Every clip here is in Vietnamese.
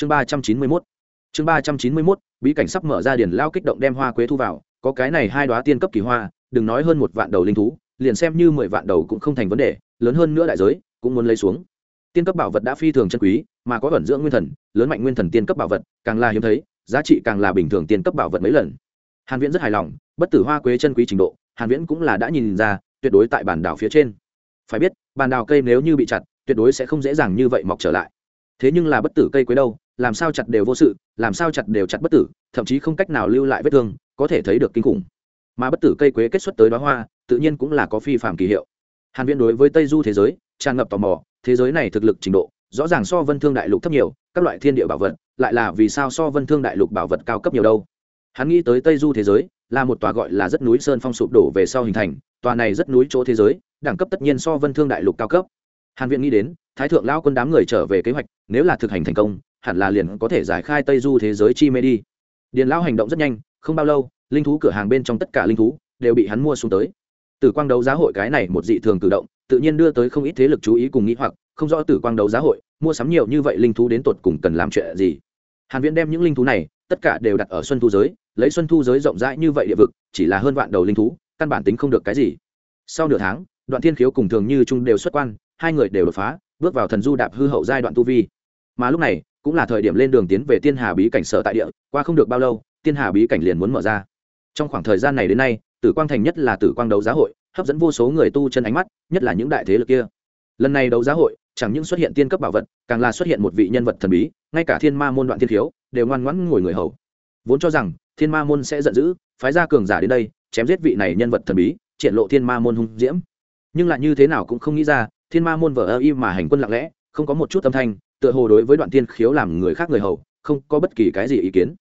chương ba trăm chín mươi mốt. Chương ba trăm chín mươi mốt, bí cảnh sắp mở ra điển lao kích động đem hoa quế thu vào, có cái này hai đoá tiên cấp kỳ hoa, đừng nói hơn một vạn đầu linh thú, liền xem như mười vạn đầu cũng không thành vấn đề, lớn hơn nữa đại giới, cũng muốn lấy xuống. Tiên cấp bảo vật đã phi thường chân quý, mà có ẩn dưỡng nguyên thần, lớn mạnh nguyên thần tiên cấp bảo vật, càng là hiếm thấy, giá trị càng là bình thường tiên cấp bảo vật mấy lần. Hàn viễn rất hài lòng, bất tử hoa quế chân quý trình độ, hàn viễn cũng là đã nhìn ra, tuyệt đối tại bản đảo phía trên. Phải biết, bản đảo cây nếu như bị chặt, tuyệt đối sẽ không dễ dàng như vậy mọc trở lại. Thế nhưng là bất tử cây quế đâu làm sao chặt đều vô sự, làm sao chặt đều chặt bất tử, thậm chí không cách nào lưu lại vết thương, có thể thấy được kinh khủng. Mà bất tử cây quế kết xuất tới đóa hoa, tự nhiên cũng là có phi phạm kỳ hiệu. Hàn viễn đối với tây du thế giới, tràn ngập tò mò, thế giới này thực lực trình độ, rõ ràng so vân thương đại lục thấp nhiều, các loại thiên địa bảo vật, lại là vì sao so vân thương đại lục bảo vật cao cấp nhiều đâu. Hắn nghĩ tới tây du thế giới, là một tòa gọi là rất núi sơn phong sụp đổ về sau hình thành, tòa này rất núi chỗ thế giới, đẳng cấp tất nhiên so vân thương đại lục cao cấp. Hàn viện nghĩ đến, thái thượng lao quân đám người trở về kế hoạch, nếu là thực hành thành công hẳn là liền có thể giải khai tây du thế giới chi mê đi. Điền lão hành động rất nhanh, không bao lâu, linh thú cửa hàng bên trong tất cả linh thú đều bị hắn mua xuống tới. Tử quang đấu giá hội cái này một dị thường cử động, tự nhiên đưa tới không ít thế lực chú ý cùng nghĩ hoặc, không rõ tử quang đấu giá hội mua sắm nhiều như vậy linh thú đến tột cùng cần làm chuyện gì. Hàn viễn đem những linh thú này, tất cả đều đặt ở xuân thu giới, lấy xuân thu giới rộng rãi như vậy địa vực, chỉ là hơn vạn đầu linh thú, căn bản tính không được cái gì. Sau nửa tháng, đoạn thiên khiếu cùng thường như trung đều xuất quan, hai người đều đột phá, bước vào thần du đạp hư hậu giai đoạn tu vi. Mà lúc này cũng là thời điểm lên đường tiến về tiên hà bí cảnh sở tại địa, qua không được bao lâu, tiên hà bí cảnh liền muốn mở ra. Trong khoảng thời gian này đến nay, tử quang thành nhất là tử quang đấu giá hội, hấp dẫn vô số người tu chân ánh mắt, nhất là những đại thế lực kia. Lần này đấu giá hội, chẳng những xuất hiện tiên cấp bảo vật, càng là xuất hiện một vị nhân vật thần bí, ngay cả thiên ma môn đoạn thiên thiếu, đều ngoan ngoãn ngồi người hầu. Vốn cho rằng, thiên ma môn sẽ giận dữ, phái ra cường giả đến đây, chém giết vị này nhân vật thần bí, triển lộ thiên ma môn hung diễm. Nhưng lại như thế nào cũng không nghĩ ra, thiên ma môn vờ ơ y mà hành quân lặng lẽ, không có một chút âm thanh tựa hồ đối với đoạn thiên khiếu làm người khác người hầu, không có bất kỳ cái gì ý kiến.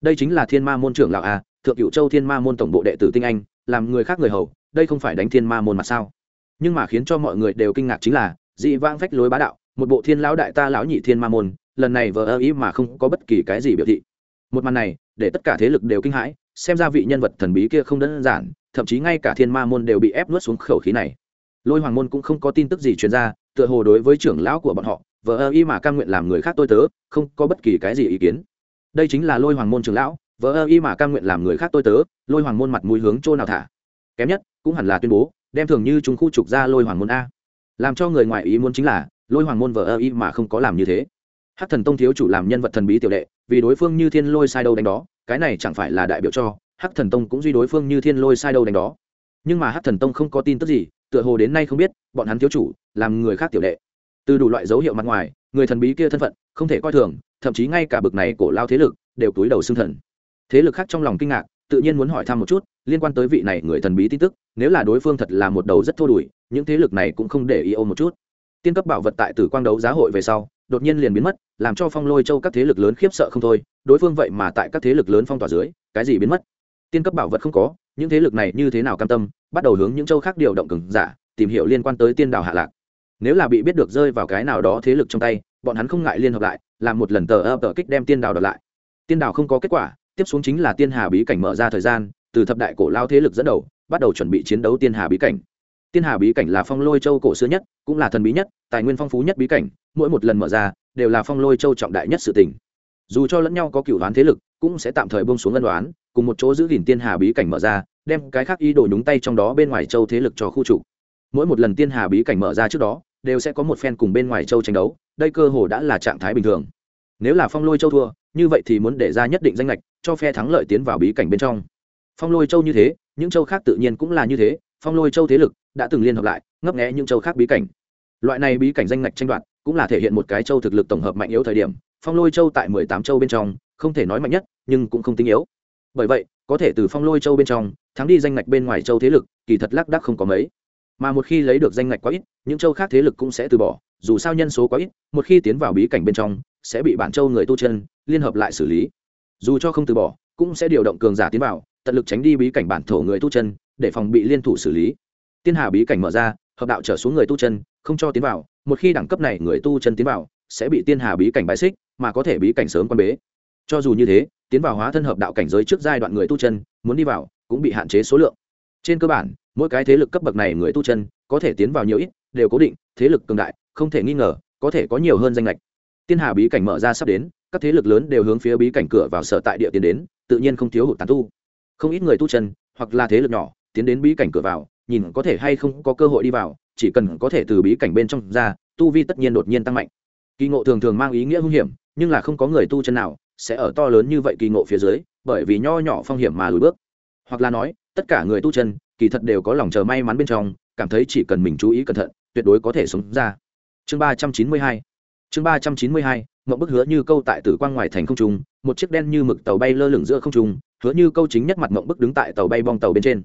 Đây chính là thiên ma môn trưởng lão a, thượng cựu châu thiên ma môn tổng bộ đệ tử tinh anh, làm người khác người hầu, đây không phải đánh thiên ma môn mà sao? Nhưng mà khiến cho mọi người đều kinh ngạc chính là, dị vang phách lối bá đạo, một bộ thiên lão đại ta lão nhị thiên ma môn, lần này vờ ơ ý mà không có bất kỳ cái gì biểu thị. Một màn này, để tất cả thế lực đều kinh hãi, xem ra vị nhân vật thần bí kia không đơn giản, thậm chí ngay cả thiên ma môn đều bị ép nuốt xuống khẩu khí này. Lôi hoàng môn cũng không có tin tức gì truyền ra, tựa hồ đối với trưởng lão của bọn họ vờ ơ y mà cam nguyện làm người khác tôi tớ, không có bất kỳ cái gì ý kiến. Đây chính là lôi hoàng môn trưởng lão, vờ ơ y mà cam nguyện làm người khác tôi tớ, lôi hoàng môn mặt mũi hướng chỗ nào thả? Kém nhất, cũng hẳn là tuyên bố, đem thường như chúng khu trục ra lôi hoàng môn a. Làm cho người ngoại ý muốn chính là, lôi hoàng môn vờ ơ y mà không có làm như thế. Hát thần tông thiếu chủ làm nhân vật thần bí tiểu đệ, vì đối phương như thiên lôi sai đâu đánh đó, cái này chẳng phải là đại biểu cho hát thần tông cũng duy đối phương như thiên lôi sai đâu đánh đó. Nhưng mà hát thần tông không có tin tức gì, tựa hồ đến nay không biết, bọn hắn thiếu chủ, làm người khác tiểu đệ từ đủ loại dấu hiệu mặt ngoài, người thần bí kia thân phận, không thể coi thường, thậm chí ngay cả bực này cổ lao thế lực đều túi đầu xương thần. Thế lực khác trong lòng kinh ngạc, tự nhiên muốn hỏi thăm một chút, liên quan tới vị này người thần bí tin tức, nếu là đối phương thật là một đầu rất thô đùi, những thế lực này cũng không để ý ôm một chút. Tiên cấp bảo vật tại tử quang đấu giá hội về sau, đột nhiên liền biến mất, làm cho phong lôi châu các thế lực lớn khiếp sợ không thôi, đối phương vậy mà tại các thế lực lớn phong tỏa dưới, cái gì biến mất? Tiên cấp bảo vật không có, những thế lực này như thế nào cam tâm, bắt đầu hướng những châu khác điều động cứng giả, tìm hiểu liên quan tới tiên đảo hạ lạc nếu là bị biết được rơi vào cái nào đó thế lực trong tay, bọn hắn không ngại liên hợp lại, làm một lần tờ ơ tờ kích đem tiên đào đợt lại. Tiên đào không có kết quả, tiếp xuống chính là tiên hà bí cảnh mở ra thời gian, từ thập đại cổ lao thế lực dẫn đầu, bắt đầu chuẩn bị chiến đấu tiên hà bí cảnh. Tiên hà bí cảnh là phong lôi châu cổ xưa nhất, cũng là thần bí nhất, tài nguyên phong phú nhất bí cảnh, mỗi một lần mở ra, đều là phong lôi châu trọng đại nhất sự tình. Dù cho lẫn nhau có cựu đoán thế lực, cũng sẽ tạm thời bông xuống ân đoán cùng một chỗ giữ gìn tiên hà bí cảnh mở ra, đem cái khác ý đồ nhúng tay trong đó bên ngoài châu thế lực cho khu chủ. Mỗi một lần tiên hà bí cảnh mở ra trước đó đều sẽ có một phen cùng bên ngoài châu tranh đấu, đây cơ hồ đã là trạng thái bình thường. Nếu là phong lôi châu thua, như vậy thì muốn để ra nhất định danh lệch cho phe thắng lợi tiến vào bí cảnh bên trong. Phong lôi châu như thế, những châu khác tự nhiên cũng là như thế, phong lôi châu thế lực đã từng liên hợp lại, ngấp nghẽ những châu khác bí cảnh. Loại này bí cảnh danh lệch tranh đoạt, cũng là thể hiện một cái châu thực lực tổng hợp mạnh yếu thời điểm, phong lôi châu tại mười tám châu bên trong, không thể nói mạnh nhất, nhưng cũng không tinh yếu. Bởi vậy, có thể từ phong lôi châu bên trong, thắng đi danh lệch bên ngoài châu thế lực, kỳ thật lác đác không có mấy mà một khi lấy được danh ngạch quá ít, những châu khác thế lực cũng sẽ từ bỏ, dù sao nhân số quá ít, một khi tiến vào bí cảnh bên trong, sẽ bị bản châu người tu chân liên hợp lại xử lý. Dù cho không từ bỏ, cũng sẽ điều động cường giả tiến vào, tận lực tránh đi bí cảnh bản thổ người tu chân, để phòng bị liên thủ xử lý. Tiên hà bí cảnh mở ra, hợp đạo trở xuống người tu chân, không cho tiến vào, một khi đẳng cấp này người tu chân tiến vào, sẽ bị tiên hà bí cảnh bãi xích, mà có thể bí cảnh sớm quan bế. Cho dù như thế, tiến vào hóa thân hợp đạo cảnh giới trước giai đoạn người tu chân, muốn đi vào, cũng bị hạn chế số lượng. Trên cơ bản mỗi cái thế lực cấp bậc này người tu chân, có thể tiến vào nhiều ít, đều cố định, thế lực cường đại, không thể nghi ngờ, có thể có nhiều hơn danh lệch. Tiên hà bí cảnh mở ra sắp đến, các thế lực lớn đều hướng phía bí cảnh cửa vào sở tại địa tiến đến, tự nhiên không thiếu hụt tán tu. Không ít người tu chân, hoặc là thế lực nhỏ, tiến đến bí cảnh cửa vào, nhìn có thể hay không có cơ hội đi vào, chỉ cần có thể từ bí cảnh bên trong ra, tu vi tất nhiên đột nhiên tăng mạnh. Kỳ ngộ thường thường mang ý nghĩa hung hiểm, nhưng là không có người tu chân nào sẽ ở to lớn như vậy kỳ ngộ phía dưới, bởi vì nho nhỏ phong hiểm mà lùi bước. Hoặc là nói tất cả người tu chân, kỳ thật đều có lòng chờ may mắn bên trong, cảm thấy chỉ cần mình chú ý cẩn thận, tuyệt đối có thể sống ra. Chương ba trăm chín mươi hai. Chương ba trăm chín mươi hai mậu bức hứa như câu tại tử quang ngoài thành không trung, một chiếc đen như mực tàu bay lơ lửng giữa không trung, hứa như câu chính nhất mặt mộng bức đứng tại tàu bay bong tàu bên trên.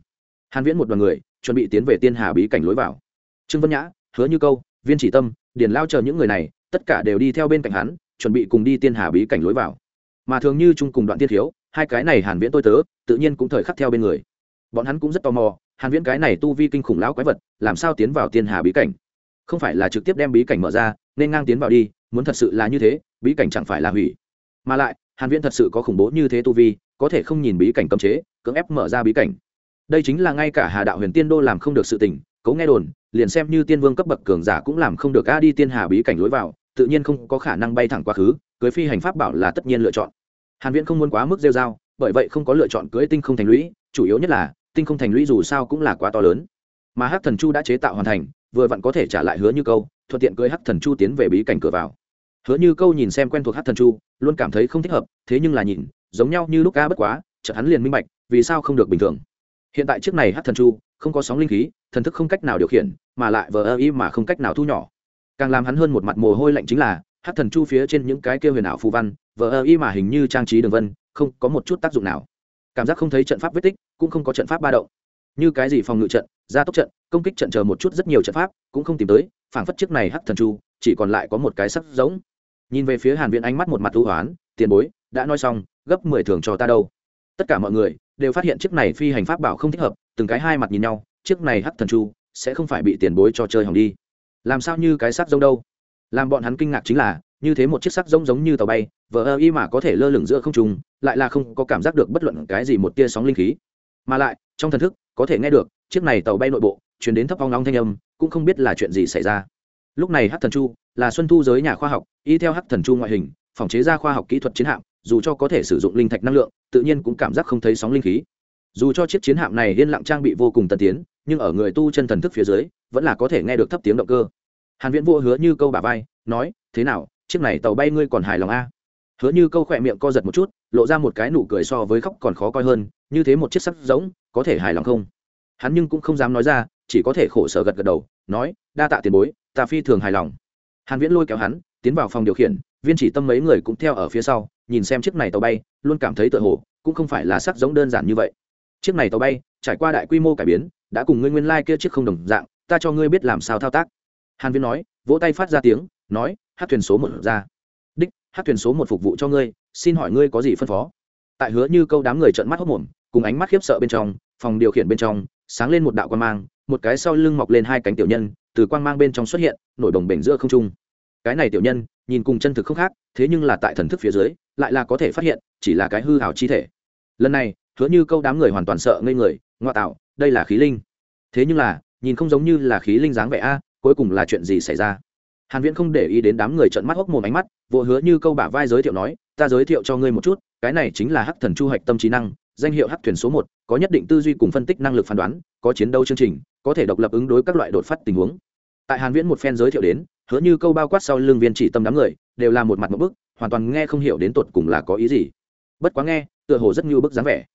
Hàn viễn một đoàn người, chuẩn bị tiến về tiên hà bí cảnh lối vào. Trương vân nhã, hứa như câu, viên chỉ tâm, điền lao chờ những người này, tất cả đều đi theo bên cạnh hắn, chuẩn bị cùng đi tiên hà bí cảnh lối vào. Mà thường như chung cùng đoạn tiên thiếu, hai cái này hàn viễn tôi tớ, tự nhiên cũng thời khắc theo bên người bọn hắn cũng rất tò mò, hàn viễn cái này tu vi kinh khủng lão quái vật, làm sao tiến vào tiên hà bí cảnh? Không phải là trực tiếp đem bí cảnh mở ra, nên ngang tiến vào đi, muốn thật sự là như thế, bí cảnh chẳng phải là hủy. Mà lại, hàn viễn thật sự có khủng bố như thế tu vi, có thể không nhìn bí cảnh cấm chế, cưỡng ép mở ra bí cảnh. Đây chính là ngay cả hà đạo huyền tiên đô làm không được sự tình cấu nghe đồn, liền xem như tiên vương cấp bậc cường giả cũng làm không được a đi tiên hà bí cảnh lối vào, tự nhiên không có khả năng bay thẳng quá khứ, cưới phi hành pháp bảo là tất nhiên lựa chọn. Hàn viễn không muốn quá mức rêu rao, bởi vậy không có lựa chọn cưới tinh không thành lũy chủ yếu nhất là, tinh không thành lũy dù sao cũng là quá to lớn. Mà hắc thần chu đã chế tạo hoàn thành, vừa vặn có thể trả lại hứa như câu, thuận tiện cưới hắc thần chu tiến về bí cảnh cửa vào. Hứa như câu nhìn xem quen thuộc hắc thần chu, luôn cảm thấy không thích hợp, thế nhưng là nhìn, giống nhau như lúc ca bất quá, chợt hắn liền minh bạch, vì sao không được bình thường. Hiện tại chiếc này hắc thần chu, không có sóng linh khí, thần thức không cách nào điều khiển, mà lại vờ ơ y mà không cách nào thu nhỏ. Càng làm hắn hơn một mặt mồ hôi lạnh chính là, hắc thần chu phía trên những cái kia huyền ảo phù văn, vờ ơ y mà hình như trang trí đường vân, không có một chút tác dụng nào cảm giác không thấy trận pháp vết tích, cũng không có trận pháp ba động. Như cái gì phòng ngự trận, gia tốc trận, công kích trận chờ một chút rất nhiều trận pháp, cũng không tìm tới, phảng phất chiếc này hắc thần chu, chỉ còn lại có một cái sắc giống. Nhìn về phía hàn viện ánh mắt một mặt ưu hoán, tiền bối, đã nói xong, gấp mười thường cho ta đâu. Tất cả mọi người đều phát hiện chiếc này phi hành pháp bảo không thích hợp, từng cái hai mặt nhìn nhau, chiếc này hắc thần chu sẽ không phải bị tiền bối cho chơi hỏng đi. Làm sao như cái sắc giống đâu? Làm bọn hắn kinh ngạc chính là như thế một chiếc sắc giống giống như tàu bay, vờ ơ y mà có thể lơ lửng giữa không trung, lại là không có cảm giác được bất luận cái gì một tia sóng linh khí. Mà lại, trong thần thức, có thể nghe được, chiếc này tàu bay nội bộ chuyển đến thấp vong long thanh âm, cũng không biết là chuyện gì xảy ra. Lúc này hắc thần chu, là xuân thu giới nhà khoa học, y theo hắc thần chu ngoại hình, phòng chế ra khoa học kỹ thuật chiến hạm, dù cho có thể sử dụng linh thạch năng lượng, tự nhiên cũng cảm giác không thấy sóng linh khí. Dù cho chiếc chiến hạm này yên lặng trang bị vô cùng tân tiến, nhưng ở người tu chân thần thức phía dưới, vẫn là có thể nghe được thấp tiếng động cơ. Hàn viễn vua hứa như câu bà vai, nói, thế nào chiếc này tàu bay ngươi còn hài lòng a? Hứa như câu khỏe miệng co giật một chút, lộ ra một cái nụ cười so với khóc còn khó coi hơn, như thế một chiếc sắt giống có thể hài lòng không? Hắn nhưng cũng không dám nói ra, chỉ có thể khổ sở gật gật đầu, nói, đa tạ tiền bối, ta phi thường hài lòng. Hàn viễn lôi kéo hắn, tiến vào phòng điều khiển, viên chỉ tâm mấy người cũng theo ở phía sau, nhìn xem chiếc này tàu bay, luôn cảm thấy tựa hồ, cũng không phải là sắc giống đơn giản như vậy. Chiếc này tàu bay, trải qua đại quy mô cải biến, đã cùng ngươi nguyên lai kia chiếc không đồng dạng, ta cho ngươi biết làm sao thao tác. Hàn viễn nói, vỗ tay phát ra tiếng, nói hát thuyền số một ra. Đích, hát thuyền số một phục vụ cho ngươi, xin hỏi ngươi có gì phân phó? Tại hứa như câu đám người trợn mắt hốc mồm, cùng ánh mắt khiếp sợ bên trong, phòng điều khiển bên trong, sáng lên một đạo quan mang, một cái sau lưng mọc lên hai cánh tiểu nhân, từ quang mang bên trong xuất hiện, nổi đồng bể giữa không trung. Cái này tiểu nhân, nhìn cùng chân thực không khác, thế nhưng là tại thần thức phía dưới, lại là có thể phát hiện, chỉ là cái hư hào chi thể. Lần này, hứa như câu đám người hoàn toàn sợ ngây người, ngoa tạo, đây là khí linh. Thế nhưng là, nhìn không giống như là khí linh dáng vẻ a, cuối cùng là chuyện gì xảy ra? Hàn viễn không để ý đến đám người trợn mắt hốc mồm ánh mắt, vội hứa như câu bả vai giới thiệu nói, ta giới thiệu cho ngươi một chút, cái này chính là hắc thần chu hạch tâm trí năng, danh hiệu hắc thuyền số một, có nhất định tư duy cùng phân tích năng lực phán đoán, có chiến đấu chương trình, có thể độc lập ứng đối các loại đột phát tình huống. Tại hàn viễn một phen giới thiệu đến, hứa như câu bao quát sau lưng viên chỉ tâm đám người, đều là một mặt một bức, hoàn toàn nghe không hiểu đến tột cùng là có ý gì. Bất quá nghe, tựa hồ rất như bức dáng vẻ.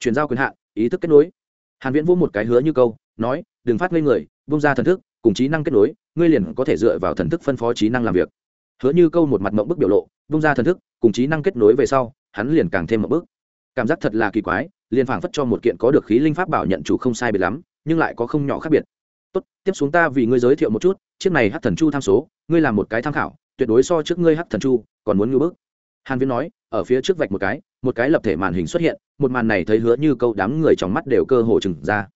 Chuyển giao quyền hạn, ý thức kết nối. Hàn viễn vô một cái hứa như câu, nói, đừng phát ngây người bung ra thần thức, cùng trí năng kết nối ngươi liền có thể dựa vào thần thức phân phó trí năng làm việc. Hứa như câu một mặt mộng bức biểu lộ bung ra thần thức, cùng trí năng kết nối về sau, hắn liền càng thêm mộng bức. Cảm giác thật là kỳ quái, liền phảng phất cho một kiện có được khí linh pháp bảo nhận chủ không sai biệt lắm, nhưng lại có không nhỏ khác biệt. Tốt, tiếp xuống ta vì ngươi giới thiệu một chút, chiếc này hắc thần chu tham số, ngươi làm một cái tham khảo, tuyệt đối so trước ngươi hắc thần chu còn muốn ngưỡng bức. Hàn viễn nói, ở phía trước vạch một cái một cái lập thể màn hình xuất hiện, một màn này thấy hứa như câu đám người trong mắt đều cơ hồ chừng ra.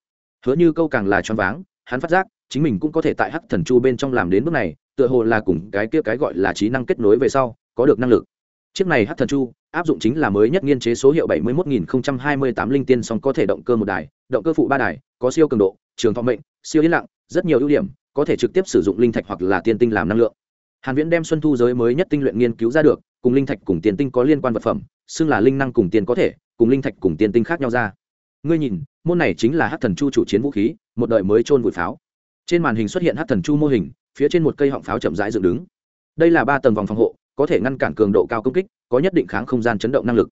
Hứa như câu càng là choáng váng hắn phát giác, chính mình cũng có thể tại hắc thần chu bên trong làm đến bước này, tựa hồ là cùng cái kia cái gọi là trí năng kết nối về sau, có được năng lực. Chiếc này hắc thần chu, áp dụng chính là mới nhất nghiên chế số hiệu 71028 linh tiên song có thể động cơ một đài, động cơ phụ ba đài, có siêu cường độ, trường thọ mệnh, siêu yên lặng, rất nhiều ưu điểm, có thể trực tiếp sử dụng linh thạch hoặc là tiên tinh làm năng lượng. Hàn viễn đem xuân thu giới mới nhất tinh luyện nghiên cứu ra được, cùng linh thạch cùng tiên tinh có liên quan vật phẩm, xưng là linh năng cùng tiền có thể, cùng linh thạch cùng tiên tinh khác nhau ra ngươi nhìn, môn này chính là hắc thần chu chủ chiến vũ khí, một đời mới trôn vùi pháo. Trên màn hình xuất hiện hắc thần chu mô hình, phía trên một cây họng pháo chậm rãi dựng đứng. Đây là ba tầng vòng phòng hộ, có thể ngăn cản cường độ cao công kích, có nhất định kháng không gian chấn động năng lực.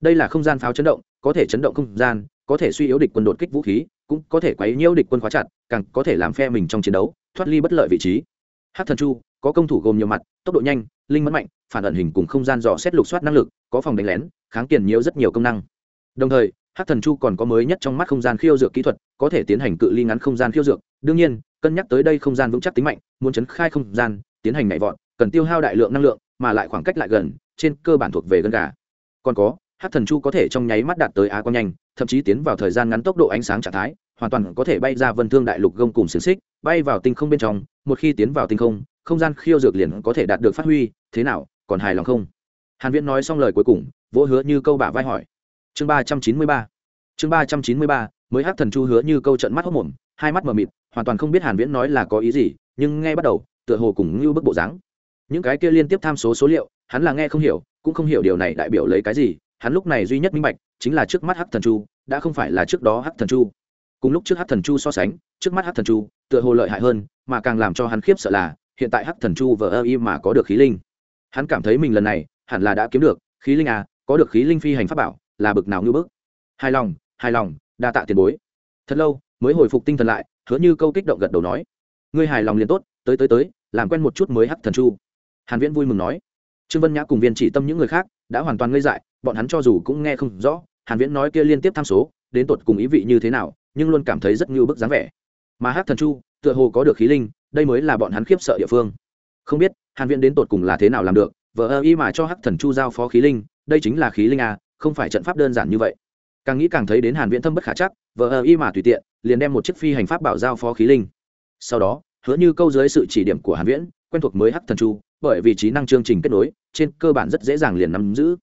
Đây là không gian pháo chấn động, có thể chấn động không gian, có thể suy yếu địch quân đột kích vũ khí, cũng có thể quấy nhiễu địch quân khóa chặt, càng có thể làm phe mình trong chiến đấu, thoát ly bất lợi vị trí. Hát thần chu, có công thủ gồm nhiều mặt, tốc độ nhanh, linh mẫn mạnh, phản ẩn hình cùng không gian dò xét lục soát năng lực, có phòng đánh lén, kháng tiền nhiễu rất nhiều công năng. Đồng thời hát thần chu còn có mới nhất trong mắt không gian khiêu dược kỹ thuật, có thể tiến hành cự ly ngắn không gian khiêu dược. Đương nhiên, cân nhắc tới đây không gian vững chắc tính mạnh, muốn chấn khai không gian, tiến hành nhảy vọt, cần tiêu hao đại lượng năng lượng, mà lại khoảng cách lại gần, trên cơ bản thuộc về gần cả còn có, hát thần chu có thể trong nháy mắt đạt tới á quang nhanh, thậm chí tiến vào thời gian ngắn tốc độ ánh sáng trạng thái, hoàn toàn có thể bay ra vân thương đại lục gông cùng xiềng xích, bay vào tinh không bên trong, một khi tiến vào tinh không không gian khiêu dược liền có thể đạt được phát huy, thế nào, còn hài lòng không? Hàn viễn nói xong lời cuối cùng, vỗ hứa như câu bả vai hỏi chương ba trăm chín mươi ba. Chương ba trăm chín mươi ba, mới hát thần chu hứa như câu trận mắt hốc mồm, hai mắt mờ mịt, hoàn toàn không biết hàn viễn nói là có ý gì, nhưng nghe bắt đầu, tựa hồ cùng như bức bộ dáng. Những cái kia liên tiếp tham số số liệu, hắn là nghe không hiểu, cũng không hiểu điều này đại biểu lấy cái gì, hắn lúc này duy nhất minh bạch, chính là trước mắt hắc thần chu, đã không phải là trước đó hắc thần chu. Cùng lúc trước hắc thần chu so sánh, trước mắt hắc thần chu, tựa hồ lợi hại hơn, mà càng làm cho hắn khiếp sợ là, hiện tại hắc thần chu vờ ơ y mà có được khí linh. Hắn cảm thấy mình lần này, hẳn là đã kiếm được, khí linh à có được khí linh phi hành pháp bảo là bực nào như bức. Hài lòng hài lòng, đa tạ tiền bối. Thật lâu, mới hồi phục tinh thần lại, hứa như câu kích động gật đầu nói. Ngươi hài lòng liền tốt, tới tới tới, làm quen một chút mới hắc thần chu. Hàn viễn vui mừng nói. Trương vân nhã cùng viên chỉ tâm những người khác, đã hoàn toàn ngây dại, bọn hắn cho dù cũng nghe không rõ, hàn viễn nói kia liên tiếp tham số, đến tột cùng ý vị như thế nào, nhưng luôn cảm thấy rất như bức dáng vẻ. Mà hắc thần chu, tựa hồ có được khí linh, đây mới là bọn hắn khiếp sợ địa phương. Không biết, hàn viễn đến tột cùng là thế nào làm được vợ ơ y mà cho hắc thần chu giao phó khí linh, đây chính là khí linh à không phải trận pháp đơn giản như vậy. Càng nghĩ càng thấy đến hàn viễn thâm bất khả chắc vợ ờ y mà tùy tiện, liền đem một chiếc phi hành pháp bảo giao phó khí linh. Sau đó, hứa như câu dưới sự chỉ điểm của hàn viễn, quen thuộc mới hắc thần chu, bởi vì trí năng chương trình kết nối, trên cơ bản rất dễ dàng liền nắm giữ.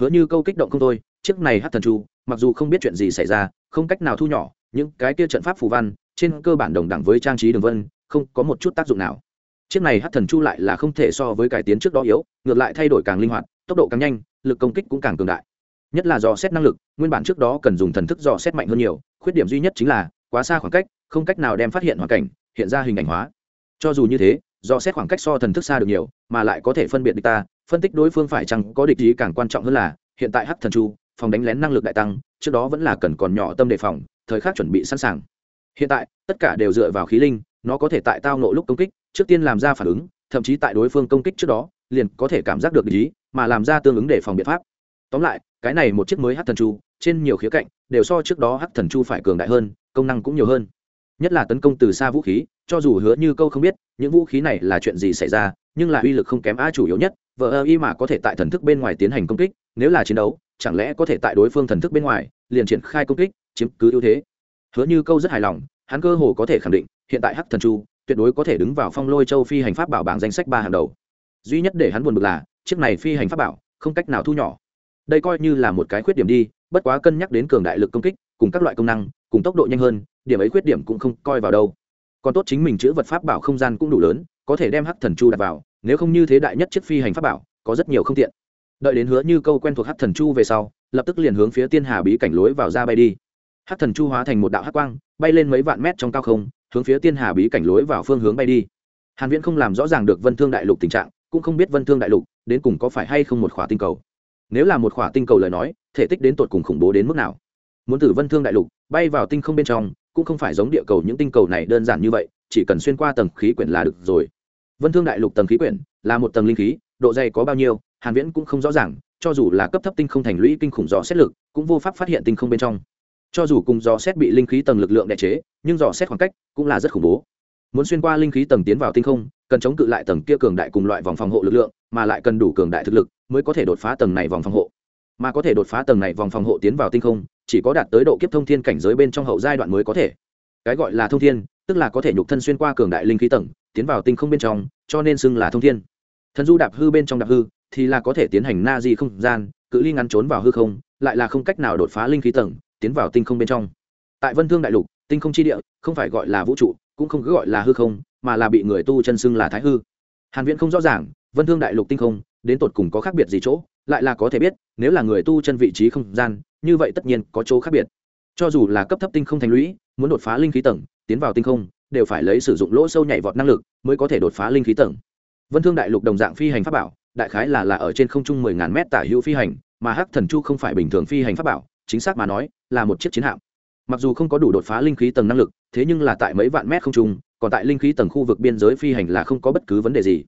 Hứa như câu kích động không thôi, chiếc này hắc thần chu, mặc dù không biết chuyện gì xảy ra, không cách nào thu nhỏ, những cái kia trận pháp phù văn, trên cơ bản đồng đẳng với trang trí đường vân, không có một chút tác dụng nào. Chiếc này hắc thần chu lại là không thể so với cải tiến trước đó yếu, ngược lại thay đổi càng linh hoạt, tốc độ càng nhanh, lực công kích cũng càng cường đại nhất là dò xét năng lực, nguyên bản trước đó cần dùng thần thức dò xét mạnh hơn nhiều, khuyết điểm duy nhất chính là quá xa khoảng cách, không cách nào đem phát hiện hoàn cảnh, hiện ra hình ảnh hóa. Cho dù như thế do xét khoảng cách so thần thức xa được nhiều, mà lại có thể phân biệt địch ta, phân tích đối phương phải chăng có địch ý càng quan trọng hơn là, hiện tại hắc thần chu, phòng đánh lén năng lực đại tăng, trước đó vẫn là cần còn nhỏ tâm đề phòng, thời khắc chuẩn bị sẵn sàng. Hiện tại, tất cả đều dựa vào khí linh, nó có thể tại tao nộ lúc công kích, trước tiên làm ra phản ứng, thậm chí tại đối phương công kích trước đó, liền có thể cảm giác được ý, mà làm ra tương ứng để phòng biện pháp. Tóm lại cái này một chiếc mới hắc thần chu, trên nhiều khía cạnh, đều so trước đó hắc thần chu phải cường đại hơn, công năng cũng nhiều hơn. Nhất là tấn công từ xa vũ khí, cho dù hứa như câu không biết, những vũ khí này là chuyện gì xảy ra, nhưng là uy lực không kém a chủ yếu nhất vợ ơ y mà có thể tại thần thức bên ngoài tiến hành công kích, nếu là chiến đấu, chẳng lẽ có thể tại đối phương thần thức bên ngoài, liền triển khai công kích, chiếm cứ ưu thế. Hứa như câu rất hài lòng, hắn cơ hồ có thể khẳng định, hiện tại hắc thần chu, tuyệt đối có thể đứng vào phong lôi châu phi hành pháp bảo bảng danh sách ba hàng đầu. Duy nhất để hắn buồn bực là, chiếc này phi hành pháp bảo, không cách nào thu nhỏ đây coi như là một cái khuyết điểm đi, bất quá cân nhắc đến cường đại lực công kích, cùng các loại công năng, cùng tốc độ nhanh hơn, điểm ấy khuyết điểm cũng không coi vào đâu. Còn tốt chính mình chữ vật pháp bảo không gian cũng đủ lớn, có thể đem hắc thần chu đặt vào, nếu không như thế đại nhất chiếc phi hành pháp bảo, có rất nhiều không tiện. Đợi đến hứa như câu quen thuộc hắc thần chu về sau, lập tức liền hướng phía tiên hà bí cảnh lối vào ra bay đi. Hắc thần chu hóa thành một đạo hắc quang, bay lên mấy vạn mét trong cao không, hướng phía tiên hà bí cảnh lối vào phương hướng bay đi. Hàn viễn không làm rõ ràng được vân thương đại lục tình trạng, cũng không biết vân thương đại lục đến cùng có phải hay không một khỏa tinh cầu nếu là một khỏa tinh cầu lời nói, thể tích đến tột cùng khủng bố đến mức nào? Muốn từ vân thương đại lục, bay vào tinh không bên trong, cũng không phải giống địa cầu những tinh cầu này đơn giản như vậy, chỉ cần xuyên qua tầng khí quyển là được rồi. Vân thương đại lục tầng khí quyển là một tầng linh khí, độ dày có bao nhiêu, hàn viễn cũng không rõ ràng, cho dù là cấp thấp tinh không thành lũy kinh khủng dò xét lực, cũng vô pháp phát hiện tinh không bên trong. Cho dù cùng dò xét bị linh khí tầng lực lượng đè chế, nhưng dò xét khoảng cách cũng là rất khủng bố. Muốn xuyên qua linh khí tầng tiến vào tinh không cần chống cự lại tầng kia cường đại cùng loại vòng phòng hộ lực lượng, mà lại cần đủ cường đại thực lực mới có thể đột phá tầng này vòng phòng hộ. Mà có thể đột phá tầng này vòng phòng hộ tiến vào tinh không, chỉ có đạt tới độ kiếp thông thiên cảnh giới bên trong hậu giai đoạn mới có thể. Cái gọi là thông thiên, tức là có thể nhục thân xuyên qua cường đại linh khí tầng, tiến vào tinh không bên trong, cho nên xưng là thông thiên. Thần du đạp hư bên trong đạp hư, thì là có thể tiến hành na di không gian, cự ly ngắn trốn vào hư không, lại là không cách nào đột phá linh khí tầng, tiến vào tinh không bên trong. Tại vân thương đại lục, tinh không chi địa, không phải gọi là vũ trụ, cũng không cứ gọi là hư không mà là bị người tu chân xưng là thái hư. Hàn viễn không rõ ràng, vân thương đại lục tinh không, đến tột cùng có khác biệt gì chỗ, lại là có thể biết, nếu là người tu chân vị trí không gian, như vậy tất nhiên có chỗ khác biệt. Cho dù là cấp thấp tinh không thành lũy, muốn đột phá linh khí tầng, tiến vào tinh không, đều phải lấy sử dụng lỗ sâu nhảy vọt năng lực mới có thể đột phá linh khí tầng. Vân thương đại lục đồng dạng phi hành pháp bảo, đại khái là là ở trên không trung mười ngàn mét tả hữu phi hành, mà hắc thần chu không phải bình thường phi hành pháp bảo, chính xác mà nói, là một chiếc chiến hạm mặc dù không có đủ đột phá linh khí tầng năng lực, thế nhưng là tại mấy vạn mét không trung, còn tại linh khí tầng khu vực biên giới phi hành là không có bất cứ vấn đề gì.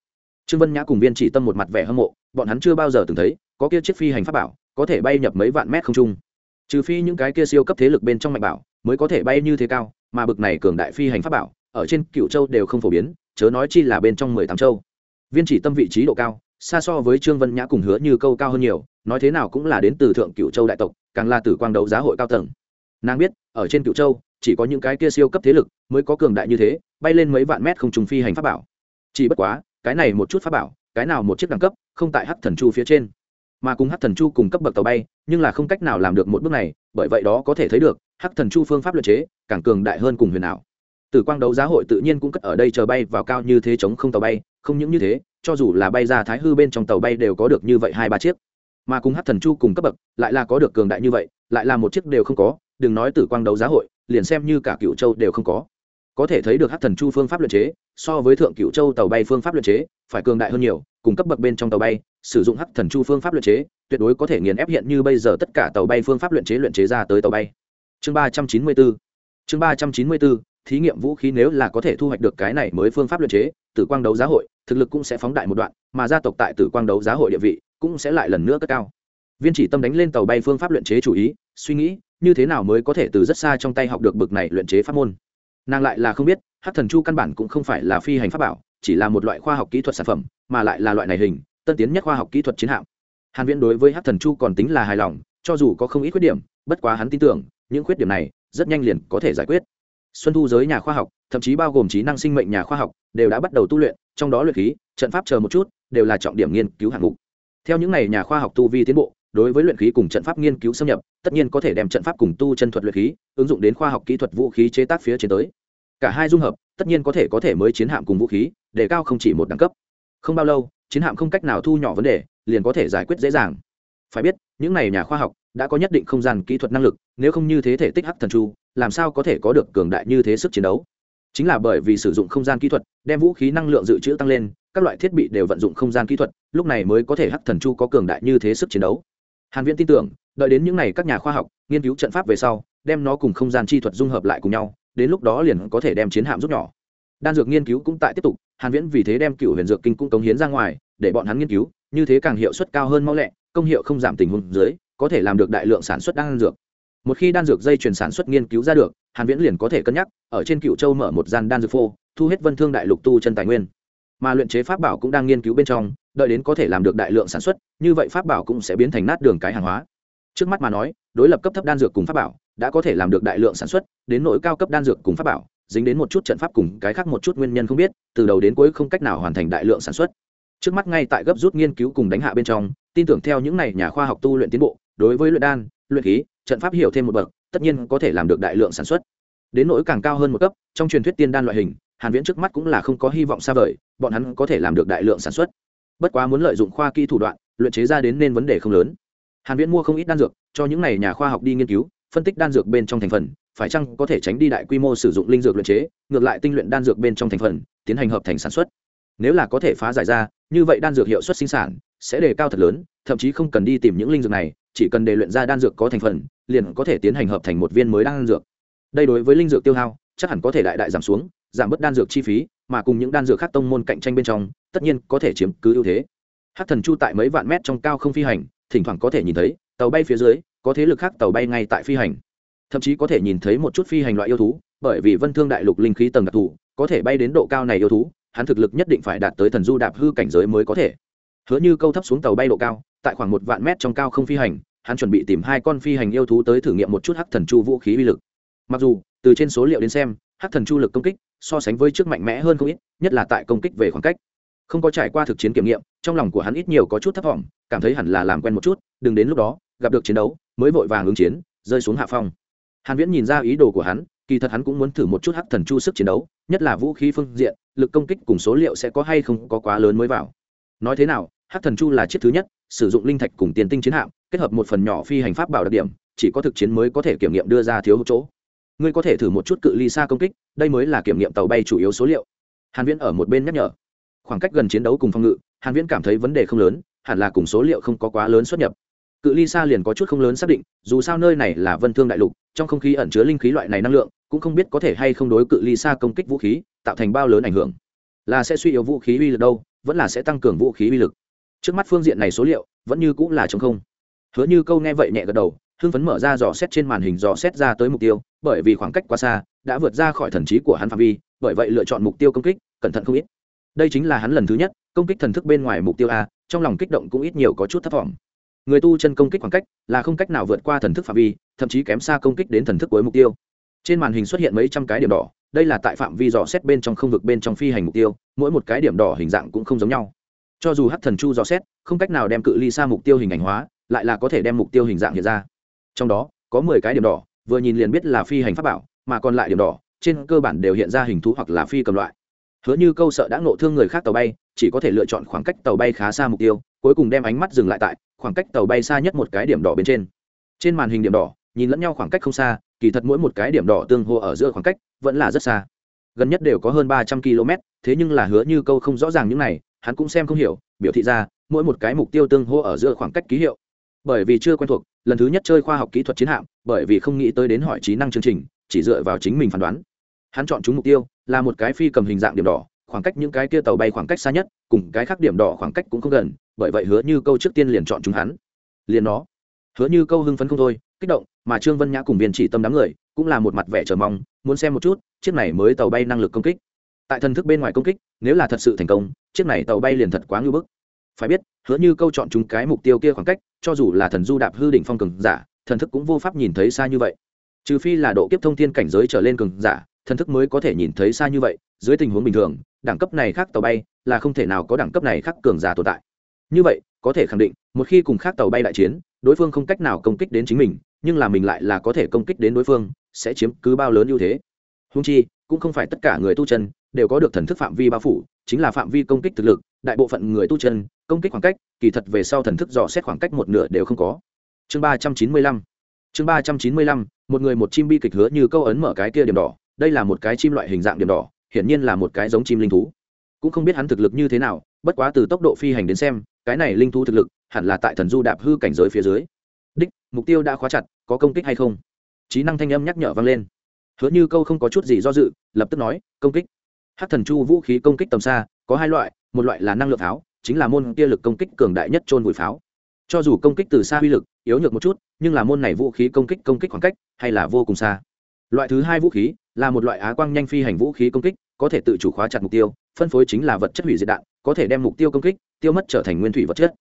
Trương vân nhã cùng viên chỉ tâm một mặt vẻ hâm mộ, bọn hắn chưa bao giờ từng thấy, có kia chiếc phi hành pháp bảo, có thể bay nhập mấy vạn mét không trung. Trừ phi những cái kia siêu cấp thế lực bên trong mạnh bảo, mới có thể bay như thế cao, mà bực này cường đại phi hành pháp bảo, ở trên cựu châu đều không phổ biến, chớ nói chi là bên trong mười tám châu. Viên chỉ tâm vị trí độ cao, xa so với trương vân nhã cùng hứa như câu cao hơn nhiều, nói thế nào cũng là đến từ thượng cựu châu đại tộc, càng là từ quang đấu giá hội cao tầng nàng biết, ở trên cựu châu, chỉ có những cái kia siêu cấp thế lực mới có cường đại như thế, bay lên mấy vạn mét không trùng phi hành pháp bảo. Chỉ bất quá, cái này một chút pháp bảo, cái nào một chiếc đẳng cấp, không tại hắc thần chu phía trên. Mà cùng hắc thần chu cùng cấp bậc tàu bay, nhưng là không cách nào làm được một bước này, bởi vậy đó có thể thấy được, hắc thần chu phương pháp luật chế, càng cường đại hơn cùng huyền ảo. Từ quang đấu giá hội tự nhiên cũng cất ở đây chờ bay vào cao như thế chống không tàu bay, không những như thế, cho dù là bay ra thái hư bên trong tàu bay đều có được như vậy hai ba chiếc. Mà cùng hát thần chu cùng cấp bậc, lại là có được cường đại như vậy, lại là một chiếc đều không có đừng nói tử quang đấu giá hội, liền xem như cả cựu châu đều không có. Có thể thấy được hát thần chu phương pháp luyện chế, so với thượng cựu châu tàu bay phương pháp luyện chế, phải cường đại hơn nhiều, cùng cấp bậc bên trong tàu bay, sử dụng hát thần chu phương pháp luyện chế, tuyệt đối có thể nghiền ép hiện như bây giờ tất cả tàu bay phương pháp luyện chế luyện chế ra tới tàu bay. Chương ba trăm chín mươi bốn, chương ba trăm chín mươi bốn, thí nghiệm vũ khí nếu là có thể thu hoạch được cái này mới phương pháp luyện chế, tử quang đấu giá hội, thực lực cũng sẽ phóng đại một đoạn, mà gia tộc tại tử quang đấu giá hội địa vị cũng sẽ lại lần nữa cất cao. Viên chỉ tâm đánh lên tàu bay phương pháp luyện chế chủ ý, suy nghĩ như thế nào mới có thể từ rất xa trong tay học được bực này luyện chế pháp môn? Nàng lại là không biết hát thần chu căn bản cũng không phải là phi hành pháp bảo, chỉ là một loại khoa học kỹ thuật sản phẩm, mà lại là loại này hình, tân tiến nhất khoa học kỹ thuật chiến hạm. Hàn viễn đối với hát thần chu còn tính là hài lòng, cho dù có không ít khuyết điểm, bất quá hắn tin tưởng, những khuyết điểm này rất nhanh liền có thể giải quyết. Xuân thu giới nhà khoa học, thậm chí bao gồm trí năng sinh mệnh nhà khoa học, đều đã bắt đầu tu luyện, trong đó luyện khí, trận pháp chờ một chút, đều là trọng điểm nghiên cứu hạng mục. Theo những ngày nhà khoa học tu vi tiến bộ đối với luyện khí cùng trận pháp nghiên cứu xâm nhập, tất nhiên có thể đem trận pháp cùng tu chân thuật luyện khí, ứng dụng đến khoa học kỹ thuật vũ khí chế tác phía trên tới. Cả hai dung hợp, tất nhiên có thể có thể mới chiến hạm cùng vũ khí để cao không chỉ một đẳng cấp. Không bao lâu, chiến hạm không cách nào thu nhỏ vấn đề, liền có thể giải quyết dễ dàng. Phải biết, những n à y nhà khoa học đã có nhất định không gian kỹ thuật năng lực, nếu không như thế thể tích hắc thần chu, làm sao có thể có được cường đại như thế sức chiến đấu? Chính là bởi vì sử dụng không gian kỹ thuật, đem vũ khí năng lượng dự trữ tăng lên, các loại thiết bị đều vận dụng không gian kỹ thuật, lúc này mới có thể hắc thần chu có cường đại như thế sức chiến đấu hàn viễn tin tưởng, đợi đến những ngày các nhà khoa học nghiên cứu trận pháp về sau, đem nó cùng không gian chi thuật dung hợp lại cùng nhau, đến lúc đó liền có thể đem chiến hạm rút nhỏ. Đan dược nghiên cứu cũng tại tiếp tục, hàn viễn vì thế đem cựu huyền dược kinh cũng cống hiến ra ngoài, để bọn hắn nghiên cứu, như thế càng hiệu suất cao hơn mau lẹ, công hiệu không giảm tình huống dưới, có thể làm được đại lượng sản xuất đan dược. Một khi đan dược dây chuyển sản xuất nghiên cứu ra được, hàn viễn liền có thể cân nhắc, ở trên cựu châu mở một gian đan dược phô, thu hết vân thương đại lục tu chân tài nguyên mà luyện chế pháp bảo cũng đang nghiên cứu bên trong, đợi đến có thể làm được đại lượng sản xuất, như vậy pháp bảo cũng sẽ biến thành nát đường cái hàng hóa. Trước mắt mà nói, đối lập cấp thấp đan dược cùng pháp bảo đã có thể làm được đại lượng sản xuất, đến nỗi cao cấp đan dược cùng pháp bảo, dính đến một chút trận pháp cùng cái khác một chút nguyên nhân không biết, từ đầu đến cuối không cách nào hoàn thành đại lượng sản xuất. Trước mắt ngay tại gấp rút nghiên cứu cùng đánh hạ bên trong, tin tưởng theo những này nhà khoa học tu luyện tiến bộ, đối với luyện đan, luyện khí, trận pháp hiểu thêm một bậc, tất nhiên có thể làm được đại lượng sản xuất. Đến nỗi càng cao hơn một cấp, trong truyền thuyết tiên đan loại hình hàn viễn trước mắt cũng là không có hy vọng xa vời, bọn hắn có thể làm được đại lượng sản xuất. Bất quá muốn lợi dụng khoa kỹ thủ đoạn, luyện chế ra đến nên vấn đề không lớn. Hàn viễn mua không ít đan dược, cho những này nhà khoa học đi nghiên cứu, phân tích đan dược bên trong thành phần, phải chăng có thể tránh đi đại quy mô sử dụng linh dược luyện chế, ngược lại tinh luyện đan dược bên trong thành phần, tiến hành hợp thành sản xuất. Nếu là có thể phá giải ra, như vậy đan dược hiệu suất sinh sản sẽ đề cao thật lớn, thậm chí không cần đi tìm những linh dược này, chỉ cần đề luyện ra đan dược có thành phần, liền có thể tiến hành hợp thành một viên mới đan dược. Đây đối với linh dược tiêu hao, chắc hẳn có thể đại đại giảm xuống giảm bớt đan dược chi phí, mà cùng những đan dược khác tông môn cạnh tranh bên trong, tất nhiên có thể chiếm cứ ưu thế. Hát thần chu tại mấy vạn mét trong cao không phi hành, thỉnh thoảng có thể nhìn thấy, tàu bay phía dưới, có thế lực khác tàu bay ngay tại phi hành. Thậm chí có thể nhìn thấy một chút phi hành loại yêu thú, bởi vì vân thương đại lục linh khí tầng đặc thù, có thể bay đến độ cao này yêu thú, hắn thực lực nhất định phải đạt tới thần du đạp hư cảnh giới mới có thể. Hứa như câu thấp xuống tàu bay độ cao, tại khoảng một vạn mét trong cao không phi hành, hắn chuẩn bị tìm hai con phi hành yêu thú tới thử nghiệm một chút hắc thần chu vũ khí uy lực. Mặc dù, từ trên số liệu đến xem, hắc thần chu lực công kích so sánh với trước mạnh mẽ hơn không ít, nhất là tại công kích về khoảng cách. Không có trải qua thực chiến kiểm nghiệm, trong lòng của hắn ít nhiều có chút thấp thỏm cảm thấy hẳn là làm quen một chút, đừng đến lúc đó, gặp được chiến đấu, mới vội vàng ứng chiến, rơi xuống hạ phong. Hàn viễn nhìn ra ý đồ của hắn, kỳ thật hắn cũng muốn thử một chút hắc thần chu sức chiến đấu, nhất là vũ khí phương diện, lực công kích cùng số liệu sẽ có hay không có quá lớn mới vào. Nói thế nào, hắc thần chu là chiếc thứ nhất, sử dụng linh thạch cùng tiền tinh chiến hạm, kết hợp một phần nhỏ phi hành pháp bảo đặc điểm, chỉ có thực chiến mới có thể kiểm nghiệm đưa ra thiếu chỗ ngươi có thể thử một chút cự ly xa công kích, đây mới là kiểm nghiệm tàu bay chủ yếu số liệu. Hàn viễn ở một bên nhắc nhở. Khoảng cách gần chiến đấu cùng phòng ngự, hàn viễn cảm thấy vấn đề không lớn, hẳn là cùng số liệu không có quá lớn xuất nhập. Cự ly xa liền có chút không lớn xác định, dù sao nơi này là vân thương đại lục, trong không khí ẩn chứa linh khí loại này năng lượng, cũng không biết có thể hay không đối cự ly xa công kích vũ khí, tạo thành bao lớn ảnh hưởng. Là sẽ suy yếu vũ khí uy lực đâu, vẫn là sẽ tăng cường vũ khí uy lực. Trước mắt phương diện này số liệu, vẫn như cũng là chống không. Hứa như câu nghe vậy nhẹ gật đầu hưng phấn mở ra dò xét trên màn hình dò xét ra tới mục tiêu, bởi vì khoảng cách quá xa, đã vượt ra khỏi thần trí của hắn phạm vi, bởi vậy lựa chọn mục tiêu công kích, cẩn thận không ít. Đây chính là hắn lần thứ nhất công kích thần thức bên ngoài mục tiêu a, trong lòng kích động cũng ít nhiều có chút thất vọng. Người tu chân công kích khoảng cách là không cách nào vượt qua thần thức phạm vi, thậm chí kém xa công kích đến thần thức cuối mục tiêu. Trên màn hình xuất hiện mấy trăm cái điểm đỏ, đây là tại phạm vi dò xét bên trong không vực bên trong phi hành mục tiêu, mỗi một cái điểm đỏ hình dạng cũng không giống nhau. Cho dù hắc thần chu dò xét, không cách nào đem cự ly xa mục tiêu hình ảnh hóa, lại là có thể đem mục tiêu hình dạng hiện ra trong đó, có mười cái điểm đỏ, vừa nhìn liền biết là phi hành pháp bảo, mà còn lại điểm đỏ, trên cơ bản đều hiện ra hình thú hoặc là phi cầm loại. Hứa như câu sợ đã ngộ thương người khác tàu bay, chỉ có thể lựa chọn khoảng cách tàu bay khá xa mục tiêu, cuối cùng đem ánh mắt dừng lại tại khoảng cách tàu bay xa nhất một cái điểm đỏ bên trên. Trên màn hình điểm đỏ, nhìn lẫn nhau khoảng cách không xa, kỳ thật mỗi một cái điểm đỏ tương hô ở giữa khoảng cách vẫn là rất xa. Gần nhất đều có hơn ba trăm km thế nhưng là hứa như câu không rõ ràng những này, hắn cũng xem không hiểu, biểu thị ra mỗi một cái mục tiêu tương hô ở giữa khoảng cách ký hiệu. Bởi vì chưa quen thuộc lần thứ nhất chơi khoa học kỹ thuật chiến hạm, bởi vì không nghĩ tới đến hỏi trí năng chương trình, chỉ dựa vào chính mình phán đoán. Hắn chọn chúng mục tiêu là một cái phi cầm hình dạng điểm đỏ, khoảng cách những cái kia tàu bay khoảng cách xa nhất, cùng cái khác điểm đỏ khoảng cách cũng không gần, bởi vậy hứa như câu trước tiên liền chọn chúng hắn. Liền nó. Hứa như câu hưng phấn không thôi, kích động, mà trương vân nhã cùng viên chỉ tâm đám người cũng là một mặt vẻ chờ mong, muốn xem một chút, chiếc này mới tàu bay năng lực công kích. Tại thần thức bên ngoài công kích, nếu là thật sự thành công, chiếc này tàu bay liền thật quá ngưỡng bức. Phải biết, hứa như câu chọn chúng cái mục tiêu kia khoảng cách cho dù là thần du đạp hư đỉnh phong cường giả, thần thức cũng vô pháp nhìn thấy xa như vậy. Trừ phi là độ kiếp thông thiên cảnh giới trở lên cường giả, thần thức mới có thể nhìn thấy xa như vậy, dưới tình huống bình thường, đẳng cấp này khác tàu bay là không thể nào có đẳng cấp này khác cường giả tồn tại. Như vậy, có thể khẳng định, một khi cùng khác tàu bay đại chiến, đối phương không cách nào công kích đến chính mình, nhưng là mình lại là có thể công kích đến đối phương, sẽ chiếm cứ bao lớn ưu thế. Húng chi, cũng không phải tất cả người tu chân đều có được thần thức phạm vi bao phủ, chính là phạm vi công kích thực lực đại bộ phận người tu chân, công kích khoảng cách, kỳ thật về sau thần thức dò xét khoảng cách một nửa đều không có. Chương ba trăm chín mươi lăm. Chương ba trăm chín mươi lăm, một người một chim bi kịch hứa như câu ấn mở cái kia điểm đỏ, đây là một cái chim loại hình dạng điểm đỏ, hiển nhiên là một cái giống chim linh thú. Cũng không biết hắn thực lực như thế nào, bất quá từ tốc độ phi hành đến xem, cái này linh thú thực lực hẳn là tại thần du đạp hư cảnh giới phía dưới. Đích, mục tiêu đã khóa chặt, có công kích hay không? Trí năng thanh âm nhắc nhở vang lên. Hứa như câu không có chút gì do dự, lập tức nói, công kích. Hát thần chu vũ khí công kích tầm xa, có hai loại một loại là năng lượng pháo, chính là môn kia lực công kích cường đại nhất trôn vùi pháo. Cho dù công kích từ xa uy lực, yếu nhược một chút, nhưng là môn này vũ khí công kích công kích khoảng cách hay là vô cùng xa. Loại thứ hai vũ khí là một loại á quang nhanh phi hành vũ khí công kích, có thể tự chủ khóa chặt mục tiêu, phân phối chính là vật chất hủy diệt đạn, có thể đem mục tiêu công kích, tiêu mất trở thành nguyên thủy vật chất.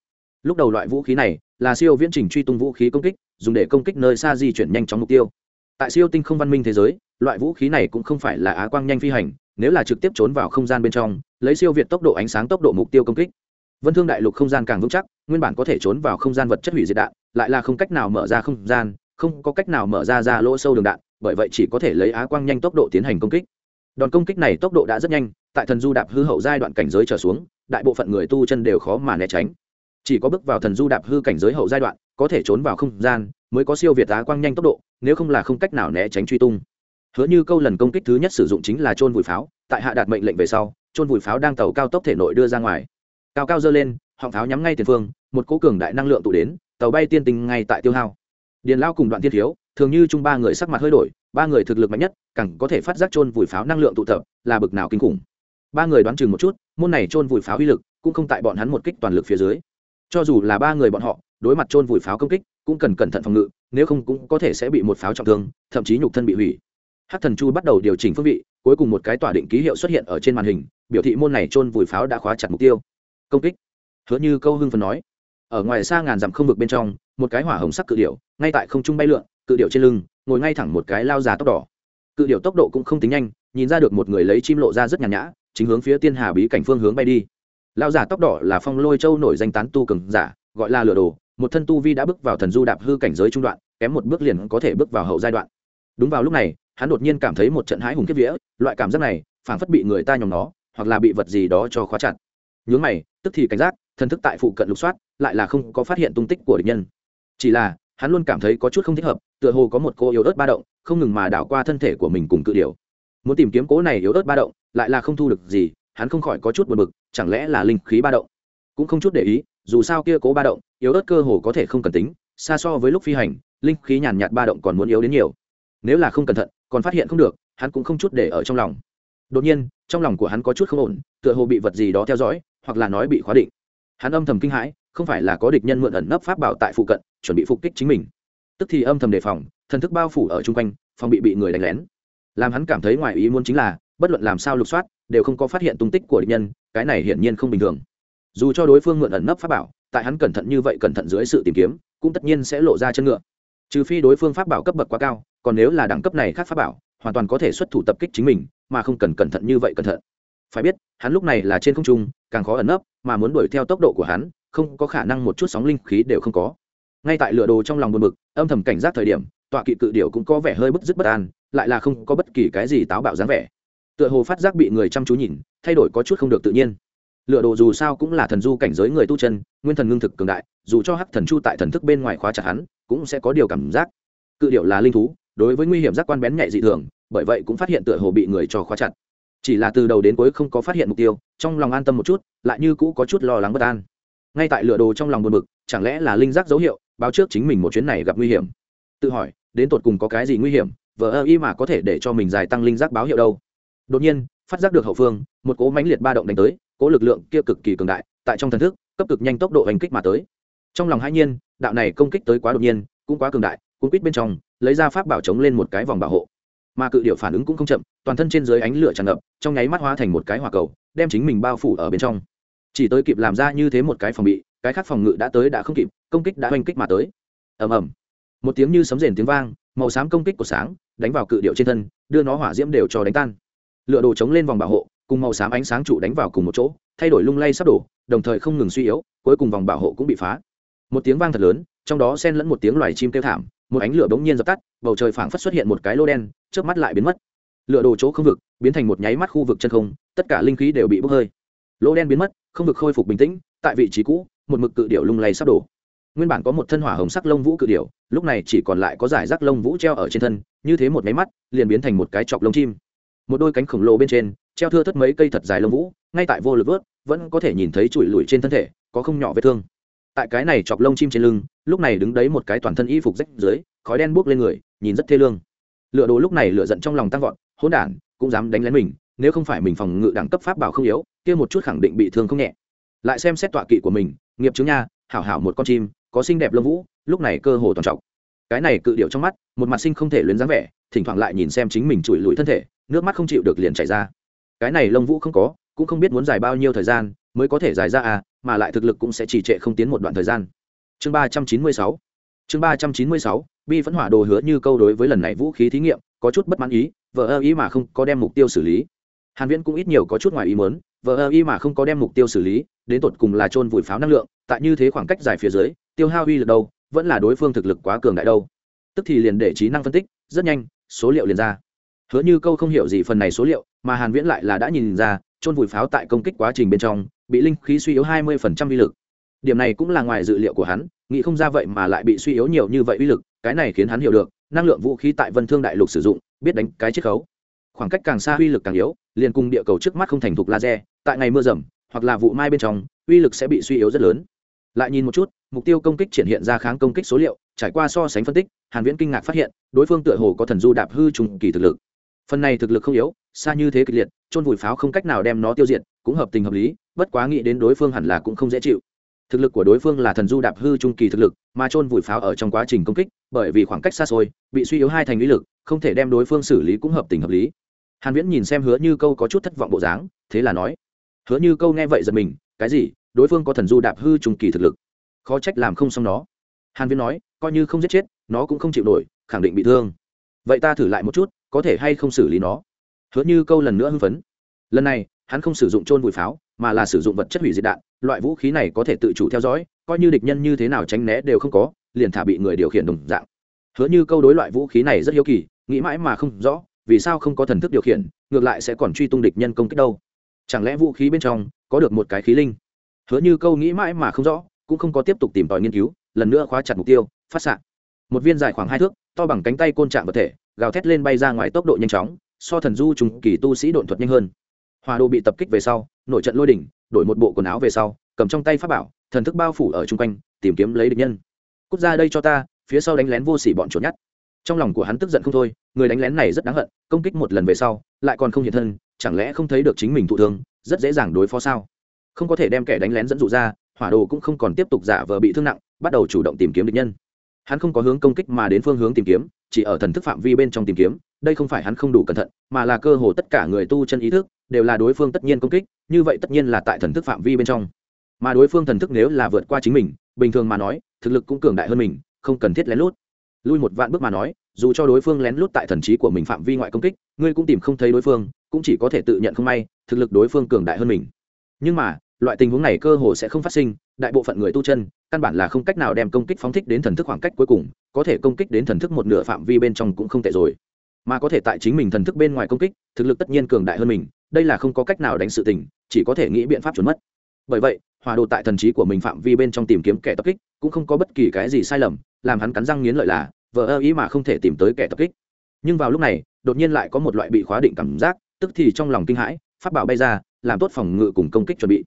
Lúc đầu loại vũ khí này là siêu viễn trình truy tung vũ khí công kích, dùng để công kích nơi xa di chuyển nhanh chóng mục tiêu. Tại siêu tinh không văn minh thế giới, loại vũ khí này cũng không phải là á quang nhanh phi hành nếu là trực tiếp trốn vào không gian bên trong, lấy siêu việt tốc độ ánh sáng tốc độ mục tiêu công kích. Vân thương đại lục không gian càng vững chắc, nguyên bản có thể trốn vào không gian vật chất hủy diệt đạn, lại là không cách nào mở ra không gian, không có cách nào mở ra ra lỗ sâu đường đạn, bởi vậy chỉ có thể lấy á quang nhanh tốc độ tiến hành công kích. Đòn công kích này tốc độ đã rất nhanh, tại thần du đạp hư hậu giai đoạn cảnh giới trở xuống, đại bộ phận người tu chân đều khó mà né tránh. Chỉ có bước vào thần du đạp hư cảnh giới hậu giai đoạn, có thể trốn vào không gian, mới có siêu việt á quang nhanh tốc độ, nếu không là không cách nào né tránh truy tung hứa như câu lần công kích thứ nhất sử dụng chính là trôn vùi pháo, tại hạ đạt mệnh lệnh về sau trôn vùi pháo đang tàu cao tốc thể nội đưa ra ngoài. Cao cao dơ lên, họng pháo nhắm ngay tiền phương, một cố cường đại năng lượng tụ đến, tàu bay tiên tình ngay tại tiêu hao. Điền lao cùng đoạn tiên thiếu, thường như chung ba người sắc mặt hơi đổi, ba người thực lực mạnh nhất, càng có thể phát giác trôn vùi pháo năng lượng tụ tập là bực nào kinh khủng. Ba người đoán chừng một chút, môn này trôn vùi pháo uy lực cũng không tại bọn hắn một kích toàn lực phía dưới. Cho dù là ba người bọn họ, đối mặt trôn vùi pháo công kích, cũng cần cẩn thận phòng ngự, nếu không cũng có thể sẽ bị một pháo trọng thương, thậm chí nhục thân bị hủy hát thần chu bắt đầu điều chỉnh phương vị, cuối cùng một cái tỏa định ký hiệu xuất hiện ở trên màn hình, biểu thị môn này trôn vùi pháo đã khóa chặt mục tiêu. Công kích. Hứa như câu hưng phần nói. Ở ngoài xa ngàn dặm không vực bên trong, một cái hỏa hồng sắc cự điệu ngay tại không trung bay lượn, cự điệu trên lưng, ngồi ngay thẳng một cái lao già tốc đỏ. Cự điệu tốc độ cũng không tính nhanh, nhìn ra được một người lấy chim lộ ra rất nhàn nhã, chính hướng phía tiên hà bí cảnh phương hướng bay đi. Lao giả tóc đỏ là phong lôi châu nổi danh tán tu cường giả, gọi là lửa đồ, một thân tu vi đã bước vào thần du đạp hư cảnh giới trung đoạn, kém một bước liền có thể bước vào hậu giai đoạn. Đúng vào lúc này hắn đột nhiên cảm thấy một trận hãi hùng kiếp vía, loại cảm giác này, phảng phất bị người ta nhòm nó, hoặc là bị vật gì đó cho khóa chặt. Nhướng mày, tức thì cảnh giác, thần thức tại phụ cận lục soát, lại là không có phát hiện tung tích của địch nhân. Chỉ là, hắn luôn cảm thấy có chút không thích hợp, tựa hồ có một cô yếu ớt ba động, không ngừng mà đảo qua thân thể của mình cùng cự điều muốn tìm kiếm cố này yếu ớt ba động, lại là không thu được gì, hắn không khỏi có chút buồn bực, chẳng lẽ là linh khí ba động? Cũng không chút để ý, dù sao kia cố ba động, yếu ớt cơ hồ có thể không cần tính, xa so với lúc phi hành, linh khí nhàn nhạt ba động còn muốn yếu đến nhiều. Nếu là không cẩn thận còn phát hiện không được, hắn cũng không chút để ở trong lòng. Đột nhiên, trong lòng của hắn có chút không ổn, tựa hồ bị vật gì đó theo dõi, hoặc là nói bị khóa định. Hắn âm thầm kinh hãi, không phải là có địch nhân mượn ẩn nấp pháp bảo tại phụ cận, chuẩn bị phục kích chính mình. Tức thì âm thầm đề phòng, thần thức bao phủ ở chung quanh, phòng bị bị người đánh lén. Làm hắn cảm thấy ngoài ý muốn chính là, bất luận làm sao lục soát, đều không có phát hiện tung tích của địch nhân, cái này hiển nhiên không bình thường. Dù cho đối phương mượn ẩn nấp pháp bảo, tại hắn cẩn thận như vậy cẩn thận dưới sự tìm kiếm, cũng tất nhiên sẽ lộ ra chân ngựa trừ phi đối phương pháp bảo cấp bậc quá cao, còn nếu là đẳng cấp này khác pháp bảo, hoàn toàn có thể xuất thủ tập kích chính mình, mà không cần cẩn thận như vậy cẩn thận. Phải biết, hắn lúc này là trên không trung, càng khó ẩn nấp, mà muốn đuổi theo tốc độ của hắn, không có khả năng một chút sóng linh khí đều không có. Ngay tại lựa đồ trong lòng buồn bực, âm thầm cảnh giác thời điểm, tọa kỵ cự điệu cũng có vẻ hơi bức dứt bất an, lại là không có bất kỳ cái gì táo bạo dáng vẻ. Tựa hồ phát giác bị người chăm chú nhìn, thay đổi có chút không được tự nhiên. Lựa đồ dù sao cũng là thần du cảnh giới người tu chân, nguyên thần ngưng thực cường đại, dù cho hắc thần chu tại thần thức bên ngoài khóa chặt hắn cũng sẽ có điều cảm giác. Cự điệu là linh thú, đối với nguy hiểm giác quan bén nhạy dị thường, bởi vậy cũng phát hiện tựa hồ bị người cho khóa chặt. Chỉ là từ đầu đến cuối không có phát hiện mục tiêu, trong lòng an tâm một chút, lại như cũ có chút lo lắng bất an. Ngay tại lựa đồ trong lòng buồn bực, chẳng lẽ là linh giác dấu hiệu, báo trước chính mình một chuyến này gặp nguy hiểm? Tự hỏi, đến tột cùng có cái gì nguy hiểm, vờ ơ y mà có thể để cho mình dài tăng linh giác báo hiệu đâu? Đột nhiên, phát giác được hậu phương, một cố mãnh liệt ba động đánh tới cố lực lượng kia cực kỳ cường đại, tại trong thần thức, cấp cực nhanh tốc độ hành kích mà tới trong lòng hai nhiên, đạo này công kích tới quá đột nhiên, cũng quá cường đại cũng quýt bên trong, lấy ra pháp bảo chống lên một cái vòng bảo hộ. Mà cự điệu phản ứng cũng không chậm, toàn thân trên dưới ánh lửa tràn ngập, trong nháy mắt hóa thành một cái hỏa cầu, đem chính mình bao phủ ở bên trong. Chỉ tới kịp làm ra như thế một cái phòng bị, cái khác phòng ngự đã tới đã không kịp, công kích đã oanh kích mà tới. Ầm ầm. Một tiếng như sấm rền tiếng vang, màu xám công kích của sáng, đánh vào cự điệu trên thân, đưa nó hỏa diễm đều cho đánh tan. Lựa đồ chống lên vòng bảo hộ, cùng màu xám ánh sáng trụ đánh vào cùng một chỗ, thay đổi lung lay sắp đổ, đồng thời không ngừng suy yếu, cuối cùng vòng bảo hộ cũng bị phá một tiếng vang thật lớn, trong đó xen lẫn một tiếng loài chim kêu thảm, một ánh lửa bỗng nhiên dập tắt, bầu trời phảng phất xuất hiện một cái lô đen trước mắt lại biến mất. Lửa đồ chỗ không vực, biến thành một nháy mắt khu vực chân không, tất cả linh khí đều bị bốc hơi. Lô đen biến mất, không vực khôi phục bình tĩnh, tại vị trí cũ, một mực cự điệu lung lay sắp đổ. Nguyên bản có một thân hỏa hồng sắc lông vũ cự điệu lúc này chỉ còn lại có giải rác lông vũ treo ở trên thân, như thế một máy mắt, liền biến thành một cái chọc lông chim. Một đôi cánh khổng lồ bên trên, treo thưa thất mấy cây thật dài lông vũ, ngay tại vô lực vớt, vẫn có thể nhìn thấy chùi lùi trên thân thể, có không nhỏ vết thương tại cái này chọc lông chim trên lưng, lúc này đứng đấy một cái toàn thân y phục rách dưới, khói đen buốc lên người, nhìn rất thê lương. Lựa đồ lúc này lựa giận trong lòng tăng vọt, hỗn đản, cũng dám đánh lén mình, nếu không phải mình phòng ngự đẳng cấp pháp bảo không yếu, kia một chút khẳng định bị thương không nhẹ. Lại xem xét tọa kỵ của mình, nghiệp chứng nha, hảo hảo một con chim, có xinh đẹp lông vũ, lúc này cơ hồ toàn trọng cái này cự điệu trong mắt, một mặt sinh không thể luyến dáng vẻ, thỉnh thoảng lại nhìn xem chính mình chùi lùi thân thể, nước mắt không chịu được liền chảy ra. Cái này lông vũ không có, cũng không biết muốn dài bao nhiêu thời gian mới có thể dài ra à mà lại thực lực cũng sẽ trì trệ không tiến một đoạn thời gian. Chương ba trăm chín mươi sáu. Chương ba trăm chín mươi sáu, bi phẫn hỏa đồ hứa như câu đối với lần này vũ khí thí nghiệm, có chút bất mãn ý, vờ ơ ý mà không có đem mục tiêu xử lý. Hàn viễn cũng ít nhiều có chút ngoài ý muốn, vờ ơ ý mà không có đem mục tiêu xử lý, đến tột cùng là trôn vùi pháo năng lượng, tại như thế khoảng cách dài phía dưới, tiêu hao uy lực đâu, vẫn là đối phương thực lực quá cường đại đâu. Tức thì liền để trí năng phân tích, rất nhanh, số liệu liền ra. Hứa như câu không hiểu gì phần này số liệu, mà hàn viễn lại là đã nhìn ra trôn vùi pháo tại công kích quá trình bên trong bị linh khí suy yếu 20% uy lực. Điểm này cũng là ngoài dự liệu của hắn, nghĩ không ra vậy mà lại bị suy yếu nhiều như vậy uy lực, cái này khiến hắn hiểu được, năng lượng vũ khí tại vân thương đại lục sử dụng, biết đánh cái chiết khấu. Khoảng cách càng xa uy lực càng yếu, liền cùng địa cầu trước mắt không thành thục laser, tại ngày mưa rầm, hoặc là vụ mai bên trong, uy lực sẽ bị suy yếu rất lớn. Lại nhìn một chút, mục tiêu công kích triển hiện ra kháng công kích số liệu, trải qua so sánh phân tích, hàn viễn kinh ngạc phát hiện, đối phương tựa hồ có thần du đạp hư trùng kỳ thực lực. Phần này thực lực không yếu, xa như thế kịch liệt trôn vùi pháo không cách nào đem nó tiêu diệt, cũng hợp tình hợp lý bất quá nghĩ đến đối phương hẳn là cũng không dễ chịu. Thực lực của đối phương là thần du đạp hư trung kỳ thực lực, mà trôn vùi pháo ở trong quá trình công kích, bởi vì khoảng cách xa xôi, bị suy yếu hai thành lý lực, không thể đem đối phương xử lý cũng hợp tình hợp lý. Hàn viễn nhìn xem hứa như câu có chút thất vọng bộ dáng, thế là nói, hứa như câu nghe vậy giật mình, cái gì? Đối phương có thần du đạp hư trung kỳ thực lực? Khó trách làm không xong nó. Hàn viễn nói, coi như không giết chết, nó cũng không chịu nổi, khẳng định bị thương. Vậy ta thử lại một chút, có thể hay không xử lý nó? Hứa như câu lần nữa hưng phấn. Lần này, hắn không sử dụng trôn vùi pháo mà là sử dụng vật chất hủy diệt đạn, loại vũ khí này có thể tự chủ theo dõi, coi như địch nhân như thế nào tránh né đều không có, liền thả bị người điều khiển đồng dạng. Hứa như câu đối loại vũ khí này rất hiếu kỳ, nghĩ mãi mà không rõ, vì sao không có thần thức điều khiển, ngược lại sẽ còn truy tung địch nhân công kích đâu. Chẳng lẽ vũ khí bên trong có được một cái khí linh? Hứa như câu nghĩ mãi mà không rõ, cũng không có tiếp tục tìm tòi nghiên cứu, lần nữa khóa chặt mục tiêu, phát xạ. Một viên dài khoảng hai thước, to bằng cánh tay côn trạng vật thể, gào thét lên bay ra ngoài tốc độ nhanh chóng, so thần du trùng kỳ tu sĩ độn thuật nhanh hơn hòa đồ bị tập kích về sau nổi trận lôi đỉnh, đổi một bộ quần áo về sau, cầm trong tay pháp bảo, thần thức bao phủ ở chung quanh, tìm kiếm lấy địch nhân. Cút ra đây cho ta, phía sau đánh lén vô sỉ bọn chuột nhát trong lòng của hắn tức giận không thôi, người đánh lén này rất đáng hận, công kích một lần về sau, lại còn không hiện thân, chẳng lẽ không thấy được chính mình thụ thương, rất dễ dàng đối phó sao? Không có thể đem kẻ đánh lén dẫn dụ ra, hỏa đồ cũng không còn tiếp tục giả vờ bị thương nặng, bắt đầu chủ động tìm kiếm địch nhân. Hắn không có hướng công kích mà đến phương hướng tìm kiếm, chỉ ở thần thức phạm vi bên trong tìm kiếm đây không phải hắn không đủ cẩn thận, mà là cơ hồ tất cả người tu chân ý thức đều là đối phương tất nhiên công kích, như vậy tất nhiên là tại thần thức phạm vi bên trong. Mà đối phương thần thức nếu là vượt qua chính mình, bình thường mà nói, thực lực cũng cường đại hơn mình, không cần thiết lén lút. Lui một vạn bước mà nói, dù cho đối phương lén lút tại thần trí của mình phạm vi ngoại công kích, ngươi cũng tìm không thấy đối phương, cũng chỉ có thể tự nhận không may, thực lực đối phương cường đại hơn mình. Nhưng mà, loại tình huống này cơ hồ sẽ không phát sinh, đại bộ phận người tu chân, căn bản là không cách nào đem công kích phóng thích đến thần thức khoảng cách cuối cùng, có thể công kích đến thần thức một nửa phạm vi bên trong cũng không tệ rồi mà có thể tại chính mình thần thức bên ngoài công kích, thực lực tất nhiên cường đại hơn mình, đây là không có cách nào đánh sự tình, chỉ có thể nghĩ biện pháp chuẩn mất. Bởi vậy, hòa đồ tại thần trí của mình phạm vi bên trong tìm kiếm kẻ tập kích, cũng không có bất kỳ cái gì sai lầm, làm hắn cắn răng nghiến lợi là, vờ ơ ý mà không thể tìm tới kẻ tập kích. Nhưng vào lúc này, đột nhiên lại có một loại bị khóa định cảm giác, tức thì trong lòng kinh hãi phát bảo bay ra, làm tốt phòng ngự cùng công kích chuẩn bị.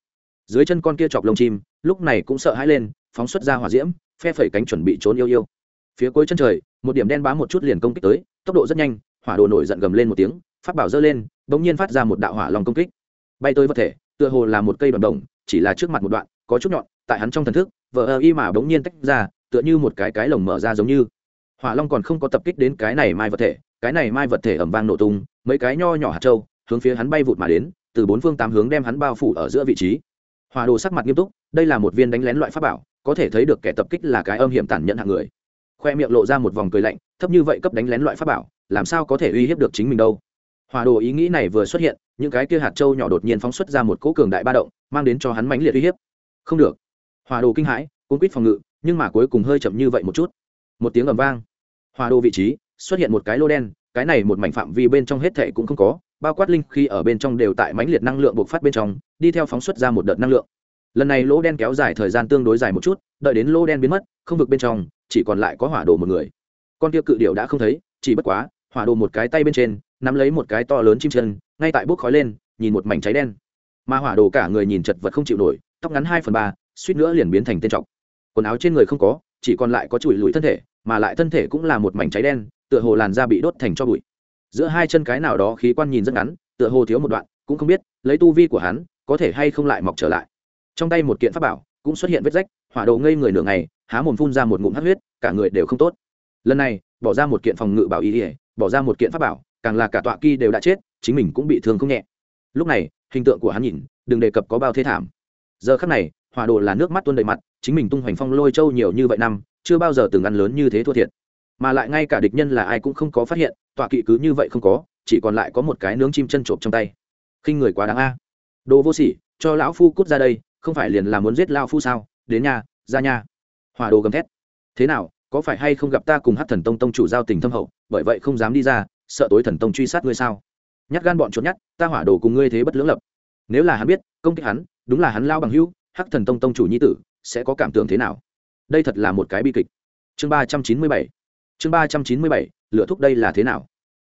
Dưới chân con kia chọc lông chim, lúc này cũng sợ hãi lên, phóng xuất ra hỏa diễm, phe phẩy cánh chuẩn bị trốn yêu yêu. Phía cuối chân trời, một điểm đen bám một chút liền công kích tới, tốc độ rất nhanh hỏa đồ nổi giận gầm lên một tiếng phát bảo dơ lên, bỗng nhiên phát ra một đạo hỏa lòng công kích. Bay tới vật thể, tựa hồ là một cây bằng đồng chỉ là trước mặt một đoạn, có chút nhọn, tại hắn trong thần thức, vờ ơ y mà bỗng nhiên tách ra, tựa như một cái cái lồng mở ra giống như. Hỏa long còn không có tập kích đến cái này mai vật thể, cái này mai vật thể ẩm vang nổ tung, mấy cái nho nhỏ hạt trâu, hướng phía hắn bay vụt mà đến, từ bốn phương tám hướng đem hắn bao phủ ở giữa vị trí. Hòa đồ sắc mặt nghiêm túc, đây là một viên đánh lén loại pháp bảo, có thể thấy được kẻ tập kích là cái âm hiểm tàn nhẫn hạng người. Khoe miệng lộ ra một vòng cười lạnh, thấp như vậy cấp đánh lén loại pháp bảo làm sao có thể uy hiếp được chính mình đâu. Hòa đồ ý nghĩ này vừa xuất hiện, những cái kia hạt trâu nhỏ đột nhiên phóng xuất ra một cỗ cường đại ba động, mang đến cho hắn mãnh liệt uy hiếp. Không được. Hòa đồ kinh hãi, cuốn quýt phòng ngự, nhưng mà cuối cùng hơi chậm như vậy một chút. Một tiếng ầm vang. Hòa đồ vị trí, xuất hiện một cái lô đen, cái này một mảnh phạm vi bên trong hết thệ cũng không có, bao quát linh khi ở bên trong đều tại mãnh liệt năng lượng bộc phát bên trong, đi theo phóng xuất ra một đợt năng lượng. Lần này lỗ đen kéo dài thời gian tương đối dài một chút, đợi đến lỗ đen biến mất, không vực bên trong, chỉ còn lại có hỏa đồ một người. Con kia cự điệu đã không thấy, chỉ bất quá hỏa đồ một cái tay bên trên, nắm lấy một cái to lớn chim chân, ngay tại bốc khói lên, nhìn một mảnh cháy đen. Mà hỏa đồ cả người nhìn chật vật không chịu nổi, tóc ngắn hai phần ba, suýt nữa liền biến thành tên trọc. Quần áo trên người không có, chỉ còn lại có chùi lùi thân thể, mà lại thân thể cũng là một mảnh cháy đen, tựa hồ làn da bị đốt thành cho bụi. Giữa hai chân cái nào đó khí quan nhìn rất ngắn, tựa hồ thiếu một đoạn, cũng không biết, lấy tu vi của hắn, có thể hay không lại mọc trở lại. Trong tay một kiện pháp bảo, cũng xuất hiện vết rách, hỏa đồ ngây người nửa ngày, há mồm phun ra một ngụm hát huyết, cả người đều không tốt. Lần này, bỏ ra một kiện phòng ngự bảo y ỉa bỏ ra một kiện pháp bảo, càng là cả tọa kỳ đều đã chết, chính mình cũng bị thương không nhẹ. Lúc này, hình tượng của hắn nhìn, đừng đề cập có bao thế thảm. Giờ khắc này, hỏa đồ là nước mắt tuôn đầy mặt, chính mình tung hoành phong lôi châu nhiều như vậy năm, chưa bao giờ từng ăn lớn như thế thua thiệt. Mà lại ngay cả địch nhân là ai cũng không có phát hiện, tọa kỵ cứ như vậy không có, chỉ còn lại có một cái nướng chim chân trộm trong tay. Khinh người quá đáng a. Đồ vô sỉ, cho lão phu cút ra đây, không phải liền là muốn giết lao phu sao? Đến nhà, ra nhà. Hòa đồ gầm thét. Thế nào có phải hay không gặp ta cùng hát thần tông tông chủ giao tình thâm hậu, bởi vậy không dám đi ra, sợ tối thần tông truy sát ngươi sao? Nhát gan bọn trốn nhát, ta hỏa đồ cùng ngươi thế bất lưỡng lập. Nếu là hắn biết, công kích hắn, đúng là hắn lao bằng hữu hắc thần tông tông chủ nhi tử, sẽ có cảm tưởng thế nào? Đây thật là một cái bi kịch. Chương ba trăm chín mươi bảy, chương ba trăm chín mươi bảy, lựa thúc đây là thế nào?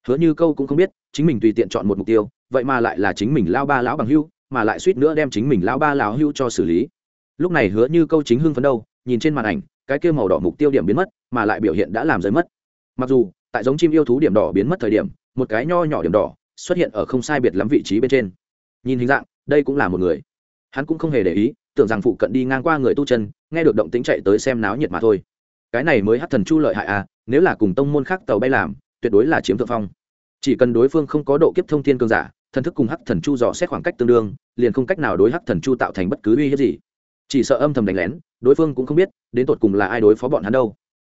Hứa như câu cũng không biết, chính mình tùy tiện chọn một mục tiêu, vậy mà lại là chính mình lao ba lão bằng hưu mà lại suýt nữa đem chính mình lao ba lão hưu cho xử lý. Lúc này hứa như câu chính hưng phấn đâu, nhìn trên màn ảnh cái kia màu đỏ mục tiêu điểm biến mất, mà lại biểu hiện đã làm rơi mất. Mặc dù, tại giống chim yêu thú điểm đỏ biến mất thời điểm, một cái nho nhỏ điểm đỏ xuất hiện ở không sai biệt lắm vị trí bên trên. Nhìn hình dạng, đây cũng là một người. Hắn cũng không hề để ý, tưởng rằng phụ cận đi ngang qua người tu chân, nghe được động tính chạy tới xem náo nhiệt mà thôi. Cái này mới hát thần chu lợi hại à nếu là cùng tông môn khác tàu bay làm, tuyệt đối là chiếm thượng phong. Chỉ cần đối phương không có độ kiếp thông thiên cương giả, thần thức cùng hắc thần chu dò xét khoảng cách tương đương, liền không cách nào đối hắc thần chu tạo thành bất cứ uy hiếp gì chỉ sợ âm thầm đánh lén, đối phương cũng không biết, đến tột cùng là ai đối phó bọn hắn đâu.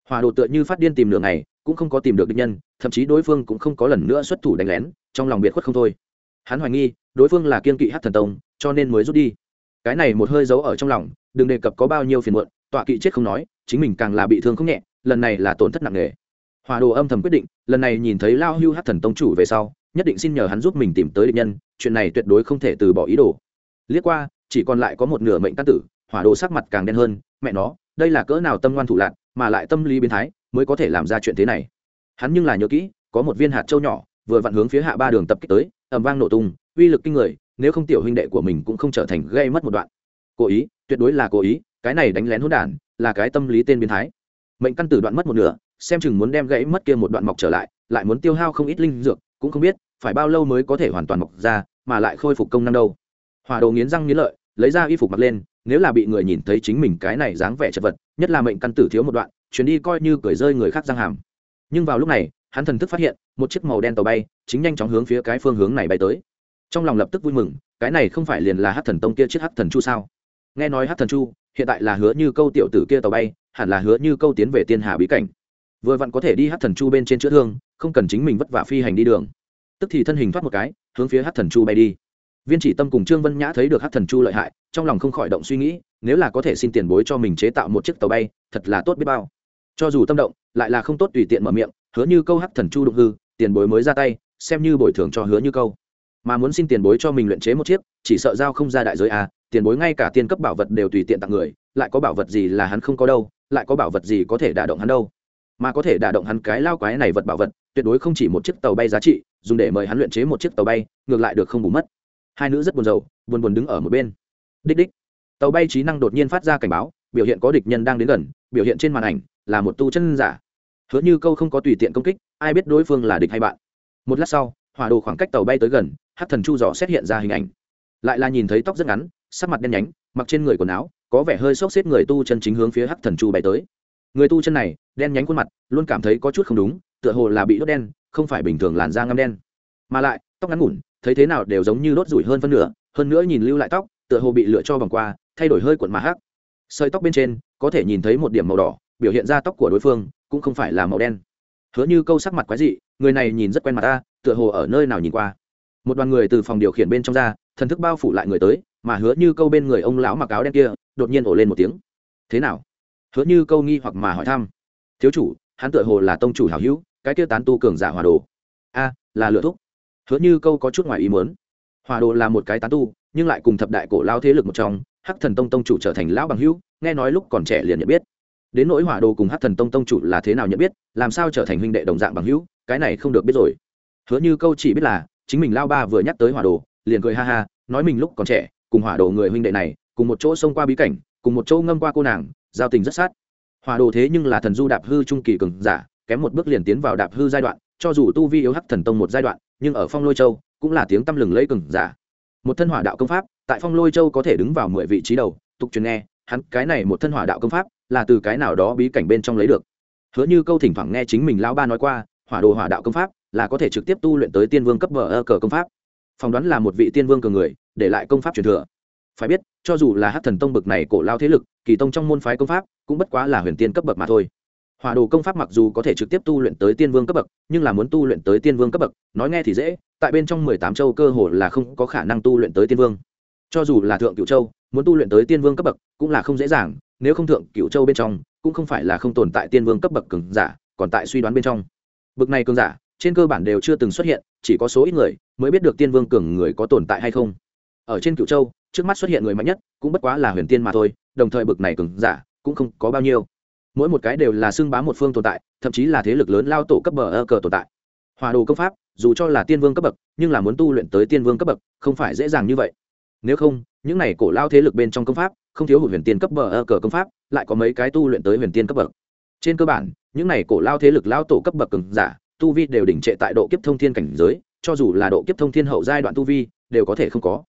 Hòa đồ tựa như phát điên tìm đường này cũng không có tìm được địch nhân, thậm chí đối phương cũng không có lần nữa xuất thủ đánh lén, trong lòng biệt khuất không thôi. Hắn hoài nghi, đối phương là kiên kỵ hắc thần tông, cho nên mới rút đi. Cái này một hơi giấu ở trong lòng, đừng đề cập có bao nhiêu phiền muộn, tọa kỵ chết không nói, chính mình càng là bị thương không nhẹ, lần này là tổn thất nặng nề. Hòa đồ âm thầm quyết định, lần này nhìn thấy lao hưu hát thần tông chủ về sau, nhất định xin nhờ hắn giúp mình tìm tới địch nhân, chuyện này tuyệt đối không thể từ bỏ ý đồ. Liếc qua, chỉ còn lại có một nửa mệnh căn tử hỏa đồ sắc mặt càng đen hơn, mẹ nó, đây là cỡ nào tâm ngoan thủ lạc mà lại tâm lý biến thái, mới có thể làm ra chuyện thế này. Hắn nhưng là nhớ kỹ, có một viên hạt trâu nhỏ, vừa vặn hướng phía hạ ba đường tập kích tới ẩm vang nổ tung, uy lực kinh người, nếu không tiểu huynh đệ của mình cũng không trở thành gây mất một đoạn. Cố ý, tuyệt đối là cố ý, cái này đánh lén hỗn đản, là cái tâm lý tên biến thái. Mệnh căn tử đoạn mất một nửa, xem chừng muốn đem gãy mất kia một đoạn mọc trở lại lại muốn tiêu hao không ít linh dược, cũng không biết, phải bao lâu mới có thể hoàn toàn mọc ra, mà lại khôi phục công năng đâu. Hòa đồ nghiến răng nghiến lợi, lấy ra y phục mặc lên nếu là bị người nhìn thấy chính mình cái này dáng vẻ chật vật, nhất là mệnh căn tử thiếu một đoạn chuyến đi coi như cười rơi người khác răng hàm. Nhưng vào lúc này, hắn thần thức phát hiện, một chiếc màu đen tàu bay chính nhanh chóng hướng phía cái phương hướng này bay tới. Trong lòng lập tức vui mừng, cái này không phải liền là hát thần tông kia chiếc hát thần chu sao? Nghe nói hát thần chu, hiện tại là hứa như câu tiểu tử kia tàu bay, hẳn là hứa như câu tiến về tiên hà bí cảnh. Vừa vặn có thể đi hát thần chu bên trên chữa thương, không cần chính mình vất vả phi hành đi đường. Tức thì thân hình thoát một cái, hướng phía hát thần chu bay đi viên chỉ tâm cùng trương vân nhã thấy được hát thần chu lợi hại, trong lòng không khỏi động suy nghĩ, nếu là có thể xin tiền bối cho mình chế tạo một chiếc tàu bay, thật là tốt biết bao. Cho dù tâm động, lại là không tốt tùy tiện mở miệng, hứa như câu hát thần chu đụng hư, tiền bối mới ra tay, xem như bồi thường cho hứa như câu. Mà muốn xin tiền bối cho mình luyện chế một chiếc, chỉ sợ giao không ra đại giới à tiền bối ngay cả tiền cấp bảo vật đều tùy tiện tặng người, lại có bảo vật gì là hắn không có đâu, lại có bảo vật gì có thể đả động hắn đâu. Mà có thể đả động hắn cái lao quái này vật bảo vật, tuyệt đối không chỉ một chiếc tàu bay giá trị, dùng để mời hắn luyện chế một chiếc tàu bay, ngược lại được không bù mất hai nữ rất buồn rầu, buồn buồn đứng ở một bên. Đích đích. Tàu bay trí năng đột nhiên phát ra cảnh báo, biểu hiện có địch nhân đang đến gần, biểu hiện trên màn ảnh là một tu chân giả. Hứa như câu không có tùy tiện công kích, ai biết đối phương là địch hay bạn. Một lát sau, hỏa đồ khoảng cách tàu bay tới gần hát thần chu dò xét hiện ra hình ảnh. Lại là nhìn thấy tóc rất ngắn, sắc mặt đen nhánh, mặc trên người quần áo, có vẻ hơi sốc xếp người tu chân chính hướng phía hắc thần chu bay tới. Người tu chân này, đen nhánh khuôn mặt, luôn cảm thấy có chút không đúng, tựa hồ là bị đốt đen, không phải bình thường làn da ngâm đen. Mà lại, tóc ngắn ngủn thấy thế nào đều giống như đốt rủi hơn phân nửa, hơn nữa nhìn lưu lại tóc, tựa hồ bị lựa cho bằng qua, thay đổi hơi cuộn mà hắc. Sợi tóc bên trên, có thể nhìn thấy một điểm màu đỏ, biểu hiện ra tóc của đối phương, cũng không phải là màu đen. Hứa như câu sắc mặt quái dị, người này nhìn rất quen mặt ta, tựa hồ ở nơi nào nhìn qua. Một đoàn người từ phòng điều khiển bên trong ra, thần thức bao phủ lại người tới, mà hứa như câu bên người ông lão mặc áo đen kia, đột nhiên ổ lên một tiếng. Thế nào? Hứa như câu nghi hoặc mà hỏi thăm. Thiếu chủ, hắn tựa hồ là tông chủ hảo hữu, cái kia tán tu cường giả hòa đồ. A, là lựa thúc hứa như câu có chút ngoài ý muốn. Hòa đồ là một cái tán tu, nhưng lại cùng thập đại cổ lao thế lực một trong, hắc thần tông tông chủ trở thành lão bằng hữu, nghe nói lúc còn trẻ liền nhận biết. Đến nỗi hỏa đồ cùng hắc thần tông tông chủ là thế nào nhận biết, làm sao trở thành huynh đệ đồng dạng bằng hữu, cái này không được biết rồi. Hứa như câu chỉ biết là, chính mình lao ba vừa nhắc tới hỏa đồ, liền cười ha ha, nói mình lúc còn trẻ, cùng hỏa đồ người huynh đệ này, cùng một chỗ xông qua bí cảnh, cùng một chỗ ngâm qua cô nàng, giao tình rất sát. Hỏa đồ thế nhưng là thần du đạp hư trung kỳ cường giả, kém một bước liền tiến vào đạp hư giai đoạn, cho dù tu vi yếu hắc thần tông một giai đoạn nhưng ở phong lôi châu cũng là tiếng tăm lừng lẫy cừng giả. Một thân hỏa đạo công pháp, tại phong lôi châu có thể đứng vào mười vị trí đầu, tục truyền nghe, hắn cái này một thân hỏa đạo công pháp là từ cái nào đó bí cảnh bên trong lấy được. Hứa như câu thỉnh thoảng nghe chính mình lão ba nói qua, hỏa đồ hỏa đạo công pháp là có thể trực tiếp tu luyện tới tiên vương cấp vở ơ cờ công pháp. Phỏng đoán là một vị tiên vương cường người, để lại công pháp truyền thừa. Phải biết, cho dù là hát thần tông bực này cổ lao thế lực, kỳ tông trong môn phái công pháp cũng bất quá là huyền tiên cấp bậc mà thôi hỏa đồ công pháp mặc dù có thể trực tiếp tu luyện tới tiên vương cấp bậc, nhưng là muốn tu luyện tới tiên vương cấp bậc, nói nghe thì dễ, tại bên trong mười tám châu cơ hồ là không có khả năng tu luyện tới tiên vương. Cho dù là thượng cửu châu, muốn tu luyện tới tiên vương cấp bậc cũng là không dễ dàng, nếu không thượng cửu châu bên trong, cũng không phải là không tồn tại tiên vương cấp bậc cường giả, còn tại suy đoán bên trong. Bậc này cường giả, trên cơ bản đều chưa từng xuất hiện, chỉ có số ít người mới biết được tiên vương cường người có tồn tại hay không. Ở trên cửu châu, trước mắt xuất hiện người mạnh nhất, cũng bất quá là huyền tiên mà thôi, đồng thời bậc này cường giả cũng không có bao nhiêu mỗi một cái đều là xưng bá một phương tồn tại, thậm chí là thế lực lớn lao tổ cấp bờ ơ cờ tồn tại. Hòa đồ công pháp, dù cho là tiên vương cấp bậc, nhưng là muốn tu luyện tới tiên vương cấp bậc, không phải dễ dàng như vậy. Nếu không, những này cổ lao thế lực bên trong công pháp, không thiếu hụt huyền tiên cấp bờ ơ cờ công pháp, lại có mấy cái tu luyện tới huyền tiên cấp bậc. Trên cơ bản, những này cổ lao thế lực lao tổ cấp bậc cường giả, tu vi đều đỉnh trệ tại độ kiếp thông thiên cảnh giới, cho dù là độ kiếp thông thiên hậu giai đoạn tu vi, đều có thể không có.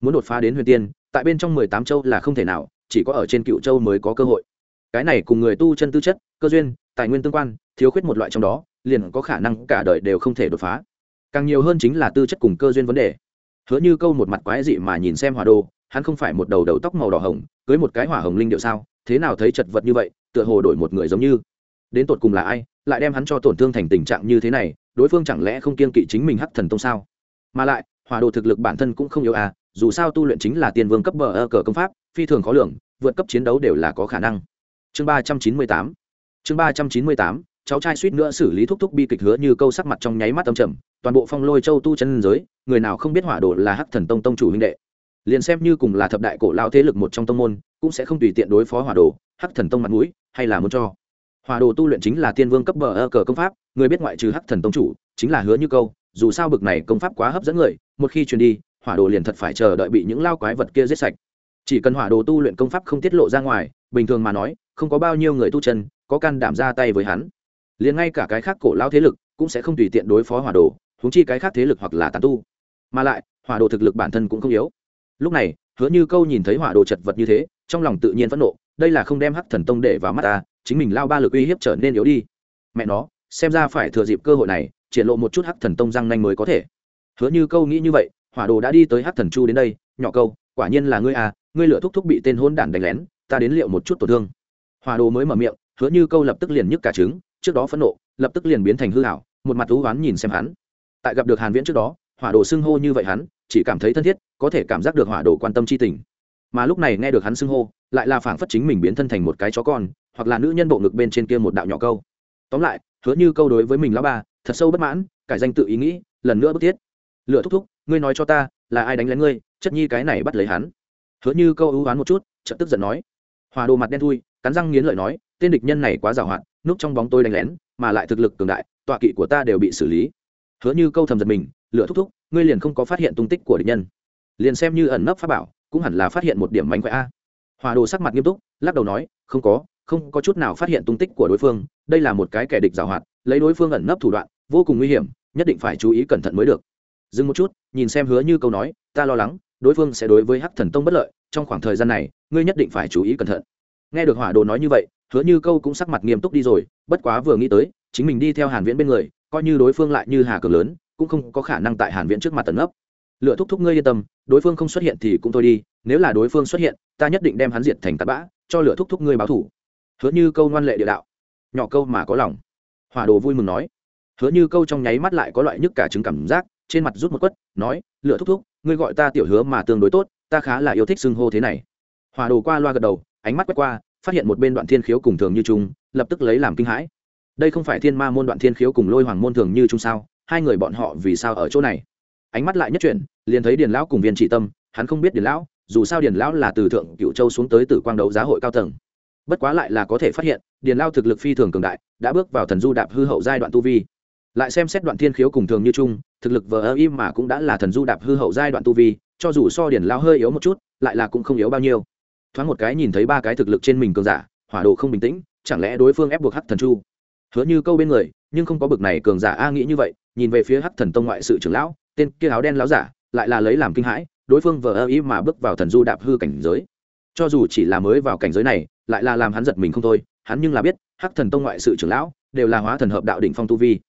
Muốn đột phá đến huyền tiên, tại bên trong mười tám châu là không thể nào, chỉ có ở trên cựu châu mới có cơ hội cái này cùng người tu chân tư chất, cơ duyên, tài nguyên tương quan, thiếu khuyết một loại trong đó, liền có khả năng cả đời đều không thể đột phá. Càng nhiều hơn chính là tư chất cùng cơ duyên vấn đề. Hứa như câu một mặt quái dị mà nhìn xem hỏa đồ, hắn không phải một đầu đầu tóc màu đỏ hồng, cưới một cái hỏa hồng linh điệu sao, thế nào thấy chật vật như vậy, tựa hồ đổi một người giống như. Đến tột cùng là ai, lại đem hắn cho tổn thương thành tình trạng như thế này, đối phương chẳng lẽ không kiên kỵ chính mình hắc thần tông sao? Mà lại, hỏa đồ thực lực bản thân cũng không yếu à dù sao tu luyện chính là tiền vương cấp bờ ơ cờ công pháp, phi thường khó lường, vượt cấp chiến đấu đều là có khả năng chương ba trăm chín mươi tám. Chương ba trăm chín mươi tám, cháu trai suýt nữa xử lý thúc thúc bi kịch hứa như câu sắc mặt trong nháy mắt tâm trầm, toàn bộ phong lôi châu tu chân giới, người nào không biết hỏa đồ là hắc thần tông tông chủ huynh đệ. Liền xem như cùng là thập đại cổ lao thế lực một trong tông môn, cũng sẽ không tùy tiện đối phó hỏa đồ, hắc thần tông mặt mũi, hay là muốn cho. Hỏa đồ tu luyện chính là tiên vương cấp bờ ơ cờ công pháp, người biết ngoại trừ hắc thần tông chủ, chính là hứa như câu, dù sao bực này công pháp quá hấp dẫn người, một khi truyền đi, hỏa đồ liền thật phải chờ đợi bị những lao quái vật kia giết sạch. Chỉ cần hỏa đồ tu luyện công pháp không tiết lộ ra ngoài, bình thường mà nói không có bao nhiêu người tu chân, có can đảm ra tay với hắn. Liền ngay cả cái khác cổ lao thế lực cũng sẽ không tùy tiện đối phó hỏa đồ húng chi cái khác thế lực hoặc là tàn tu. Mà lại, hỏa đồ thực lực bản thân cũng không yếu. Lúc này, hứa như câu nhìn thấy hỏa đồ chật vật như thế, trong lòng tự nhiên phẫn nộ, đây là không đem hắc thần tông để vào mắt ta, chính mình lao ba lực uy hiếp trở nên yếu đi. Mẹ nó, xem ra phải thừa dịp cơ hội này, triển lộ một chút hắc thần tông răng nanh mới có thể. Hứa như câu nghĩ như vậy, hỏa đồ đã đi tới hắc thần chu đến đây, nhỏ câu, quả nhiên là ngươi à ngươi lựa thúc thúc bị tên hôn đản đánh lén, ta đến liệu một chút tổn thương hỏa đồ mới mở miệng, hứa như câu lập tức liền nhức cả trứng, trước đó phẫn nộ, lập tức liền biến thành hư hảo một mặt thú oán nhìn xem hắn. Tại gặp được hàn viễn trước đó, hỏa đồ xưng hô như vậy hắn, chỉ cảm thấy thân thiết, có thể cảm giác được hỏa đồ quan tâm chi tình. Mà lúc này nghe được hắn xưng hô, lại là phảng phất chính mình biến thân thành một cái chó con, hoặc là nữ nhân bộ ngực bên trên kia một đạo nhỏ câu. Tóm lại, hứa như câu đối với mình lão bà thật sâu bất mãn, cải danh tự ý nghĩ, lần nữa bất thiết. Lựa thúc thúc, ngươi nói cho ta, là ai đánh lén ngươi, chất nhi cái này bắt lấy hắn? Hứa như câu ưu oán một chút, chợt tức giận nói. Hòa đồ mặt đen thui cắn răng nghiến lợi nói, tên địch nhân này quá giàu hạn, núp trong bóng tôi đánh lén, mà lại thực lực cường đại, tọa kỵ của ta đều bị xử lý. Hứa như câu thầm giật mình, lửa thúc thúc, ngươi liền không có phát hiện tung tích của địch nhân. Liền xem như ẩn nấp pháp bảo, cũng hẳn là phát hiện một điểm mánh khỏe a. Hòa đồ sắc mặt nghiêm túc, lắc đầu nói, không có không có chút nào phát hiện tung tích của đối phương, đây là một cái kẻ địch giàu hoạt lấy đối phương ẩn nấp thủ đoạn, vô cùng nguy hiểm, nhất định phải chú ý cẩn thận mới được. Dừng một chút, nhìn xem hứa như câu nói, ta lo lắng, đối phương sẽ đối với hắc thần tông bất lợi, trong khoảng thời gian này, ngươi nhất định phải chú ý cẩn thận nghe được hỏa đồ nói như vậy, hứa như câu cũng sắc mặt nghiêm túc đi rồi, bất quá vừa nghĩ tới, chính mình đi theo hàn viễn bên người, coi như đối phương lại như hà cường lớn, cũng không có khả năng tại hàn viễn trước mặt tấn ấp lựa thúc thúc ngươi yên tâm, đối phương không xuất hiện thì cũng thôi đi, nếu là đối phương xuất hiện, ta nhất định đem hắn diệt thành tạt bã, cho lựa thúc thúc ngươi báo thủ. Hứa như câu ngoan lệ địa đạo. Nhỏ câu mà có lòng. Hỏa đồ vui mừng nói. Hứa như câu trong nháy mắt lại có loại nhức cả chứng cảm giác, trên mặt rút một quất, nói, lựa thúc thúc, ngươi gọi ta tiểu hứa mà tương đối tốt, ta khá là yêu thích xưng hô thế này. Hòa đồ qua loa gật đầu ánh mắt quét qua, phát hiện một bên đoạn thiên khiếu cùng thường như trung, lập tức lấy làm kinh hãi. Đây không phải thiên ma môn đoạn thiên khiếu cùng lôi hoàng môn thường như trung sao? Hai người bọn họ vì sao ở chỗ này? Ánh mắt lại nhất chuyển, liền thấy điền lão cùng viên trị tâm, hắn không biết điền lão, dù sao điền lão là từ thượng cựu châu xuống tới từ quang đấu giá hội cao tầng. Bất quá lại là có thể phát hiện, điền lao thực lực phi thường cường đại, đã bước vào thần du đạp hư hậu giai đoạn tu vi. Lại xem xét đoạn thiên khiếu cùng thường như trung, thực lực vờ ơ im mà cũng đã là thần du đạp hư hậu giai đoạn tu vi, cho dù so Điền lao hơi yếu một chút, lại là cũng không yếu bao nhiêu thoáng một cái nhìn thấy ba cái thực lực trên mình cường giả, hỏa độ không bình tĩnh, chẳng lẽ đối phương ép buộc hắc thần chu? Hứa như câu bên người, nhưng không có bực này cường giả a nghĩ như vậy, nhìn về phía hắc thần tông ngoại sự trưởng lão, tên kia áo đen lão giả, lại là lấy làm kinh hãi, đối phương vờ ơ ý mà bước vào thần du đạp hư cảnh giới. Cho dù chỉ là mới vào cảnh giới này, lại là làm hắn giật mình không thôi, hắn nhưng là biết, hắc thần tông ngoại sự trưởng lão đều là hóa thần hợp đạo đỉnh phong tu vi.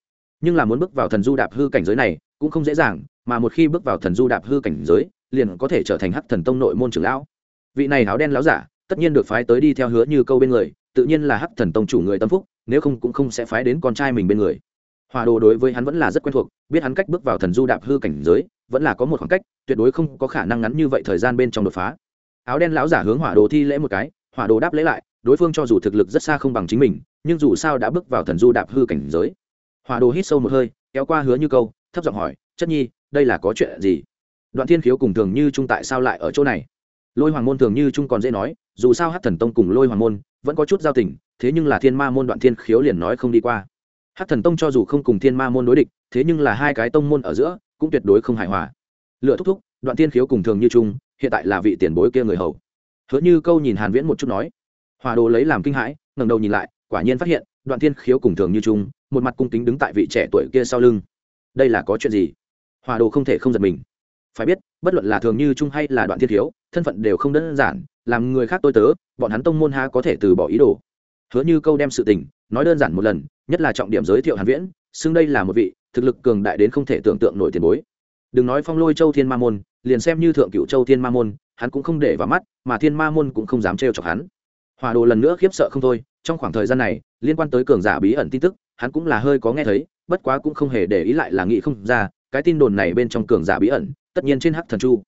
Nhưng là muốn bước vào thần du đạp hư cảnh giới này, cũng không dễ dàng, mà một khi bước vào thần du đạp hư cảnh giới, liền có thể trở thành hắc thần tông nội môn trưởng lão vị này áo đen láo giả, tất nhiên được phái tới đi theo hứa như câu bên người, tự nhiên là hắc thần tông chủ người tâm phúc, nếu không cũng không sẽ phái đến con trai mình bên người. Hòa đồ đối với hắn vẫn là rất quen thuộc, biết hắn cách bước vào thần du đạp hư cảnh giới, vẫn là có một khoảng cách, tuyệt đối không có khả năng ngắn như vậy thời gian bên trong đột phá. Áo đen lão giả hướng hỏa đồ thi lễ một cái, hỏa đồ đáp lễ lại, đối phương cho dù thực lực rất xa không bằng chính mình, nhưng dù sao đã bước vào thần du đạp hư cảnh giới. Hòa đồ hít sâu một hơi, kéo qua hứa như câu, thấp giọng hỏi, chất nhi, đây là có chuyện gì? Đoạn thiên khiếu cùng thường như trung tại sao lại ở chỗ này? Lôi hoàng môn thường như trung còn dễ nói, dù sao hát thần tông cùng lôi hoàng môn vẫn có chút giao tình, thế nhưng là thiên ma môn đoạn thiên khiếu liền nói không đi qua. Hát thần tông cho dù không cùng thiên ma môn đối địch, thế nhưng là hai cái tông môn ở giữa cũng tuyệt đối không hài hòa. Lựa thúc thúc, đoạn thiên khiếu cùng thường như trung hiện tại là vị tiền bối kia người hầu. Hứa như câu nhìn hàn viễn một chút nói, hòa đồ lấy làm kinh hãi, ngẩng đầu nhìn lại, quả nhiên phát hiện, đoạn thiên khiếu cùng thường như trung một mặt cung kính đứng tại vị trẻ tuổi kia sau lưng. Đây là có chuyện gì? Hòa đồ không thể không giật mình. Phải biết, bất luận là thường như trung hay là đoạn thiên khiếu thân phận đều không đơn giản, làm người khác tôi tớ, bọn hắn tông môn ha có thể từ bỏ ý đồ. Hứa như câu đem sự tình nói đơn giản một lần, nhất là trọng điểm giới thiệu hàn viễn xưng đây là một vị thực lực cường đại đến không thể tưởng tượng nổi tiền bối. Đừng nói phong lôi châu thiên ma môn, liền xem như thượng cựu châu thiên ma môn, hắn cũng không để vào mắt, mà thiên ma môn cũng không dám trêu chọc hắn. Hòa đồ lần nữa khiếp sợ không thôi, trong khoảng thời gian này, liên quan tới cường giả bí ẩn tin tức, hắn cũng là hơi có nghe thấy, bất quá cũng không hề để ý lại là nghĩ không ra, cái tin đồn này bên trong cường giả bí ẩn, tất nhiên trên hắc thần chu.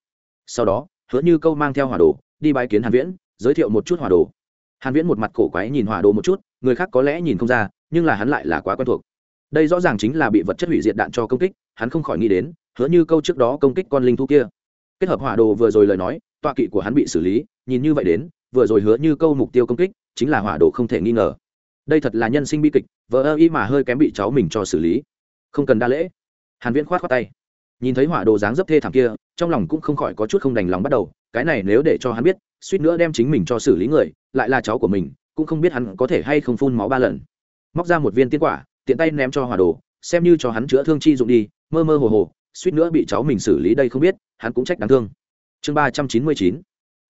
Sau đó hứa như câu mang theo hỏa đồ, đi bái kiến hàn viễn, giới thiệu một chút hỏa đồ. Hàn viễn một mặt cổ quái nhìn hỏa đồ một chút, người khác có lẽ nhìn không ra, nhưng là hắn lại là quá quen thuộc. Đây rõ ràng chính là bị vật chất hủy diệt đạn cho công kích, hắn không khỏi nghĩ đến, hứa như câu trước đó công kích con linh thú kia. Kết hợp hỏa đồ vừa rồi lời nói, tọa kỵ của hắn bị xử lý, nhìn như vậy đến, vừa rồi hứa như câu mục tiêu công kích, chính là hỏa đồ không thể nghi ngờ. Đây thật là nhân sinh bi kịch vợ ơ y mà hơi kém bị cháu mình cho xử lý. Không cần đa lễ. Hàn viễn khoát khoát tay nhìn thấy hỏa đồ dáng dấp thê thảm kia, trong lòng cũng không khỏi có chút không đành lòng bắt đầu, cái này nếu để cho hắn biết, suýt nữa đem chính mình cho xử lý người, lại là cháu của mình, cũng không biết hắn có thể hay không phun máu ba lần. Móc ra một viên tiên quả, tiện tay ném cho hỏa đồ, xem như cho hắn chữa thương chi dụng đi, mơ mơ hồ hồ, suýt nữa bị cháu mình xử lý đây không biết, hắn cũng trách đáng thương. Chương ba trăm chín mươi chín,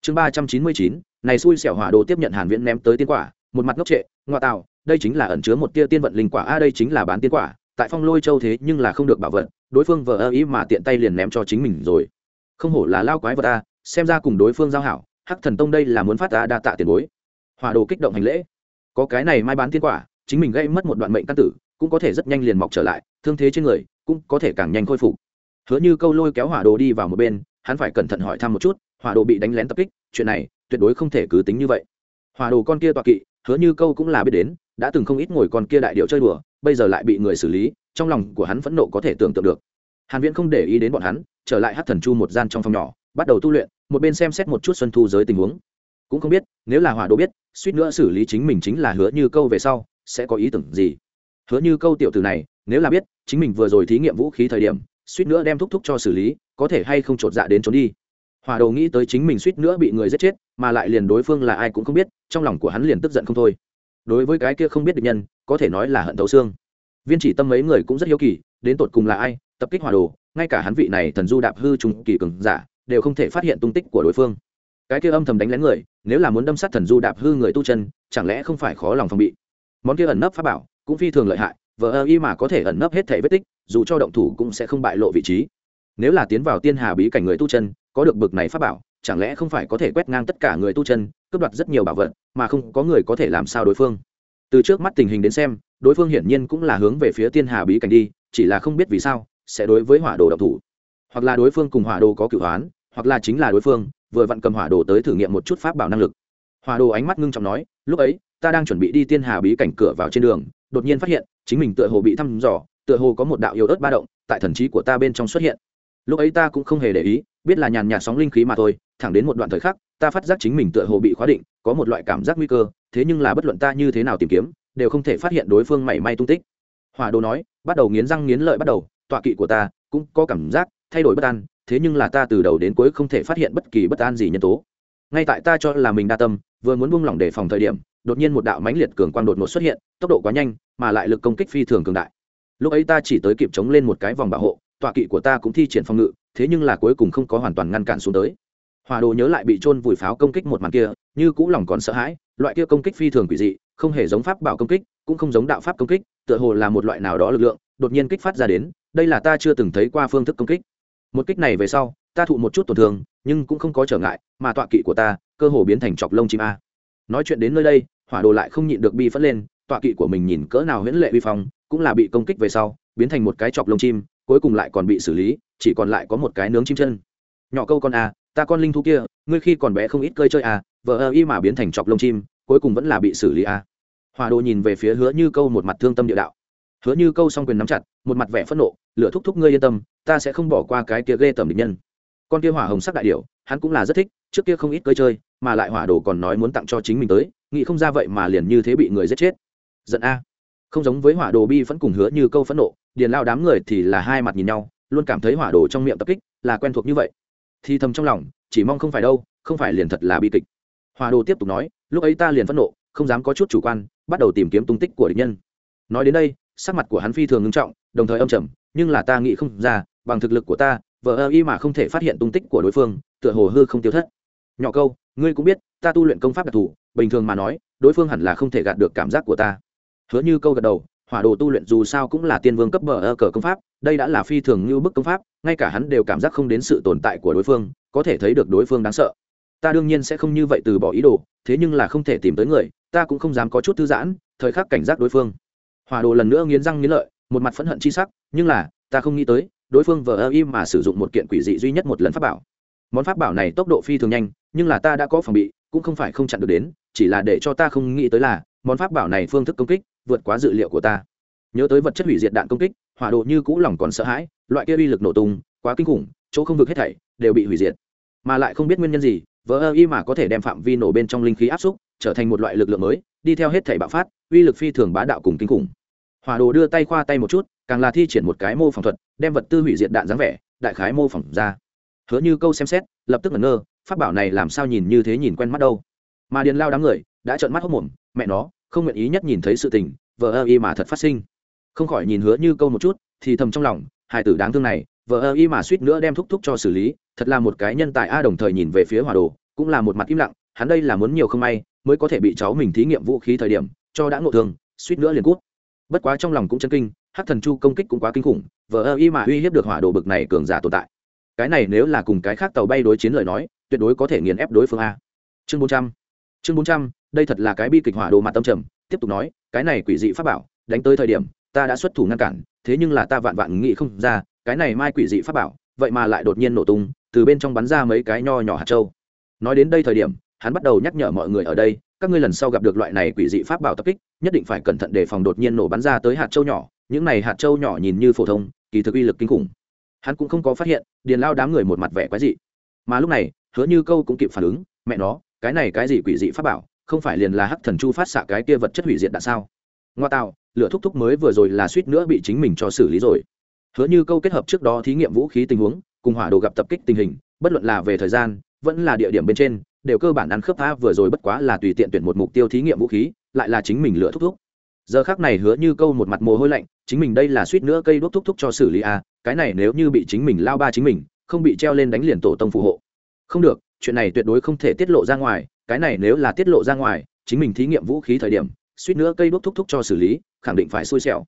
chương ba trăm chín mươi chín, này xui xẻo hỏa đồ tiếp nhận hàn viễn ném tới tiên quả, một mặt ngốc trệ, ngoa tạo, đây chính là ẩn chứa một tia tiên vận linh quả, a, đây chính là bán tiên quả, tại phong lôi châu thế nhưng là không được bảo vật đối phương vờ ơ ý mà tiện tay liền ném cho chính mình rồi. Không hổ là lao quái vật ta. xem ra cùng đối phương giao hảo, hắc thần tông đây là muốn phát ta đa tạ tiền bối. Hòa đồ kích động hành lễ. Có cái này mai bán tiên quả, chính mình gây mất một đoạn mệnh căn tử, cũng có thể rất nhanh liền mọc trở lại, thương thế trên người cũng có thể càng nhanh khôi phục. Hứa như câu lôi kéo hỏa đồ đi vào một bên, hắn phải cẩn thận hỏi thăm một chút hỏa đồ bị đánh lén tập kích, chuyện này tuyệt đối không thể cứ tính như vậy. Hỏa đồ con kia tọa kỵ, hứa như câu cũng là biết đến, đã từng không ít ngồi con kia đại điệu chơi đùa bây giờ lại bị người xử lý, trong lòng của hắn phẫn nộ có thể tưởng tượng được. Hàn viễn không để ý đến bọn hắn, trở lại hát thần chu một gian trong phòng nhỏ, bắt đầu tu luyện, một bên xem xét một chút xuân thu giới tình huống. Cũng không biết, nếu là hỏa đồ biết, suýt nữa xử lý chính mình chính là hứa như câu về sau, sẽ có ý tưởng gì? Hứa như câu tiểu từ này, nếu là biết, chính mình vừa rồi thí nghiệm vũ khí thời điểm, suýt nữa đem thúc thúc cho xử lý, có thể hay không trột dạ đến trốn đi? Hòa đầu nghĩ tới chính mình suýt nữa bị người giết chết, mà lại liền đối phương là ai cũng không biết, trong lòng của hắn liền tức giận không thôi đối với cái kia không biết được nhân, có thể nói là hận thấu xương. Viên chỉ tâm mấy người cũng rất hiếu kỳ, đến tột cùng là ai, tập kích hòa đồ, ngay cả hắn vị này thần du đạp hư trùng kỳ cường giả, đều không thể phát hiện tung tích của đối phương. Cái kia âm thầm đánh lén người, nếu là muốn đâm sát thần du đạp hư người tu chân, chẳng lẽ không phải khó lòng phòng bị? Món kia ẩn nấp pháp bảo, cũng phi thường lợi hại, vờ ơ y mà có thể ẩn nấp hết thể vết tích, dù cho động thủ cũng sẽ không bại lộ vị trí. Nếu là tiến vào tiên hà bí cảnh người tu chân, có được bực này pháp bảo chẳng lẽ không phải có thể quét ngang tất cả người tu chân, cướp đoạt rất nhiều bảo vật, mà không có người có thể làm sao đối phương? Từ trước mắt tình hình đến xem, đối phương hiển nhiên cũng là hướng về phía tiên hà bí cảnh đi, chỉ là không biết vì sao, sẽ đối với hỏa đồ độc thủ. Hoặc là đối phương cùng hỏa đồ có cửu hoán, hoặc là chính là đối phương, vừa vặn cầm hỏa đồ tới thử nghiệm một chút pháp bảo năng lực. Hỏa đồ ánh mắt ngưng trọng nói, lúc ấy, ta đang chuẩn bị đi tiên hà bí cảnh cửa vào trên đường, đột nhiên phát hiện, chính mình tựa hồ bị thăm dò, tựa hồ có một đạo yếu ớt ba động tại thần trí của ta bên trong xuất hiện. Lúc ấy ta cũng không hề để ý, biết là nhàn nhạt sóng linh khí mà thôi thẳng đến một đoạn thời khắc, ta phát giác chính mình tựa hồ bị khóa định, có một loại cảm giác nguy cơ, thế nhưng là bất luận ta như thế nào tìm kiếm, đều không thể phát hiện đối phương mảy may tung tích. Hòa đồ nói, bắt đầu nghiến răng nghiến lợi bắt đầu, tọa kỵ của ta cũng có cảm giác thay đổi bất an, thế nhưng là ta từ đầu đến cuối không thể phát hiện bất kỳ bất an gì nhân tố. Ngay tại ta cho là mình đa tâm, vừa muốn buông lỏng đề phòng thời điểm, đột nhiên một đạo mãnh liệt cường quang đột ngột xuất hiện, tốc độ quá nhanh, mà lại lực công kích phi thường cường đại. Lúc ấy ta chỉ tới kịp chống lên một cái vòng bảo hộ, tọa kỵ của ta cũng thi triển phòng ngự, thế nhưng là cuối cùng không có hoàn toàn ngăn cản xuống tới hòa đồ nhớ lại bị trôn vùi pháo công kích một màn kia, như cũ lòng còn sợ hãi, loại kia công kích phi thường quỷ dị, không hề giống pháp bảo công kích, cũng không giống đạo pháp công kích, tựa hồ là một loại nào đó lực lượng, đột nhiên kích phát ra đến, đây là ta chưa từng thấy qua phương thức công kích một kích này về sau, ta thụ một chút tổn thương, nhưng cũng không có trở ngại, mà tọa kỵ của ta, cơ hồ biến thành chọc lông chim a nói chuyện đến nơi đây, hỏa đồ lại không nhịn được bi phất lên, tọa kỵ của mình nhìn cỡ nào huyễn lệ vi phong, cũng là bị công kích về sau, biến thành một cái chọc lông chim, cuối cùng lại còn bị xử lý, chỉ còn lại có một cái nướng chim chân nhỏ câu con a ta con linh thú kia, ngươi khi còn bé không ít cơi chơi à vợ ơ y mà biến thành chọc lông chim, cuối cùng vẫn là bị xử lý à. Hòa đồ nhìn về phía hứa như câu một mặt thương tâm địa đạo. Hứa như câu xong quyền nắm chặt, một mặt vẻ phẫn nộ lửa thúc thúc ngươi yên tâm, ta sẽ không bỏ qua cái kia ghê tởm địch nhân. Con kia hỏa hồng sắc đại điệu hắn cũng là rất thích, trước kia không ít cơi chơi, mà lại hỏa đồ còn nói muốn tặng cho chính mình tới, nghĩ không ra vậy mà liền như thế bị người giết chết. Giận a. Không giống với hỏa đồ bi vẫn cùng hứa như câu phẫn nộ, điền lao đám người thì là hai mặt nhìn nhau, luôn cảm thấy hỏa đồ trong miệng tập kích là quen thuộc như vậy thì thầm trong lòng, chỉ mong không phải đâu, không phải liền thật là bi kịch. Hòa đồ tiếp tục nói, lúc ấy ta liền phẫn nộ, không dám có chút chủ quan, bắt đầu tìm kiếm tung tích của địch nhân. Nói đến đây, sắc mặt của hắn phi thường ngưng trọng, đồng thời âm trầm, nhưng là ta nghĩ không ra, bằng thực lực của ta vợ ơ y mà không thể phát hiện tung tích của đối phương, tựa hồ hư không tiêu thất. Nhỏ câu, ngươi cũng biết, ta tu luyện công pháp đặc thù, bình thường mà nói, đối phương hẳn là không thể gạt được cảm giác của ta. Hứa như câu gật đầu hỏa đồ tu luyện dù sao cũng là tiên vương cấp bờ ơ cờ công pháp, đây đã là phi thường như bức công pháp, ngay cả hắn đều cảm giác không đến sự tồn tại của đối phương, có thể thấy được đối phương đáng sợ. Ta đương nhiên sẽ không như vậy từ bỏ ý đồ, thế nhưng là không thể tìm tới người, ta cũng không dám có chút thư giãn, thời khắc cảnh giác đối phương. Hỏa đồ lần nữa nghiến răng nghiến lợi, một mặt phẫn hận chi sắc, nhưng là, ta không nghĩ tới, đối phương vờ ơ im mà sử dụng một kiện quỷ dị duy nhất một lần pháp bảo. Món pháp bảo này tốc độ phi thường nhanh, nhưng là ta đã có phòng bị, cũng không phải không chặn được đến, chỉ là để cho ta không nghĩ tới là món pháp bảo này phương thức công kích vượt quá dự liệu của ta. Nhớ tới vật chất hủy diệt đạn công kích, hỏa độ như cũ lòng còn sợ hãi, loại kia uy lực nổ tung, quá kinh khủng, chỗ không vực hết thảy đều bị hủy diệt. Mà lại không biết nguyên nhân gì vỡ ơ y mà có thể đem phạm vi nổ bên trong linh khí áp xúc, trở thành một loại lực lượng mới, đi theo hết thảy bạo phát, uy lực phi thường bá đạo cùng kinh khủng. Hỏa đồ đưa tay khoa tay một chút, càng là thi triển một cái mô phỏng thuật, đem vật tư hủy diệt đạn dáng vẻ, đại khái mô phỏng ra. Hứa như câu xem xét, lập tức ngẩn ngơ, pháp bảo này làm sao nhìn như thế nhìn quen mắt đâu. Mà điền lao đám người, đã trợn mắt hốc mồm mẹ nó, không nguyện ý nhất nhìn thấy sự tình vợ ơ y mà thật phát sinh. Không khỏi nhìn hứa như câu một chút, thì thầm trong lòng hai tử đáng thương này vợ ơ y mà suýt nữa đem thúc thúc cho xử lý, thật là một cái nhân tài a đồng thời nhìn về phía hòa đồ, cũng là một mặt im lặng, hắn đây là muốn nhiều không may, mới có thể bị cháu mình thí nghiệm vũ khí thời điểm, cho đã ngộ thương, suýt nữa liền cút. Bất quá trong lòng cũng chân kinh, hắc thần chu công kích cũng quá kinh khủng vợ ơ y mà uy hiếp được hỏa đồ bực này cường giả tồn tại. Cái này nếu là cùng cái khác tàu bay đối chiến lời nói, tuyệt đối có thể nghiền ép đối phương a. Chương bốn trăm, chương bốn trăm đây thật là cái bi kịch hỏa đồ mặt tâm trầm, tiếp tục nói, cái này quỷ dị pháp bảo, đánh tới thời điểm, ta đã xuất thủ ngăn cản, thế nhưng là ta vạn vạn nghĩ không ra, cái này mai quỷ dị pháp bảo, vậy mà lại đột nhiên nổ tung, từ bên trong bắn ra mấy cái nho nhỏ hạt trâu nói đến đây thời điểm, hắn bắt đầu nhắc nhở mọi người ở đây, các ngươi lần sau gặp được loại này quỷ dị pháp bảo tập kích, nhất định phải cẩn thận đề phòng đột nhiên nổ bắn ra tới hạt trâu nhỏ, những này hạt trâu nhỏ nhìn như phổ thông, kỳ thực uy lực kinh khủng. Hắn cũng không có phát hiện, điền lao đám người một mặt vẻ quái dị. Mà lúc này, hứa như câu cũng kịp phản ứng, mẹ nó, cái này cái gì quỷ dị pháp bảo không phải liền là hắc thần chu phát xạ cái kia vật chất hủy diệt đã sao? Ngoa tạo lửa thúc thúc mới vừa rồi là suýt nữa bị chính mình cho xử lý rồi. Hứa như câu kết hợp trước đó thí nghiệm vũ khí tình huống cùng hỏa đồ gặp tập kích tình hình bất luận là về thời gian vẫn là địa điểm bên trên đều cơ bản ăn khớp phá vừa rồi bất quá là tùy tiện tuyển một mục tiêu thí nghiệm vũ khí lại là chính mình lựa thúc thúc. Giờ khác này hứa như câu một mặt mồ hôi lạnh chính mình đây là suýt nữa cây đốt thúc thúc cho xử lý a à, cái này nếu như bị chính mình lao ba chính mình không bị treo lên đánh liền tổ tông phù hộ. Không được chuyện này tuyệt đối không thể tiết lộ ra ngoài, cái này nếu là tiết lộ ra ngoài, chính mình thí nghiệm vũ khí thời điểm, suýt nữa cây đốt thúc thúc cho xử lý, khẳng định phải xui xẻo.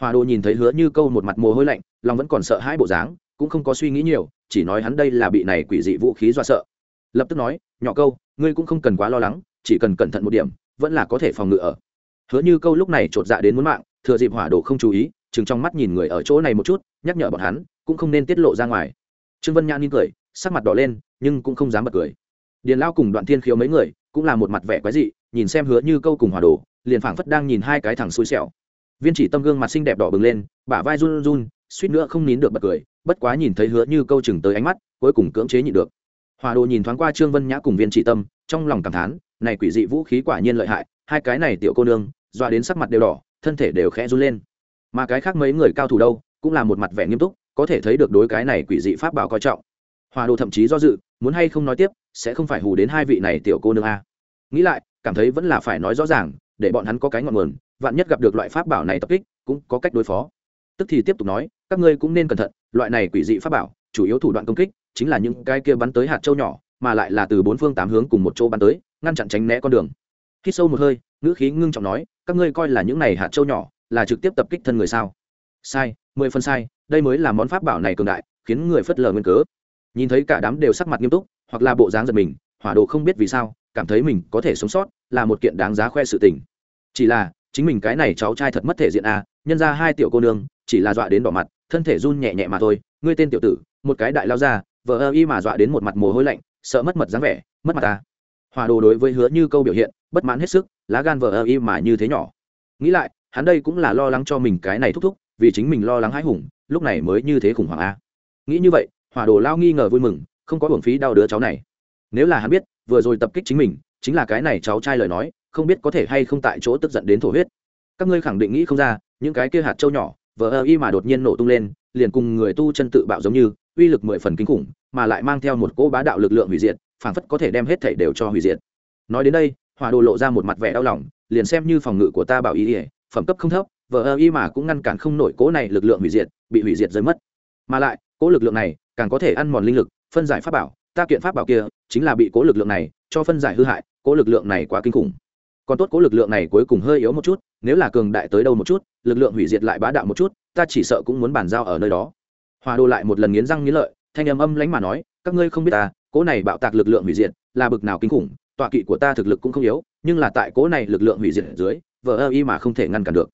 Hòa đồ nhìn thấy hứa như câu một mặt mồ hôi lạnh, lòng vẫn còn sợ hai bộ dáng, cũng không có suy nghĩ nhiều, chỉ nói hắn đây là bị này quỷ dị vũ khí do sợ. Lập tức nói, nhỏ câu, ngươi cũng không cần quá lo lắng, chỉ cần cẩn thận một điểm, vẫn là có thể phòng ngự ở. Hứa như câu lúc này chột dạ đến muốn mạng, thừa dịp hỏa đồ không chú ý, chừng trong mắt nhìn người ở chỗ này một chút, nhắc nhở bọn hắn, cũng không nên tiết lộ ra ngoài. Trương vân nhã nhìn cười, sắc mặt đỏ lên nhưng cũng không dám bật cười. Điền lao cùng đoạn thiên khiếu mấy người cũng là một mặt vẻ quái dị, nhìn xem hứa như câu cùng hòa đồ, liền phảng phất đang nhìn hai cái thằng xui xẻo. Viên chỉ tâm gương mặt xinh đẹp đỏ bừng lên, bả vai run run, suýt nữa không nín được bật cười, bất quá nhìn thấy hứa như câu chừng tới ánh mắt, cuối cùng cưỡng chế nhịn được. Hòa đồ nhìn thoáng qua trương vân nhã cùng viên chỉ tâm, trong lòng cảm thán, này quỷ dị vũ khí quả nhiên lợi hại, hai cái này tiểu cô nương, dọa đến sắc mặt đều đỏ, thân thể đều khẽ run lên. Mà cái khác mấy người cao thủ đâu, cũng là một mặt vẻ nghiêm túc, có thể thấy được đối cái này quỷ dị pháp bảo coi trọng hòa đồ thậm chí do dự, muốn hay không nói tiếp, sẽ không phải hù đến hai vị này tiểu cô nương a. Nghĩ lại, cảm thấy vẫn là phải nói rõ ràng, để bọn hắn có cái ngọn nguồn, vạn nhất gặp được loại pháp bảo này tập kích, cũng có cách đối phó. Tức thì tiếp tục nói, các ngươi cũng nên cẩn thận, loại này quỷ dị pháp bảo, chủ yếu thủ đoạn công kích, chính là những cái kia bắn tới hạt châu nhỏ, mà lại là từ bốn phương tám hướng cùng một chỗ bắn tới, ngăn chặn tránh né con đường. Khi sâu một hơi, ngữ khí ngưng trọng nói, các ngươi coi là những này hạt châu nhỏ, là trực tiếp tập kích thân người sao? Sai, mười phần sai, đây mới là món pháp bảo này cường đại, khiến người phất lờ nguyên cớ nhìn thấy cả đám đều sắc mặt nghiêm túc, hoặc là bộ dáng giật mình, hỏa đồ không biết vì sao, cảm thấy mình có thể sống sót, là một kiện đáng giá khoe sự tình. Chỉ là, chính mình cái này cháu trai thật mất thể diện à nhân ra hai tiểu cô nương, chỉ là dọa đến đỏ mặt, thân thể run nhẹ nhẹ mà thôi. Ngươi tên tiểu tử, một cái đại lao ra vợ ơ y mà dọa đến một mặt mồ hôi lạnh, sợ mất mật dáng vẻ, mất mặt à. ta hòa đồ đối với hứa như câu biểu hiện, bất mãn hết sức, lá gan vợ ơ y mà như thế nhỏ. Nghĩ lại, hắn đây cũng là lo lắng cho mình cái này thúc thúc, vì chính mình lo lắng hãi hùng, lúc này mới như thế khủng hoảng a nghĩ như vậy hòa đồ lao nghi ngờ vui mừng, không có hưởng phí đau đứa cháu này. Nếu là hắn biết, vừa rồi tập kích chính mình, chính là cái này cháu trai lời nói, không biết có thể hay không tại chỗ tức giận đến thổ huyết. Các ngươi khẳng định nghĩ không ra, những cái kia hạt trâu nhỏ, vờ ơ y mà đột nhiên nổ tung lên, liền cùng người tu chân tự bạo giống như, uy lực mười phần kinh khủng, mà lại mang theo một cỗ bá đạo lực lượng hủy diệt, phảng phất có thể đem hết thảy đều cho hủy diệt. Nói đến đây, hỏa đồ lộ ra một mặt vẻ đau lòng, liền xem như phòng ngự của ta bảo ý ỉa phẩm cấp không thấp, vờ ơ y mà cũng ngăn cản không nổi cỗ này lực lượng hủy diệt, bị hủy diệt rơi mất. Mà lại, cỗ lực lượng này càng có thể ăn mòn linh lực, phân giải pháp bảo, ta kiện pháp bảo kia chính là bị cố lực lượng này cho phân giải hư hại, cố lực lượng này quá kinh khủng. Còn tốt cố lực lượng này cuối cùng hơi yếu một chút, nếu là cường đại tới đâu một chút, lực lượng hủy diệt lại bá đạo một chút, ta chỉ sợ cũng muốn bàn giao ở nơi đó. Hòa đô lại một lần nghiến răng nghiến lợi, thanh âm âm lánh mà nói, các ngươi không biết ta, cố này bạo tạc lực lượng hủy diệt là bực nào kinh khủng, tọa kỵ của ta thực lực cũng không yếu, nhưng là tại cố này lực lượng hủy diệt dưới, vờ ơ y mà không thể ngăn cản được.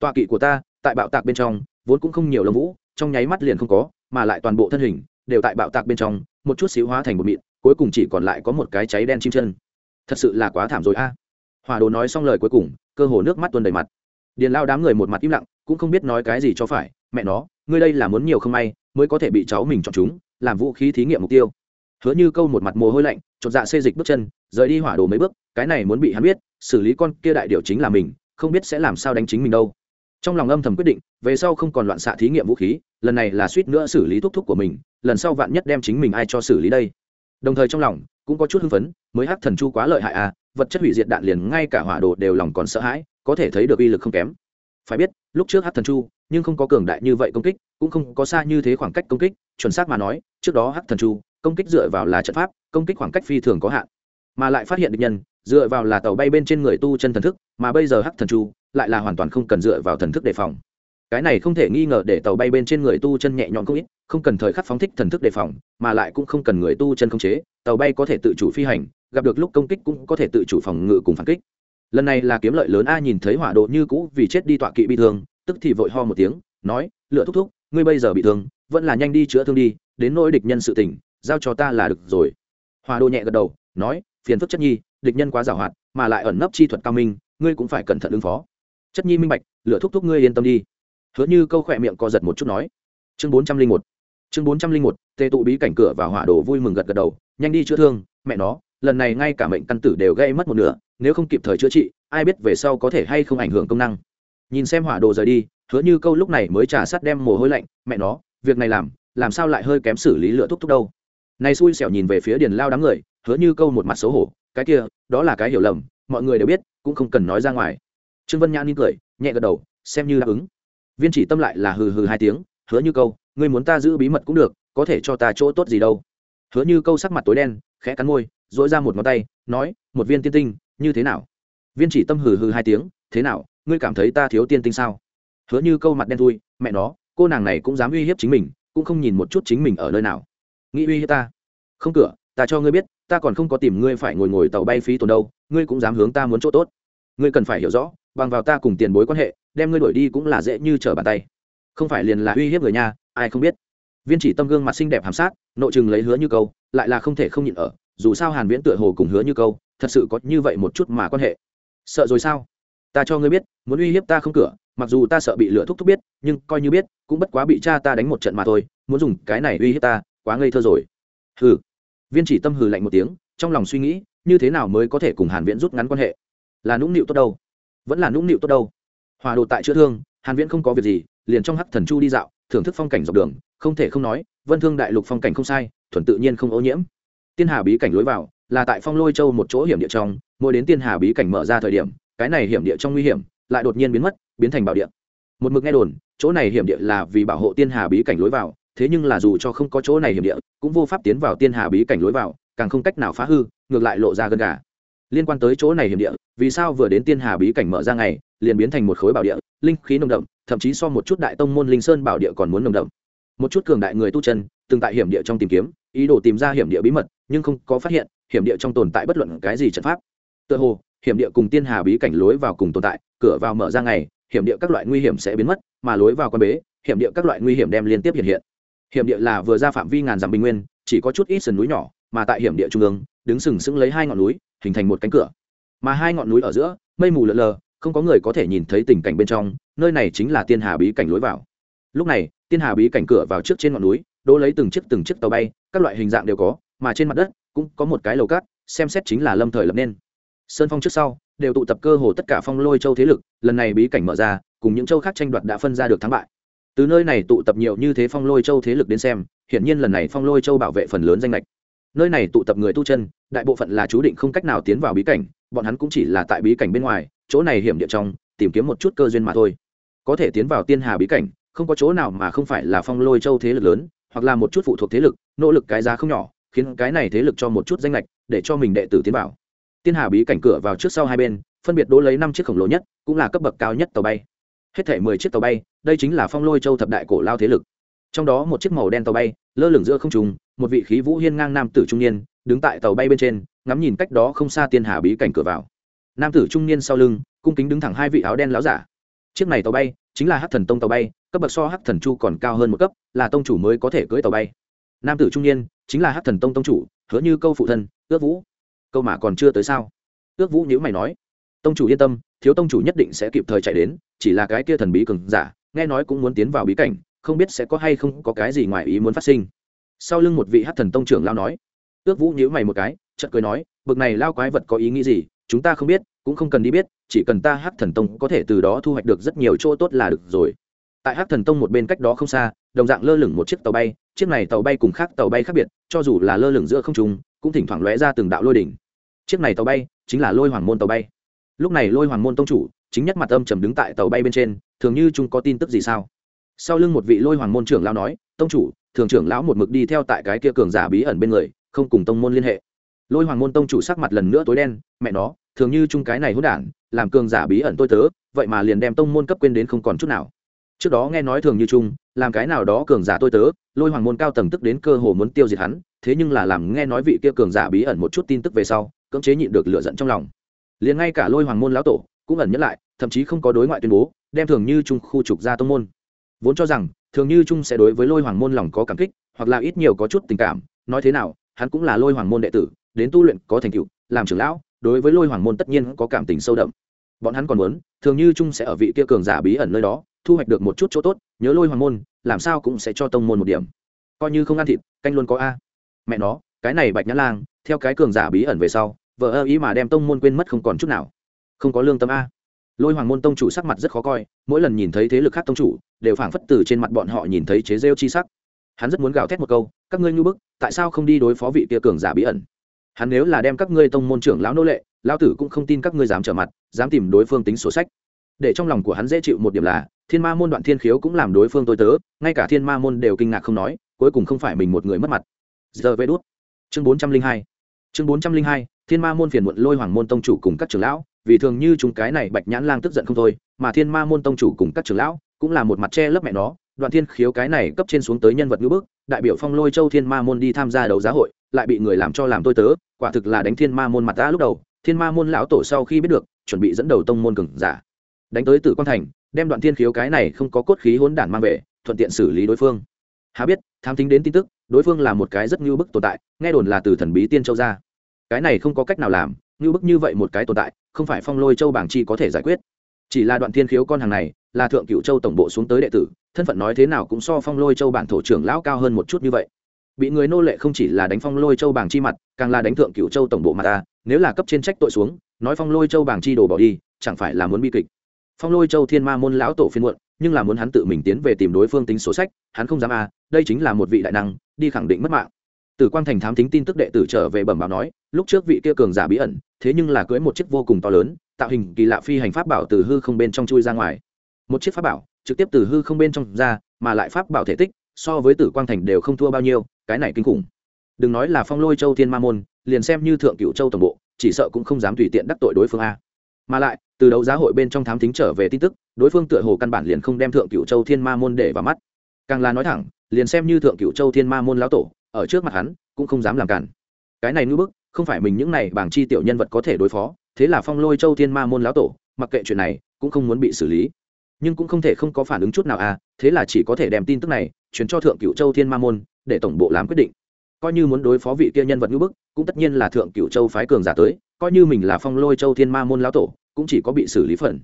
Tọa kỵ của ta, tại bạo tạc bên trong, vốn cũng không nhiều lông vũ, trong nháy mắt liền không có mà lại toàn bộ thân hình đều tại bạo tạc bên trong, một chút xíu hóa thành một mịn, cuối cùng chỉ còn lại có một cái cháy đen chim chân. Thật sự là quá thảm rồi a. Hòa đồ nói xong lời cuối cùng, cơ hồ nước mắt tuôn đầy mặt. Điền lao đám người một mặt im lặng, cũng không biết nói cái gì cho phải. Mẹ nó, ngươi đây là muốn nhiều không may, mới có thể bị cháu mình chọn chúng, làm vũ khí thí nghiệm mục tiêu. Hứa như câu một mặt mồ hôi lạnh, chột dạ xê dịch bước chân, rời đi hỏa đồ mấy bước, cái này muốn bị hắn biết, xử lý con kia đại điều chính là mình, không biết sẽ làm sao đánh chính mình đâu trong lòng âm thầm quyết định, về sau không còn loạn xạ thí nghiệm vũ khí, lần này là suýt nữa xử lý thúc thúc của mình, lần sau vạn nhất đem chính mình ai cho xử lý đây. Đồng thời trong lòng, cũng có chút hưng phấn, mới hắc thần chu quá lợi hại à vật chất hủy diệt đạn liền ngay cả hỏa đồ đều lòng còn sợ hãi, có thể thấy được uy lực không kém. Phải biết, lúc trước hắc thần chu, nhưng không có cường đại như vậy công kích, cũng không có xa như thế khoảng cách công kích, chuẩn xác mà nói, trước đó hắc thần chu, công kích dựa vào là trận pháp, công kích khoảng cách phi thường có hạn. Mà lại phát hiện được nhân dựa vào là tàu bay bên trên người tu chân thần thức mà bây giờ hắc thần chu lại là hoàn toàn không cần dựa vào thần thức đề phòng. Cái này không thể nghi ngờ để tàu bay bên trên người tu chân nhẹ nhõm không ít không cần thời khắc phóng thích thần thức đề phòng mà lại cũng không cần người tu chân khống chế tàu bay có thể tự chủ phi hành gặp được lúc công kích cũng có thể tự chủ phòng ngự cùng phản kích. Lần này là kiếm lợi lớn a nhìn thấy hỏa độ như cũ vì chết đi tọa kỵ bị thương tức thì vội ho một tiếng nói lựa thúc thúc ngươi bây giờ bị thương vẫn là nhanh đi chữa thương đi đến nỗi địch nhân sự tỉnh, giao cho ta là được rồi. Hòa đô nhẹ gật đầu nói phiền phức chất nhi địch nhân quá giàu hoạt, mà lại ẩn nấp chi thuật cao minh, ngươi cũng phải cẩn thận ứng phó. Chất nhi minh bạch, lửa thúc thúc ngươi yên tâm đi. Hứa như câu khỏe miệng co giật một chút nói. Chương bốn trăm linh một, chương bốn trăm linh một tê tụ bí cảnh cửa và hỏa đồ vui mừng gật gật đầu, nhanh đi chữa thương, mẹ nó, lần này ngay cả mệnh căn tử đều gây mất một nửa, nếu không kịp thời chữa trị, ai biết về sau có thể hay không ảnh hưởng công năng. Nhìn xem hỏa đồ rời đi, hứa như câu lúc này mới trả sắt đem mồ hôi lạnh, mẹ nó, việc này làm làm sao lại hơi kém xử lý lựa thúc thúc đâu. Này xui xẻo nhìn về phía điền lao đám người, hứa như câu một mặt xấu hổ cái kia, đó là cái hiểu lầm, mọi người đều biết, cũng không cần nói ra ngoài. Trương vân nhã nín cười, nhẹ gật đầu, xem như đáp ứng. Viên chỉ tâm lại là hừ hừ hai tiếng, hứa như câu, ngươi muốn ta giữ bí mật cũng được, có thể cho ta chỗ tốt gì đâu. Hứa như câu sắc mặt tối đen, khẽ cắn môi dỗi ra một ngón tay, nói, một viên tiên tinh, như thế nào? Viên chỉ tâm hừ hừ hai tiếng, thế nào, ngươi cảm thấy ta thiếu tiên tinh sao? Hứa như câu mặt đen thui, mẹ nó, cô nàng này cũng dám uy hiếp chính mình, cũng không nhìn một chút chính mình ở nơi nào. Nghĩ uy hiếp ta. Không cửa, ta cho ngươi biết ta còn không có tìm ngươi phải ngồi ngồi tàu bay phí tồn đâu, ngươi cũng dám hướng ta muốn chỗ tốt. Ngươi cần phải hiểu rõ, bằng vào ta cùng tiền bối quan hệ, đem ngươi đổi đi cũng là dễ như trở bàn tay. Không phải liền là uy hiếp người nha, ai không biết. Viên chỉ tâm gương mặt xinh đẹp hàm sát, nội chừng lấy hứa như câu, lại là không thể không nhịn ở, dù sao hàn viễn tựa hồ cùng hứa như câu, thật sự có như vậy một chút mà quan hệ. Sợ rồi sao? Ta cho ngươi biết, muốn uy hiếp ta không cửa, mặc dù ta sợ bị lửa thúc thúc biết, nhưng coi như biết, cũng bất quá bị cha ta đánh một trận mà thôi, muốn dùng cái này uy hiếp ta, quá ngây thơ rồi. Hừ viên chỉ tâm hừ lạnh một tiếng, trong lòng suy nghĩ, như thế nào mới có thể cùng hàn viễn rút ngắn quan hệ? Là nũng nịu tốt đâu? Vẫn là nũng nịu tốt đâu? Hòa đồ tại chữa thương, hàn viễn không có việc gì, liền trong hắc thần chu đi dạo, thưởng thức phong cảnh dọc đường, không thể không nói, vân thương đại lục phong cảnh không sai, thuần tự nhiên không ô nhiễm. Tiên hà bí cảnh lối vào, là tại phong lôi châu một chỗ hiểm địa trong, mỗi đến tiên hà bí cảnh mở ra thời điểm, cái này hiểm địa trong nguy hiểm, lại đột nhiên biến mất, biến thành bảo địa. Một mực nghe đồn, chỗ này hiểm địa là vì bảo hộ tiên hà bí cảnh lối vào thế nhưng là dù cho không có chỗ này hiểm địa, cũng vô pháp tiến vào tiên hà bí cảnh lối vào, càng không cách nào phá hư, ngược lại lộ ra gần cả liên quan tới chỗ này hiểm địa, vì sao vừa đến tiên hà bí cảnh mở ra ngày, liền biến thành một khối bảo địa, linh khí nồng đậm, thậm chí so một chút đại tông môn linh sơn bảo địa còn muốn nồng đậm. Một chút cường đại người tu chân, từng tại hiểm địa trong tìm kiếm, ý đồ tìm ra hiểm địa bí mật, nhưng không có phát hiện, hiểm địa trong tồn tại bất luận cái gì trận pháp. Tựa hồ, hiểm địa cùng tiên hà bí cảnh lối vào cùng tồn tại, cửa vào mở ra ngày, hiểm địa các loại nguy hiểm sẽ biến mất, mà lối vào con bế, hiểm địa các loại nguy hiểm đem liên tiếp hiện hiện hiểm địa là vừa ra phạm vi ngàn dặm bình nguyên, chỉ có chút ít sườn núi nhỏ, mà tại hiểm địa trung ương, đứng sừng sững lấy hai ngọn núi, hình thành một cánh cửa. Mà hai ngọn núi ở giữa, mây mù lợn lờ, không có người có thể nhìn thấy tình cảnh bên trong, nơi này chính là tiên hà bí cảnh lối vào. Lúc này, tiên hà bí cảnh cửa vào trước trên ngọn núi, đỗ lấy từng chiếc từng chiếc tàu bay, các loại hình dạng đều có, mà trên mặt đất cũng có một cái lầu cát, xem xét chính là lâm thời lập nên. Sơn phong trước sau, đều tụ tập cơ hồ tất cả phong lôi châu thế lực, lần này bí cảnh mở ra, cùng những châu khác tranh đoạt đã phân ra được thắng bại từ nơi này tụ tập nhiều như thế phong lôi châu thế lực đến xem, hiển nhiên lần này phong lôi châu bảo vệ phần lớn danh lệch nơi này tụ tập người tu chân, đại bộ phận là chú định không cách nào tiến vào bí cảnh, bọn hắn cũng chỉ là tại bí cảnh bên ngoài, chỗ này hiểm địa trong, tìm kiếm một chút cơ duyên mà thôi. Có thể tiến vào tiên hà bí cảnh, không có chỗ nào mà không phải là phong lôi châu thế lực lớn, hoặc là một chút phụ thuộc thế lực, nỗ lực cái giá không nhỏ, khiến cái này thế lực cho một chút danh lệch để cho mình đệ tử tiến vào. Tiên hà bí cảnh cửa vào trước sau hai bên, phân biệt đỗ lấy năm chiếc khổng lồ nhất, cũng là cấp bậc cao nhất tàu bay hết thể mười chiếc tàu bay, đây chính là phong lôi châu thập đại cổ lao thế lực. Trong đó một chiếc màu đen tàu bay, lơ lửng giữa không trùng một vị khí vũ hiên ngang nam tử trung niên, đứng tại tàu bay bên trên, ngắm nhìn cách đó không xa tiên hà bí cảnh cửa vào. Nam tử trung niên sau lưng, cung kính đứng thẳng hai vị áo đen láo giả. Chiếc này tàu bay, chính là hắc thần tông tàu bay, cấp bậc so hắc thần chu còn cao hơn một cấp, là tông chủ mới có thể cưỡi tàu bay. Nam tử trung niên, chính là hắc thần tông tông chủ, hứa như câu phụ thân, ước vũ. Câu mà còn chưa tới sao? Ước vũ nhữ mày nói. Tông chủ yên tâm, thiếu tông chủ nhất định sẽ kịp thời chạy đến chỉ là cái kia thần bí cường giả, nghe nói cũng muốn tiến vào bí cảnh, không biết sẽ có hay không có cái gì ngoài ý muốn phát sinh. Sau lưng một vị hát thần tông trưởng lao nói, ước vũ nhíu mày một cái, chợt cười nói, bực này lao quái vật có ý nghĩ gì, chúng ta không biết, cũng không cần đi biết, chỉ cần ta hát thần tông có thể từ đó thu hoạch được rất nhiều chỗ tốt là được rồi. Tại hát thần tông một bên cách đó không xa, đồng dạng lơ lửng một chiếc tàu bay, chiếc này tàu bay cùng khác tàu bay khác biệt, cho dù là lơ lửng giữa không trung, cũng thỉnh thoảng lóe ra từng đạo lôi đỉnh. Chiếc này tàu bay chính là lôi hoàng môn tàu bay. Lúc này lôi hoàng môn tông chủ chính nhất mặt âm trầm đứng tại tàu bay bên trên, thường như chúng có tin tức gì sao? Sau lưng một vị lôi hoàng môn trưởng lão nói, tông chủ, thường trưởng lão một mực đi theo tại cái kia cường giả bí ẩn bên người, không cùng tông môn liên hệ. Lôi hoàng môn tông chủ sắc mặt lần nữa tối đen, mẹ nó, thường như chung cái này hỗn đản, làm cường giả bí ẩn tôi tớ, vậy mà liền đem tông môn cấp quên đến không còn chút nào. Trước đó nghe nói thường như chung làm cái nào đó cường giả tôi tớ, lôi hoàng môn cao tầng tức đến cơ hồ muốn tiêu diệt hắn, thế nhưng là làm nghe nói vị kia cường giả bí ẩn một chút tin tức về sau, cưỡng chế nhịn được lựa giận trong lòng. Liền ngay cả lôi hoàng môn lão tổ cũng ẩn nhẫn lại, thậm chí không có đối ngoại tuyên bố, đem thường như trung khu trục ra tông môn. Vốn cho rằng, thường như trung sẽ đối với lôi hoàng môn lòng có cảm kích, hoặc là ít nhiều có chút tình cảm, nói thế nào, hắn cũng là lôi hoàng môn đệ tử, đến tu luyện có thành tựu, làm trưởng lão, đối với lôi hoàng môn tất nhiên có cảm tình sâu đậm. Bọn hắn còn muốn, thường như trung sẽ ở vị kia cường giả bí ẩn nơi đó, thu hoạch được một chút chỗ tốt, nhớ lôi hoàng môn, làm sao cũng sẽ cho tông môn một điểm. Coi như không ăn thịt, canh luôn có a. Mẹ nó, cái này bạch nhã lang, theo cái cường giả bí ẩn về sau, vợ ơ ý mà đem tông môn quên mất không còn chút nào không có lương tâm a. Lôi hoàng môn tông chủ sắc mặt rất khó coi, mỗi lần nhìn thấy thế lực khác tông chủ, đều phảng phất từ trên mặt bọn họ nhìn thấy chế rêu chi sắc. Hắn rất muốn gào thét một câu, các ngươi nhu bức, tại sao không đi đối phó vị kia cường giả bí ẩn? Hắn nếu là đem các ngươi tông môn trưởng lão nô lệ, lão tử cũng không tin các ngươi dám trở mặt, dám tìm đối phương tính sổ sách. Để trong lòng của hắn dễ chịu một điểm là, thiên ma môn đoạn thiên khiếu cũng làm đối phương tôi tớ, ngay cả thiên ma môn đều kinh ngạc không nói, cuối cùng không phải mình một người mất mặt. Giờ vê đốt chương bốn trăm linh hai. Chương bốn trăm linh hai, thiên ma môn phiền muộn lôi hoàng môn tông chủ cùng các trưởng lão vì thường như chúng cái này bạch nhãn lang tức giận không thôi, mà thiên ma môn tông chủ cùng các trưởng lão cũng là một mặt che lấp mẹ nó, đoạn thiên khiếu cái này cấp trên xuống tới nhân vật ngữ bức, đại biểu phong lôi châu thiên ma môn đi tham gia đấu giá hội, lại bị người làm cho làm tôi tớ, quả thực là đánh thiên ma môn mặt ta lúc đầu, thiên ma môn lão tổ sau khi biết được, chuẩn bị dẫn đầu tông môn cừng giả, đánh tới tử quan thành, đem đoạn thiên khiếu cái này không có cốt khí hỗn đản mang về, thuận tiện xử lý đối phương. Há biết, tham tính đến tin tức, đối phương là một cái rất ngưu bức tồn tại, nghe đồn là từ thần bí tiên châu ra. Cái này không có cách nào làm ngưu bức như vậy một cái tồn tại không phải phong lôi châu bảng chi có thể giải quyết. Chỉ là đoạn thiên khiếu con hàng này, là thượng cựu châu tổng bộ xuống tới đệ tử, thân phận nói thế nào cũng so phong lôi châu bản thổ trưởng lão cao hơn một chút như vậy. Bị người nô lệ không chỉ là đánh phong lôi châu bảng chi mặt, càng là đánh thượng cựu châu tổng bộ mặt ta, nếu là cấp trên trách tội xuống, nói phong lôi châu bảng chi đồ bỏ đi, chẳng phải là muốn bi kịch. Phong lôi châu thiên ma môn lão tổ phiên muộn, nhưng là muốn hắn tự mình tiến về tìm đối phương tính số sách, hắn không dám à đây chính là một vị đại năng, đi khẳng định mất mạng. Tử quang thành thám thính tin tức đệ tử trở về bẩm báo nói, lúc trước vị kia cường giả bí ẩn, thế nhưng là cưỡi một chiếc vô cùng to lớn, tạo hình kỳ lạ phi hành pháp bảo từ hư không bên trong chui ra ngoài. Một chiếc pháp bảo, trực tiếp từ hư không bên trong ra, mà lại pháp bảo thể tích, so với tử quang thành đều không thua bao nhiêu, cái này kinh khủng. Đừng nói là phong lôi châu thiên ma môn, liền xem như thượng cựu châu tổng bộ, chỉ sợ cũng không dám tùy tiện đắc tội đối phương a. Mà lại, từ đấu giá hội bên trong thám tính trở về tin tức, đối phương tựa hồ căn bản liền không đem thượng cựu châu thiên ma môn để vào mắt. Càng là nói thẳng, liền xem như thượng cựu châu thiên ma môn lão tổ ở trước mặt hắn, cũng không dám làm cản. Cái này ngưỡng bức, không phải mình những này bảng chi tiểu nhân vật có thể đối phó, thế là phong lôi châu thiên ma môn lão tổ, mặc kệ chuyện này, cũng không muốn bị xử lý. Nhưng cũng không thể không có phản ứng chút nào à thế là chỉ có thể đem tin tức này chuyển cho thượng cựu châu thiên ma môn, để tổng bộ làm quyết định. Coi như muốn đối phó vị kia nhân vật ngữ bức, cũng tất nhiên là thượng cựu châu phái cường giả tới, coi như mình là phong lôi châu thiên ma môn lão tổ, cũng chỉ có bị xử lý phần.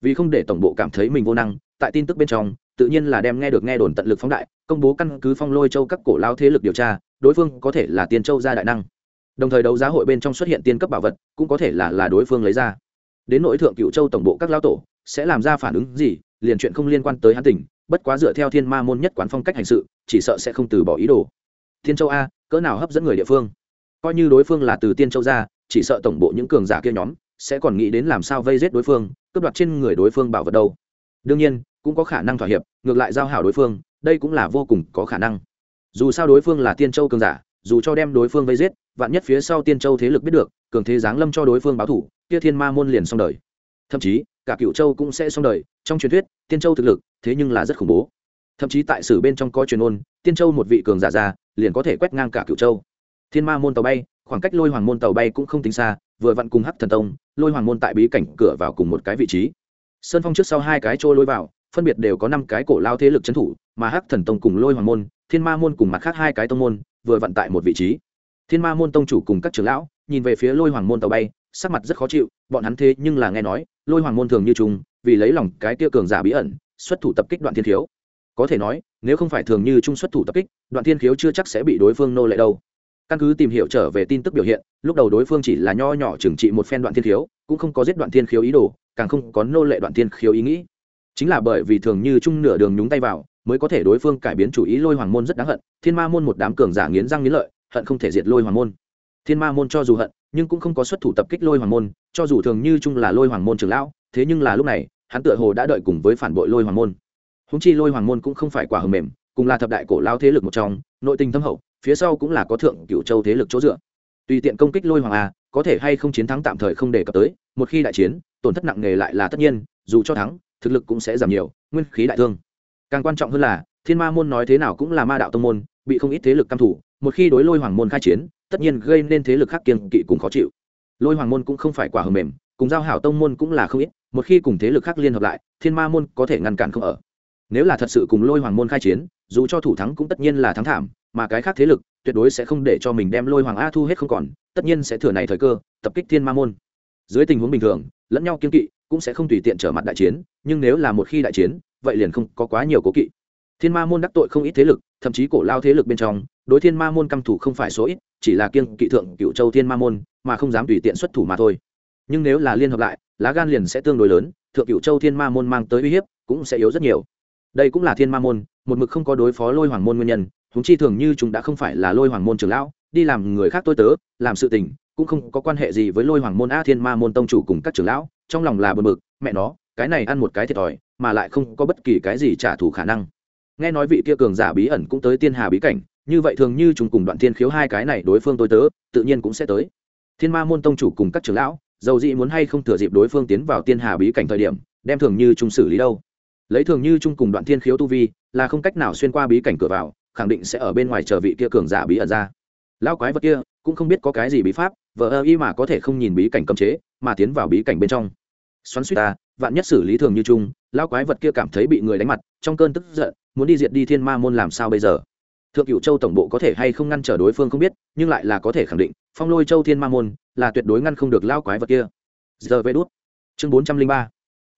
Vì không để tổng bộ cảm thấy mình vô năng, tại tin tức bên trong, tự nhiên là đem nghe được nghe đồn tận lực phóng đại công bố căn cứ phong lôi châu các cổ lao thế lực điều tra, đối phương có thể là tiên châu gia đại năng. Đồng thời đấu giá hội bên trong xuất hiện tiên cấp bảo vật, cũng có thể là là đối phương lấy ra. Đến nội thượng cựu châu tổng bộ các lao tổ, sẽ làm ra phản ứng gì, liền chuyện không liên quan tới hắn tỉnh, bất quá dựa theo thiên ma môn nhất quán phong cách hành sự, chỉ sợ sẽ không từ bỏ ý đồ. Thiên châu a, cỡ nào hấp dẫn người địa phương? Coi như đối phương là từ tiên châu ra, chỉ sợ tổng bộ những cường giả kia nhóm sẽ còn nghĩ đến làm sao vây giết đối phương, cướp đoạt trên người đối phương bảo vật đâu. Đương nhiên, cũng có khả năng thỏa hiệp, ngược lại giao hảo đối phương đây cũng là vô cùng có khả năng. Dù sao đối phương là tiên châu cường giả, dù cho đem đối phương vây giết, vạn nhất phía sau tiên châu thế lực biết được, cường thế giáng lâm cho đối phương báo thủ, kia thiên ma môn liền xong đời. Thậm chí, cả cựu châu cũng sẽ xong đời, trong truyền thuyết, tiên châu thực lực, thế nhưng là rất khủng bố. Thậm chí tại sử bên trong có truyền ôn, tiên châu một vị cường giả già liền có thể quét ngang cả cựu châu. Thiên ma môn tàu bay, khoảng cách lôi hoàng môn tàu bay cũng không tính xa, vừa vặn cùng hắc thần tông, lôi hoàng môn tại bí cảnh cửa vào cùng một cái vị trí. Sơn phong trước sau hai cái trôi lôi vào phân biệt đều có năm cái cổ lao thế lực trấn thủ, mà hắc thần tông cùng lôi hoàng môn, thiên ma môn cùng mặt khác hai cái tông môn, vừa vặn tại một vị trí. Thiên ma môn tông chủ cùng các trưởng lão nhìn về phía lôi hoàng môn tàu bay, sắc mặt rất khó chịu, bọn hắn thế nhưng là nghe nói, lôi hoàng môn thường như chúng, vì lấy lòng cái tia cường giả bí ẩn, xuất thủ tập kích đoạn thiên thiếu. có thể nói, nếu không phải thường như trung xuất thủ tập kích, đoạn thiên khiếu chưa chắc sẽ bị đối phương nô lệ đâu. Căn cứ tìm hiểu trở về tin tức biểu hiện, lúc đầu đối phương chỉ là nho nhỏ trừng trị một phen đoạn thiên khiếu, cũng không có giết đoạn thiên khiếu ý đồ, càng không có nô lệ đoạn thiên khiếu ý nghĩ chính là bởi vì thường như trung nửa đường nhúng tay vào, mới có thể đối phương cải biến chủ ý lôi hoàng môn rất đáng hận. Thiên ma môn một đám cường giả nghiến răng nghiến lợi, hận không thể diệt lôi hoàng môn. Thiên ma môn cho dù hận, nhưng cũng không có xuất thủ tập kích lôi hoàng môn, cho dù thường như trung là lôi hoàng môn trưởng lão, thế nhưng là lúc này, hắn tựa hồ đã đợi cùng với phản bội lôi hoàng môn. Húng chi lôi hoàng môn cũng không phải quả hầm mềm, cùng là thập đại cổ lao thế lực một trong, nội tình thâm hậu, phía sau cũng là có thượng cựu châu thế lực chỗ dựa. Tùy tiện công kích lôi hoàng a, có thể hay không chiến thắng tạm thời không đề cập tới, một khi đại chiến, tổn thất nặng nề lại là tất nhiên, dù cho thắng thực lực cũng sẽ giảm nhiều, nguyên khí đại thương. Càng quan trọng hơn là, thiên ma môn nói thế nào cũng là ma đạo tông môn, bị không ít thế lực căm thủ một khi đối lôi hoàng môn khai chiến, tất nhiên gây nên thế lực khác kiên kỵ cùng khó chịu. Lôi hoàng môn cũng không phải quả hờ mềm, cùng giao hảo tông môn cũng là không ít, một khi cùng thế lực khác liên hợp lại, thiên ma môn có thể ngăn cản không ở. Nếu là thật sự cùng lôi hoàng môn khai chiến, dù cho thủ thắng cũng tất nhiên là thắng thảm, mà cái khác thế lực tuyệt đối sẽ không để cho mình đem lôi hoàng a thu hết không còn, tất nhiên sẽ thừa này thời cơ, tập kích thiên ma môn. Dưới tình huống bình thường, lẫn nhau kiên kỵ cũng sẽ không tùy tiện trở mặt đại chiến, nhưng nếu là một khi đại chiến, vậy liền không có quá nhiều cố kỵ. Thiên ma môn đắc tội không ít thế lực, thậm chí cổ lao thế lực bên trong, đối thiên ma môn căm thủ không phải số ít, chỉ là kiêng kỵ thượng cựu châu thiên ma môn, mà không dám tùy tiện xuất thủ mà thôi. Nhưng nếu là liên hợp lại, lá gan liền sẽ tương đối lớn, thượng cựu châu thiên ma môn mang tới uy hiếp cũng sẽ yếu rất nhiều. Đây cũng là thiên ma môn, một mực không có đối phó lôi hoàng môn nguyên nhân chúng chi thường như chúng đã không phải là lôi hoàng môn trưởng lão, đi làm người khác tôi tớ, làm sự tình, cũng không có quan hệ gì với lôi hoàng môn a thiên ma môn tông chủ cùng các trưởng lão trong lòng là bờ mực mẹ nó, cái này ăn một cái thiệt thòi, mà lại không có bất kỳ cái gì trả thù khả năng. Nghe nói vị kia cường giả bí ẩn cũng tới tiên hà bí cảnh, như vậy thường như chúng cùng đoạn thiên khiếu hai cái này đối phương tôi tớ, tự nhiên cũng sẽ tới. Thiên ma môn tông chủ cùng các trưởng lão, dầu dĩ muốn hay không thừa dịp đối phương tiến vào tiên hà bí cảnh thời điểm, đem thường như chúng xử lý đâu. Lấy thường như chung cùng đoạn thiên khiếu tu vi, là không cách nào xuyên qua bí cảnh cửa vào, khẳng định sẽ ở bên ngoài chờ vị kia cường giả bí ẩn ra. Lão quái vật kia cũng không biết có cái gì bí pháp vợ ơ y mà có thể không nhìn bí cảnh cấm chế, mà tiến vào bí cảnh bên trong. Xoắn suýt ta, vạn nhất xử lý thường như chung, lão quái vật kia cảm thấy bị người đánh mặt, trong cơn tức giận, muốn đi diệt đi thiên ma môn làm sao bây giờ? Thượng cựu châu tổng bộ có thể hay không ngăn trở đối phương không biết, nhưng lại là có thể khẳng định, phong lôi châu thiên ma môn là tuyệt đối ngăn không được lao quái vật kia. Giờ vê đốt chương bốn trăm linh ba.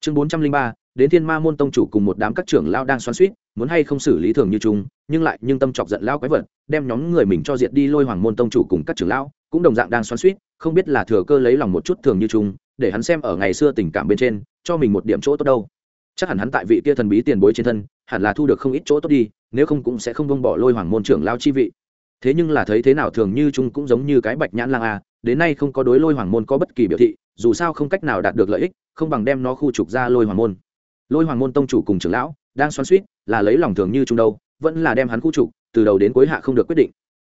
Chương bốn trăm linh ba, đến thiên ma môn tông chủ cùng một đám các trưởng lao đang xoắn suýt muốn hay không xử lý thường như chúng nhưng lại nhưng tâm chọc giận lao quái vật, đem nhóm người mình cho diệt đi lôi hoàng môn tông chủ cùng các trưởng lão cũng đồng dạng đang xoắn suýt, không biết là thừa cơ lấy lòng một chút thường như chúng, để hắn xem ở ngày xưa tình cảm bên trên, cho mình một điểm chỗ tốt đâu. Chắc hẳn hắn tại vị kia thần bí tiền bối trên thân, hẳn là thu được không ít chỗ tốt đi, nếu không cũng sẽ không bông bỏ lôi hoàng môn trưởng lao chi vị. Thế nhưng là thấy thế nào thường như chúng cũng giống như cái bạch nhãn lang a, đến nay không có đối lôi hoàng môn có bất kỳ biểu thị, dù sao không cách nào đạt được lợi ích, không bằng đem nó khu trục ra lôi hoàng môn. Lôi hoàng môn tông chủ cùng trưởng lão, đang xoắn suýt, là lấy lòng thường như trung đâu, vẫn là đem hắn khu trục, từ đầu đến cuối hạ không được quyết định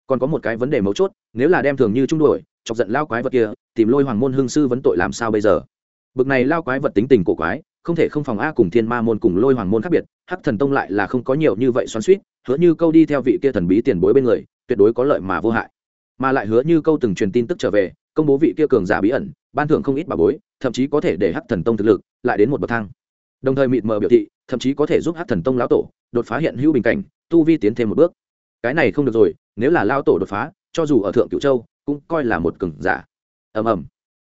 còn có một cái vấn đề mấu chốt, nếu là đem thường như trung đuổi, chọc giận lao quái vật kia, tìm lôi hoàng môn hương sư vấn tội làm sao bây giờ? Bực này lao quái vật tính tình cổ quái, không thể không phòng a cùng thiên ma môn cùng lôi hoàng môn khác biệt, hắc thần tông lại là không có nhiều như vậy xoắn suýt hứa như câu đi theo vị kia thần bí tiền bối bên người, tuyệt đối có lợi mà vô hại. Mà lại hứa như câu từng truyền tin tức trở về, công bố vị kia cường giả bí ẩn, ban thưởng không ít bà bối, thậm chí có thể để hắc thần tông thực lực lại đến một bậc thang. Đồng thời mịt mờ biểu thị, thậm chí có thể giúp hắc thần tông lão tổ đột phá hiện hữu bình cảnh, tu vi tiến thêm một bước. Cái này không được rồi nếu là lao tổ đột phá, cho dù ở thượng cựu châu, cũng coi là một cường giả. Ầm ầm.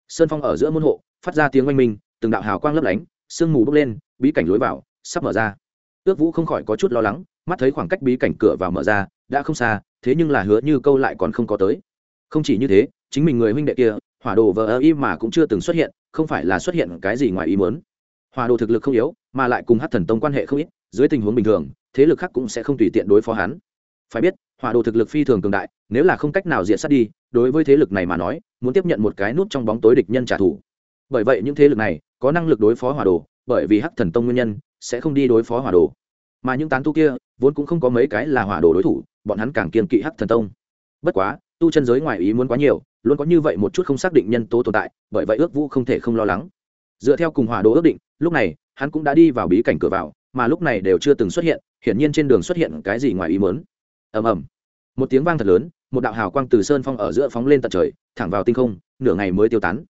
Sơn phong ở giữa môn hộ, phát ra tiếng oanh minh, từng đạo hào quang lấp lánh, sương mù bốc lên, bí cảnh lối vào, sắp mở ra. Ước vũ không khỏi có chút lo lắng, mắt thấy khoảng cách bí cảnh cửa vào mở ra, đã không xa, thế nhưng là hứa như câu lại còn không có tới. Không chỉ như thế, chính mình người huynh đệ kia, hỏa đồ vờ ơ y mà cũng chưa từng xuất hiện, không phải là xuất hiện cái gì ngoài ý muốn. Hỏa đồ thực lực không yếu, mà lại cùng hát thần tông quan hệ không ít, dưới tình huống bình thường, thế lực khác cũng sẽ không tùy tiện đối phó hắn. Phải biết hỏa đồ thực lực phi thường cường đại, nếu là không cách nào diện sát đi, đối với thế lực này mà nói, muốn tiếp nhận một cái nút trong bóng tối địch nhân trả thù. Bởi vậy những thế lực này có năng lực đối phó hỏa đồ, bởi vì hắc thần tông nguyên nhân, sẽ không đi đối phó hỏa đồ. Mà những tán tu kia, vốn cũng không có mấy cái là hỏa đồ đối thủ, bọn hắn càng kiên kỵ hắc thần tông. Bất quá, tu chân giới ngoài ý muốn quá nhiều, luôn có như vậy một chút không xác định nhân tố tồn tại, bởi vậy ước vũ không thể không lo lắng. Dựa theo cùng hỏa đồ ước định, lúc này, hắn cũng đã đi vào bí cảnh cửa vào, mà lúc này đều chưa từng xuất hiện, hiển nhiên trên đường xuất hiện cái gì ngoài ý muốn. Ầm ầm một tiếng vang thật lớn, một đạo hào quang từ sơn phong ở giữa phóng lên tận trời, thẳng vào tinh không, nửa ngày mới tiêu tán.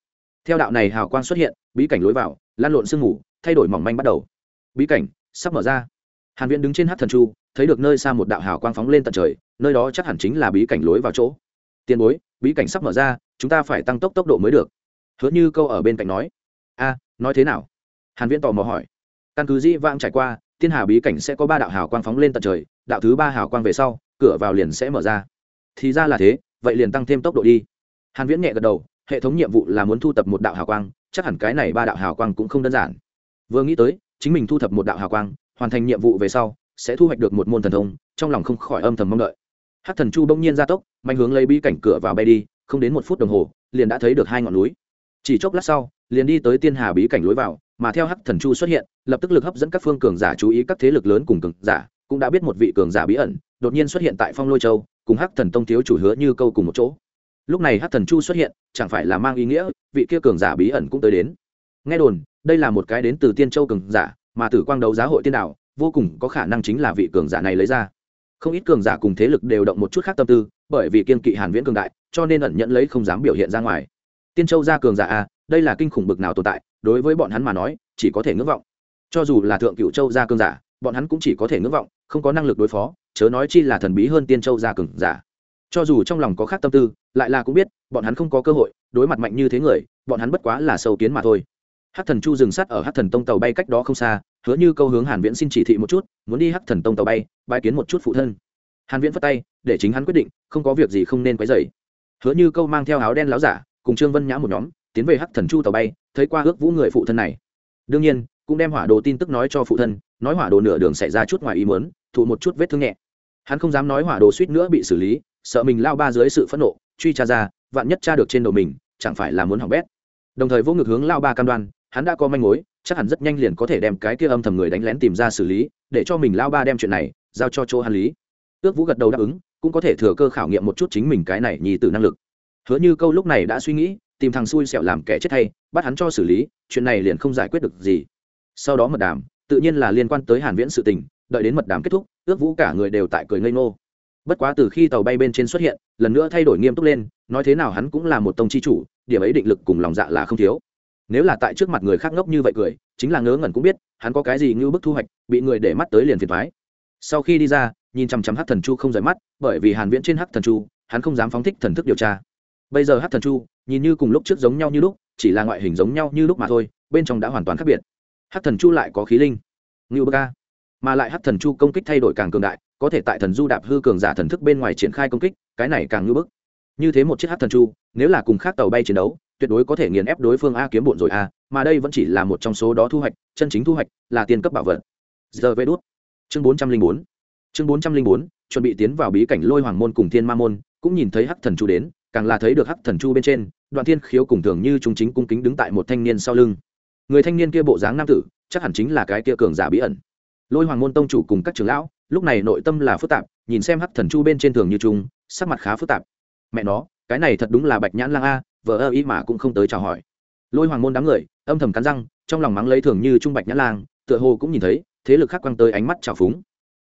Theo đạo này hào quang xuất hiện, bí cảnh lối vào, lan lộn sương mù, thay đổi mỏng manh bắt đầu. Bí cảnh sắp mở ra. Hàn viễn đứng trên hát thần chu, thấy được nơi xa một đạo hào quang phóng lên tận trời, nơi đó chắc hẳn chính là bí cảnh lối vào chỗ. Tiền bối, bí cảnh sắp mở ra, chúng ta phải tăng tốc tốc độ mới được. Hứa như câu ở bên cạnh nói. A, nói thế nào? Hàn viễn tò mò hỏi. Căn cứ di vãng trải qua, thiên hà bí cảnh sẽ có ba đạo hào quang phóng lên tận trời, đạo thứ ba hào quang về sau cửa vào liền sẽ mở ra. Thì ra là thế, vậy liền tăng thêm tốc độ đi. Hàn viễn nhẹ gật đầu, hệ thống nhiệm vụ là muốn thu thập một đạo hào quang, chắc hẳn cái này ba đạo hào quang cũng không đơn giản. Vừa nghĩ tới, chính mình thu thập một đạo hào quang, hoàn thành nhiệm vụ về sau, sẽ thu hoạch được một môn thần thông, trong lòng không khỏi âm thầm mong đợi. Hắc thần chu bỗng nhiên ra tốc, mạnh hướng lấy bi cảnh cửa vào bay đi, không đến một phút đồng hồ, liền đã thấy được hai ngọn núi. Chỉ chốc lát sau, liền đi tới tiên hà bí cảnh lối vào, mà theo hắc thần chu xuất hiện, lập tức lực hấp dẫn các phương cường giả chú ý các thế lực lớn cùng cường giả, cũng đã biết một vị cường giả bí ẩn đột nhiên xuất hiện tại phong lôi châu, cùng hắc thần tông thiếu chủ hứa như câu cùng một chỗ. Lúc này hắc thần chu xuất hiện, chẳng phải là mang ý nghĩa, vị kia cường giả bí ẩn cũng tới đến. Nghe đồn, đây là một cái đến từ tiên châu cường giả, mà tử quang đấu giá hội tiên đạo, vô cùng có khả năng chính là vị cường giả này lấy ra. Không ít cường giả cùng thế lực đều động một chút khác tâm tư, bởi vì kiên kỵ hàn viễn cường đại, cho nên ẩn nhận lấy không dám biểu hiện ra ngoài. Tiên châu ra cường giả a đây là kinh khủng bực nào tồn tại, đối với bọn hắn mà nói, chỉ có thể ngưỡng vọng. Cho dù là thượng cựu châu ra cường giả bọn hắn cũng chỉ có thể ngưỡng vọng, không có năng lực đối phó, chớ nói chi là thần bí hơn tiên châu gia cường giả. Cho dù trong lòng có khác tâm tư, lại là cũng biết, bọn hắn không có cơ hội đối mặt mạnh như thế người, bọn hắn bất quá là sâu kiến mà thôi. Hắc thần chu dừng sắt ở Hắc thần tông tàu bay cách đó không xa, hứa như câu hướng hàn viễn xin chỉ thị một chút, muốn đi Hắc thần tông tàu bay, bái kiến một chút phụ thân. Hàn viễn phất tay, để chính hắn quyết định, không có việc gì không nên quấy rầy. Hứa như câu mang theo áo đen láo giả, cùng trương vân nhã một nhóm, tiến về Hắc thần chu tàu bay, thấy qua ước vũ người phụ thân này. Đương nhiên, cũng đem hỏa đồ tin tức nói cho phụ thân nói hỏa đồ nửa đường xảy ra chút ngoài ý muốn, thụ một chút vết thương nhẹ. Hắn không dám nói hỏa đồ suýt nữa bị xử lý, sợ mình lao ba dưới sự phẫn nộ, truy tra ra, vạn nhất tra được trên đầu mình, chẳng phải là muốn hỏng bét. Đồng thời vô ngực hướng lao ba cam đoan, hắn đã có manh mối, chắc hẳn rất nhanh liền có thể đem cái kia âm thầm người đánh lén tìm ra xử lý, để cho mình lao ba đem chuyện này giao cho chỗ hắn lý. Ước vũ gật đầu đáp ứng, cũng có thể thừa cơ khảo nghiệm một chút chính mình cái này nhì từ năng lực. Hứa như câu lúc này đã suy nghĩ, tìm thằng xui xẻo làm kẻ chết hay, bắt hắn cho xử lý, chuyện này liền không giải quyết được gì. Sau đó mật đàm tự nhiên là liên quan tới hàn viễn sự tình, đợi đến mật đàm kết thúc, ước vũ cả người đều tại cười ngây ngô. Bất quá từ khi tàu bay bên trên xuất hiện, lần nữa thay đổi nghiêm túc lên, nói thế nào hắn cũng là một tông chi chủ, điểm ấy định lực cùng lòng dạ là không thiếu. Nếu là tại trước mặt người khác ngốc như vậy cười, chính là ngớ ngẩn cũng biết, hắn có cái gì như bức thu hoạch, bị người để mắt tới liền phiền thoái sau khi đi ra, nhìn chằm chằm hát thần chu không rời mắt, bởi vì hàn viễn trên hát thần chu, hắn không dám phóng thích thần thức điều tra. Bây giờ hát thần chu, nhìn như cùng lúc trước giống nhau như lúc, chỉ là ngoại hình giống nhau như lúc mà thôi, bên trong đã hoàn toàn khác biệt hát thần chu lại có khí linh. Ngưu bơ ca. Mà lại hát thần chu công kích thay đổi càng cường đại, có thể tại thần du đạp hư cường giả thần thức bên ngoài triển khai công kích, cái này càng ngưu bức. Như thế một chiếc hát thần chu, nếu là cùng khác tàu bay chiến đấu, tuyệt đối có thể nghiền ép đối phương a kiếm bộn rồi a mà đây vẫn chỉ là một trong số đó thu hoạch, chân chính thu hoạch, là tiền cấp bảo vật. Giờ vê đốt chương bốn trăm linh bốn. Chương bốn trăm linh bốn, chuẩn bị tiến vào bí cảnh lôi hoàng môn cùng thiên ma môn, cũng nhìn thấy hắc thần chu đến, càng là thấy được hắc thần chu bên trên, đoạn thiên khiếu cùng thường như trung chính cung kính đứng tại một thanh niên sau lưng người thanh niên kia bộ dáng nam tử, chắc hẳn chính là cái kia cường giả bí ẩn. Lôi hoàng môn tông chủ cùng các trưởng lão, lúc này nội tâm là phức tạp, nhìn xem hắc thần chu bên trên thường như trung sắc mặt khá phức tạp. Mẹ nó, cái này thật đúng là bạch nhãn lang a vợ ơ ý mà cũng không tới chào hỏi. Lôi hoàng môn đám người, âm thầm cắn răng, trong lòng mắng lấy thường như trung bạch nhãn lang, tựa hồ cũng nhìn thấy, thế lực khác quăng tới ánh mắt trào phúng.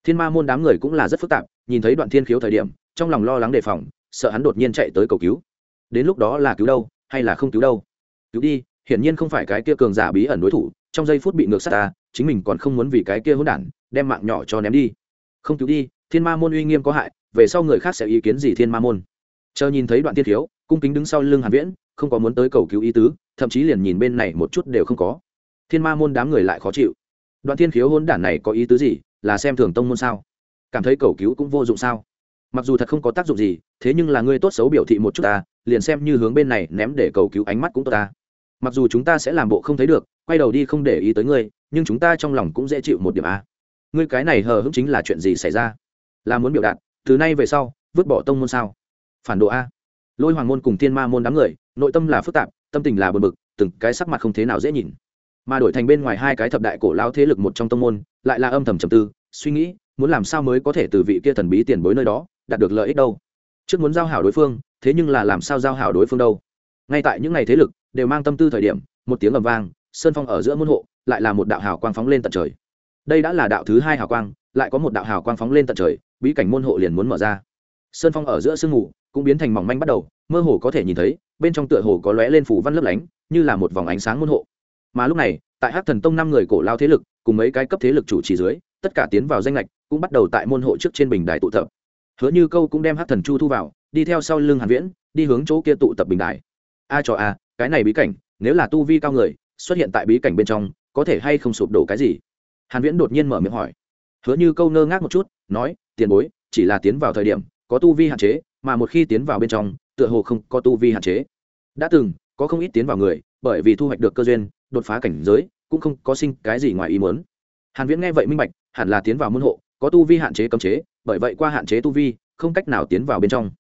Thiên ma môn đám người cũng là rất phức tạp, nhìn thấy đoạn thiên khiếu thời điểm, trong lòng lo lắng đề phòng, sợ hắn đột nhiên chạy tới cầu cứu. Đến lúc đó là cứu đâu, hay là không cứu đâu? Cứu đi hiển nhiên không phải cái kia cường giả bí ẩn đối thủ, trong giây phút bị ngược sát ta, chính mình còn không muốn vì cái kia hỗn đản, đem mạng nhỏ cho ném đi. Không cứu đi, thiên ma môn uy nghiêm có hại, về sau người khác sẽ ý kiến gì thiên ma môn? Chờ nhìn thấy đoạn tiên thiếu, cung kính đứng sau lưng hàn viễn, không có muốn tới cầu cứu ý tứ, thậm chí liền nhìn bên này một chút đều không có. Thiên ma môn đám người lại khó chịu. Đoạn thiên khiếu hôn đản này có ý tứ gì, là xem thường tông môn sao? Cảm thấy cầu cứu cũng vô dụng sao? Mặc dù thật không có tác dụng gì, thế nhưng là ngươi tốt xấu biểu thị một chút ta, liền xem như hướng bên này ném để cầu cứu ánh mắt cũng tốt ta mặc dù chúng ta sẽ làm bộ không thấy được, quay đầu đi không để ý tới ngươi, nhưng chúng ta trong lòng cũng dễ chịu một điểm a. Ngươi cái này hờ hững chính là chuyện gì xảy ra? Là muốn biểu đạt, từ nay về sau, vứt bỏ tông môn sao? Phản đồ a. Lôi hoàng môn cùng tiên ma môn đám người, nội tâm là phức tạp, tâm tình là bờ bực, từng cái sắc mặt không thế nào dễ nhìn. Mà đổi thành bên ngoài hai cái thập đại cổ lao thế lực một trong tông môn, lại là âm thầm trầm tư, suy nghĩ, muốn làm sao mới có thể từ vị kia thần bí tiền bối nơi đó, đạt được lợi ích đâu? Trước muốn giao hảo đối phương, thế nhưng là làm sao giao hảo đối phương đâu? Ngay tại những ngày thế lực đều mang tâm tư thời điểm, một tiếng ầm vang, sơn phong ở giữa môn hộ lại là một đạo hào quang phóng lên tận trời. Đây đã là đạo thứ hai hào quang, lại có một đạo hào quang phóng lên tận trời, bí cảnh môn hộ liền muốn mở ra. Sơn phong ở giữa sương mù cũng biến thành mỏng manh bắt đầu, mơ hồ có thể nhìn thấy, bên trong tựa hồ có lóe lên phủ văn lấp lánh, như là một vòng ánh sáng môn hộ. Mà lúc này, tại hát thần tông năm người cổ lao thế lực, cùng mấy cái cấp thế lực chủ trì dưới, tất cả tiến vào danh lệch cũng bắt đầu tại môn hộ trước trên bình đài tụ tập. Hứa như câu cũng đem hát thần chu thu vào, đi theo sau lưng hàn viễn, đi hướng chỗ kia tụ tập bình đài a cho a, cái này bí cảnh, nếu là tu vi cao người, xuất hiện tại bí cảnh bên trong, có thể hay không sụp đổ cái gì? Hàn viễn đột nhiên mở miệng hỏi. Hứa như câu ngơ ngác một chút, nói, tiền bối, chỉ là tiến vào thời điểm, có tu vi hạn chế, mà một khi tiến vào bên trong, tựa hồ không có tu vi hạn chế. Đã từng, có không ít tiến vào người, bởi vì thu hoạch được cơ duyên, đột phá cảnh giới, cũng không có sinh cái gì ngoài ý muốn. Hàn viễn nghe vậy minh bạch, hẳn là tiến vào môn hộ, có tu vi hạn chế cấm chế, bởi vậy qua hạn chế tu vi, không cách nào tiến vào bên trong.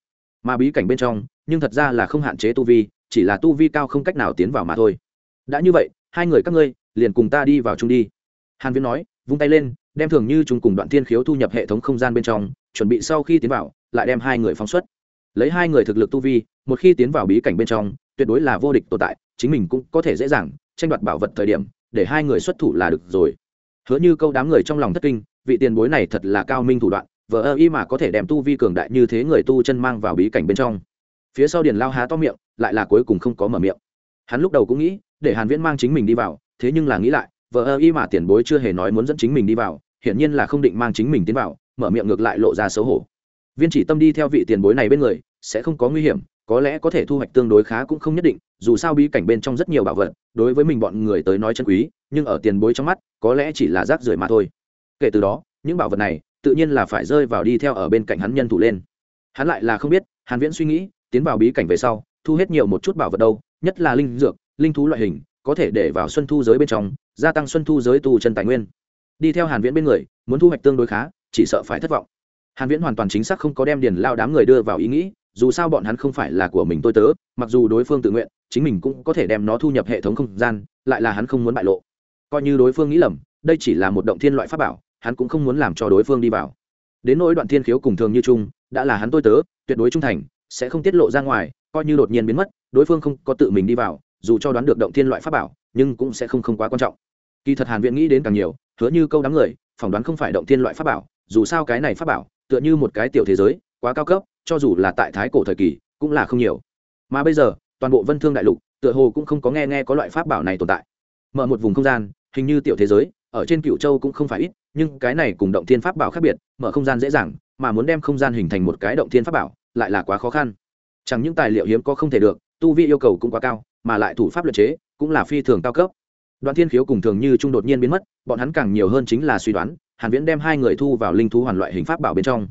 Mà bí cảnh bên trong, nhưng thật ra là không hạn chế tu vi chỉ là tu vi cao không cách nào tiến vào mà thôi. Đã như vậy, hai người các ngươi, liền cùng ta đi vào chung đi. Hàn viễn nói, vung tay lên, đem thường như chúng cùng đoạn thiên khiếu thu nhập hệ thống không gian bên trong, chuẩn bị sau khi tiến vào, lại đem hai người phóng xuất. Lấy hai người thực lực tu vi, một khi tiến vào bí cảnh bên trong, tuyệt đối là vô địch tồn tại, chính mình cũng có thể dễ dàng tranh đoạt bảo vật thời điểm, để hai người xuất thủ là được rồi. Hứa như câu đám người trong lòng thất kinh, vị tiền bối này thật là cao minh thủ đoạn, vờ ơ y mà có thể đem tu vi cường đại như thế người tu chân mang vào bí cảnh bên trong. Phía sau điền lao há to miệng lại là cuối cùng không có mở miệng. Hắn lúc đầu cũng nghĩ, để hàn viễn mang chính mình đi vào, thế nhưng là nghĩ lại vợ ơ y mà tiền bối chưa hề nói muốn dẫn chính mình đi vào, hiển nhiên là không định mang chính mình tiến vào, mở miệng ngược lại lộ ra xấu hổ. Viên chỉ tâm đi theo vị tiền bối này bên người, sẽ không có nguy hiểm, có lẽ có thể thu hoạch tương đối khá cũng không nhất định, dù sao bí cảnh bên trong rất nhiều bảo vật, đối với mình bọn người tới nói chân quý, nhưng ở tiền bối trong mắt, có lẽ chỉ là rác rưởi mà thôi. Kể từ đó, những bảo vật này, tự nhiên là phải rơi vào đi theo ở bên cạnh hắn nhân thủ lên. Hắn lại là không biết, hàn viễn suy nghĩ, tiến vào bí cảnh về sau thu hết nhiều một chút bảo vật đâu, nhất là linh dược, linh thú loại hình, có thể để vào xuân thu giới bên trong, gia tăng xuân thu giới tu chân tài nguyên. Đi theo hàn viễn bên người, muốn thu hoạch tương đối khá, chỉ sợ phải thất vọng. Hàn viễn hoàn toàn chính xác không có đem điền lao đám người đưa vào ý nghĩ, dù sao bọn hắn không phải là của mình tôi tớ, mặc dù đối phương tự nguyện, chính mình cũng có thể đem nó thu nhập hệ thống không gian, lại là hắn không muốn bại lộ. Coi như đối phương nghĩ lầm, đây chỉ là một động thiên loại pháp bảo, hắn cũng không muốn làm cho đối phương đi vào. Đến nỗi đoạn thiên khiếu cùng thường như chung, đã là hắn tôi tớ, tuyệt đối trung thành sẽ không tiết lộ ra ngoài, coi như đột nhiên biến mất, đối phương không có tự mình đi vào, dù cho đoán được động thiên loại pháp bảo, nhưng cũng sẽ không không quá quan trọng. Kỳ thật hàn viện nghĩ đến càng nhiều, hứa như câu đám người, phỏng đoán không phải động thiên loại pháp bảo, dù sao cái này pháp bảo, tựa như một cái tiểu thế giới, quá cao cấp, cho dù là tại thái cổ thời kỳ, cũng là không nhiều. Mà bây giờ, toàn bộ vân thương đại lục, tựa hồ cũng không có nghe nghe có loại pháp bảo này tồn tại. Mở một vùng không gian, hình như tiểu thế giới, ở trên cựu châu cũng không phải ít, nhưng cái này cùng động thiên pháp bảo khác biệt, mở không gian dễ dàng, mà muốn đem không gian hình thành một cái động thiên pháp bảo lại là quá khó khăn. Chẳng những tài liệu hiếm có không thể được, tu vi yêu cầu cũng quá cao, mà lại thủ pháp luật chế cũng là phi thường cao cấp. Đoạn thiên khiếu cùng thường như trung đột nhiên biến mất, bọn hắn càng nhiều hơn chính là suy đoán, hàn viễn đem hai người thu vào linh thú hoàn loại hình pháp bảo bên trong.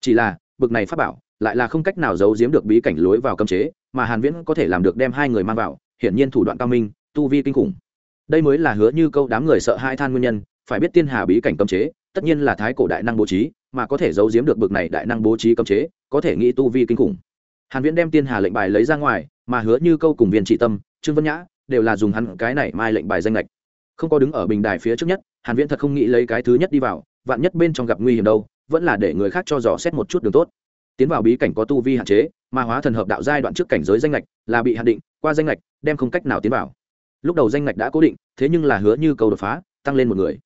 Chỉ là, bực này pháp bảo lại là không cách nào giấu giếm được bí cảnh lối vào cấm chế, mà hàn viễn có thể làm được đem hai người mang vào, hiển nhiên thủ đoạn cao minh, tu vi kinh khủng. Đây mới là hứa như câu đám người sợ hai than nguyên nhân, phải biết tiên hà bí cảnh cấm chế, tất nhiên là thái cổ đại năng bố trí mà có thể giấu giếm được bực này đại năng bố trí cấm chế, có thể nghĩ tu vi kinh khủng. Hàn viễn đem tiên hà lệnh bài lấy ra ngoài, mà hứa như câu cùng viên trị tâm, trương vân nhã đều là dùng hắn cái này mai lệnh bài danh lệch không có đứng ở bình đài phía trước nhất, hàn viễn thật không nghĩ lấy cái thứ nhất đi vào, vạn nhất bên trong gặp nguy hiểm đâu, vẫn là để người khác cho dò xét một chút đường tốt. Tiến vào bí cảnh có tu vi hạn chế, mà hóa thần hợp đạo giai đoạn trước cảnh giới danh lệch là bị hạn định, qua danh lệch đem không cách nào tiến vào. Lúc đầu danh lệch đã cố định, thế nhưng là hứa như câu đột phá, tăng lên một người.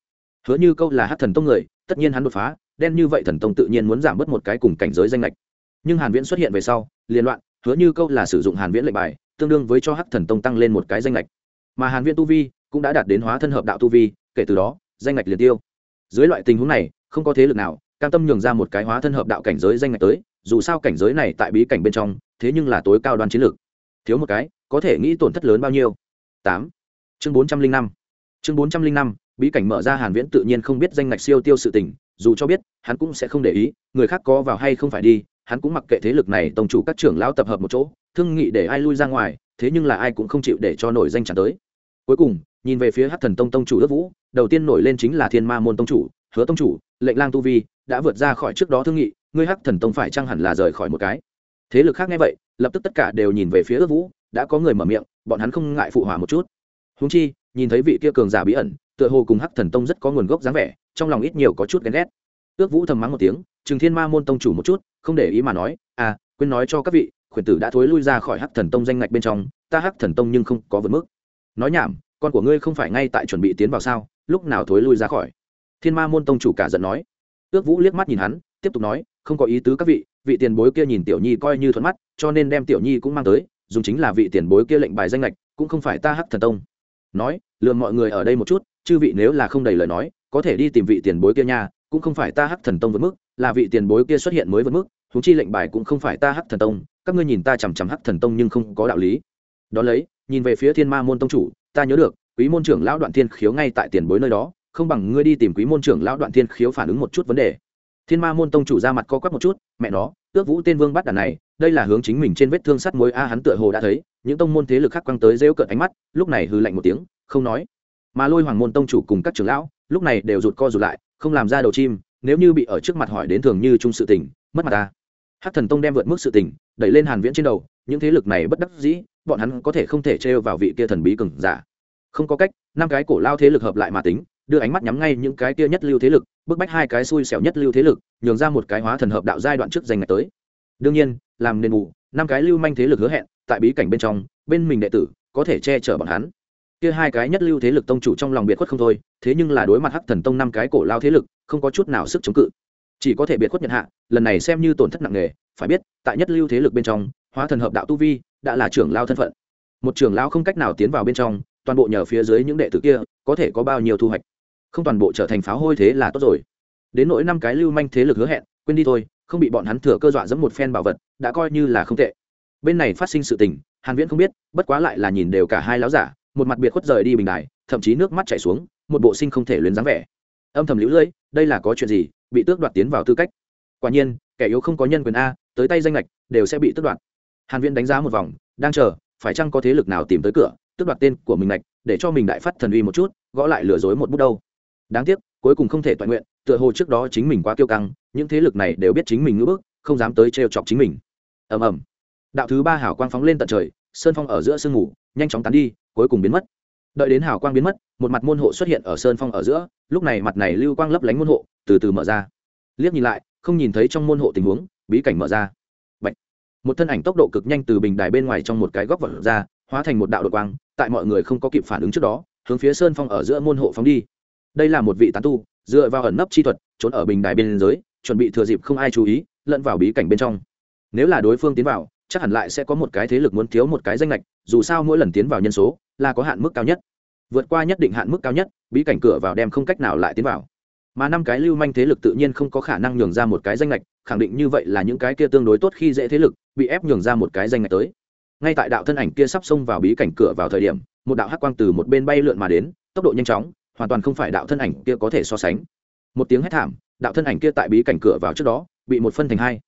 Hứa như câu là hát thần tông người, tất nhiên hắn đột phá đen như vậy thần tông tự nhiên muốn giảm bớt một cái cùng cảnh giới danh lệch. Nhưng hàn viễn xuất hiện về sau liên loạn, hứa như câu là sử dụng hàn viễn lệnh bài, tương đương với cho hắc thần tông tăng lên một cái danh lệch. Mà hàn viễn tu vi cũng đã đạt đến hóa thân hợp đạo tu vi, kể từ đó, danh lệch liền tiêu. Dưới loại tình huống này, không có thế lực nào, cam tâm nhường ra một cái hóa thân hợp đạo cảnh giới danh lệch tới, dù sao cảnh giới này tại bí cảnh bên trong, thế nhưng là tối cao đoan chiến lược. Thiếu một cái, có thể nghĩ tổn thất lớn bao nhiêu? Tám. Chương bốn trăm linh năm. Chương bốn trăm linh năm bí cảnh mở ra hàn viễn tự nhiên không biết danh ngạch siêu tiêu sự tình, dù cho biết, hắn cũng sẽ không để ý, người khác có vào hay không phải đi, hắn cũng mặc kệ thế lực này tổng chủ các trưởng lão tập hợp một chỗ, thương nghị để ai lui ra ngoài, thế nhưng là ai cũng không chịu để cho nổi danh tràn tới. Cuối cùng, nhìn về phía hắc thần tông tông chủ ước vũ, đầu tiên nổi lên chính là thiên ma môn tông chủ, hứa tông chủ, lệnh lang tu vi, đã vượt ra khỏi trước đó thương nghị ngươi hắc thần tông phải chăng hẳn là rời khỏi một cái? Thế lực khác nghe vậy, lập tức tất cả đều nhìn về phía ước vũ, đã có người mở miệng, bọn hắn không ngại phụ hỏa một chút. Húng chi, nhìn thấy vị kia cường giả bí ẩn tựa hồ cùng hắc thần tông rất có nguồn gốc dáng vẻ, trong lòng ít nhiều có chút ghen ghét. Ước vũ thầm mắng một tiếng, trừng thiên ma môn tông chủ một chút, không để ý mà nói à quên nói cho các vị, khuyển tử đã thối lui ra khỏi hắc thần tông danh ngạch bên trong, ta hắc thần tông nhưng không có vượt mức. Nói nhảm, con của ngươi không phải ngay tại chuẩn bị tiến vào sao, lúc nào thối lui ra khỏi? Thiên ma môn tông chủ cả giận nói. Ước vũ liếc mắt nhìn hắn, tiếp tục nói, không có ý tứ các vị vị tiền bối kia nhìn tiểu nhi coi như thuận mắt, cho nên đem tiểu nhi cũng mang tới, dùng chính là vị tiền bối kia lệnh bài danh lệch cũng không phải ta hắc thần tông nói lừa mọi người ở đây một chút, chư vị nếu là không đầy lời nói, có thể đi tìm vị tiền bối kia nha, cũng không phải ta hắc thần tông vượt mức, là vị tiền bối kia xuất hiện mới vượt mức húng chi lệnh bài cũng không phải ta hắc thần tông, các ngươi nhìn ta chằm chằm hắc thần tông nhưng không có đạo lý. Đó lấy, nhìn về phía thiên ma môn tông chủ, ta nhớ được, quý môn trưởng lão đoạn thiên khiếu ngay tại tiền bối nơi đó, không bằng ngươi đi tìm quý môn trưởng lão đoạn thiên khiếu phản ứng một chút vấn đề. Thiên ma môn tông chủ ra mặt co quắp một chút, mẹ nó, ước vũ tên vương bắt đàn này đây là hướng chính mình trên vết thương sắt mối a, hắn tựa hồ đã thấy, những tông môn thế lực khác quăng tới rêu cợt ánh mắt, lúc này hư lạnh một tiếng, không nói. Mà lôi hoàng môn tông chủ cùng các trưởng lão, lúc này đều rụt co rụt lại, không làm ra đầu chim, nếu như bị ở trước mặt hỏi đến thường như chung sự tình, mất mặt ta. Hát thần tông đem vượt mức sự tình, đẩy lên hàn viễn trên đầu, những thế lực này bất đắc dĩ, bọn hắn có thể không thể trêu vào vị kia thần bí cường giả. Không có cách, năm cái cổ lao thế lực hợp lại mà tính, đưa ánh mắt nhắm ngay những cái kia nhất lưu thế lực, bức bách hai cái xui xẻo nhất lưu thế lực, nhường ra một cái hóa thần hợp đạo giai đoạn trước giành ngày tới đương nhiên, làm nền bù, năm cái lưu manh thế lực hứa hẹn, tại bí cảnh bên trong, bên mình đệ tử có thể che chở bọn hắn. Kia hai cái nhất lưu thế lực tông chủ trong lòng biệt khuất không thôi, thế nhưng là đối mặt hắc thần tông năm cái cổ lao thế lực, không có chút nào sức chống cự. Chỉ có thể biệt khuất nhận hạ, lần này xem như tổn thất nặng nề, phải biết, tại nhất lưu thế lực bên trong, hóa thần hợp đạo tu vi đã là trưởng lao thân phận. Một trưởng lao không cách nào tiến vào bên trong, toàn bộ nhờ phía dưới những đệ tử kia, có thể có bao nhiêu thu hoạch. Không toàn bộ trở thành pháo hôi thế là tốt rồi. Đến nỗi năm cái lưu manh thế lực hứa hẹn, quên đi thôi không bị bọn hắn thừa cơ dọa dẫm một phen bảo vật, đã coi như là không tệ. Bên này phát sinh sự tình, hàn viễn không biết, bất quá lại là nhìn đều cả hai láo giả, một mặt biệt khuất rời đi bình đài, thậm chí nước mắt chảy xuống, một bộ sinh không thể luyến dáng vẻ. Âm thầm liễu lưỡi đây là có chuyện gì, bị tước đoạt tiến vào tư cách. Quả nhiên, kẻ yếu không có nhân quyền a, tới tay danh lệch đều sẽ bị tước đoạt. Hàn viễn đánh giá một vòng, đang chờ, phải chăng có thế lực nào tìm tới cửa, tước đoạt tên của mình lệch để cho mình đại phát thần uy một chút, gõ lại lừa dối một bút đâu. Đáng tiếc, cuối cùng không thể toàn nguyện, tựa hồ trước đó chính mình quá kiêu căng những thế lực này đều biết chính mình ngữ bức, không dám tới trêu chọc chính mình. Ầm ầm. Đạo thứ ba hảo quang phóng lên tận trời, sơn phong ở giữa sương ngủ nhanh chóng tán đi, cuối cùng biến mất. Đợi đến hào quang biến mất, một mặt môn hộ xuất hiện ở sơn phong ở giữa, lúc này mặt này lưu quang lấp lánh môn hộ, từ từ mở ra. Liếc nhìn lại, không nhìn thấy trong môn hộ tình huống, bí cảnh mở ra. Bạch. một thân ảnh tốc độ cực nhanh từ bình đài bên ngoài trong một cái góc vật ra, hóa thành một đạo đột quang, tại mọi người không có kịp phản ứng trước đó, hướng phía sơn phong ở giữa môn hộ phóng đi. Đây là một vị tán tu, dựa vào ẩn nấp chi thuật, trốn ở bình đài bên dưới chuẩn bị thừa dịp không ai chú ý, lẫn vào bí cảnh bên trong. Nếu là đối phương tiến vào, chắc hẳn lại sẽ có một cái thế lực muốn thiếu một cái danh lệch dù sao mỗi lần tiến vào nhân số là có hạn mức cao nhất. Vượt qua nhất định hạn mức cao nhất, bí cảnh cửa vào đem không cách nào lại tiến vào. Mà năm cái lưu manh thế lực tự nhiên không có khả năng nhường ra một cái danh lệch khẳng định như vậy là những cái kia tương đối tốt khi dễ thế lực, bị ép nhường ra một cái danh lệch tới. Ngay tại đạo thân ảnh kia sắp xông vào bí cảnh cửa vào thời điểm, một đạo hắc quang từ một bên bay lượn mà đến, tốc độ nhanh chóng, hoàn toàn không phải đạo thân ảnh kia có thể so sánh. Một tiếng hét thảm đạo thân ảnh kia tại bí cảnh cửa vào trước đó, bị một phân thành hai.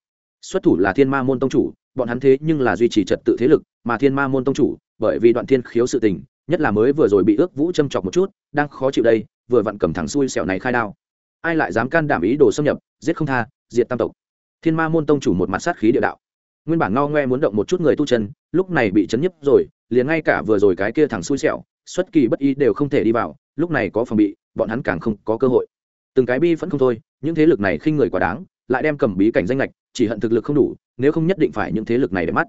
Xuất thủ là thiên ma môn tông chủ, bọn hắn thế nhưng là duy trì trật tự thế lực, mà thiên ma môn tông chủ, bởi vì đoạn thiên khiếu sự tình, nhất là mới vừa rồi bị ước vũ châm chọc một chút, đang khó chịu đây, vừa vặn cầm thẳng xuôi sẹo này khai đao. Ai lại dám can đảm ý đồ xâm nhập, giết không tha, diệt tam tộc. Thiên ma môn tông chủ một mặt sát khí địa đạo. Nguyên bản ngao ngoe muốn động một chút người tu chân, lúc này bị chấn nhấp rồi, liền ngay cả vừa rồi cái kia thẳng xui xẻo, xuất kỳ bất ý đều không thể đi vào, lúc này có phòng bị, bọn hắn càng không có cơ hội từng cái bi vẫn không thôi, những thế lực này khinh người quá đáng, lại đem cầm bí cảnh danh lệch chỉ hận thực lực không đủ, nếu không nhất định phải những thế lực này để mắt.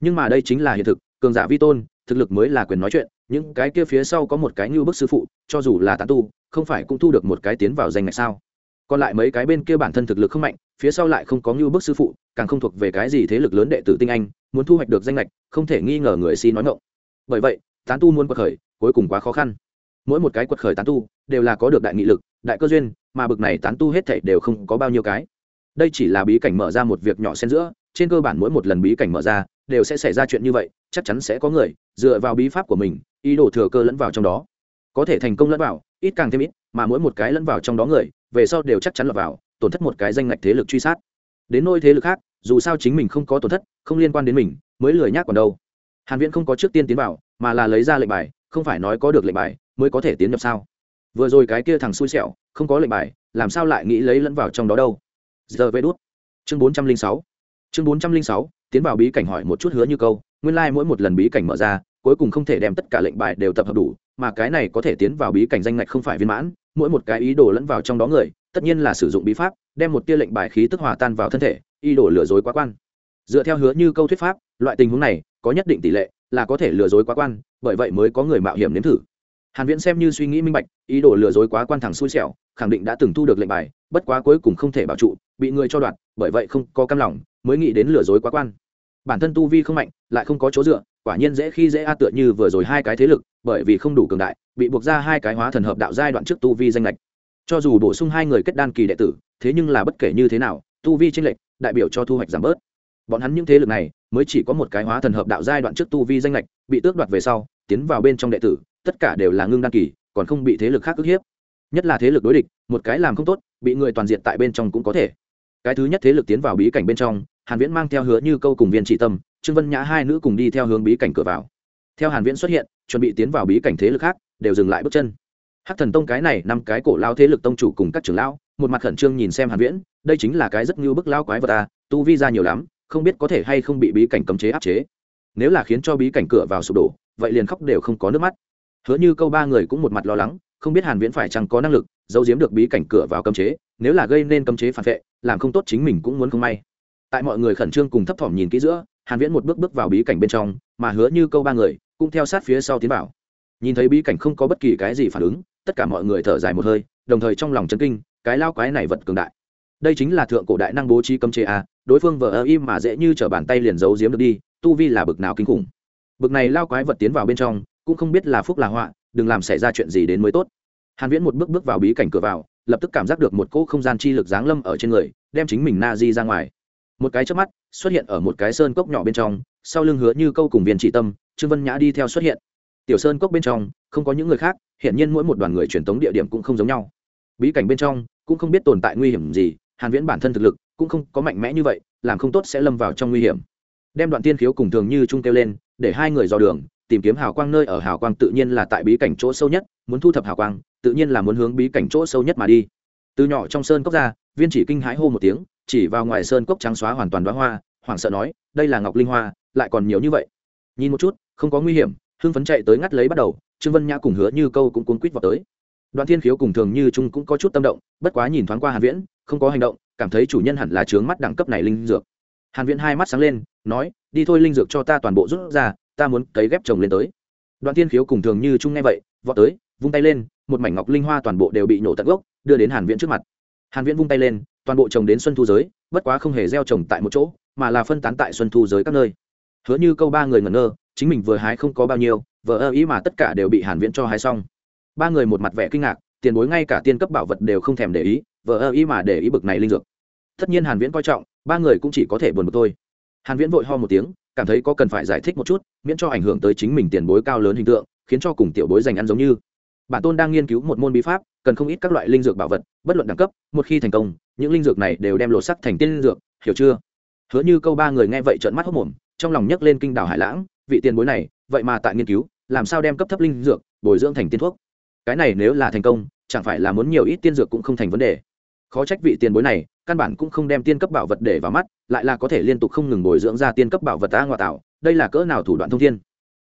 Nhưng mà đây chính là hiện thực, cường giả vi tôn, thực lực mới là quyền nói chuyện, những cái kia phía sau có một cái như bức sư phụ, cho dù là tán tu, không phải cũng thu được một cái tiến vào danh ngạch sao? Còn lại mấy cái bên kia bản thân thực lực không mạnh, phía sau lại không có như bức sư phụ, càng không thuộc về cái gì thế lực lớn đệ tử tinh anh, muốn thu hoạch được danh lệch không thể nghi ngờ người si nói ngộng bởi vậy, tán tu muốn quật khởi, cuối cùng quá khó khăn. Mỗi một cái quật khởi tán tu, đều là có được đại nghị lực đại cơ duyên, mà bực này tán tu hết thảy đều không có bao nhiêu cái. Đây chỉ là bí cảnh mở ra một việc nhỏ xen giữa, trên cơ bản mỗi một lần bí cảnh mở ra, đều sẽ xảy ra chuyện như vậy, chắc chắn sẽ có người dựa vào bí pháp của mình, ý đồ thừa cơ lẫn vào trong đó. Có thể thành công lẫn vào, ít càng thêm ít, mà mỗi một cái lẫn vào trong đó người, về sau đều chắc chắn lọt vào, tổn thất một cái danh ngạch thế lực truy sát. Đến nôi thế lực khác, dù sao chính mình không có tổn thất, không liên quan đến mình, mới lười nhác còn đâu. Hàn viễn không có trước tiên tiến vào, mà là lấy ra lệnh bài, không phải nói có được lệnh bài, mới có thể tiến nhập sao? Vừa rồi cái kia thằng xui xẻo, không có lệnh bài, làm sao lại nghĩ lấy lẫn vào trong đó đâu? Giờ về đút. Chương 406 chương 406 tiến vào bí cảnh hỏi một chút hứa như câu. Nguyên lai mỗi một lần bí cảnh mở ra, cuối cùng không thể đem tất cả lệnh bài đều tập hợp đủ, mà cái này có thể tiến vào bí cảnh danh ngạch không phải viên mãn. Mỗi một cái ý đồ lẫn vào trong đó người, tất nhiên là sử dụng bí pháp, đem một tia lệnh bài khí tức hòa tan vào thân thể, ý đồ lừa dối quá quan. Dựa theo hứa như câu thuyết pháp, loại tình huống này, có nhất định tỷ lệ là có thể lừa dối quá quan, bởi vậy mới có người mạo hiểm nếm thử hàn viễn xem như suy nghĩ minh bạch, ý đồ lừa dối quá quan thẳng xui xẻo, khẳng định đã từng thu được lệnh bài, bất quá cuối cùng không thể bảo trụ, bị người cho đoạt, bởi vậy không có cam lòng, mới nghĩ đến lừa dối quá quan. Bản thân tu vi không mạnh, lại không có chỗ dựa, quả nhiên dễ khi dễ a tựa như vừa rồi hai cái thế lực, bởi vì không đủ cường đại, bị buộc ra hai cái hóa thần hợp đạo giai đoạn trước tu vi danh lệch. Cho dù bổ sung hai người kết đan kỳ đệ tử, thế nhưng là bất kể như thế nào, tu vi chênh lệch, đại biểu cho thu hoạch giảm bớt. Bọn hắn những thế lực này, mới chỉ có một cái hóa thần hợp đạo giai đoạn trước tu vi danh lệch, bị tước đoạt về sau, tiến vào bên trong đệ tử tất cả đều là ngưng đăng kỳ, còn không bị thế lực khác ức hiếp. Nhất là thế lực đối địch, một cái làm không tốt, bị người toàn diện tại bên trong cũng có thể. Cái thứ nhất thế lực tiến vào bí cảnh bên trong, hàn viễn mang theo hứa như câu cùng viên trị tâm, trương vân nhã hai nữ cùng đi theo hướng bí cảnh cửa vào. Theo hàn viễn xuất hiện, chuẩn bị tiến vào bí cảnh thế lực khác, đều dừng lại bước chân. Hắc thần tông cái này năm cái cổ lao thế lực tông chủ cùng các trưởng lão, một mặt khẩn trương nhìn xem hàn viễn, đây chính là cái rất như bức lao quái vật à tu vi ra nhiều lắm, không biết có thể hay không bị bí cảnh cấm chế áp chế. Nếu là khiến cho bí cảnh cửa vào sụp đổ, vậy liền khóc đều không có nước mắt hứa như câu ba người cũng một mặt lo lắng, không biết hàn viễn phải chăng có năng lực giấu giếm được bí cảnh cửa vào cấm chế, nếu là gây nên cấm chế phản vệ, làm không tốt chính mình cũng muốn không may. Tại mọi người khẩn trương cùng thấp thỏm nhìn kỹ giữa, hàn viễn một bước bước vào bí cảnh bên trong, mà hứa như câu ba người cũng theo sát phía sau tiến vào. Nhìn thấy bí cảnh không có bất kỳ cái gì phản ứng, tất cả mọi người thở dài một hơi, đồng thời trong lòng chấn kinh, cái lao quái này vật cường đại. Đây chính là thượng cổ đại năng bố trí cấm chế a, đối phương vờ ơ im mà dễ như trở bàn tay liền giấu giếm được đi, tu vi là bực nào kinh khủng. Bực này lao quái vật tiến vào bên trong cũng không biết là phúc là họa, đừng làm xảy ra chuyện gì đến mới tốt. Hàn viễn một bước bước vào bí cảnh cửa vào, lập tức cảm giác được một cỗ không gian chi lực giáng lâm ở trên người, đem chính mình na di ra ngoài. Một cái chớp mắt, xuất hiện ở một cái sơn cốc nhỏ bên trong, sau lưng hứa như câu cùng viên chỉ tâm, trương vân nhã đi theo xuất hiện. Tiểu sơn cốc bên trong, không có những người khác hiện nhiên mỗi một đoàn người truyền thống địa điểm cũng không giống nhau. Bí cảnh bên trong, cũng không biết tồn tại nguy hiểm gì, hàn viễn bản thân thực lực cũng không có mạnh mẽ như vậy, làm không tốt sẽ lâm vào trong nguy hiểm. Đem đoạn tiên khiếu cùng thường như trung kêu lên, để hai người dò đường tìm kiếm hào quang nơi ở hào quang tự nhiên là tại bí cảnh chỗ sâu nhất, muốn thu thập hào quang, tự nhiên là muốn hướng bí cảnh chỗ sâu nhất mà đi. Từ nhỏ trong sơn cốc ra, viên chỉ kinh hãi hô một tiếng, chỉ vào ngoài sơn cốc trắng xóa hoàn toàn đóa hoa, hoảng sợ nói, đây là ngọc linh hoa, lại còn nhiều như vậy. Nhìn một chút, không có nguy hiểm, hưng phấn chạy tới ngắt lấy bắt đầu, trương vân nhã cùng hứa như câu cũng cuốn quýt vào tới. Đoàn thiên khiếu cùng thường như trung cũng có chút tâm động, bất quá nhìn thoáng qua hàn viễn, không có hành động, cảm thấy chủ nhân hẳn là trướng mắt đẳng cấp này linh dược. Hàn viễn hai mắt sáng lên, nói, đi thôi linh dược cho ta toàn bộ rút ra ta muốn cấy ghép trồng lên tới. Đoạn tiên khiếu cùng thường như trung nghe vậy, vọt tới, vung tay lên, một mảnh ngọc linh hoa toàn bộ đều bị nổ tận gốc, đưa đến hàn viễn trước mặt. Hàn viễn vung tay lên, toàn bộ trồng đến xuân thu giới, bất quá không hề gieo trồng tại một chỗ, mà là phân tán tại xuân thu giới các nơi. Hứa như câu ba người ngẩn ngơ, chính mình vừa hái không có bao nhiêu vợ ơ ý mà tất cả đều bị hàn viễn cho hái xong. Ba người một mặt vẻ kinh ngạc, tiền bối ngay cả tiên cấp bảo vật đều không thèm để ý vợ ơ ý mà để ý bực này linh dược. Tất nhiên hàn viễn coi trọng, ba người cũng chỉ có thể buồn bực thôi. Hàn viễn vội ho một tiếng cảm thấy có cần phải giải thích một chút, miễn cho ảnh hưởng tới chính mình tiền bối cao lớn hình tượng, khiến cho cùng tiểu bối dành ăn giống như. Bản tôn đang nghiên cứu một môn bí pháp, cần không ít các loại linh dược bảo vật, bất luận đẳng cấp, một khi thành công, những linh dược này đều đem lột sắc thành tiên linh dược, hiểu chưa? Hứa như câu ba người nghe vậy trợn mắt hốc mồm, trong lòng nhấc lên kinh đảo hải lãng, vị tiền bối này, vậy mà tại nghiên cứu, làm sao đem cấp thấp linh dược bồi dưỡng thành tiên thuốc? Cái này nếu là thành công, chẳng phải là muốn nhiều ít tiên dược cũng không thành vấn đề. Khó trách vị tiền bối này căn bản cũng không đem tiên cấp bảo vật để vào mắt, lại là có thể liên tục không ngừng bồi dưỡng ra tiên cấp bảo vật ta ngoại tạo, đây là cỡ nào thủ đoạn thông thiên?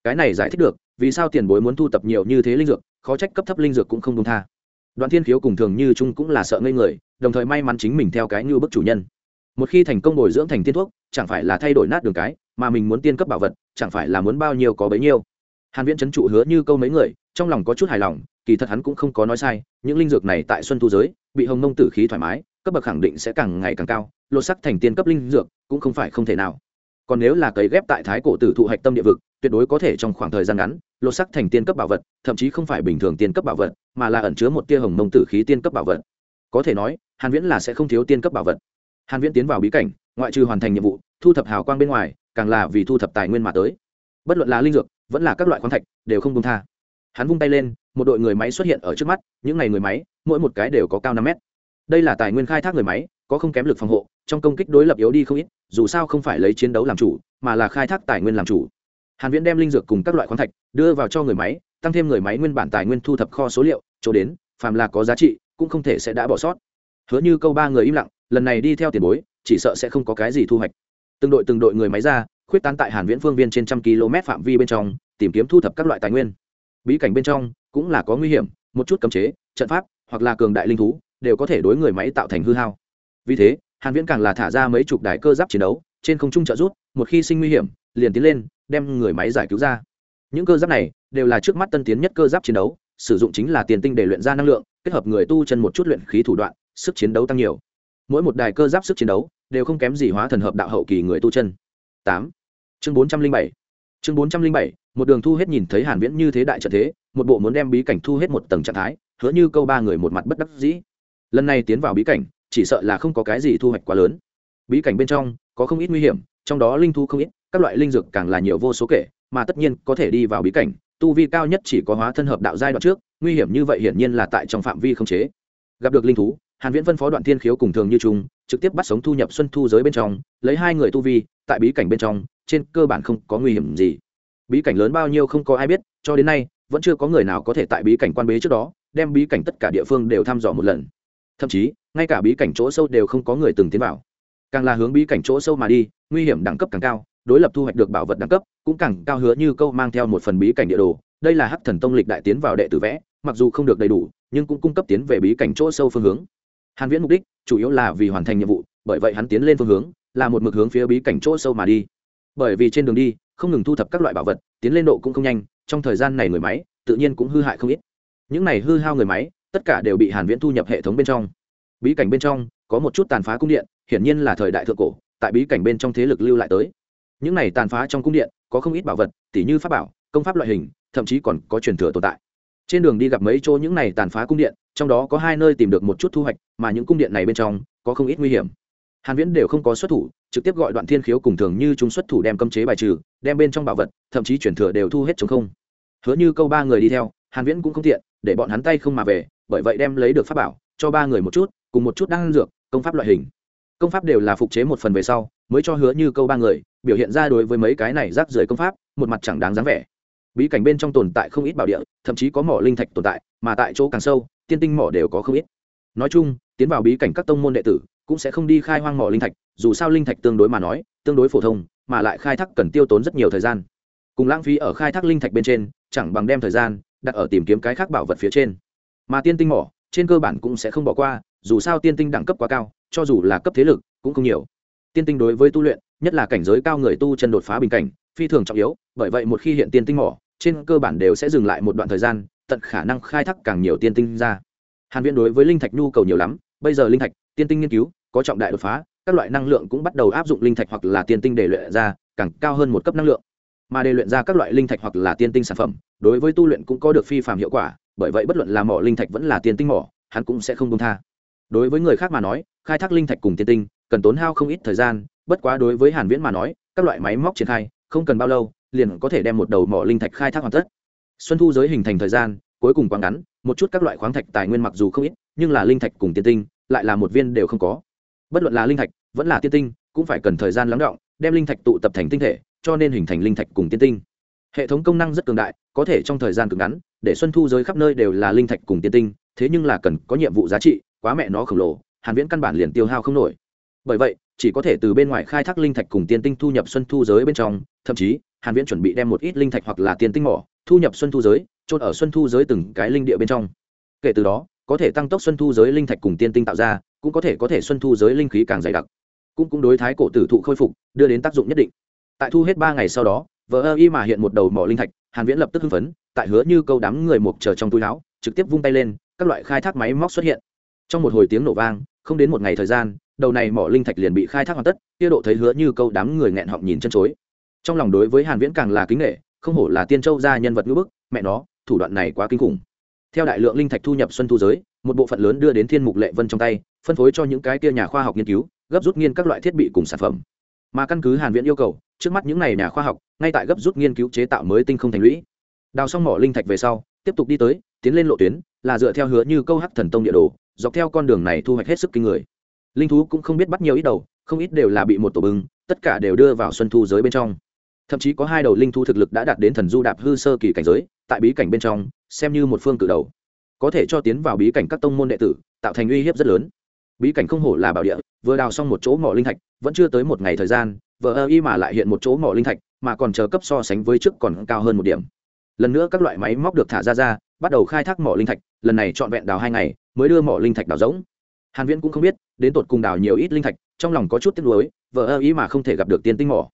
Cái này giải thích được, vì sao tiền bối muốn thu tập nhiều như thế linh dược, khó trách cấp thấp linh dược cũng không đông tha. Đoạn thiên khiếu cùng thường như trung cũng là sợ ngây người, đồng thời may mắn chính mình theo cái như bức chủ nhân. Một khi thành công bồi dưỡng thành tiên thuốc, chẳng phải là thay đổi nát đường cái, mà mình muốn tiên cấp bảo vật, chẳng phải là muốn bao nhiêu có bấy nhiêu. Hàn viễn chấn trụ hứa như câu mấy người, trong lòng có chút hài lòng, kỳ thật hắn cũng không có nói sai, những linh dược này tại xuân thu giới, bị hồng mông tử khí thoải mái cấp bậc khẳng định sẽ càng ngày càng cao, lột sắc thành tiên cấp linh dược cũng không phải không thể nào. Còn nếu là cấy ghép tại thái cổ tử thụ hạch tâm địa vực, tuyệt đối có thể trong khoảng thời gian ngắn, lột sắc thành tiên cấp bảo vật, thậm chí không phải bình thường tiên cấp bảo vật, mà là ẩn chứa một tia hồng mông tử khí tiên cấp bảo vật. Có thể nói, hàn viễn là sẽ không thiếu tiên cấp bảo vật. Hàn viễn tiến vào bí cảnh, ngoại trừ hoàn thành nhiệm vụ, thu thập hào quang bên ngoài, càng là vì thu thập tài nguyên mà tới. Bất luận là linh dược, vẫn là các loại khoáng thạch, đều không công tha. Hắn vung tay lên, một đội người máy xuất hiện ở trước mắt, những ngày người máy, mỗi một cái đều có cao năm mét đây là tài nguyên khai thác người máy, có không kém lực phòng hộ, trong công kích đối lập yếu đi không ít, dù sao không phải lấy chiến đấu làm chủ, mà là khai thác tài nguyên làm chủ. Hàn viễn đem linh dược cùng các loại khoáng thạch đưa vào cho người máy, tăng thêm người máy nguyên bản tài nguyên thu thập kho số liệu, chỗ đến, phàm là có giá trị, cũng không thể sẽ đã bỏ sót. Hứa như câu ba người im lặng, lần này đi theo tiền bối, chỉ sợ sẽ không có cái gì thu hoạch. Từng đội từng đội người máy ra, khuyết tán tại hàn viễn phương viên trên trăm km phạm vi bên trong, tìm kiếm thu thập các loại tài nguyên. Bí cảnh bên trong cũng là có nguy hiểm, một chút cấm chế, trận pháp, hoặc là cường đại linh thú đều có thể đối người máy tạo thành hư hao. Vì thế, hàn viễn càng là thả ra mấy chục đài cơ giáp chiến đấu, trên không trung trợ rút một khi sinh nguy hiểm, liền tiến lên, đem người máy giải cứu ra. Những cơ giáp này đều là trước mắt tân tiến nhất cơ giáp chiến đấu, sử dụng chính là tiền tinh để luyện ra năng lượng, kết hợp người tu chân một chút luyện khí thủ đoạn, sức chiến đấu tăng nhiều. Mỗi một đài cơ giáp sức chiến đấu đều không kém gì hóa thần hợp đạo hậu kỳ người tu chân. Tám. Chương bốn trăm linh bảy. Chương bốn trăm linh bảy, một đường thu hết nhìn thấy hàn viễn như thế đại trận thế, một bộ muốn đem bí cảnh thu hết một tầng trạng thái, hứa như câu ba người một mặt bất đắc dĩ lần này tiến vào bí cảnh, chỉ sợ là không có cái gì thu hoạch quá lớn. Bí cảnh bên trong, có không ít nguy hiểm, trong đó linh thu không ít, các loại linh dược càng là nhiều vô số kể, mà tất nhiên có thể đi vào bí cảnh, tu vi cao nhất chỉ có hóa thân hợp đạo giai đoạn trước, nguy hiểm như vậy hiển nhiên là tại trong phạm vi không chế. Gặp được linh thú, hàn viễn phân phó đoạn thiên khiếu cùng thường như chúng trực tiếp bắt sống thu nhập xuân thu giới bên trong, lấy hai người tu vi, tại bí cảnh bên trong, trên cơ bản không có nguy hiểm gì. Bí cảnh lớn bao nhiêu không có ai biết, cho đến nay, vẫn chưa có người nào có thể tại bí cảnh quan bế trước đó, đem bí cảnh tất cả địa phương đều thăm dò một lần thậm chí, ngay cả bí cảnh chỗ sâu đều không có người từng tiến vào. Càng là hướng bí cảnh chỗ sâu mà đi, nguy hiểm đẳng cấp càng cao, đối lập thu hoạch được bảo vật đẳng cấp cũng càng cao hứa như câu mang theo một phần bí cảnh địa đồ. Đây là hắc thần tông lịch đại tiến vào đệ tử vẽ, mặc dù không được đầy đủ, nhưng cũng cung cấp tiến về bí cảnh chỗ sâu phương hướng. Hàn viễn mục đích chủ yếu là vì hoàn thành nhiệm vụ, bởi vậy hắn tiến lên phương hướng là một mực hướng phía bí cảnh chỗ sâu mà đi. Bởi vì trên đường đi, không ngừng thu thập các loại bảo vật, tiến lên độ cũng không nhanh, trong thời gian này người máy tự nhiên cũng hư hại không ít. Những này hư hao người máy tất cả đều bị hàn viễn thu nhập hệ thống bên trong. Bí cảnh bên trong, có một chút tàn phá cung điện, hiển nhiên là thời đại thượng cổ, tại bí cảnh bên trong thế lực lưu lại tới. Những này tàn phá trong cung điện, có không ít bảo vật, tỉ như pháp bảo, công pháp loại hình, thậm chí còn có truyền thừa tồn tại. Trên đường đi gặp mấy chỗ những này tàn phá cung điện, trong đó có hai nơi tìm được một chút thu hoạch, mà những cung điện này bên trong, có không ít nguy hiểm. Hàn viễn đều không có xuất thủ, trực tiếp gọi đoạn thiên khiếu cùng thường như chúng xuất thủ đem cấm chế bài trừ, đem bên trong bảo vật, thậm chí truyền thừa đều thu hết chống không. Hứa như câu ba người đi theo, hàn viễn cũng không tiện, để bọn hắn tay không mà về bởi vậy đem lấy được pháp bảo, cho ba người một chút, cùng một chút đan dược, công pháp loại hình. Công pháp đều là phục chế một phần về sau, mới cho hứa như câu ba người, biểu hiện ra đối với mấy cái này rác rưởi công pháp, một mặt chẳng đáng dáng vẻ. Bí cảnh bên trong tồn tại không ít bảo địa, thậm chí có mỏ linh thạch tồn tại, mà tại chỗ càng sâu, tiên tinh mỏ đều có không ít. Nói chung, tiến vào bí cảnh các tông môn đệ tử cũng sẽ không đi khai hoang mỏ linh thạch, dù sao linh thạch tương đối mà nói, tương đối phổ thông, mà lại khai thác cần tiêu tốn rất nhiều thời gian. Cùng lãng phí ở khai thác linh thạch bên trên, chẳng bằng đem thời gian đặt ở tìm kiếm cái khác bảo vật phía trên mà tiên tinh mỏ, trên cơ bản cũng sẽ không bỏ qua, dù sao tiên tinh đẳng cấp quá cao, cho dù là cấp thế lực, cũng không nhiều. Tiên tinh đối với tu luyện, nhất là cảnh giới cao người tu chân đột phá bình cảnh, phi thường trọng yếu, bởi vậy một khi hiện tiên tinh mỏ, trên cơ bản đều sẽ dừng lại một đoạn thời gian, tận khả năng khai thác càng nhiều tiên tinh ra. Hàn viễn đối với linh thạch nhu cầu nhiều lắm, bây giờ linh thạch, tiên tinh nghiên cứu, có trọng đại đột phá, các loại năng lượng cũng bắt đầu áp dụng linh thạch hoặc là tiên tinh để luyện ra, càng cao hơn một cấp năng lượng. Mà để luyện ra các loại linh thạch hoặc là tiên tinh sản phẩm, đối với tu luyện cũng có được phi phạm hiệu quả bởi vậy bất luận là mỏ linh thạch vẫn là tiên tinh mỏ, hắn cũng sẽ không công tha. Đối với người khác mà nói, khai thác linh thạch cùng tiên tinh, cần tốn hao không ít thời gian, bất quá đối với hàn viễn mà nói, các loại máy móc triển khai, không cần bao lâu, liền có thể đem một đầu mỏ linh thạch khai thác hoàn tất. Xuân thu giới hình thành thời gian, cuối cùng quá ngắn, một chút các loại khoáng thạch tài nguyên mặc dù không ít, nhưng là linh thạch cùng tiên tinh, lại là một viên đều không có. Bất luận là linh thạch, vẫn là tiên tinh, cũng phải cần thời gian lắng động, đem linh thạch tụ tập thành tinh thể, cho nên hình thành linh thạch cùng tiên tinh. Hệ thống công năng rất cường đại, có thể trong thời gian cực ngắn để xuân thu giới khắp nơi đều là linh thạch cùng tiên tinh, thế nhưng là cần có nhiệm vụ giá trị, quá mẹ nó khổng lồ, hàn viễn căn bản liền tiêu hao không nổi. Bởi vậy, chỉ có thể từ bên ngoài khai thác linh thạch cùng tiên tinh thu nhập xuân thu giới bên trong, thậm chí, hàn viễn chuẩn bị đem một ít linh thạch hoặc là tiên tinh mỏ, thu nhập xuân thu giới trôn ở xuân thu giới từng cái linh địa bên trong. Kể từ đó, có thể tăng tốc xuân thu giới linh thạch cùng tiên tinh tạo ra, cũng có thể có thể xuân thu giới linh khí càng dày đặc. Cũng cũng đối thái cổ tử thụ khôi phục, đưa đến tác dụng nhất định. Tại thu hết ba ngày sau đó vợ ơ y mà hiện một đầu mỏ linh thạch hàn viễn lập tức hưng phấn, tại hứa như câu đám người mục chờ trong túi áo, trực tiếp vung tay lên, các loại khai thác máy móc xuất hiện. Trong một hồi tiếng nổ vang, không đến một ngày thời gian, đầu này mỏ linh thạch liền bị khai thác hoàn tất tiêu độ thấy hứa như câu đám người nghẹn họng nhìn chân chối. Trong lòng đối với hàn viễn càng là kính nghệ không hổ là tiên châu gia nhân vật ngữ bức, mẹ nó, thủ đoạn này quá kinh khủng. Theo đại lượng linh thạch thu nhập xuân thu giới, một bộ phận lớn đưa đến thiên mục lệ vân trong tay, phân phối cho những cái kia nhà khoa học nghiên cứu, gấp rút nghiên các loại thiết bị cùng sản phẩm mà căn cứ hàn viễn yêu cầu, trước mắt những ngày nhà khoa học, ngay tại gấp rút nghiên cứu chế tạo mới tinh không thành lũy. Đào xong mỏ linh thạch về sau, tiếp tục đi tới, tiến lên lộ tuyến, là dựa theo hứa như câu hắc thần tông địa đồ, dọc theo con đường này thu hoạch hết sức kinh người. Linh thú cũng không biết bắt nhiều ít đầu, không ít đều là bị một tổ bưng tất cả đều đưa vào xuân thu giới bên trong. Thậm chí có hai đầu linh thú thực lực đã đạt đến thần du đạp hư sơ kỳ cảnh giới, tại bí cảnh bên trong, xem như một phương cử đầu. Có thể cho tiến vào bí cảnh các tông môn đệ tử, tạo thành uy hiếp rất lớn bí cảnh không hổ là bảo địa, vừa đào xong một chỗ mỏ linh thạch, vẫn chưa tới một ngày thời gian vợ ơ y mà lại hiện một chỗ mỏ linh thạch, mà còn chờ cấp so sánh với trước còn cao hơn một điểm. Lần nữa các loại máy móc được thả ra ra, bắt đầu khai thác mỏ linh thạch, lần này trọn vẹn đào hai ngày, mới đưa mỏ linh thạch đào rỗng. Hàn viễn cũng không biết, đến tột cùng đào nhiều ít linh thạch, trong lòng có chút tiếc nuối vợ ơ ý mà không thể gặp được tiên tinh mỏ.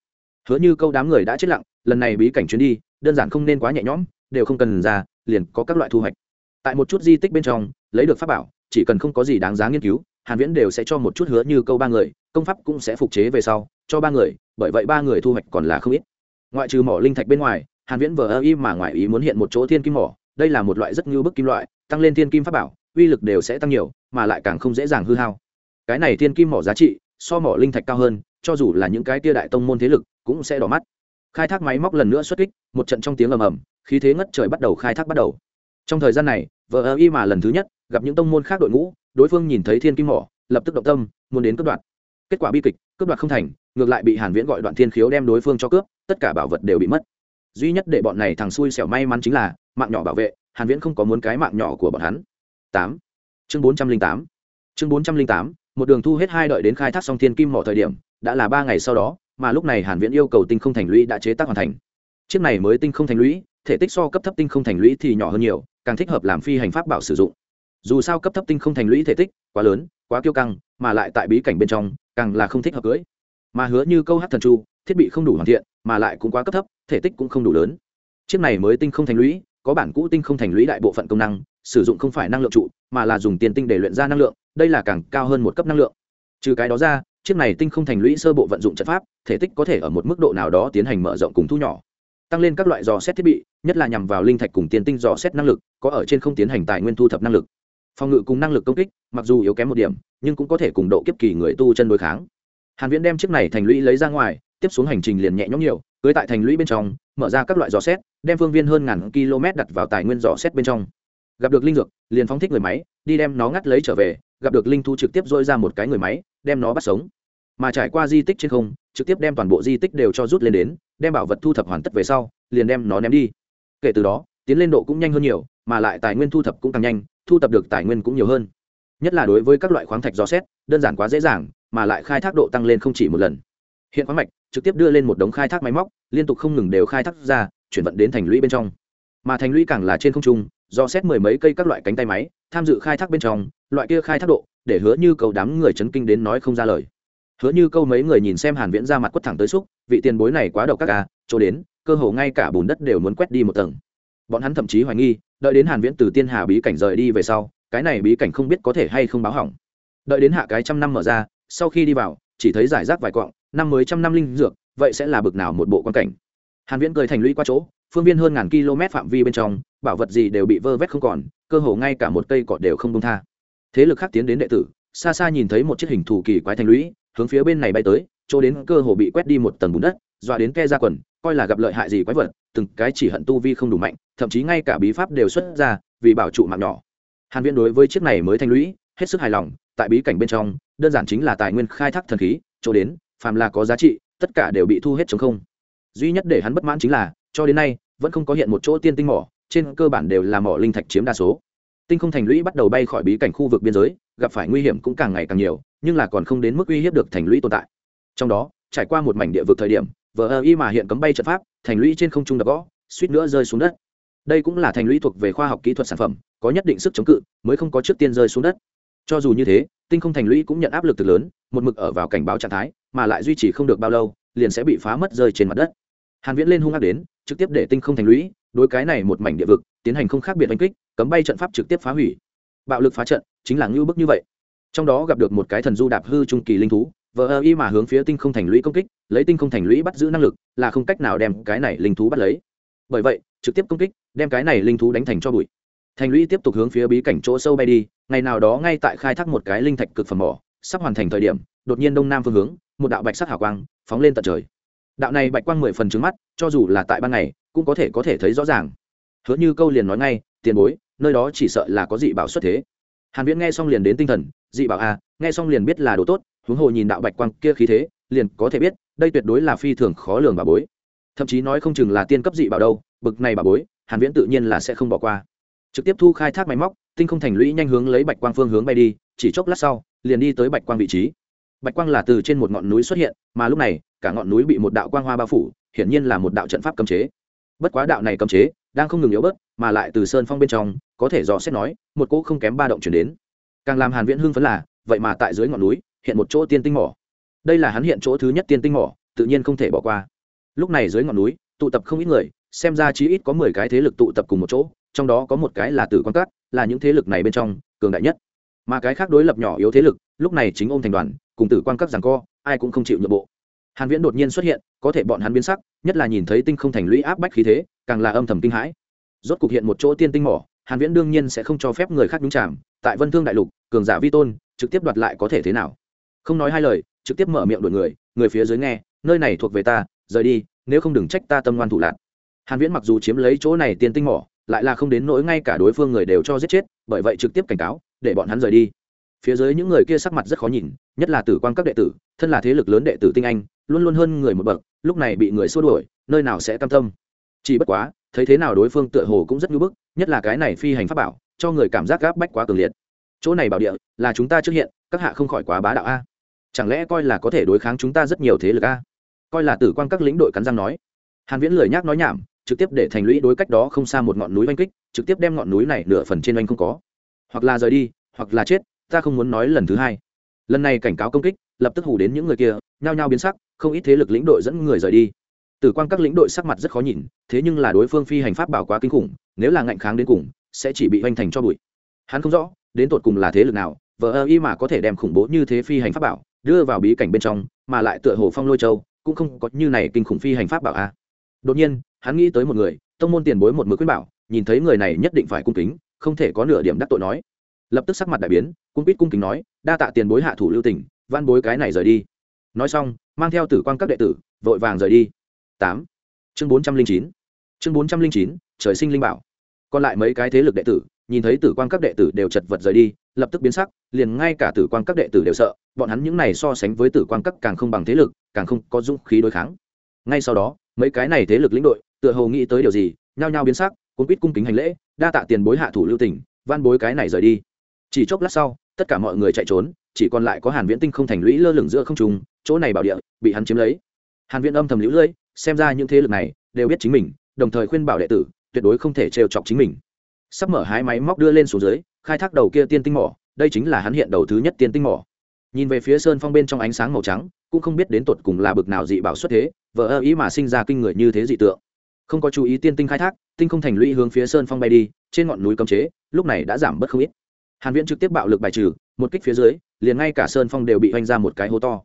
Hứa như câu đám người đã chết lặng, lần này bí cảnh chuyến đi, đơn giản không nên quá nhẹ nhõm, đều không cần ra, liền có các loại thu hoạch. Tại một chút di tích bên trong, lấy được pháp bảo, chỉ cần không có gì đáng giá nghiên cứu hàn viễn đều sẽ cho một chút hứa như câu ba người, công pháp cũng sẽ phục chế về sau, cho ba người, bởi vậy ba người thu hoạch còn là không ít. Ngoại trừ mỏ linh thạch bên ngoài, hàn viễn vờ ơ y mà ngoại ý muốn hiện một chỗ thiên kim mỏ, đây là một loại rất như bức kim loại, tăng lên thiên kim pháp bảo, uy lực đều sẽ tăng nhiều, mà lại càng không dễ dàng hư hao. Cái này thiên kim mỏ giá trị, so mỏ linh thạch cao hơn, cho dù là những cái tia đại tông môn thế lực, cũng sẽ đỏ mắt. Khai thác máy móc lần nữa xuất kích, một trận trong tiếng ầm ầm, khí thế ngất trời bắt đầu khai thác bắt đầu. Trong thời gian này vợ ơ y mà lần thứ nhất gặp những tông môn khác đội ngũ, đối phương nhìn thấy thiên kim mỏ, lập tức động tâm, muốn đến cướp đoạt. Kết quả bi kịch, cướp đoạt không thành, ngược lại bị hàn viễn gọi đoạn thiên khiếu đem đối phương cho cướp, tất cả bảo vật đều bị mất. Duy nhất để bọn này thằng xui xẻo may mắn chính là, mạng nhỏ bảo vệ, hàn viễn không có muốn cái mạng nhỏ của bọn hắn. 8. chương 408 chương 408 một đường thu hết hai đợi đến khai thác xong thiên kim mỏ thời điểm, đã là ba ngày sau đó, mà lúc này hàn viễn yêu cầu tinh không thành lũy đã chế tác hoàn thành. Chiếc này mới tinh không thành lũy, thể tích so cấp thấp tinh không thành lũy thì nhỏ hơn nhiều, càng thích hợp làm phi hành pháp bảo sử dụng dù sao cấp thấp tinh không thành lũy thể tích quá lớn, quá kiêu căng, mà lại tại bí cảnh bên trong, càng là không thích hợp cưỡi mà hứa như câu hát thần chu, thiết bị không đủ hoàn thiện, mà lại cũng quá cấp thấp, thể tích cũng không đủ lớn. Chiếc này mới tinh không thành lũy, có bản cũ tinh không thành lũy đại bộ phận công năng, sử dụng không phải năng lượng trụ, mà là dùng tiền tinh để luyện ra năng lượng, đây là càng cao hơn một cấp năng lượng. Trừ cái đó ra, chiếc này tinh không thành lũy sơ bộ vận dụng trận pháp, thể tích có thể ở một mức độ nào đó tiến hành mở rộng cùng thu nhỏ. Tăng lên các loại dò xét thiết bị, nhất là nhằm vào linh thạch cùng tiền tinh dò xét năng lực, có ở trên không tiến hành tài nguyên thu thập năng lực phòng ngự cùng năng lực công kích, mặc dù yếu kém một điểm, nhưng cũng có thể cùng độ kiếp kỳ người tu chân đối kháng. Hàn viễn đem chiếc này thành lũy lấy ra ngoài, tiếp xuống hành trình liền nhẹ nhõm nhiều, cưới tại thành lũy bên trong, mở ra các loại giò xét, đem phương viên hơn ngàn km đặt vào tài nguyên giò xét bên trong. Gặp được linh dược, liền phóng thích người máy, đi đem nó ngắt lấy trở về, gặp được linh thu trực tiếp dôi ra một cái người máy, đem nó bắt sống. Mà trải qua di tích trên không, trực tiếp đem toàn bộ di tích đều cho rút lên đến, đem bảo vật thu thập hoàn tất về sau, liền đem nó ném đi. Kể từ đó, tiến lên độ cũng nhanh hơn nhiều, mà lại tài nguyên thu thập cũng càng nhanh thu thập được tài nguyên cũng nhiều hơn. Nhất là đối với các loại khoáng thạch gió xét, đơn giản quá dễ dàng, mà lại khai thác độ tăng lên không chỉ một lần. Hiện khoáng mạch trực tiếp đưa lên một đống khai thác máy móc, liên tục không ngừng đều khai thác ra, chuyển vận đến thành lũy bên trong. Mà thành lũy càng là trên không trung, do xét mười mấy cây các loại cánh tay máy, tham dự khai thác bên trong, loại kia khai thác độ, để hứa như cầu đám người chấn kinh đến nói không ra lời. Hứa như câu mấy người nhìn xem hàn viễn ra mặt quất thẳng tới xúc, vị tiền bối này quá độc các ca à, chỗ đến, cơ hồ ngay cả bùn đất đều muốn quét đi một tầng bọn hắn thậm chí hoài nghi, đợi đến hàn viễn từ tiên hà bí cảnh rời đi về sau, cái này bí cảnh không biết có thể hay không báo hỏng. Đợi đến hạ cái trăm năm mở ra, sau khi đi vào, chỉ thấy giải rác vài quặng, năm mới trăm năm linh dược, vậy sẽ là bực nào một bộ quan cảnh. Hàn viễn cười thành lũy qua chỗ, phương viên hơn ngàn km phạm vi bên trong, bảo vật gì đều bị vơ vét không còn, cơ hồ ngay cả một cây cỏ đều không đông tha. Thế lực khác tiến đến đệ tử, xa xa nhìn thấy một chiếc hình thù kỳ quái thành lũy, hướng phía bên này bay tới, chỗ đến cơ hồ bị quét đi một tầng bùn đất, dọa đến ke ra quần coi là gặp lợi hại gì quái vật, từng cái chỉ hận tu vi không đủ mạnh, thậm chí ngay cả bí pháp đều xuất ra vì bảo trụ mạng nhỏ. Hàn viễn đối với chiếc này mới thành lũy hết sức hài lòng, tại bí cảnh bên trong, đơn giản chính là tài nguyên khai thác thần khí, chỗ đến, phàm là có giá trị, tất cả đều bị thu hết chống không. Duy nhất để hắn bất mãn chính là, cho đến nay, vẫn không có hiện một chỗ tiên tinh mỏ, trên cơ bản đều là mỏ linh thạch chiếm đa số. Tinh không thành lũy bắt đầu bay khỏi bí cảnh khu vực biên giới, gặp phải nguy hiểm cũng càng ngày càng nhiều, nhưng là còn không đến mức uy hiếp được thành lũy tồn tại. Trong đó, trải qua một mảnh địa vực thời điểm vờ ơ y mà hiện cấm bay trận pháp, thành lũy trên không trung đập gõ, suýt nữa rơi xuống đất. Đây cũng là thành lũy thuộc về khoa học kỹ thuật sản phẩm, có nhất định sức chống cự, mới không có trước tiên rơi xuống đất. Cho dù như thế, tinh không thành lũy cũng nhận áp lực từ lớn, một mực ở vào cảnh báo trạng thái, mà lại duy trì không được bao lâu, liền sẽ bị phá mất rơi trên mặt đất. Hàn viễn lên hung ác đến, trực tiếp để tinh không thành lũy, đối cái này một mảnh địa vực, tiến hành không khác biệt đánh kích, cấm bay trận pháp trực tiếp phá hủy. Bạo lực phá trận, chính là ngưu bức như vậy. Trong đó gặp được một cái thần du đạp hư trung kỳ linh thú vờ ơ y mà hướng phía tinh không thành lũy công kích lấy tinh không thành lũy bắt giữ năng lực là không cách nào đem cái này linh thú bắt lấy. Bởi vậy trực tiếp công kích đem cái này linh thú đánh thành cho bụi. Thành lũy tiếp tục hướng phía bí cảnh chỗ sâu bay đi ngày nào đó ngay tại khai thác một cái linh thạch cực phẩm mỏ sắp hoàn thành thời điểm đột nhiên đông nam phương hướng một đạo bạch sắc hào quang phóng lên tận trời. Đạo này bạch quang mười phần trứng mắt cho dù là tại ban ngày cũng có thể có thể thấy rõ ràng. Hứa như câu liền nói ngay tiền bối nơi đó chỉ sợ là có dị bảo xuất thế. Hàn viễn nghe xong liền đến tinh thần dị bảo a à, nghe xong liền biết là đồ tốt huống hồ nhìn đạo bạch quang kia khí thế, liền có thể biết, đây tuyệt đối là phi thường khó lường bà bối. Thậm chí nói không chừng là tiên cấp dị bảo đâu, bực này bà bối, hàn viễn tự nhiên là sẽ không bỏ qua. Trực tiếp thu khai thác máy móc, tinh không thành lũy nhanh hướng lấy bạch quang phương hướng bay đi, chỉ chốc lát sau, liền đi tới bạch quang vị trí. Bạch quang là từ trên một ngọn núi xuất hiện, mà lúc này, cả ngọn núi bị một đạo quang hoa bao phủ, hiển nhiên là một đạo trận pháp cấm chế. Bất quá đạo này cấm chế, đang không ngừng yếu bớt, mà lại từ sơn phong bên trong, có thể dò xét nói, một cỗ không kém ba động chuyển đến. Càng làm hàn viễn hưng phấn là, vậy mà tại dưới ngọn núi hiện một chỗ tiên tinh mỏ. Đây là hắn hiện chỗ thứ nhất tiên tinh mỏ, tự nhiên không thể bỏ qua. Lúc này dưới ngọn núi, tụ tập không ít người, xem ra chí ít có 10 cái thế lực tụ tập cùng một chỗ, trong đó có một cái là tử quan cát là những thế lực này bên trong, cường đại nhất. Mà cái khác đối lập nhỏ yếu thế lực, lúc này chính ôm thành đoàn, cùng tử quan các giằng co, ai cũng không chịu nhượng bộ. Hàn viễn đột nhiên xuất hiện, có thể bọn hắn biến sắc, nhất là nhìn thấy tinh không thành lũy áp bách khí thế, càng là âm thầm kinh hãi. Rốt cục hiện một chỗ tiên tinh mỏ, hàn viễn đương nhiên sẽ không cho phép người khác nhúng chạm tại vân thương đại lục, cường giả vi tôn, trực tiếp đoạt lại có thể thế nào? Không nói hai lời, trực tiếp mở miệng đuổi người người phía dưới nghe, nơi này thuộc về ta, rời đi, nếu không đừng trách ta tâm ngoan thủ lạc hàn viễn mặc dù chiếm lấy chỗ này tiền tinh mỏ, lại là không đến nỗi ngay cả đối phương người đều cho giết chết, bởi vậy trực tiếp cảnh cáo, để bọn hắn rời đi. Phía dưới những người kia sắc mặt rất khó nhìn, nhất là tử quan các đệ tử, thân là thế lực lớn đệ tử tinh anh, luôn luôn hơn người một bậc, lúc này bị người xua đuổi, nơi nào sẽ cam tâm. Chỉ bất quá, thấy thế nào đối phương tựa hồ cũng rất nhu bức, nhất là cái này phi hành pháp bảo, cho người cảm giác gáp bách quá cường liệt. Chỗ này bảo địa là chúng ta trước hiện, các hạ không khỏi quá bá đạo a chẳng lẽ coi là có thể đối kháng chúng ta rất nhiều thế lực a? Coi là tử quan các lĩnh đội cắn răng nói. Hàn viễn lười nhác nói nhảm, trực tiếp để thành lũy đối cách đó không xa một ngọn núi oanh kích, trực tiếp đem ngọn núi này nửa phần trên oanh không có. Hoặc là rời đi, hoặc là chết, ta không muốn nói lần thứ hai. Lần này cảnh cáo công kích, lập tức hù đến những người kia, nhao nhao biến sắc, không ít thế lực lĩnh đội dẫn người rời đi. Tử quan các lĩnh đội sắc mặt rất khó nhìn, thế nhưng là đối phương phi hành pháp bảo quá kinh khủng, nếu là ngạnh kháng đến cùng, sẽ chỉ bị oanh thành cho bụi. Hắn không rõ, đến tột cùng là thế lực nào, vờ ơ y mà có thể đem khủng bố như thế phi hành pháp bảo đưa vào bí cảnh bên trong, mà lại tựa hồ phong lôi châu, cũng không có như này kinh khủng phi hành pháp bảo a. À. đột nhiên, hắn nghĩ tới một người, tông môn tiền bối một mực khuyên bảo, nhìn thấy người này nhất định phải cung kính, không thể có nửa điểm đắc tội nói. Lập tức sắc mặt đại biến, cung quýt cung kính nói, đa tạ tiền bối hạ thủ lưu tỉnh van bối cái này rời đi. Nói xong, mang theo tử quan các đệ tử, vội vàng rời đi. Tám. Chương bốn trăm linh chín. Chương bốn trăm linh chín, trời sinh linh bảo. Còn lại mấy cái thế lực đệ tử, nhìn thấy tử quan các đệ tử đều chật vật rời đi lập tức biến sắc, liền ngay cả tử quan các đệ tử đều sợ, bọn hắn những này so sánh với tử quan các càng không bằng thế lực, càng không có dũng khí đối kháng. Ngay sau đó, mấy cái này thế lực lĩnh đội, tựa hồ nghĩ tới điều gì, nhao nhao biến sắc, cuốn quýt cung kính hành lễ, đa tạ tiền bối hạ thủ lưu tỉnh van bối cái này rời đi. Chỉ chốc lát sau, tất cả mọi người chạy trốn, chỉ còn lại có hàn viễn tinh không thành lũy lơ lửng giữa không trung, chỗ này bảo địa, bị hắn chiếm lấy. Hàn viễn âm thầm lũ lưỡi xem ra những thế lực này đều biết chính mình, đồng thời khuyên bảo đệ tử, tuyệt đối không thể trêu chọc chính mình. Sắp mở hái máy móc đưa lên xuống dưới khai thác đầu kia tiên tinh mỏ, đây chính là hắn hiện đầu thứ nhất tiên tinh mỏ. Nhìn về phía sơn phong bên trong ánh sáng màu trắng, cũng không biết đến tột cùng là bực nào dị bảo xuất thế vợ ơ ý mà sinh ra kinh người như thế dị tượng. Không có chú ý tiên tinh khai thác, tinh không thành lũy hướng phía sơn phong bay đi, trên ngọn núi cấm chế, lúc này đã giảm bớt không ít. Hàn viễn trực tiếp bạo lực bài trừ, một kích phía dưới, liền ngay cả sơn phong đều bị hoành ra một cái hố to.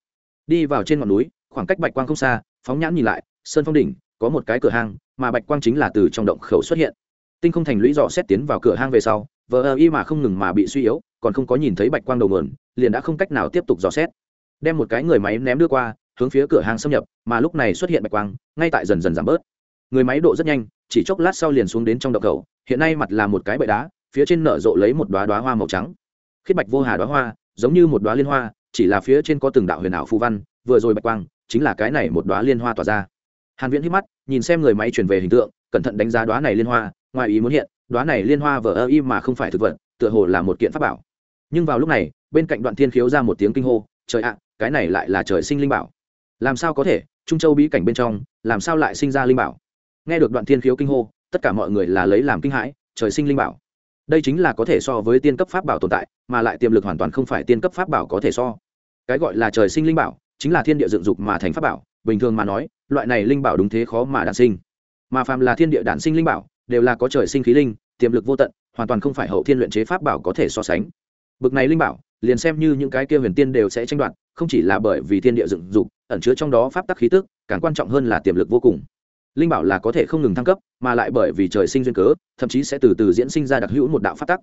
Đi vào trên ngọn núi, khoảng cách bạch quang không xa, phóng nhãn nhìn lại, sơn phong đỉnh, có một cái cửa hang, mà bạch quang chính là từ trong động khẩu xuất hiện. Tinh không thành lũy dò xét tiến vào cửa hang về sau vờ ơ y mà không ngừng mà bị suy yếu, còn không có nhìn thấy bạch quang đầu nguồn, liền đã không cách nào tiếp tục dò xét. Đem một cái người máy ném đưa qua, hướng phía cửa hàng xâm nhập, mà lúc này xuất hiện bạch quang, ngay tại dần dần giảm bớt. Người máy độ rất nhanh, chỉ chốc lát sau liền xuống đến trong đập khẩu hiện nay mặt là một cái bệ đá, phía trên nở rộ lấy một đoá đoá hoa màu trắng. Khiết bạch vô hà đoá hoa, giống như một đoá liên hoa, chỉ là phía trên có từng đạo huyền ảo phù văn, vừa rồi bạch quang, chính là cái này một đoá liên hoa tỏa ra. Hàn viễn hít mắt, nhìn xem người máy chuyển về hình tượng, cẩn thận đánh giá đoá này liên hoa, ngoài ý muốn hiện đoá này liên hoa vờ ơ im mà không phải thực vật, tựa hồ là một kiện pháp bảo. Nhưng vào lúc này, bên cạnh đoạn thiên khiếu ra một tiếng kinh hô, trời ạ, cái này lại là trời sinh linh bảo. Làm sao có thể? Trung châu bí cảnh bên trong, làm sao lại sinh ra linh bảo? Nghe được đoạn thiên khiếu kinh hô, tất cả mọi người là lấy làm kinh hãi, trời sinh linh bảo. Đây chính là có thể so với tiên cấp pháp bảo tồn tại, mà lại tiềm lực hoàn toàn không phải tiên cấp pháp bảo có thể so. Cái gọi là trời sinh linh bảo, chính là thiên địa dựng dục mà thành pháp bảo, bình thường mà nói, loại này linh bảo đúng thế khó mà đản sinh. Mà phàm là thiên địa đản sinh linh bảo đều là có trời sinh khí linh, tiềm lực vô tận, hoàn toàn không phải hậu thiên luyện chế pháp bảo có thể so sánh. Bực này linh bảo, liền xem như những cái kia huyền tiên đều sẽ tranh đoạt, không chỉ là bởi vì thiên địa dựng dục, ẩn chứa trong đó pháp tắc khí tức, càng quan trọng hơn là tiềm lực vô cùng. Linh bảo là có thể không ngừng thăng cấp, mà lại bởi vì trời sinh duyên cớ, thậm chí sẽ từ từ diễn sinh ra đặc hữu một đạo pháp tắc.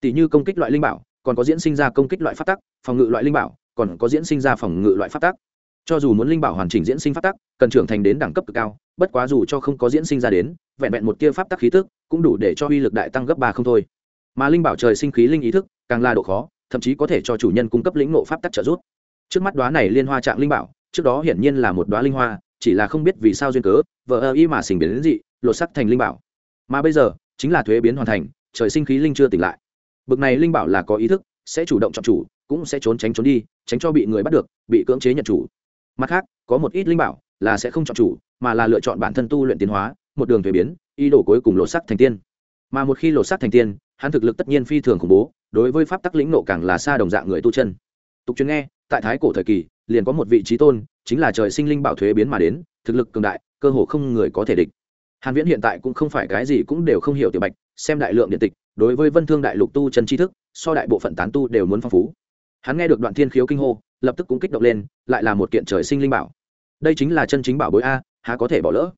Tỷ như công kích loại linh bảo, còn có diễn sinh ra công kích loại pháp tắc, phòng ngự loại linh bảo, còn có diễn sinh ra phòng ngự loại pháp tắc cho dù muốn linh bảo hoàn chỉnh diễn sinh pháp tắc, cần trưởng thành đến đẳng cấp cực cao, bất quá dù cho không có diễn sinh ra đến, vẹn vẹn một tia pháp tắc khí tức cũng đủ để cho uy lực đại tăng gấp ba không thôi. Mà linh bảo trời sinh khí linh ý thức, càng là độ khó, thậm chí có thể cho chủ nhân cung cấp lĩnh nộ pháp tắc trợ giúp. Trước mắt đoá này liên hoa trạng linh bảo, trước đó hiển nhiên là một đoá linh hoa, chỉ là không biết vì sao duyên cớ vợ ơ y mà sinh biến đến dị, lột sắc thành linh bảo. Mà bây giờ, chính là thuế biến hoàn thành, trời sinh khí linh chưa tỉnh lại. Bực này linh bảo là có ý thức, sẽ chủ động chọn chủ, cũng sẽ trốn tránh trốn đi, tránh cho bị người bắt được, bị cưỡng chế nhận chủ mặt khác, có một ít linh bảo là sẽ không chọn chủ, mà là lựa chọn bản thân tu luyện tiến hóa, một đường thuế biến, ý đồ cuối cùng lột sắc thành tiên. Mà một khi lột sắc thành tiên, hắn thực lực tất nhiên phi thường khủng bố, đối với pháp tắc lĩnh nộ càng là xa đồng dạng người tu chân. Tục truyền nghe, tại thái cổ thời kỳ, liền có một vị trí tôn, chính là trời sinh linh bảo thuế biến mà đến, thực lực cường đại, cơ hồ không người có thể địch. Hàn viễn hiện tại cũng không phải cái gì cũng đều không hiểu tiểu bạch, xem đại lượng điện tịch, đối với vân thương đại lục tu chân tri thức, so đại bộ phận tán tu đều muốn phong phú. Hắn nghe được đoạn thiên khiếu kinh hô lập tức cũng kích động lên, lại là một kiện trời sinh linh bảo. Đây chính là chân chính bảo bối a, há có thể bỏ lỡ?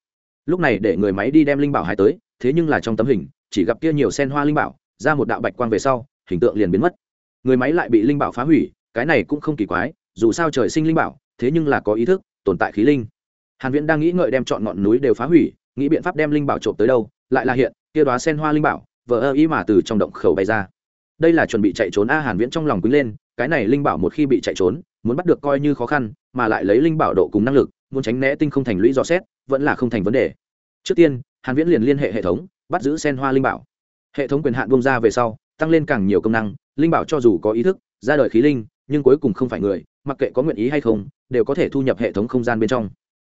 Lúc này để người máy đi đem linh bảo hai tới, thế nhưng là trong tấm hình, chỉ gặp kia nhiều sen hoa linh bảo, ra một đạo bạch quang về sau, hình tượng liền biến mất. Người máy lại bị linh bảo phá hủy, cái này cũng không kỳ quái, dù sao trời sinh linh bảo, thế nhưng là có ý thức, tồn tại khí linh. Hàn viễn đang nghĩ ngợi đem chọn ngọn núi đều phá hủy, nghĩ biện pháp đem linh bảo trộm tới đâu, lại là hiện, kia đóa sen hoa linh bảo, vờ ơ ý mà từ trong động khẩu bay ra. Đây là chuẩn bị chạy trốn a hàn viễn trong lòng quý lên, cái này linh bảo một khi bị chạy trốn muốn bắt được coi như khó khăn, mà lại lấy linh bảo độ cùng năng lực, muốn tránh né tinh không thành lũy dò xét, vẫn là không thành vấn đề. Trước tiên, hàn viễn liền liên hệ hệ thống, bắt giữ sen hoa linh bảo. Hệ thống quyền hạn bung ra về sau, tăng lên càng nhiều công năng, linh bảo cho dù có ý thức, ra đời khí linh, nhưng cuối cùng không phải người, mặc kệ có nguyện ý hay không, đều có thể thu nhập hệ thống không gian bên trong.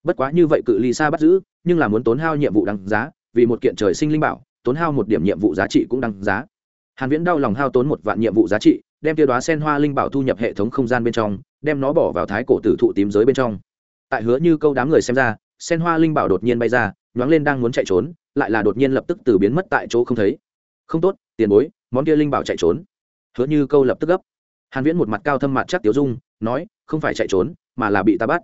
Bất quá như vậy cự ly xa bắt giữ, nhưng là muốn tốn hao nhiệm vụ đăng giá, vì một kiện trời sinh linh bảo, tốn hao một điểm nhiệm vụ giá trị cũng đăng giá. Hàn viễn đau lòng hao tốn một vạn nhiệm vụ giá trị đem tiêu đoá sen hoa linh bảo thu nhập hệ thống không gian bên trong, đem nó bỏ vào thái cổ tử thụ tím giới bên trong. Tại hứa như câu đám người xem ra, sen hoa linh bảo đột nhiên bay ra, nhoáng lên đang muốn chạy trốn, lại là đột nhiên lập tức từ biến mất tại chỗ không thấy. Không tốt, tiền bối, món kia linh bảo chạy trốn. Hứa như câu lập tức gấp. Hàn viễn một mặt cao thâm mặt chắc tiểu dung, nói, không phải chạy trốn, mà là bị ta bắt.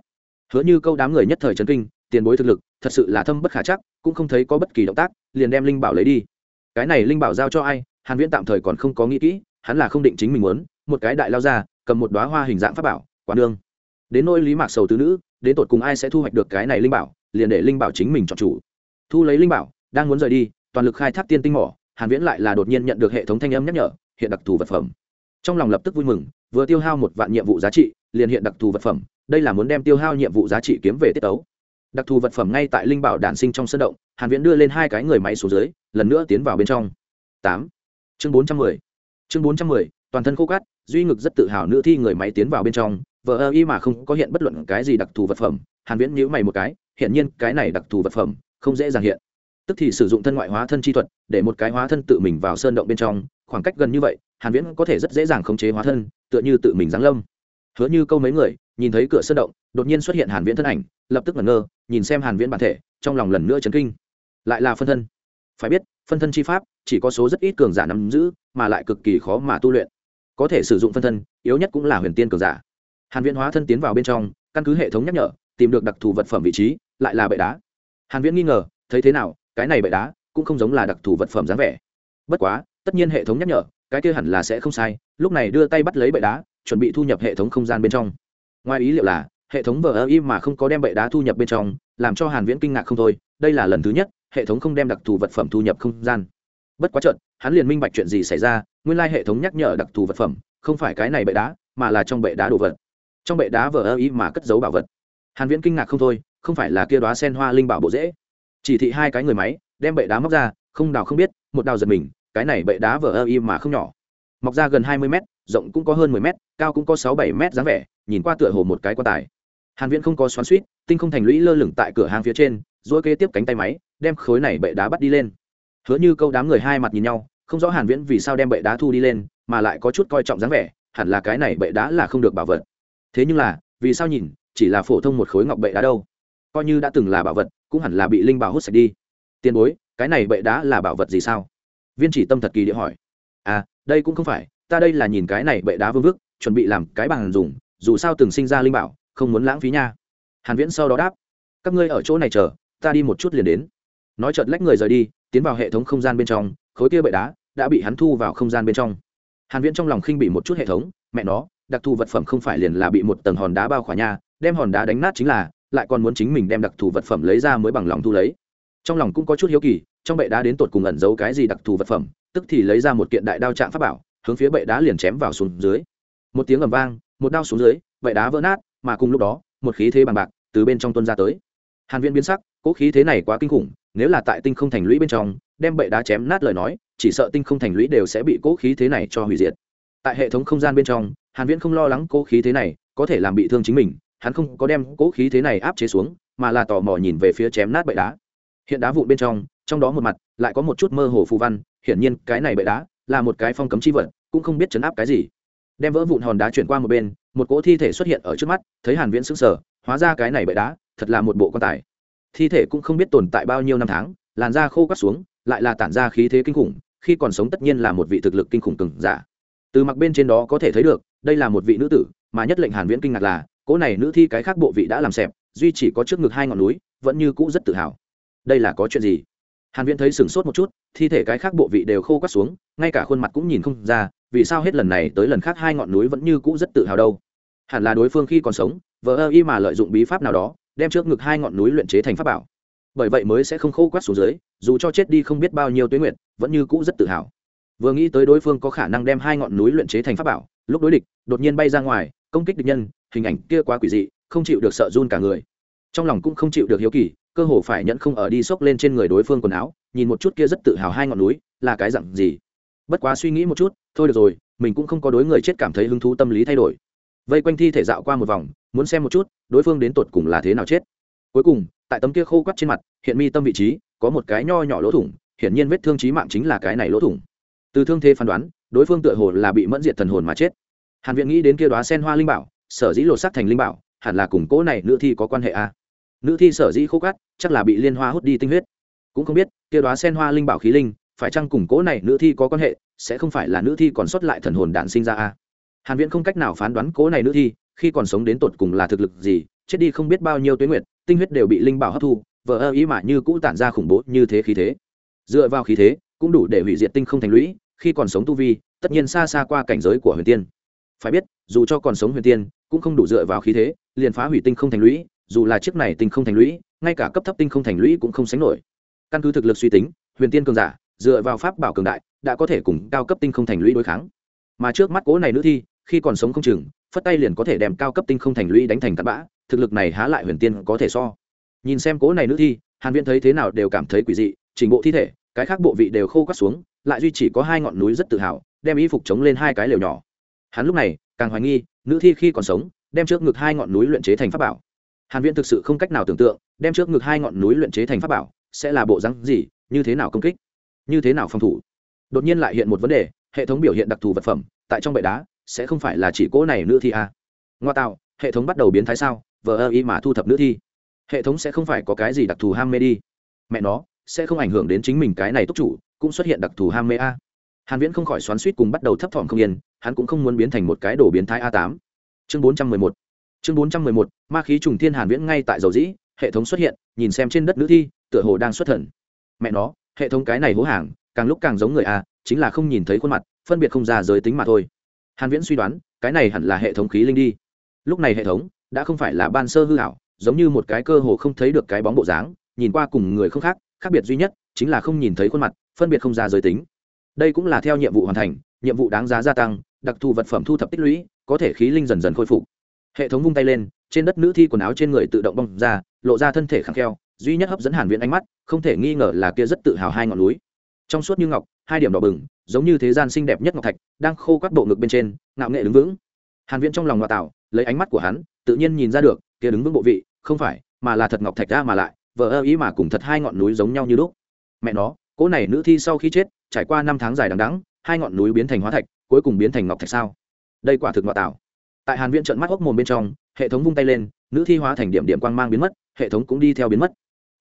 Hứa như câu đám người nhất thời chấn kinh, tiền bối thực lực, thật sự là thâm bất khả chắc, cũng không thấy có bất kỳ động tác, liền đem linh bảo lấy đi. Cái này linh bảo giao cho ai, hàn viễn tạm thời còn không có nghĩ kỹ hắn là không định chính mình muốn, một cái đại lao ra, cầm một đóa hoa hình dạng pháp bảo, quán đương đến nỗi lý mạc sầu tứ nữ, đến tột cùng ai sẽ thu hoạch được cái này linh bảo, liền để linh bảo chính mình chọn chủ. Thu lấy linh bảo, đang muốn rời đi, toàn lực khai thác tiên tinh mỏ, hàn viễn lại là đột nhiên nhận được hệ thống thanh âm nhắc nhở, hiện đặc thù vật phẩm. Trong lòng lập tức vui mừng, vừa tiêu hao một vạn nhiệm vụ giá trị, liền hiện đặc thù vật phẩm, đây là muốn đem tiêu hao nhiệm vụ giá trị kiếm về tiết tấu. Đặc thù vật phẩm ngay tại linh bảo đản sinh trong sân động, hàn viễn đưa lên hai cái người máy xuống dưới, lần nữa tiến vào bên trong. Tám. Chương bốn trăm mười chương bốn trăm mười, toàn thân khô cát, duy ngực rất tự hào nữ thi người máy tiến vào bên trong vợ ơ y mà không có hiện bất luận cái gì đặc thù vật phẩm. Hàn viễn nhíu mày một cái hiện nhiên cái này đặc thù vật phẩm không dễ dàng hiện. Tức thì sử dụng thân ngoại hóa thân chi thuật, để một cái hóa thân tự mình vào sơn động bên trong, khoảng cách gần như vậy, hàn viễn có thể rất dễ dàng khống chế hóa thân, tựa như tự mình giáng lâm. Hứa như câu mấy người, nhìn thấy cửa sơn động, đột nhiên xuất hiện hàn viễn thân ảnh, lập tức ngẩn ngơ, nhìn xem hàn viễn bản thể, trong lòng lần nữa chấn kinh. Lại là phân thân. Phải biết, phân thân chi pháp chỉ có số rất ít cường giả nắm giữ mà lại cực kỳ khó mà tu luyện. Có thể sử dụng phân thân, yếu nhất cũng là huyền tiên cường giả. Hàn viễn hóa thân tiến vào bên trong, căn cứ hệ thống nhắc nhở, tìm được đặc thù vật phẩm vị trí, lại là bệ đá. Hàn viễn nghi ngờ, thấy thế nào, cái này bệ đá cũng không giống là đặc thù vật phẩm dáng vẻ. Bất quá, tất nhiên hệ thống nhắc nhở, cái kia hẳn là sẽ không sai, lúc này đưa tay bắt lấy bệ đá, chuẩn bị thu nhập hệ thống không gian bên trong. Ngoài ý liệu là, hệ thống vờ ơ im mà không có đem bệ đá thu nhập bên trong, làm cho hàn viễn kinh ngạc không thôi, đây là lần thứ nhất, hệ thống không đem đặc thù vật phẩm thu nhập không gian bất quá trận hắn liền minh bạch chuyện gì xảy ra nguyên lai hệ thống nhắc nhở đặc thù vật phẩm không phải cái này bệ đá mà là trong bệ đá đồ vật. Trong bệ đá vờ ơ ý mà cất giấu bảo vật. Hàn viễn kinh ngạc không thôi không phải là kia đóa sen hoa linh bảo bộ dễ chỉ thị hai cái người máy đem bệ đá móc ra không đào không biết một đào giật mình cái này bệ đá vờ ơ ý mà không nhỏ. Mọc ra gần 20 mét rộng cũng có hơn 10 mét cao cũng có 6-7 mét dáng vẻ nhìn qua tựa hồ một cái quan tài. Hàn viễn không có xoắn xuýt, tinh không thành lũy lơ lửng tại cửa hàng phía trên duỗi kế tiếp cánh tay máy đem khối này bệ đá bắt đi lên hứa như câu đám người hai mặt nhìn nhau, không rõ hàn viễn vì sao đem bệ đá thu đi lên, mà lại có chút coi trọng dáng vẻ, hẳn là cái này bệ đá là không được bảo vật. Thế nhưng là, vì sao nhìn, chỉ là phổ thông một khối ngọc bệ đá đâu? Coi như đã từng là bảo vật, cũng hẳn là bị linh bảo hút sạch đi. Tiền bối, cái này bệ đá là bảo vật gì sao? Viên chỉ tâm thật kỳ địa hỏi. À đây cũng không phải, ta đây là nhìn cái này bệ đá vương vức, chuẩn bị làm cái bằng dùng, dù sao từng sinh ra linh bảo, không muốn lãng phí nha. Hàn viễn sau đó đáp. Các ngươi ở chỗ này chờ, ta đi một chút liền đến nói chợt lách người rời đi, tiến vào hệ thống không gian bên trong, khối kia bệ đá đã bị hắn thu vào không gian bên trong. Hàn viễn trong lòng khinh bị một chút hệ thống, mẹ nó, đặc thù vật phẩm không phải liền là bị một tầng hòn đá bao khỏa nha, đem hòn đá đánh nát chính là, lại còn muốn chính mình đem đặc thù vật phẩm lấy ra mới bằng lòng thu lấy. Trong lòng cũng có chút hiếu kỳ, trong bệ đá đến tột cùng ẩn giấu cái gì đặc thù vật phẩm, tức thì lấy ra một kiện đại đao trạng pháp bảo, hướng phía bệ đá liền chém vào xuống dưới. Một tiếng ầm vang, một đao xuống dưới, bệ đá vỡ nát, mà cùng lúc đó, một khí thế bằng bạc từ bên trong tuôn ra tới. Hàn viễn biến sắc cỗ khí thế này quá kinh khủng nếu là tại tinh không thành lũy bên trong, đem bệ đá chém nát lời nói, chỉ sợ tinh không thành lũy đều sẽ bị cỗ khí thế này cho hủy diệt. Tại hệ thống không gian bên trong, hàn viễn không lo lắng cỗ khí thế này có thể làm bị thương chính mình, hắn không có đem cỗ khí thế này áp chế xuống, mà là tò mò nhìn về phía chém nát bệ đá. Hiện đá vụn bên trong trong đó một mặt lại có một chút mơ hồ phù văn, hiển nhiên cái này bệ đá là một cái phong cấm chi vật, cũng không biết chấn áp cái gì. Đem vỡ vụn hòn đá chuyển qua một bên, một cỗ thi thể xuất hiện ở trước mắt, thấy hàn viễn sững sờ, hóa ra cái này bệ đá thật là một bộ quan tài thi thể cũng không biết tồn tại bao nhiêu năm tháng, làn da khô cắt xuống, lại là tản ra khí thế kinh khủng, khi còn sống tất nhiên là một vị thực lực kinh khủng cừng giả. Từ mặc bên trên đó có thể thấy được, đây là một vị nữ tử, mà nhất lệnh hàn viễn kinh ngạc là, cỗ này nữ thi cái khác bộ vị đã làm xẹp, duy chỉ có trước ngực hai ngọn núi, vẫn như cũ rất tự hào. Đây là có chuyện gì? Hàn viễn thấy sừng sốt một chút, thi thể cái khác bộ vị đều khô quắt xuống, ngay cả khuôn mặt cũng nhìn không ra, vì sao hết lần này tới lần khác hai ngọn núi vẫn như cũ rất tự hào đâu? Hẳn là đối phương khi còn sống vợ ơ y mà lợi dụng bí pháp nào đó đem trước ngực hai ngọn núi luyện chế thành pháp bảo. Bởi vậy mới sẽ không khô quát xuống dưới, dù cho chết đi không biết bao nhiêu tuyến nguyện vẫn như cũ rất tự hào. Vừa nghĩ tới đối phương có khả năng đem hai ngọn núi luyện chế thành pháp bảo, lúc đối địch, đột nhiên bay ra ngoài, công kích địch nhân, hình ảnh kia quá quỷ dị, không chịu được sợ run cả người. Trong lòng cũng không chịu được hiếu kỳ, cơ hồ phải nhận không ở đi xốc lên trên người đối phương quần áo, nhìn một chút kia rất tự hào hai ngọn núi, là cái dặn gì. Bất quá suy nghĩ một chút, thôi được rồi, mình cũng không có đối người chết cảm thấy hứng thú tâm lý thay đổi. Vây quanh thi thể dạo qua một vòng muốn xem một chút, đối phương đến tột cùng là thế nào chết cuối cùng, tại tấm kia khô quắt trên mặt, hiện mi tâm vị trí, có một cái nho nhỏ lỗ thủng, hiển nhiên vết thương trí mạng chính là cái này lỗ thủng từ thương thế phán đoán, đối phương tựa hồ là bị mẫn diệt thần hồn mà chết hàn viện nghĩ đến kia đoá sen hoa linh bảo, sở dĩ lột sắc thành linh bảo, hẳn là cùng cố này nữ thi có quan hệ a à. nữ thi sở dĩ khô cắt chắc là bị liên hoa hút đi tinh huyết cũng không biết, kia đoá sen hoa linh bảo khí linh, phải chăng cùng cố này nữ thi có quan hệ, sẽ không phải là nữ thi còn sót lại thần hồn đạn sinh ra a à. hàn viễn không cách nào phán đoán cố này nữ thi khi còn sống đến tột cùng là thực lực gì, chết đi không biết bao nhiêu tuyến nguyệt, tinh huyết đều bị linh bảo hấp thu, vờ ơ ý mà như cũ tản ra khủng bố như thế khí thế. Dựa vào khí thế, cũng đủ để hủy diệt tinh không thành lũy, khi còn sống tu vi, tất nhiên xa xa qua cảnh giới của huyền tiên. Phải biết, dù cho còn sống huyền tiên, cũng không đủ dựa vào khí thế, liền phá hủy tinh không thành lũy, dù là chiếc này tinh không thành lũy, ngay cả cấp thấp tinh không thành lũy cũng không sánh nổi. Căn cứ thực lực suy tính, huyền tiên cường giả, dựa vào pháp bảo cường đại, đã có thể cùng cao cấp tinh không thành lũy đối kháng. Mà trước mắt cố này nữ thi, khi còn sống không chừng phất tay liền có thể đem cao cấp tinh không thành lũy đánh thành tạt bã, thực lực này há lại huyền tiên có thể so. Nhìn xem cố này nữ thi, hàn viễn thấy thế nào đều cảm thấy quỷ dị trình bộ thi thể, cái khác bộ vị đều khô quắt xuống, lại duy chỉ có hai ngọn núi rất tự hào, đem y phục chống lên hai cái lều nhỏ. Hắn lúc này, càng hoài nghi, nữ thi khi còn sống, đem trước ngực hai ngọn núi luyện chế thành pháp bảo. Hàn viễn thực sự không cách nào tưởng tượng, đem trước ngực hai ngọn núi luyện chế thành pháp bảo, sẽ là bộ rắn gì, như thế nào công kích, như thế nào phòng thủ. Đột nhiên lại hiện một vấn đề, hệ thống biểu hiện đặc thù vật phẩm, tại trong bệ đá sẽ không phải là chỉ cỗ này nữ thi à. ngoa tạo, hệ thống bắt đầu biến thái sao? Vờ ơ y mà thu thập nữ thi. Hệ thống sẽ không phải có cái gì đặc thù ham mê đi. Mẹ nó, sẽ không ảnh hưởng đến chính mình cái này túc chủ, cũng xuất hiện đặc thù ham mê a. Hàn viễn không khỏi xoắn suýt cùng bắt đầu thấp thỏm không yên, hắn cũng không muốn biến thành một cái đồ biến thái a 8 chương 411 chương 411 ma khí trùng thiên hàn viễn ngay tại dầu dĩ, hệ thống xuất hiện, nhìn xem trên đất nữ thi, tựa hồ đang xuất thần. Mẹ nó, hệ thống cái này hố hàng, càng lúc càng giống người a, chính là không nhìn thấy khuôn mặt, phân biệt không ra giới tính mà thôi hàn viễn suy đoán, cái này hẳn là hệ thống khí linh đi. Lúc này hệ thống đã không phải là ban sơ hư ảo, giống như một cái cơ hồ không thấy được cái bóng bộ dáng, nhìn qua cùng người không khác khác biệt duy nhất chính là không nhìn thấy khuôn mặt, phân biệt không ra giới tính. Đây cũng là theo nhiệm vụ hoàn thành, nhiệm vụ đáng giá gia tăng, đặc thù vật phẩm thu thập tích lũy, có thể khí linh dần dần khôi phục. Hệ thống vung tay lên, trên đất nữ thi quần áo trên người tự động bong ra, lộ ra thân thể khăng kheo, duy nhất hấp dẫn hàn viễn ánh mắt, không thể nghi ngờ là kia rất tự hào hai ngọn núi trong suốt như ngọc, hai điểm đỏ bừng, giống như thế gian xinh đẹp nhất ngọc thạch, đang khô các bộ ngực bên trên, ngạo nghệ đứng vững. Hàn viễn trong lòng ngoại tạo, lấy ánh mắt của hắn, tự nhiên nhìn ra được, kia đứng vững bộ vị, không phải, mà là thật ngọc thạch ra mà lại vợ ơ ý mà cùng thật hai ngọn núi giống nhau như lúc. Mẹ nó, cỗ này nữ thi sau khi chết, trải qua năm tháng dài đằng đẵng, hai ngọn núi biến thành hóa thạch, cuối cùng biến thành ngọc thạch sao? Đây quả thực ngoại tạo. Tại hàn viễn trợn mắt hốc mồm bên trong, hệ thống vung tay lên, nữ thi hóa thành điểm điểm quang mang biến mất, hệ thống cũng đi theo biến mất.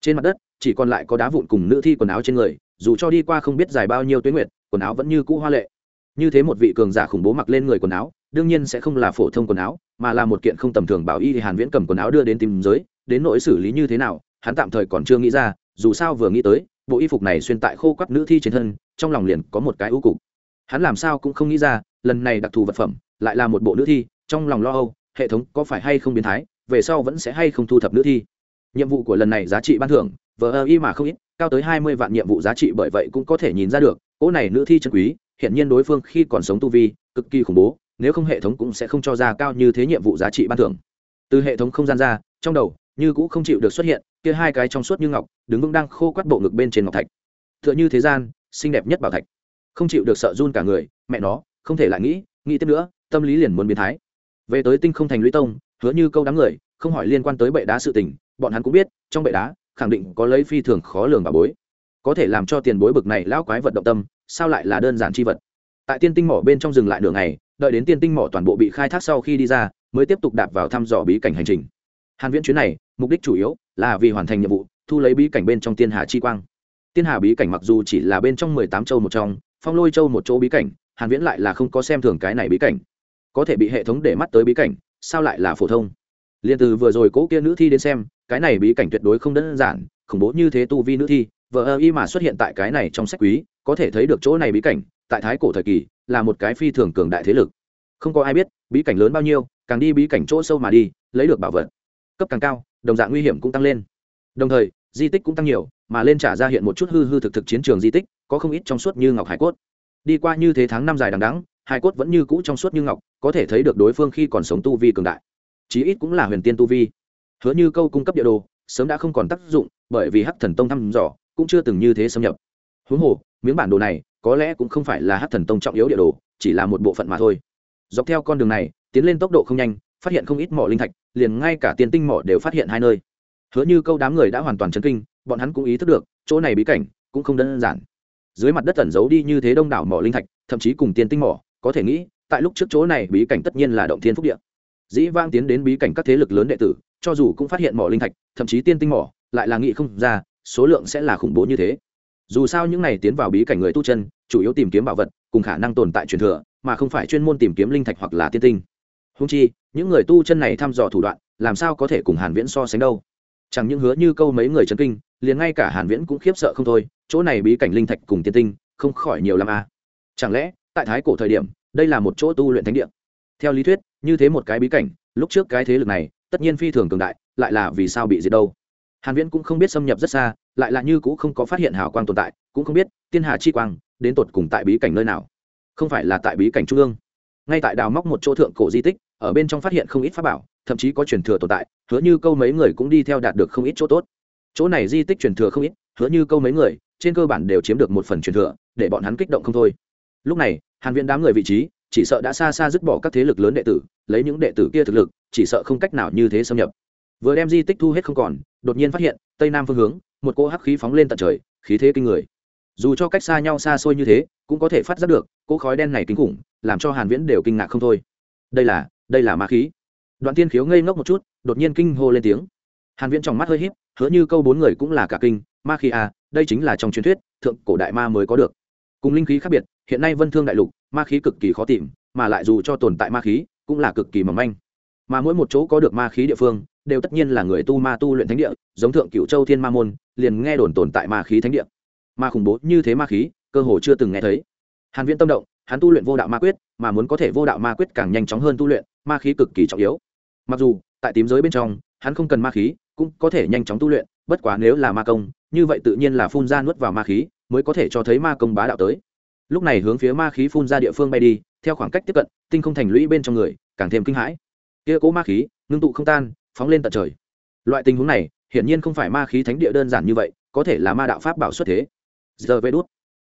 Trên mặt đất, chỉ còn lại có đá vụn cùng nữ thi quần áo trên người dù cho đi qua không biết dài bao nhiêu tuyến nguyệt, quần áo vẫn như cũ hoa lệ. Như thế một vị cường giả khủng bố mặc lên người quần áo, đương nhiên sẽ không là phổ thông quần áo, mà là một kiện không tầm thường bảo y thì hàn viễn cầm quần áo đưa đến tìm giới, đến nỗi xử lý như thế nào, hắn tạm thời còn chưa nghĩ ra, dù sao vừa nghĩ tới, bộ y phục này xuyên tại khô quắt nữ thi trên thân, trong lòng liền có một cái ưu cục. Hắn làm sao cũng không nghĩ ra, lần này đặc thù vật phẩm, lại là một bộ nữ thi, trong lòng lo âu, hệ thống có phải hay không biến thái, về sau vẫn sẽ hay không thu thập nữ thi. Nhiệm vụ của lần này giá trị ban thưởng vờ ơ y mà không ít, cao tới hai mươi vạn nhiệm vụ giá trị bởi vậy cũng có thể nhìn ra được, cỗ này nữ thi chân quý hiện nhiên đối phương khi còn sống tu vi, cực kỳ khủng bố, nếu không hệ thống cũng sẽ không cho ra cao như thế nhiệm vụ giá trị ban thưởng. Từ hệ thống không gian ra, trong đầu, như cũ không chịu được xuất hiện, kia hai cái trong suốt như ngọc, đứng vững đang khô quắt bộ ngực bên trên ngọc thạch. Tựa như thế gian, xinh đẹp nhất bảo thạch. Không chịu được sợ run cả người, mẹ nó, không thể lại nghĩ nghĩ tiếp nữa, tâm lý liền muốn biến thái. Về tới tinh không thành lũy tông, hứa như câu đám người, không hỏi liên quan tới bệ đá sự tình, bọn hắn cũng biết, trong bệ đá khẳng định có lấy phi thường khó lường bà bối. Có thể làm cho tiền bối bực này lão quái vật động tâm, sao lại là đơn giản chi vật? Tại tiên tinh mỏ bên trong dừng lại đường này đợi đến tiên tinh mỏ toàn bộ bị khai thác sau khi đi ra, mới tiếp tục đạp vào thăm dò bí cảnh hành trình. Hàn viễn chuyến này, mục đích chủ yếu là vì hoàn thành nhiệm vụ, thu lấy bí cảnh bên trong tiên hà chi quang. Tiên hà bí cảnh mặc dù chỉ là bên trong 18 châu một trong, phong lôi châu một chỗ bí cảnh, hàn viễn lại là không có xem thường cái này bí cảnh. Có thể bị hệ thống để mắt tới bí cảnh, sao lại là phổ thông? Liên từ vừa rồi cố kia nữ thi đến xem cái này bí cảnh tuyệt đối không đơn giản, khủng bố như thế tu vi nữ thi vợ ơ y mà xuất hiện tại cái này trong sách quý, có thể thấy được chỗ này bí cảnh, tại thái cổ thời kỳ, là một cái phi thường cường đại thế lực. Không có ai biết, bí cảnh lớn bao nhiêu, càng đi bí cảnh chỗ sâu mà đi, lấy được bảo vật, cấp càng cao, đồng dạng nguy hiểm cũng tăng lên. Đồng thời, di tích cũng tăng nhiều, mà lên trả ra hiện một chút hư hư thực thực chiến trường di tích, có không ít trong suốt như ngọc hải cốt. Đi qua như thế tháng năm dài đằng đắng hải cốt vẫn như cũ trong suốt như ngọc, có thể thấy được đối phương khi còn sống tu vi cường đại. Chí ít cũng là huyền tiên tu vi hứa như câu cung cấp địa đồ, sớm đã không còn tác dụng, bởi vì hắc thần tông thăm dò, cũng chưa từng như thế xâm nhập. Huống hồ, miếng bản đồ này, có lẽ cũng không phải là hắc thần tông trọng yếu địa đồ, chỉ là một bộ phận mà thôi. Dọc theo con đường này, tiến lên tốc độ không nhanh, phát hiện không ít mỏ linh thạch, liền ngay cả tiền tinh mỏ đều phát hiện hai nơi. Hứa như câu đám người đã hoàn toàn chấn kinh, bọn hắn cũng ý thức được, chỗ này bí cảnh cũng không đơn giản. Dưới mặt đất tẩn giấu đi như thế đông đảo mỏ linh thạch, thậm chí cùng tiền tinh mỏ, có thể nghĩ, tại lúc trước chỗ này, bí cảnh tất nhiên là động thiên phúc địa dĩ vang tiến đến bí cảnh các thế lực lớn đệ tử, cho dù cũng phát hiện mỏ linh thạch, thậm chí tiên tinh mỏ, lại là nghị không ra, số lượng sẽ là khủng bố như thế. Dù sao những này tiến vào bí cảnh người tu chân, chủ yếu tìm kiếm bảo vật, cùng khả năng tồn tại truyền thừa, mà không phải chuyên môn tìm kiếm linh thạch hoặc là tiên tinh. Húng chi, những người tu chân này thăm dò thủ đoạn, làm sao có thể cùng hàn viễn so sánh đâu? Chẳng những hứa như câu mấy người chấn kinh, liền ngay cả hàn viễn cũng khiếp sợ không thôi, chỗ này bí cảnh linh thạch cùng tiên tinh, không khỏi nhiều lắm à. chẳng lẽ, tại thái cổ thời điểm, đây là một chỗ tu luyện thánh địa? Theo lý thuyết như thế một cái bí cảnh, lúc trước cái thế lực này, tất nhiên phi thường cường đại, lại là vì sao bị diệt đâu? Hàn viễn cũng không biết xâm nhập rất xa, lại là như cũ không có phát hiện hào quang tồn tại, cũng không biết tiên hà chi quang đến tột cùng tại bí cảnh nơi nào. Không phải là tại bí cảnh trung ương. Ngay tại đào móc một chỗ thượng cổ di tích, ở bên trong phát hiện không ít pháp bảo, thậm chí có truyền thừa tồn tại, hứa như câu mấy người cũng đi theo đạt được không ít chỗ tốt. Chỗ này di tích truyền thừa không ít, hứa như câu mấy người, trên cơ bản đều chiếm được một phần truyền thừa, để bọn hắn kích động không thôi. Lúc này, hàn viễn đám người vị trí chỉ sợ đã xa xa dứt bỏ các thế lực lớn đệ tử, lấy những đệ tử kia thực lực, chỉ sợ không cách nào như thế xâm nhập. Vừa đem di tích thu hết không còn, đột nhiên phát hiện, tây nam phương hướng, một cỗ hắc khí phóng lên tận trời, khí thế kinh người. Dù cho cách xa nhau xa xôi như thế, cũng có thể phát giác được, cỗ khói đen này kinh khủng, làm cho hàn viễn đều kinh ngạc không thôi. Đây là đây là ma khí. Đoạn tiên khiếu ngây ngốc một chút, đột nhiên kinh hô lên tiếng. Hàn viễn trong mắt hơi híp, hứa như câu bốn người cũng là cả kinh, ma khí à đây chính là trong truyền thuyết, thượng cổ đại ma mới có được. Cùng linh khí khác biệt, hiện nay vân thương đại lục ma khí cực kỳ khó tìm, mà lại dù cho tồn tại ma khí, cũng là cực kỳ mỏng manh. Mà mỗi một chỗ có được ma khí địa phương, đều tất nhiên là người tu ma tu luyện thánh địa, giống thượng cựu châu thiên ma môn, liền nghe đồn tồn tại ma khí thánh địa. Ma khủng bố như thế ma khí, cơ hồ chưa từng nghe thấy. Hàn viễn tâm động, hắn tu luyện vô đạo ma quyết, mà muốn có thể vô đạo ma quyết càng nhanh chóng hơn tu luyện, ma khí cực kỳ trọng yếu. Mặc dù, tại tím giới bên trong, hắn không cần ma khí, cũng có thể nhanh chóng tu luyện, bất quá nếu là ma công, như vậy tự nhiên là phun ra nuốt vào ma khí, mới có thể cho thấy ma công bá đạo tới lúc này hướng phía ma khí phun ra địa phương bay đi, theo khoảng cách tiếp cận, tinh không thành lũy bên trong người, càng thêm kinh hãi. Kia cố ma khí, ngưng tụ không tan, phóng lên tận trời. Loại tình huống này, hiển nhiên không phải ma khí thánh địa đơn giản như vậy, có thể là ma đạo pháp bảo xuất thế. Giờ vê đốt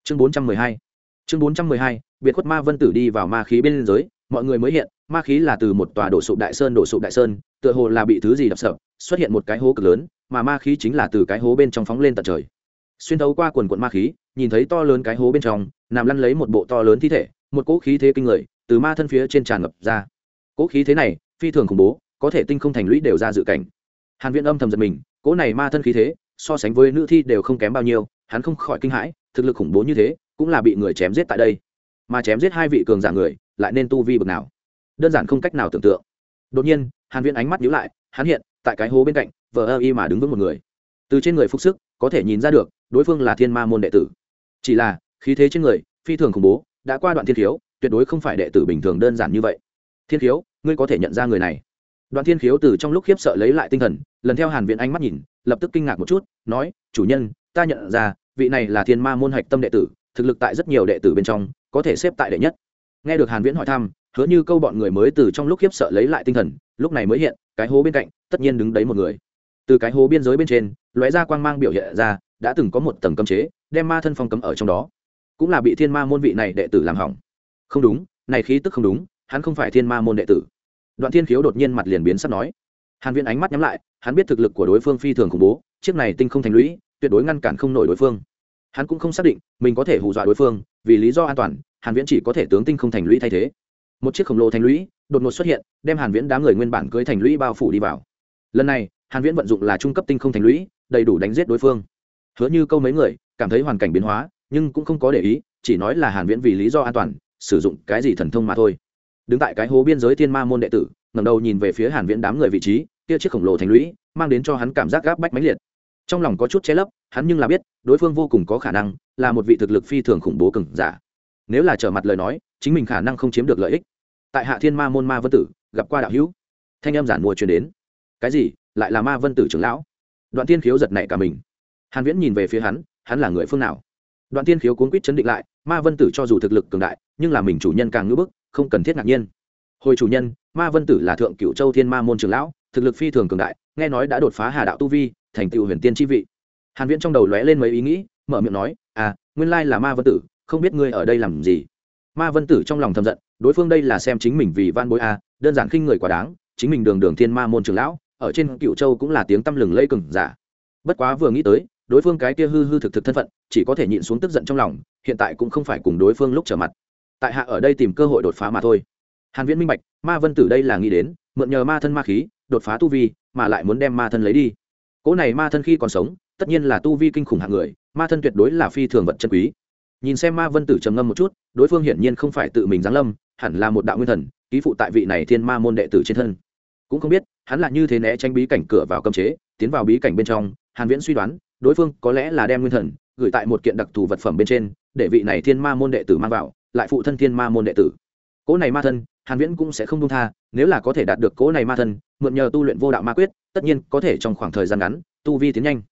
chương bốn trăm mười hai. Chương bốn trăm mười hai, biệt khuất ma vân tử đi vào ma khí bên giới, mọi người mới hiện, ma khí là từ một tòa đổ sụp đại sơn, đổ sụp đại sơn, tựa hồ là bị thứ gì đập sập xuất hiện một cái hố cực lớn, mà ma khí chính là từ cái hố bên trong phóng lên tận trời. Xuyên thấu qua quần quận ma khí, nhìn thấy to lớn cái hố bên trong nằm lăn lấy một bộ to lớn thi thể, một cỗ khí thế kinh người từ ma thân phía trên tràn ngập ra. Cỗ khí thế này, phi thường khủng bố, có thể tinh không thành lũy đều ra dự cảnh. Hàn viễn âm thầm giật mình, cỗ này ma thân khí thế, so sánh với nữ thi đều không kém bao nhiêu, hắn không khỏi kinh hãi, thực lực khủng bố như thế, cũng là bị người chém giết tại đây. Mà chém giết hai vị cường giả người, lại nên tu vi bực nào? Đơn giản không cách nào tưởng tượng. Đột nhiên, hàn viễn ánh mắt nhíu lại, hắn hiện, tại cái hố bên cạnh, vờ ơ y mà đứng vững một người. Từ trên người phục sức, có thể nhìn ra được, đối phương là thiên ma môn đệ tử. Chỉ là khí thế trên người, phi thường khủng bố, đã qua đoạn thiên khiếu, tuyệt đối không phải đệ tử bình thường đơn giản như vậy. Thiên khiếu, ngươi có thể nhận ra người này. Đoạn thiên khiếu từ trong lúc khiếp sợ lấy lại tinh thần, lần theo hàn viện ánh mắt nhìn, lập tức kinh ngạc một chút, nói, chủ nhân, ta nhận ra, vị này là thiên ma môn hạch tâm đệ tử, thực lực tại rất nhiều đệ tử bên trong, có thể xếp tại đệ nhất. Nghe được hàn viễn hỏi thăm, hứa như câu bọn người mới từ trong lúc khiếp sợ lấy lại tinh thần, lúc này mới hiện, cái hố bên cạnh, tất nhiên đứng đấy một người. Từ cái hố biên giới bên trên, lóe ra quang mang biểu hiện ra, đã từng có một tầng cấm chế, đem ma thân phong cấm ở trong đó cũng là bị thiên ma môn vị này đệ tử làm hỏng. Không đúng, này khí tức không đúng, hắn không phải thiên ma môn đệ tử. Đoạn thiên khiếu đột nhiên mặt liền biến sắp nói. Hàn viễn ánh mắt nhắm lại, hắn biết thực lực của đối phương phi thường khủng bố, chiếc này tinh không thành lũy, tuyệt đối ngăn cản không nổi đối phương. Hắn cũng không xác định, mình có thể hù dọa đối phương, vì lý do an toàn, hàn viễn chỉ có thể tướng tinh không thành lũy thay thế. Một chiếc khổng lồ thành lũy, đột ngột xuất hiện, đem hàn viễn đám người nguyên bản cưới thành lũy bao phủ đi vào. Lần này, hàn viễn vận dụng là trung cấp tinh không thành lũy, đầy đủ đánh giết đối phương. Hứa như câu mấy người, cảm thấy hoàn cảnh biến hóa nhưng cũng không có để ý, chỉ nói là hàn viễn vì lý do an toàn, sử dụng cái gì thần thông mà thôi. Đứng tại cái hố biên giới thiên ma môn đệ tử, ngẩng đầu nhìn về phía hàn viễn đám người vị trí, kia chiếc khổng lồ thành lũy, mang đến cho hắn cảm giác gáp bách mãnh liệt. Trong lòng có chút che lấp, hắn nhưng là biết, đối phương vô cùng có khả năng, là một vị thực lực phi thường khủng bố cường giả. Nếu là trở mặt lời nói, chính mình khả năng không chiếm được lợi ích. Tại hạ thiên ma môn ma vân tử, gặp qua đạo hữu. Thanh âm giản mùa truyền đến. Cái gì? Lại là ma vân tử trưởng lão? Đoạn tiên khiếu giật nảy cả mình. Hàn viễn nhìn về phía hắn hắn là người phương nào? Đoạn tiên khiếu cuốn quýt chấn định lại ma vân tử cho dù thực lực cường đại nhưng là mình chủ nhân càng ngưỡng bức không cần thiết ngạc nhiên. Hồi chủ nhân ma vân tử là thượng cựu châu thiên ma môn trường lão thực lực phi thường cường đại nghe nói đã đột phá hà đạo tu vi thành tựu huyền tiên chi vị. Hàn viễn trong đầu lóe lên mấy ý nghĩ mở miệng nói à nguyên lai là ma vân tử không biết ngươi ở đây làm gì? Ma vân tử trong lòng thầm giận đối phương đây là xem chính mình vì van bối a à, đơn giản khinh người quá đáng chính mình đường đường thiên ma môn trường lão ở trên cựu châu cũng là tiếng tăm lừng lây cừng giả. Bất quá vừa nghĩ tới đối phương cái kia hư hư thực thực thân phận, chỉ có thể nhịn xuống tức giận trong lòng, hiện tại cũng không phải cùng đối phương lúc trở mặt. Tại hạ ở đây tìm cơ hội đột phá mà thôi. Hàn viễn minh bạch, ma vân tử đây là nghĩ đến, mượn nhờ ma thân ma khí, đột phá tu vi, mà lại muốn đem ma thân lấy đi. Cỗ này ma thân khi còn sống, tất nhiên là tu vi kinh khủng hạng người, ma thân tuyệt đối là phi thường vật chân quý. Nhìn xem ma vân tử trầm ngâm một chút, đối phương hiển nhiên không phải tự mình giáng lâm, hẳn là một đạo nguyên thần, ký phụ tại vị này thiên ma môn đệ tử trên thân. Cũng không biết, hắn là như thế né tránh bí cảnh cửa vào cấm chế, tiến vào bí cảnh bên trong, hàn viễn suy đoán đối phương có lẽ là đem nguyên thần gửi tại một kiện đặc thù vật phẩm bên trên, để vị này thiên ma môn đệ tử mang vào, lại phụ thân thiên ma môn đệ tử. Cỗ này ma thân, hàn viễn cũng sẽ không buông tha, nếu là có thể đạt được cỗ này ma thân, mượn nhờ tu luyện vô đạo ma quyết, tất nhiên có thể trong khoảng thời gian ngắn, tu vi tiến nhanh.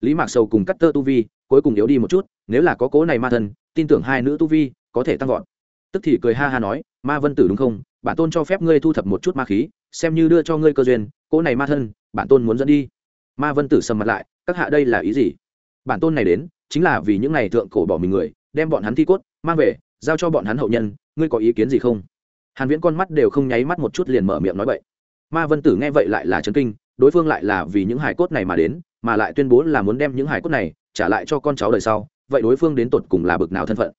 Lý mạc sầu cùng cắt tơ tu vi, cuối cùng yếu đi một chút, nếu là có cỗ này ma thân, tin tưởng hai nữ tu vi có thể tăng vọt. Tức thì cười ha ha nói, ma vân tử đúng không? Bản tôn cho phép ngươi thu thập một chút ma khí, xem như đưa cho ngươi cơ duyên, cỗ này ma thân, bản tôn muốn dẫn đi. Ma vân tử sầm mặt lại các hạ đây là ý gì? Bản tôn này đến, chính là vì những ngày thượng cổ bỏ mình người, đem bọn hắn thi cốt, mang về, giao cho bọn hắn hậu nhân, ngươi có ý kiến gì không? Hàn viễn con mắt đều không nháy mắt một chút liền mở miệng nói vậy ma vân tử nghe vậy lại là chấn kinh, đối phương lại là vì những hải cốt này mà đến, mà lại tuyên bố là muốn đem những hải cốt này trả lại cho con cháu đời sau, vậy đối phương đến tột cùng là bực nào thân phận?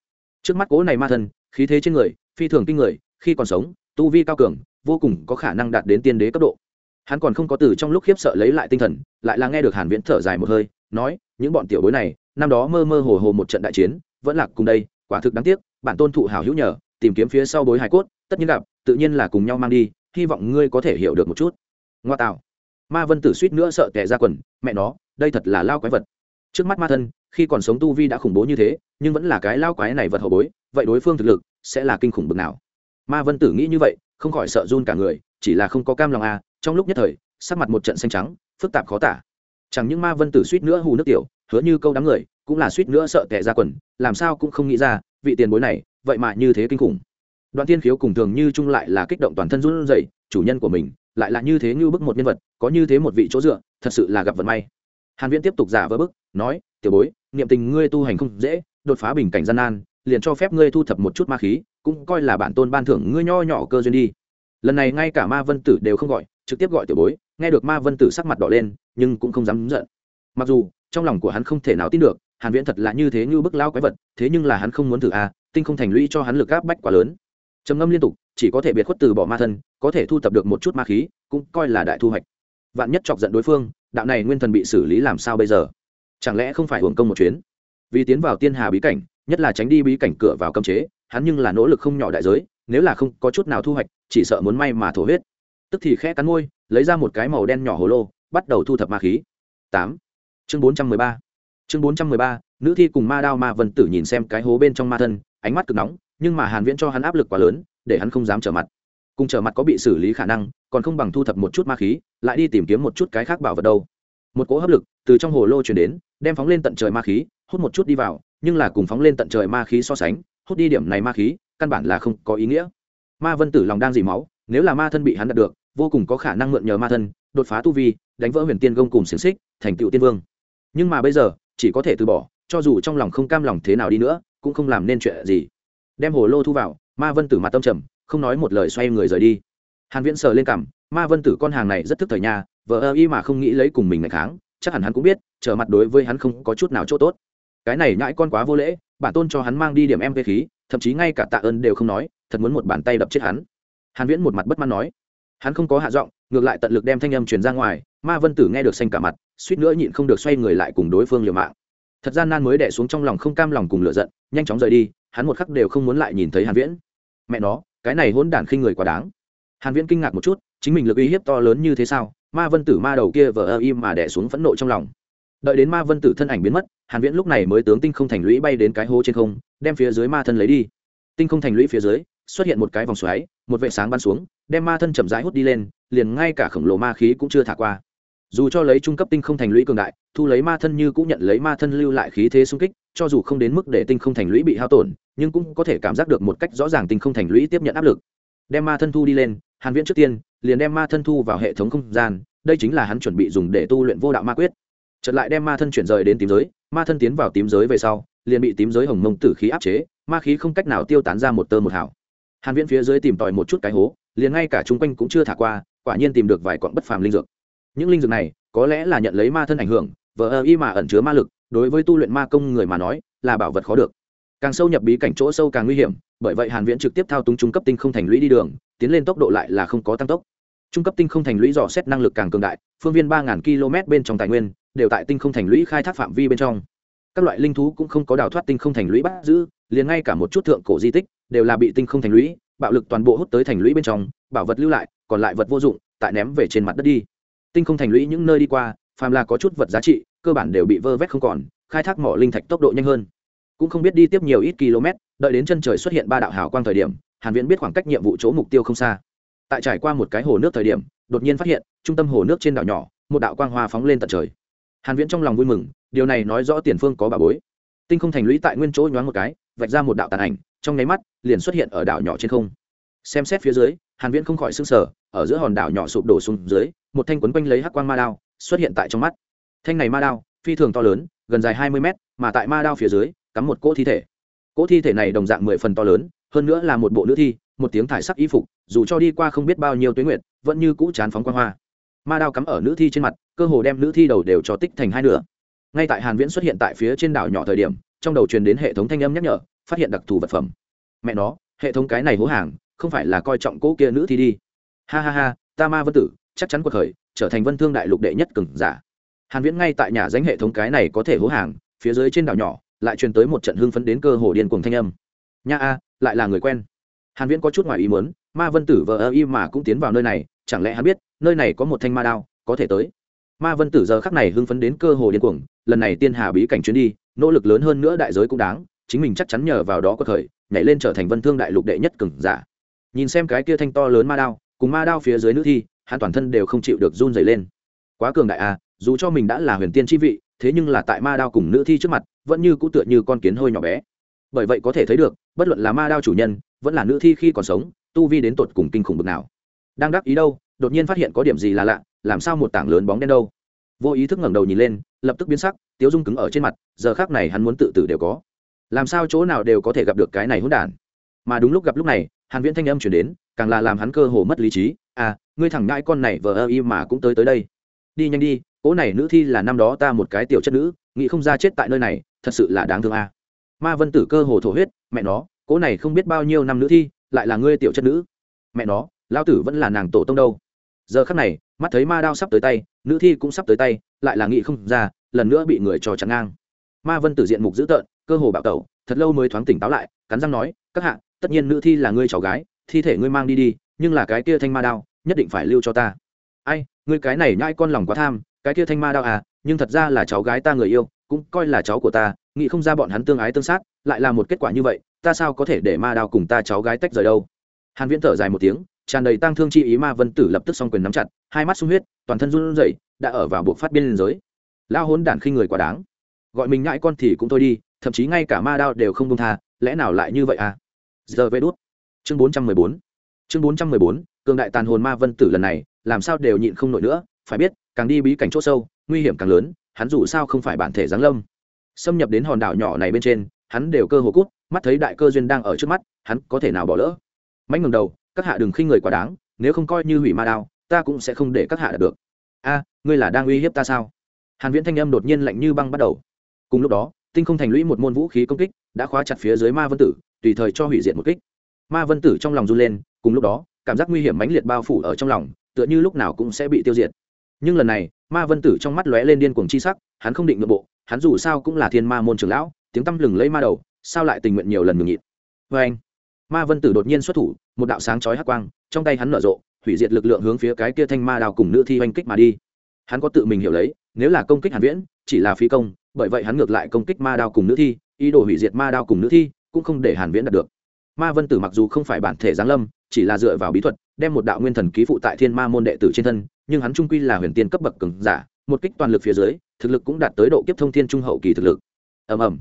Trước mắt cố này ma thân, khí thế trên người, phi thường kinh người, khi còn sống, tu vi cao cường, vô cùng có khả năng đạt đến tiên đế cấp độ hắn còn không có từ trong lúc khiếp sợ lấy lại tinh thần, lại là nghe được hàn viễn thở dài một hơi, nói, những bọn tiểu bối này, năm đó mơ mơ hồ hồ một trận đại chiến, vẫn lạc cùng đây, quả thực đáng tiếc, bản tôn thụ hảo hữu nhờ, tìm kiếm phía sau bối hải cốt, tất nhiên gặp, tự nhiên là cùng nhau mang đi, hy vọng ngươi có thể hiểu được một chút. Ngoa tạo. Ma vân tử suýt nữa sợ tè ra quần, mẹ nó, đây thật là lao quái vật. Trước mắt ma thân, khi còn sống tu vi đã khủng bố như thế, nhưng vẫn là cái lao quái này vật hậu bối, vậy đối phương thực lực sẽ là kinh khủng bực nào? Ma vân tử nghĩ như vậy, không khỏi sợ run cả người chỉ là không có cam lòng à trong lúc nhất thời, sắc mặt một trận xanh trắng, phức tạp khó tả. Chẳng những ma vân tử suýt nữa hù nước tiểu, hứa như câu đám người, cũng là suýt nữa sợ tệ ra quần, làm sao cũng không nghĩ ra, vị tiền bối này, vậy mà như thế kinh khủng. Đoạn tiên khiếu cùng thường như chung lại là kích động toàn thân run rẩy, chủ nhân của mình, lại là như thế như bức một nhân vật, có như thế một vị chỗ dựa, thật sự là gặp vận may. Hàn viễn tiếp tục giả vờ bức, nói, tiểu bối, niệm tình ngươi tu hành không dễ, đột phá bình cảnh gian nan, liền cho phép ngươi thu thập một chút ma khí, cũng coi là bản tôn ban thưởng ngươi nho nhỏ cơ duyên đi lần này ngay cả ma vân tử đều không gọi, trực tiếp gọi tiểu bối, nghe được ma vân tử sắc mặt đỏ lên, nhưng cũng không dám giận. Mặc dù, trong lòng của hắn không thể nào tin được, hàn viễn thật là như thế như bức lao quái vật, thế nhưng là hắn không muốn thử a, tinh không thành lũy cho hắn lực áp bách quá lớn. Trầm ngâm liên tục, chỉ có thể biệt khuất từ bỏ ma thân, có thể thu thập được một chút ma khí, cũng coi là đại thu hoạch. Vạn nhất chọc giận đối phương, đạo này nguyên thần bị xử lý làm sao bây giờ? Chẳng lẽ không phải hưởng công một chuyến? Vì tiến vào tiên hà bí cảnh, nhất là tránh đi bí cảnh cửa vào cấm chế, hắn nhưng là nỗ lực không nhỏ đại giới nếu là không có chút nào thu hoạch, chỉ sợ muốn may mà thổ huyết. Tức thì khẽ cắn môi, lấy ra một cái màu đen nhỏ hồ lô, bắt đầu thu thập ma khí. Tám. Chương bốn trăm mười ba. Chương bốn trăm mười ba, nữ thi cùng ma đao ma vân tử nhìn xem cái hố bên trong ma thân, ánh mắt cực nóng, nhưng mà hàn viễn cho hắn áp lực quá lớn, để hắn không dám trở mặt. Cùng trở mặt có bị xử lý khả năng, còn không bằng thu thập một chút ma khí, lại đi tìm kiếm một chút cái khác bảo vật đâu. Một cỗ hấp lực từ trong hồ lô truyền đến, đem phóng lên tận trời ma khí, hút một chút đi vào, nhưng là cùng phóng lên tận trời ma khí so sánh, hút đi điểm này ma khí căn bản là không có ý nghĩa. Ma vân tử lòng đang dì máu, nếu là ma thân bị hắn đạt được, vô cùng có khả năng mượn nhờ ma thân, đột phá tu vi, đánh vỡ huyền tiên gông cùng xiềng xích, thành tựu tiên vương. Nhưng mà bây giờ, chỉ có thể từ bỏ, cho dù trong lòng không cam lòng thế nào đi nữa, cũng không làm nên chuyện gì. Đem hồ lô thu vào, ma vân tử mặt tâm trầm, không nói một lời xoay người rời đi. Hàn viễn sờ lên cằm, ma vân tử con hàng này rất thức thời nhà vợ ơ y mà không nghĩ lấy cùng mình ngày kháng, chắc hẳn hắn cũng biết, trở mặt đối với hắn không có chút nào chỗ tốt. Cái này nhãi con quá vô lễ, bản tôn cho hắn mang đi điểm em về khí thậm chí ngay cả tạ ơn đều không nói, thật muốn một bàn tay đập chết hắn. Hàn viễn một mặt bất mãn nói, hắn không có hạ giọng, ngược lại tận lực đem thanh âm truyền ra ngoài, ma vân tử nghe được xanh cả mặt, suýt nữa nhịn không được xoay người lại cùng đối phương liều mạng. Thật gian nan mới đè xuống trong lòng không cam lòng cùng lửa giận, nhanh chóng rời đi, hắn một khắc đều không muốn lại nhìn thấy hàn viễn. Mẹ nó, cái này hỗn đản khinh người quá đáng. Hàn viễn kinh ngạc một chút, chính mình lực uy hiếp to lớn như thế sao? Ma vân tử ma đầu kia vờ im mà đè xuống phẫn nộ trong lòng đợi đến ma vân tử thân ảnh biến mất, hàn viễn lúc này mới tướng tinh không thành lũy bay đến cái hố trên không, đem phía dưới ma thân lấy đi. Tinh không thành lũy phía dưới, xuất hiện một cái vòng xoáy, một vệ sáng bắn xuống, đem ma thân chậm rãi hút đi lên, liền ngay cả khổng lồ ma khí cũng chưa thả qua. Dù cho lấy trung cấp tinh không thành lũy cường đại, thu lấy ma thân như cũng nhận lấy ma thân lưu lại khí thế xung kích, cho dù không đến mức để tinh không thành lũy bị hao tổn, nhưng cũng có thể cảm giác được một cách rõ ràng tinh không thành lũy tiếp nhận áp lực. Đem ma thân thu đi lên, hàn viễn trước tiên liền đem ma thân thu vào hệ thống không gian, đây chính là hắn chuẩn bị dùng để tu luyện vô đạo ma quyết chợt lại đem ma thân chuyển rời đến tím giới, ma thân tiến vào tím giới về sau, liền bị tím giới hồng mông tử khí áp chế, ma khí không cách nào tiêu tán ra một tơ một hảo hàn viễn phía dưới tìm tòi một chút cái hố, liền ngay cả chung quanh cũng chưa thả qua, quả nhiên tìm được vài quặng bất phàm linh dược. Những linh dược này, có lẽ là nhận lấy ma thân ảnh hưởng, vờ ơ y mà ẩn chứa ma lực, đối với tu luyện ma công người mà nói, là bảo vật khó được. Càng sâu nhập bí cảnh chỗ sâu càng nguy hiểm, bởi vậy hàn viễn trực tiếp thao túng trung cấp tinh không thành lũy đi đường, tiến lên tốc độ lại là không có tăng tốc. Trung cấp tinh không thành lũy dò xét năng lực càng cường đại, phương viên 3.000 km bên trong tài nguyên đều tại tinh không thành lũy khai thác phạm vi bên trong. Các loại linh thú cũng không có đào thoát tinh không thành lũy bắt giữ, liền ngay cả một chút thượng cổ di tích đều là bị tinh không thành lũy, bạo lực toàn bộ hút tới thành lũy bên trong, bảo vật lưu lại, còn lại vật vô dụng, tại ném về trên mặt đất đi. Tinh không thành lũy những nơi đi qua, phàm là có chút vật giá trị, cơ bản đều bị vơ vét không còn, khai thác mỏ linh thạch tốc độ nhanh hơn. Cũng không biết đi tiếp nhiều ít km, đợi đến chân trời xuất hiện ba đạo hào quang thời điểm, hàn viễn biết khoảng cách nhiệm vụ chỗ mục tiêu không xa. Tại trải qua một cái hồ nước thời điểm, đột nhiên phát hiện, trung tâm hồ nước trên đảo nhỏ, một đạo quang hoa phóng lên tận trời hàn viễn trong lòng vui mừng, điều này nói rõ tiền phương có bà bối. Tinh không thành lũy tại nguyên chỗ nhoáng một cái, vạch ra một đạo tàn ảnh, trong nháy mắt, liền xuất hiện ở đảo nhỏ trên không. Xem xét phía dưới, hàn viễn không khỏi sưng sờ, ở giữa hòn đảo nhỏ sụp đổ xuống dưới, một thanh quấn quanh lấy hắc quang ma đao xuất hiện tại trong mắt. Thanh này ma đao, phi thường to lớn, gần dài 20 mét, mà tại ma đao phía dưới, cắm một cỗ thi thể. Cỗ thi thể này đồng dạng mười phần to lớn, hơn nữa là một bộ nữ thi, một tiếng thải sắc y phục, dù cho đi qua không biết bao nhiêu tuyến nguyệt, vẫn như cũ chán phóng quang hoa ma đao cắm ở nữ thi trên mặt, cơ hồ đem nữ thi đầu đều cho tích thành hai nửa. Ngay tại hàn viễn xuất hiện tại phía trên đảo nhỏ thời điểm, trong đầu truyền đến hệ thống thanh âm nhắc nhở, phát hiện đặc thù vật phẩm. Mẹ nó, hệ thống cái này hố hàng, không phải là coi trọng cỗ kia nữ thi đi. Ha ha ha, ta ma vân tử, chắc chắn cuộc khởi, trở thành vân thương đại lục đệ nhất cường giả. Hàn viễn ngay tại nhà danh hệ thống cái này có thể hố hàng, phía dưới trên đảo nhỏ, lại truyền tới một trận hưng phấn đến cơ hồ điên cuồng thanh âm. Nha a, lại là người quen. Hàn viễn có chút ngoài ý muốn, ma vân tử vợ ơ y mà cũng tiến vào nơi này chẳng lẽ hắn biết, nơi này có một thanh ma đao, có thể tới? Ma vân tử giờ khắc này hưng phấn đến cơ hồ điên cuồng, lần này tiên hà bí cảnh chuyến đi, nỗ lực lớn hơn nữa đại giới cũng đáng, chính mình chắc chắn nhờ vào đó có thời, nhảy lên trở thành vân thương đại lục đệ nhất cường giả. Nhìn xem cái kia thanh to lớn ma đao, cùng ma đao phía dưới nữ thi, hắn toàn thân đều không chịu được run dày lên. Quá cường đại à dù cho mình đã là huyền tiên chi vị, thế nhưng là tại ma đao cùng nữ thi trước mặt, vẫn như cũ tựa như con kiến hơi nhỏ bé. Bởi vậy có thể thấy được, bất luận là ma đao chủ nhân, vẫn là nữ thi khi còn sống, tu vi đến tột cùng kinh khủng bực nào đang đắc ý đâu, đột nhiên phát hiện có điểm gì là lạ, làm sao một tảng lớn bóng đen đâu? Vô ý thức ngẩng đầu nhìn lên, lập tức biến sắc, tiếu dung cứng ở trên mặt, giờ khác này hắn muốn tự tử đều có. Làm sao chỗ nào đều có thể gặp được cái này hỗn đản? Mà đúng lúc gặp lúc này, hàn viễn thanh âm chuyển đến, càng là làm hắn cơ hồ mất lý trí à ngươi thẳng ngãi con này vờ ơ y mà cũng tới tới đây. Đi nhanh đi, cỗ này nữ thi là năm đó ta một cái tiểu chất nữ, nghĩ không ra chết tại nơi này, thật sự là đáng thương à. ma vân tử cơ hồ thổ huyết, mẹ nó, cỗ này không biết bao nhiêu năm nữ thi, lại là ngươi tiểu chất nữ. Mẹ nó lao tử vẫn là nàng tổ tông đâu. Giờ khắc này, mắt thấy ma đao sắp tới tay, nữ thi cũng sắp tới tay, lại là nghị không ra, lần nữa bị người trò chặn ngang. Ma vân tử diện mục dữ tợn, cơ hồ bạo tẩu, thật lâu mới thoáng tỉnh táo lại, cắn răng nói, các hạ, tất nhiên nữ thi là ngươi cháu gái, thi thể ngươi mang đi đi, nhưng là cái kia thanh ma đao, nhất định phải lưu cho ta. Ai, ngươi cái này nhai con lòng quá tham, cái kia thanh ma đao à nhưng thật ra là cháu gái ta người yêu, cũng coi là cháu của ta, nghĩ không ra bọn hắn tương ái tương sát, lại là một kết quả như vậy, ta sao có thể để ma đao cùng ta cháu gái tách rời đâu? Hàn viễn thở dài một tiếng tràn đầy tang thương chi ý ma vân tử lập tức song quyền nắm chặt, hai mắt sung huyết, toàn thân run rẩy, đã ở vào buộc phát biên giới. Lao hốn đản khi người quá đáng. Gọi mình ngại con thì cũng thôi đi, thậm chí ngay cả ma đao đều không công tha, lẽ nào lại như vậy à? Giờ vê đốt chương 414 chương 414 cường đại tàn hồn ma vân tử lần này, làm sao đều nhịn không nổi nữa, phải biết, càng đi bí cảnh chỗ sâu, nguy hiểm càng lớn, hắn dù sao không phải bản thể giáng lâm. Xâm nhập đến hòn đảo nhỏ này bên trên, hắn đều cơ hồ cút, mắt thấy đại cơ duyên đang ở trước mắt, hắn có thể nào bỏ lỡ? Mạnh ngừng đầu các hạ đừng khinh người quá đáng, nếu không coi như hủy ma đao, ta cũng sẽ không để các hạ đạt được. A, ngươi là đang uy hiếp ta sao? Hàn viễn thanh âm đột nhiên lạnh như băng bắt đầu. Cùng lúc đó, tinh không thành lũy một môn vũ khí công kích đã khóa chặt phía dưới ma vân tử, tùy thời cho hủy diệt một kích. Ma vân tử trong lòng run lên, cùng lúc đó, cảm giác nguy hiểm mãnh liệt bao phủ ở trong lòng, tựa như lúc nào cũng sẽ bị tiêu diệt. Nhưng lần này, ma vân tử trong mắt lóe lên điên cuồng chi sắc, hắn không định nội bộ, hắn dù sao cũng là thiên ma môn trưởng lão, tiếng tăm lừng lấy ma đầu, sao lại tình nguyện nhiều lần ngừng nhịn? Vê anh ma vân tử đột nhiên xuất thủ, một đạo sáng chói hắc quang, trong tay hắn nở rộ, hủy diệt lực lượng hướng phía cái kia thanh ma đào cùng nữ thi oanh kích mà đi. Hắn có tự mình hiểu lấy, nếu là công kích hàn viễn, chỉ là phí công, bởi vậy hắn ngược lại công kích ma đao cùng nữ thi, ý đồ hủy diệt ma đao cùng nữ thi, cũng không để hàn viễn đạt được. Ma vân tử mặc dù không phải bản thể giáng lâm, chỉ là dựa vào bí thuật, đem một đạo nguyên thần ký phụ tại thiên ma môn đệ tử trên thân, nhưng hắn trung quy là huyền tiên cấp bậc cường giả, một kích toàn lực phía dưới, thực lực cũng đạt tới độ kiếp thông thiên trung hậu kỳ thực lực. Ầm ầm.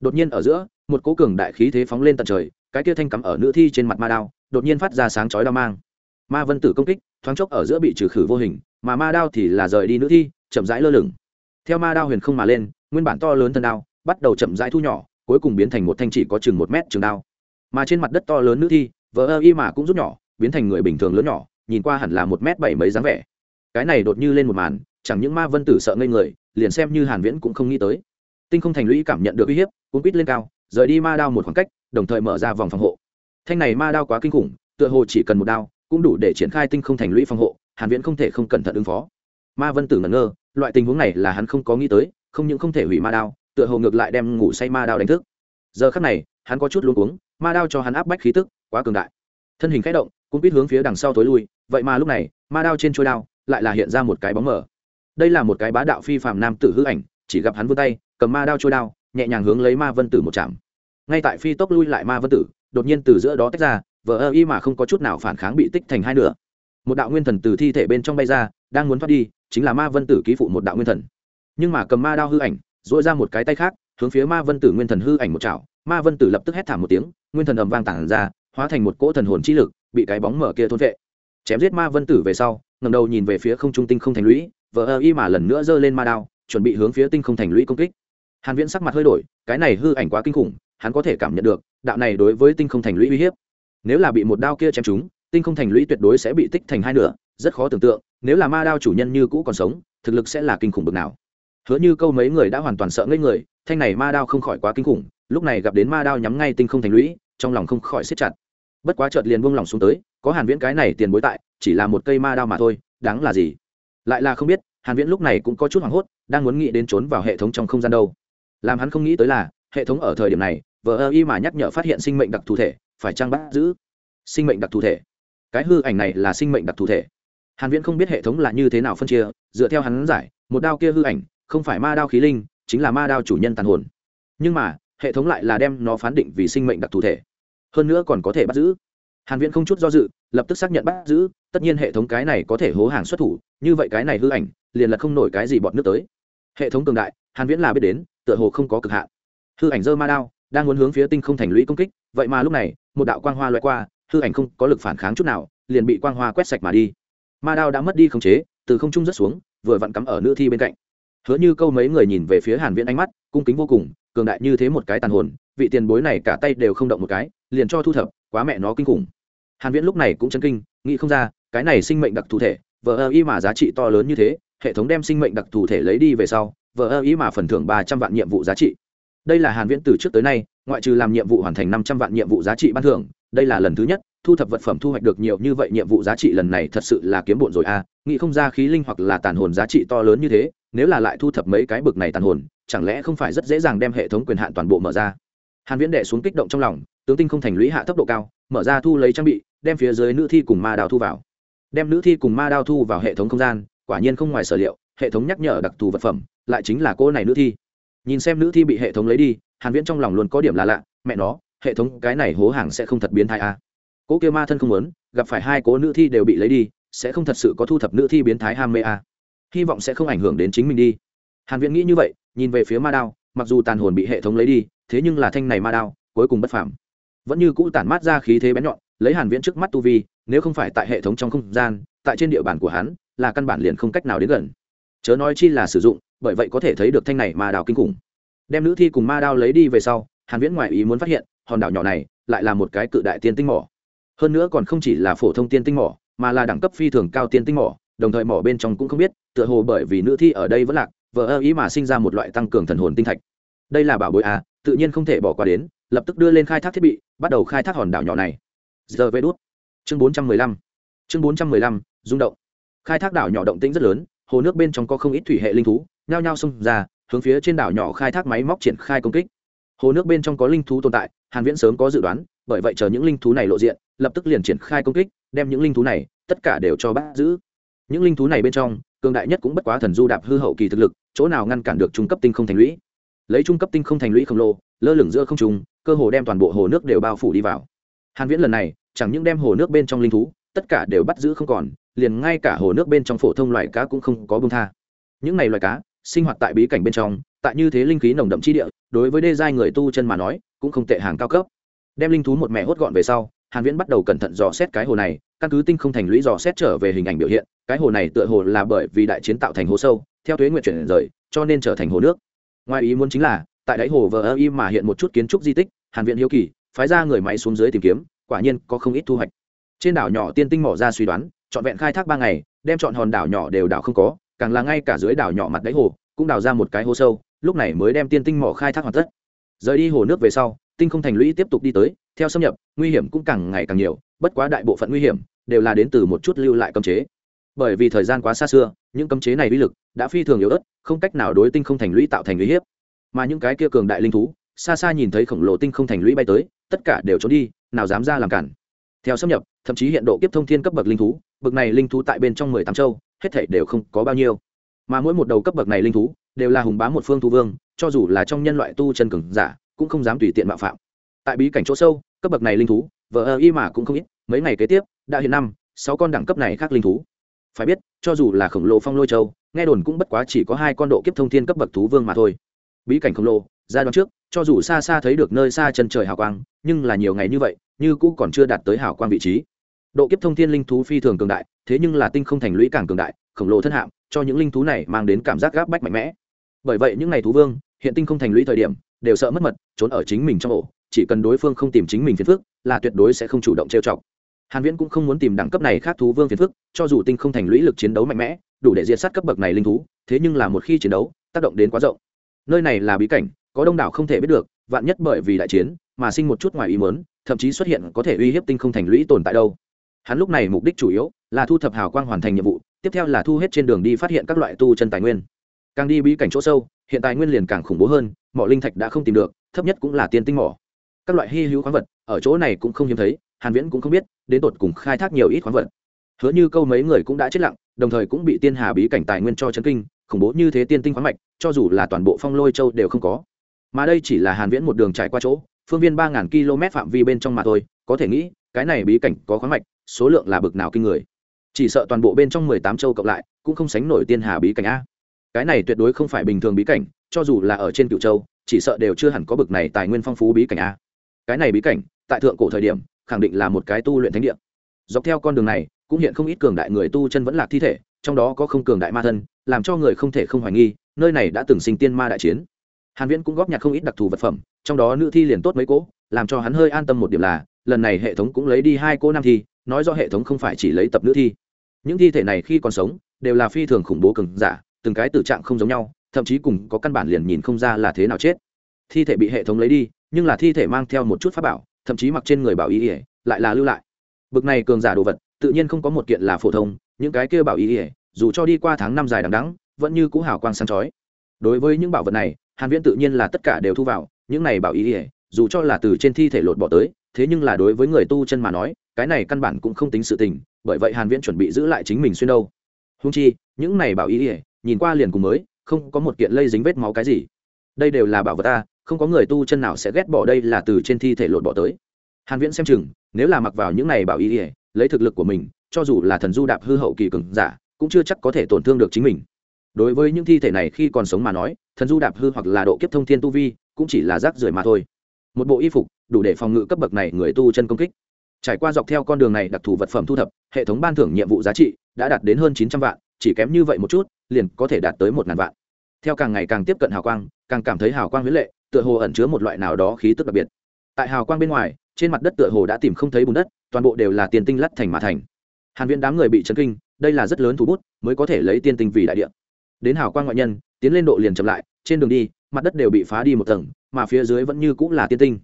Đột nhiên ở giữa, một cố cường đại khí thế phóng lên tận trời cái kia thanh cắm ở nữ thi trên mặt ma đao, đột nhiên phát ra sáng chói đao mang. Ma vân tử công kích, thoáng chốc ở giữa bị trừ khử vô hình, mà ma đao thì là rời đi nữ thi, chậm rãi lơ lửng. Theo ma đao huyền không mà lên, nguyên bản to lớn thân đao, bắt đầu chậm rãi thu nhỏ, cuối cùng biến thành một thanh chỉ có chừng một mét trường đao. Mà trên mặt đất to lớn nữ thi vỡ ơ y mà cũng rút nhỏ, biến thành người bình thường lớn nhỏ, nhìn qua hẳn là một mét bảy mấy dáng vẻ. Cái này đột như lên một màn, chẳng những ma vân tử sợ ngây người, liền xem như hàn viễn cũng không nghĩ tới. Tinh không thành lũy cảm nhận được uy hiếp cũng quýt lên cao, rời đi ma đao một khoảng cách đồng thời mở ra vòng phòng hộ. Thanh này ma đao quá kinh khủng, tựa hồ chỉ cần một đao, cũng đủ để triển khai tinh không thành lũy phòng hộ, hàn viễn không thể không cẩn thận ứng phó. Ma vân tử ngẩn ngơ, loại tình huống này là hắn không có nghĩ tới, không những không thể hủy ma đao, tựa hồ ngược lại đem ngủ say ma đao đánh thức. Giờ khắc này, hắn có chút luống cuống, ma đao cho hắn áp bách khí tức, quá cường đại. Thân hình khẽ động, cũng biết hướng phía đằng sau tối lui, vậy mà lúc này, ma đao trên trôi đao lại là hiện ra một cái bóng mờ. Đây là một cái bá đạo phi phàm nam tử hư ảnh, chỉ gặp hắn vươn tay, cầm ma đao trôi đao, nhẹ nhàng hướng lấy ma vân tử một chạm ngay tại phi tốc lui lại ma vân tử, đột nhiên từ giữa đó tách ra, vờ ơ y mà không có chút nào phản kháng bị tích thành hai nửa. Một đạo nguyên thần từ thi thể bên trong bay ra, đang muốn thoát đi, chính là ma vân tử ký phụ một đạo nguyên thần. Nhưng mà cầm ma đao hư ảnh dội ra một cái tay khác, hướng phía ma vân tử nguyên thần hư ảnh một chảo. Ma vân tử lập tức hét thảm một tiếng, nguyên thần ầm vang tản ra, hóa thành một cỗ thần hồn chi lực, bị cái bóng mở kia thôn vệ. Chém giết ma vân tử về sau ngầm đầu nhìn về phía không trung tinh không thành lũy, vờ ơ y mà lần nữa giơ lên ma đao, chuẩn bị hướng phía tinh không thành lũy công kích. Hàn viễn sắc mặt hơi đổi, cái này hư ảnh quá kinh khủng hắn có thể cảm nhận được đạo này đối với tinh không thành lũy uy hiếp. Nếu là bị một đao kia chém chúng, tinh không thành lũy tuyệt đối sẽ bị tích thành hai nửa rất khó tưởng tượng nếu là ma đao chủ nhân như cũ còn sống thực lực sẽ là kinh khủng bực nào. Hứa như câu mấy người đã hoàn toàn sợ ngây người thanh này ma đao không khỏi quá kinh khủng lúc này gặp đến ma đao nhắm ngay tinh không thành lũy trong lòng không khỏi siết chặt. Bất quá chợt liền buông lòng xuống tới có hàn viễn cái này tiền bối tại chỉ là một cây ma đao mà thôi đáng là gì? Lại là không biết hàn viễn lúc này cũng có chút hoảng hốt đang muốn nghĩ đến trốn vào hệ thống trong không gian đâu. Làm hắn không nghĩ tới là hệ thống ở thời điểm này, vờ ơ y mà nhắc nhở phát hiện sinh mệnh đặc thù thể, phải trang bắt giữ sinh mệnh đặc thù thể. Cái hư ảnh này là sinh mệnh đặc thù thể. Hàn viễn không biết hệ thống là như thế nào phân chia, dựa theo hắn giải, một đao kia hư ảnh không phải ma đao khí linh, chính là ma đao chủ nhân tàn hồn. Nhưng mà, hệ thống lại là đem nó phán định vì sinh mệnh đặc thù thể. Hơn nữa còn có thể bắt giữ. Hàn viễn không chút do dự, lập tức xác nhận bắt giữ, tất nhiên hệ thống cái này có thể hố hàng xuất thủ, như vậy cái này hư ảnh, liền là không nổi cái gì bọn nước tới. Hệ thống cường đại, hàn viễn là biết đến, tựa hồ không có cực hạn hư ảnh dơ ma đao, đang muốn hướng phía tinh không thành lũy công kích, vậy mà lúc này, một đạo quang hoa loại qua, hư ảnh không có lực phản kháng chút nào, liền bị quang hoa quét sạch mà đi. Ma đao đã mất đi khống chế, từ không trung rớt xuống, vừa vặn cắm ở nữ thi bên cạnh. Hứa như câu mấy người nhìn về phía hàn viễn ánh mắt, cung kính vô cùng, cường đại như thế một cái tàn hồn, vị tiền bối này cả tay đều không động một cái, liền cho thu thập, quá mẹ nó kinh khủng. Hàn viễn lúc này cũng chấn kinh, nghĩ không ra, cái này sinh mệnh đặc thù thể vợ ơ y mà giá trị to lớn như thế, hệ thống đem sinh mệnh đặc thù thể lấy đi về sau vợ ơ y mà phần thưởng ba trăm vạn nhiệm vụ giá trị đây là hàn viễn từ trước tới nay, ngoại trừ làm nhiệm vụ hoàn thành năm trăm vạn nhiệm vụ giá trị ban thưởng, đây là lần thứ nhất, thu thập vật phẩm thu hoạch được nhiều như vậy nhiệm vụ giá trị lần này thật sự là kiếm bộn rồi a à. nghĩ không ra khí linh hoặc là tàn hồn giá trị to lớn như thế, nếu là lại thu thập mấy cái bực này tàn hồn, chẳng lẽ không phải rất dễ dàng đem hệ thống quyền hạn toàn bộ mở ra hàn viễn đệ xuống kích động trong lòng, tướng tinh không thành lũy hạ tốc độ cao, mở ra thu lấy trang bị, đem phía dưới nữ thi cùng ma đào thu vào đem nữ thi cùng ma đao thu vào hệ thống không gian, quả nhiên không ngoài sở liệu, hệ thống nhắc nhở đặc thù vật phẩm, lại chính là cô này nữ thi nhìn xem nữ thi bị hệ thống lấy đi, hàn viễn trong lòng luôn có điểm là lạ, mẹ nó, hệ thống cái này hố hàng sẽ không thật biến thái à. cố kia ma thân không muốn, gặp phải hai cố nữ thi đều bị lấy đi, sẽ không thật sự có thu thập nữ thi biến thái ham mê à. hy vọng sẽ không ảnh hưởng đến chính mình đi hàn viễn nghĩ như vậy, nhìn về phía ma đao, mặc dù tàn hồn bị hệ thống lấy đi, thế nhưng là thanh này ma đao, cuối cùng bất phàm vẫn như cũ tản mát ra khí thế bén nhọn, lấy hàn viễn trước mắt tu vi, nếu không phải tại hệ thống trong không gian, tại trên địa bàn của hắn, là căn bản liền không cách nào đến gần chớ nói chi là sử dụng bởi vậy có thể thấy được thanh này ma đao kinh khủng. Đem nữ thi cùng ma đao lấy đi về sau, hàn viễn ngoại ý muốn phát hiện, hòn đảo nhỏ này lại là một cái cự đại tiên tinh mỏ. Hơn nữa còn không chỉ là phổ thông tiên tinh mỏ, mà là đẳng cấp phi thường cao tiên tinh mỏ, đồng thời mỏ bên trong cũng không biết, tựa hồ bởi vì nữ thi ở đây vẫn lạc vợ ơ ý mà sinh ra một loại tăng cường thần hồn tinh thạch. Đây là bảo bối à tự nhiên không thể bỏ qua đến, lập tức đưa lên khai thác thiết bị, bắt đầu khai thác hòn đảo nhỏ này. Giờ về đút. Chương 415 chương 415 rung động. Khai thác đảo nhỏ động tĩnh rất lớn, hồ nước bên trong có không ít thủy hệ linh thú nhao nhao xông ra, hướng phía trên đảo nhỏ khai thác máy móc triển khai công kích. Hồ nước bên trong có linh thú tồn tại, hàn viễn sớm có dự đoán, bởi vậy chờ những linh thú này lộ diện, lập tức liền triển khai công kích, đem những linh thú này, tất cả đều cho bắt giữ. Những linh thú này bên trong, cường đại nhất cũng bất quá thần du đạp hư hậu kỳ thực lực, chỗ nào ngăn cản được trung cấp tinh không thành lũy. Lấy trung cấp tinh không thành lũy khổng lồ, lơ lửng giữa không trung, cơ hồ đem toàn bộ hồ nước đều bao phủ đi vào. Hàn viễn lần này, chẳng những đem hồ nước bên trong linh thú, tất cả đều bắt giữ không còn, liền ngay cả hồ nước bên trong phổ thông loài cá cũng không có buông tha. Những này loài cá sinh hoạt tại bí cảnh bên trong, tại như thế linh khí nồng đậm chi địa, đối với đê giai người tu chân mà nói, cũng không tệ hàng cao cấp. Đem linh thú một mẹ hốt gọn về sau, hàn viễn bắt đầu cẩn thận dò xét cái hồ này, căn cứ tinh không thành lũy dò xét trở về hình ảnh biểu hiện, cái hồ này tựa hồ là bởi vì đại chiến tạo thành hồ sâu, theo thuế nguyện chuyển rời, cho nên trở thành hồ nước. Ngoài ý muốn chính là, tại đáy hồ vờ ơ im mà hiện một chút kiến trúc di tích, hàn viện hiếu kỳ, phái ra người máy xuống dưới tìm kiếm, quả nhiên có không ít thu hoạch. Trên đảo nhỏ tiên tinh mỏ ra suy đoán, trọn vẹn khai thác ba ngày, đem chọn hòn đảo nhỏ đều đảo không có càng là ngay cả dưới đảo nhỏ mặt đáy hồ, cũng đào ra một cái hố sâu, lúc này mới đem tiên tinh mỏ khai thác hoàn tất. Rời đi hồ nước về sau, tinh không thành lũy tiếp tục đi tới, theo xâm nhập, nguy hiểm cũng càng ngày càng nhiều, bất quá đại bộ phận nguy hiểm đều là đến từ một chút lưu lại cấm chế. Bởi vì thời gian quá xa xưa, những cấm chế này uy lực đã phi thường yếu ớt, không cách nào đối tinh không thành lũy tạo thành uy hiếp. Mà những cái kia cường đại linh thú, xa xa nhìn thấy khổng lồ tinh không thành lũy bay tới, tất cả đều trốn đi, nào dám ra làm cản. Theo xâm nhập, thậm chí hiện độ kiếp thông thiên cấp bậc linh thú, bậc này linh thú tại bên trong mười tám châu hết thảy đều không có bao nhiêu. Mà mỗi một đầu cấp bậc này linh thú, đều là hùng bá một phương thu vương, cho dù là trong nhân loại tu chân cường giả, cũng không dám tùy tiện mạo phạm. Tại bí cảnh chỗ sâu, cấp bậc này linh thú vợ ơ y mà cũng không ít, mấy ngày kế tiếp, đã hiện năm, sáu con đẳng cấp này khác linh thú. Phải biết, cho dù là khổng lồ phong lôi châu, nghe đồn cũng bất quá chỉ có hai con độ kiếp thông thiên cấp bậc thú vương mà thôi. Bí cảnh khổng lồ giai đoạn trước, cho dù xa xa thấy được nơi xa chân trời hào quang, nhưng là nhiều ngày như vậy, như cũ còn chưa đạt tới hào quang vị trí độ kiếp thông thiên linh thú phi thường cường đại, thế nhưng là tinh không thành lũy càng cường đại, khổng lồ thân hạm cho những linh thú này mang đến cảm giác gáp bách mạnh mẽ. Bởi vậy những ngày thú vương, hiện tinh không thành lũy thời điểm, đều sợ mất mật, trốn ở chính mình trong ổ, chỉ cần đối phương không tìm chính mình phiền phức, là tuyệt đối sẽ không chủ động trêu chọc. Hàn viễn cũng không muốn tìm đẳng cấp này khác thú vương phiền phức, cho dù tinh không thành lũy lực chiến đấu mạnh mẽ, đủ để diệt sát cấp bậc này linh thú, thế nhưng là một khi chiến đấu, tác động đến quá rộng. Nơi này là bí cảnh, có đông đảo không thể biết được, vạn nhất bởi vì đại chiến, mà sinh một chút ngoài ý muốn, thậm chí xuất hiện có thể uy hiếp tinh không thành lũy tồn tại đâu hắn lúc này mục đích chủ yếu là thu thập hào quang hoàn thành nhiệm vụ, tiếp theo là thu hết trên đường đi phát hiện các loại tu chân tài nguyên. Càng đi bí cảnh chỗ sâu, hiện tài nguyên liền càng khủng bố hơn, mỏ linh thạch đã không tìm được, thấp nhất cũng là tiên tinh mỏ. Các loại hy hữu khoáng vật, ở chỗ này cũng không hiếm thấy, hàn viễn cũng không biết, đến tột cùng khai thác nhiều ít khoáng vật. Hứa như câu mấy người cũng đã chết lặng, đồng thời cũng bị tiên hà bí cảnh tài nguyên cho chấn kinh, khủng bố như thế tiên tinh khoáng mạch, cho dù là toàn bộ phong lôi châu đều không có. Mà đây chỉ là hàn viễn một đường trải qua chỗ, phương viên 3.000 km phạm vi bên trong mà thôi, có thể nghĩ cái này bí cảnh có khoáng mạch, số lượng là bực nào kinh người. Chỉ sợ toàn bộ bên trong 18 châu cộng lại, cũng không sánh nổi tiên hà bí cảnh a. Cái này tuyệt đối không phải bình thường bí cảnh, cho dù là ở trên cựu châu, chỉ sợ đều chưa hẳn có bực này tài nguyên phong phú bí cảnh a. Cái này bí cảnh, tại thượng cổ thời điểm, khẳng định là một cái tu luyện thánh địa. Dọc theo con đường này, cũng hiện không ít cường đại người tu chân vẫn lạc thi thể, trong đó có không cường đại ma thân, làm cho người không thể không hoài nghi, nơi này đã từng sinh tiên ma đại chiến. Hàn viễn cũng góp nhặt không ít đặc thù vật phẩm, trong đó nữ thi liền tốt mấy cố làm cho hắn hơi an tâm một điểm là lần này hệ thống cũng lấy đi hai cô nam thi, nói do hệ thống không phải chỉ lấy tập nữ thi. Những thi thể này khi còn sống, đều là phi thường khủng bố cường giả, từng cái tự trạng không giống nhau, thậm chí cùng có căn bản liền nhìn không ra là thế nào chết. Thi thể bị hệ thống lấy đi, nhưng là thi thể mang theo một chút pháp bảo, thậm chí mặc trên người bảo ý ỉa lại là lưu lại. Bực này cường giả đồ vật, tự nhiên không có một kiện là phổ thông, những cái kia bảo ý ỉa dù cho đi qua tháng năm dài đằng đắng vẫn như cũ hào quang sáng chói. Đối với những bảo vật này, hàn viễn tự nhiên là tất cả đều thu vào, những này bảo ý ỉa dù cho là từ trên thi thể lột bỏ tới thế nhưng là đối với người tu chân mà nói, cái này căn bản cũng không tính sự tình, bởi vậy hàn viễn chuẩn bị giữ lại chính mình xuyên đâu. Hung chi, những này bảo ý ỉa nhìn qua liền cùng mới, không có một kiện lây dính vết máu cái gì. Đây đều là bảo vật ta, không có người tu chân nào sẽ ghét bỏ đây là từ trên thi thể lột bỏ tới. Hàn viễn xem chừng, nếu là mặc vào những này bảo ý ỉa lấy thực lực của mình, cho dù là thần du đạp hư hậu kỳ cường giả, cũng chưa chắc có thể tổn thương được chính mình. Đối với những thi thể này khi còn sống mà nói, thần du đạp hư hoặc là độ kiếp thông thiên tu vi, cũng chỉ là rác rưởi mà thôi. Một bộ y phục đủ để phòng ngự cấp bậc này người tu chân công kích. Trải qua dọc theo con đường này đặc thù vật phẩm thu thập, hệ thống ban thưởng nhiệm vụ giá trị đã đạt đến hơn chín trăm vạn, chỉ kém như vậy một chút, liền có thể đạt tới một ngàn vạn. Theo càng ngày càng tiếp cận hào quang, càng cảm thấy hào quang huyết lệ, tựa hồ ẩn chứa một loại nào đó khí tức đặc biệt. Tại hào quang bên ngoài, trên mặt đất tựa hồ đã tìm không thấy bùn đất, toàn bộ đều là tiền tinh lắt thành mà thành. Hàn viễn đám người bị chấn kinh, đây là rất lớn thủ bút, mới có thể lấy tiên tinh vì đại địa. Đến hào quang ngoại nhân, tiến lên độ liền chậm lại, trên đường đi, mặt đất đều bị phá đi một tầng, mà phía dưới vẫn như cũng là tiên tinh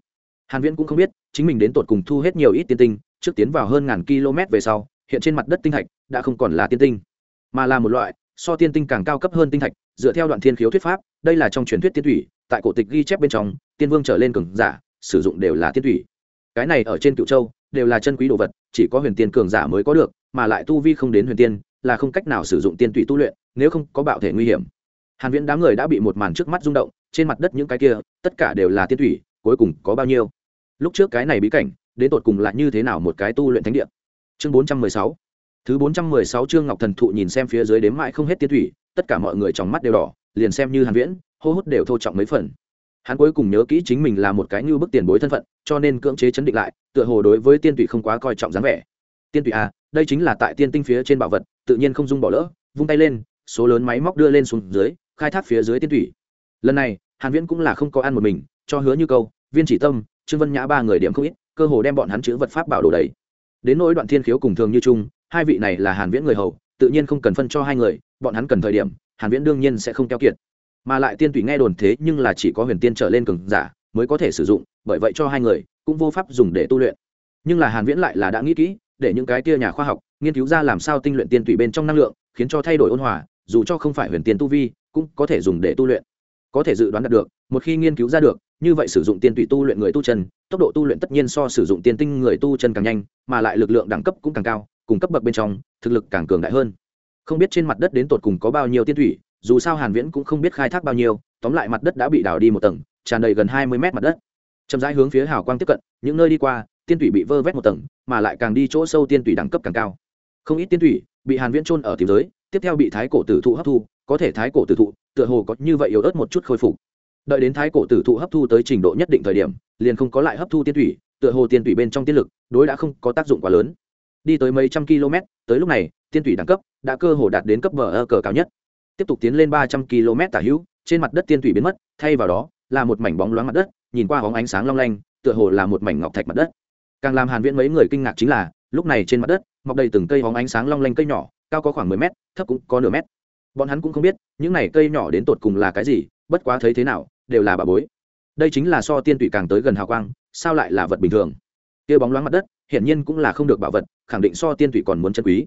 hàn viễn cũng không biết, chính mình đến tột cùng thu hết nhiều ít tiên tinh, trước tiến vào hơn ngàn km về sau, hiện trên mặt đất tinh thạch đã không còn là tiên tinh, mà là một loại, so tiên tinh càng cao cấp hơn tinh thạch dựa theo đoạn thiên khiếu thuyết pháp, đây là trong truyền thuyết tiên thủy, tại cổ tịch ghi chép bên trong, tiên vương trở lên cường giả, sử dụng đều là tiên thủy. Cái này ở trên cựu châu, đều là chân quý đồ vật, chỉ có huyền tiên cường giả mới có được, mà lại tu vi không đến huyền tiên, là không cách nào sử dụng tiên thủy tu luyện, nếu không có bạo thể nguy hiểm. Hàn viễn đám người đã bị một màn trước mắt rung động, trên mặt đất những cái kia, tất cả đều là tiên thủy, cuối cùng có bao nhiêu? Lúc trước cái này bí cảnh, đến tột cùng là như thế nào một cái tu luyện thánh địa? Chương 416 thứ 416 chương ngọc thần thụ nhìn xem phía dưới đếm mãi không hết tiên thủy, tất cả mọi người trong mắt đều đỏ, liền xem như hàn viễn, hô hút đều thô trọng mấy phần. Hắn cuối cùng nhớ kỹ chính mình là một cái như bức tiền bối thân phận, cho nên cưỡng chế chấn định lại, tựa hồ đối với tiên tụy không quá coi trọng dáng vẻ. Tiên tụy à đây chính là tại tiên tinh phía trên bảo vật, tự nhiên không dung bỏ lỡ, vung tay lên, số lớn máy móc đưa lên xuống dưới, khai thác phía dưới tiên tụy lần này, hàn viễn cũng là không có ăn một mình, cho hứa như câu, viên chỉ tâm trương vân nhã ba người điểm không ít cơ hồ đem bọn hắn chữ vật pháp bảo đồ đầy. Đến nỗi đoạn thiên khiếu cùng thường như trung, hai vị này là hàn viễn người hầu tự nhiên không cần phân cho hai người bọn hắn cần thời điểm hàn viễn đương nhiên sẽ không keo kiệt. Mà lại tiên tùy nghe đồn thế nhưng là chỉ có huyền tiên trở lên cường giả mới có thể sử dụng bởi vậy cho hai người cũng vô pháp dùng để tu luyện. Nhưng là hàn viễn lại là đã nghĩ kỹ để những cái kia nhà khoa học nghiên cứu ra làm sao tinh luyện tiên tùy bên trong năng lượng khiến cho thay đổi ôn hòa dù cho không phải huyền tiên tu vi cũng có thể dùng để tu luyện. Có thể dự đoán đạt được một khi nghiên cứu ra được như vậy sử dụng tiên tụy tu luyện người tu chân, tốc độ tu luyện tất nhiên so sử dụng tiên tinh người tu chân càng nhanh, mà lại lực lượng đẳng cấp cũng càng cao, cùng cấp bậc bên trong, thực lực càng cường đại hơn. Không biết trên mặt đất đến tột cùng có bao nhiêu tiên thủy dù sao hàn viễn cũng không biết khai thác bao nhiêu, tóm lại mặt đất đã bị đào đi một tầng, tràn đầy gần 20 mét mặt đất. Chậm rãi hướng phía hào quang tiếp cận, những nơi đi qua, tiên thủy bị vơ vét một tầng, mà lại càng đi chỗ sâu tiên thủy đẳng cấp càng cao. Không ít tiên thủy bị hàn viễn trôn ở tìm giới, tiếp theo bị thái cổ tử thụ hấp thu, có thể thái cổ tử thụ tựa hồ có như vậy yếu ớt một chút khôi phục đợi đến thái cổ tử thụ hấp thu tới trình độ nhất định thời điểm, liền không có lại hấp thu tiên thủy, tựa hồ tiên thủy bên trong tiên lực, đối đã không có tác dụng quá lớn. Đi tới mấy trăm km, tới lúc này, tiên thủy đẳng cấp đã cơ hồ đạt đến cấp bờ ơ cờ cao nhất. Tiếp tục tiến lên ba trăm km tả hữu, trên mặt đất tiên thủy biến mất, thay vào đó là một mảnh bóng loáng mặt đất, nhìn qua hóng ánh sáng long lanh, tựa hồ là một mảnh ngọc thạch mặt đất. Càng làm hàn viễn mấy người kinh ngạc chính là, lúc này trên mặt đất, mọc đầy từng cây hóng ánh sáng long lanh cây nhỏ, cao có khoảng 10 mét, thấp cũng có nửa mét. Bọn hắn cũng không biết, những này cây nhỏ đến tột cùng là cái gì, bất quá thấy thế nào đều là bà bối. Đây chính là so tiên tụy càng tới gần hào quang, sao lại là vật bình thường? Kia bóng loáng mặt đất, hiển nhiên cũng là không được bảo vật, khẳng định so tiên tụy còn muốn chân quý.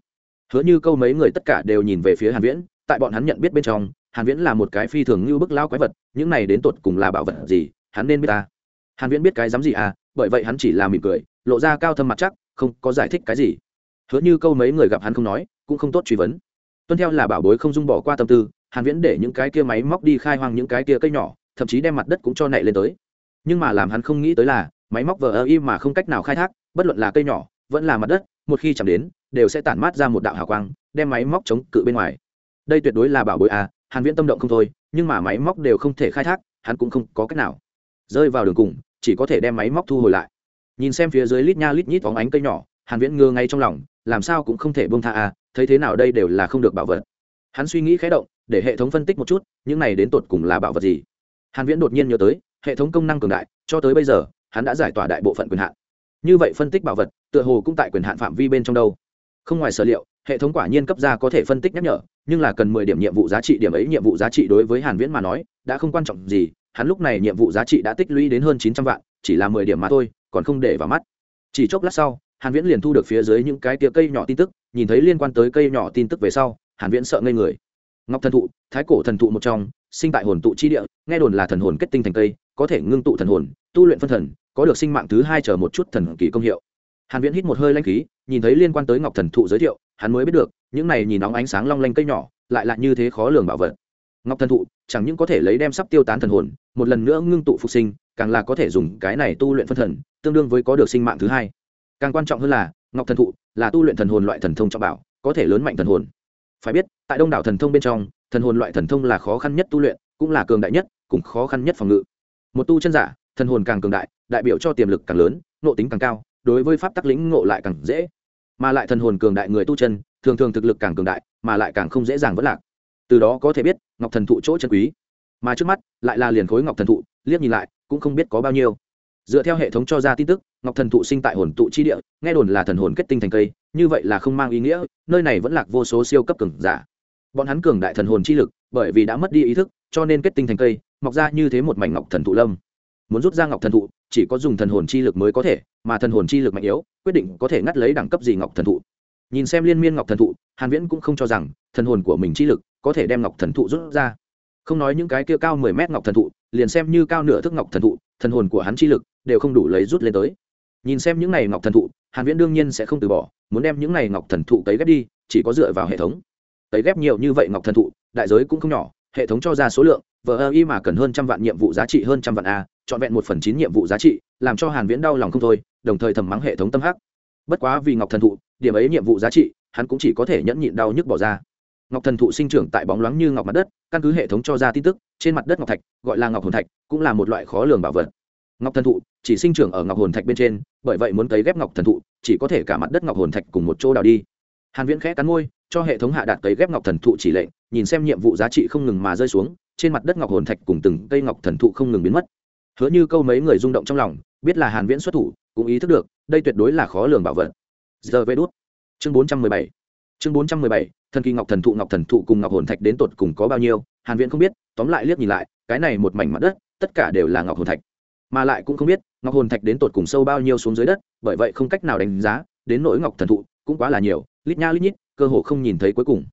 Hứa như câu mấy người tất cả đều nhìn về phía hàn viễn, tại bọn hắn nhận biết bên trong, hàn viễn là một cái phi thường như bức lao quái vật, những này đến tột cùng là bảo vật gì, hắn nên biết ta hàn viễn biết cái dám gì à bởi vậy hắn chỉ là mỉm cười, lộ ra cao thâm mặt chắc, không có giải thích cái gì. Hứa như câu mấy người gặp hắn không nói, cũng không tốt truy vấn. Tuân theo là bảo bối không dung bỏ qua tâm tư, hàn viễn để những cái kia máy móc đi khai hoang những cái kia cây nhỏ thậm chí đem mặt đất cũng cho nảy lên tới. Nhưng mà làm hắn không nghĩ tới là, máy móc vờ ơ y mà không cách nào khai thác, bất luận là cây nhỏ, vẫn là mặt đất, một khi chạm đến, đều sẽ tản mát ra một đạo hào quang, đem máy móc chống cự bên ngoài. Đây tuyệt đối là bảo bối à hàn viễn tâm động không thôi, nhưng mà máy móc đều không thể khai thác, hắn cũng không có cách nào. Rơi vào đường cùng, chỉ có thể đem máy móc thu hồi lại. Nhìn xem phía dưới lít nha lít nhít vóng ánh cây nhỏ, hàn viễn ngơ ngay trong lòng, làm sao cũng không thể buông tha à thấy thế nào đây đều là không được bảo vật. Hắn suy nghĩ khẽ động, để hệ thống phân tích một chút, những này đến tột cùng là bảo vật gì? Hàn viễn đột nhiên nhớ tới, hệ thống công năng cường đại, cho tới bây giờ, hắn đã giải tỏa đại bộ phận quyền hạn. Như vậy phân tích bảo vật, tựa hồ cũng tại quyền hạn phạm vi bên trong đâu. Không ngoài sở liệu, hệ thống quả nhiên cấp ra có thể phân tích nhắc nhở, nhưng là cần mười điểm nhiệm vụ giá trị, điểm ấy nhiệm vụ giá trị đối với hàn viễn mà nói, đã không quan trọng gì, hắn lúc này nhiệm vụ giá trị đã tích lũy đến hơn chín trăm vạn, chỉ là mười điểm mà thôi, còn không để vào mắt. Chỉ chốc lát sau, hàn viễn liền thu được phía dưới những cái tia cây nhỏ tin tức, nhìn thấy liên quan tới cây nhỏ tin tức về sau, hàn viễn sợ ngây người. Ngọc thần thụ, thái cổ thần thụ một trong sinh tại hồn tụ chi địa, nghe đồn là thần hồn kết tinh thành cây, có thể ngưng tụ thần hồn, tu luyện phân thần, có được sinh mạng thứ hai chờ một chút thần kỳ công hiệu. Hàn viễn hít một hơi lanh khí, nhìn thấy liên quan tới ngọc thần thụ giới thiệu, hắn mới biết được, những này nhìn nóng ánh sáng long lanh cây nhỏ, lại là như thế khó lường bảo vật. Ngọc thần thụ, chẳng những có thể lấy đem sắp tiêu tán thần hồn, một lần nữa ngưng tụ phục sinh, càng là có thể dùng cái này tu luyện phân thần, tương đương với có được sinh mạng thứ hai. Càng quan trọng hơn là, ngọc thần thụ là tu luyện thần hồn loại thần thông trọng bảo, có thể lớn mạnh thần hồn. Phải biết, tại đông đảo thần thông bên trong thần hồn loại thần thông là khó khăn nhất tu luyện, cũng là cường đại nhất cũng khó khăn nhất phòng ngự. Một tu chân giả, thần hồn càng cường đại đại biểu cho tiềm lực càng lớn nộ tính càng cao, đối với pháp tắc lĩnh ngộ lại càng dễ. Mà lại thần hồn cường đại người tu chân, thường thường thực lực càng cường đại, mà lại càng không dễ dàng vất lạc. Từ đó có thể biết, ngọc thần thụ chỗ chân quý. Mà trước mắt, lại là liền khối ngọc thần thụ, liếc nhìn lại, cũng không biết có bao nhiêu. Dựa theo hệ thống cho ra tin tức, ngọc thần thụ sinh tại hồn tụ chi địa, nghe đồn là thần hồn kết tinh thành cây, như vậy là không mang ý nghĩa, nơi này vẫn lạc vô số siêu cấp cường giả bọn hắn cường đại thần hồn chi lực, bởi vì đã mất đi ý thức, cho nên kết tinh thành cây, mọc ra như thế một mảnh ngọc thần thụ lâm. Muốn rút ra ngọc thần thụ, chỉ có dùng thần hồn chi lực mới có thể, mà thần hồn chi lực mạnh yếu, quyết định có thể ngắt lấy đẳng cấp gì ngọc thần thụ. Nhìn xem liên miên ngọc thần thụ, hàn viễn cũng không cho rằng, thần hồn của mình chi lực có thể đem ngọc thần thụ rút ra. Không nói những cái kia cao 10 mét ngọc thần thụ, liền xem như cao nửa thước ngọc thần thụ, thần hồn của hắn chi lực đều không đủ lấy rút lên tới. Nhìn xem những này ngọc thần thụ, hàn viễn đương nhiên sẽ không từ bỏ, muốn đem những này ngọc thần thụ tấy ghép đi, chỉ có dựa vào hệ thống tấy ghép nhiều như vậy ngọc thần thụ, đại giới cũng không nhỏ, hệ thống cho ra số lượng, vờ ơ y mà cần hơn trăm vạn nhiệm vụ giá trị hơn trăm vạn a, trọn vẹn một phần chín nhiệm vụ giá trị, làm cho hàn viễn đau lòng không thôi, đồng thời thầm mắng hệ thống tâm hắc. Bất quá vì ngọc thần thụ, điểm ấy nhiệm vụ giá trị, hắn cũng chỉ có thể nhẫn nhịn đau nhức bỏ ra. Ngọc thần thụ sinh trưởng tại bóng loáng như ngọc mặt đất, căn cứ hệ thống cho ra tin tức, trên mặt đất ngọc thạch, gọi là ngọc hồn thạch, cũng là một loại khó lường bảo vật. Ngọc thần thụ chỉ sinh trưởng ở ngọc hồn thạch bên trên, bởi vậy muốn cấy ghép ngọc thần thụ, chỉ có thể cả mặt đất ngọc hồn thạch cùng một chỗ đào đi. Hàn viễn khẽ cắn môi cho hệ thống hạ đạt cấy ghép ngọc thần thụ chỉ lệnh, nhìn xem nhiệm vụ giá trị không ngừng mà rơi xuống, trên mặt đất ngọc hồn thạch cùng từng cây ngọc thần thụ không ngừng biến mất. Hứa như câu mấy người rung động trong lòng, biết là hàn viễn xuất thủ, cũng ý thức được, đây tuyệt đối là khó lường bảo vật. Giờ về đút. Chương 417 chương 417 thần kỳ ngọc thần thụ, ngọc thần thụ cùng ngọc hồn thạch đến tột cùng có bao nhiêu, hàn viễn không biết, tóm lại liếc nhìn lại, cái này một mảnh mặt đất, tất cả đều là ngọc hồn thạch. Mà lại cũng không biết, ngọc hồn thạch đến tột cùng sâu bao nhiêu xuống dưới đất, bởi vậy không cách nào đánh giá, đến nỗi ngọc thần thụ cũng quá là nhiều, lít nha lít nhít cơ hồ không nhìn thấy cuối cùng.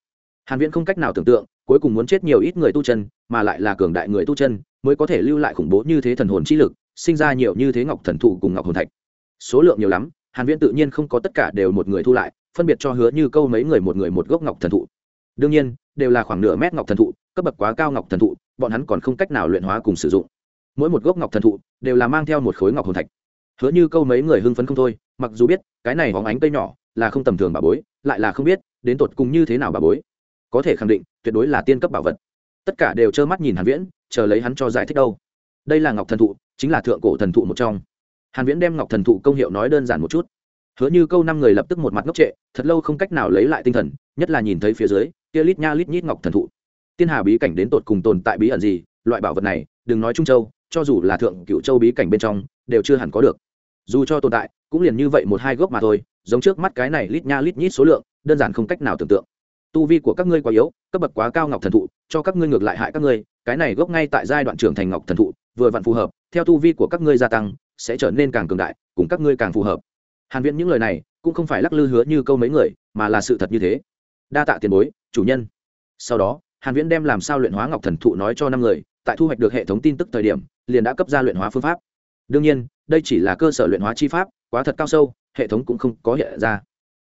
Hàn viễn không cách nào tưởng tượng, cuối cùng muốn chết nhiều ít người tu chân, mà lại là cường đại người tu chân, mới có thể lưu lại khủng bố như thế thần hồn chi lực, sinh ra nhiều như thế ngọc thần thụ cùng ngọc hồn thạch. Số lượng nhiều lắm, hàn viễn tự nhiên không có tất cả đều một người thu lại, phân biệt cho hứa như câu mấy người một người một gốc ngọc thần thụ. Đương nhiên, đều là khoảng nửa mét ngọc thần thụ, cấp bậc quá cao ngọc thần thụ, bọn hắn còn không cách nào luyện hóa cùng sử dụng. Mỗi một gốc ngọc thần thụ, đều là mang theo một khối ngọc hồn thạch. Hứa như câu mấy người hưng phấn không thôi, mặc dù biết, cái này hóng ánh cây nhỏ là không tầm thường bà bối, lại là không biết, đến tột cùng như thế nào bà bối. Có thể khẳng định, tuyệt đối là tiên cấp bảo vật. Tất cả đều trơ mắt nhìn hàn viễn, chờ lấy hắn cho giải thích đâu. Đây là ngọc thần thụ, chính là thượng cổ thần thụ một trong. Hàn viễn đem ngọc thần thụ công hiệu nói đơn giản một chút. Hứa như câu năm người lập tức một mặt ngốc trệ, thật lâu không cách nào lấy lại tinh thần, nhất là nhìn thấy phía dưới, kia lít nha lít nhít ngọc thần thụ. Tiên hà bí cảnh đến tột cùng tồn tại bí ẩn gì, loại bảo vật này, đừng nói trung châu, cho dù là thượng cựu châu bí cảnh bên trong, đều chưa hẳn có được. Dù cho tồn tại, cũng liền như vậy một hai gốc mà thôi giống trước mắt cái này lít nha lít nhít số lượng, đơn giản không cách nào tưởng tượng. Tu vi của các ngươi quá yếu, cấp bậc quá cao ngọc thần thụ, cho các ngươi ngược lại hại các ngươi, cái này gốc ngay tại giai đoạn trưởng thành ngọc thần thụ, vừa vặn phù hợp, theo tu vi của các ngươi gia tăng, sẽ trở nên càng cường đại, cùng các ngươi càng phù hợp. Hàn viễn những lời này, cũng không phải lắc lư hứa như câu mấy người, mà là sự thật như thế. Đa tạ tiền bối, chủ nhân. Sau đó, hàn viễn đem làm sao luyện hóa ngọc thần thụ nói cho năm người, tại thu hoạch được hệ thống tin tức thời điểm, liền đã cấp ra luyện hóa phương pháp. Đương nhiên, đây chỉ là cơ sở luyện hóa chi pháp, quá thật cao sâu hệ thống cũng không có hiện ra.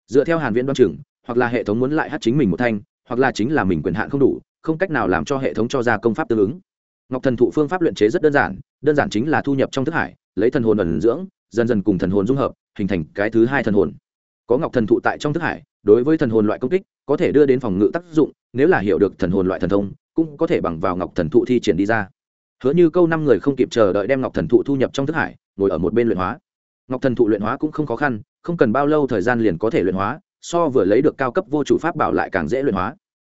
Dựa theo hàn viễn đoán chừng, hoặc là hệ thống muốn lại hát chính mình một thanh, hoặc là chính là mình quyền hạn không đủ, không cách nào làm cho hệ thống cho ra công pháp tương ứng. Ngọc thần thụ phương pháp luyện chế rất đơn giản đơn giản chính là thu nhập trong thức hải, lấy thần hồn ẩn dưỡng, dần dần cùng thần hồn dung hợp, hình thành cái thứ hai thần hồn. Có ngọc thần thụ tại trong thức hải, đối với thần hồn loại công kích, có thể đưa đến phòng ngự tác dụng, nếu là hiểu được thần hồn loại thần thông, cũng có thể bằng vào ngọc thần thụ thi triển đi ra. Hứa như câu năm người không kịp chờ đợi đem ngọc thần thụ thu nhập trong thức hải, ngồi ở một bên luyện hóa ngọc thần thụ luyện hóa cũng không khó khăn, không cần bao lâu thời gian liền có thể luyện hóa, so vừa lấy được cao cấp vô chủ pháp bảo lại càng dễ luyện hóa.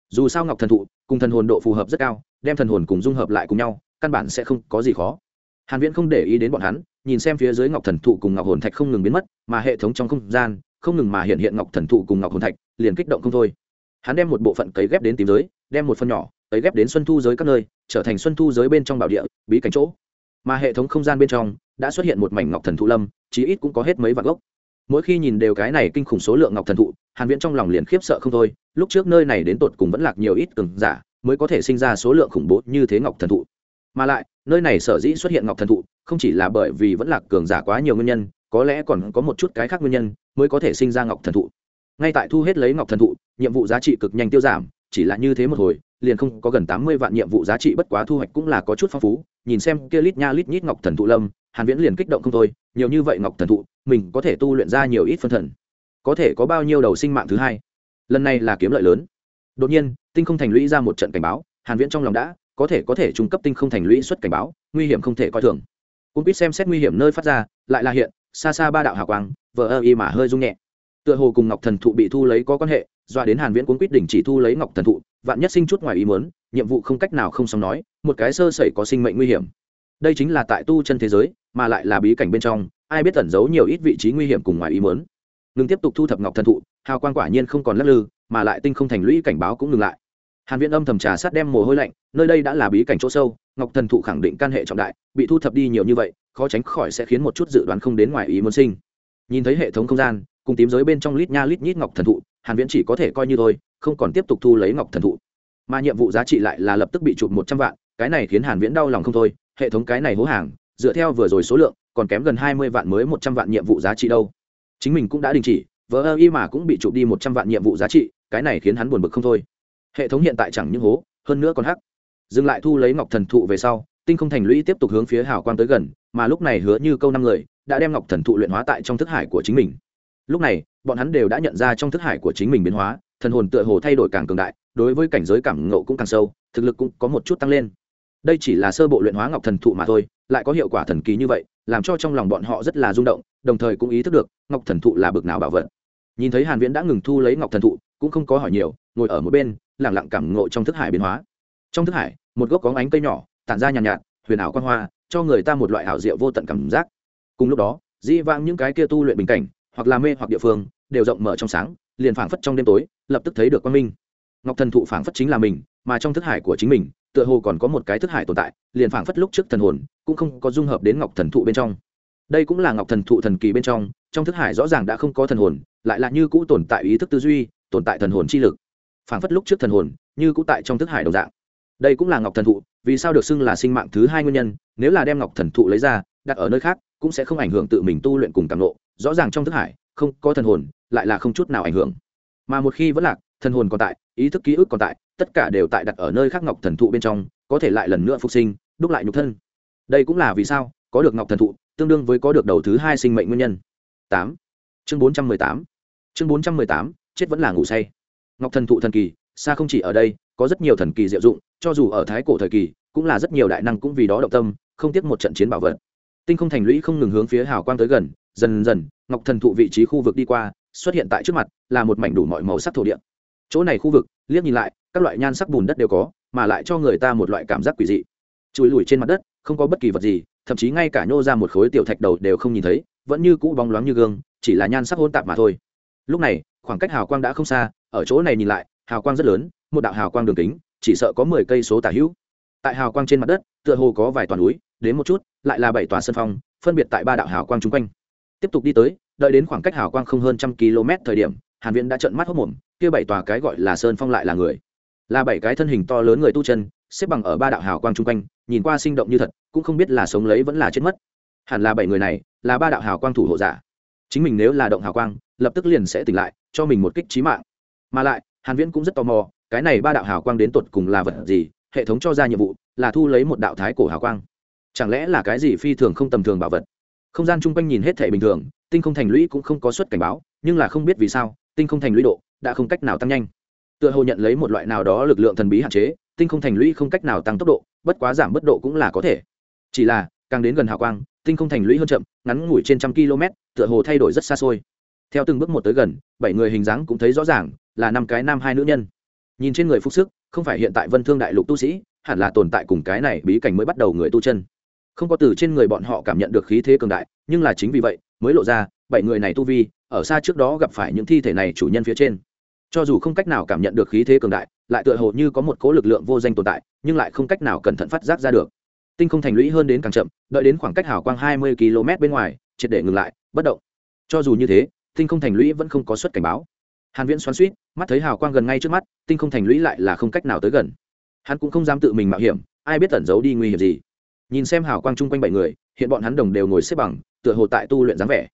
Dù sao ngọc thần thụ cùng thần hồn độ phù hợp rất cao, đem thần hồn cùng dung hợp lại cùng nhau, căn bản sẽ không có gì khó. Hàn viễn không để ý đến bọn hắn, nhìn xem phía dưới ngọc thần thụ cùng ngọc hồn thạch không ngừng biến mất, mà hệ thống trong không gian, không ngừng mà hiện hiện ngọc thần thụ cùng ngọc hồn thạch, liền kích động không thôi. Hắn đem một bộ phận cấy ghép đến tím giới, đem một phần nhỏ, cấy ghép đến xuân thu giới các nơi, trở thành xuân thu giới bên trong bảo địa, bí cảnh chỗ. Mà hệ thống không gian bên trong đã xuất hiện một mảnh ngọc thần thụ lâm, chí ít cũng có hết mấy vạn gốc. Mỗi khi nhìn đều cái này kinh khủng số lượng ngọc thần thụ, hàn viễn trong lòng liền khiếp sợ không thôi, lúc trước nơi này đến tột cùng vẫn lạc nhiều ít cường giả, mới có thể sinh ra số lượng khủng bố như thế ngọc thần thụ. Mà lại, nơi này sở dĩ xuất hiện ngọc thần thụ, không chỉ là bởi vì vẫn lạc cường giả quá nhiều nguyên nhân, có lẽ còn có một chút cái khác nguyên nhân mới có thể sinh ra ngọc thần thụ. Ngay tại thu hết lấy ngọc thần thụ, nhiệm vụ giá trị cực nhanh tiêu giảm, chỉ là như thế một hồi, liền không có gần tám mươi vạn nhiệm vụ giá trị, bất quá thu hoạch cũng là có chút phong phú, nhìn xem kia lít nha lít nhít ngọc thần thụ lâm hàn viễn liền kích động không thôi, nhiều như vậy ngọc thần thụ, mình có thể tu luyện ra nhiều ít phân thần. Có thể có bao nhiêu đầu sinh mạng thứ hai? Lần này là kiếm lợi lớn. Đột nhiên, tinh không thành lũy ra một trận cảnh báo, hàn viễn trong lòng đã, có thể có thể trung cấp tinh không thành lũy xuất cảnh báo, nguy hiểm không thể coi thường. Cũng biết xem xét nguy hiểm nơi phát ra, lại là hiện, xa xa ba đạo hào quang, vờ ơ y mà hơi rung nhẹ. Tựa hồ cùng ngọc thần thụ bị thu lấy có quan hệ doa đến hàn viễn cuốn quyết đỉnh chỉ thu lấy ngọc thần thụ, vạn nhất sinh chút ngoài ý muốn, nhiệm vụ không cách nào không xong nói, một cái sơ sẩy có sinh mệnh nguy hiểm đây chính là tại tu chân thế giới, mà lại là bí cảnh bên trong, ai biết tẩn giấu nhiều ít vị trí nguy hiểm cùng ngoài ý muốn. Ngừng tiếp tục thu thập ngọc thần thụ, hào quang quả nhiên không còn lắc lư, mà lại tinh không thành lũy cảnh báo cũng ngừng lại. Hàn viễn âm thầm trà sát đem mồ hôi lạnh, nơi đây đã là bí cảnh chỗ sâu, ngọc thần thụ khẳng định can hệ trọng đại, bị thu thập đi nhiều như vậy, khó tránh khỏi sẽ khiến một chút dự đoán không đến ngoài ý muốn sinh. Nhìn thấy hệ thống không gian, cùng tím giới bên trong lít nha lít nhít ngọc thần thụ, hàn viễn chỉ có thể coi như thôi, không còn tiếp tục thu lấy ngọc thần thụ. Mà nhiệm vụ giá trị lại là lập tức bị chụp một trăm vạn, cái này khiến hàn viễn đau lòng không thôi hệ thống cái này hố hàng, dựa theo vừa rồi số lượng, còn kém gần hai mươi vạn mới một trăm vạn nhiệm vụ giá trị đâu. Chính mình cũng đã đình chỉ vỡ ơ y mà cũng bị chụp đi một trăm vạn nhiệm vụ giá trị, cái này khiến hắn buồn bực không thôi. Hệ thống hiện tại chẳng những hố, hơn nữa còn hắc. Dừng lại thu lấy ngọc thần thụ về sau, tinh không thành lũy tiếp tục hướng phía hào quang tới gần, mà lúc này hứa như câu năm người, đã đem ngọc thần thụ luyện hóa tại trong thức hải của chính mình. Lúc này, bọn hắn đều đã nhận ra trong thức hải của chính mình biến hóa, thần hồn tựa hồ thay đổi càng cường đại, đối với cảnh giới cảm ngộ cũng càng sâu, thực lực cũng có một chút tăng lên đây chỉ là sơ bộ luyện hóa ngọc thần thụ mà thôi lại có hiệu quả thần kỳ như vậy làm cho trong lòng bọn họ rất là rung động đồng thời cũng ý thức được ngọc thần thụ là bực nào bảo vật. Nhìn thấy hàn viễn đã ngừng thu lấy ngọc thần thụ cũng không có hỏi nhiều ngồi ở một bên lặng lặng cảm ngộ trong thức hải biến hóa. Trong thức hải một gốc có ánh cây nhỏ tản ra nhàn nhạt, nhạt huyền ảo quan hoa cho người ta một loại ảo diệu vô tận cảm giác. Cùng lúc đó dĩ vãng những cái kia tu luyện bình cảnh hoặc là mê hoặc địa phương đều rộng mở trong sáng liền phảng phất trong đêm tối lập tức thấy được quan minh. Ngọc thần thụ phảng phất chính là mình mà trong thức hải của chính mình tựa hồ còn có một cái thức hải tồn tại, liền phảng phất lúc trước thần hồn, cũng không có dung hợp đến ngọc thần thụ bên trong. Đây cũng là ngọc thần thụ thần kỳ bên trong trong thức hải rõ ràng đã không có thần hồn, lại là như cũ tồn tại ý thức tư duy, tồn tại thần hồn chi lực. Phảng phất lúc trước thần hồn, như cũ tại trong thức hải đồng dạng. Đây cũng là ngọc thần thụ, vì sao được xưng là sinh mạng thứ hai nguyên nhân, nếu là đem ngọc thần thụ lấy ra, đặt ở nơi khác, cũng sẽ không ảnh hưởng tự mình tu luyện cùng càng lộ rõ ràng trong thức hải, không có thần hồn, lại là không chút nào ảnh hưởng. Mà một khi vẫn lạc, thần hồn còn tại ý thức ký ức còn tại, tất cả đều tại đặt ở nơi khác ngọc thần thụ bên trong, có thể lại lần nữa phục sinh, đúc lại nhục thân. Đây cũng là vì sao, có được ngọc thần thụ, tương đương với có được đầu thứ hai sinh mệnh nguyên nhân. Tám. Chương bốn trăm mười tám. Chương bốn trăm mười tám, chết vẫn là ngủ say. Ngọc thần thụ thần kỳ, xa không chỉ ở đây, có rất nhiều thần kỳ diệu dụng, cho dù ở thái cổ thời kỳ, cũng là rất nhiều đại năng cũng vì đó động tâm, không tiếc một trận chiến bảo vật. Tinh không thành lũy không ngừng hướng phía hào quang tới gần, dần dần, ngọc thần thụ vị trí khu vực đi qua, xuất hiện tại trước mặt, là một mảnh đủ mọi màu sắc thổ địa chỗ này khu vực, liếc nhìn lại, các loại nhan sắc bùn đất đều có, mà lại cho người ta một loại cảm giác quỷ dị. Chùi lùi trên mặt đất, không có bất kỳ vật gì, thậm chí ngay cả nhô ra một khối tiểu thạch đầu đều không nhìn thấy, vẫn như cũ bóng loáng như gương, chỉ là nhan sắc hôn tạp mà thôi. Lúc này, khoảng cách hào quang đã không xa, ở chỗ này nhìn lại, hào quang rất lớn, một đạo hào quang đường kính, chỉ sợ có mười cây số tả hữu. Tại hào quang trên mặt đất, tựa hồ có vài toàn núi, đến một chút, lại là bảy tòa sân phong, phân biệt tại ba đạo hào quang chung quanh. Tiếp tục đi tới, đợi đến khoảng cách hào quang không hơn trăm km thời điểm, hàn viễn đã trợn mắt hốt mồm kia bảy tòa cái gọi là sơn phong lại là người. Là bảy cái thân hình to lớn người tu chân, xếp bằng ở ba đạo hào quang chung quanh, nhìn qua sinh động như thật, cũng không biết là sống lấy vẫn là chết mất. Hẳn là bảy người này, là ba đạo hào quang thủ hộ giả. Chính mình nếu là động hào quang, lập tức liền sẽ tỉnh lại, cho mình một kích trí mạng. Mà lại, hàn viễn cũng rất tò mò, cái này ba đạo hào quang đến tột cùng là vật gì, hệ thống cho ra nhiệm vụ là thu lấy một đạo thái cổ hào quang. Chẳng lẽ là cái gì phi thường không tầm thường bảo vật? Không gian chung quanh nhìn hết thể bình thường, tinh không thành lũy cũng không có suất cảnh báo, nhưng là không biết vì sao, tinh không thành lũy độ đã không cách nào tăng nhanh. Tựa hồ nhận lấy một loại nào đó lực lượng thần bí hạn chế, tinh không thành lũy không cách nào tăng tốc độ, bất quá giảm bất độ cũng là có thể. Chỉ là, càng đến gần hào quang, tinh không thành lũy hơn chậm, ngắn ngủi trên trăm km, tựa hồ thay đổi rất xa xôi. Theo từng bước một tới gần, bảy người hình dáng cũng thấy rõ ràng là năm cái nam hai nữ nhân. Nhìn trên người phúc sức, không phải hiện tại vân thương đại lục tu sĩ, hẳn là tồn tại cùng cái này bí cảnh mới bắt đầu người tu chân. Không có từ trên người bọn họ cảm nhận được khí thế cường đại, nhưng là chính vì vậy, mới lộ ra, bảy người này tu vi, ở xa trước đó gặp phải những thi thể này chủ nhân phía trên cho dù không cách nào cảm nhận được khí thế cường đại, lại tựa hồ như có một cố lực lượng vô danh tồn tại, nhưng lại không cách nào cẩn thận phát giác ra được. Tinh không thành lũy hơn đến càng chậm, đợi đến khoảng cách hào quang hai mươi km bên ngoài, triệt để ngừng lại, bất động. Cho dù như thế, tinh không thành lũy vẫn không có suất cảnh báo. Hàn viễn xoắn suýt mắt thấy hào quang gần ngay trước mắt, tinh không thành lũy lại là không cách nào tới gần. Hắn cũng không dám tự mình mạo hiểm, ai biết tẩn giấu đi nguy hiểm gì. Nhìn xem hào quang chung quanh bảy người, hiện bọn hắn đồng đều ngồi xếp bằng, tựa hồ tại tu luyện dáng vẻ.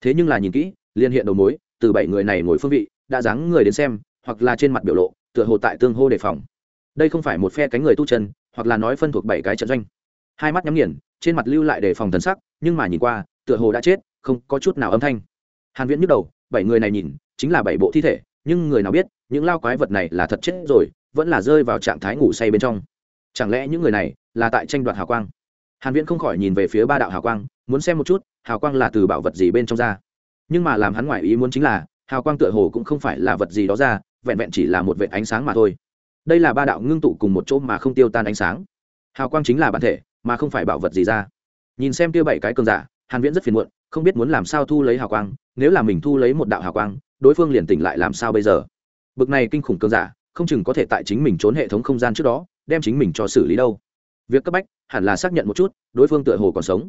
Thế nhưng là nhìn kỹ, liên hiện đầu mối, từ bảy người này ngồi phương vị đã dáng người đến xem, hoặc là trên mặt biểu lộ, tựa hồ tại tương hô đề phòng. Đây không phải một phe cánh người tu chân, hoặc là nói phân thuộc bảy cái trận doanh. Hai mắt nhắm nghiền, trên mặt lưu lại đề phòng thần sắc, nhưng mà nhìn qua, tựa hồ đã chết, không có chút nào âm thanh. Hàn viễn nhức đầu, bảy người này nhìn, chính là bảy bộ thi thể, nhưng người nào biết, những lao quái vật này là thật chết rồi, vẫn là rơi vào trạng thái ngủ say bên trong. Chẳng lẽ những người này là tại tranh đoạt hào quang? Hàn viễn không khỏi nhìn về phía ba đạo hào quang, muốn xem một chút, hào quang là từ bảo vật gì bên trong ra. Nhưng mà làm hắn ngoại ý muốn chính là hào quang tựa hồ cũng không phải là vật gì đó ra, vẹn vẹn chỉ là một vệ ánh sáng mà thôi. Đây là ba đạo ngưng tụ cùng một chỗ mà không tiêu tan ánh sáng. Hào quang chính là bản thể, mà không phải bảo vật gì ra. Nhìn xem kia bảy cái cường giả, hàn viễn rất phiền muộn, không biết muốn làm sao thu lấy hào quang, nếu là mình thu lấy một đạo hào quang, đối phương liền tỉnh lại làm sao bây giờ? Bực này kinh khủng cường giả, không chừng có thể tại chính mình trốn hệ thống không gian trước đó, đem chính mình cho xử lý đâu. Việc cấp bách, hẳn là xác nhận một chút, đối phương tựa hồ còn sống.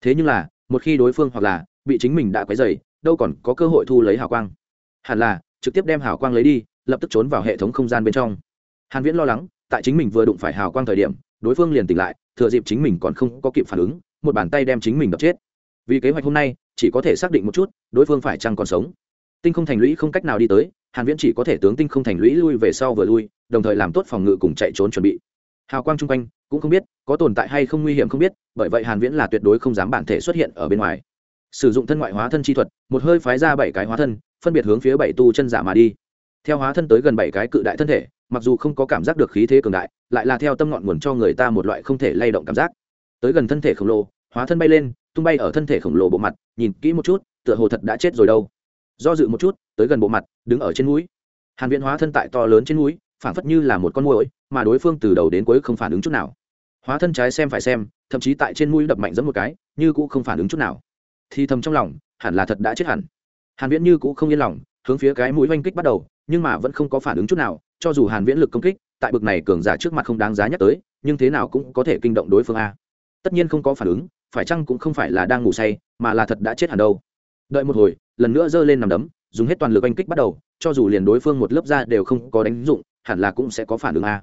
Thế nhưng là, một khi đối phương hoặc là bị chính mình đã quấy dày đâu còn có cơ hội thu lấy hào quang. Hẳn là, trực tiếp đem hào quang lấy đi, lập tức trốn vào hệ thống không gian bên trong. Hàn viễn lo lắng, tại chính mình vừa đụng phải hào quang thời điểm, đối phương liền tỉnh lại, thừa dịp chính mình còn không có kịp phản ứng, một bàn tay đem chính mình đập chết. Vì kế hoạch hôm nay, chỉ có thể xác định một chút, đối phương phải chăng còn sống. Tinh không thành lũy không cách nào đi tới, hàn viễn chỉ có thể tướng tinh không thành lũy lui về sau vừa lui, đồng thời làm tốt phòng ngự cùng chạy trốn chuẩn bị. Hào quang chung quanh, cũng không biết có tồn tại hay không, nguy hiểm không biết, bởi vậy hàn viễn là tuyệt đối không dám bản thể xuất hiện ở bên ngoài sử dụng thân ngoại hóa thân chi thuật, một hơi phái ra bảy cái hóa thân, phân biệt hướng phía bảy tu chân giả mà đi. Theo hóa thân tới gần bảy cái cự đại thân thể, mặc dù không có cảm giác được khí thế cường đại, lại là theo tâm ngọn nguồn cho người ta một loại không thể lay động cảm giác. Tới gần thân thể khổng lồ, hóa thân bay lên, tung bay ở thân thể khổng lồ bộ mặt, nhìn kỹ một chút, tựa hồ thật đã chết rồi đâu. Do dự một chút, tới gần bộ mặt, đứng ở trên núi. Hàn viễn hóa thân tại to lớn trên núi, phảng phất như là một con muỗi, mà đối phương từ đầu đến cuối không phản ứng chút nào. Hóa thân trái xem phải xem, thậm chí tại trên mũi đập mạnh dẫn một cái, như cũng không phản ứng chút nào thì thầm trong lòng, hẳn là thật đã chết hẳn. Hàn viễn như cũng không yên lòng, hướng phía cái mũi oanh kích bắt đầu, nhưng mà vẫn không có phản ứng chút nào, cho dù hàn viễn lực công kích, tại bực này cường giả trước mặt không đáng giá nhắc tới, nhưng thế nào cũng có thể kinh động đối phương a. Tất nhiên không có phản ứng, phải chăng cũng không phải là đang ngủ say, mà là thật đã chết hẳn đâu. Đợi một hồi, lần nữa giơ lên nằm đấm, dùng hết toàn lực oanh kích bắt đầu, cho dù liền đối phương một lớp da đều không có đánh dụng, hẳn là cũng sẽ có phản ứng a.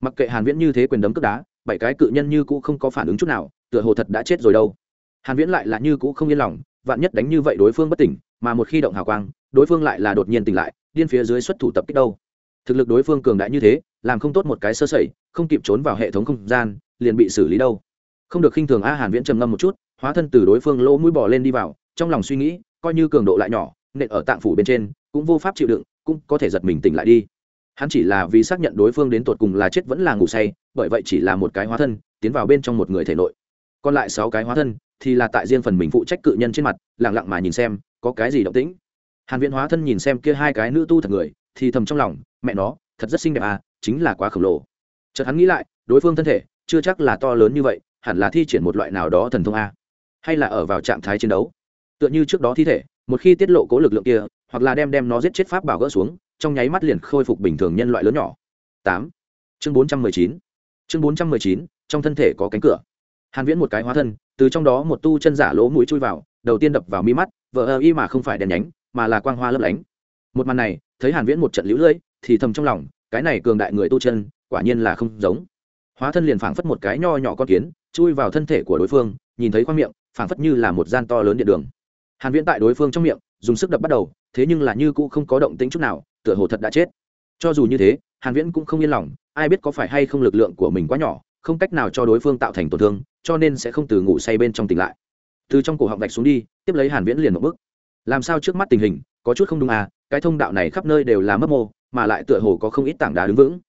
Mặc kệ hàn viễn như thế quyền đấm cước đá, bảy cái cự nhân như cũng không có phản ứng chút nào, tựa hồ thật đã chết rồi đâu hàn viễn lại là như cũ không yên lòng, vạn nhất đánh như vậy đối phương bất tỉnh, mà một khi động hào quang, đối phương lại là đột nhiên tỉnh lại, điên phía dưới xuất thủ tập kích đâu? Thực lực đối phương cường đại như thế, làm không tốt một cái sơ sẩy, không kịp trốn vào hệ thống không gian, liền bị xử lý đâu? Không được khinh thường a hàn viễn trầm ngâm một chút, hóa thân từ đối phương lỗ mũi bò lên đi vào, trong lòng suy nghĩ, coi như cường độ lại nhỏ, nện ở tạng phủ bên trên, cũng vô pháp chịu đựng, cũng có thể giật mình tỉnh lại đi. Hắn chỉ là vì xác nhận đối phương đến tột cùng là chết vẫn là ngủ say, bởi vậy chỉ là một cái hóa thân, tiến vào bên trong một người thể nội. Còn lại sáu cái hóa thân thì là tại riêng phần mình phụ trách cự nhân trên mặt lẳng lặng mà nhìn xem, có cái gì động tĩnh. Hàn viễn hóa thân nhìn xem kia hai cái nữ tu thật người, thì thầm trong lòng, mẹ nó, thật rất xinh đẹp à chính là quá khổng lồ. Chợt hắn nghĩ lại, đối phương thân thể, chưa chắc là to lớn như vậy, hẳn là thi triển một loại nào đó thần thông a. Hay là ở vào trạng thái chiến đấu. Tựa như trước đó thi thể, một khi tiết lộ cố lực lượng kia, hoặc là đem đem nó giết chết pháp bảo gỡ xuống, trong nháy mắt liền khôi phục bình thường nhân loại lớn nhỏ. Tám. Chương bốn trăm mười chín. Chương bốn trăm mười chín, trong thân thể có cánh cửa. Hàn viễn một cái hóa thân từ trong đó một tu chân giả lỗ mũi chui vào, đầu tiên đập vào mi mắt vợ ơ y mà không phải đèn nhánh, mà là quang hoa lấp lánh. Một màn này, thấy hàn viễn một trận lũ lưỡi thì thầm trong lòng, cái này cường đại người tu chân, quả nhiên là không giống. Hóa thân liền phảng phất một cái nho nhỏ con kiến, chui vào thân thể của đối phương, nhìn thấy khoang miệng, phảng phất như là một gian to lớn điện đường. Hàn viễn tại đối phương trong miệng, dùng sức đập bắt đầu, thế nhưng là như cũ không có động tĩnh chút nào, tựa hồ thật đã chết. Cho dù như thế, hàn viễn cũng không yên lòng, ai biết có phải hay không lực lượng của mình quá nhỏ, không cách nào cho đối phương tạo thành tổn thương cho nên sẽ không từ ngủ say bên trong tỉnh lại. Từ trong cổ họng gạch xuống đi, tiếp lấy hàn viễn liền một bước. Làm sao trước mắt tình hình, có chút không đúng à cái thông đạo này khắp nơi đều là mấp mô, mà lại tựa hồ có không ít tảng đá đứng vững.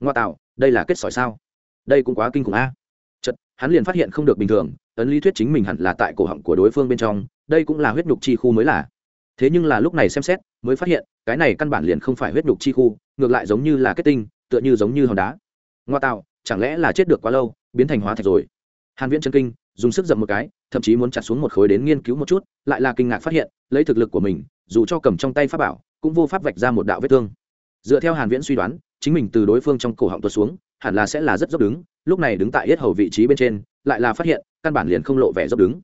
Ngoa tạo, đây là kết sỏi sao? Đây cũng quá kinh khủng a à. chật hắn liền phát hiện không được bình thường, ấn lý thuyết chính mình hẳn là tại cổ họng của đối phương bên trong, đây cũng là huyết nhục chi khu mới là. Thế nhưng là lúc này xem xét, mới phát hiện, cái này căn bản liền không phải huyết nhục chi khu, ngược lại giống như là kết tinh, tựa như giống như hòn đá. Ngoa tạo, chẳng lẽ là chết được quá lâu, biến thành hóa thạch rồi? Hàn viễn chân kinh dùng sức dậm một cái thậm chí muốn chặt xuống một khối đến nghiên cứu một chút lại là kinh ngạc phát hiện lấy thực lực của mình dù cho cầm trong tay pháp bảo cũng vô pháp vạch ra một đạo vết thương. Dựa theo hàn viễn suy đoán chính mình từ đối phương trong cổ họng tuột xuống hẳn là sẽ là rất dốc đứng lúc này đứng tại yết hầu vị trí bên trên lại là phát hiện căn bản liền không lộ vẻ dốc đứng.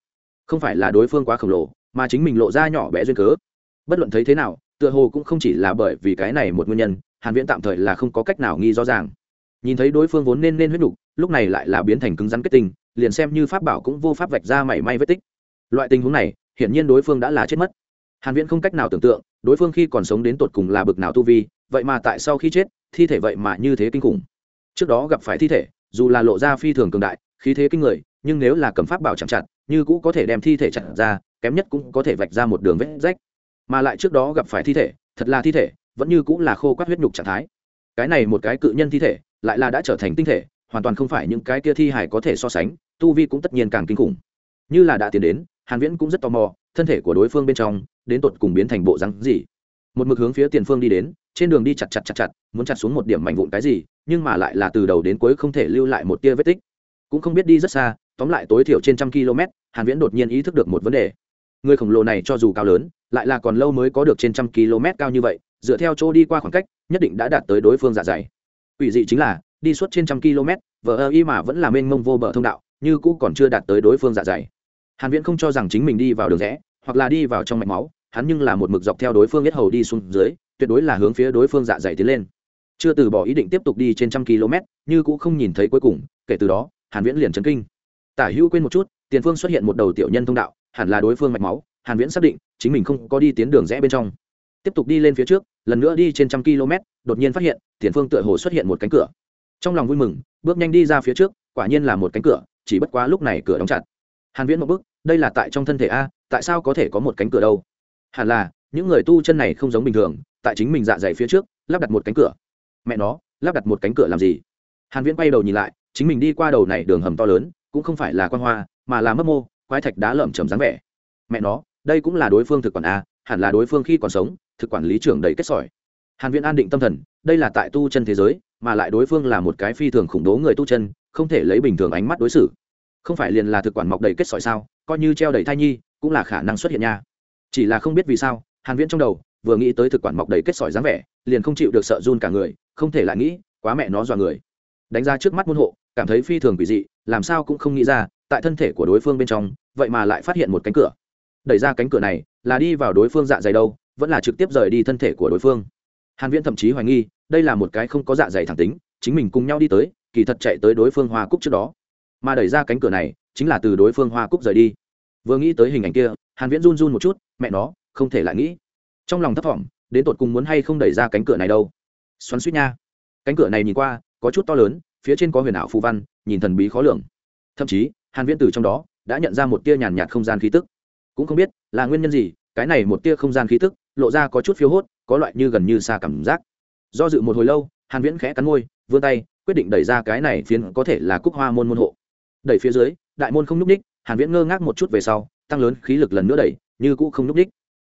Không phải là đối phương quá khổng lồ mà chính mình lộ ra nhỏ bé duyên cớ. Bất luận thấy thế nào tựa hồ cũng không chỉ là bởi vì cái này một nguyên nhân hàn viễn tạm thời là không có cách nào nghi rõ ràng. Nhìn thấy đối phương vốn nên nên huyết đủ, lúc này lại là biến thành cứng rắn kết tinh liền xem như pháp bảo cũng vô pháp vạch ra mảy may vết tích. Loại tình huống này, hiển nhiên đối phương đã là chết mất. Hàn viễn không cách nào tưởng tượng, đối phương khi còn sống đến tột cùng là bực nào tu vi, vậy mà tại sau khi chết, thi thể vậy mà như thế kinh khủng. Trước đó gặp phải thi thể, dù là lộ ra phi thường cường đại, khí thế kinh người, nhưng nếu là cầm pháp bảo chẳng chặt, như cũ có thể đem thi thể chặt ra, kém nhất cũng có thể vạch ra một đường vết rách. Mà lại trước đó gặp phải thi thể, thật là thi thể, vẫn như cũng là khô quát huyết nhục trạng thái. Cái này một cái cự nhân thi thể, lại là đã trở thành tinh thể, hoàn toàn không phải những cái kia thi hải có thể so sánh tu vi cũng tất nhiên càng kinh khủng. Như là đã tiến đến, hàn viễn cũng rất tò mò, thân thể của đối phương bên trong, đến tột cùng biến thành bộ rắn gì. Một mực hướng phía tiền phương đi đến, trên đường đi chặt chặt chặt chặt, muốn chặt xuống một điểm mảnh vụn cái gì, nhưng mà lại là từ đầu đến cuối không thể lưu lại một tia vết tích. Cũng không biết đi rất xa, tóm lại tối thiểu trên trăm km, hàn viễn đột nhiên ý thức được một vấn đề. Người khổng lồ này cho dù cao lớn, lại là còn lâu mới có được trên trăm km cao như vậy, dựa theo chỗ đi qua khoảng cách, nhất định đã đạt tới đối phương dạ dày. Ủy dị chính là, đi suốt trên trăm km, vờ ơ y mà vẫn là mênh mông vô bờ thông đạo như cũ còn chưa đạt tới đối phương dạ dày. Hàn viễn không cho rằng chính mình đi vào đường rẽ, hoặc là đi vào trong mạch máu, hắn nhưng là một mực dọc theo đối phương biết hầu đi xuống dưới, tuyệt đối là hướng phía đối phương dạ dày tiến lên. Chưa từ bỏ ý định tiếp tục đi trên trăm km, như cũ không nhìn thấy cuối cùng, kể từ đó, hàn viễn liền chấn kinh. Tả hữu quên một chút, tiền phương xuất hiện một đầu tiểu nhân thông đạo, hẳn là đối phương mạch máu, hàn viễn xác định, chính mình không có đi tiến đường rẽ bên trong. Tiếp tục đi lên phía trước, lần nữa đi trên trăm km, đột nhiên phát hiện, tiền phương tựa hồ xuất hiện một cánh cửa. Trong lòng vui mừng, bước nhanh đi ra phía trước, quả nhiên là một cánh cửa chỉ bất quá lúc này cửa đóng chặt. Hàn viễn một bước, đây là tại trong thân thể a, tại sao có thể có một cánh cửa đâu? Hẳn là, những người tu chân này không giống bình thường, tại chính mình dạ dày phía trước, lắp đặt một cánh cửa. Mẹ nó, lắp đặt một cánh cửa làm gì? Hàn viễn quay đầu nhìn lại, chính mình đi qua đầu này đường hầm to lớn, cũng không phải là quan hoa, mà là mấp mô, quái thạch đá lởm chởm dáng vẻ. Mẹ nó, đây cũng là đối phương thực quản a, hẳn là đối phương khi còn sống, thực quản lý trưởng đầy kết sỏi. Hàn viễn an định tâm thần, đây là tại tu chân thế giới, mà lại đối phương là một cái phi thường khủng bố người tu chân không thể lấy bình thường ánh mắt đối xử. Không phải liền là thực quản mọc đầy kết sỏi sao, coi như treo đầy thai nhi, cũng là khả năng xuất hiện nha. Chỉ là không biết vì sao, hàn viễn trong đầu, vừa nghĩ tới thực quản mọc đầy kết sỏi dáng vẻ, liền không chịu được sợ run cả người, không thể lại nghĩ, quá mẹ nó dọa người. Đánh ra trước mắt môn hộ, cảm thấy phi thường quỷ dị, làm sao cũng không nghĩ ra, tại thân thể của đối phương bên trong, vậy mà lại phát hiện một cánh cửa. Đẩy ra cánh cửa này, là đi vào đối phương dạ dày đâu, vẫn là trực tiếp rời đi thân thể của đối phương. Hàn viễn thậm chí hoài nghi, đây là một cái không có dạ dày thẳng tính chính mình cùng nhau đi tới, kỳ thật chạy tới đối phương hoa cúc trước đó. Mà đẩy ra cánh cửa này, chính là từ đối phương hoa cúc rời đi. Vừa nghĩ tới hình ảnh kia, hàn viễn run run một chút, mẹ nó, không thể lại nghĩ. Trong lòng thấp thỏm, đến tột cùng muốn hay không đẩy ra cánh cửa này đâu. Xoắn suýt nha. Cánh cửa này nhìn qua, có chút to lớn, phía trên có huyền ảo phù văn, nhìn thần bí khó lường. Thậm chí, hàn viễn từ trong đó đã nhận ra một tia nhàn nhạt không gian khí tức. Cũng không biết là nguyên nhân gì, cái này một tia không gian khí tức lộ ra có chút phiêu hốt, có loại như gần như xa cảm giác. Do dự một hồi lâu, hàn viễn khẽ cắn môi vươn tay, quyết định đẩy ra cái này phiến có thể là cúc hoa môn môn hộ. Đẩy phía dưới, đại môn không núc ních hàn viễn ngơ ngác một chút về sau, tăng lớn khí lực lần nữa đẩy, như cũ không núc ních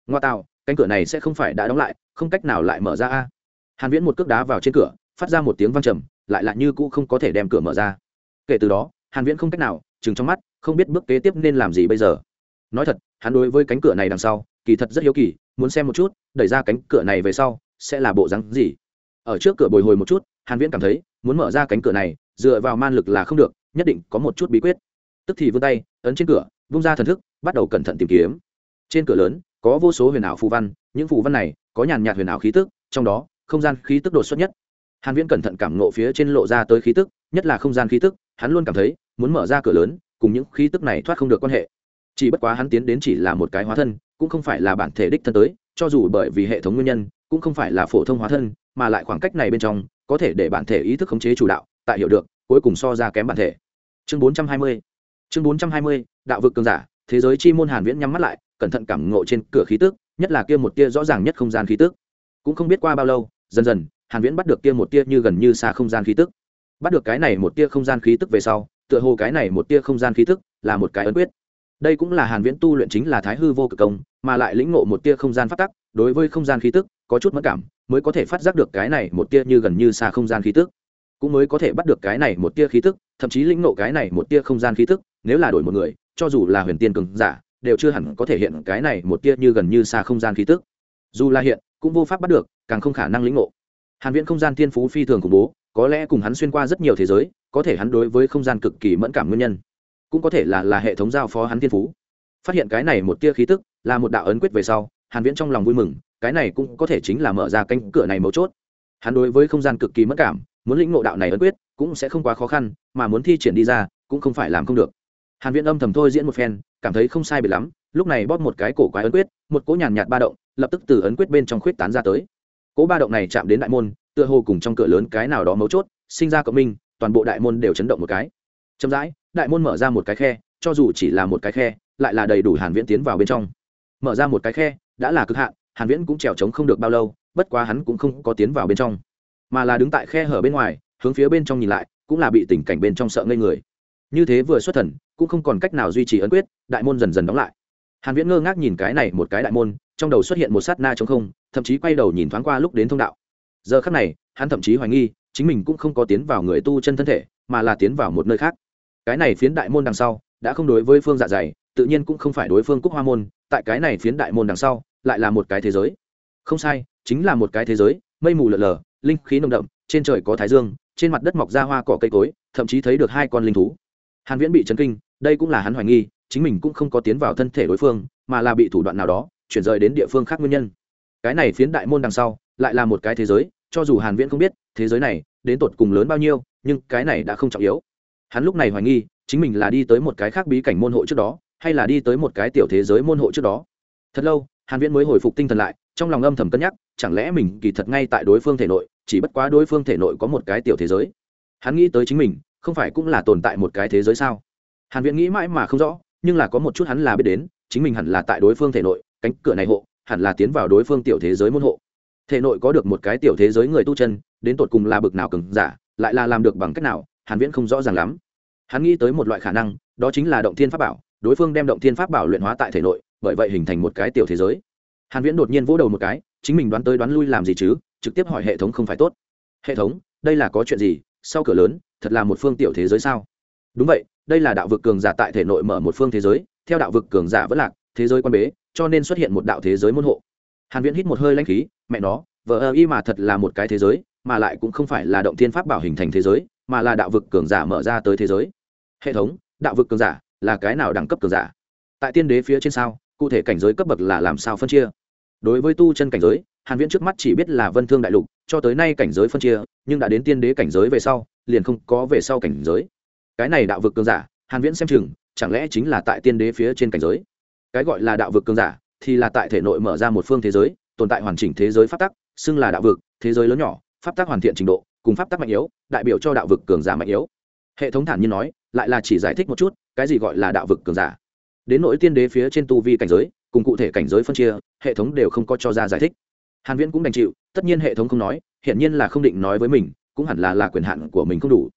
ngoa tạo, cánh cửa này sẽ không phải đã đóng lại, không cách nào lại mở ra a. Hàn viễn một cước đá vào trên cửa, phát ra một tiếng vang trầm, lại lại như cũ không có thể đem cửa mở ra. Kể từ đó, hàn viễn không cách nào chừng trong mắt, không biết bước kế tiếp nên làm gì bây giờ. Nói thật, hắn đối với cánh cửa này đằng sau, kỳ thật rất hiếu kỳ, muốn xem một chút, đẩy ra cánh cửa này về sau, sẽ là bộ rắn gì. Ở trước cửa bồi hồi một chút hàn viễn cảm thấy, muốn mở ra cánh cửa này, dựa vào man lực là không được, nhất định có một chút bí quyết. Tức thì vươn tay, ấn trên cửa, vung ra thần thức, bắt đầu cẩn thận tìm kiếm. Trên cửa lớn, có vô số huyền ảo phù văn, những phù văn này có nhàn nhạt huyền ảo khí tức, trong đó, không gian khí tức đột xuất nhất. Hàn viễn cẩn thận cảm ngộ phía trên lộ ra tới khí tức, nhất là không gian khí tức, hắn luôn cảm thấy, muốn mở ra cửa lớn, cùng những khí tức này thoát không được quan hệ. Chỉ bất quá hắn tiến đến chỉ là một cái hóa thân, cũng không phải là bản thể đích thân tới, cho dù bởi vì hệ thống nguyên nhân, cũng không phải là phổ thông hóa thân, mà lại khoảng cách này bên trong có thể để bản thể ý thức khống chế chủ đạo, tại hiểu được, cuối cùng so ra kém bản thể. Chương 420 chương 420 đạo vực cường giả, thế giới chi môn hàn viễn nhắm mắt lại, cẩn thận cảm ngộ trên cửa khí tức, nhất là kia một tia rõ ràng nhất không gian khí tức. Cũng không biết qua bao lâu, dần dần, hàn viễn bắt được kia một tia như gần như xa không gian khí tức. Bắt được cái này một tia không gian khí tức về sau, tựa hồ cái này một tia không gian khí tức là một cái ấn quyết. Đây cũng là hàn viễn tu luyện chính là thái hư vô cực công, mà lại lĩnh ngộ một tia không gian phát tắc, đối với không gian khí tức có chút mất cảm, mới có thể phát giác được cái này một tia như gần như xa không gian khí tức. Cũng mới có thể bắt được cái này một tia khí tức, thậm chí lĩnh ngộ cái này một tia không gian khí tức, nếu là đổi một người, cho dù là huyền tiên cường giả, đều chưa hẳn có thể hiện cái này một tia như gần như xa không gian khí tức. Dù là hiện, cũng vô pháp bắt được, càng không khả năng lĩnh ngộ. Hàn viễn không gian thiên phú phi thường khủng bố, có lẽ cùng hắn xuyên qua rất nhiều thế giới, có thể hắn đối với không gian cực kỳ mẫn cảm nguyên nhân. Cũng có thể là là hệ thống giao phó hắn thiên phú. Phát hiện cái này một tia khí tức, là một đạo ấn quyết về sau, hàn viễn trong lòng vui mừng cái này cũng có thể chính là mở ra cánh cửa này mấu chốt. Hắn đối với không gian cực kỳ mẫn cảm, muốn lĩnh ngộ đạo này ấn quyết, cũng sẽ không quá khó khăn, mà muốn thi triển đi ra, cũng không phải làm không được. Hàn viễn âm thầm thôi diễn một phen, cảm thấy không sai biệt lắm, lúc này bóp một cái cổ quái ấn quyết, một cỗ nhàn nhạt ba động, lập tức từ ấn quyết bên trong khuyết tán ra tới. Cỗ ba động này chạm đến đại môn, tựa hồ cùng trong cửa lớn cái nào đó mấu chốt, sinh ra cộng minh, toàn bộ đại môn đều chấn động một cái. Chậm rãi, đại môn mở ra một cái khe, cho dù chỉ là một cái khe, lại là đầy đủ hàn viễn tiến vào bên trong. Mở ra một cái khe, đã là cực hạn hàn viễn cũng trèo trống không được bao lâu, bất quá hắn cũng không có tiến vào bên trong, mà là đứng tại khe hở bên ngoài, hướng phía bên trong nhìn lại, cũng là bị tình cảnh bên trong sợ ngây người. Như thế vừa xuất thần, cũng không còn cách nào duy trì ấn quyết, đại môn dần dần đóng lại. Hàn viễn ngơ ngác nhìn cái này một cái đại môn, trong đầu xuất hiện một sát na trống không, thậm chí quay đầu nhìn thoáng qua lúc đến thông đạo. Giờ khắc này, hắn thậm chí hoài nghi, chính mình cũng không có tiến vào người tu chân thân thể, mà là tiến vào một nơi khác. Cái này phiến đại môn đằng sau, đã không đối với phương dạ dày, tự nhiên cũng không phải đối phương cúc hoa môn, tại cái này phiến đại môn đằng sau lại là một cái thế giới. Không sai, chính là một cái thế giới, mây mù lợn lờ linh khí nồng đậm, trên trời có thái dương, trên mặt đất mọc ra hoa cỏ cây cối, thậm chí thấy được hai con linh thú. Hàn viễn bị chấn kinh, đây cũng là hắn hoài nghi, chính mình cũng không có tiến vào thân thể đối phương, mà là bị thủ đoạn nào đó, chuyển rời đến địa phương khác nguyên nhân. Cái này phiến đại môn đằng sau, lại là một cái thế giới, cho dù hàn viễn không biết, thế giới này, đến tột cùng lớn bao nhiêu, nhưng cái này đã không trọng yếu. Hắn lúc này hoài nghi, chính mình là đi tới một cái khác bí cảnh môn hộ trước đó, hay là đi tới một cái tiểu thế giới môn hộ trước đó. Thật lâu hàn viễn mới hồi phục tinh thần lại, trong lòng âm thầm cân nhắc, chẳng lẽ mình kỳ thật ngay tại đối phương thể nội, chỉ bất quá đối phương thể nội có một cái tiểu thế giới. Hắn nghĩ tới chính mình, không phải cũng là tồn tại một cái thế giới sao? Hàn viễn nghĩ mãi mà không rõ, nhưng là có một chút hắn là biết đến, chính mình hẳn là tại đối phương thể nội, cánh cửa này hộ, hẳn là tiến vào đối phương tiểu thế giới môn hộ. Thể nội có được một cái tiểu thế giới người tu chân, đến tột cùng là bực nào cứng giả, lại là làm được bằng cách nào, hàn viễn không rõ ràng lắm. Hắn nghĩ tới một loại khả năng, đó chính là động thiên pháp bảo, đối phương đem động thiên pháp bảo luyện hóa tại thể nội bởi vậy hình thành một cái tiểu thế giới. Hàn viễn đột nhiên vỗ đầu một cái, chính mình đoán tới đoán lui làm gì chứ, trực tiếp hỏi hệ thống không phải tốt. Hệ thống, đây là có chuyện gì, sau cửa lớn, thật là một phương tiểu thế giới sao? Đúng vậy, đây là đạo vực cường giả tại thể nội mở một phương thế giới, theo đạo vực cường giả vẫn lạc, thế giới quan bế, cho nên xuất hiện một đạo thế giới môn hộ. Hàn viễn hít một hơi lãnh khí, mẹ nó vợ ơ y mà thật là một cái thế giới, mà lại cũng không phải là động thiên pháp bảo hình thành thế giới, mà là đạo vực cường giả mở ra tới thế giới. Hệ thống, đạo vực cường giả, là cái nào đẳng cấp cường giả? Tại tiên đế phía trên sao? Cụ thể cảnh giới cấp bậc là làm sao phân chia? Đối với tu chân cảnh giới, hàn viễn trước mắt chỉ biết là vân thương đại lục, cho tới nay cảnh giới phân chia, nhưng đã đến tiên đế cảnh giới về sau, liền không có về sau cảnh giới. Cái này đạo vực cường giả, hàn viễn xem chừng, chẳng lẽ chính là tại tiên đế phía trên cảnh giới? Cái gọi là đạo vực cường giả, thì là tại thể nội mở ra một phương thế giới, tồn tại hoàn chỉnh thế giới pháp tắc, xưng là đạo vực, thế giới lớn nhỏ, pháp tắc hoàn thiện trình độ, cùng pháp tắc mạnh yếu, đại biểu cho đạo vực cường giả mạnh yếu. Hệ thống thản nhiên nói, lại là chỉ giải thích một chút, cái gì gọi là đạo vực cường giả? Đến nỗi tiên đế phía trên tu vi cảnh giới, cùng cụ thể cảnh giới phân chia, hệ thống đều không có cho ra giải thích. Hàn viễn cũng đành chịu, tất nhiên hệ thống không nói hiện nhiên là không định nói với mình, cũng hẳn là là quyền hạn của mình không đủ.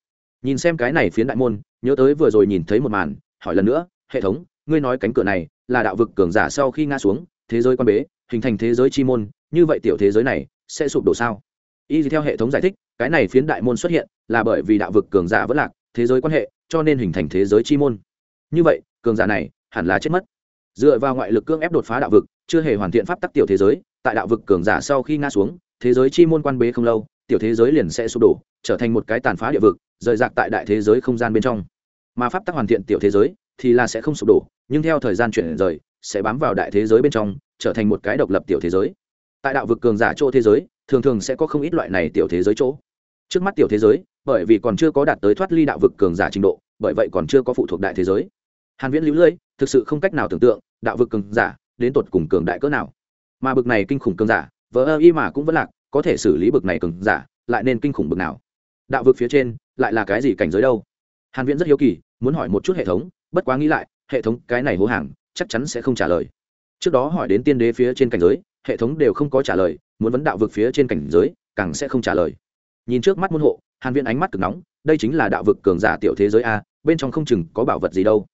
Nhìn xem cái này phiến đại môn, nhớ tới vừa rồi nhìn thấy một màn, hỏi lần nữa, hệ thống, ngươi nói cánh cửa này là đạo vực cường giả sau khi ngã xuống, thế giới quan bế, hình thành thế giới chi môn, như vậy tiểu thế giới này sẽ sụp đổ sao? Y theo hệ thống giải thích, cái này phiến đại môn xuất hiện là bởi vì đạo vực cường giả vẫn lạc, thế giới quan hệ, cho nên hình thành thế giới chi môn. Như vậy, cường giả này hẳn là chết mất. Dựa vào ngoại lực cưỡng ép đột phá đạo vực, chưa hề hoàn thiện pháp tắc tiểu thế giới, tại đạo vực cường giả sau khi ngã xuống, thế giới chi môn quan bế không lâu, tiểu thế giới liền sẽ sụp đổ, trở thành một cái tàn phá địa vực, rời rạc tại đại thế giới không gian bên trong. Mà pháp tắc hoàn thiện tiểu thế giới thì là sẽ không sụp đổ, nhưng theo thời gian chuyển rời, sẽ bám vào đại thế giới bên trong, trở thành một cái độc lập tiểu thế giới. Tại đạo vực cường giả chỗ thế giới, thường thường sẽ có không ít loại này tiểu thế giới chỗ. Trước mắt tiểu thế giới, bởi vì còn chưa có đạt tới thoát ly đạo vực cường giả trình độ, bởi vậy còn chưa có phụ thuộc đại thế giới. Hàn viễn lưu lưỡi thực sự không cách nào tưởng tượng, đạo vực cường giả đến tột cùng cường đại cỡ nào. Mà bực này kinh khủng cường giả vỡ ơ y mà cũng vẫn lạc, có thể xử lý bực này cường giả, lại nên kinh khủng bực nào? Đạo vực phía trên lại là cái gì cảnh giới đâu? Hàn viễn rất hiếu kỳ, muốn hỏi một chút hệ thống, bất quá nghĩ lại, hệ thống cái này hố hàng, chắc chắn sẽ không trả lời. Trước đó hỏi đến tiên đế phía trên cảnh giới, hệ thống đều không có trả lời, muốn vấn đạo vực phía trên cảnh giới, càng sẽ không trả lời. Nhìn trước mắt môn hộ, hàn viễn ánh mắt cực nóng, đây chính là đạo vực cường giả tiểu thế giới a, bên trong không chừng có bảo vật gì đâu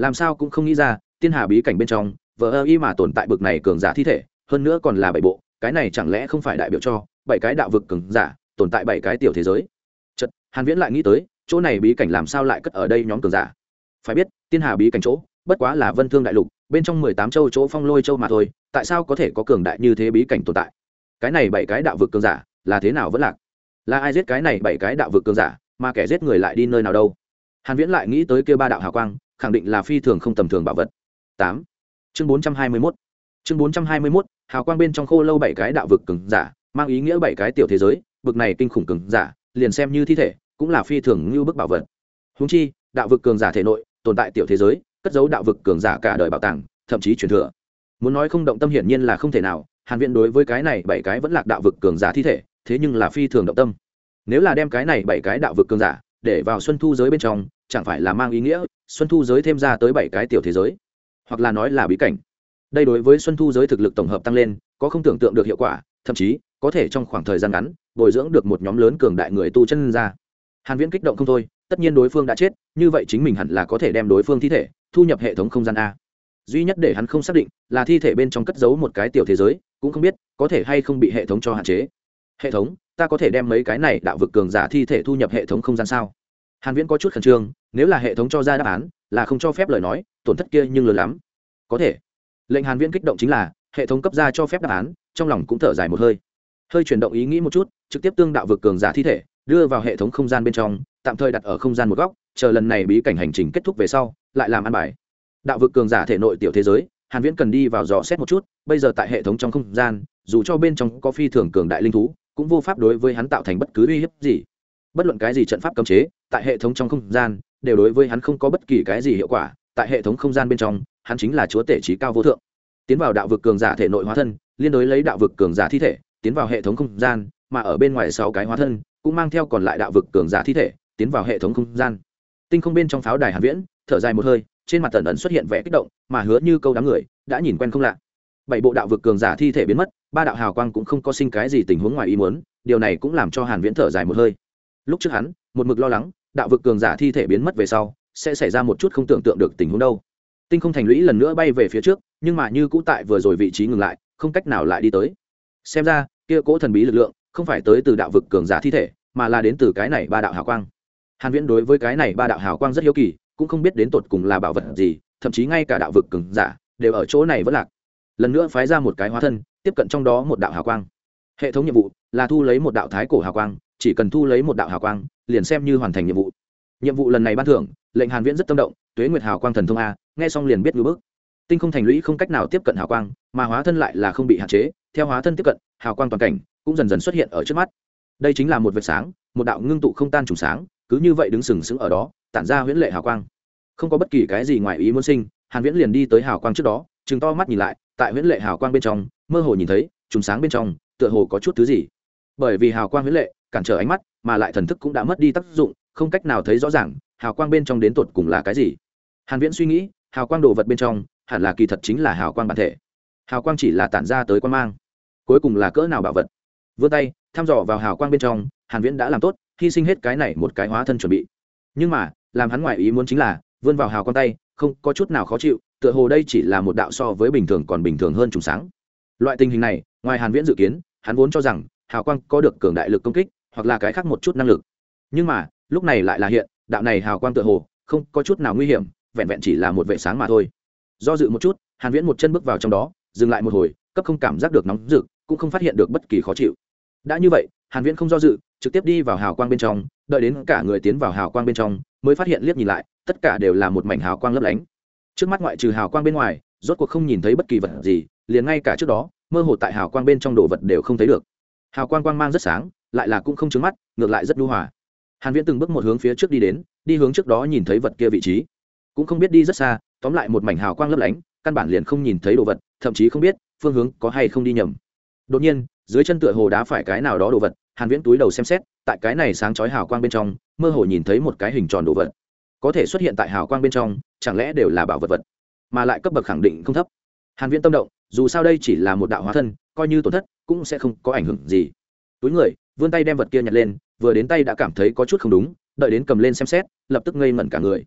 làm sao cũng không nghĩ ra, tiên hà bí cảnh bên trong vợ ơ y mà tồn tại bực này cường giả thi thể, hơn nữa còn là bảy bộ, cái này chẳng lẽ không phải đại biểu cho bảy cái đạo vực cường giả tồn tại bảy cái tiểu thế giới? Chật hàn viễn lại nghĩ tới, chỗ này bí cảnh làm sao lại cất ở đây nhóm cường giả? Phải biết, tiên hà bí cảnh chỗ, bất quá là vân thương đại lục, bên trong mười tám châu chỗ phong lôi châu mà thôi, tại sao có thể có cường đại như thế bí cảnh tồn tại? Cái này bảy cái đạo vực cường giả là thế nào vẫn lạc? Là ai giết cái này bảy cái đạo vực cường giả, mà kẻ giết người lại đi nơi nào đâu? Hàn viễn lại nghĩ tới kia ba đạo hào quang khẳng định là phi thường không tầm thường bảo vật. Tám. Chương bốn trăm hai mươi 421 chương bốn trăm hai mươi 421 hào quang bên trong khô lâu bảy cái đạo vực cường giả, mang ý nghĩa bảy cái tiểu thế giới, vực này kinh khủng cường giả, liền xem như thi thể, cũng là phi thường như bức bảo vật. Huống chi, đạo vực cường giả thể nội, tồn tại tiểu thế giới, cất giấu đạo vực cường giả cả đời bảo tàng, thậm chí truyền thừa. Muốn nói không động tâm hiển nhiên là không thể nào, hàn viện đối với cái này bảy cái vẫn lạc đạo vực cường giả thi thể, thế nhưng là phi thường động tâm. Nếu là đem cái này bảy cái đạo vực cường giả để vào xuân thu giới bên trong, chẳng phải là mang ý nghĩa xuân thu giới thêm ra tới bảy cái tiểu thế giới, hoặc là nói là bí cảnh. Đây đối với xuân thu giới thực lực tổng hợp tăng lên, có không tưởng tượng được hiệu quả, thậm chí có thể trong khoảng thời gian ngắn, bồi dưỡng được một nhóm lớn cường đại người tu chân ra. Hàn viễn kích động không thôi, tất nhiên đối phương đã chết, như vậy chính mình hẳn là có thể đem đối phương thi thể, thu nhập hệ thống không gian a. Duy nhất để hắn không xác định là thi thể bên trong cất giấu một cái tiểu thế giới, cũng không biết có thể hay không bị hệ thống cho hạn chế hệ thống, ta có thể đem mấy cái này đạo vực cường giả thi thể thu nhập hệ thống không gian sao? Hàn viễn có chút khẩn trương, nếu là hệ thống cho ra đáp án, là không cho phép lời nói, tổn thất kia nhưng lớn lắm. Có thể. Lệnh hàn viễn kích động chính là, hệ thống cấp ra cho phép đáp án, trong lòng cũng thở dài một hơi. Hơi chuyển động ý nghĩ một chút, trực tiếp tương đạo vực cường giả thi thể, đưa vào hệ thống không gian bên trong, tạm thời đặt ở không gian một góc, chờ lần này bí cảnh hành trình kết thúc về sau, lại làm ăn bài. Đạo vực cường giả thể nội tiểu thế giới, hàn viễn cần đi vào dò xét một chút, bây giờ tại hệ thống trong không gian, dù cho bên trong có phi thường cường đại linh thú cũng vô pháp đối với hắn tạo thành bất cứ uy hiếp gì. Bất luận cái gì trận pháp cấm chế, tại hệ thống trong không gian, đều đối với hắn không có bất kỳ cái gì hiệu quả. Tại hệ thống không gian bên trong, hắn chính là chúa tể trí cao vô thượng. Tiến vào đạo vực cường giả thể nội hóa thân, liên đối lấy đạo vực cường giả thi thể, tiến vào hệ thống không gian, mà ở bên ngoài sáu cái hóa thân, cũng mang theo còn lại đạo vực cường giả thi thể, tiến vào hệ thống không gian. Tinh không bên trong pháo đài hàn viễn, thở dài một hơi, trên mặt tần ẩn xuất hiện vẻ kích động, mà hứa như câu đám người, đã nhìn quen không lạ bảy bộ đạo vực cường giả thi thể biến mất, ba đạo hào quang cũng không có sinh cái gì tình huống ngoài ý muốn, điều này cũng làm cho hàn viễn thở dài một hơi. Lúc trước hắn, một mực lo lắng, đạo vực cường giả thi thể biến mất về sau, sẽ xảy ra một chút không tưởng tượng được tình huống đâu. Tinh không thành lũy lần nữa bay về phía trước, nhưng mà như cũ tại vừa rồi vị trí ngừng lại, không cách nào lại đi tới. Xem ra, kia cỗ thần bí lực lượng, không phải tới từ đạo vực cường giả thi thể, mà là đến từ cái này ba đạo hào quang. Hàn viễn đối với cái này ba đạo hào quang rất hiếu kỳ, cũng không biết đến tột cùng là bảo vật gì, thậm chí ngay cả đạo vực cường giả, đều ở chỗ này vẫn lạc lần nữa phái ra một cái hóa thân, tiếp cận trong đó một đạo hào quang. Hệ thống nhiệm vụ là thu lấy một đạo thái cổ hào quang, chỉ cần thu lấy một đạo hào quang, liền xem như hoàn thành nhiệm vụ. Nhiệm vụ lần này ban thưởng, lệnh hàn viễn rất tâm động, tuế nguyệt hào quang thần thông a, nghe xong liền biết ngưỡng bước tinh không thành lũy không cách nào tiếp cận hào quang, mà hóa thân lại là không bị hạn chế, theo hóa thân tiếp cận, hào quang toàn cảnh cũng dần dần xuất hiện ở trước mắt. Đây chính là một vệt sáng, một đạo ngưng tụ không tan trùng sáng, cứ như vậy đứng sừng sững ở đó, tản ra huyễn lệ hào quang. Không có bất kỳ cái gì ngoài ý muốn sinh, hàn viễn liền đi tới hào quang trước đó chừng to mắt nhìn lại tại huyễn lệ hào quang bên trong, mơ hồ nhìn thấy, trùng sáng bên trong, tựa hồ có chút thứ gì. Bởi vì hào quang huyễn lệ, cản trở ánh mắt, mà lại thần thức cũng đã mất đi tác dụng, không cách nào thấy rõ ràng, hào quang bên trong đến tột cùng là cái gì. Hàn viễn suy nghĩ, hào quang đồ vật bên trong, hẳn là kỳ thật chính là hào quang bản thể. Hào quang chỉ là tản ra tới quan mang, cuối cùng là cỡ nào bảo vật. Vươn tay, thăm dò vào hào quang bên trong, hàn viễn đã làm tốt, hy sinh hết cái này một cái hóa thân chuẩn bị. Nhưng mà, làm hắn ngoại ý muốn chính là, vươn vào hào quang tay, không có chút nào khó chịu tựa hồ đây chỉ là một đạo so với bình thường còn bình thường hơn trùng sáng. Loại tình hình này, ngoài hàn viễn dự kiến, hắn vốn cho rằng hào quang có được cường đại lực công kích, hoặc là cái khác một chút năng lực. Nhưng mà, lúc này lại là hiện, đạo này hào quang tựa hồ không có chút nào nguy hiểm, vẹn vẹn chỉ là một vệ sáng mà thôi. Do dự một chút, hàn viễn một chân bước vào trong đó, dừng lại một hồi, cấp không cảm giác được nóng rực, cũng không phát hiện được bất kỳ khó chịu. Đã như vậy, hàn viễn không do dự, trực tiếp đi vào hào quang bên trong, đợi đến cả người tiến vào hào quang bên trong, mới phát hiện liếc nhìn lại, tất cả đều là một mảnh hào quang lấp lánh trước mắt ngoại trừ hào quang bên ngoài, rốt cuộc không nhìn thấy bất kỳ vật gì, liền ngay cả trước đó, mơ hồ tại hào quang bên trong đồ vật đều không thấy được. Hào quang quang mang rất sáng, lại là cũng không trứng mắt, ngược lại rất lưu hòa. Hàn viễn từng bước một hướng phía trước đi đến, đi hướng trước đó nhìn thấy vật kia vị trí. Cũng không biết đi rất xa, tóm lại một mảnh hào quang lấp lánh, căn bản liền không nhìn thấy đồ vật, thậm chí không biết phương hướng có hay không đi nhầm. Đột nhiên, dưới chân tựa hồ đá phải cái nào đó đồ vật, hàn viễn túi đầu xem xét, tại cái này sáng chói hào quang bên trong, mơ hồ nhìn thấy một cái hình tròn đồ vật có thể xuất hiện tại hào quang bên trong, chẳng lẽ đều là bảo vật vật, mà lại cấp bậc khẳng định không thấp. Hàn viễn tâm động, dù sao đây chỉ là một đạo hóa thân, coi như tổn thất, cũng sẽ không có ảnh hưởng gì. Túi người, vươn tay đem vật kia nhặt lên, vừa đến tay đã cảm thấy có chút không đúng, đợi đến cầm lên xem xét, lập tức ngây ngẩn cả người.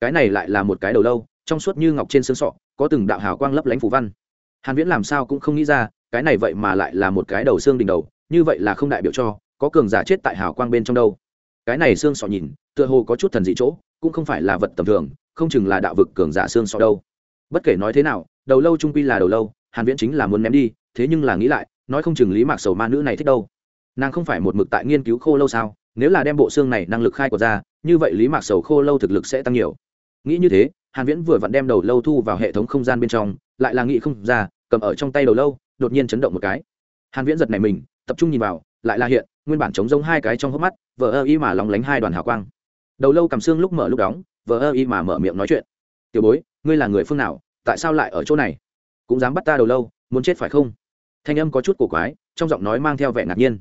Cái này lại là một cái đầu lâu, trong suốt như ngọc trên xương sọ, có từng đạo hào quang lấp lánh phủ văn. Hàn viễn làm sao cũng không nghĩ ra, cái này vậy mà lại là một cái đầu xương đỉnh đầu, như vậy là không đại biểu cho, có cường giả chết tại hào quang bên trong đâu cái này xương sọ nhìn, tựa hồ có chút thần dị chỗ, cũng không phải là vật tầm thường, không chừng là đạo vực cường giả xương sọ đâu. Bất kể nói thế nào, đầu lâu trung quy là đầu lâu, hàn viễn chính là muốn ném đi, thế nhưng là nghĩ lại, nói không chừng lý mạc sầu ma nữ này thích đâu. Nàng không phải một mực tại nghiên cứu khô lâu sao, nếu là đem bộ xương này năng lực khai của ra, như vậy lý mạc sầu khô lâu thực lực sẽ tăng nhiều. Nghĩ như thế, hàn viễn vừa vặn đem đầu lâu thu vào hệ thống không gian bên trong, lại là nghĩ không ra, cầm ở trong tay đầu lâu, đột nhiên chấn động một cái. Hàn viễn giật này mình, tập trung nhìn vào lại là hiện, nguyên bản chống giống hai cái trong hốc mắt, vờ ơ y mà lóng lánh hai đoàn hào quang. Đầu lâu cầm xương lúc mở lúc đóng, vờ ơ y mà mở miệng nói chuyện. Tiểu bối, ngươi là người phương nào, tại sao lại ở chỗ này? Cũng dám bắt ta đầu lâu, muốn chết phải không? Thanh âm có chút cổ quái, trong giọng nói mang theo vẻ ngạc nhiên.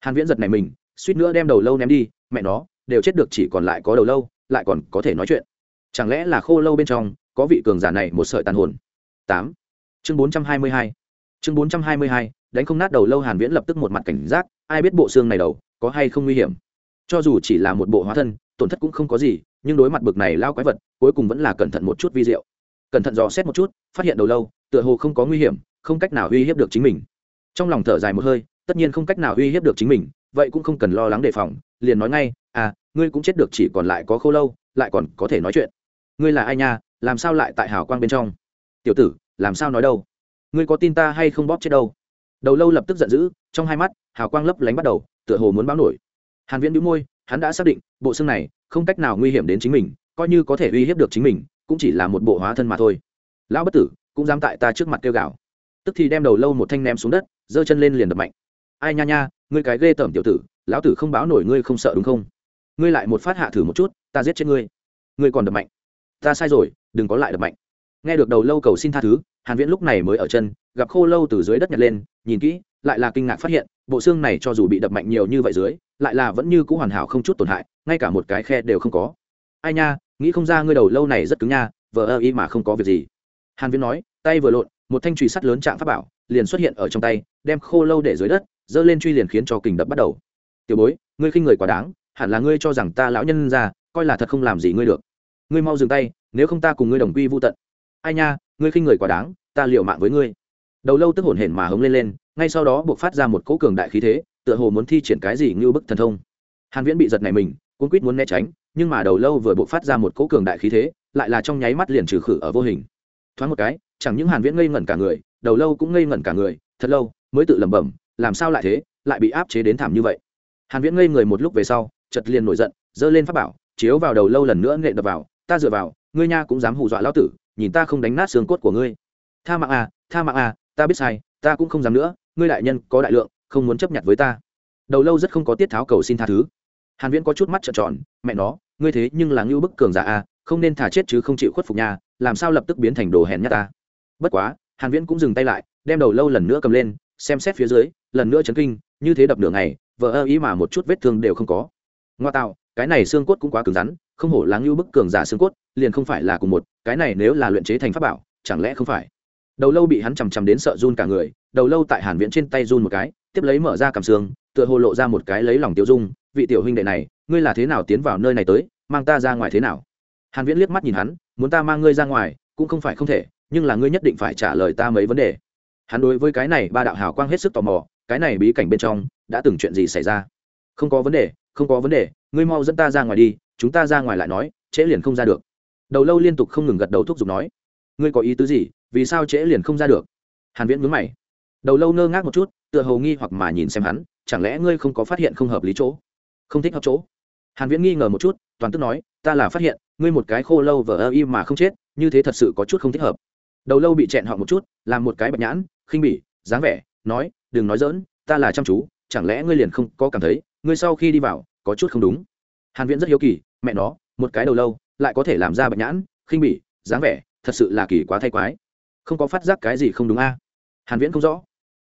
Hàn viễn giật này mình, suýt nữa đem đầu lâu ném đi, mẹ nó, đều chết được chỉ còn lại có đầu lâu, lại còn có thể nói chuyện. Chẳng lẽ là khô lâu bên trong, có vị cường giả này một sợi tàn hồn? Tám. Chương bốn trăm hai mươi hai. Chương bốn trăm hai mươi hai, đánh không nát đầu lâu hàn viễn lập tức một mặt cảnh giác ai biết bộ xương này đầu có hay không nguy hiểm. Cho dù chỉ là một bộ hóa thân, tổn thất cũng không có gì, nhưng đối mặt bực này lao quái vật, cuối cùng vẫn là cẩn thận một chút vi diệu. Cẩn thận dò xét một chút, phát hiện đầu lâu, tựa hồ không có nguy hiểm, không cách nào uy hiếp được chính mình. Trong lòng thở dài một hơi, tất nhiên không cách nào uy hiếp được chính mình, vậy cũng không cần lo lắng đề phòng, liền nói ngay à ngươi cũng chết được chỉ còn lại có khô lâu, lại còn có thể nói chuyện. Ngươi là ai nha? Làm sao lại tại hào quang bên trong? Tiểu tử, làm sao nói đâu? Ngươi có tin ta hay không bóp chết đâu? Đầu lâu lập tức giận dữ, trong hai mắt, hào quang lấp lánh bắt đầu, tựa hồ muốn báo nổi. Hàn viễn đĩu môi, hắn đã xác định, bộ xương này không cách nào nguy hiểm đến chính mình, coi như có thể uy hiếp được chính mình, cũng chỉ là một bộ hóa thân mà thôi. Lão bất tử, cũng dám tại ta trước mặt kêu gào. Tức thì đem đầu lâu một thanh ném xuống đất, giơ chân lên liền đập mạnh. Ai nha nha, ngươi cái ghê tởm tiểu tử, lão tử không báo nổi ngươi không sợ đúng không? Ngươi lại một phát hạ thử một chút, ta giết chết ngươi. Ngươi còn đập mạnh. Ta sai rồi, đừng có lại đập mạnh. Nghe được đầu lâu cầu xin tha thứ hàn viễn lúc này mới ở chân, gặp khô lâu từ dưới đất nhặt lên, nhìn kỹ, lại là kinh ngạc phát hiện, bộ xương này cho dù bị đập mạnh nhiều như vậy dưới, lại là vẫn như cũ hoàn hảo không chút tổn hại, ngay cả một cái khe đều không có. Ai nha, nghĩ không ra ngươi đầu lâu này rất cứng nha, vờ ơ y mà không có việc gì. Hàn viễn nói, tay vừa lộn, một thanh truy sắt lớn trạng pháp bảo, liền xuất hiện ở trong tay, đem khô lâu để dưới đất dơ lên truy liền khiến cho kình đập bắt đầu. Tiểu bối, ngươi khinh người quá đáng, hẳn là ngươi cho rằng ta lão nhân ra, coi là thật không làm gì ngươi được. Ngươi mau dừng tay, nếu không ta cùng ngươi đồng quy vô tận. Ai nha ngươi khinh người quá đáng, ta liệu mạng với ngươi. Đầu lâu tức hổn hển mà hống lên lên, ngay sau đó buộc phát ra một cỗ cường đại khí thế, tựa hồ muốn thi triển cái gì như bức thần thông. Hàn viễn bị giật này mình cũng quýt muốn né tránh, nhưng mà đầu lâu vừa buộc phát ra một cỗ cường đại khí thế, lại là trong nháy mắt liền trừ khử ở vô hình. Thoáng một cái, chẳng những hàn viễn ngây ngẩn cả người, đầu lâu cũng ngây ngẩn cả người, thật lâu mới tự lẩm bẩm, làm sao lại thế, lại bị áp chế đến thảm như vậy. Hàn viễn ngây người một lúc về sau, chợt liền nổi giận dơ lên pháp bảo, chiếu vào đầu lâu lần nữa nện đập vào, ta dựa vào, ngươi nha cũng dám hù dọa lão tử nhìn ta không đánh nát xương cốt của ngươi. Tha mạng à tha mạng à ta biết sai ta cũng không dám nữa ngươi đại nhân có đại lượng không muốn chấp nhận với ta. Đầu lâu rất không có tiết tháo cầu xin tha thứ. Hàn viễn có chút mắt trợn tròn mẹ nó ngươi thế nhưng là ngưu bức cường giả à, không nên thả chết chứ không chịu khuất phục nhà làm sao lập tức biến thành đồ hèn nhát ta. Bất quá hàn viễn cũng dừng tay lại đem đầu lâu lần nữa cầm lên xem xét phía dưới lần nữa chấn kinh như thế đập nửa ngày vợ ơ ý mà một chút vết thương đều không có. Ngoa tạo cái này xương cốt cũng quá cứng rắn không hổ là lưu bức cường giả xương cốt, liền không phải là cùng một, cái này nếu là luyện chế thành pháp bảo, chẳng lẽ không phải? Đầu lâu bị hắn chằm chằm đến sợ run cả người, đầu lâu tại hàn viễn trên tay run một cái, tiếp lấy mở ra cầm xương, tựa hồ lộ ra một cái lấy lòng tiêu dung, vị tiểu huynh đệ này, ngươi là thế nào tiến vào nơi này tới, mang ta ra ngoài thế nào? Hàn viễn liếc mắt nhìn hắn, muốn ta mang ngươi ra ngoài, cũng không phải không thể, nhưng là ngươi nhất định phải trả lời ta mấy vấn đề. Hắn đối với cái này ba đạo hào quang hết sức tò mò, cái này bí cảnh bên trong, đã từng chuyện gì xảy ra? Không có vấn đề, không có vấn đề, ngươi mau dẫn ta ra ngoài đi chúng ta ra ngoài lại nói, trễ liền không ra được. Đầu lâu liên tục không ngừng gật đầu thúc giục nói, ngươi có ý tứ gì, vì sao trễ liền không ra được? Hàn viễn mướn mày. Đầu lâu ngơ ngác một chút, tựa hồ nghi hoặc mà nhìn xem hắn, chẳng lẽ ngươi không có phát hiện không hợp lý chỗ? Không thích hợp chỗ. Hàn viễn nghi ngờ một chút, toàn tức nói, ta là phát hiện, ngươi một cái khô lâu vờ ơ im mà không chết, như thế thật sự có chút không thích hợp. Đầu lâu bị chẹn họ một chút, làm một cái bạch nhãn, khinh bỉ, dáng vẻ, nói, đừng nói dỡn ta là chăm chú, chẳng lẽ ngươi liền không có cảm thấy, ngươi sau khi đi vào, có chút không đúng? Hàn viễn rất hiếu kỳ, mẹ nó, một cái đầu lâu, lại có thể làm ra bạch nhãn, khinh bỉ, dáng vẻ, thật sự là kỳ quá thay quái. Không có phát giác cái gì không đúng a? À? Hàn viễn không rõ.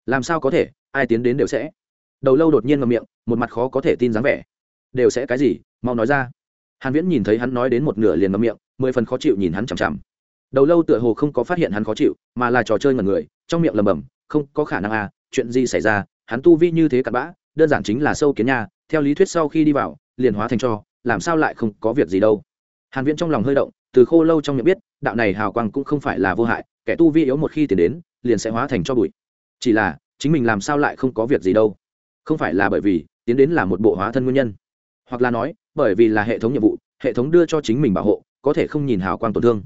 Làm sao có thể, ai tiến đến đều sẽ. Đầu lâu đột nhiên ngậm miệng, một mặt khó có thể tin dáng vẻ. Đều sẽ cái gì, mau nói ra. Hàn viễn nhìn thấy hắn nói đến một nửa liền ngậm miệng, mười phần khó chịu nhìn hắn chằm chằm. Đầu lâu tựa hồ không có phát hiện hắn khó chịu, mà là trò chơi ngẩn người, trong miệng lầm bầm không, có khả năng à chuyện gì xảy ra, hắn tu vi như thế cặn bã, đơn giản chính là sâu kiến nha, theo lý thuyết sau khi đi vào liền hóa thành cho, làm sao lại không có việc gì đâu. Hàn viễn trong lòng hơi động, từ khô lâu trong miệng biết, đạo này hào quang cũng không phải là vô hại, kẻ tu vi yếu một khi tiến đến, liền sẽ hóa thành cho bụi. Chỉ là, chính mình làm sao lại không có việc gì đâu. Không phải là bởi vì, tiến đến là một bộ hóa thân nguyên nhân. Hoặc là nói, bởi vì là hệ thống nhiệm vụ, hệ thống đưa cho chính mình bảo hộ, có thể không nhìn hào quang tổn thương.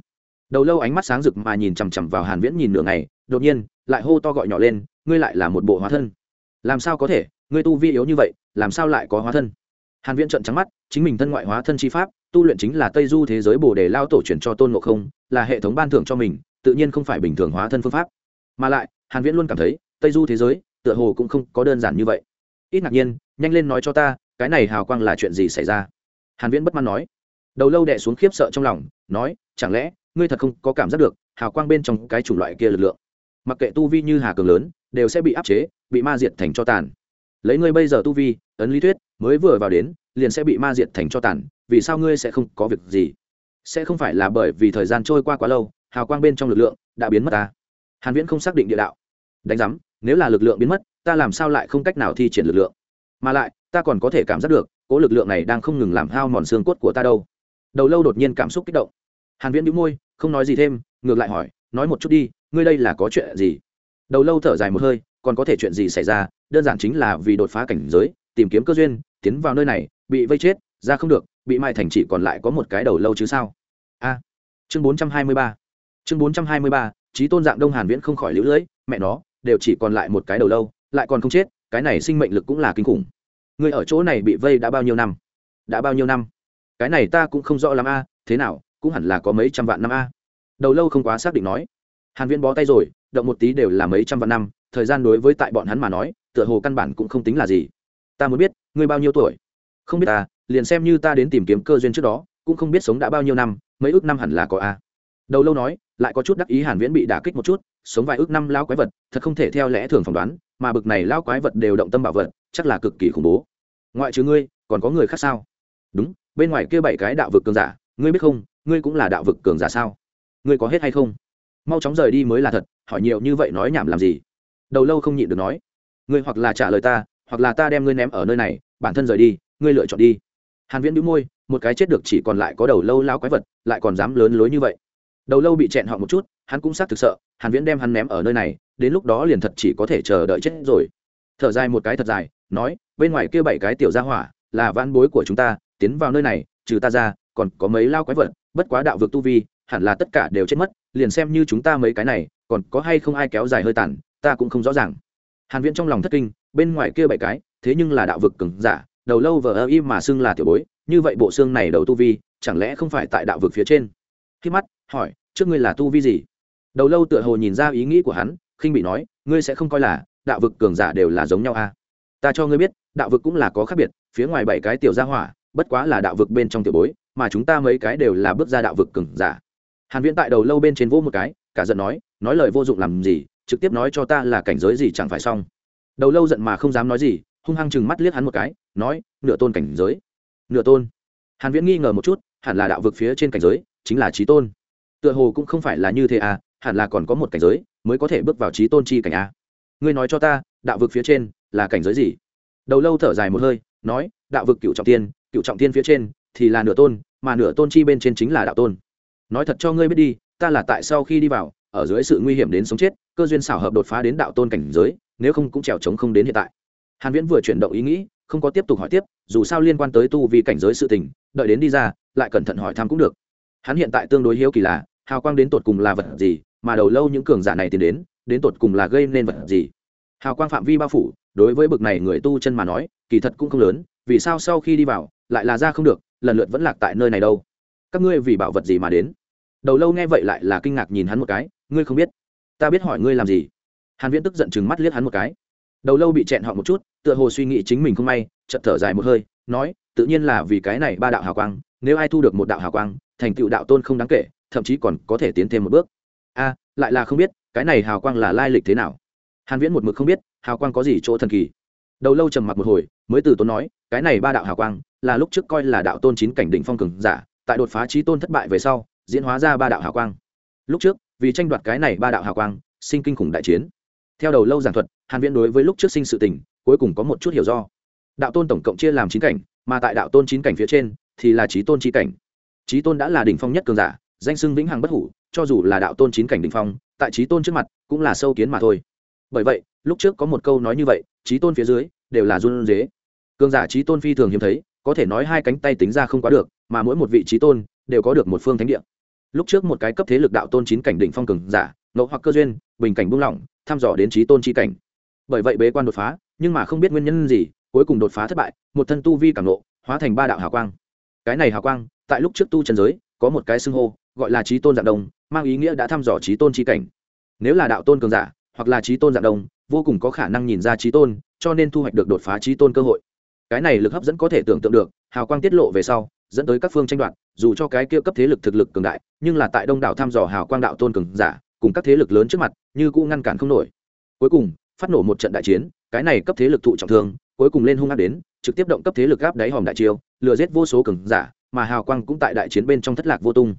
Đầu lâu ánh mắt sáng rực mà nhìn chằm chằm vào hàn viễn nhìn nửa ngày, đột nhiên, lại hô to gọi nhỏ lên, ngươi lại là một bộ hóa thân. Làm sao có thể? Ngươi tu vi yếu như vậy, làm sao lại có hóa thân? Hàn viễn trợn trắng mắt, chính mình thân ngoại hóa thân chi pháp, tu luyện chính là tây du thế giới bồ đề lao tổ truyền cho tôn ngộ không, là hệ thống ban thưởng cho mình, tự nhiên không phải bình thường hóa thân phương pháp. Mà lại, hàn viễn luôn cảm thấy, tây du thế giới, tựa hồ cũng không có đơn giản như vậy. Ít ngạc nhiên, nhanh lên nói cho ta, cái này hào quang là chuyện gì xảy ra? Hàn viễn bất mãn nói. Đầu lâu đè xuống khiếp sợ trong lòng, nói, chẳng lẽ, ngươi thật không có cảm giác được, hào quang bên trong cái chủng loại kia lực lượng? Mặc kệ tu vi như hà cường lớn, đều sẽ bị áp chế, bị ma diệt thành cho tàn. Lấy ngươi bây giờ tu vi, ấn lý thuyết mới vừa vào đến, liền sẽ bị ma diệt thành cho tàn, vì sao ngươi sẽ không có việc gì? Sẽ không phải là bởi vì thời gian trôi qua quá lâu, hào quang bên trong lực lượng đã biến mất ta. Hàn viễn không xác định địa đạo. Đánh giám, nếu là lực lượng biến mất, ta làm sao lại không cách nào thi triển lực lượng? Mà lại, ta còn có thể cảm giác được cố lực lượng này đang không ngừng làm hao mòn xương cốt của ta đâu. Đầu lâu đột nhiên cảm xúc kích động. Hàn viễn nhíu môi, không nói gì thêm, ngược lại hỏi, nói một chút đi, ngươi đây là có chuyện gì? Đầu lâu thở dài một hơi, còn có thể chuyện gì xảy ra? Đơn giản chính là vì đột phá cảnh giới, tìm kiếm cơ duyên tiến vào nơi này, bị vây chết, ra không được, bị mai thành chỉ còn lại có một cái đầu lâu chứ sao? A. Chương 423 chương 423 trí tôn dạng đông hàn viễn không khỏi lũ lưỡi mẹ nó, đều chỉ còn lại một cái đầu lâu, lại còn không chết, cái này sinh mệnh lực cũng là kinh khủng. Người ở chỗ này bị vây đã bao nhiêu năm? Đã bao nhiêu năm? Cái này ta cũng không rõ lắm a, thế nào, cũng hẳn là có mấy trăm vạn năm a. Đầu lâu không quá xác định nói. Hàn viễn bó tay rồi, động một tí đều là mấy trăm vạn năm, thời gian đối với tại bọn hắn mà nói, tựa hồ căn bản cũng không tính là gì. Ta muốn biết ngươi bao nhiêu tuổi? Không biết ta, liền xem như ta đến tìm kiếm cơ duyên trước đó, cũng không biết sống đã bao nhiêu năm, mấy ước năm hẳn là có a. Đầu lâu nói, lại có chút đắc ý hàn viễn bị đả kích một chút, sống vài ước năm lao quái vật, thật không thể theo lẽ thường phỏng đoán, mà bực này lao quái vật đều động tâm bảo vật, chắc là cực kỳ khủng bố. Ngoại trừ ngươi, còn có người khác sao? Đúng, bên ngoài kia bảy cái đạo vực cường giả, ngươi biết không, ngươi cũng là đạo vực cường giả sao? Ngươi có hết hay không? Mau chóng rời đi mới là thật, hỏi nhiều như vậy nói nhảm làm gì? Đầu lâu không nhịn được nói. Ngươi hoặc là trả lời ta hoặc là ta đem ngươi ném ở nơi này, bản thân rời đi, ngươi lựa chọn đi. Hàn viễn bĩu môi, một cái chết được chỉ còn lại có đầu lâu lao quái vật, lại còn dám lớn lối như vậy. Đầu lâu bị chẹn họ một chút, hắn cũng xác thực sợ, hàn viễn đem hắn ném ở nơi này, đến lúc đó liền thật chỉ có thể chờ đợi chết rồi. Thở dài một cái thật dài, nói, bên ngoài kia bảy cái tiểu gia hỏa, là vãn bối của chúng ta, tiến vào nơi này, trừ ta ra, còn có mấy lao quái vật, bất quá đạo vực tu vi, hẳn là tất cả đều chết mất, liền xem như chúng ta mấy cái này, còn có hay không ai kéo dài hơi tàn, ta cũng không rõ ràng. Hàn viễn trong lòng thất kinh bên ngoài kia bảy cái, thế nhưng là đạo vực cường giả, đầu lâu vờ ơ im mà xưng là tiểu bối, như vậy bộ xương này đầu tu vi, chẳng lẽ không phải tại đạo vực phía trên? Khi mắt, hỏi, trước ngươi là tu vi gì? Đầu lâu tựa hồ nhìn ra ý nghĩ của hắn, khinh bị nói, ngươi sẽ không coi là đạo vực cường giả đều là giống nhau à? Ta cho ngươi biết, đạo vực cũng là có khác biệt, phía ngoài bảy cái tiểu gia hỏa, bất quá là đạo vực bên trong tiểu bối, mà chúng ta mấy cái đều là bước ra đạo vực cường giả. Hàn viễn tại đầu lâu bên trên vỗ một cái, cả giận nói nói lời vô dụng làm gì, trực tiếp nói cho ta là cảnh giới gì chẳng phải xong đầu lâu giận mà không dám nói gì, hung hăng chừng mắt liếc hắn một cái, nói, nửa tôn cảnh giới. Nửa tôn? Hàn viễn nghi ngờ một chút, hẳn là đạo vực phía trên cảnh giới, chính là trí tôn. Tựa hồ cũng không phải là như thế à hẳn là còn có một cảnh giới, mới có thể bước vào trí tôn chi cảnh a ngươi nói cho ta, đạo vực phía trên là cảnh giới gì? Đầu lâu thở dài một hơi, nói, đạo vực cựu trọng tiên, cựu trọng tiên phía trên thì là nửa tôn, mà nửa tôn chi bên trên chính là đạo tôn. Nói thật cho ngươi biết đi, ta là tại sau khi đi vào, ở dưới sự nguy hiểm đến sống chết, cơ duyên xảo hợp đột phá đến đạo tôn cảnh giới nếu không cũng trèo trống không đến hiện tại. Hàn viễn vừa chuyển động ý nghĩ, không có tiếp tục hỏi tiếp, dù sao liên quan tới tu vi cảnh giới sự tình, đợi đến đi ra, lại cẩn thận hỏi thăm cũng được. Hắn hiện tại tương đối hiếu kỳ là, hào quang đến tột cùng là vật gì, mà đầu lâu những cường giả này tiến đến đến tột cùng là gây nên vật gì? Hào quang phạm vi bao phủ, đối với bực này người tu chân mà nói, kỳ thật cũng không lớn, vì sao sau khi đi vào, lại là ra không được, lần lượt vẫn lạc tại nơi này đâu? Các ngươi vì bảo vật gì mà đến? Đầu lâu nghe vậy lại là kinh ngạc nhìn hắn một cái, ngươi không biết? Ta biết hỏi ngươi làm gì? Hàn viễn tức giận chừng mắt liếc hắn một cái. Đầu lâu bị chẹn họ một chút, tựa hồ suy nghĩ chính mình không may, chợt thở dài một hơi, nói, tự nhiên là vì cái này ba đạo hào quang, nếu ai thu được một đạo hào quang, thành tựu đạo tôn không đáng kể, thậm chí còn có thể tiến thêm một bước. A, lại là không biết, cái này hào quang là lai lịch thế nào? Hàn viễn một mực không biết, hào quang có gì chỗ thần kỳ. Đầu lâu trầm mặc một hồi, mới từ tốn nói, cái này ba đạo hào quang, là lúc trước coi là đạo tôn chín cảnh đỉnh phong cường giả, tại đột phá trí tôn thất bại về sau, diễn hóa ra ba đạo hào quang. Lúc trước, vì tranh đoạt cái này ba đạo hào quang, sinh kinh khủng đại chiến theo đầu lâu giảng thuật, hàn viễn đối với lúc trước sinh sự tình, cuối cùng có một chút hiểu do. Đạo tôn tổng cộng chia làm chín cảnh, mà tại đạo tôn chín cảnh phía trên, thì là trí tôn chi cảnh. Trí tôn đã là đỉnh phong nhất cường giả, danh xưng vĩnh hằng bất hủ, cho dù là đạo tôn chín cảnh đỉnh phong, tại trí tôn trước mặt, cũng là sâu kiến mà thôi. Bởi vậy, lúc trước có một câu nói như vậy trí tôn phía dưới, đều là run dế cường giả trí tôn phi thường hiếm thấy, có thể nói hai cánh tay tính ra không quá được, mà mỗi một vị trí tôn, đều có được một phương thánh địa. Lúc trước một cái cấp thế lực đạo tôn chín cảnh đỉnh phong cường giả ngẫu hoặc cơ duyên, bình cảnh buông lỏng thăm dò đến trí tôn chi cảnh. Bởi vậy bế quan đột phá, nhưng mà không biết nguyên nhân gì, cuối cùng đột phá thất bại, một thân tu vi cảm lộ, hóa thành ba đạo hào quang. Cái này hào quang, tại lúc trước tu trần giới, có một cái xưng hô, gọi là trí tôn dạng đông, mang ý nghĩa đã thăm dò trí tôn chi cảnh. Nếu là đạo tôn cường giả, hoặc là trí tôn dạng đông, vô cùng có khả năng nhìn ra trí tôn, cho nên thu hoạch được đột phá trí tôn cơ hội. Cái này lực hấp dẫn có thể tưởng tượng được, hào quang tiết lộ về sau, dẫn tới các phương tranh đoạt, dù cho cái kia cấp thế lực thực lực cường đại, nhưng là tại đông đảo thăm dò hào quang đạo tôn cường giả cùng các thế lực lớn trước mặt, như cũ ngăn cản không nổi. Cuối cùng, phát nổ một trận đại chiến, cái này cấp thế lực thụ trọng thương, cuối cùng lên hung ác đến, trực tiếp động cấp thế lực gáp đáy hòm đại chiêu, lừa giết vô số cường giả, mà hào quang cũng tại đại chiến bên trong thất lạc vô tung.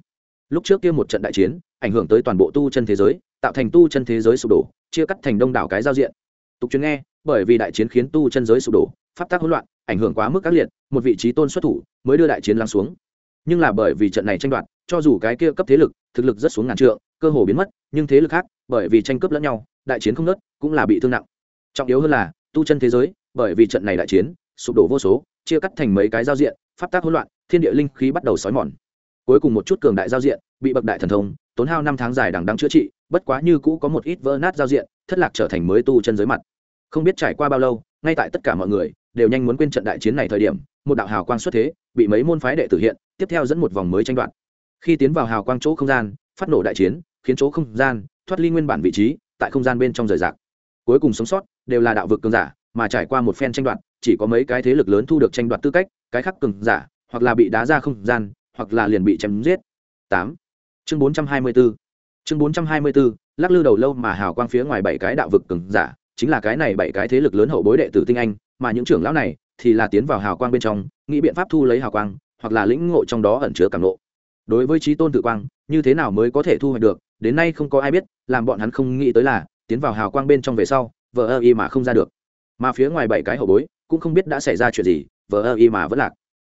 Lúc trước kia một trận đại chiến, ảnh hưởng tới toàn bộ tu chân thế giới, tạo thành tu chân thế giới sụp đổ, chia cắt thành đông đảo cái giao diện. Tục chuyên nghe, bởi vì đại chiến khiến tu chân giới sụp đổ, pháp tác hỗn loạn, ảnh hưởng quá mức các liệt, một vị trí tôn xuất thủ mới đưa đại chiến lắng xuống. Nhưng là bởi vì trận này tranh đoạt cho dù cái kia cấp thế lực, thực lực rất xuống ngàn trượng, cơ hồ biến mất, nhưng thế lực khác, bởi vì tranh cướp lẫn nhau, đại chiến không nớt cũng là bị thương nặng. Trọng yếu hơn là, tu chân thế giới, bởi vì trận này đại chiến, sụp đổ vô số, chia cắt thành mấy cái giao diện, pháp tác hỗn loạn, thiên địa linh khí bắt đầu xói mòn. Cuối cùng một chút cường đại giao diện, bị bậc đại thần thông, tốn hao năm tháng dài đằng đắng chữa trị, bất quá như cũ có một ít vỡ nát giao diện, thất lạc trở thành mới tu chân giới mặt. Không biết trải qua bao lâu, ngay tại tất cả mọi người, đều nhanh muốn quên trận đại chiến này thời điểm, một đạo hào quang xuất thế, bị mấy môn phái đệ tử hiện, tiếp theo dẫn một vòng mới tranh đoạt khi tiến vào hào quang chỗ không gian phát nổ đại chiến khiến chỗ không gian thoát ly nguyên bản vị trí tại không gian bên trong rời rạc. Cuối cùng sống sót đều là đạo vực cường giả mà trải qua một phen tranh đoạt chỉ có mấy cái thế lực lớn thu được tranh đoạt tư cách cái khác cường giả hoặc là bị đá ra không gian hoặc là liền bị chém giết. Tám. Chương bốn trăm hai mươi 424 chương bốn trăm hai mươi 424, lắc lư đầu lâu mà hào quang phía ngoài bảy cái đạo vực cường giả chính là cái này bảy cái thế lực lớn hậu bối đệ tử tinh anh mà những trưởng lão này thì là tiến vào hào quang bên trong nghĩ biện pháp thu lấy hào quang hoặc là lĩnh ngộ trong đó ẩn chứa cảm lộ đối với trí tôn tự quang, như thế nào mới có thể thu hoạch được, đến nay không có ai biết, làm bọn hắn không nghĩ tới là, tiến vào hào quang bên trong về sau, vờ ơ y mà không ra được. Mà phía ngoài bảy cái hậu bối, cũng không biết đã xảy ra chuyện gì, vờ ơ y mà vẫn lạc.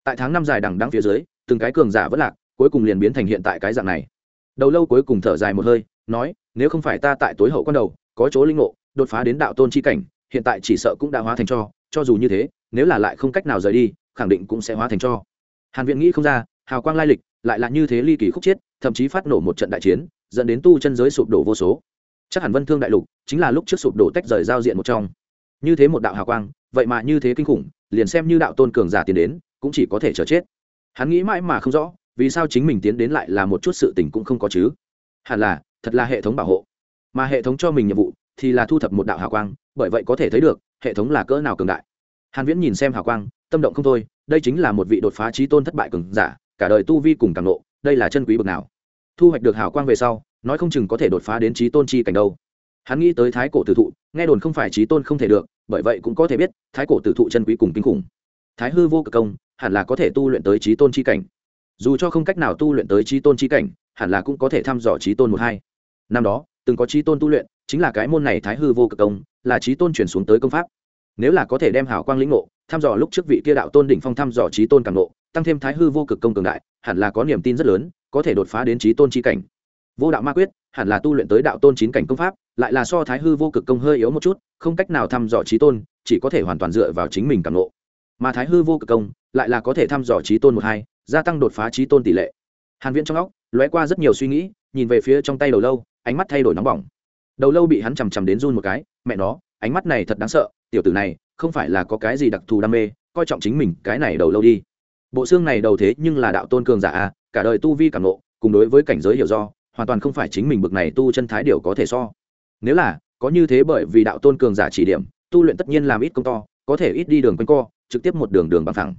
Tại tháng năm dài đằng đăng phía dưới, từng cái cường giả vẫn lạc, cuối cùng liền biến thành hiện tại cái dạng này. Đầu lâu cuối cùng thở dài một hơi, nói, nếu không phải ta tại tối hậu quan đầu, có chỗ linh ngộ, đột phá đến đạo tôn chi cảnh, hiện tại chỉ sợ cũng đã hóa thành cho cho dù như thế, nếu là lại không cách nào rời đi, khẳng định cũng sẽ hóa thành cho. Hàn viện nghĩ không ra, hào quang lai lịch lại là như thế ly kỳ khúc chiết thậm chí phát nổ một trận đại chiến, dẫn đến tu chân giới sụp đổ vô số. Chắc hẳn vân thương đại lục chính là lúc trước sụp đổ tách rời giao diện một trong. Như thế một đạo hào quang, vậy mà như thế kinh khủng, liền xem như đạo tôn cường giả tiến đến, cũng chỉ có thể chờ chết. Hắn nghĩ mãi mà không rõ, vì sao chính mình tiến đến lại là một chút sự tình cũng không có chứ? Hẳn là, thật là hệ thống bảo hộ. Mà hệ thống cho mình nhiệm vụ thì là thu thập một đạo hào quang, bởi vậy có thể thấy được, hệ thống là cỡ nào cường đại. Hàn viễn nhìn xem hào quang, tâm động không thôi, đây chính là một vị đột phá trí tôn thất bại cường giả cả đời tu vi cùng càng nộ, đây là chân quý bậc nào? Thu hoạch được hào quang về sau, nói không chừng có thể đột phá đến trí tôn chi cảnh đâu. Hắn nghĩ tới thái cổ tử thụ, nghe đồn không phải trí tôn không thể được, bởi vậy cũng có thể biết, thái cổ tử thụ chân quý cùng kinh khủng. Thái hư vô cực công, hẳn là có thể tu luyện tới trí tôn chi cảnh. Dù cho không cách nào tu luyện tới trí tôn chi cảnh, hẳn là cũng có thể thăm dò trí tôn một hai. Năm đó, từng có trí tôn tu luyện, chính là cái môn này thái hư vô cực công, là trí tôn chuyển xuống tới công pháp. Nếu là có thể đem hảo quang lĩnh ngộ thăm dò lúc trước vị kia đạo tôn đỉnh phong thăm dò trí tôn càng nộ, tăng thêm thái hư vô cực công cường đại hẳn là có niềm tin rất lớn có thể đột phá đến trí tôn chi cảnh. Vô đạo ma quyết hẳn là tu luyện tới đạo tôn chín cảnh công pháp lại là so thái hư vô cực công hơi yếu một chút không cách nào thăm dò trí tôn chỉ có thể hoàn toàn dựa vào chính mình càng nộ. mà thái hư vô cực công lại là có thể thăm dò trí tôn một hai gia tăng đột phá trí tôn tỷ lệ. Hàn viễn trong óc lóe qua rất nhiều suy nghĩ nhìn về phía trong tay đầu lâu ánh mắt thay đổi nóng bỏng. Đầu lâu bị hắn chằm chằm đến run một cái mẹ nó ánh mắt này thật đáng sợ tiểu tử này không phải là có cái gì đặc thù đam mê, coi trọng chính mình, cái này đầu lâu đi. Bộ xương này đầu thế nhưng là đạo tôn cường giả à cả đời tu vi cảm nộ cùng đối với cảnh giới hiểu do, hoàn toàn không phải chính mình bực này tu chân thái điều có thể so. Nếu là, có như thế bởi vì đạo tôn cường giả chỉ điểm, tu luyện tất nhiên làm ít công to, có thể ít đi đường quanh co, trực tiếp một đường đường bằng thẳng.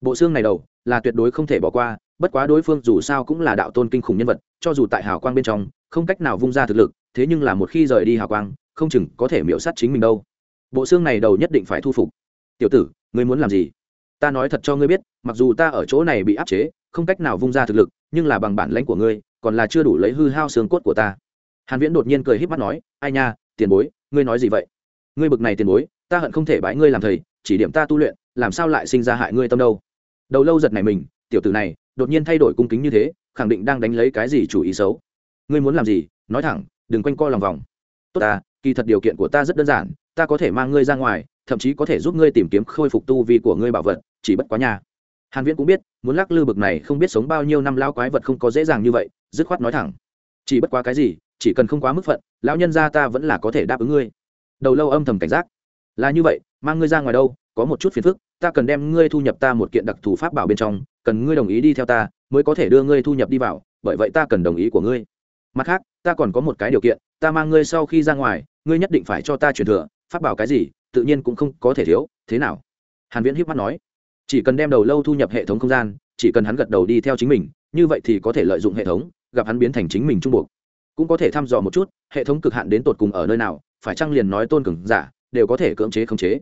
Bộ xương này đầu, là tuyệt đối không thể bỏ qua, bất quá đối phương dù sao cũng là đạo tôn kinh khủng nhân vật, cho dù tại hào quang bên trong, không cách nào vung ra thực lực, thế nhưng là một khi rời đi hào quang, không chừng có thể miễu sát chính mình đâu bộ xương này đầu nhất định phải thu phục. Tiểu tử, ngươi muốn làm gì? Ta nói thật cho ngươi biết, mặc dù ta ở chỗ này bị áp chế, không cách nào vung ra thực lực, nhưng là bằng bản lãnh của ngươi, còn là chưa đủ lấy hư hao xương cốt của ta. Hàn viễn đột nhiên cười híp mắt nói, ai nha, tiền bối, ngươi nói gì vậy? Ngươi bực này tiền bối, ta hận không thể bái ngươi làm thầy, chỉ điểm ta tu luyện, làm sao lại sinh ra hại ngươi tâm đâu? Đầu lâu giật này mình, tiểu tử này đột nhiên thay đổi cung kính như thế, khẳng định đang đánh lấy cái gì chủ ý xấu. Ngươi muốn làm gì? Nói thẳng, đừng quanh co lòng vòng. Tốt ta, kỳ thật điều kiện của ta rất đơn giản ta có thể mang ngươi ra ngoài, thậm chí có thể giúp ngươi tìm kiếm khôi phục tu vi của ngươi bảo vật, chỉ bất quá nhà hàn viễn cũng biết, muốn lắc lư bực này không biết sống bao nhiêu năm lao quái vật không có dễ dàng như vậy, dứt khoát nói thẳng. Chỉ bất quá cái gì, chỉ cần không quá mức phận, lão nhân gia ta vẫn là có thể đáp ứng ngươi. Đầu lâu âm thầm cảnh giác. Là như vậy, mang ngươi ra ngoài đâu, có một chút phiền phức, ta cần đem ngươi thu nhập ta một kiện đặc thù pháp bảo bên trong, cần ngươi đồng ý đi theo ta, mới có thể đưa ngươi thu nhập đi vào, bởi vậy ta cần đồng ý của ngươi. Mặt khác, ta còn có một cái điều kiện, ta mang ngươi sau khi ra ngoài, ngươi nhất định phải cho ta truyền thừa pháp bảo cái gì, tự nhiên cũng không có thể thiếu, thế nào? Hàn viễn hiếp mắt nói. Chỉ cần đem đầu lâu thu nhập hệ thống không gian, chỉ cần hắn gật đầu đi theo chính mình, như vậy thì có thể lợi dụng hệ thống, gặp hắn biến thành chính mình trung buộc. Cũng có thể thăm dò một chút, hệ thống cực hạn đến tột cùng ở nơi nào, phải chăng liền nói tôn cường giả, đều có thể cưỡng chế khống chế.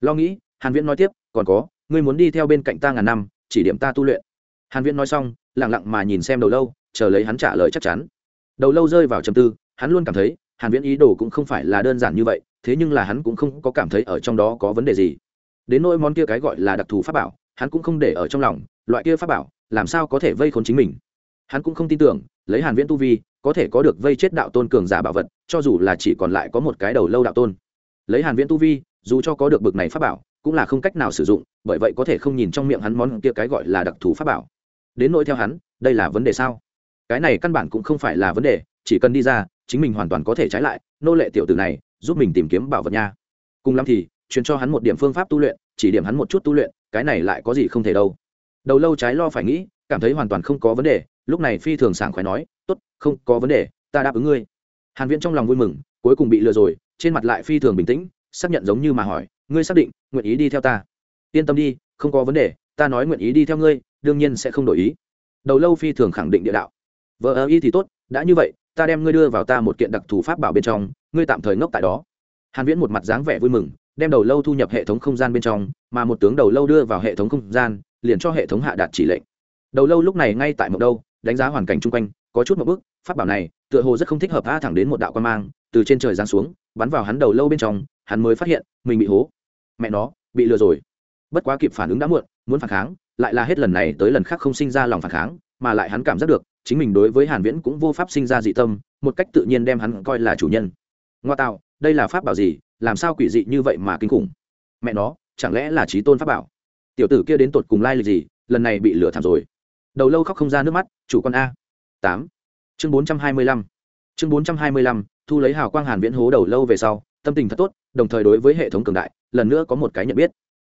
Lo nghĩ, hàn viễn nói tiếp, còn có, ngươi muốn đi theo bên cạnh ta ngàn năm, chỉ điểm ta tu luyện. Hàn viễn nói xong, lặng lặng mà nhìn xem đầu lâu, chờ lấy hắn trả lời chắc chắn. Đầu lâu rơi vào trầm tư, hắn luôn cảm thấy, hàn viễn ý đồ cũng không phải là đơn giản như vậy thế nhưng là hắn cũng không có cảm thấy ở trong đó có vấn đề gì. Đến nỗi món kia cái gọi là đặc thù pháp bảo, hắn cũng không để ở trong lòng, loại kia pháp bảo, làm sao có thể vây khốn chính mình? Hắn cũng không tin tưởng, lấy hàn viễn tu vi, có thể có được vây chết đạo tôn cường giả bảo vật, cho dù là chỉ còn lại có một cái đầu lâu đạo tôn. Lấy hàn viễn tu vi, dù cho có được bực này pháp bảo, cũng là không cách nào sử dụng, bởi vậy có thể không nhìn trong miệng hắn món kia cái gọi là đặc thù pháp bảo. Đến nỗi theo hắn, đây là vấn đề sao? Cái này căn bản cũng không phải là vấn đề, chỉ cần đi ra, chính mình hoàn toàn có thể trái lại, nô lệ tiểu tử này giúp mình tìm kiếm bảo vật nha. Cùng lắm thì, truyền cho hắn một điểm phương pháp tu luyện, chỉ điểm hắn một chút tu luyện, cái này lại có gì không thể đâu. Đầu lâu trái lo phải nghĩ, cảm thấy hoàn toàn không có vấn đề, lúc này phi thường sảng khoái nói, tốt, không có vấn đề, ta đáp ứng ngươi. Hàn viễn trong lòng vui mừng, cuối cùng bị lừa rồi, trên mặt lại phi thường bình tĩnh, xác nhận giống như mà hỏi, ngươi xác định, nguyện ý đi theo ta? Yên tâm đi, không có vấn đề, ta nói nguyện ý đi theo ngươi, đương nhiên sẽ không đổi ý. Đầu lâu phi thường khẳng định địa đạo, vợ ơ y thì tốt, đã như vậy, ta đem ngươi đưa vào ta một kiện đặc thù pháp bảo bên trong ngươi tạm thời ngốc tại đó. Hàn viễn một mặt dáng vẻ vui mừng, đem đầu lâu thu nhập hệ thống không gian bên trong, mà một tướng đầu lâu đưa vào hệ thống không gian, liền cho hệ thống hạ đạt chỉ lệnh. Đầu lâu lúc này ngay tại mộng đâu, đánh giá hoàn cảnh chung quanh, có chút một bước phát bảo này, tựa hồ rất không thích hợp a thẳng đến một đạo quan mang, từ trên trời giáng xuống, bắn vào hắn đầu lâu bên trong, hắn mới phát hiện, mình bị hố. Mẹ nó, bị lừa rồi. Bất quá kịp phản ứng đã muộn, muốn phản kháng, lại là hết lần này tới lần khác không sinh ra lòng phản kháng, mà lại hắn cảm giác được, chính mình đối với hàn viễn cũng vô pháp sinh ra dị tâm, một cách tự nhiên đem hắn coi là chủ nhân ngoa tạo đây là pháp bảo gì, làm sao quỷ dị như vậy mà kinh khủng? Mẹ nó, chẳng lẽ là trí tôn pháp bảo? Tiểu tử kia đến tột cùng lai lịch gì, lần này bị lừa thảm rồi. Đầu lâu khóc không ra nước mắt, chủ con a. Tám. Chương bốn trăm hai mươi lăm. Chương bốn trăm hai mươi lăm, thu lấy hào quang hàn viễn hố đầu lâu về sau, tâm tình thật tốt, đồng thời đối với hệ thống cường đại, lần nữa có một cái nhận biết.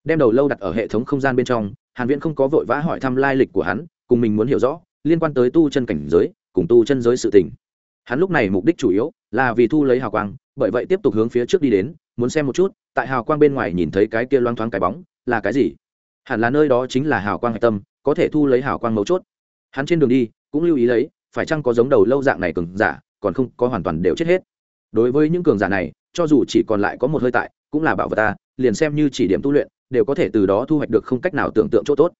Đem đầu lâu đặt ở hệ thống không gian bên trong, hàn viễn không có vội vã hỏi thăm lai lịch của hắn, cùng mình muốn hiểu rõ, liên quan tới tu chân cảnh giới, cùng tu chân giới sự tình. Hắn lúc này mục đích chủ yếu là vì thu lấy hào quang, bởi vậy tiếp tục hướng phía trước đi đến, muốn xem một chút, tại hào quang bên ngoài nhìn thấy cái kia loang thoáng cái bóng, là cái gì? Hẳn là nơi đó chính là hào quang hạch tâm, có thể thu lấy hào quang mấu chốt. Hắn trên đường đi, cũng lưu ý lấy, phải chăng có giống đầu lâu dạng này cường giả, còn không, có hoàn toàn đều chết hết. Đối với những cường giả này, cho dù chỉ còn lại có một hơi tại, cũng là bảo vật ta, liền xem như chỉ điểm tu luyện, đều có thể từ đó thu hoạch được không cách nào tưởng tượng chỗ tốt.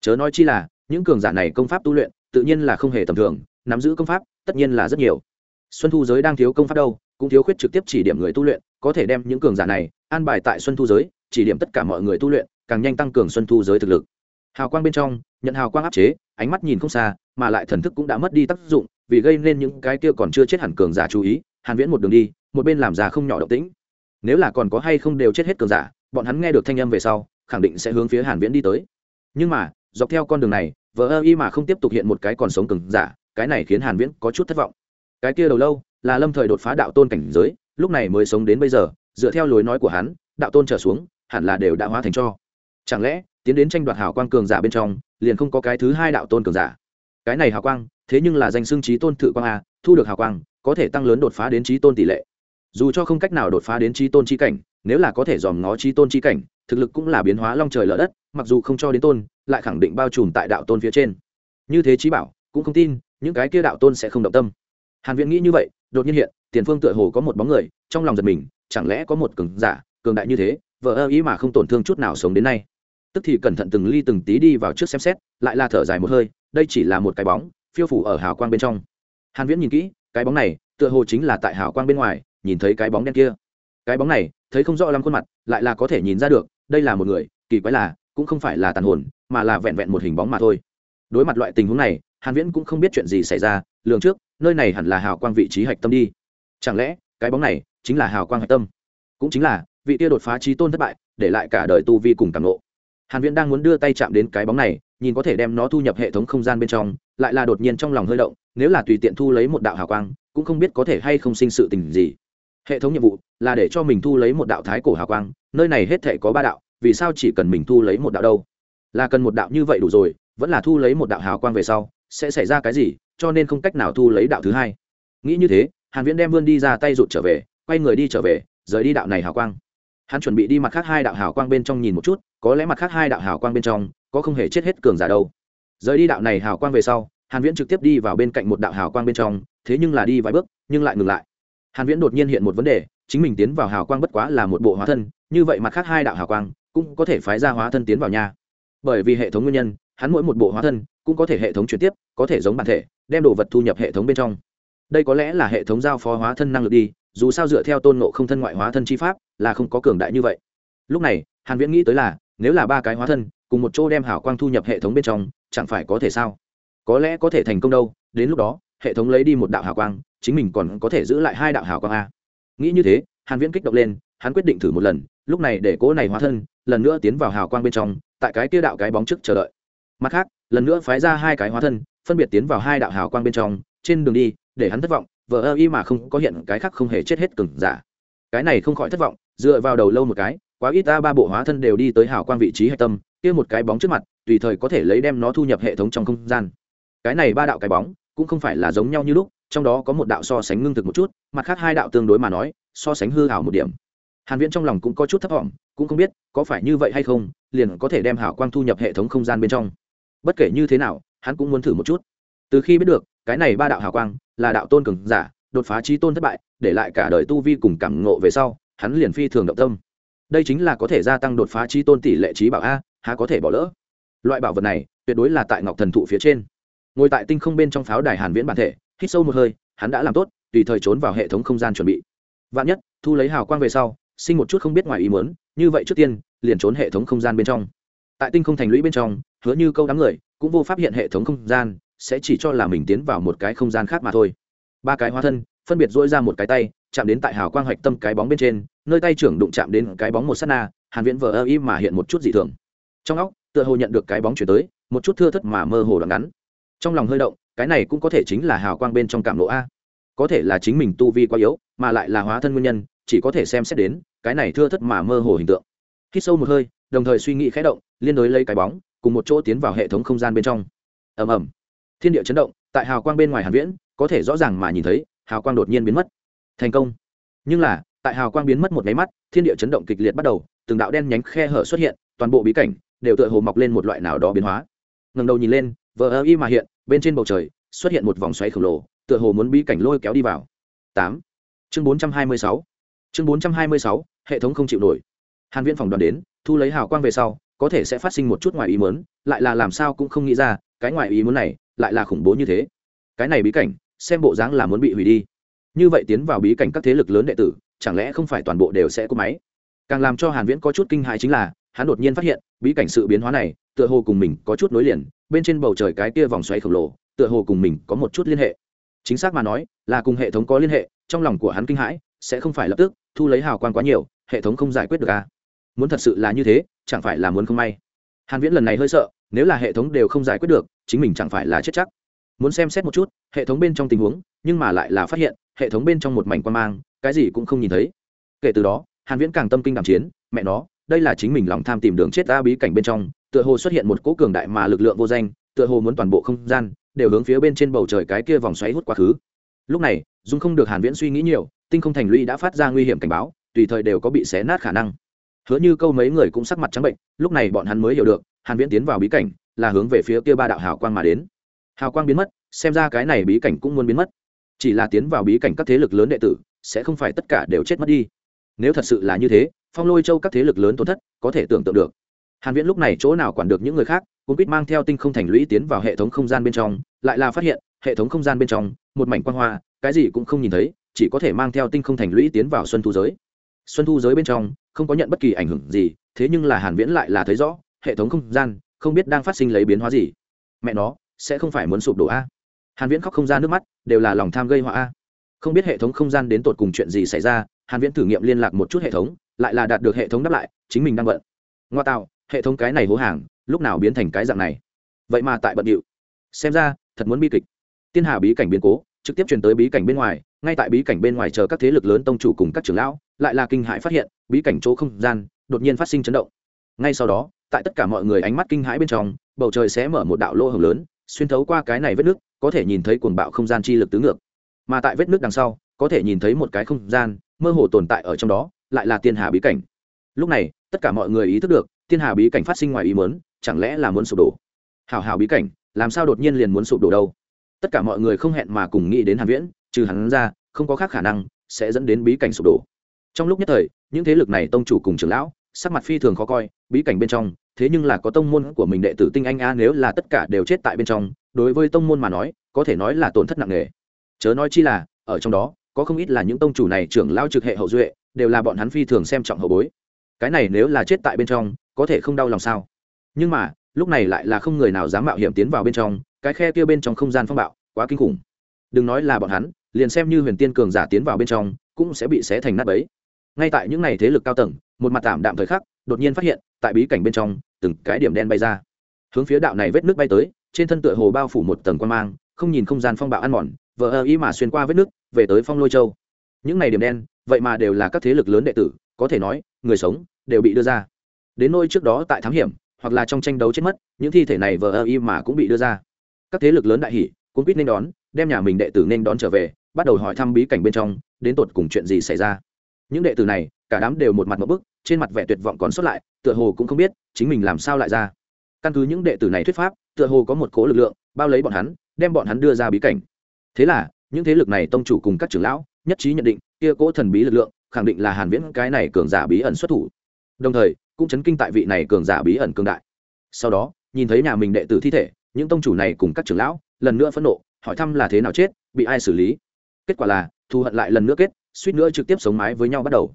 Chớ nói chi là, những cường giả này công pháp tu luyện, tự nhiên là không hề tầm thường, nắm giữ công pháp, tất nhiên là rất nhiều xuân thu giới đang thiếu công pháp đâu, cũng thiếu khuyết trực tiếp chỉ điểm người tu luyện, có thể đem những cường giả này an bài tại xuân thu giới, chỉ điểm tất cả mọi người tu luyện, càng nhanh tăng cường xuân thu giới thực lực. Hào quang bên trong, nhận hào quang áp chế, ánh mắt nhìn không xa, mà lại thần thức cũng đã mất đi tác dụng, vì gây nên những cái kia còn chưa chết hẳn cường giả chú ý, hàn viễn một đường đi, một bên làm giả không nhỏ động tĩnh. Nếu là còn có hay không đều chết hết cường giả, bọn hắn nghe được thanh âm về sau, khẳng định sẽ hướng phía hàn viễn đi tới. Nhưng mà, dọc theo con đường này vợ ơ y mà không tiếp tục hiện một cái còn sống cường giả, cái này khiến hàn viễn có chút thất vọng cái kia đầu lâu là lâm thời đột phá đạo tôn cảnh giới, lúc này mới sống đến bây giờ, dựa theo lối nói của hắn, đạo tôn trở xuống, hẳn là đều đã hóa thành cho. Chẳng lẽ, tiến đến tranh đoạt hào quang cường giả bên trong, liền không có cái thứ hai đạo tôn cường giả? Cái này hào quang, thế nhưng là danh xưng trí tôn thự quang a, thu được hào quang, có thể tăng lớn đột phá đến trí tôn tỷ lệ. Dù cho không cách nào đột phá đến trí tôn trí cảnh, nếu là có thể dòm ngó trí tôn trí cảnh, thực lực cũng là biến hóa long trời lở đất, mặc dù không cho đến tôn, lại khẳng định bao trùm tại đạo tôn phía trên. Như thế trí bảo, cũng không tin, những cái kia đạo tôn sẽ không động tâm hàn viễn nghĩ như vậy, đột nhiên hiện, tiền phương tựa hồ có một bóng người, trong lòng giật mình, chẳng lẽ có một cường giả, cường đại như thế vợ ơ ý mà không tổn thương chút nào sống đến nay. Tức thì cẩn thận từng ly từng tí đi vào trước xem xét, lại là thở dài một hơi, đây chỉ là một cái bóng, phiêu phủ ở hào quang bên trong. Hàn viễn nhìn kỹ, cái bóng này, tựa hồ chính là tại hào quang bên ngoài, nhìn thấy cái bóng đen kia. Cái bóng này, thấy không rõ lắm khuôn mặt, lại là có thể nhìn ra được, đây là một người, kỳ quái là, cũng không phải là tàn hồn, mà là vẹn vẹn một hình bóng mà thôi. Đối mặt loại tình huống này, hàn viễn cũng không biết chuyện gì xảy ra, lường trước nơi này hẳn là hào quang vị trí hạch tâm đi. Chẳng lẽ, cái bóng này chính là hào quang hạch tâm? Cũng chính là, vị tia đột phá trí tôn thất bại, để lại cả đời tu vi cùng càng lộ hàn viễn đang muốn đưa tay chạm đến cái bóng này, nhìn có thể đem nó thu nhập hệ thống không gian bên trong, lại là đột nhiên trong lòng hơi động, nếu là tùy tiện thu lấy một đạo hào quang, cũng không biết có thể hay không sinh sự tình gì. Hệ thống nhiệm vụ là để cho mình thu lấy một đạo thái cổ hào quang, nơi này hết thể có ba đạo, vì sao chỉ cần mình thu lấy một đạo đâu? Là cần một đạo như vậy đủ rồi, vẫn là thu lấy một đạo hào quang về sau, sẽ xảy ra cái gì? Cho nên không cách nào thu lấy đạo thứ hai. Nghĩ như thế, hàn viễn đem vươn đi ra tay rụt trở về, quay người đi trở về, rời đi đạo này hào quang. Hắn chuẩn bị đi mặt khác hai đạo hào quang bên trong nhìn một chút, có lẽ mặt khác hai đạo hào quang bên trong, có không hề chết hết cường giả đâu. Rời đi đạo này hào quang về sau, hàn viễn trực tiếp đi vào bên cạnh một đạo hào quang bên trong, thế nhưng là đi vài bước, nhưng lại ngừng lại. Hàn viễn đột nhiên hiện một vấn đề, chính mình tiến vào hào quang bất quá là một bộ hóa thân, như vậy mặt khác hai đạo hào quang cũng có thể phái ra hóa thân tiến vào nhà bởi vì hệ thống nguyên nhân, hắn mỗi một bộ hóa thân cũng có thể hệ thống chuyển tiếp, có thể giống bản thể, đem đồ vật thu nhập hệ thống bên trong. Đây có lẽ là hệ thống giao phó hóa thân năng lực đi, dù sao dựa theo tôn nộ không thân ngoại hóa thân chi pháp, là không có cường đại như vậy. Lúc này, hàn viễn nghĩ tới là, nếu là ba cái hóa thân, cùng một chỗ đem hảo quang thu nhập hệ thống bên trong, chẳng phải có thể sao? Có lẽ có thể thành công đâu, đến lúc đó, hệ thống lấy đi một đạo hảo quang, chính mình còn có thể giữ lại hai đạo hảo quang a. Nghĩ như thế, hàn viễn kích động lên, hắn quyết định thử một lần, lúc này để cố này hóa thân, lần nữa tiến vào hào quang bên trong, tại cái kia đạo cái bóng trước chờ đợi. Mặt khác lần nữa phái ra hai cái hóa thân, phân biệt tiến vào hai đạo hào quang bên trong, trên đường đi, để hắn thất vọng, vờ ơ y mà không có hiện cái khác không hề chết hết cừng giả. Cái này không khỏi thất vọng, dựa vào đầu lâu một cái, quá ít ta ba bộ hóa thân đều đi tới hào quang vị trí hạch tâm, kia một cái bóng trước mặt, tùy thời có thể lấy đem nó thu nhập hệ thống trong không gian. Cái này ba đạo cái bóng, cũng không phải là giống nhau như lúc, trong đó có một đạo so sánh ngưng thực một chút, mặt khác hai đạo tương đối mà nói, so sánh hư hảo một điểm. Hàn viễn trong lòng cũng có chút thấp vọng, cũng không biết có phải như vậy hay không, liền có thể đem hảo quang thu nhập hệ thống không gian bên trong bất kể như thế nào, hắn cũng muốn thử một chút. Từ khi biết được, cái này ba đạo Hào quang là đạo tôn cường giả, đột phá trí tôn thất bại, để lại cả đời tu vi cùng cảm ngộ về sau, hắn liền phi thường động tâm. Đây chính là có thể gia tăng đột phá trí tôn tỷ lệ trí bảo a, há có thể bỏ lỡ. Loại bảo vật này, tuyệt đối là tại ngọc thần thụ phía trên. Ngồi tại tinh không bên trong pháo đài hàn viễn bản thể, hít sâu một hơi, hắn đã làm tốt, tùy thời trốn vào hệ thống không gian chuẩn bị. Vạn nhất, thu lấy hào quang về sau, sinh một chút không biết ngoài ý muốn, như vậy trước tiên, liền trốn hệ thống không gian bên trong. Tại tinh không thành lũy bên trong hứa như câu đám người cũng vô pháp hiện hệ thống không gian, sẽ chỉ cho là mình tiến vào một cái không gian khác mà thôi. Ba cái hóa thân, phân biệt dỗi ra một cái tay, chạm đến tại hào quang hoạch tâm cái bóng bên trên, nơi tay trưởng đụng chạm đến cái bóng một s á t na, hàn viễn vờ ơ y mà hiện một chút dị thường. Trong óc, tựa hồ nhận được cái bóng chuyển tới, một chút thưa thất mà mơ hồ đoạn ngắn. Trong lòng hơi động, cái này cũng có thể chính là hào quang bên trong cảm lộ a. Có thể là chính mình tu vi quá yếu, mà lại là hóa thân nguyên nhân, chỉ có thể xem xét đến, cái này thưa thất mà mơ hồ hình tượng. Hít sâu một hơi, đồng thời suy nghĩ khẽ động, liên đối lấy cái bóng cùng một chỗ tiến vào hệ thống không gian bên trong. Ầm ầm. Thiên địa chấn động, tại hào quang bên ngoài hàn viễn, có thể rõ ràng mà nhìn thấy, hào quang đột nhiên biến mất. Thành công. Nhưng là, tại hào quang biến mất một máy mắt, thiên địa chấn động kịch liệt bắt đầu, từng đạo đen nhánh khe hở xuất hiện, toàn bộ bí cảnh đều tựa hồ mọc lên một loại nào đó biến hóa. Ngẩng đầu nhìn lên, vờ ơ y mà hiện, bên trên bầu trời xuất hiện một vòng xoáy khổng lồ, tựa hồ muốn bí cảnh lôi kéo đi vào. Tám. Chương bốn trăm hai mươi sáu. Chương bốn trăm hai mươi sáu, hệ thống không chịu nổi. Hàn viễn phòng đoàn đến, thu lấy hào quang về sau có thể sẽ phát sinh một chút ngoài ý muốn, lại là làm sao cũng không nghĩ ra, cái ngoài ý muốn này lại là khủng bố như thế. Cái này bí cảnh, xem bộ dáng là muốn bị hủy đi. Như vậy tiến vào bí cảnh các thế lực lớn đệ tử, chẳng lẽ không phải toàn bộ đều sẽ có máy? Càng làm cho hàn viễn có chút kinh hãi chính là, hắn đột nhiên phát hiện, bí cảnh sự biến hóa này, tựa hồ cùng mình có chút nối liền, bên trên bầu trời cái kia vòng xoáy khổng lồ, tựa hồ cùng mình có một chút liên hệ. Chính xác mà nói, là cùng hệ thống có liên hệ, trong lòng của hắn kinh hãi, sẽ không phải lập tức thu lấy hào quang quá nhiều, hệ thống không giải quyết được à? Muốn thật sự là như thế, chẳng phải là muốn không may. Hàn viễn lần này hơi sợ, nếu là hệ thống đều không giải quyết được, chính mình chẳng phải là chết chắc. Muốn xem xét một chút, hệ thống bên trong tình huống, nhưng mà lại là phát hiện, hệ thống bên trong một mảnh quan mang, cái gì cũng không nhìn thấy. Kể từ đó, hàn viễn càng tâm kinh đảm chiến, mẹ nó, đây là chính mình lòng tham tìm đường chết ta bí cảnh bên trong, tựa hồ xuất hiện một cỗ cường đại mà lực lượng vô danh, tựa hồ muốn toàn bộ không gian, đều hướng phía bên trên bầu trời cái kia vòng xoáy hút quá khứ. Lúc này, dung không được hàn viễn suy nghĩ nhiều, tinh không thành lũy đã phát ra nguy hiểm cảnh báo, tùy thời đều có bị xé nát khả năng hứa như câu mấy người cũng sắc mặt trắng bệnh, lúc này bọn hắn mới hiểu được, hàn viễn tiến vào bí cảnh, là hướng về phía kia ba đạo hào quang mà đến. Hào quang biến mất, xem ra cái này bí cảnh cũng muốn biến mất. Chỉ là tiến vào bí cảnh các thế lực lớn đệ tử, sẽ không phải tất cả đều chết mất đi. Nếu thật sự là như thế, phong lôi châu các thế lực lớn tổn thất, có thể tưởng tượng được. Hàn viễn lúc này chỗ nào quản được những người khác cũng biết mang theo tinh không thành lũy tiến vào hệ thống không gian bên trong, lại là phát hiện, hệ thống không gian bên trong, một mảnh quang hoa, cái gì cũng không nhìn thấy, chỉ có thể mang theo tinh không thành lũy tiến vào xuân thu giới. Xuân thu giới bên trong không có nhận bất kỳ ảnh hưởng gì, thế nhưng là hàn viễn lại là thấy rõ, hệ thống không gian, không biết đang phát sinh lấy biến hóa gì. Mẹ nó, sẽ không phải muốn sụp đổ a. Hàn viễn khóc không ra nước mắt, đều là lòng tham gây họa a. Không biết hệ thống không gian đến tột cùng chuyện gì xảy ra, hàn viễn thử nghiệm liên lạc một chút hệ thống, lại là đạt được hệ thống đáp lại, chính mình đang bận. Ngoa tạo, hệ thống cái này hố hàng, lúc nào biến thành cái dạng này? Vậy mà tại bận điệu. Xem ra, thật muốn bi kịch. Tiên hà bí cảnh biến cố, trực tiếp truyền tới bí cảnh bên ngoài, ngay tại bí cảnh bên ngoài chờ các thế lực lớn tông chủ cùng các trưởng lão lại là kinh hãi phát hiện, bí cảnh chỗ không gian đột nhiên phát sinh chấn động. Ngay sau đó, tại tất cả mọi người ánh mắt kinh hãi bên trong, bầu trời sẽ mở một đạo lỗ hồng lớn, xuyên thấu qua cái này vết nước, có thể nhìn thấy cuồng bạo không gian chi lực tứ ngược. Mà tại vết nước đằng sau, có thể nhìn thấy một cái không gian, mơ hồ tồn tại ở trong đó, lại là tiên hà bí cảnh. Lúc này, tất cả mọi người ý thức được, tiên hà bí cảnh phát sinh ngoài ý muốn, chẳng lẽ là muốn sụp đổ? Hào hào bí cảnh, làm sao đột nhiên liền muốn sụp đổ đâu? Tất cả mọi người không hẹn mà cùng nghĩ đến hàn viễn, trừ hắn ra, không có khác khả năng sẽ dẫn đến bí cảnh sụp đổ trong lúc nhất thời, những thế lực này tông chủ cùng trưởng lão, sắc mặt phi thường khó coi, bí cảnh bên trong, thế nhưng là có tông môn của mình đệ tử tinh anh a nếu là tất cả đều chết tại bên trong, đối với tông môn mà nói, có thể nói là tổn thất nặng nề. Chớ nói chi là, ở trong đó, có không ít là những tông chủ này trưởng lao trực hệ hậu duệ, đều là bọn hắn phi thường xem trọng hậu bối. Cái này nếu là chết tại bên trong, có thể không đau lòng sao? Nhưng mà, lúc này lại là không người nào dám mạo hiểm tiến vào bên trong, cái khe kia bên trong không gian phong bạo, quá kinh khủng. Đừng nói là bọn hắn, liền xem như huyền tiên cường giả tiến vào bên trong, cũng sẽ bị xé thành nát bấy ngay tại những ngày thế lực cao tầng, một mặt tạm đạm thời khắc, đột nhiên phát hiện, tại bí cảnh bên trong, từng cái điểm đen bay ra. Hướng phía đạo này vết nước bay tới, trên thân tựa hồ bao phủ một tầng quan mang, không nhìn không gian phong bạo ăn mòn, vờ ơ ý mà xuyên qua vết nước, về tới phong lôi châu. Những ngày điểm đen, vậy mà đều là các thế lực lớn đệ tử, có thể nói, người sống, đều bị đưa ra. Đến nôi trước đó tại thám hiểm, hoặc là trong tranh đấu chết mất, những thi thể này vờ ơ ý mà cũng bị đưa ra. Các thế lực lớn đại hỷ cũng biết nên đón, đem nhà mình đệ tử nên đón trở về, bắt đầu hỏi thăm bí cảnh bên trong, đến tột cùng chuyện gì xảy ra những đệ tử này, cả đám đều một mặt một bức, trên mặt vẻ tuyệt vọng còn xuất lại, tựa hồ cũng không biết chính mình làm sao lại ra. Căn cứ những đệ tử này thuyết pháp, tựa hồ có một cố lực lượng, bao lấy bọn hắn, đem bọn hắn đưa ra bí cảnh. Thế là, những thế lực này tông chủ cùng các trưởng lão, nhất trí nhận định, kia cố thần bí lực lượng, khẳng định là hàn viễn cái này cường giả bí ẩn xuất thủ. Đồng thời, cũng chấn kinh tại vị này cường giả bí ẩn cường đại. Sau đó, nhìn thấy nhà mình đệ tử thi thể, những tông chủ này cùng các trưởng lão, lần nữa phẫn nộ, hỏi thăm là thế nào chết, bị ai xử lý. Kết quả là, thù hận lại lần nữa kết suýt nữa trực tiếp sống mái với nhau bắt đầu.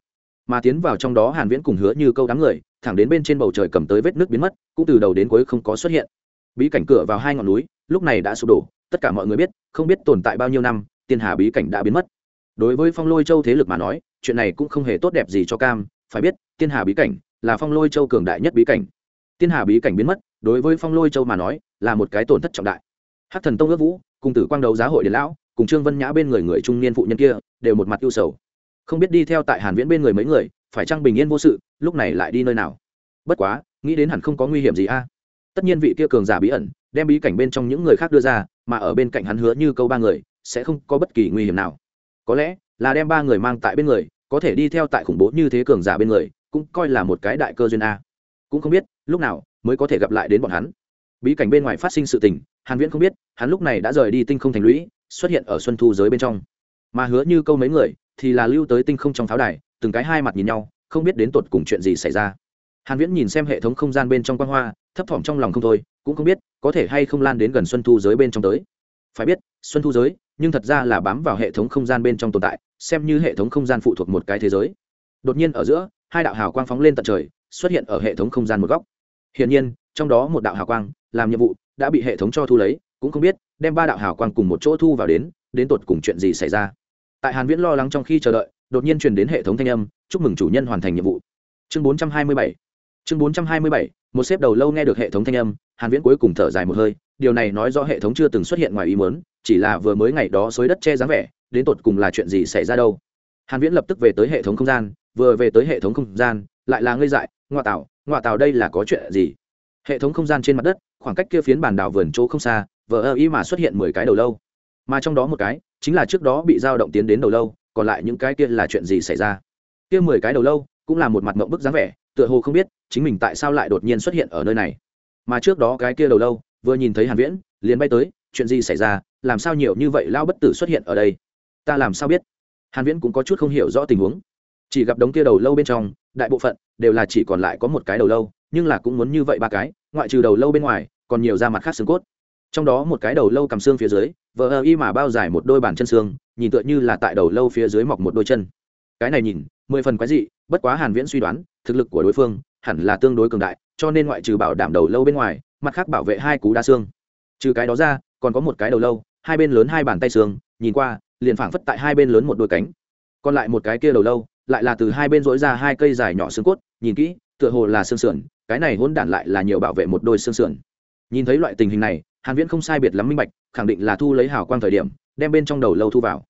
Mà tiến vào trong đó hàn viễn cùng hứa như câu đám người, thẳng đến bên trên bầu trời cầm tới vết nước biến mất, cũng từ đầu đến cuối không có xuất hiện. Bí cảnh cửa vào hai ngọn núi, lúc này đã sụp đổ, tất cả mọi người biết, không biết tồn tại bao nhiêu năm, tiên hà bí cảnh đã biến mất. Đối với phong lôi châu thế lực mà nói, chuyện này cũng không hề tốt đẹp gì cho cam, phải biết, tiên hà bí cảnh là phong lôi châu cường đại nhất bí cảnh. Tiên hà bí cảnh biến mất, đối với phong lôi châu mà nói, là một cái tổn thất trọng đại. Hắc thần tông ước vũ cùng tử quang đấu giá hội điện lão, cùng trương vân nhã bên người người trung niên phụ nhân kia, đều một mặt ưu sầu. Không biết đi theo tại hàn viễn bên người mấy người, phải chăng bình yên vô sự, lúc này lại đi nơi nào? Bất quá, nghĩ đến hẳn không có nguy hiểm gì a. À? Tất nhiên vị kia cường giả bí ẩn, đem bí cảnh bên trong những người khác đưa ra, mà ở bên cạnh hắn hứa như câu ba người, sẽ không có bất kỳ nguy hiểm nào. Có lẽ là đem ba người mang tại bên người, có thể đi theo tại khủng bố như thế cường giả bên người, cũng coi là một cái đại cơ duyên a. Cũng không biết, lúc nào mới có thể gặp lại đến bọn hắn. Bí cảnh bên ngoài phát sinh sự tình hàn viễn không biết, hắn lúc này đã rời đi tinh không thành lũy, xuất hiện ở xuân thu giới bên trong. Mà hứa như câu mấy người, thì là lưu tới tinh không trong pháo đài, từng cái hai mặt nhìn nhau, không biết đến tột cùng chuyện gì xảy ra. Hàn viễn nhìn xem hệ thống không gian bên trong quan hoa, thấp thỏm trong lòng không thôi, cũng không biết, có thể hay không lan đến gần xuân thu giới bên trong tới. Phải biết, xuân thu giới, nhưng thật ra là bám vào hệ thống không gian bên trong tồn tại, xem như hệ thống không gian phụ thuộc một cái thế giới. Đột nhiên ở giữa, hai đạo hào quang phóng lên tận trời, xuất hiện ở hệ thống không gian một góc. Hiển nhiên, trong đó một đạo hào quang, làm nhiệm vụ đã bị hệ thống cho thu lấy, cũng không biết, đem ba đạo hào quang cùng một chỗ thu vào đến đến tột cùng chuyện gì xảy ra. Tại hàn viễn lo lắng trong khi chờ đợi, đột nhiên truyền đến hệ thống thanh âm, chúc mừng chủ nhân hoàn thành nhiệm vụ. Chương 427 chương 427 một xếp đầu lâu nghe được hệ thống thanh âm, hàn viễn cuối cùng thở dài một hơi, điều này nói rõ hệ thống chưa từng xuất hiện ngoài ý muốn, chỉ là vừa mới ngày đó xối đất che dáng vẻ, đến tột cùng là chuyện gì xảy ra đâu. Hàn viễn lập tức về tới hệ thống không gian, vừa về tới hệ thống không gian, lại là ngây dại ngoại tảo ngoại tảo đây là có chuyện gì? Hệ thống không gian trên mặt đất khoảng cách kia phiến bản đảo vườn chỗ không xa, vờ ơ ý mà xuất hiện mười cái đầu lâu. Mà trong đó một cái, chính là trước đó bị dao động tiến đến đầu lâu, còn lại những cái kia là chuyện gì xảy ra? Kia mười cái đầu lâu cũng là một mặt mộng bức dáng vẻ, tựa hồ không biết chính mình tại sao lại đột nhiên xuất hiện ở nơi này. Mà trước đó cái kia đầu lâu, vừa nhìn thấy hàn viễn, liền bay tới, chuyện gì xảy ra, làm sao nhiều như vậy lao bất tử xuất hiện ở đây? Ta làm sao biết? Hàn viễn cũng có chút không hiểu rõ tình huống. Chỉ gặp đống kia đầu lâu bên trong, đại bộ phận đều là chỉ còn lại có một cái đầu lâu nhưng là cũng muốn như vậy ba cái, ngoại trừ đầu lâu bên ngoài, còn nhiều da mặt khác xương cốt. Trong đó một cái đầu lâu cầm xương phía dưới, vờ ơ y mà bao dài một đôi bàn chân xương, nhìn tựa như là tại đầu lâu phía dưới mọc một đôi chân. Cái này nhìn, mười phần quái dị, bất quá hàn viễn suy đoán, thực lực của đối phương hẳn là tương đối cường đại, cho nên ngoại trừ bảo đảm đầu lâu bên ngoài, mặt khác bảo vệ hai cú đa xương. Trừ cái đó ra, còn có một cái đầu lâu, hai bên lớn hai bàn tay xương, nhìn qua, liền phảng phất tại hai bên lớn một đôi cánh. Còn lại một cái kia đầu lâu, lại là từ hai bên dỗi ra hai cây dài nhỏ xương cốt, nhìn kỹ, tựa hồ là xương sườn cái này hỗn đản lại là nhiều bảo vệ một đôi xương sườn. Nhìn thấy loại tình hình này, hàn viễn không sai biệt lắm minh bạch, khẳng định là thu lấy hào quang thời điểm, đem bên trong đầu lâu thu vào.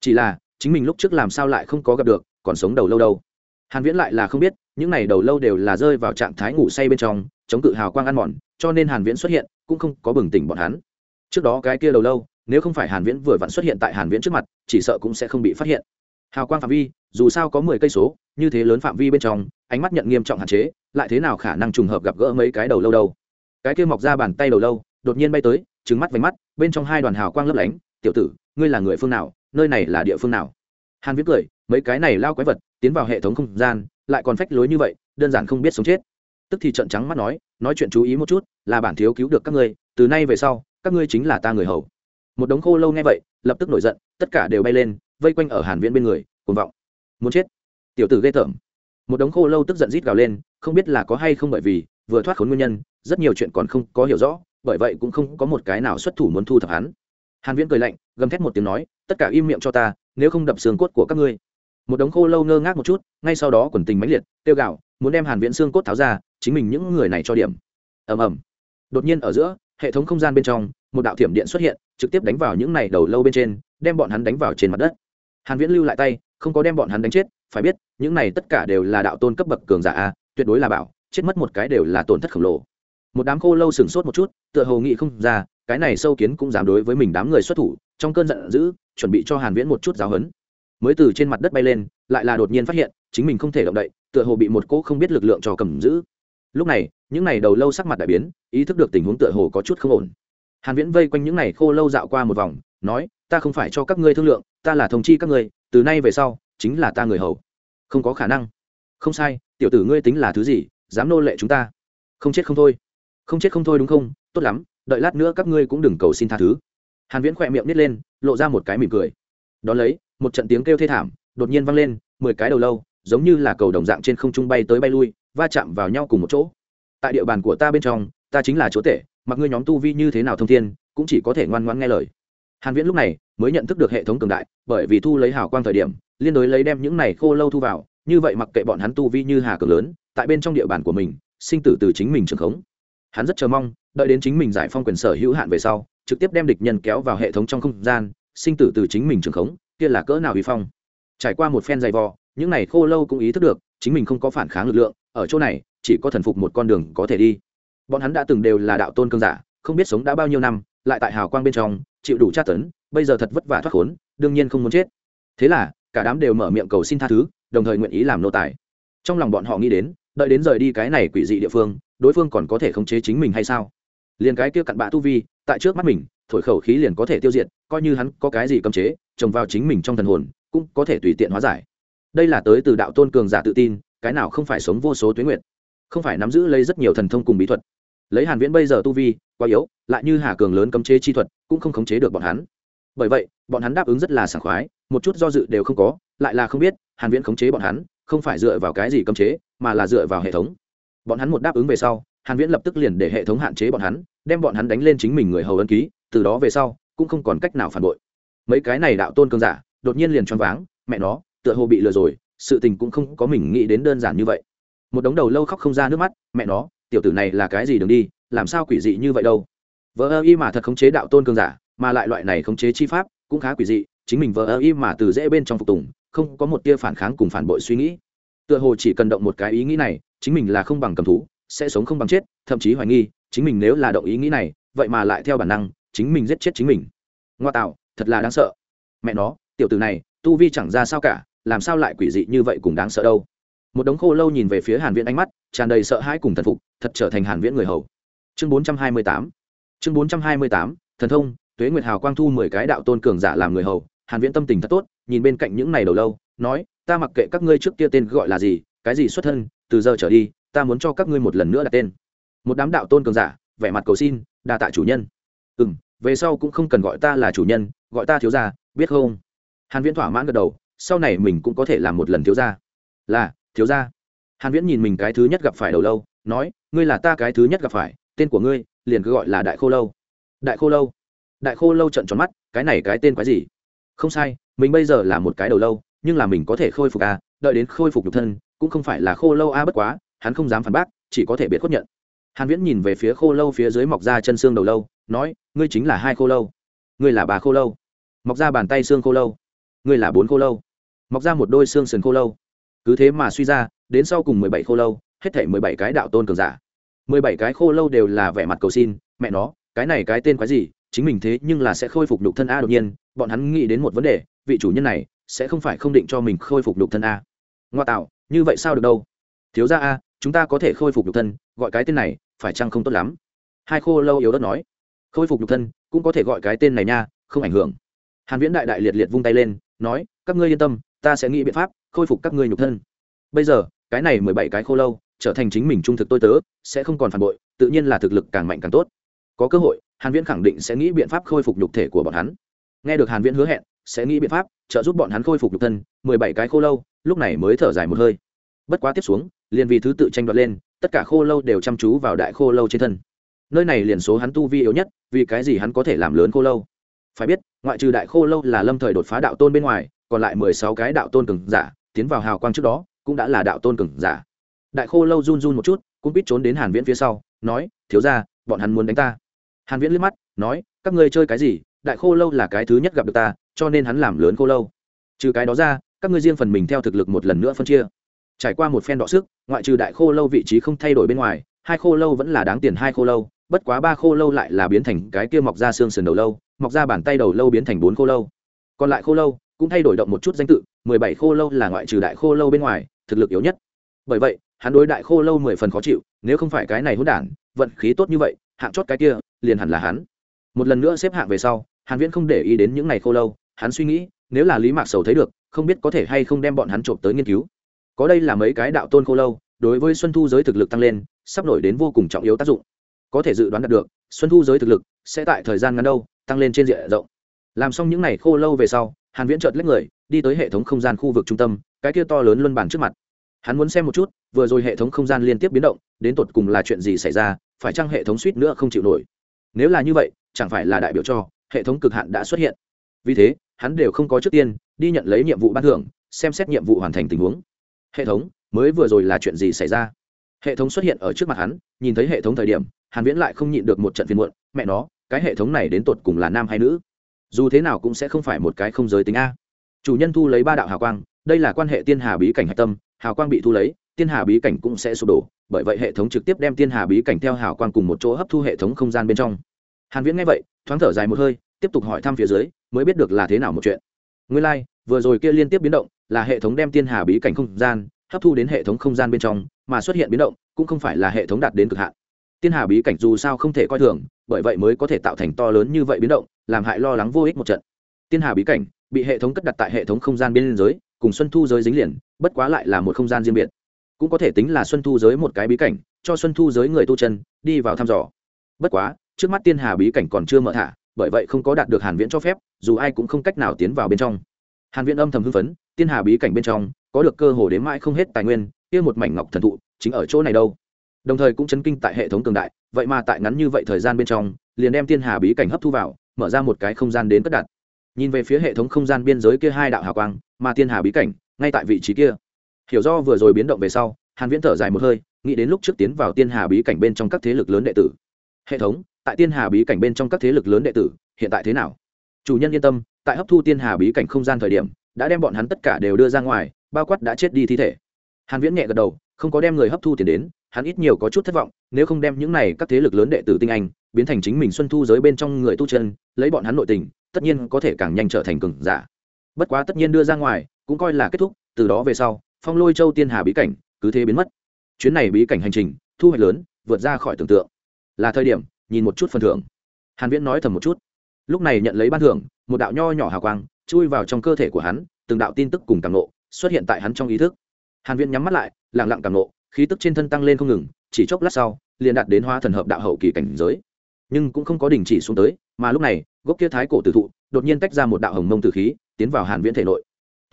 Chỉ là, chính mình lúc trước làm sao lại không có gặp được, còn sống đầu lâu đâu. Hàn viễn lại là không biết, những này đầu lâu đều là rơi vào trạng thái ngủ say bên trong, chống cự hào quang ăn mòn, cho nên hàn viễn xuất hiện, cũng không có bừng tỉnh bọn hắn. Trước đó cái kia đầu lâu, nếu không phải hàn viễn vừa vặn xuất hiện tại hàn viễn trước mặt, chỉ sợ cũng sẽ không bị phát hiện hào quang phạm vi, dù sao có 10 cây số, như thế lớn phạm vi bên trong, ánh mắt nhận nghiêm trọng hạn chế, lại thế nào khả năng trùng hợp gặp gỡ mấy cái đầu lâu đâu? Cái kia mọc ra bàn tay đầu lâu, đột nhiên bay tới trứng mắt vánh mắt, bên trong hai đoàn hào quang lấp lánh, tiểu tử, ngươi là người phương nào, nơi này là địa phương nào? Hàn viết cười, mấy cái này lao quái vật, tiến vào hệ thống không gian, lại còn phách lối như vậy, đơn giản không biết sống chết. Tức thì trận trắng mắt nói nói chuyện chú ý một chút, là bản thiếu cứu được các ngươi, từ nay về sau, các ngươi chính là ta người hầu. Một đống khô lâu nghe vậy, lập tức nổi giận, tất cả đều bay lên vây quanh ở hàn viễn bên người, cuồng vọng. Muốn chết? Tiểu tử ghê tởm. Một đống khô lâu tức giận rít gào lên, không biết là có hay không bởi vì, vừa thoát khốn nguyên nhân, rất nhiều chuyện còn không có hiểu rõ, bởi vậy cũng không có một cái nào xuất thủ muốn thu thập hắn. Hàn viễn cười lạnh, gầm thét một tiếng nói, tất cả im miệng cho ta, nếu không đập xương cốt của các ngươi. Một đống khô lâu ngơ ngác một chút, ngay sau đó quần tình mãnh liệt tiêu gạo muốn đem hàn viễn xương cốt tháo ra, chính mình những người này cho điểm. Ầm ầm. Đột nhiên ở giữa, hệ thống không gian bên trong, một đạo thiểm điện xuất hiện, trực tiếp đánh vào những này đầu lâu bên trên, đem bọn hắn đánh vào trên mặt đất hàn viễn lưu lại tay, không có đem bọn hắn đánh chết, phải biết, những này tất cả đều là đạo tôn cấp bậc cường giả a, tuyệt đối là bảo, chết mất một cái đều là tổn thất khổng lồ. Một đám khô lâu sừng sốt một chút, tựa hồ nghĩ không ra, cái này sâu kiến cũng dám đối với mình đám người xuất thủ, trong cơn giận dữ, chuẩn bị cho hàn viễn một chút giáo hấn mới từ trên mặt đất bay lên, lại là đột nhiên phát hiện, chính mình không thể động đậy, tựa hồ bị một cỗ không biết lực lượng cho cầm giữ. Lúc này, những này đầu lâu sắc mặt đại biến, ý thức được tình huống tựa hồ có chút không ổn. Hàn viễn vây quanh những này khô lâu dạo qua một vòng nói, ta không phải cho các ngươi thương lượng, ta là thông chi các ngươi, từ nay về sau, chính là ta người hầu. Không có khả năng. Không sai, tiểu tử ngươi tính là thứ gì, dám nô lệ chúng ta? Không chết không thôi. Không chết không thôi đúng không? Tốt lắm, đợi lát nữa các ngươi cũng đừng cầu xin tha thứ. Hàn viễn khỏe miệng nít lên, lộ ra một cái mỉm cười. Đón lấy, một trận tiếng kêu thê thảm, đột nhiên vang lên, mười cái đầu lâu, giống như là cầu đồng dạng trên không trung bay tới bay lui, va chạm vào nhau cùng một chỗ. Tại địa bàn của ta bên trong, ta chính là chúa tể, mặc ngươi nhóm tu vi như thế nào thông thiên, cũng chỉ có thể ngoan ngoãn nghe lời hàn viễn lúc này mới nhận thức được hệ thống cường đại, bởi vì thu lấy hào quang thời điểm, liên đối lấy đem những này khô lâu thu vào, như vậy mặc kệ bọn hắn tu vi như hà cường lớn, tại bên trong địa bàn của mình, sinh tử từ chính mình trường khống. Hắn rất chờ mong, đợi đến chính mình giải phong quyền sở hữu hạn về sau, trực tiếp đem địch nhân kéo vào hệ thống trong không gian, sinh tử từ chính mình trường khống, kia là cỡ nào uy phong. Trải qua một phen dày vò, những này khô lâu cũng ý thức được, chính mình không có phản kháng lực lượng, ở chỗ này, chỉ có thần phục một con đường có thể đi. Bọn hắn đã từng đều là đạo tôn cương giả, không biết sống đã bao nhiêu năm, lại tại hào quang bên trong chịu đủ tra tấn, bây giờ thật vất vả thoát khốn, đương nhiên không muốn chết. Thế là, cả đám đều mở miệng cầu xin tha thứ, đồng thời nguyện ý làm nô tài. Trong lòng bọn họ nghĩ đến, đợi đến rời đi cái này quỷ dị địa phương, đối phương còn có thể khống chế chính mình hay sao? Liền cái kia cặn bạ tu vi, tại trước mắt mình, thổi khẩu khí liền có thể tiêu diệt, coi như hắn có cái gì cấm chế, trồng vào chính mình trong thần hồn, cũng có thể tùy tiện hóa giải. Đây là tới từ đạo tôn cường giả tự tin, cái nào không phải sống vô số tuyến nguyện không phải nắm giữ lấy rất nhiều thần thông cùng bí thuật. Lấy hàn viễn bây giờ tu vi quá yếu, lại như hà cường lớn cấm chế chi thuật, cũng không khống chế được bọn hắn. Bởi vậy, bọn hắn đáp ứng rất là sảng khoái, một chút do dự đều không có, lại là không biết, hàn viễn khống chế bọn hắn, không phải dựa vào cái gì cấm chế, mà là dựa vào hệ thống. Bọn hắn một đáp ứng về sau, hàn viễn lập tức liền để hệ thống hạn chế bọn hắn, đem bọn hắn đánh lên chính mình người hầu ân ký, từ đó về sau, cũng không còn cách nào phản bội. Mấy cái này đạo tôn cường giả, đột nhiên liền choáng váng, mẹ nó, tựa hồ bị lừa rồi, sự tình cũng không có mình nghĩ đến đơn giản như vậy. Một đống đầu lâu khóc không ra nước mắt, mẹ nó, tiểu tử này là cái gì đừng đi? Làm sao quỷ dị như vậy đâu? Vợ ơ y mà thật khống chế đạo tôn cường giả, mà lại loại này khống chế chi pháp cũng khá quỷ dị, chính mình vợ ơ y mà từ dễ bên trong phục tùng, không có một tia phản kháng cùng phản bội suy nghĩ. Tựa hồ chỉ cần động một cái ý nghĩ này, chính mình là không bằng cầm thú, sẽ sống không bằng chết, thậm chí hoài nghi, chính mình nếu là động ý nghĩ này, vậy mà lại theo bản năng, chính mình giết chết chính mình. Ngoa tạo, thật là đáng sợ. Mẹ nó, tiểu tử này, tu vi chẳng ra sao cả, làm sao lại quỷ dị như vậy cũng đáng sợ đâu? Một đống khô lâu nhìn về phía hàn viễn ánh mắt, tràn đầy sợ hãi cùng thần phục, thật trở thành hàn viễn người hầu chương 428 chương 428 thần thông, tuế nguyệt hào quang thu 10 cái đạo tôn cường giả làm người hầu, hàn viễn tâm tình thật tốt, nhìn bên cạnh những này đầu lâu, nói, ta mặc kệ các ngươi trước kia tên gọi là gì, cái gì xuất thân, từ giờ trở đi, ta muốn cho các ngươi một lần nữa đặt tên. Một đám đạo tôn cường giả, vẻ mặt cầu xin, đa tạ chủ nhân. Ừm, về sau cũng không cần gọi ta là chủ nhân, gọi ta thiếu gia, biết không? Hàn viễn thỏa mãn gật đầu, sau này mình cũng có thể làm một lần thiếu gia. Là, thiếu gia. Hàn viễn nhìn mình cái thứ nhất gặp phải đầu lâu, nói, ngươi là ta cái thứ nhất gặp phải tên của ngươi liền cứ gọi là đại khô lâu. Đại khô lâu? Đại khô lâu trợn tròn mắt cái này cái tên quái gì? Không sai mình bây giờ là một cái đầu lâu nhưng là mình có thể khôi phục à, đợi đến khôi phục nhục thân cũng không phải là khô lâu a bất quá hắn không dám phản bác chỉ có thể biệt khuất nhận. Hàn viễn nhìn về phía khô lâu phía dưới mọc ra chân xương đầu lâu nói ngươi chính là hai khô lâu. Ngươi là bà khô lâu. Mọc ra bàn tay xương khô lâu. Ngươi là bốn khô lâu. Mọc ra một đôi xương sườn khô lâu. Cứ thế mà suy ra đến sau cùng mười bảy khô lâu hết thảy mười bảy cái đạo tôn cường giả mười bảy cái khô lâu đều là vẻ mặt cầu xin, mẹ nó, cái này cái tên quái gì, chính mình thế nhưng là sẽ khôi phục nhục thân a đột nhiên, bọn hắn nghĩ đến một vấn đề, vị chủ nhân này sẽ không phải không định cho mình khôi phục nhục thân a. Ngoa tạo, như vậy sao được đâu? Thiếu ra a, chúng ta có thể khôi phục nhục thân, gọi cái tên này, phải chăng không tốt lắm? Hai khô lâu yếu đất nói, khôi phục nhục thân cũng có thể gọi cái tên này nha, không ảnh hưởng. Hàn viễn đại đại liệt liệt vung tay lên, nói, các ngươi yên tâm, ta sẽ nghĩ biện pháp khôi phục các ngươi nhục thân. Bây giờ, cái này mười bảy cái khô lâu trở thành chính mình trung thực tôi tớ, sẽ không còn phản bội, tự nhiên là thực lực càng mạnh càng tốt. Có cơ hội, hàn viễn khẳng định sẽ nghĩ biện pháp khôi phục nhục thể của bọn hắn. Nghe được hàn viễn hứa hẹn, sẽ nghĩ biện pháp trợ giúp bọn hắn khôi phục nhục thân, mười bảy cái khô lâu, lúc này mới thở dài một hơi. Bất quá tiếp xuống, liền vì thứ tự tranh đoạt lên, tất cả khô lâu đều chăm chú vào đại khô lâu trên thân. Nơi này liền số hắn tu vi yếu nhất, vì cái gì hắn có thể làm lớn khô lâu? Phải biết, ngoại trừ đại khô lâu là lâm thời đột phá đạo tôn bên ngoài, còn lại mười sáu cái đạo tôn cường giả, tiến vào hào quang trước đó, cũng đã là đạo tôn cường giả đại khô lâu run run một chút cũng biết trốn đến hàn viễn phía sau, nói, thiếu gia, bọn hắn muốn đánh ta. Hàn viễn liếc mắt, nói, các ngươi chơi cái gì? Đại khô lâu là cái thứ nhất gặp được ta, cho nên hắn làm lớn khô lâu. Trừ cái đó ra, các ngươi riêng phần mình theo thực lực một lần nữa phân chia. Trải qua một phen đọ sức, ngoại trừ đại khô lâu vị trí không thay đổi bên ngoài, hai khô lâu vẫn là đáng tiền hai khô lâu, bất quá ba khô lâu lại là biến thành cái kia mọc ra xương sườn đầu lâu, mọc ra bàn tay đầu lâu biến thành bốn khô lâu. Còn lại khô lâu cũng thay đổi động một chút danh tự, mười bảy khô lâu là ngoại trừ đại khô lâu bên ngoài, thực lực yếu nhất. Bởi vậy hắn đối đại khô lâu mười phần khó chịu, nếu không phải cái này hôn đản, vận khí tốt như vậy, hạng chót cái kia, liền hẳn là hắn. Một lần nữa xếp hạng về sau, hàn viễn không để ý đến những ngày khô lâu, hắn suy nghĩ, nếu là lý mạc sầu thấy được, không biết có thể hay không đem bọn hắn trộm tới nghiên cứu. Có đây là mấy cái đạo tôn khô lâu, đối với xuân thu giới thực lực tăng lên, sắp nổi đến vô cùng trọng yếu tác dụng. Có thể dự đoán được, xuân thu giới thực lực sẽ tại thời gian ngắn đâu, tăng lên trên diện rộng. Làm xong những ngày khô lâu về sau, hàn viễn chợt lấy người, đi tới hệ thống không gian khu vực trung tâm, cái kia to lớn luân bàn trước mặt hắn muốn xem một chút, vừa rồi hệ thống không gian liên tiếp biến động, đến tột cùng là chuyện gì xảy ra, phải chăng hệ thống suýt nữa không chịu nổi? Nếu là như vậy, chẳng phải là đại biểu cho hệ thống cực hạn đã xuất hiện. Vì thế, hắn đều không có trước tiên đi nhận lấy nhiệm vụ ban thưởng, xem xét nhiệm vụ hoàn thành tình huống. Hệ thống, mới vừa rồi là chuyện gì xảy ra? Hệ thống xuất hiện ở trước mặt hắn, nhìn thấy hệ thống thời điểm, hàn viễn lại không nhịn được một trận phiền muộn, mẹ nó, cái hệ thống này đến tột cùng là nam hay nữ? Dù thế nào cũng sẽ không phải một cái không giới tính a. Chủ nhân thu lấy ba đạo hào quang, đây là quan hệ tiên hà bí cảnh hạch tâm hào quang bị thu lấy tiên hà bí cảnh cũng sẽ sụp đổ bởi vậy hệ thống trực tiếp đem tiên hà bí cảnh theo hào quang cùng một chỗ hấp thu hệ thống không gian bên trong. Hàn viễn nghe vậy thoáng thở dài một hơi tiếp tục hỏi thăm phía dưới mới biết được là thế nào một chuyện. Nguyên lai like, vừa rồi kia liên tiếp biến động là hệ thống đem tiên hà bí cảnh không gian hấp thu đến hệ thống không gian bên trong mà xuất hiện biến động cũng không phải là hệ thống đạt đến cực hạn. Tiên hà bí cảnh dù sao không thể coi thường bởi vậy mới có thể tạo thành to lớn như vậy biến động làm hại lo lắng vô ích một trận. Tiên hà bí cảnh bị hệ thống cất đặt tại hệ thống không gian biên giới cùng xuân thu giới dính liền bất quá lại là một không gian riêng biệt. Cũng có thể tính là xuân thu giới một cái bí cảnh, cho xuân thu giới người tu chân, đi vào thăm dò. Bất quá, trước mắt tiên hà bí cảnh còn chưa mở thả, bởi vậy không có đạt được hàn viễn cho phép, dù ai cũng không cách nào tiến vào bên trong. Hàn viễn âm thầm hưng phấn, tiên hà bí cảnh bên trong, có được cơ hồ đến mãi không hết tài nguyên, kia một mảnh ngọc thần thụ, chính ở chỗ này đâu. Đồng thời cũng chấn kinh tại hệ thống cường đại, vậy mà tại ngắn như vậy thời gian bên trong, liền đem tiên hà bí cảnh hấp thu vào, mở ra một cái không gian đến cất đặt. Nhìn về phía hệ thống không gian biên giới kia hai đạo hào quang, mà tiên hà bí cảnh ngay tại vị trí kia. Hiểu do vừa rồi biến động về sau, hàn viễn thở dài một hơi, nghĩ đến lúc trước tiến vào tiên hà bí cảnh bên trong các thế lực lớn đệ tử. Hệ thống, tại tiên hà bí cảnh bên trong các thế lực lớn đệ tử, hiện tại thế nào? Chủ nhân yên tâm, tại hấp thu tiên hà bí cảnh không gian thời điểm, đã đem bọn hắn tất cả đều đưa ra ngoài, bao quát đã chết đi thi thể. Hàn viễn nhẹ gật đầu, không có đem người hấp thu tiền đến, hắn ít nhiều có chút thất vọng, nếu không đem những này các thế lực lớn đệ tử tinh anh, biến thành chính mình xuân thu giới bên trong người tu chân, lấy bọn hắn nội tình, tất nhiên có thể càng nhanh trở thành cường giả. Bất quá tất nhiên đưa ra ngoài cũng coi là kết thúc, từ đó về sau, phong lôi châu tiên hà bí cảnh cứ thế biến mất. Chuyến này bí cảnh hành trình, thu hoạch lớn, vượt ra khỏi tưởng tượng. Là thời điểm, nhìn một chút phần thưởng. Hàn viễn nói thầm một chút. Lúc này nhận lấy ban thưởng, một đạo nho nhỏ hào quang chui vào trong cơ thể của hắn, từng đạo tin tức cùng cảm nộ xuất hiện tại hắn trong ý thức. Hàn viễn nhắm mắt lại, lặng lặng cảm nộ, khí tức trên thân tăng lên không ngừng, chỉ chốc lát sau, liền đạt đến hóa thần hợp đạo hậu kỳ cảnh giới. Nhưng cũng không có đình chỉ xuống tới, mà lúc này, gốc kia thái cổ tử thụ đột nhiên tách ra một đạo hồng mông tử khí, tiến vào hàn viễn thể nội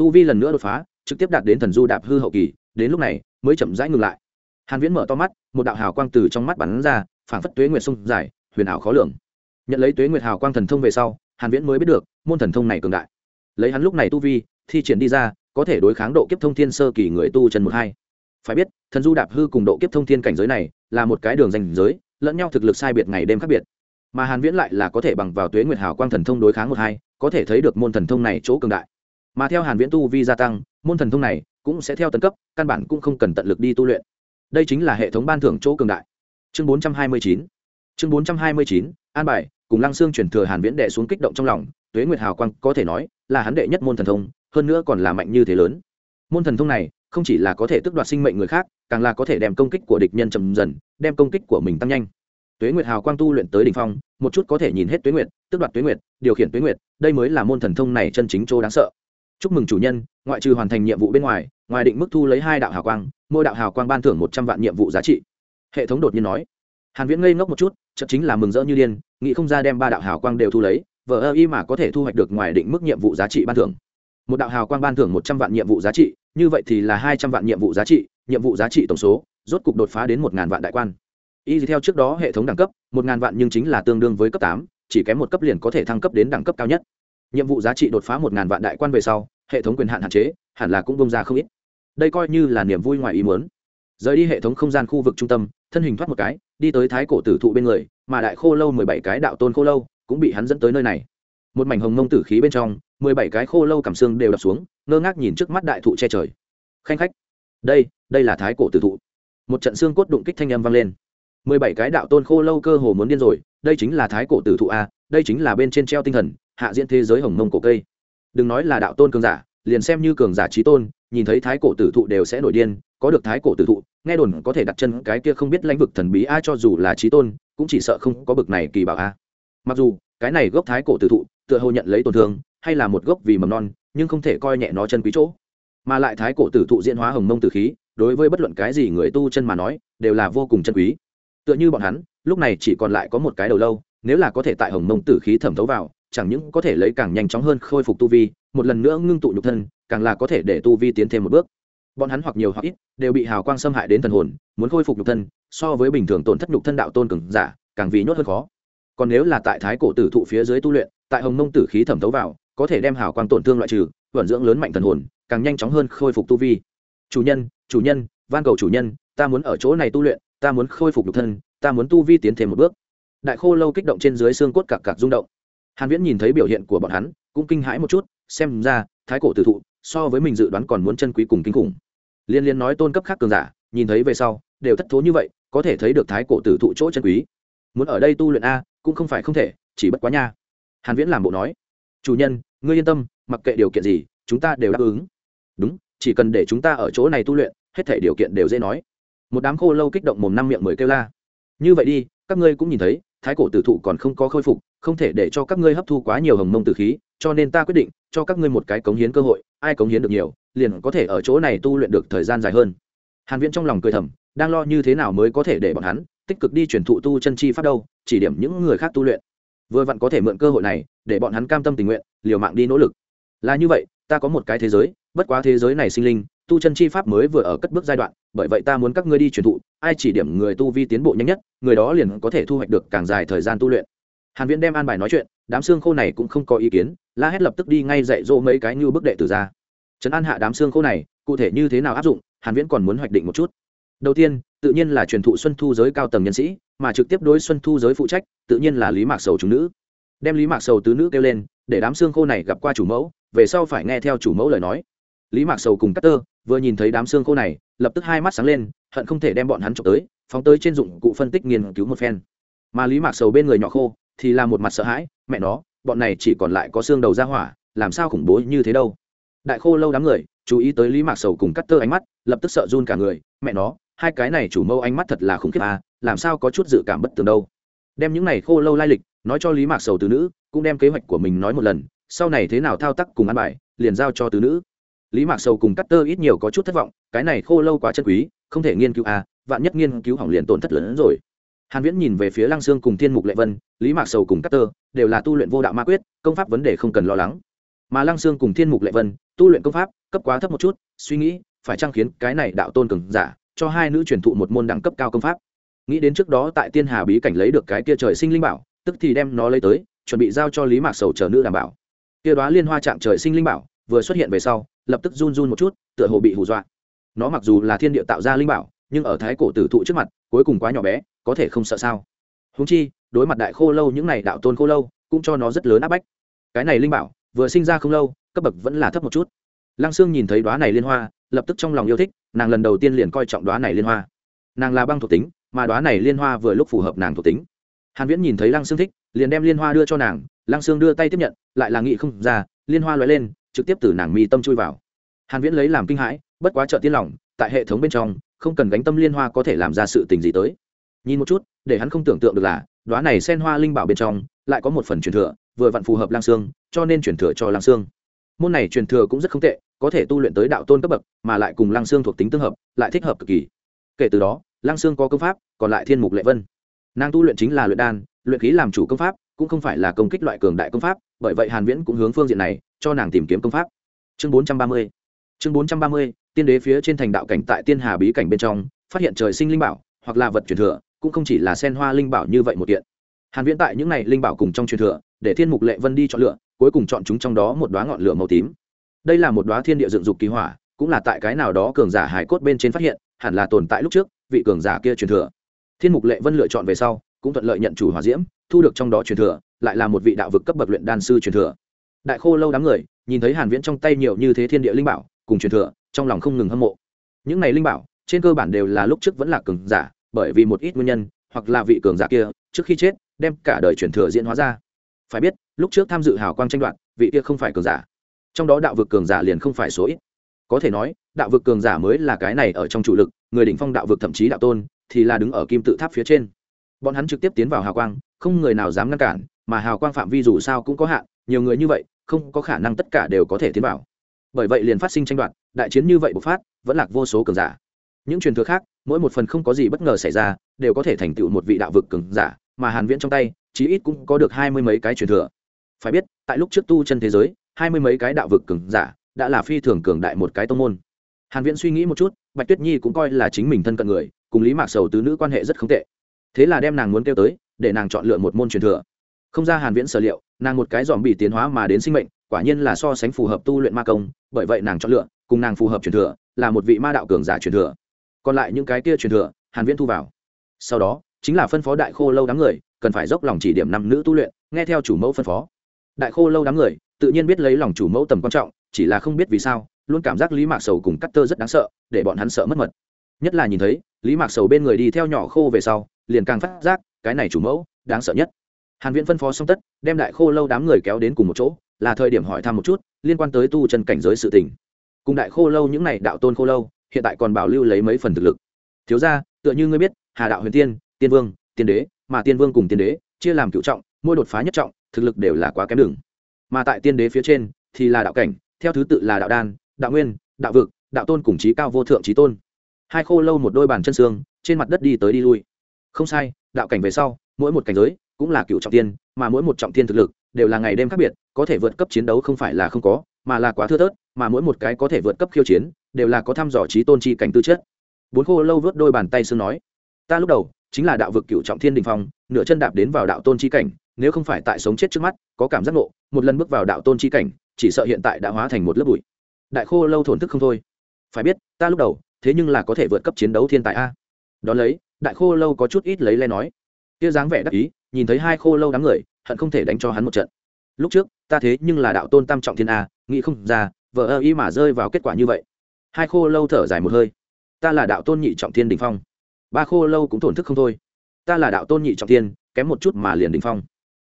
tu vi lần nữa đột phá, trực tiếp đạt đến thần du đạp hư hậu kỳ, đến lúc này, mới chậm rãi ngừng lại. Hàn viễn mở to mắt, một đạo hào quang từ trong mắt bắn ra, phảng phất tuế nguyệt sông dài, huyền ảo khó lường. Nhận lấy tuế nguyệt hào quang thần thông về sau, hàn viễn mới biết được, môn thần thông này cường đại. Lấy hắn lúc này tu vi, thi triển đi ra, có thể đối kháng độ kiếp thông thiên sơ kỳ người tu chân một hai. Phải biết, thần du đạp hư cùng độ kiếp thông thiên cảnh giới này, là một cái đường danh giới, lẫn nhau thực lực sai biệt ngày đêm khác biệt. Mà hàn viễn lại là có thể bằng vào tuế nguyệt hào quang thần thông đối kháng một hai, có thể thấy được môn thần thông này chỗ cường đại mà theo hàn viễn tu vi gia tăng, môn thần thông này cũng sẽ theo tấn cấp, căn bản cũng không cần tận lực đi tu luyện. Đây chính là hệ thống ban thưởng chỗ cường đại. Chương 429 chương 429 an bài, cùng lăng xương chuyển thừa hàn viễn đệ xuống kích động trong lòng, tuế nguyệt hào quang có thể nói là hắn đệ nhất môn thần thông, hơn nữa còn là mạnh như thế lớn. Môn thần thông này không chỉ là có thể tước đoạt sinh mệnh người khác, càng là có thể đem công kích của địch nhân chậm dần, đem công kích của mình tăng nhanh. Tuế nguyệt hào quang tu luyện tới đỉnh phong, một chút có thể nhìn hết tuế nguyệt, tước đoạt tuế nguyệt, điều khiển tuế nguyệt, đây mới là môn thần thông này chân chính chỗ đáng sợ chúc mừng chủ nhân, ngoại trừ hoàn thành nhiệm vụ bên ngoài ngoài định mức thu lấy hai đạo hào quang, mỗi đạo hào quang ban thưởng một trăm vạn nhiệm vụ giá trị. Hệ thống đột nhiên nói. Hàn viễn ngây ngốc một chút, chợt chính là mừng rỡ như điên, nghĩ không ra đem ba đạo hào quang đều thu lấy, vờ ơ y mà có thể thu hoạch được ngoài định mức nhiệm vụ giá trị ban thưởng. Một đạo hào quang ban thưởng một trăm vạn nhiệm vụ giá trị, như vậy thì là hai trăm vạn nhiệm vụ giá trị, nhiệm vụ giá trị tổng số, rốt cục đột phá đến một ngàn vạn đại quan. Y theo trước đó hệ thống đẳng cấp, một ngàn vạn nhưng chính là tương đương với cấp tám, chỉ kém một cấp liền có thể thăng cấp đến đẳng cấp cao nhất nhiệm vụ giá trị đột phá một ngàn vạn đại quan về sau, hệ thống quyền hạn hạn chế, hẳn là cũng bông ra không ít. Đây coi như là niềm vui ngoài ý muốn. Rời đi hệ thống không gian khu vực trung tâm, thân hình thoát một cái, đi tới thái cổ tử thụ bên người, mà đại khô lâu mười bảy cái đạo tôn khô lâu cũng bị hắn dẫn tới nơi này. Một mảnh hồng mông tử khí bên trong, mười bảy cái khô lâu cảm xương đều đập xuống, ngơ ngác nhìn trước mắt đại thụ che trời. Khanh khách, đây đây là thái cổ tử thụ. Một trận xương cốt đụng kích thanh âm vang lên. Mười bảy cái đạo tôn khô lâu cơ hồ muốn điên rồi, đây chính là thái cổ tử thụ a, đây chính là bên trên treo tinh thần hạ diễn thế giới hồng mông cổ cây. Đừng nói là đạo tôn cường giả, liền xem như cường giả trí tôn, nhìn thấy thái cổ tử thụ đều sẽ nổi điên, có được thái cổ tử thụ, nghe đồn có thể đặt chân cái kia không biết lãnh vực thần bí a cho dù là trí tôn, cũng chỉ sợ không có bực này kỳ bảo a. Mặc dù, cái này gốc thái cổ tử thụ, tựa hồ nhận lấy tổn thương, hay là một gốc vì mầm non, nhưng không thể coi nhẹ nó chân quý chỗ. Mà lại thái cổ tử thụ diễn hóa hồng mông tử khí, đối với bất luận cái gì người tu chân mà nói, đều là vô cùng chân quý. Tựa như bọn hắn, lúc này chỉ còn lại có một cái đầu lâu, nếu là có thể tại hồng mông tử khí thẩm thấu vào chẳng những có thể lấy càng nhanh chóng hơn khôi phục tu vi, một lần nữa ngưng tụ nhục thân, càng là có thể để tu vi tiến thêm một bước. Bọn hắn hoặc nhiều hoặc ít đều bị hào quang xâm hại đến thần hồn, muốn khôi phục nhục thân, so với bình thường tổn thất nhục thân đạo tôn cường giả, càng vì nhốt hơn khó. Còn nếu là tại thái cổ tử thụ phía dưới tu luyện, tại hồng mông tử khí thẩm thấu vào, có thể đem hào quang tổn thương loại trừ, vận dưỡng lớn mạnh thần hồn, càng nhanh chóng hơn khôi phục tu vi. Chủ nhân chủ nhân, van cầu chủ nhân, ta muốn ở chỗ này tu luyện, ta muốn khôi phục nhục thân, ta muốn tu vi tiến thêm một bước. Đại khô lâu kích động trên dưới xương cốt cặc cặc rung động hàn viễn nhìn thấy biểu hiện của bọn hắn, cũng kinh hãi một chút, xem ra, thái cổ tử thụ, so với mình dự đoán còn muốn chân quý cùng kinh khủng. Liên liên nói tôn cấp khác cường giả, nhìn thấy về sau, đều thất thố như vậy, có thể thấy được thái cổ tử thụ chỗ chân quý. Muốn ở đây tu luyện a, cũng không phải không thể, chỉ bất quá nha. Hàn viễn làm bộ nói, chủ nhân, ngươi yên tâm, mặc kệ điều kiện gì, chúng ta đều đáp ứng. Đúng, chỉ cần để chúng ta ở chỗ này tu luyện, hết thảy điều kiện đều dễ nói. Một đám khô lâu kích động mồm năm miệng mười kêu la. Như vậy đi, các ngươi cũng nhìn thấy, thái cổ tử thụ còn không có khôi phục không thể để cho các ngươi hấp thu quá nhiều hồng mông tử khí, cho nên ta quyết định cho các ngươi một cái cống hiến cơ hội, ai cống hiến được nhiều, liền có thể ở chỗ này tu luyện được thời gian dài hơn. Hàn viễn trong lòng cười thầm, đang lo như thế nào mới có thể để bọn hắn tích cực đi truyền thụ tu chân chi pháp đâu, chỉ điểm những người khác tu luyện. Vừa vặn có thể mượn cơ hội này, để bọn hắn cam tâm tình nguyện, liều mạng đi nỗ lực. Là như vậy, ta có một cái thế giới, bất quá thế giới này sinh linh, tu chân chi pháp mới vừa ở cất bước giai đoạn, bởi vậy ta muốn các ngươi đi truyền thụ, ai chỉ điểm người tu vi tiến bộ nhanh nhất, người đó liền có thể thu hoạch được càng dài thời gian tu luyện hàn viễn đem an bài nói chuyện, đám xương khô này cũng không có ý kiến, la hét lập tức đi ngay dạy dỗ mấy cái như bức đệ tử ra. Trấn an hạ đám xương khô này, cụ thể như thế nào áp dụng, hàn viễn còn muốn hoạch định một chút. Đầu tiên, tự nhiên là truyền thụ xuân thu giới cao tầng nhân sĩ, mà trực tiếp đối xuân thu giới phụ trách, tự nhiên là lý mạc sầu chúng nữ. Đem lý mạc sầu tứ nữ kêu lên, để đám xương khô này gặp qua chủ mẫu, về sau phải nghe theo chủ mẫu lời nói. Lý mạc sầu cùng cắt tơ vừa nhìn thấy đám xương khô này, lập tức hai mắt sáng lên, hận không thể đem bọn hắn trộm tới, phóng tới trên dụng cụ phân tích nghiên cứu một phen. Mà lý mạc sầu bên người nhỏ khô thì là một mặt sợ hãi, mẹ nó, bọn này chỉ còn lại có xương đầu ra hỏa, làm sao khủng bố như thế đâu. Đại khô lâu đám người, chú ý tới lý mạc sầu cùng cắt tơ ánh mắt, lập tức sợ run cả người, mẹ nó, hai cái này chủ mâu ánh mắt thật là khủng khiếp à làm sao có chút dự cảm bất tường đâu. Đem những này khô lâu lai lịch, nói cho lý mạc sầu từ nữ, cũng đem kế hoạch của mình nói một lần, sau này thế nào thao tác cùng ăn bài, liền giao cho từ nữ. Lý mạc sầu cùng cắt tơ ít nhiều có chút thất vọng, cái này khô lâu quá chân quý, không thể nghiên cứu à vạn nhất nghiên cứu hỏng liền tổn thất lớn hơn rồi hàn viễn nhìn về phía lăng sương cùng thiên mục lệ vân, lý mạc sầu cùng Cát tơ, đều là tu luyện vô đạo ma quyết, công pháp vấn đề không cần lo lắng. Mà lăng sương cùng thiên mục lệ vân, tu luyện công pháp, cấp quá thấp một chút, suy nghĩ, phải trang khiến cái này đạo tôn cường giả, cho hai nữ truyền thụ một môn đẳng cấp cao công pháp. Nghĩ đến trước đó tại tiên hà bí cảnh lấy được cái kia trời sinh linh bảo, tức thì đem nó lấy tới, chuẩn bị giao cho lý mạc sầu chờ nữ đảm bảo. Kia Đóa liên hoa trạng trời sinh linh bảo, vừa xuất hiện về sau, lập tức run run một chút, tựa hồ bị hù dọa. Nó mặc dù là thiên địa tạo ra linh bảo, nhưng ở thái cổ tử thụ trước mặt, cuối cùng quá nhỏ bé có thể không sợ sao? Húng chi, đối mặt đại khô lâu những này đạo tôn khô lâu, cũng cho nó rất lớn áp bách. Cái này linh bảo, vừa sinh ra không lâu, cấp bậc vẫn là thấp một chút. Lăng sương nhìn thấy đoá này liên hoa, lập tức trong lòng yêu thích, nàng lần đầu tiên liền coi trọng đoá này liên hoa. Nàng là băng thuộc tính, mà đoá này liên hoa vừa lúc phù hợp nàng thuộc tính. Hàn viễn nhìn thấy lăng sương thích, liền đem liên hoa đưa cho nàng, lăng sương đưa tay tiếp nhận, lại là nghị không ra, liên hoa loại lên, trực tiếp từ nàng mi tâm chui vào. Hàn viễn lấy làm kinh hãi, bất quá trợ tiên lòng, tại hệ thống bên trong, không cần gánh tâm liên hoa có thể làm ra sự tình gì tới nhìn một chút, để hắn không tưởng tượng được là đoá này sen hoa linh bảo bên trong lại có một phần truyền thừa, vừa vặn phù hợp lang xương cho nên truyền thừa cho lang xương môn này truyền thừa cũng rất không tệ, có thể tu luyện tới đạo tôn cấp bậc, mà lại cùng lang xương thuộc tính tương hợp, lại thích hợp cực kỳ. Kể từ đó, lang xương có công pháp, còn lại thiên mục lệ vân. Nàng tu luyện chính là luyện đan, luyện khí làm chủ công pháp, cũng không phải là công kích loại cường đại công pháp, bởi vậy hàn viễn cũng hướng phương diện này, cho nàng tìm kiếm công pháp. Chương 430 chương 430 tiên đế phía trên thành đạo cảnh tại tiên hà bí cảnh bên trong, phát hiện trời sinh linh bảo, hoặc là vật truyền thừa cũng không chỉ là sen hoa linh bảo như vậy một kiện. Hàn viễn tại những này linh bảo cùng trong truyền thừa, để thiên mục lệ vân đi chọn lựa, cuối cùng chọn chúng trong đó một đóa ngọn lửa màu tím. Đây là một đóa thiên địa dựng dục kỳ hỏa, cũng là tại cái nào đó cường giả hải cốt bên trên phát hiện, hẳn là tồn tại lúc trước, vị cường giả kia truyền thừa. Thiên mục lệ vân lựa chọn về sau, cũng thuận lợi nhận chủ hỏa diễm, thu được trong đó truyền thừa, lại là một vị đạo vực cấp bậc luyện đan sư truyền thừa. Đại khô lâu đám người, nhìn thấy hàn viễn trong tay nhiều như thế thiên địa linh bảo, cùng truyền thừa, trong lòng không ngừng hâm mộ. Những này linh bảo, trên cơ bản đều là lúc trước vẫn là cường giả bởi vì một ít nguyên nhân, hoặc là vị cường giả kia, trước khi chết, đem cả đời truyền thừa diễn hóa ra. Phải biết, lúc trước tham dự hào quang tranh đoạt, vị kia không phải cường giả. Trong đó đạo vực cường giả liền không phải số ít. Có thể nói, đạo vực cường giả mới là cái này ở trong chủ lực, người đỉnh phong đạo vực thậm chí đạo tôn, thì là đứng ở kim tự tháp phía trên. Bọn hắn trực tiếp tiến vào hào quang, không người nào dám ngăn cản, mà hào quang phạm vi dù sao cũng có hạn, nhiều người như vậy, không có khả năng tất cả đều có thể tiến vào. Bởi vậy liền phát sinh tranh đoạt, đại chiến như vậy bộc phát, vẫn lạc vô số cường giả những truyền thừa khác, mỗi một phần không có gì bất ngờ xảy ra, đều có thể thành tựu một vị đạo vực cường giả, mà hàn viễn trong tay, chí ít cũng có được hai mươi mấy cái truyền thừa. Phải biết, tại lúc trước tu chân thế giới, hai mươi mấy cái đạo vực cường giả đã là phi thường cường đại một cái tông môn. Hàn viễn suy nghĩ một chút, bạch tuyết nhi cũng coi là chính mình thân cận người, cùng lý mạc sầu tứ nữ quan hệ rất không tệ. Thế là đem nàng muốn kêu tới, để nàng chọn lựa một môn truyền thừa. Không ra hàn viễn sở liệu, nàng một cái dòm bị tiến hóa mà đến sinh mệnh, quả nhiên là so sánh phù hợp tu luyện ma công, bởi vậy nàng chọn lựa, cùng nàng phù hợp truyền thừa, là một vị ma đạo cường giả truyền thừa còn lại những cái kia truyền thừa, hàn viễn thu vào. Sau đó, chính là phân phó đại khô lâu đám người, cần phải dốc lòng chỉ điểm năm nữ tu luyện, nghe theo chủ mẫu phân phó. Đại khô lâu đám người, tự nhiên biết lấy lòng chủ mẫu tầm quan trọng, chỉ là không biết vì sao, luôn cảm giác lý mạc sầu cùng cắt tơ rất đáng sợ, để bọn hắn sợ mất mật. Nhất là nhìn thấy, lý mạc sầu bên người đi theo nhỏ khô về sau, liền càng phát giác, cái này chủ mẫu, đáng sợ nhất. Hàn viễn phân phó xong tất, đem đại khô lâu đám người kéo đến cùng một chỗ, là thời điểm hỏi thăm một chút, liên quan tới tu chân cảnh giới sự tình. Cùng đại khô lâu những này đạo tôn khô lâu hiện tại còn bảo lưu lấy mấy phần thực lực. Thiếu ra tựa như ngươi biết, hà đạo huyền tiên tiên vương, tiên đế, mà tiên vương cùng tiên đế, chia làm cựu trọng, mỗi đột phá nhất trọng, thực lực đều là quá kém đường. Mà tại tiên đế phía trên thì là đạo cảnh, theo thứ tự là đạo đan, đạo nguyên, đạo vực, đạo tôn cùng trí cao vô thượng trí tôn. Hai khô lâu một đôi bàn chân xương, trên mặt đất đi tới đi lui. Không sai, đạo cảnh về sau, mỗi một cảnh giới cũng là cựu trọng tiên, mà mỗi một trọng tiên thực lực đều là ngày đêm khác biệt, có thể vượt cấp chiến đấu không phải là không có, mà là quá thưa thớt, mà mỗi một cái có thể vượt cấp khiêu chiến đều là có thăm dò trí tôn chi cảnh tư chất. Bốn khô lâu vớt đôi bàn tay xương nói, ta lúc đầu chính là đạo vực cựu trọng thiên đình phong, nửa chân đạp đến vào đạo tôn chi cảnh, nếu không phải tại sống chết trước mắt, có cảm giác nộ một lần bước vào đạo tôn chi cảnh, chỉ sợ hiện tại đã hóa thành một lớp bụi. Đại khô lâu thổn thức không thôi. Phải biết, ta lúc đầu, thế nhưng là có thể vượt cấp chiến đấu thiên tài a. Đón lấy, đại khô lâu có chút ít lấy le nói. Kia dáng vẻ đắc ý, nhìn thấy hai khô lâu đám người, hận không thể đánh cho hắn một trận. Lúc trước, ta thế nhưng là đạo tôn tam trọng thiên a, nghĩ không ra vợ ơ ý mà rơi vào kết quả như vậy hai khô lâu thở dài một hơi. Ta là đạo tôn nhị trọng thiên đình phong. Ba khô lâu cũng thổn thức không thôi. Ta là đạo tôn nhị trọng thiên, kém một chút mà liền đình phong.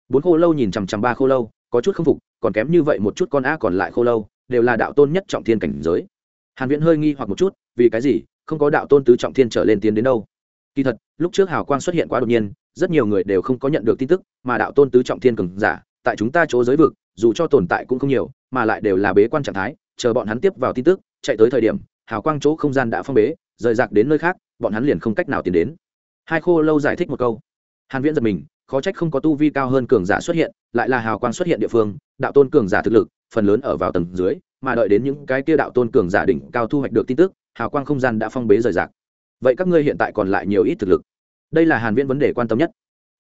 Bốn khô lâu nhìn chằm chằm ba khô lâu, có chút không phục, còn kém như vậy một chút con a còn lại khô lâu, đều là đạo tôn nhất trọng thiên cảnh giới. Hàn viễn hơi nghi hoặc một chút, vì cái gì? Không có đạo tôn tứ trọng thiên trở lên tiến đến đâu. Kỳ thật, lúc trước hào quang xuất hiện quá đột nhiên, rất nhiều người đều không có nhận được tin tức, mà đạo tôn tứ trọng thiên cường giả, tại chúng ta chỗ giới vực, dù cho tồn tại cũng không nhiều, mà lại đều là bế quan trạng thái, chờ bọn hắn tiếp vào tin tức chạy tới thời điểm, hào quang chỗ không gian đã phong bế, rời rạc đến nơi khác, bọn hắn liền không cách nào tiến đến. Hai khô lâu giải thích một câu. Hàn viễn giật mình, khó trách không có tu vi cao hơn cường giả xuất hiện, lại là hào quang xuất hiện địa phương, đạo tôn cường giả thực lực, phần lớn ở vào tầng dưới, mà đợi đến những cái kia đạo tôn cường giả đỉnh cao thu hoạch được tin tức, hào quang không gian đã phong bế rời rạc. Vậy các ngươi hiện tại còn lại nhiều ít thực lực? Đây là hàn viễn vấn đề quan tâm nhất.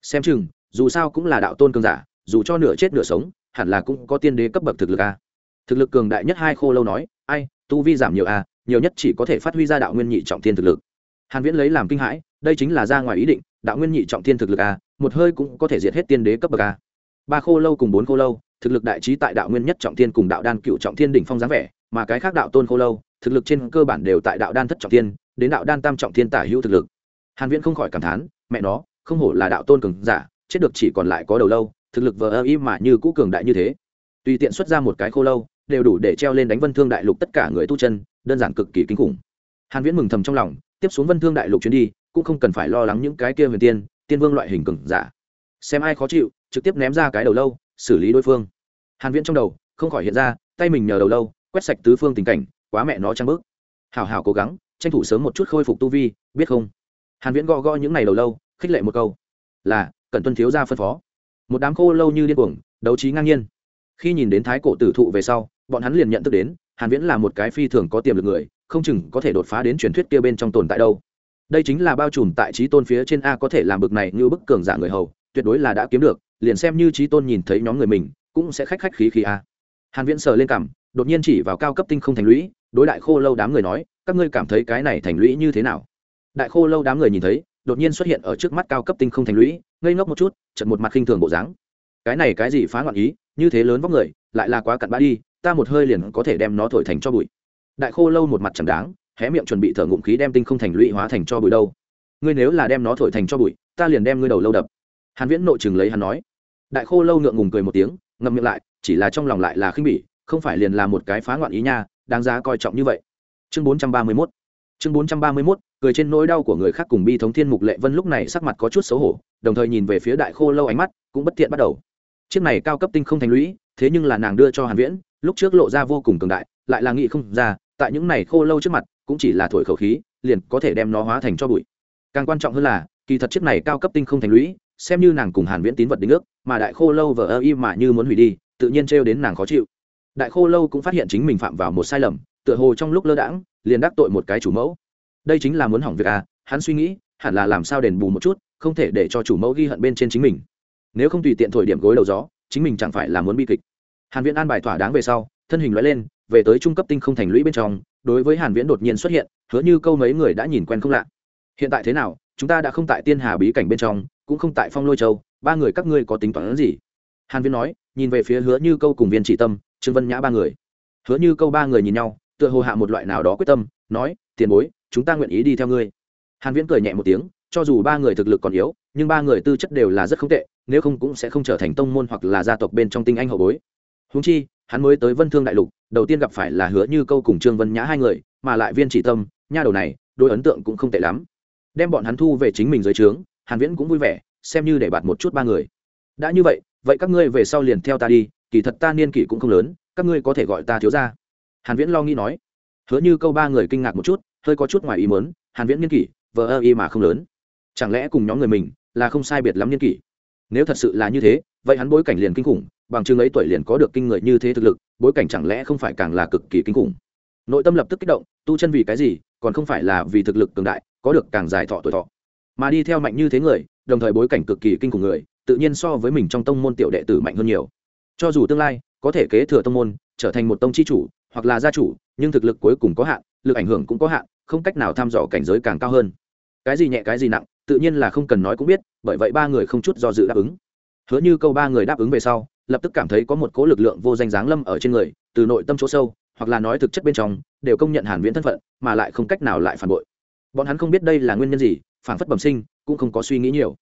Xem chừng, dù sao cũng là đạo tôn cường giả, dù cho nửa chết nửa sống, hẳn là cũng có tiên đế cấp bậc thực lực a. Thực lực cường đại nhất hai khô lâu nói tu vi giảm nhiều a nhiều nhất chỉ có thể phát huy ra đạo nguyên nhị trọng thiên thực lực. Hàn viễn lấy làm kinh hãi, đây chính là ra ngoài ý định, đạo nguyên nhị trọng thiên thực lực a một hơi cũng có thể diệt hết tiên đế cấp bậc a ba khô lâu cùng bốn khô lâu, thực lực đại trí tại đạo nguyên nhất trọng thiên cùng đạo đan cựu trọng thiên đỉnh phong dáng vẻ, mà cái khác đạo tôn khô lâu, thực lực trên cơ bản đều tại đạo đan thất trọng thiên, đến đạo đan tam trọng thiên tả hữu thực lực. Hàn viễn không khỏi cảm thán, mẹ nó, không hổ là đạo tôn cường giả, chết được chỉ còn lại có đầu lâu, thực lực vờ ơ y mà như cũ cường đại như thế. Tùy tiện xuất ra một cái khô lâu đều đủ để treo lên đánh vân thương đại lục tất cả người tu chân, đơn giản cực kỳ kinh khủng. Hàn viễn mừng thầm trong lòng, tiếp xuống vân thương đại lục chuyến đi, cũng không cần phải lo lắng những cái kia huyền tiên tiên vương loại hình cường giả. Xem ai khó chịu, trực tiếp ném ra cái đầu lâu, xử lý đối phương. Hàn viễn trong đầu, không khỏi hiện ra, tay mình nhờ đầu lâu, quét sạch tứ phương tình cảnh, quá mẹ nó trăng bước. Hảo hảo cố gắng, tranh thủ sớm một chút khôi phục tu vi, biết không? Hàn viễn gõ gõ những ngày đầu lâu, khích lệ một câu. Là cần tuân thiếu gia phân phó. Một đám khô lâu như điên cuồng, đấu trí ngang nhiên. Khi nhìn đến thái cổ tử thụ về sau bọn hắn liền nhận thức đến, hàn viễn là một cái phi thường có tiềm lực người, không chừng có thể đột phá đến truyền thuyết kia bên trong tồn tại đâu. Đây chính là bao trùm tại trí tôn phía trên a có thể làm bực này như bức cường giả người hầu, tuyệt đối là đã kiếm được, liền xem như trí tôn nhìn thấy nhóm người mình, cũng sẽ khách khách khí khí a. Hàn viễn sờ lên cằm, đột nhiên chỉ vào cao cấp tinh không thành lũy, đối đại khô lâu đám người nói, các ngươi cảm thấy cái này thành lũy như thế nào? Đại khô lâu đám người nhìn thấy, đột nhiên xuất hiện ở trước mắt cao cấp tinh không thành lũy, ngây ngốc một chút chật một mặt khinh thường bộ dáng. Cái này cái gì phá loạn ý, như thế lớn vóc người, lại là quá cặn bã đi ta một hơi liền có thể đem nó thổi thành cho bụi. Đại khô lâu một mặt chẳng đáng, hé miệng chuẩn bị thở ngụm khí đem tinh không thành lũy hóa thành cho bụi đâu. Ngươi nếu là đem nó thổi thành cho bụi, ta liền đem ngươi đầu lâu đập. Hàn viễn nội chừng lấy hắn nói. Đại khô lâu ngượng ngùng cười một tiếng, ngậm miệng lại, chỉ là trong lòng lại là khinh bỉ, không phải liền là một cái phá ngoạn ý nha, đáng giá coi trọng như vậy. Chương 431 chương 431 cười trên nỗi đau của người khác cùng bi thống thiên mục lệ vân lúc này sắc mặt có chút xấu hổ, đồng thời nhìn về phía đại khô lâu ánh mắt cũng bất tiện bắt đầu. Chiếc này cao cấp tinh không thành lũy, thế nhưng là nàng đưa cho hàn viễn lúc trước lộ ra vô cùng cường đại, lại là nghị không ra, tại những này khô lâu trước mặt, cũng chỉ là thổi khẩu khí, liền có thể đem nó hóa thành cho bụi. Càng quan trọng hơn là, kỳ thật chiếc này cao cấp tinh không thành lũy, xem như nàng cùng hàn viễn tín vật đính ước, mà đại khô lâu vờ ơ y mà như muốn hủy đi, tự nhiên trêu đến nàng khó chịu. Đại khô lâu cũng phát hiện chính mình phạm vào một sai lầm, tựa hồ trong lúc lơ đãng, liền đắc tội một cái chủ mẫu. Đây chính là muốn hỏng việc à hắn suy nghĩ, hẳn là làm sao đền bù một chút, không thể để cho chủ mẫu ghi hận bên trên chính mình. Nếu không tùy tiện thổi điểm gối đầu gió, chính mình chẳng phải là muốn bi kịch hàn viễn an bài thỏa đáng về sau, thân hình lóe lên, về tới trung cấp tinh không thành lũy bên trong, đối với hàn viễn đột nhiên xuất hiện, hứa như câu mấy người đã nhìn quen không lạ. Hiện tại thế nào, chúng ta đã không tại tiên hà bí cảnh bên trong, cũng không tại phong lôi châu, ba người các ngươi có tính toán gì? Hàn viễn nói, nhìn về phía hứa như câu cùng viên chỉ tâm, trương vân nhã ba người. Hứa như câu ba người nhìn nhau, tựa hồ hạ một loại nào đó quyết tâm, nói, tiền bối, chúng ta nguyện ý đi theo ngươi. Hàn viễn cười nhẹ một tiếng, cho dù ba người thực lực còn yếu, nhưng ba người tư chất đều là rất không tệ, nếu không cũng sẽ không trở thành tông môn hoặc là gia tộc bên trong tinh anh hậu bối húng chi, hắn mới tới vân thương đại lục, đầu tiên gặp phải là hứa như câu cùng trương vân nhã hai người, mà lại viên chỉ tâm, nha đầu này đôi ấn tượng cũng không tệ lắm. Đem bọn hắn thu về chính mình dưới trướng, hàn viễn cũng vui vẻ, xem như để bạt một chút ba người. Đã như vậy vậy các ngươi về sau liền theo ta đi, kỳ thật ta niên kỷ cũng không lớn, các ngươi có thể gọi ta thiếu gia. Hàn viễn lo nghĩ nói. Hứa như câu ba người kinh ngạc một chút, hơi có chút ngoài ý muốn, hàn viễn niên kỷ, vờ ơ y mà không lớn. Chẳng lẽ cùng nhóm người mình là không sai biệt lắm niên kỷ? Nếu thật sự là như thế, vậy hắn bối cảnh liền kinh khủng bằng chứng ấy tuổi liền có được kinh người như thế thực lực, bối cảnh chẳng lẽ không phải càng là cực kỳ kinh khủng? Nội tâm lập tức kích động, tu chân vì cái gì, còn không phải là vì thực lực cường đại, có được càng dài thọ tuổi thọ. Mà đi theo mạnh như thế người, đồng thời bối cảnh cực kỳ kinh khủng người, tự nhiên so với mình trong tông môn tiểu đệ tử mạnh hơn nhiều. Cho dù tương lai, có thể kế thừa tông môn, trở thành một tông chi chủ, hoặc là gia chủ, nhưng thực lực cuối cùng có hạn, lực ảnh hưởng cũng có hạn, không cách nào thăm dò cảnh giới càng cao hơn. Cái gì nhẹ, cái gì nặng, tự nhiên là không cần nói cũng biết, bởi vậy ba người không chút do dự đáp ứng. Hứa như câu ba người đáp ứng về sau lập tức cảm thấy có một cố lực lượng vô danh dáng lâm ở trên người, từ nội tâm chỗ sâu, hoặc là nói thực chất bên trong, đều công nhận hàn viễn thân phận, mà lại không cách nào lại phản bội. Bọn hắn không biết đây là nguyên nhân gì, phản phất bẩm sinh, cũng không có suy nghĩ nhiều.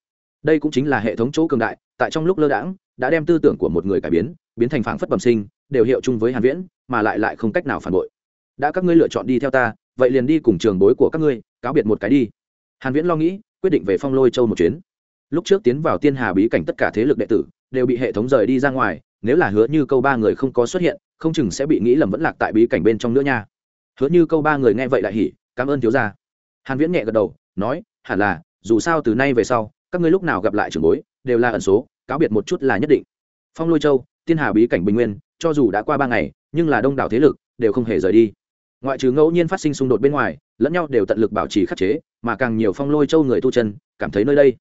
Đây cũng chính là hệ thống chỗ cường đại, tại trong lúc lơ đãng, đã đem tư tưởng của một người cải biến biến thành phản phất bẩm sinh, đều hiệu chung với hàn viễn, mà lại lại không cách nào phản bội. Đã các ngươi lựa chọn đi theo ta, vậy liền đi cùng trường bối của các ngươi, cáo biệt một cái đi. Hàn viễn lo nghĩ, quyết định về phong lôi châu một chuyến. Lúc trước tiến vào tiên hà bí cảnh tất cả thế lực đệ tử đều bị hệ thống rời đi ra ngoài, nếu là hứa như câu ba người không có xuất hiện, không chừng sẽ bị nghĩ lầm vẫn lạc tại bí cảnh bên trong nữa nha. Hứa như câu ba người nghe vậy lại hỉ, cảm ơn thiếu gia. Hàn viễn nhẹ gật đầu, nói, hẳn là, dù sao từ nay về sau, các ngươi lúc nào gặp lại trưởng bối, đều là ẩn số, cáo biệt một chút là nhất định. Phong lôi châu, tiên hà bí cảnh bình nguyên, cho dù đã qua ba ngày, nhưng là đông đảo thế lực đều không hề rời đi. Ngoại trừ ngẫu nhiên phát sinh xung đột bên ngoài, lẫn nhau đều tận lực bảo trì khắc chế, mà càng nhiều phong lôi châu người tu chân, cảm thấy nơi đây.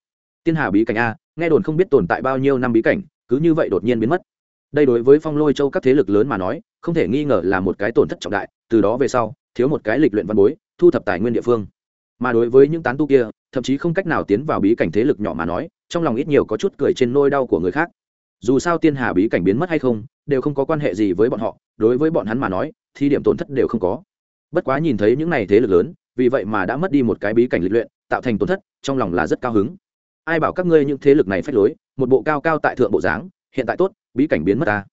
Tiên hà bí cảnh a nghe đồn không biết tồn tại bao nhiêu năm bí cảnh, cứ như vậy đột nhiên biến mất. Đây đối với phong lôi châu các thế lực lớn mà nói, không thể nghi ngờ là một cái tổn thất trọng đại, từ đó về sau, thiếu một cái lịch luyện văn bối, thu thập tài nguyên địa phương. Mà đối với những tán tu kia, thậm chí không cách nào tiến vào bí cảnh thế lực nhỏ mà nói, trong lòng ít nhiều có chút cười trên nôi đau của người khác. Dù sao tiên hà bí cảnh biến mất hay không, đều không có quan hệ gì với bọn họ, đối với bọn hắn mà nói thì điểm tổn thất đều không có. Bất quá nhìn thấy những này thế lực lớn, vì vậy mà đã mất đi một cái bí cảnh lịch luyện, tạo thành tổn thất, trong lòng là rất cao hứng ai bảo các ngươi những thế lực này phách lối, một bộ cao cao tại thượng bộ dáng, hiện tại tốt, bí cảnh biến mất ta.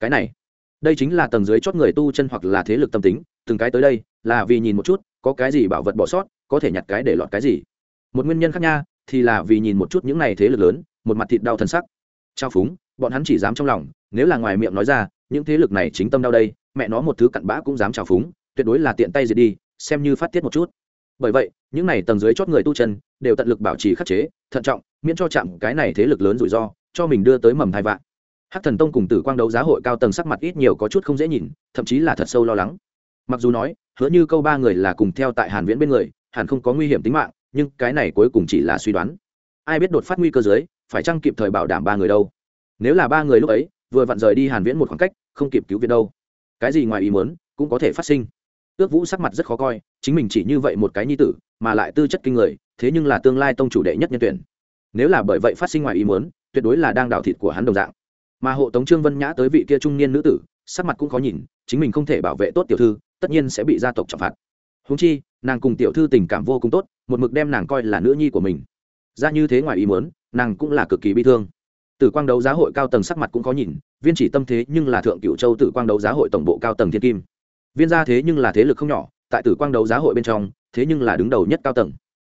Cái này, đây chính là tầng dưới chót người tu chân hoặc là thế lực tâm tính, từng cái tới đây, là vì nhìn một chút, có cái gì bảo vật bỏ sót, có thể nhặt cái để lọt cái gì. Một nguyên nhân khác nha, thì là vì nhìn một chút những này thế lực lớn, một mặt thịt đau thân sắc. Trao phúng, bọn hắn chỉ dám trong lòng, nếu là ngoài miệng nói ra, những thế lực này chính tâm đau đây, mẹ nó một thứ cặn bã cũng dám trào phúng, tuyệt đối là tiện tay diệt đi, xem như phát tiết một chút. Bởi vậy, những này tầng dưới chót người tu chân, đều tận lực bảo trì khắc chế thận trọng, miễn cho chạm cái này thế lực lớn rủi ro, cho mình đưa tới mầm hai vạn. Hắc thần tông cùng tử quang đấu giá hội cao tầng sắc mặt ít nhiều có chút không dễ nhìn, thậm chí là thật sâu lo lắng. Mặc dù nói, hứa như câu ba người là cùng theo tại hàn viễn bên người, hẳn không có nguy hiểm tính mạng, nhưng cái này cuối cùng chỉ là suy đoán. Ai biết đột phát nguy cơ dưới, phải chăng kịp thời bảo đảm ba người đâu? Nếu là ba người lúc ấy, vừa vặn rời đi hàn viễn một khoảng cách, không kịp cứu viện đâu. Cái gì ngoài ý muốn, cũng có thể phát sinh ước vũ sắc mặt rất khó coi, chính mình chỉ như vậy một cái nhi tử, mà lại tư chất kinh người, thế nhưng là tương lai tông chủ đệ nhất nhân tuyển. Nếu là bởi vậy phát sinh ngoài ý muốn, tuyệt đối là đang đào thịt của hắn đồng dạng. Mà hộ tống trương vân nhã tới vị kia trung niên nữ tử, sắc mặt cũng khó nhìn, chính mình không thể bảo vệ tốt tiểu thư, tất nhiên sẽ bị gia tộc trọng phạt. Húng chi, nàng cùng tiểu thư tình cảm vô cùng tốt, một mực đem nàng coi là nữ nhi của mình. Ra như thế ngoài ý muốn, nàng cũng là cực kỳ bi thương. Tử quang đấu giá hội cao tầng sắc mặt cũng có nhìn, viên chỉ tâm thế nhưng là thượng cựu châu tử quang đấu giá hội tổng bộ cao tầng thiên kim viên gia thế nhưng là thế lực không nhỏ, tại tử quang đấu giá hội bên trong, thế nhưng là đứng đầu nhất cao tầng.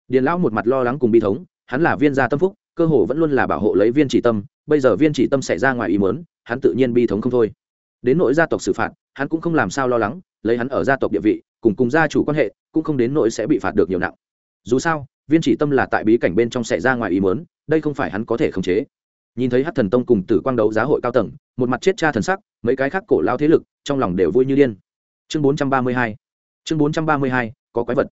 Điền lão một mặt lo lắng cùng bi thống, hắn là viên gia tâm phúc, cơ hồ vẫn luôn là bảo hộ lấy viên chỉ tâm, bây giờ viên chỉ tâm xảy ra ngoài ý mớn hắn tự nhiên bi thống không thôi. Đến nội gia tộc xử phạt, hắn cũng không làm sao lo lắng, lấy hắn ở gia tộc địa vị, cùng cùng gia chủ quan hệ, cũng không đến nỗi sẽ bị phạt được nhiều nặng. Dù sao, viên chỉ tâm là tại bí cảnh bên trong xảy ra ngoài ý mớn đây không phải hắn có thể khống chế. Nhìn thấy hát thần tông cùng tử quang đấu giá hội cao tầng, một mặt chết cha thần sắc, mấy cái khác cổ lao thế lực, trong lòng đều vui như điên chương bốn trăm ba mươi hai. Chương bốn trăm ba mươi hai, có quái vật.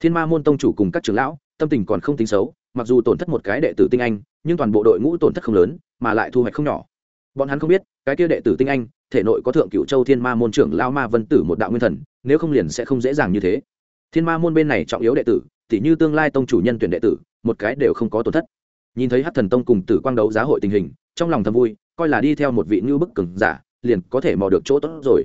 Thiên ma môn tông chủ cùng các trưởng lão, tâm tình còn không tính xấu, mặc dù tổn thất một cái đệ tử tinh anh, nhưng toàn bộ đội ngũ tổn thất không lớn, mà lại thu hoạch không nhỏ. Bọn hắn không biết, cái kia đệ tử tinh anh, thể nội có thượng cựu châu thiên ma môn trưởng lao ma vân tử một đạo nguyên thần, nếu không liền sẽ không dễ dàng như thế. Thiên ma môn bên này trọng yếu đệ tử, tỉ như tương lai tông chủ nhân tuyển đệ tử, một cái đều không có tổn thất. Nhìn thấy hát thần tông cùng tử quang đấu giá hội tình hình, trong lòng thầm vui, coi là đi theo một vị ngưu bức cường giả, liền có thể mò được chỗ tốt rồi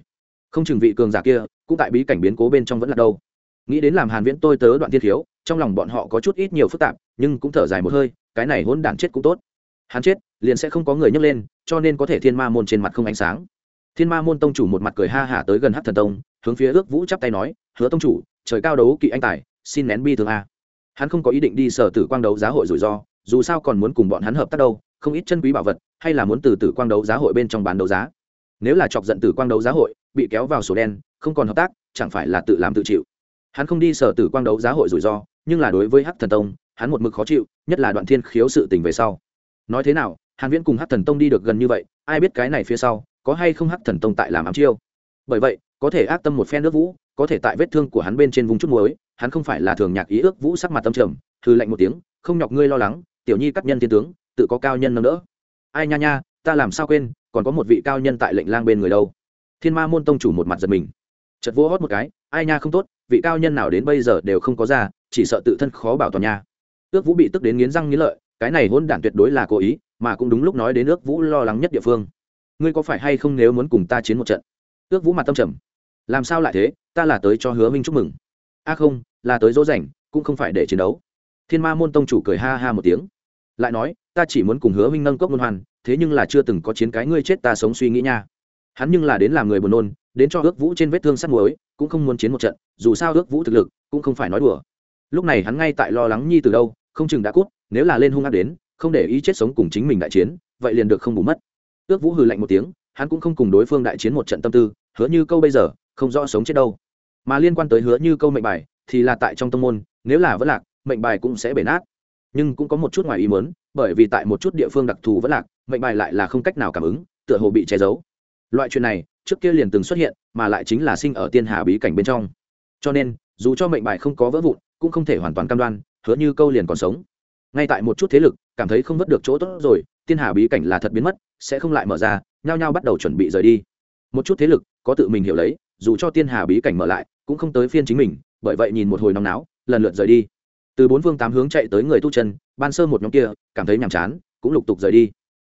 không chừng vị cường giả kia cũng tại bí cảnh biến cố bên trong vẫn là đâu. Nghĩ đến làm hàn viễn tôi tớ đoạn thiên thiếu, trong lòng bọn họ có chút ít nhiều phức tạp, nhưng cũng thở dài một hơi, cái này hỗn đản chết cũng tốt. Hắn chết, liền sẽ không có người nhấc lên, cho nên có thể thiên ma môn trên mặt không ánh sáng. Thiên ma môn tông chủ một mặt cười ha hả tới gần hắc thần tông, hướng phía ước vũ chắp tay nói, hứa tông chủ, trời cao đấu kỵ anh tài, xin nén bi thương a. Hắn không có ý định đi sở tử quang đấu giá hội rủi ro, dù sao còn muốn cùng bọn hắn hợp tác đâu, không ít chân quý bảo vật, hay là muốn từ tử quang đấu giá hội bên trong bán đấu giá nếu là chọc giận tử quang đấu giá hội, bị kéo vào sổ đen, không còn hợp tác, chẳng phải là tự làm tự chịu. Hắn không đi sở tử quang đấu giá hội rủi ro, nhưng là đối với hắc thần tông, hắn một mực khó chịu, nhất là đoạn thiên khiếu sự tình về sau. Nói thế nào, hàn viễn cùng hắc thần tông đi được gần như vậy, ai biết cái này phía sau, có hay không hắc thần tông tại làm ám chiêu? Bởi vậy, có thể ác tâm một phen nước vũ, có thể tại vết thương của hắn bên trên vùng chút muối, hắn không phải là thường nhạc ý ước vũ sắc mặt tâm trầm thư lạnh một tiếng, không nhọc ngươi lo lắng, tiểu nhi cắt nhân thiên tướng, tự có cao nhân nâng đỡ. Ai nha nha, ta làm sao quên còn có một vị cao nhân tại lệnh lang bên người đâu. Thiên ma môn tông chủ một mặt giật mình. Chật vô hót một cái, ai nha không tốt, vị cao nhân nào đến bây giờ đều không có ra, chỉ sợ tự thân khó bảo toàn nha. Ước vũ bị tức đến nghiến răng nghiến lợi, cái này hôn đản tuyệt đối là cố ý, mà cũng đúng lúc nói đến ước vũ lo lắng nhất địa phương. Ngươi có phải hay không nếu muốn cùng ta chiến một trận? Ước vũ mặt tâm trầm. Làm sao lại thế, ta là tới cho hứa minh chúc mừng. A à không, là tới dỗ dành, cũng không phải để chiến đấu. Thiên ma môn tông chủ cười ha ha một tiếng. Lại nói, ta chỉ muốn cùng hứa minh nâng cốc luân hoàn thế nhưng là chưa từng có chiến cái ngươi chết ta sống suy nghĩ nha. Hắn nhưng là đến làm người buồn nôn, đến cho ước vũ trên vết thương sắt muối, cũng không muốn chiến một trận, dù sao ước vũ thực lực, cũng không phải nói đùa. Lúc này hắn ngay tại lo lắng nhi từ đâu, không chừng đã cút, nếu là lên hung ác đến, không để ý chết sống cùng chính mình đại chiến, vậy liền được không bù mất. Ước vũ hừ lạnh một tiếng, hắn cũng không cùng đối phương đại chiến một trận tâm tư, hứa như câu bây giờ, không rõ sống chết đâu. Mà liên quan tới hứa như câu mệnh bài, thì là tại trong tâm môn, nếu là vẫn lạc, mệnh bài cũng sẽ bể nát. Nhưng cũng có một chút ngoài ý muốn bởi vì tại một chút địa phương đặc thù vẫn lạc, mệnh bài lại là không cách nào cảm ứng, tựa hồ bị che giấu. Loại chuyện này, trước kia liền từng xuất hiện, mà lại chính là sinh ở tiên hà bí cảnh bên trong. Cho nên, dù cho mệnh bài không có vỡ vụn, cũng không thể hoàn toàn cam đoan, hứa như câu liền còn sống. Ngay tại một chút thế lực, cảm thấy không vớt được chỗ tốt rồi, tiên hà bí cảnh là thật biến mất, sẽ không lại mở ra, nhao nhao bắt đầu chuẩn bị rời đi. Một chút thế lực, có tự mình hiểu lấy, dù cho tiên hà bí cảnh mở lại, cũng không tới phiên chính mình, bởi vậy nhìn một hồi nóng náo, lần lượt rời đi từ bốn phương tám hướng chạy tới người tu chân, ban sơ một nhóm kia, cảm thấy nhàm chán, cũng lục tục rời đi.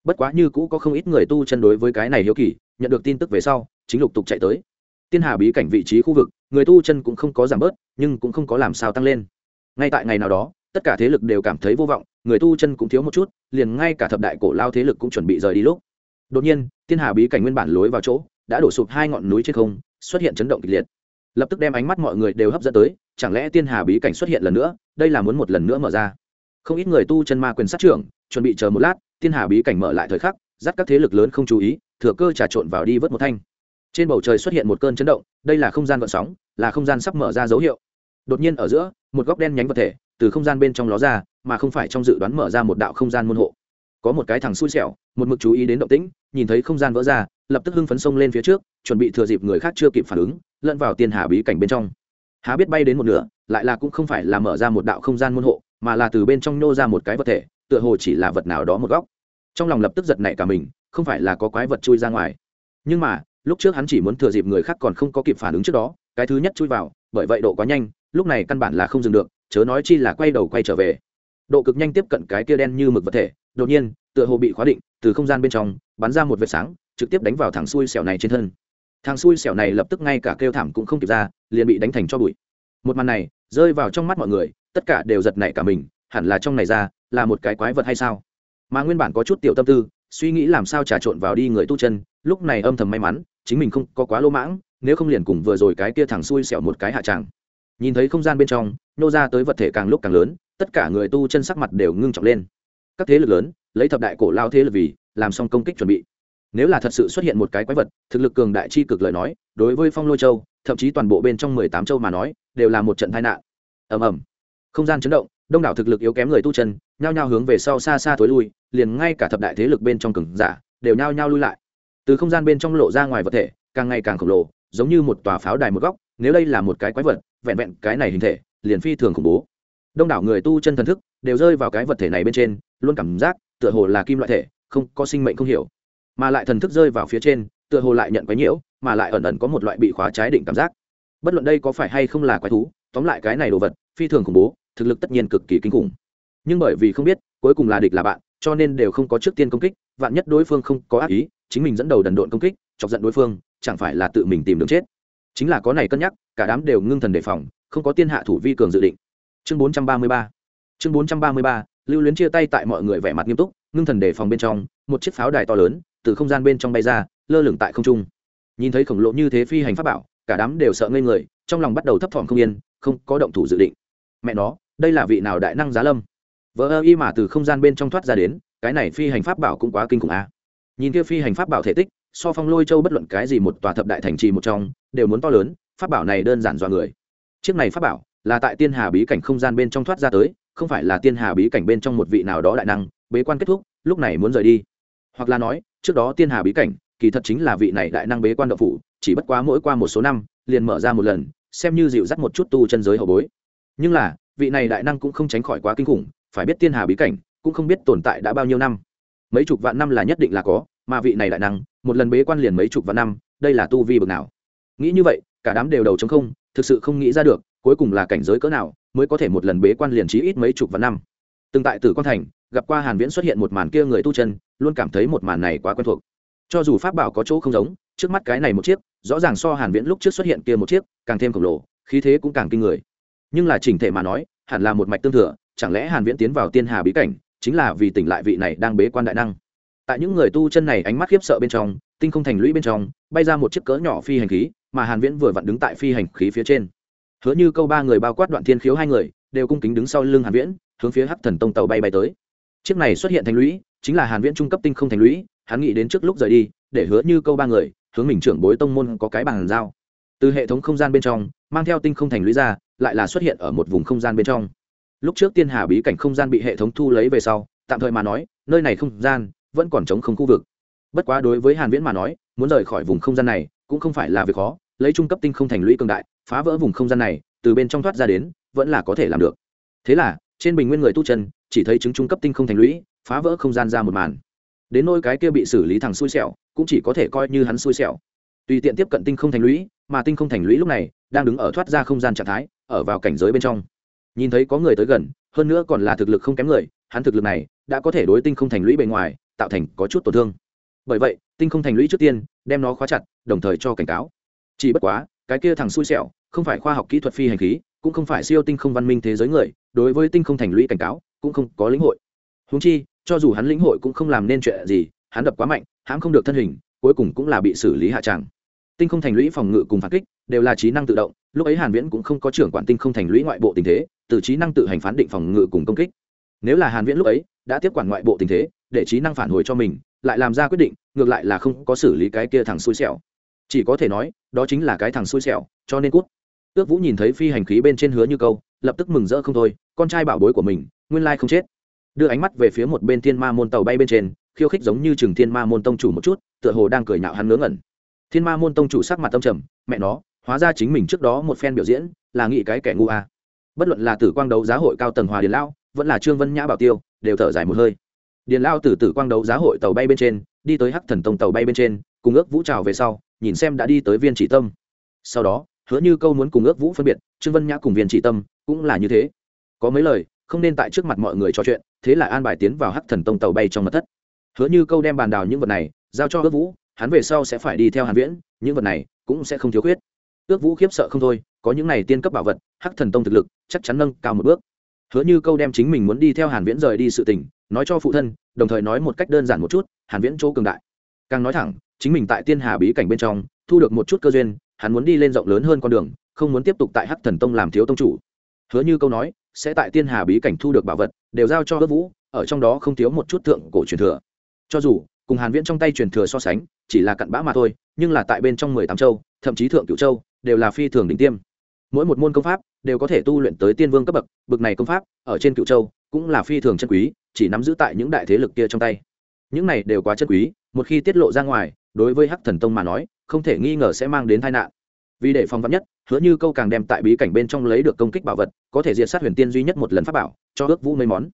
Bất quá như cũ có không ít người tu chân đối với cái này hiếu kỳ, nhận được tin tức về sau, chính lục tục chạy tới. Tiên hà bí cảnh vị trí khu vực, người tu chân cũng không có giảm bớt, nhưng cũng không có làm sao tăng lên. Ngay tại ngày nào đó, tất cả thế lực đều cảm thấy vô vọng, người tu chân cũng thiếu một chút, liền ngay cả thập đại cổ lao thế lực cũng chuẩn bị rời đi lúc. Đột nhiên, tiên hà bí cảnh nguyên bản lối vào chỗ, đã đổ sụp hai ngọn núi trên không, xuất hiện chấn động kịch liệt lập tức đem ánh mắt mọi người đều hấp dẫn tới, chẳng lẽ tiên hà bí cảnh xuất hiện lần nữa, đây là muốn một lần nữa mở ra? Không ít người tu chân ma quyền sát trưởng, chuẩn bị chờ một lát, tiên hà bí cảnh mở lại thời khắc, dắt các thế lực lớn không chú ý, thừa cơ trà trộn vào đi vớt một thanh. Trên bầu trời xuất hiện một cơn chấn động, đây là không gian vận sóng, là không gian sắp mở ra dấu hiệu. Đột nhiên ở giữa, một góc đen nhánh vật thể, từ không gian bên trong ló ra, mà không phải trong dự đoán mở ra một đạo không gian môn hộ. Có một cái thằng xui xẻo một mực chú ý đến động tĩnh, nhìn thấy không gian vỡ ra, lập tức hưng phấn sông lên phía trước, chuẩn bị thừa dịp người khác chưa kịp phản ứng, lẫn vào tiên hà bí cảnh bên trong. Há biết bay đến một nửa, lại là cũng không phải là mở ra một đạo không gian môn hộ, mà là từ bên trong nô ra một cái vật thể, tựa hồ chỉ là vật nào đó một góc. Trong lòng lập tức giật nảy cả mình, không phải là có quái vật chui ra ngoài. Nhưng mà, lúc trước hắn chỉ muốn thừa dịp người khác còn không có kịp phản ứng trước đó, cái thứ nhất chui vào, bởi vậy độ quá nhanh, lúc này căn bản là không dừng được, chớ nói chi là quay đầu quay trở về. Độ cực nhanh tiếp cận cái kia đen như mực vật thể, đột nhiên, tựa hồ bị khóa định từ không gian bên trong, bắn ra một vệt sáng, trực tiếp đánh vào thằng xui xẻo này trên thân. Thằng xui xẻo này lập tức ngay cả kêu thảm cũng không kịp ra, liền bị đánh thành cho bụi. Một màn này, rơi vào trong mắt mọi người, tất cả đều giật nảy cả mình, hẳn là trong này ra, là một cái quái vật hay sao? Mà nguyên bản có chút tiểu tâm tư, suy nghĩ làm sao trà trộn vào đi người tu chân, lúc này âm thầm may mắn, chính mình không có quá lỗ mãng, nếu không liền cùng vừa rồi cái kia thằng xui xẻo một cái hạ tràng nhìn thấy không gian bên trong, nô ra tới vật thể càng lúc càng lớn, tất cả người tu chân sắc mặt đều ngưng trọng lên các thế lực lớn, lấy thập đại cổ lao thế lực vì, làm xong công kích chuẩn bị. Nếu là thật sự xuất hiện một cái quái vật, thực lực cường đại chi cực lời nói, đối với phong lôi châu, thậm chí toàn bộ bên trong mười tám châu mà nói, đều là một trận tai nạn. Ầm ầm. Không gian chấn động, đông đảo thực lực yếu kém người tu chân, nhao nhao hướng về sau xa xa thối lui, liền ngay cả thập đại thế lực bên trong cường giả, đều nhao nhao lui lại. Từ không gian bên trong lộ ra ngoài vật thể, càng ngày càng khổng lồ, giống như một tòa pháo đài một góc, nếu đây là một cái quái vật, vẹn vẹn cái này hình thể, liền phi thường khủng bố đông đảo người tu chân thần thức đều rơi vào cái vật thể này bên trên, luôn cảm giác tựa hồ là kim loại thể, không, có sinh mệnh không hiểu. Mà lại thần thức rơi vào phía trên, tựa hồ lại nhận quái nhiễu, mà lại ẩn ẩn có một loại bị khóa trái định cảm giác. Bất luận đây có phải hay không là quái thú, tóm lại cái này đồ vật, phi thường khủng bố, thực lực tất nhiên cực kỳ kinh khủng. Nhưng bởi vì không biết, cuối cùng là địch là bạn, cho nên đều không có trước tiên công kích, vạn nhất đối phương không có ác ý, chính mình dẫn đầu đần độn công kích, chọc giận đối phương, chẳng phải là tự mình tìm đường chết. Chính là có này cân nhắc, cả đám đều ngưng thần đề phòng, không có tiên hạ thủ vi cường dự định chương 433 chương 433 lưu luyến chia tay tại mọi người vẻ mặt nghiêm túc, ngưng thần đề phòng bên trong, một chiếc pháo đài to lớn từ không gian bên trong bay ra, lơ lửng tại không trung. Nhìn thấy khổng lồ như thế phi hành pháp bảo, cả đám đều sợ ngây người, trong lòng bắt đầu thấp thỏm không yên, không có động thủ dự định. Mẹ nó, đây là vị nào đại năng giá lâm? Vỡ ơ y mà từ không gian bên trong thoát ra đến, cái này phi hành pháp bảo cũng quá kinh khủng a à. nhìn kia phi hành pháp bảo thể tích, so phong lôi châu bất luận cái gì một tòa thập đại thành trì một trong, đều muốn to lớn, pháp bảo này đơn giản dọa người. Chiếc này pháp bảo là tại tiên hà bí cảnh không gian bên trong thoát ra tới, không phải là tiên hà bí cảnh bên trong một vị nào đó đại năng, bế quan kết thúc, lúc này muốn rời đi. Hoặc là nói, trước đó tiên hà bí cảnh, kỳ thật chính là vị này đại năng bế quan động phủ, chỉ bất quá mỗi qua một số năm, liền mở ra một lần, xem như dịu dắt một chút tu chân giới hậu bối. Nhưng là, vị này đại năng cũng không tránh khỏi quá kinh khủng, phải biết tiên hà bí cảnh, cũng không biết tồn tại đã bao nhiêu năm. Mấy chục vạn năm là nhất định là có, mà vị này đại năng, một lần bế quan liền mấy chục vạn năm, đây là tu vi bực nào? Nghĩ như vậy, cả đám đều đầu chống không, thực sự không nghĩ ra được cuối cùng là cảnh giới cỡ nào, mới có thể một lần bế quan liền trí ít mấy chục vạn năm. Từng tại tử quan thành, gặp qua hàn viễn xuất hiện một màn kia người tu chân, luôn cảm thấy một màn này quá quen thuộc. Cho dù pháp bảo có chỗ không giống, trước mắt cái này một chiếc, rõ ràng so hàn viễn lúc trước xuất hiện kia một chiếc, càng thêm khổng lồ, khí thế cũng càng kinh người. Nhưng là chỉnh thể mà nói, hẳn là một mạch tương thừa, chẳng lẽ hàn viễn tiến vào tiên hà bí cảnh, chính là vì tỉnh lại vị này đang bế quan đại năng? Tại những người tu chân này ánh mắt khiếp sợ bên trong, tinh không thành lũy bên trong, bay ra một chiếc cỡ nhỏ phi hành khí, mà hàn viễn vừa vặn đứng tại phi hành khí phía trên hứa như câu ba người bao quát đoạn thiên khiếu hai người, đều cung kính đứng sau lưng hàn viễn, hướng phía hắc thần tông tàu bay bay tới. Chiếc này xuất hiện thành lũy, chính là hàn viễn trung cấp tinh không thành lũy, hắn nghĩ đến trước lúc rời đi, để hứa như câu ba người, hướng mình trưởng bối tông môn có cái bàn giao. Từ hệ thống không gian bên trong, mang theo tinh không thành lũy ra, lại là xuất hiện ở một vùng không gian bên trong. Lúc trước tiên hà bí cảnh không gian bị hệ thống thu lấy về sau, tạm thời mà nói, nơi này không gian vẫn còn chống không khu vực. Bất quá đối với hàn viễn mà nói, muốn rời khỏi vùng không gian này cũng không phải là việc khó, lấy trung cấp tinh không thành lũy cường đại phá vỡ vùng không gian này, từ bên trong thoát ra đến, vẫn là có thể làm được. Thế là, trên bình nguyên người tu chân, chỉ thấy chứng trung cấp tinh không thành lũy, phá vỡ không gian ra một màn. Đến nôi cái kia bị xử lý thằng xui xẻo, cũng chỉ có thể coi như hắn xui xẻo. Tùy tiện tiếp cận tinh không thành lũy, mà tinh không thành lũy lúc này, đang đứng ở thoát ra không gian trạng thái, ở vào cảnh giới bên trong. Nhìn thấy có người tới gần, hơn nữa còn là thực lực không kém người, hắn thực lực này, đã có thể đối tinh không thành lũy bề ngoài, tạo thành có chút tổn thương. Bởi vậy, tinh không thành lũy trước tiên, đem nó khóa chặt, đồng thời cho cảnh cáo. Chỉ bất quá, cái kia thằng xui xẻo không phải khoa học kỹ thuật phi hành khí, cũng không phải siêu tinh không văn minh thế giới người, đối với tinh không thành lũy cảnh cáo, cũng không có lĩnh hội. Húng chi, cho dù hắn lĩnh hội cũng không làm nên chuyện gì, hắn đập quá mạnh, hãm không được thân hình, cuối cùng cũng là bị xử lý hạ tràng tinh không thành lũy phòng ngự cùng phản kích đều là trí năng tự động, lúc ấy hàn viễn cũng không có trưởng quản tinh không thành lũy ngoại bộ tình thế, từ trí năng tự hành phán định phòng ngự cùng công kích. Nếu là hàn viễn lúc ấy đã tiếp quản ngoại bộ tình thế, để trí năng phản hồi cho mình, lại làm ra quyết định, ngược lại là không có xử lý cái kia thằng xui xẻo. Chỉ có thể nói, đó chính là cái thằng xui xẻo, cho nên cút ước vũ nhìn thấy phi hành khí bên trên hứa như câu, lập tức mừng rỡ không thôi, con trai bảo bối của mình, nguyên lai không chết. Đưa ánh mắt về phía một bên thiên ma môn tàu bay bên trên, khiêu khích giống như chừng thiên ma môn tông chủ một chút, tựa hồ đang cười nhạo hắn ngớ ngẩn. Thiên ma môn tông chủ sắc mặt tâm trầm, mẹ nó, hóa ra chính mình trước đó một phen biểu diễn, là nghĩ cái kẻ ngu a bất luận là tử quang đấu giá hội cao tầng hòa điền lao, vẫn là trương vân nhã bảo tiêu, đều thở dài một hơi. Điền lao từ tử quang đấu giá hội tàu bay bên trên, đi tới hắc thần tông tàu bay bên trên, cùng ước vũ trào về sau, nhìn xem đã đi tới viên chỉ tâm. Sau đó hứa như câu muốn cùng ước vũ phân biệt, trương vân nhã cùng viên chỉ tâm cũng là như thế. Có mấy lời, không nên tại trước mặt mọi người trò chuyện, thế là an bài tiến vào hắc thần tông tàu bay trong mặt thất. Hứa như câu đem bàn đào những vật này giao cho ước vũ, hắn về sau sẽ phải đi theo hàn viễn, những vật này cũng sẽ không thiếu khuyết. Ước vũ khiếp sợ không thôi, có những này tiên cấp bảo vật, hắc thần tông thực lực chắc chắn nâng cao một bước. Hứa như câu đem chính mình muốn đi theo hàn viễn rời đi sự tình, nói cho phụ thân, đồng thời nói một cách đơn giản một chút, hàn viễn chỗ cường đại. Càng nói thẳng, chính mình tại tiên hà bí cảnh bên trong, thu được một chút cơ duyên hắn muốn đi lên rộng lớn hơn con đường, không muốn tiếp tục tại hắc thần tông làm thiếu tông chủ. Hứa như câu nói, sẽ tại tiên hà bí cảnh thu được bảo vật, đều giao cho ước vũ, ở trong đó không thiếu một chút thượng cổ truyền thừa. Cho dù, cùng hàn viễn trong tay truyền thừa so sánh, chỉ là cặn bã mà thôi, nhưng là tại bên trong mười tám châu, thậm chí thượng cửu châu, đều là phi thường đỉnh tiêm. Mỗi một môn công pháp, đều có thể tu luyện tới tiên vương cấp bậc bậc này công pháp, ở trên cựu châu, cũng là phi thường chân quý, chỉ nắm giữ tại những đại thế lực kia trong tay. Những này đều quá chân quý, một khi tiết lộ ra ngoài, đối với hắc thần tông mà nói không thể nghi ngờ sẽ mang đến tai nạn. Vì để phòng vắn nhất, hứa như câu càng đem tại bí cảnh bên trong lấy được công kích bảo vật, có thể diệt sát huyền tiên duy nhất một lần pháp bảo, cho ước vũ mấy món.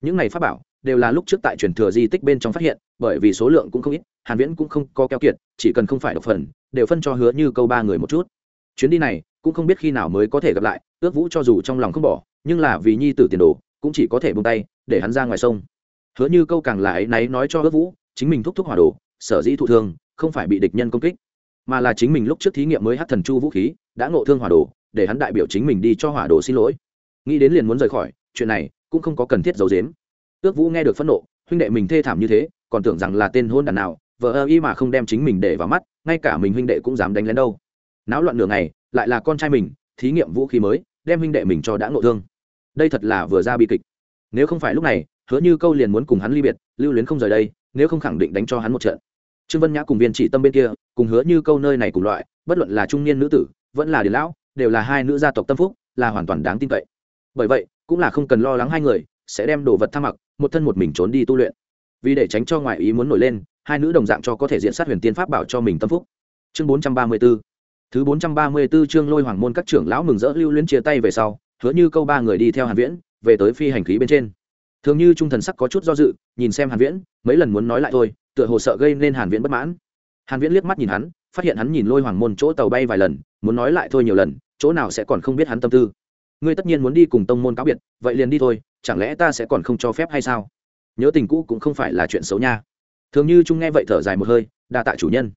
Những này pháp bảo đều là lúc trước tại truyền thừa di tích bên trong phát hiện, bởi vì số lượng cũng không ít, hàn viễn cũng không có keo kiệt, chỉ cần không phải độc phần, đều phân cho hứa như câu ba người một chút. Chuyến đi này, cũng không biết khi nào mới có thể gặp lại, ước vũ cho dù trong lòng không bỏ, nhưng là vì nhi tử tiền đồ, cũng chỉ có thể buông tay, để hắn ra ngoài sông. Hứa như câu càng là ấy náy nói cho ước vũ, chính mình thúc thúc hỏa đồ, sở dĩ thụ thương, không phải bị địch nhân công kích mà là chính mình lúc trước thí nghiệm mới hát thần chu vũ khí, đã ngộ thương hỏa đồ, để hắn đại biểu chính mình đi cho hỏa đồ xin lỗi. Nghĩ đến liền muốn rời khỏi, chuyện này cũng không có cần thiết giấu dếm ước vũ nghe được phẫn nộ, huynh đệ mình thê thảm như thế, còn tưởng rằng là tên hôn đàn nào vợ ơ y mà không đem chính mình để vào mắt, ngay cả mình huynh đệ cũng dám đánh lén đâu. Náo loạn nửa ngày, lại là con trai mình, thí nghiệm vũ khí mới, đem huynh đệ mình cho đã ngộ thương. Đây thật là vừa ra bi kịch. Nếu không phải lúc này, hứa như câu liền muốn cùng hắn ly biệt, lưu luyến không rời đây, nếu không khẳng định đánh cho hắn một trận. Trương vân nhã cùng viên trị tâm bên kia cùng hứa như câu nơi này cùng loại, bất luận là trung niên nữ tử, vẫn là điền lão, đều là hai nữ gia tộc tâm phúc, là hoàn toàn đáng tin cậy. Bởi vậy, cũng là không cần lo lắng hai người sẽ đem đồ vật tham mặc, một thân một mình trốn đi tu luyện. Vì để tránh cho ngoại ý muốn nổi lên, hai nữ đồng dạng cho có thể diện sát huyền tiên pháp bảo cho mình tâm phúc. Chương bốn trăm ba mươi b ố thứ bốn trăm ba mươi b ố chương lôi hoàng môn các trưởng lão mừng rỡ lưu luyến chia tay về sau, hứa như câu ba người đi theo hàn viễn, về tới phi hành khí bên trên. Thường như trung thần sắc có chút do dự, nhìn xem hàn viễn, mấy lần muốn nói lại thôi, tựa hồ sợ gây nên hàn viễn bất mãn hàn viễn liếc mắt nhìn hắn, phát hiện hắn nhìn lôi hoàng môn chỗ tàu bay vài lần, muốn nói lại thôi nhiều lần, chỗ nào sẽ còn không biết hắn tâm tư. Ngươi tất nhiên muốn đi cùng tông môn cáo biệt, vậy liền đi thôi, chẳng lẽ ta sẽ còn không cho phép hay sao? Nhớ tình cũ cũng không phải là chuyện xấu nha. Thường như trung nghe vậy thở dài một hơi, đa tạ chủ nhân.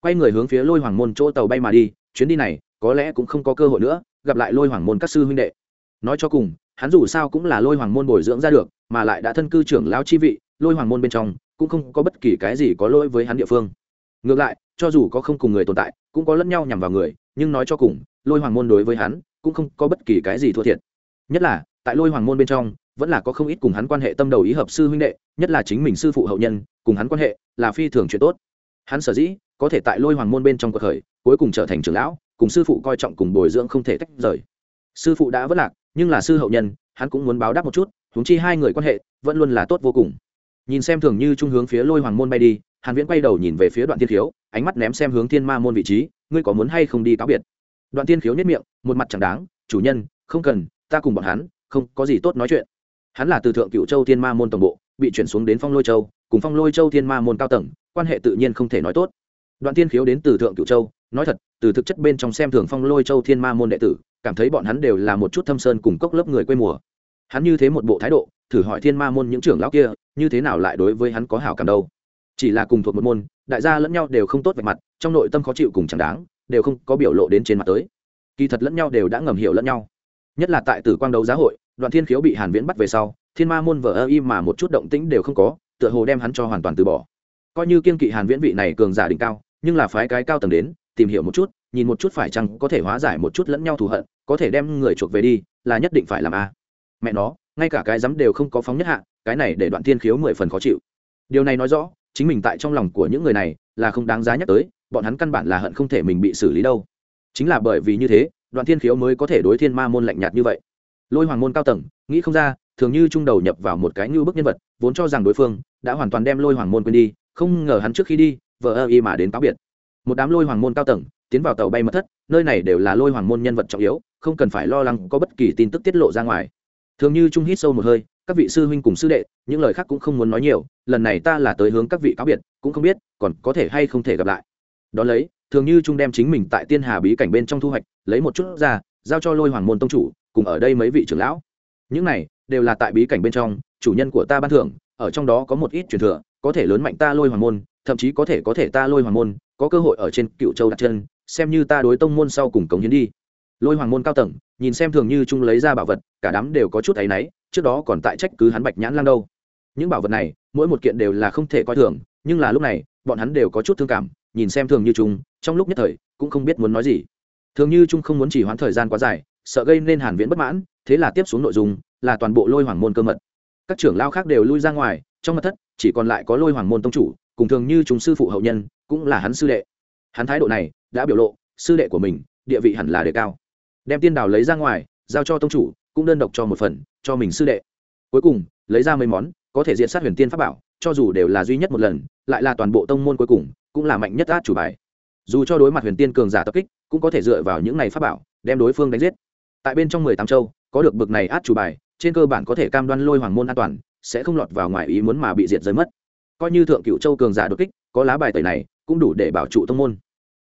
Quay người hướng phía lôi hoàng môn chỗ tàu bay mà đi, chuyến đi này, có lẽ cũng không có cơ hội nữa, gặp lại lôi hoàng môn các sư huynh đệ. Nói cho cùng, hắn dù sao cũng là lôi hoàng môn bồi dưỡng ra được, mà lại đã thân cư trưởng lão chi vị, lôi hoàng môn bên trong, cũng không có bất kỳ cái gì có lỗi với hắn địa phương ngược lại, cho dù có không cùng người tồn tại, cũng có lẫn nhau nhằm vào người, nhưng nói cho cùng, lôi hoàng môn đối với hắn, cũng không có bất kỳ cái gì thua thiệt. Nhất là, tại lôi hoàng môn bên trong, vẫn là có không ít cùng hắn quan hệ tâm đầu ý hợp sư huynh đệ, nhất là chính mình sư phụ hậu nhân, cùng hắn quan hệ là phi thường chuyện tốt. Hắn sở dĩ, có thể tại lôi hoàng môn bên trong cuộc khởi, cuối cùng trở thành trưởng lão, cùng sư phụ coi trọng cùng bồi dưỡng không thể tách rời. Sư phụ đã vất lạc, nhưng là sư hậu nhân, hắn cũng muốn báo đáp một chút, huống chi hai người quan hệ, vẫn luôn là tốt vô cùng. Nhìn xem thường như trung hướng phía lôi hoàng môn bay đi hàn viễn quay đầu nhìn về phía đoạn tiên khiếu, ánh mắt ném xem hướng thiên ma môn vị trí, ngươi có muốn hay không đi cáo biệt? Đoạn tiên khiếu nhất miệng, một mặt chẳng đáng, chủ nhân, không cần, ta cùng bọn hắn, không có gì tốt nói chuyện. Hắn là từ thượng cựu châu thiên ma môn tổng bộ, bị chuyển xuống đến phong lôi châu, cùng phong lôi châu thiên ma môn cao tầng, quan hệ tự nhiên không thể nói tốt. Đoạn tiên khiếu đến từ thượng cựu châu, nói thật, từ thực chất bên trong xem thường phong lôi châu thiên ma môn đệ tử, cảm thấy bọn hắn đều là một chút thâm sơn cùng cốc lớp người quê mùa. Hắn như thế một bộ thái độ, thử hỏi thiên ma môn những trưởng lão kia, như thế nào lại đối với hắn có hảo cảm đâu? Chỉ là cùng thuộc một môn, đại gia lẫn nhau đều không tốt về mặt, trong nội tâm khó chịu cùng chẳng đáng, đều không có biểu lộ đến trên mặt tới. Kỳ thật lẫn nhau đều đã ngầm hiểu lẫn nhau. Nhất là tại tử quang đấu giá hội, đoạn thiên khiếu bị hàn viễn bắt về sau, thiên ma môn vợ ơ y mà một chút động tĩnh đều không có, tựa hồ đem hắn cho hoàn toàn từ bỏ. Coi như kiên kỵ hàn viễn vị này cường giả đỉnh cao, nhưng là phái cái cao tầng đến, tìm hiểu một chút, nhìn một chút phải chăng có thể hóa giải một chút lẫn nhau thù hận, có thể đem người chuộc về đi, là nhất định phải làm a. Mẹ nó, ngay cả cái dám đều không có phóng nhất hạ, cái này để đoạn thiên khiếu mười phần khó chịu. Điều này nói rõ chính mình tại trong lòng của những người này là không đáng giá nhắc tới, bọn hắn căn bản là hận không thể mình bị xử lý đâu. Chính là bởi vì như thế, đoạn thiên khiếu mới có thể đối thiên ma môn lạnh nhạt như vậy. Lôi hoàng môn cao tầng, nghĩ không ra, thường như trung đầu nhập vào một cái như bức nhân vật, vốn cho rằng đối phương đã hoàn toàn đem lôi hoàng môn quên đi, không ngờ hắn trước khi đi vợ ơ y mà đến táo biệt. Một đám lôi hoàng môn cao tầng tiến vào tàu bay mất thất, nơi này đều là lôi hoàng môn nhân vật trọng yếu, không cần phải lo lắng có bất kỳ tin tức tiết lộ ra ngoài. Thường như trung hít sâu một hơi các vị sư huynh cùng sư đệ, những lời khác cũng không muốn nói nhiều, lần này ta là tới hướng các vị cáo biệt, cũng không biết, còn có thể hay không thể gặp lại. Đón lấy, thường như trung đem chính mình tại tiên hà bí cảnh bên trong thu hoạch, lấy một chút ra, giao cho lôi hoàng môn tông chủ, cùng ở đây mấy vị trưởng lão. Những này, đều là tại bí cảnh bên trong, chủ nhân của ta ban thưởng, ở trong đó có một ít truyền thừa, có thể lớn mạnh ta lôi hoàng môn, thậm chí có thể có thể ta lôi hoàng môn, có cơ hội ở trên cựu châu đặt chân, xem như ta đối tông môn sau cùng cống hiến đi. Lôi hoàng môn cao tầng, nhìn xem thường như trung lấy ra bảo vật, cả đám đều có chút áy náy trước đó còn tại trách cứ hắn bạch nhãn lang đâu. Những bảo vật này, mỗi một kiện đều là không thể coi thường, nhưng là lúc này, bọn hắn đều có chút thương cảm, nhìn xem thường như trung, trong lúc nhất thời, cũng không biết muốn nói gì. Thường như trung không muốn chỉ hoãn thời gian quá dài, sợ gây nên hàn viễn bất mãn, thế là tiếp xuống nội dung, là toàn bộ lôi hoàng môn cơ mật. Các trưởng lao khác đều lui ra ngoài, trong mật thất, chỉ còn lại có lôi hoàng môn tông chủ, cùng thường như chúng sư phụ hậu nhân, cũng là hắn sư đệ. Hắn thái độ này, đã biểu lộ, sư đệ của mình, địa vị hẳn là đề cao. Đem tiên đào lấy ra ngoài, giao cho tông chủ, cũng đơn độc cho một phần cho mình sư đệ. Cuối cùng, lấy ra mấy món, có thể diện sát huyền tiên pháp bảo, cho dù đều là duy nhất một lần, lại là toàn bộ tông môn cuối cùng, cũng là mạnh nhất át chủ bài. Dù cho đối mặt huyền tiên cường giả tập kích, cũng có thể dựa vào những này pháp bảo, đem đối phương đánh giết. Tại bên trong mười tám châu, có được bực này át chủ bài, trên cơ bản có thể cam đoan lôi hoàng môn an toàn, sẽ không lọt vào ngoài ý muốn mà bị diệt rơi mất. Coi như thượng cựu châu cường giả đột kích, có lá bài tẩy này, cũng đủ để bảo trụ tông môn.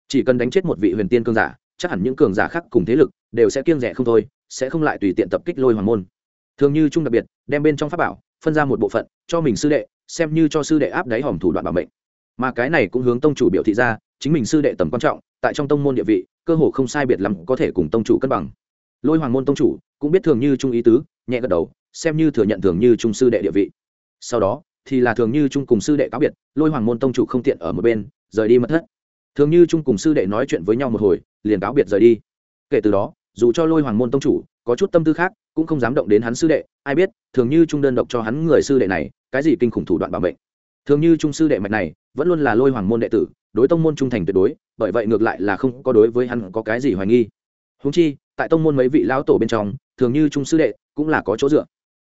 Chỉ cần đánh chết một vị huyền tiên cường giả, chắc hẳn những cường giả khác cùng thế lực, đều sẽ kiêng rẻ không thôi, sẽ không lại tùy tiện tập kích lôi hoàng môn thường như trung đặc biệt, đem bên trong pháp bảo, phân ra một bộ phận, cho mình sư đệ, xem như cho sư đệ áp đáy hòm thủ đoạn bảo mệnh. Mà cái này cũng hướng tông chủ biểu thị ra, chính mình sư đệ tầm quan trọng, tại trong tông môn địa vị, cơ hồ không sai biệt lắm có thể cùng tông chủ cân bằng. Lôi hoàng môn tông chủ cũng biết thường như trung ý tứ, nhẹ gật đầu, xem như thừa nhận thường như trung sư đệ địa vị. Sau đó, thì là thường như trung cùng sư đệ cáo biệt, lôi hoàng môn tông chủ không tiện ở một bên, rời đi mất thất. Thường như trung cùng sư đệ nói chuyện với nhau một hồi, liền cáo biệt rời đi. Kể từ đó, dù cho lôi hoàng môn tông chủ có chút tâm tư khác cũng không dám động đến hắn sư đệ, ai biết, thường như trung đơn độc cho hắn người sư đệ này, cái gì kinh khủng thủ đoạn bảo mệnh. Thường như trung sư đệ mạch này, vẫn luôn là lôi hoàng môn đệ tử, đối tông môn trung thành tuyệt đối, bởi vậy ngược lại là không có đối với hắn có cái gì hoài nghi. Húng chi, tại tông môn mấy vị lão tổ bên trong, thường như trung sư đệ cũng là có chỗ dựa.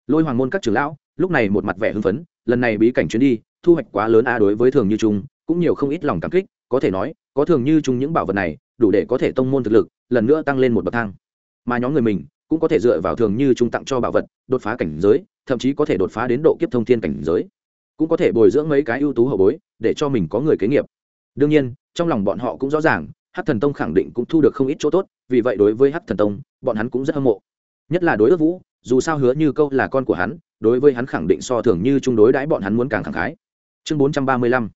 Lôi hoàng môn các trưởng lão, lúc này một mặt vẻ hưng phấn, lần này bí cảnh chuyến đi, thu hoạch quá lớn a đối với thường như trung, cũng nhiều không ít lòng cảm kích, có thể nói, có thường như trung những bảo vật này, đủ để có thể tông môn thực lực, lần nữa tăng lên một bậc thang. Mà nhóm người mình cũng có thể dựa vào thường như trung tặng cho bảo vật, đột phá cảnh giới, thậm chí có thể đột phá đến độ kiếp thông thiên cảnh giới. Cũng có thể bồi dưỡng mấy cái ưu tú hậu bối, để cho mình có người kế nghiệp. Đương nhiên, trong lòng bọn họ cũng rõ ràng hát thần tông khẳng định cũng thu được không ít chỗ tốt, vì vậy đối với hát thần tông, bọn hắn cũng rất hâm mộ. Nhất là đối ước vũ, dù sao hứa như câu là con của hắn, đối với hắn khẳng định so thường như chung đối đãi bọn hắn muốn càng khẳng khái. Chương bốn trăm ba mươi lăm.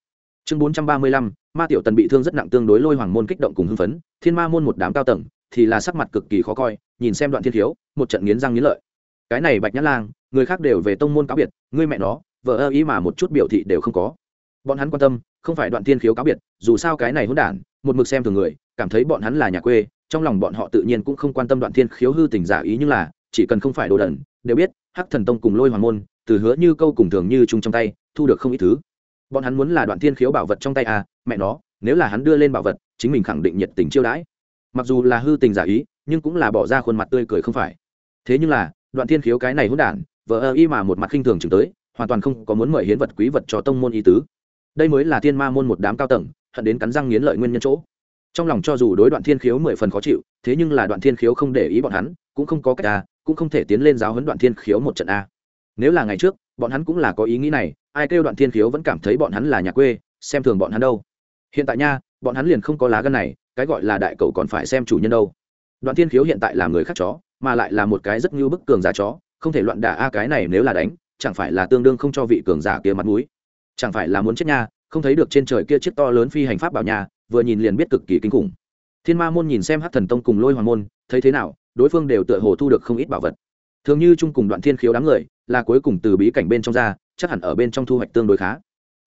Chương bốn trăm ba mươi lăm, ma tiểu tần bị thương rất nặng tương đối lôi hoàng môn kích động cùng hưng phấn, thiên ma môn một đám cao tầng, thì là sắc mặt cực kỳ khó coi nhìn xem đoạn thiên thiếu, một trận nghiến răng nghiến lợi. Cái này bạch nhã lang, người khác đều về tông môn cáo biệt, ngươi mẹ nó, vợ ơ ý mà một chút biểu thị đều không có. Bọn hắn quan tâm, không phải đoạn thiên khiếu cáo biệt, dù sao cái này hỗn đản, một mực xem thường người, cảm thấy bọn hắn là nhà quê, trong lòng bọn họ tự nhiên cũng không quan tâm đoạn thiên khiếu hư tình giả ý nhưng là, chỉ cần không phải đồ đần, đều biết, hắc thần tông cùng lôi hoàng môn, từ hứa như câu cùng thường như chung trong tay, thu được không ít thứ. Bọn hắn muốn là đoạn thiên khiếu bảo vật trong tay à mẹ nó, nếu là hắn đưa lên bảo vật, chính mình khẳng định nhiệt tình chiêu đãi. Mặc dù là hư tình giả ý nhưng cũng là bỏ ra khuôn mặt tươi cười không phải. Thế nhưng là, đoạn thiên khiếu cái này hỗn đản vợ ơ y mà một mặt khinh thường chừng tới, hoàn toàn không có muốn mời hiến vật quý vật cho tông môn y tứ. Đây mới là thiên ma môn một đám cao tầng, hận đến cắn răng nghiến lợi nguyên nhân chỗ. Trong lòng cho dù đối đoạn thiên khiếu mười phần khó chịu, thế nhưng là đoạn thiên khiếu không để ý bọn hắn, cũng không có cách a cũng không thể tiến lên giáo huấn đoạn thiên khiếu một trận a nếu là ngày trước, bọn hắn cũng là có ý nghĩ này, ai kêu đoạn thiên khiếu vẫn cảm thấy bọn hắn là nhà quê, xem thường bọn hắn đâu. Hiện tại nha, bọn hắn liền không có lá gân này, cái gọi là đại cậu còn phải xem chủ nhân đâu đoạn thiên khiếu hiện tại là người khác chó, mà lại là một cái rất như bức cường giả chó, không thể loạn đả a cái này nếu là đánh, chẳng phải là tương đương không cho vị cường giả kia mặt mũi. Chẳng phải là muốn chết nha, không thấy được trên trời kia chiếc to lớn phi hành pháp bảo nhà vừa nhìn liền biết cực kỳ kinh khủng. Thiên ma môn nhìn xem hát thần tông cùng lôi hoàng môn, thấy thế nào, đối phương đều tựa hồ thu được không ít bảo vật. Thường như chung cùng đoạn thiên khiếu đám người, là cuối cùng từ bí cảnh bên trong ra, chắc hẳn ở bên trong thu hoạch tương đối khá.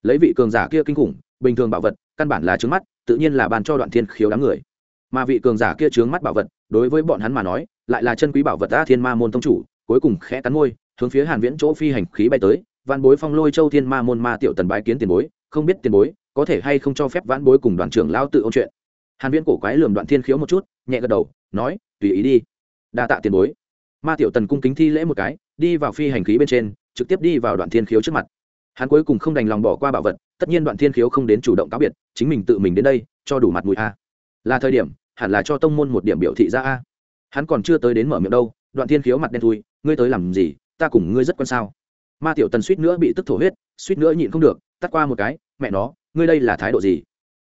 Lấy vị cường giả kia kinh khủng, bình thường bảo vật, căn bản là trướng mắt, tự nhiên là bàn cho đoạn thiên khiếu đám người. Mà vị cường giả kia trướng mắt bảo vật đối với bọn hắn mà nói, lại là chân quý bảo vật ta thiên ma môn tông chủ, cuối cùng khẽ cắn môi, hướng phía hàn viễn chỗ phi hành khí bay tới, vạn bối phong lôi châu thiên ma môn ma tiểu tần bái kiến tiền bối, không biết tiền bối, có thể hay không cho phép vãn bối cùng đoàn trưởng lao tự ôn chuyện. Hàn viễn cổ quái lườm đoạn thiên khiếu một chút, nhẹ gật đầu, nói, tùy ý đi. Đa tạ tiền bối. Ma tiểu tần cung kính thi lễ một cái, đi vào phi hành khí bên trên, trực tiếp đi vào đoạn thiên khiếu trước mặt. Hắn cuối cùng không đành lòng bỏ qua bảo vật, tất nhiên đoạn thiên khiếu không đến chủ động cáo biệt, chính mình tự mình đến đây, cho đủ mặt mũi a. Là thời điểm hẳn là cho tông môn một điểm biểu thị ra a. Hắn còn chưa tới đến mở miệng đâu, đoạn thiên khiếu mặt đen thui, ngươi tới làm gì? Ta cùng ngươi rất quan sao? Ma tiểu tần suýt nữa bị tức thổ huyết, suýt nữa nhịn không được, tắt qua một cái, mẹ nó, ngươi đây là thái độ gì?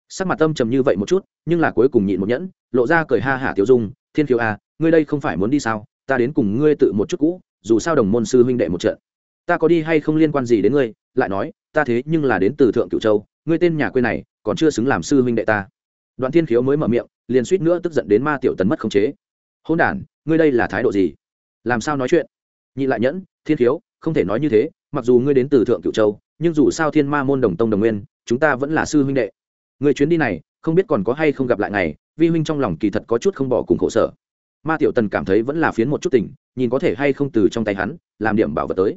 Sắc mặt tâm trầm như vậy một chút, nhưng là cuối cùng nhịn một nhẫn, lộ ra cười ha hả tiểu dung, thiên khiếu a ngươi đây không phải muốn đi sao? Ta đến cùng ngươi tự một chút cũ, dù sao đồng môn sư huynh đệ một trận. Ta có đi hay không liên quan gì đến ngươi? Lại nói, ta thế nhưng là đến từ thượng cửu châu, ngươi tên nhà quê này còn chưa xứng làm sư huynh đệ ta đoạn thiên khiếu mới mở miệng, liền suýt nữa tức giận đến ma tiểu tần mất khống chế. Hôn đ ngươi đây là thái độ gì? Làm sao nói chuyện? Nhị lại nhẫn, thiên khiếu, không thể nói như thế, mặc dù ngươi đến từ thượng cửu châu, nhưng dù sao thiên ma môn đồng tông đồng nguyên, chúng ta vẫn là sư huynh đệ. Người chuyến đi này, không biết còn có hay không gặp lại ngày, vi huynh trong lòng kỳ thật có chút không bỏ cùng khổ sở. Ma tiểu tần cảm thấy vẫn là phiến một chút tình, nhìn có thể hay không từ trong tay hắn, làm điểm bảo vật tới.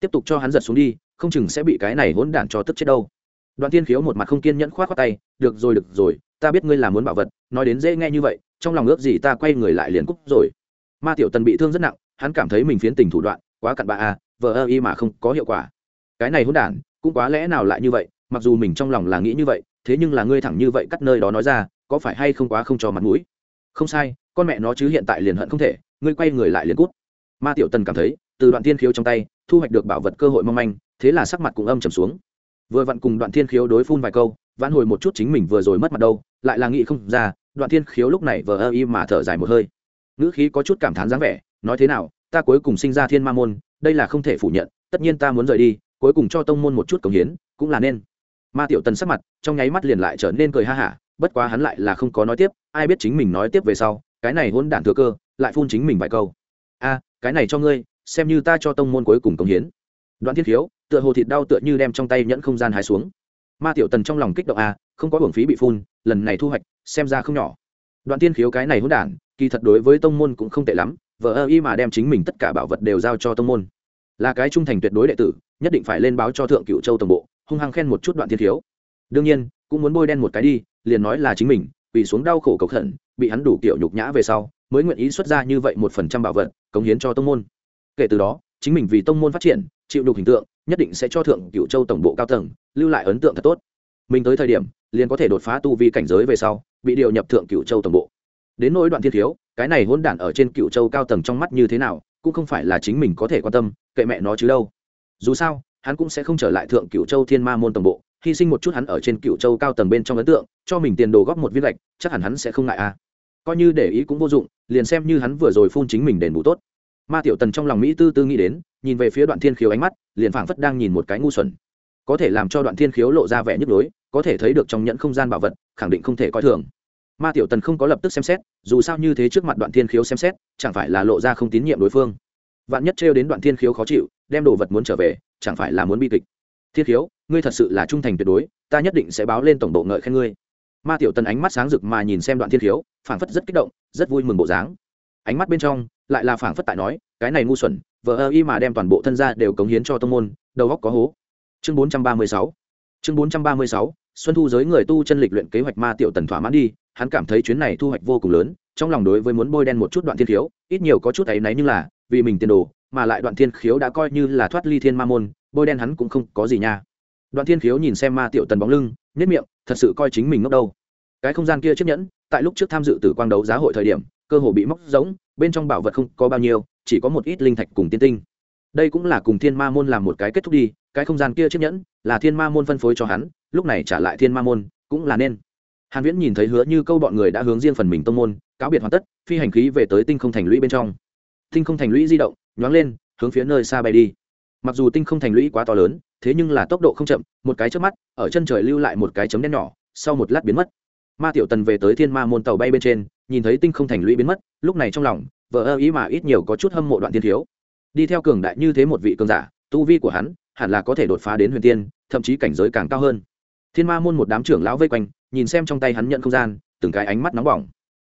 Tiếp tục cho hắn giật xuống đi, không chừng sẽ bị cái này hỗn đản cho tức chết đâu. Đoạn tiên khiếu một mặt không kiên nhẫn khoát khoát tay, được rồi được rồi ta biết ngươi là muốn bảo vật, nói đến dễ nghe như vậy, trong lòng ước gì ta quay người lại liền cúc rồi. Ma tiểu tần bị thương rất nặng, hắn cảm thấy mình phiến tình thủ đoạn, quá cặn bạ à vờ ơ y mà không có hiệu quả. Cái này hôn đản, cũng quá lẽ nào lại như vậy, mặc dù mình trong lòng là nghĩ như vậy, thế nhưng là ngươi thẳng như vậy cắt nơi đó nói ra, có phải hay không quá không cho mặt mũi? Không sai, con mẹ nó chứ hiện tại liền hận không thể, ngươi quay người lại liền cút. Ma tiểu tần cảm thấy, từ đoạn thiên khiếu trong tay, thu hoạch được bảo vật cơ hội mong manh, thế là sắc mặt cũng âm trầm xuống. Vừa vặn cùng đoạn thiên khiếu đối phun vài câu, vãn hồi một chút chính mình vừa rồi mất mặt đâu lại là nghĩ không ra, đoạn thiên khiếu lúc này vờ ơ y mà thở dài một hơi. Ngữ khí có chút cảm thán dáng vẻ, nói thế nào, ta cuối cùng sinh ra thiên ma môn, đây là không thể phủ nhận, tất nhiên ta muốn rời đi, cuối cùng cho tông môn một chút cống hiến, cũng là nên. Ma tiểu tần sắc mặt, trong nháy mắt liền lại trở nên cười ha hả, bất quá hắn lại là không có nói tiếp, ai biết chính mình nói tiếp về sau, cái này hôn đản thừa cơ, lại phun chính mình vài câu. A, cái này cho ngươi, xem như ta cho tông môn cuối cùng cống hiến. Đoạn Thiên khiếu, tựa hồ thịt đau tựa như đem trong tay nhẫn không gian hái xuống. Ma tiểu tần trong lòng kích động a không có hưởng phí bị phun, lần này thu hoạch, xem ra không nhỏ. Đoạn tiên khiếu cái này hỗn đản, kỳ thật đối với tông môn cũng không tệ lắm vợ ơ y mà đem chính mình tất cả bảo vật đều giao cho tông môn. Là cái trung thành tuyệt đối đệ tử, nhất định phải lên báo cho thượng cựu châu tổng bộ, hung hăng khen một chút đoạn thiên khiếu. Đương nhiên, cũng muốn bôi đen một cái đi, liền nói là chính mình, vì xuống đau khổ cầu khẩn, bị hắn đủ kiểu nhục nhã về sau, mới nguyện ý xuất ra như vậy một phần trăm bảo vật, cống hiến cho tông môn. Kể từ đó, chính mình vì tông môn phát triển, chịu đục hình tượng, nhất định sẽ cho thượng cựu châu tổng bộ cao tầng, lưu lại ấn tượng thật tốt. Mình tới thời điểm liền có thể đột phá tu vi cảnh giới về sau, bị điều nhập thượng cựu châu tổng bộ. Đến nỗi đoạn thiên thiếu, cái này hôn đản ở trên cựu châu cao tầng trong mắt như thế nào, cũng không phải là chính mình có thể quan tâm, kệ mẹ nó chứ đâu. Dù sao, hắn cũng sẽ không trở lại thượng cựu châu thiên ma môn tổng bộ, hy sinh một chút hắn ở trên cựu châu cao tầng bên trong ấn tượng, cho mình tiền đồ góp một viên lệch chắc hẳn hắn sẽ không ngại à. Coi như để ý cũng vô dụng, liền xem như hắn vừa rồi phun chính mình đền bù tốt. Ma tiểu tần trong lòng mỹ tư tư nghĩ đến, nhìn về phía đoạn thiên khiếu ánh mắt, liền phảng phất đang nhìn một cái ngu xuẩn có thể làm cho đoạn thiên khiếu lộ ra vẻ nhức lối có thể thấy được trong nhẫn không gian bảo vật, khẳng định không thể coi thường. Ma tiểu tần không có lập tức xem xét, dù sao như thế trước mặt đoạn thiên khiếu xem xét, chẳng phải là lộ ra không tín nhiệm đối phương. Vạn nhất trêu đến đoạn thiên khiếu khó chịu, đem đồ vật muốn trở về, chẳng phải là muốn bi kịch. Thiên khiếu, ngươi thật sự là trung thành tuyệt đối, ta nhất định sẽ báo lên tổng bộ ngợi khen ngươi. Ma tiểu tần ánh mắt sáng rực mà nhìn xem đoạn thiên khiếu, phảng phất rất kích động, rất vui mừng bộ dáng. Ánh mắt bên trong, lại là phảng phất tại nói, cái này ngu xuẩn vợ ơ y mà đem toàn bộ thân gia đều cống hiến cho tông môn, đầu góc có hố chương bốn trăm ba mươi sáu. Chương bốn trăm ba mươi sáu, xuân thu giới người tu chân lịch luyện kế hoạch ma tiểu tần thỏa mãn đi, hắn cảm thấy chuyến này thu hoạch vô cùng lớn, trong lòng đối với muốn bôi đen một chút đoạn thiên khiếu, ít nhiều có chút ấy náy nhưng là, vì mình tiền đồ, mà lại đoạn thiên khiếu đã coi như là thoát ly thiên ma môn, bôi đen hắn cũng không có gì nha. Đoạn thiên khiếu nhìn xem ma tiểu tần bóng lưng nhất miệng, thật sự coi chính mình ngốc đâu. Cái không gian kia chiếc nhẫn, tại lúc trước tham dự tử quang đấu giá hội thời điểm, cơ hồ bị móc giống bên trong bảo vật không có bao nhiêu, chỉ có một ít linh thạch cùng tiên tinh. Đây cũng là cùng thiên ma môn làm một cái kết thúc đi cái không gian kia chiếc nhẫn là thiên ma môn phân phối cho hắn, lúc này trả lại thiên ma môn, cũng là nên. Hàn viễn nhìn thấy hứa như câu bọn người đã hướng riêng phần mình tông môn, cáo biệt hoàn tất, phi hành khí về tới tinh không thành lũy bên trong. Tinh không thành lũy di động, nhoáng lên, hướng phía nơi xa bay đi. Mặc dù tinh không thành lũy quá to lớn, thế nhưng là tốc độ không chậm, một cái trước mắt, ở chân trời lưu lại một cái chấm đen nhỏ, sau một lát biến mất. Ma tiểu tần về tới thiên ma môn tàu bay bên trên, nhìn thấy tinh không thành lũy biến mất, lúc này trong lòng vợ ơ ý mà ít nhiều có chút hâm mộ đoạn thiên thiếu. Đi theo cường đại như thế một vị cường giả, tu vi của hắn hẳn là có thể đột phá đến huyền tiên, thậm chí cảnh giới càng cao hơn. Thiên ma môn một đám trưởng lão vây quanh, nhìn xem trong tay hắn nhận không gian, từng cái ánh mắt nóng bỏng.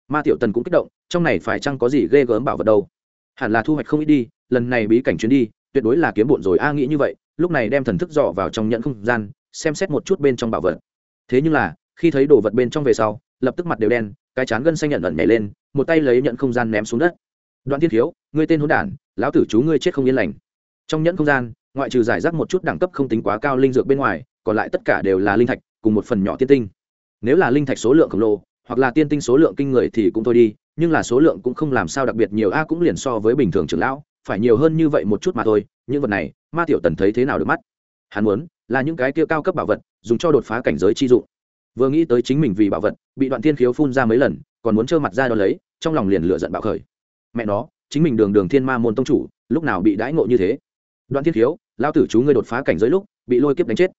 Ma tiểu tần cũng kích động, trong này phải chăng có gì ghê gớm bảo vật đâu? Hẳn là thu hoạch không ít đi, lần này bí cảnh chuyến đi, tuyệt đối là kiếm bộn rồi a nghĩ như vậy, lúc này đem thần thức dò vào trong nhận không gian, xem xét một chút bên trong bảo vật. Thế nhưng là, khi thấy đồ vật bên trong về sau, lập tức mặt đều đen, cái chán gân xanh nhận ẩn nhảy lên, một tay lấy nhận không gian ném xuống đất. Đoạn thiên thiếu, ngươi tên hỗn đản, lão tử chú ngươi chết không yên lành. Trong nhẫn không gian ngoại trừ giải rác một chút đẳng cấp không tính quá cao linh dược bên ngoài, còn lại tất cả đều là linh thạch, cùng một phần nhỏ tiên tinh. Nếu là linh thạch số lượng khổng lồ, hoặc là tiên tinh số lượng kinh người thì cũng thôi đi, nhưng là số lượng cũng không làm sao đặc biệt nhiều, a cũng liền so với bình thường trưởng lão, phải nhiều hơn như vậy một chút mà thôi, những vật này, ma tiểu tần thấy thế nào được mắt? Hắn muốn, là những cái kia cao cấp bảo vật, dùng cho đột phá cảnh giới chi dụng. Vừa nghĩ tới chính mình vì bảo vật, bị đoạn thiên khiếu phun ra mấy lần, còn muốn trơ mặt ra đo lấy, trong lòng liền lựa giận bạo khởi. Mẹ nó, chính mình đường đường thiên ma môn tông chủ, lúc nào bị đãi ngộ như thế? Đoạn thiên khiếu lao tử chú ngươi đột phá cảnh giới lúc, bị lôi kiếp đánh chết.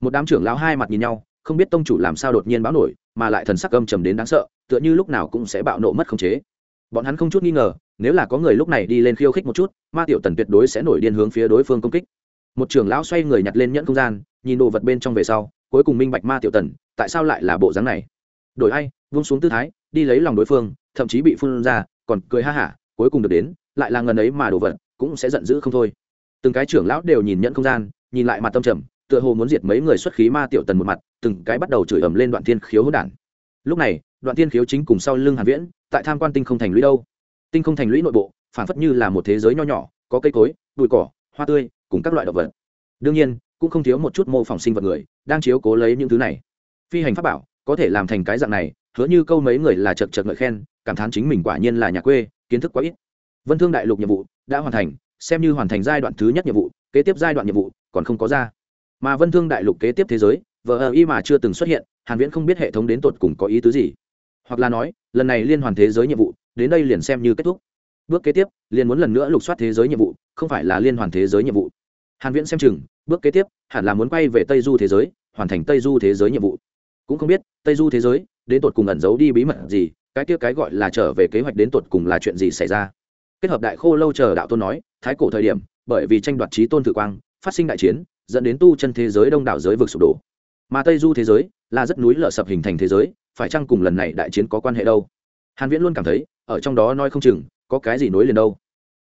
Một đám trưởng lão hai mặt nhìn nhau, không biết tông chủ làm sao đột nhiên báo nổi, mà lại thần sắc âm trầm đến đáng sợ, tựa như lúc nào cũng sẽ bạo nộ mất khống chế. Bọn hắn không chút nghi ngờ, nếu là có người lúc này đi lên khiêu khích một chút, ma tiểu tần tuyệt đối sẽ nổi điên hướng phía đối phương công kích. Một trưởng lão xoay người nhặt lên nhẫn không gian, nhìn đồ vật bên trong về sau, cuối cùng minh bạch ma tiểu tần, tại sao lại là bộ dáng này. Đổi ai, vung xuống tư thái, đi lấy lòng đối phương, thậm chí bị phun ra, còn cười ha hả, cuối cùng được đến, lại là ngần ấy mà đồ vật, cũng sẽ giận dữ không thôi từng cái trưởng lão đều nhìn nhận không gian, nhìn lại mặt tâm trầm, tựa hồ muốn diệt mấy người xuất khí ma tiểu tần một mặt, từng cái bắt đầu chửi ầm lên đoạn thiên khiếu hỗn đản. Lúc này, đoạn thiên khiếu chính cùng sau lưng hàn viễn, tại tham quan tinh không thành lũy đâu. Tinh không thành lũy nội bộ, phản phất như là một thế giới nho nhỏ, có cây cối, bụi cỏ, hoa tươi, cùng các loại động vật. Đương nhiên, cũng không thiếu một chút mô phỏng sinh vật người, đang chiếu cố lấy những thứ này. Phi hành pháp bảo, có thể làm thành cái dạng này, hứa như câu mấy người là chật chật ngợi khen, cảm thán chính mình quả nhiên là nhà quê, kiến thức quá ít. Vân thương đại lục nhiệm vụ đã hoàn thành xem như hoàn thành giai đoạn thứ nhất nhiệm vụ, kế tiếp giai đoạn nhiệm vụ còn không có ra. Mà vân thương đại lục kế tiếp thế giới, vờ ờ y mà chưa từng xuất hiện, hàn viễn không biết hệ thống đến tột cùng có ý tứ gì. Hoặc là nói, lần này liên hoàn thế giới nhiệm vụ, đến đây liền xem như kết thúc. Bước kế tiếp, liền muốn lần nữa lục soát thế giới nhiệm vụ, không phải là liên hoàn thế giới nhiệm vụ. Hàn viễn xem chừng, bước kế tiếp, hẳn là muốn quay về tây du thế giới, hoàn thành tây du thế giới nhiệm vụ. Cũng không biết, tây du thế giới, đến tột cùng ẩn giấu đi bí mật gì, cái kia cái gọi là trở về kế hoạch đến tột cùng là chuyện gì xảy ra. Kết hợp đại khô lâu chờ đạo tôn nói thái cổ thời điểm, bởi vì tranh đoạt trí tôn thử quang, phát sinh đại chiến, dẫn đến tu chân thế giới đông đảo giới vực sụp đổ. Mà tây du thế giới là rất núi lở sập hình thành thế giới, phải chăng cùng lần này đại chiến có quan hệ đâu? Hàn viễn luôn cảm thấy, ở trong đó nói không chừng, có cái gì nối liền đâu.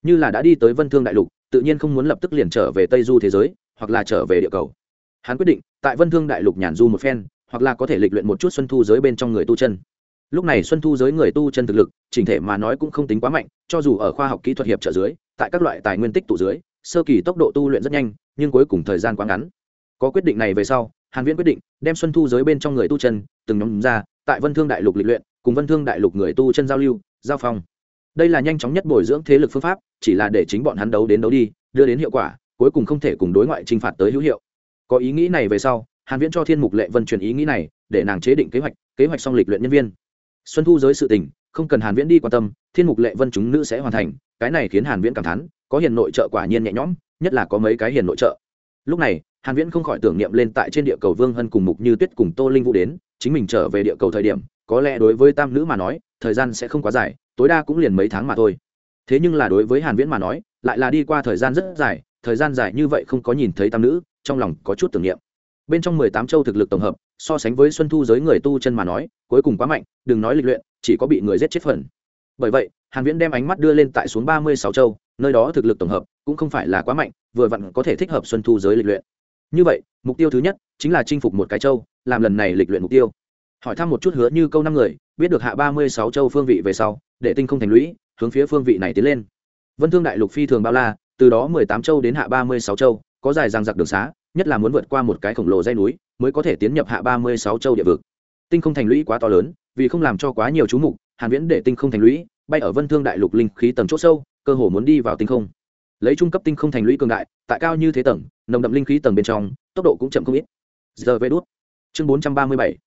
Như là đã đi tới vân thương đại lục, tự nhiên không muốn lập tức liền trở về tây du thế giới, hoặc là trở về địa cầu. Hắn quyết định, tại vân thương đại lục nhàn du một phen, hoặc là có thể lịch luyện một chút xuân thu giới bên trong người tu chân lúc này xuân thu giới người tu chân thực lực, chỉnh thể mà nói cũng không tính quá mạnh, cho dù ở khoa học kỹ thuật hiệp trợ dưới, tại các loại tài nguyên tích tụ dưới, sơ kỳ tốc độ tu luyện rất nhanh, nhưng cuối cùng thời gian quá ngắn. Có quyết định này về sau, hàn viễn quyết định đem xuân thu giới bên trong người tu chân từng nhóm ra, tại vân thương đại lục lịch luyện, cùng vân thương đại lục người tu chân giao lưu, giao phong. Đây là nhanh chóng nhất bồi dưỡng thế lực phương pháp, chỉ là để chính bọn hắn đấu đến đấu đi, đưa đến hiệu quả, cuối cùng không thể cùng đối ngoại trinh phạt tới hữu hiệu. Có ý nghĩ này về sau, hàn viễn cho thiên mục lệ vân truyền ý nghĩ này, để nàng chế định kế hoạch kế hoạch xong lịch luyện nhân viên xuân thu giới sự tình, không cần hàn viễn đi quan tâm, thiên mục lệ vân chúng nữ sẽ hoàn thành, cái này khiến hàn viễn cảm thán, có hiền nội trợ quả nhiên nhẹ nhõm, nhất là có mấy cái hiền nội trợ. Lúc này, hàn viễn không khỏi tưởng niệm lên tại trên địa cầu vương hân cùng mục như tuyết cùng tô linh vũ đến, chính mình trở về địa cầu thời điểm, có lẽ đối với tam nữ mà nói, thời gian sẽ không quá dài, tối đa cũng liền mấy tháng mà thôi. Thế nhưng là đối với hàn viễn mà nói, lại là đi qua thời gian rất dài, thời gian dài như vậy không có nhìn thấy tam nữ, trong lòng có chút tưởng niệm bên trong 18 châu thực lực tổng hợp, so sánh với xuân thu giới người tu chân mà nói, cuối cùng quá mạnh, đừng nói lịch luyện, chỉ có bị người giết chết phần. Bởi vậy, hàn viễn đem ánh mắt đưa lên tại xuống 36 châu, nơi đó thực lực tổng hợp cũng không phải là quá mạnh, vừa vặn có thể thích hợp xuân thu giới lịch luyện. Như vậy, mục tiêu thứ nhất chính là chinh phục một cái châu, làm lần này lịch luyện mục tiêu. Hỏi thăm một chút hứa như câu năm người, biết được hạ 36 châu phương vị về sau, để tinh không thành lũy, hướng phía phương vị này tiến lên. Vân thương đại lục phi thường bao la, từ đó 18 châu đến hạ 36 châu, có dài ràng giặc đường xá nhất là muốn vượt qua một cái khổng lồ dây núi, mới có thể tiến nhập hạ 36 châu địa vực. Tinh không thành lũy quá to lớn, vì không làm cho quá nhiều chú mục, hàn viễn để tinh không thành lũy, bay ở vân thương đại lục linh khí tầng chỗ sâu, cơ hồ muốn đi vào tinh không. Lấy trung cấp tinh không thành lũy cường đại, tại cao như thế tầng, nồng đậm linh khí tầng bên trong, tốc độ cũng chậm không ít. Giờ về đốt chương 437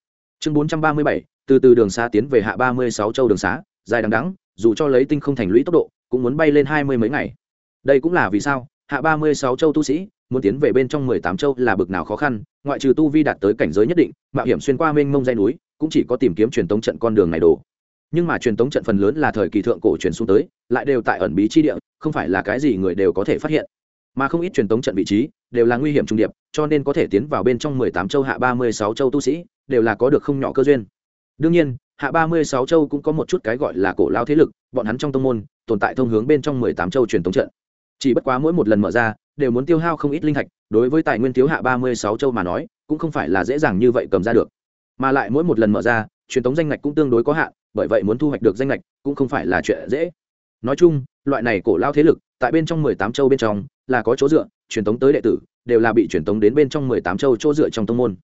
chương 437 từ từ đường xa tiến về hạ 36 châu đường xá, dài đằng đẵng, dù cho lấy tinh không thành lũy tốc độ, cũng muốn bay lên hai mươi mấy ngày. Đây cũng là vì sao? Hạ 36 châu tu sĩ, muốn tiến về bên trong 18 châu là bực nào khó khăn, ngoại trừ tu vi đạt tới cảnh giới nhất định, mạo hiểm xuyên qua mênh mông dây núi, cũng chỉ có tìm kiếm truyền tống trận con đường này đổ nhưng mà truyền tống trận phần lớn là thời kỳ thượng cổ truyền xuống tới, lại đều tại ẩn bí chi địa, không phải là cái gì người đều có thể phát hiện. Mà không ít truyền tống trận vị trí, đều là nguy hiểm trung điệp, cho nên có thể tiến vào bên trong 18 châu hạ 36 châu tu sĩ, đều là có được không nhỏ cơ duyên. Đương nhiên, hạ 36 châu cũng có một chút cái gọi là cổ lao thế lực, bọn hắn trong tông môn, tồn tại thông hướng bên trong 18 châu truyền tống trận chỉ bất quá mỗi một lần mở ra, đều muốn tiêu hao không ít linh thạch, đối với tài nguyên thiếu hạ 36 châu mà nói, cũng không phải là dễ dàng như vậy cầm ra được. Mà lại mỗi một lần mở ra, truyền thống danh ngạch cũng tương đối có hạn, bởi vậy muốn thu hoạch được danh ngạch cũng không phải là chuyện dễ. Nói chung, loại này cổ lao thế lực, tại bên trong 18 châu bên trong, là có chỗ dựa, truyền thống tới đệ tử, đều là bị truyền thống đến bên trong 18 châu chỗ dựa trong tông môn.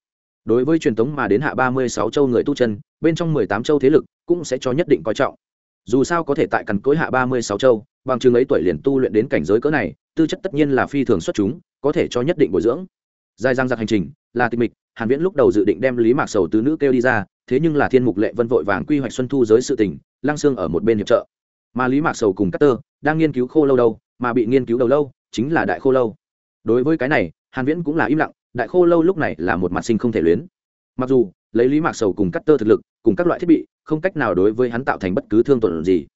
Đối với truyền thống mà đến hạ 36 châu người tu chân, bên trong 18 châu thế lực cũng sẽ cho nhất định coi trọng dù sao có thể tại cằn cối hạ 36 châu, bằng chứng ấy tuổi liền tu luyện đến cảnh giới cỡ này, tư chất tất nhiên là phi thường xuất chúng, có thể cho nhất định bồi dưỡng. Dài răng giặc hành trình, là tịch mịch, hàn viễn lúc đầu dự định đem lý mạc sầu tứ nữ kêu đi ra, thế nhưng là thiên mục lệ vân vội vàng quy hoạch xuân thu giới sự tình lang xương ở một bên hiệp trợ. Mà lý mạc sầu cùng cát tơ đang nghiên cứu khô lâu đâu, mà bị nghiên cứu đầu lâu, chính là đại khô lâu. Đối với cái này, hàn viễn cũng là im lặng, đại khô lâu lúc này là một mặt sinh không thể luyến. Mặc dù, lấy lý mạc sầu cùng cát tơ thực lực, cùng các loại thiết bị không cách nào đối với hắn tạo thành bất cứ thương tổn gì.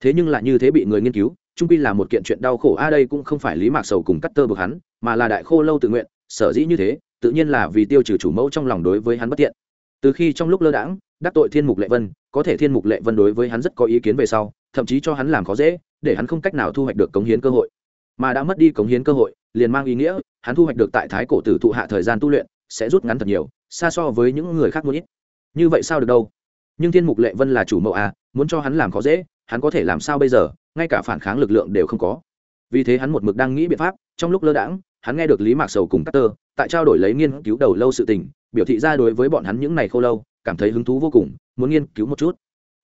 Thế nhưng là như thế bị người nghiên cứu trung quy là một kiện chuyện đau khổ. A, đây cũng không phải lý mạc sầu cùng cắt tơ bực hắn, mà là đại khô lâu tự nguyện, sở dĩ như thế, tự nhiên là vì tiêu trừ chủ mẫu trong lòng đối với hắn bất tiện. Từ khi trong lúc lơ đãng, đắc tội thiên mục lệ vân, có thể thiên mục lệ vân đối với hắn rất có ý kiến về sau, thậm chí cho hắn làm khó dễ, để hắn không cách nào thu hoạch được cống hiến cơ hội. Mà đã mất đi cống hiến cơ hội, liền mang ý nghĩa, hắn thu hoạch được tại thái cổ tử thụ hạ thời gian tu luyện, sẽ rút ngắn thật nhiều, xa so với những người khác muốn ít. Như vậy sao được đâu? Nhưng thiên mục lệ vân là chủ mẫu à muốn cho hắn làm khó dễ, hắn có thể làm sao bây giờ, ngay cả phản kháng lực lượng đều không có. Vì thế hắn một mực đang nghĩ biện pháp, trong lúc lơ đãng, hắn nghe được lý mạc sầu cùng các tơ tại trao đổi lấy nghiên cứu đầu lâu sự tình, biểu thị ra đối với bọn hắn những ngày khô lâu, cảm thấy hứng thú vô cùng, muốn nghiên cứu một chút.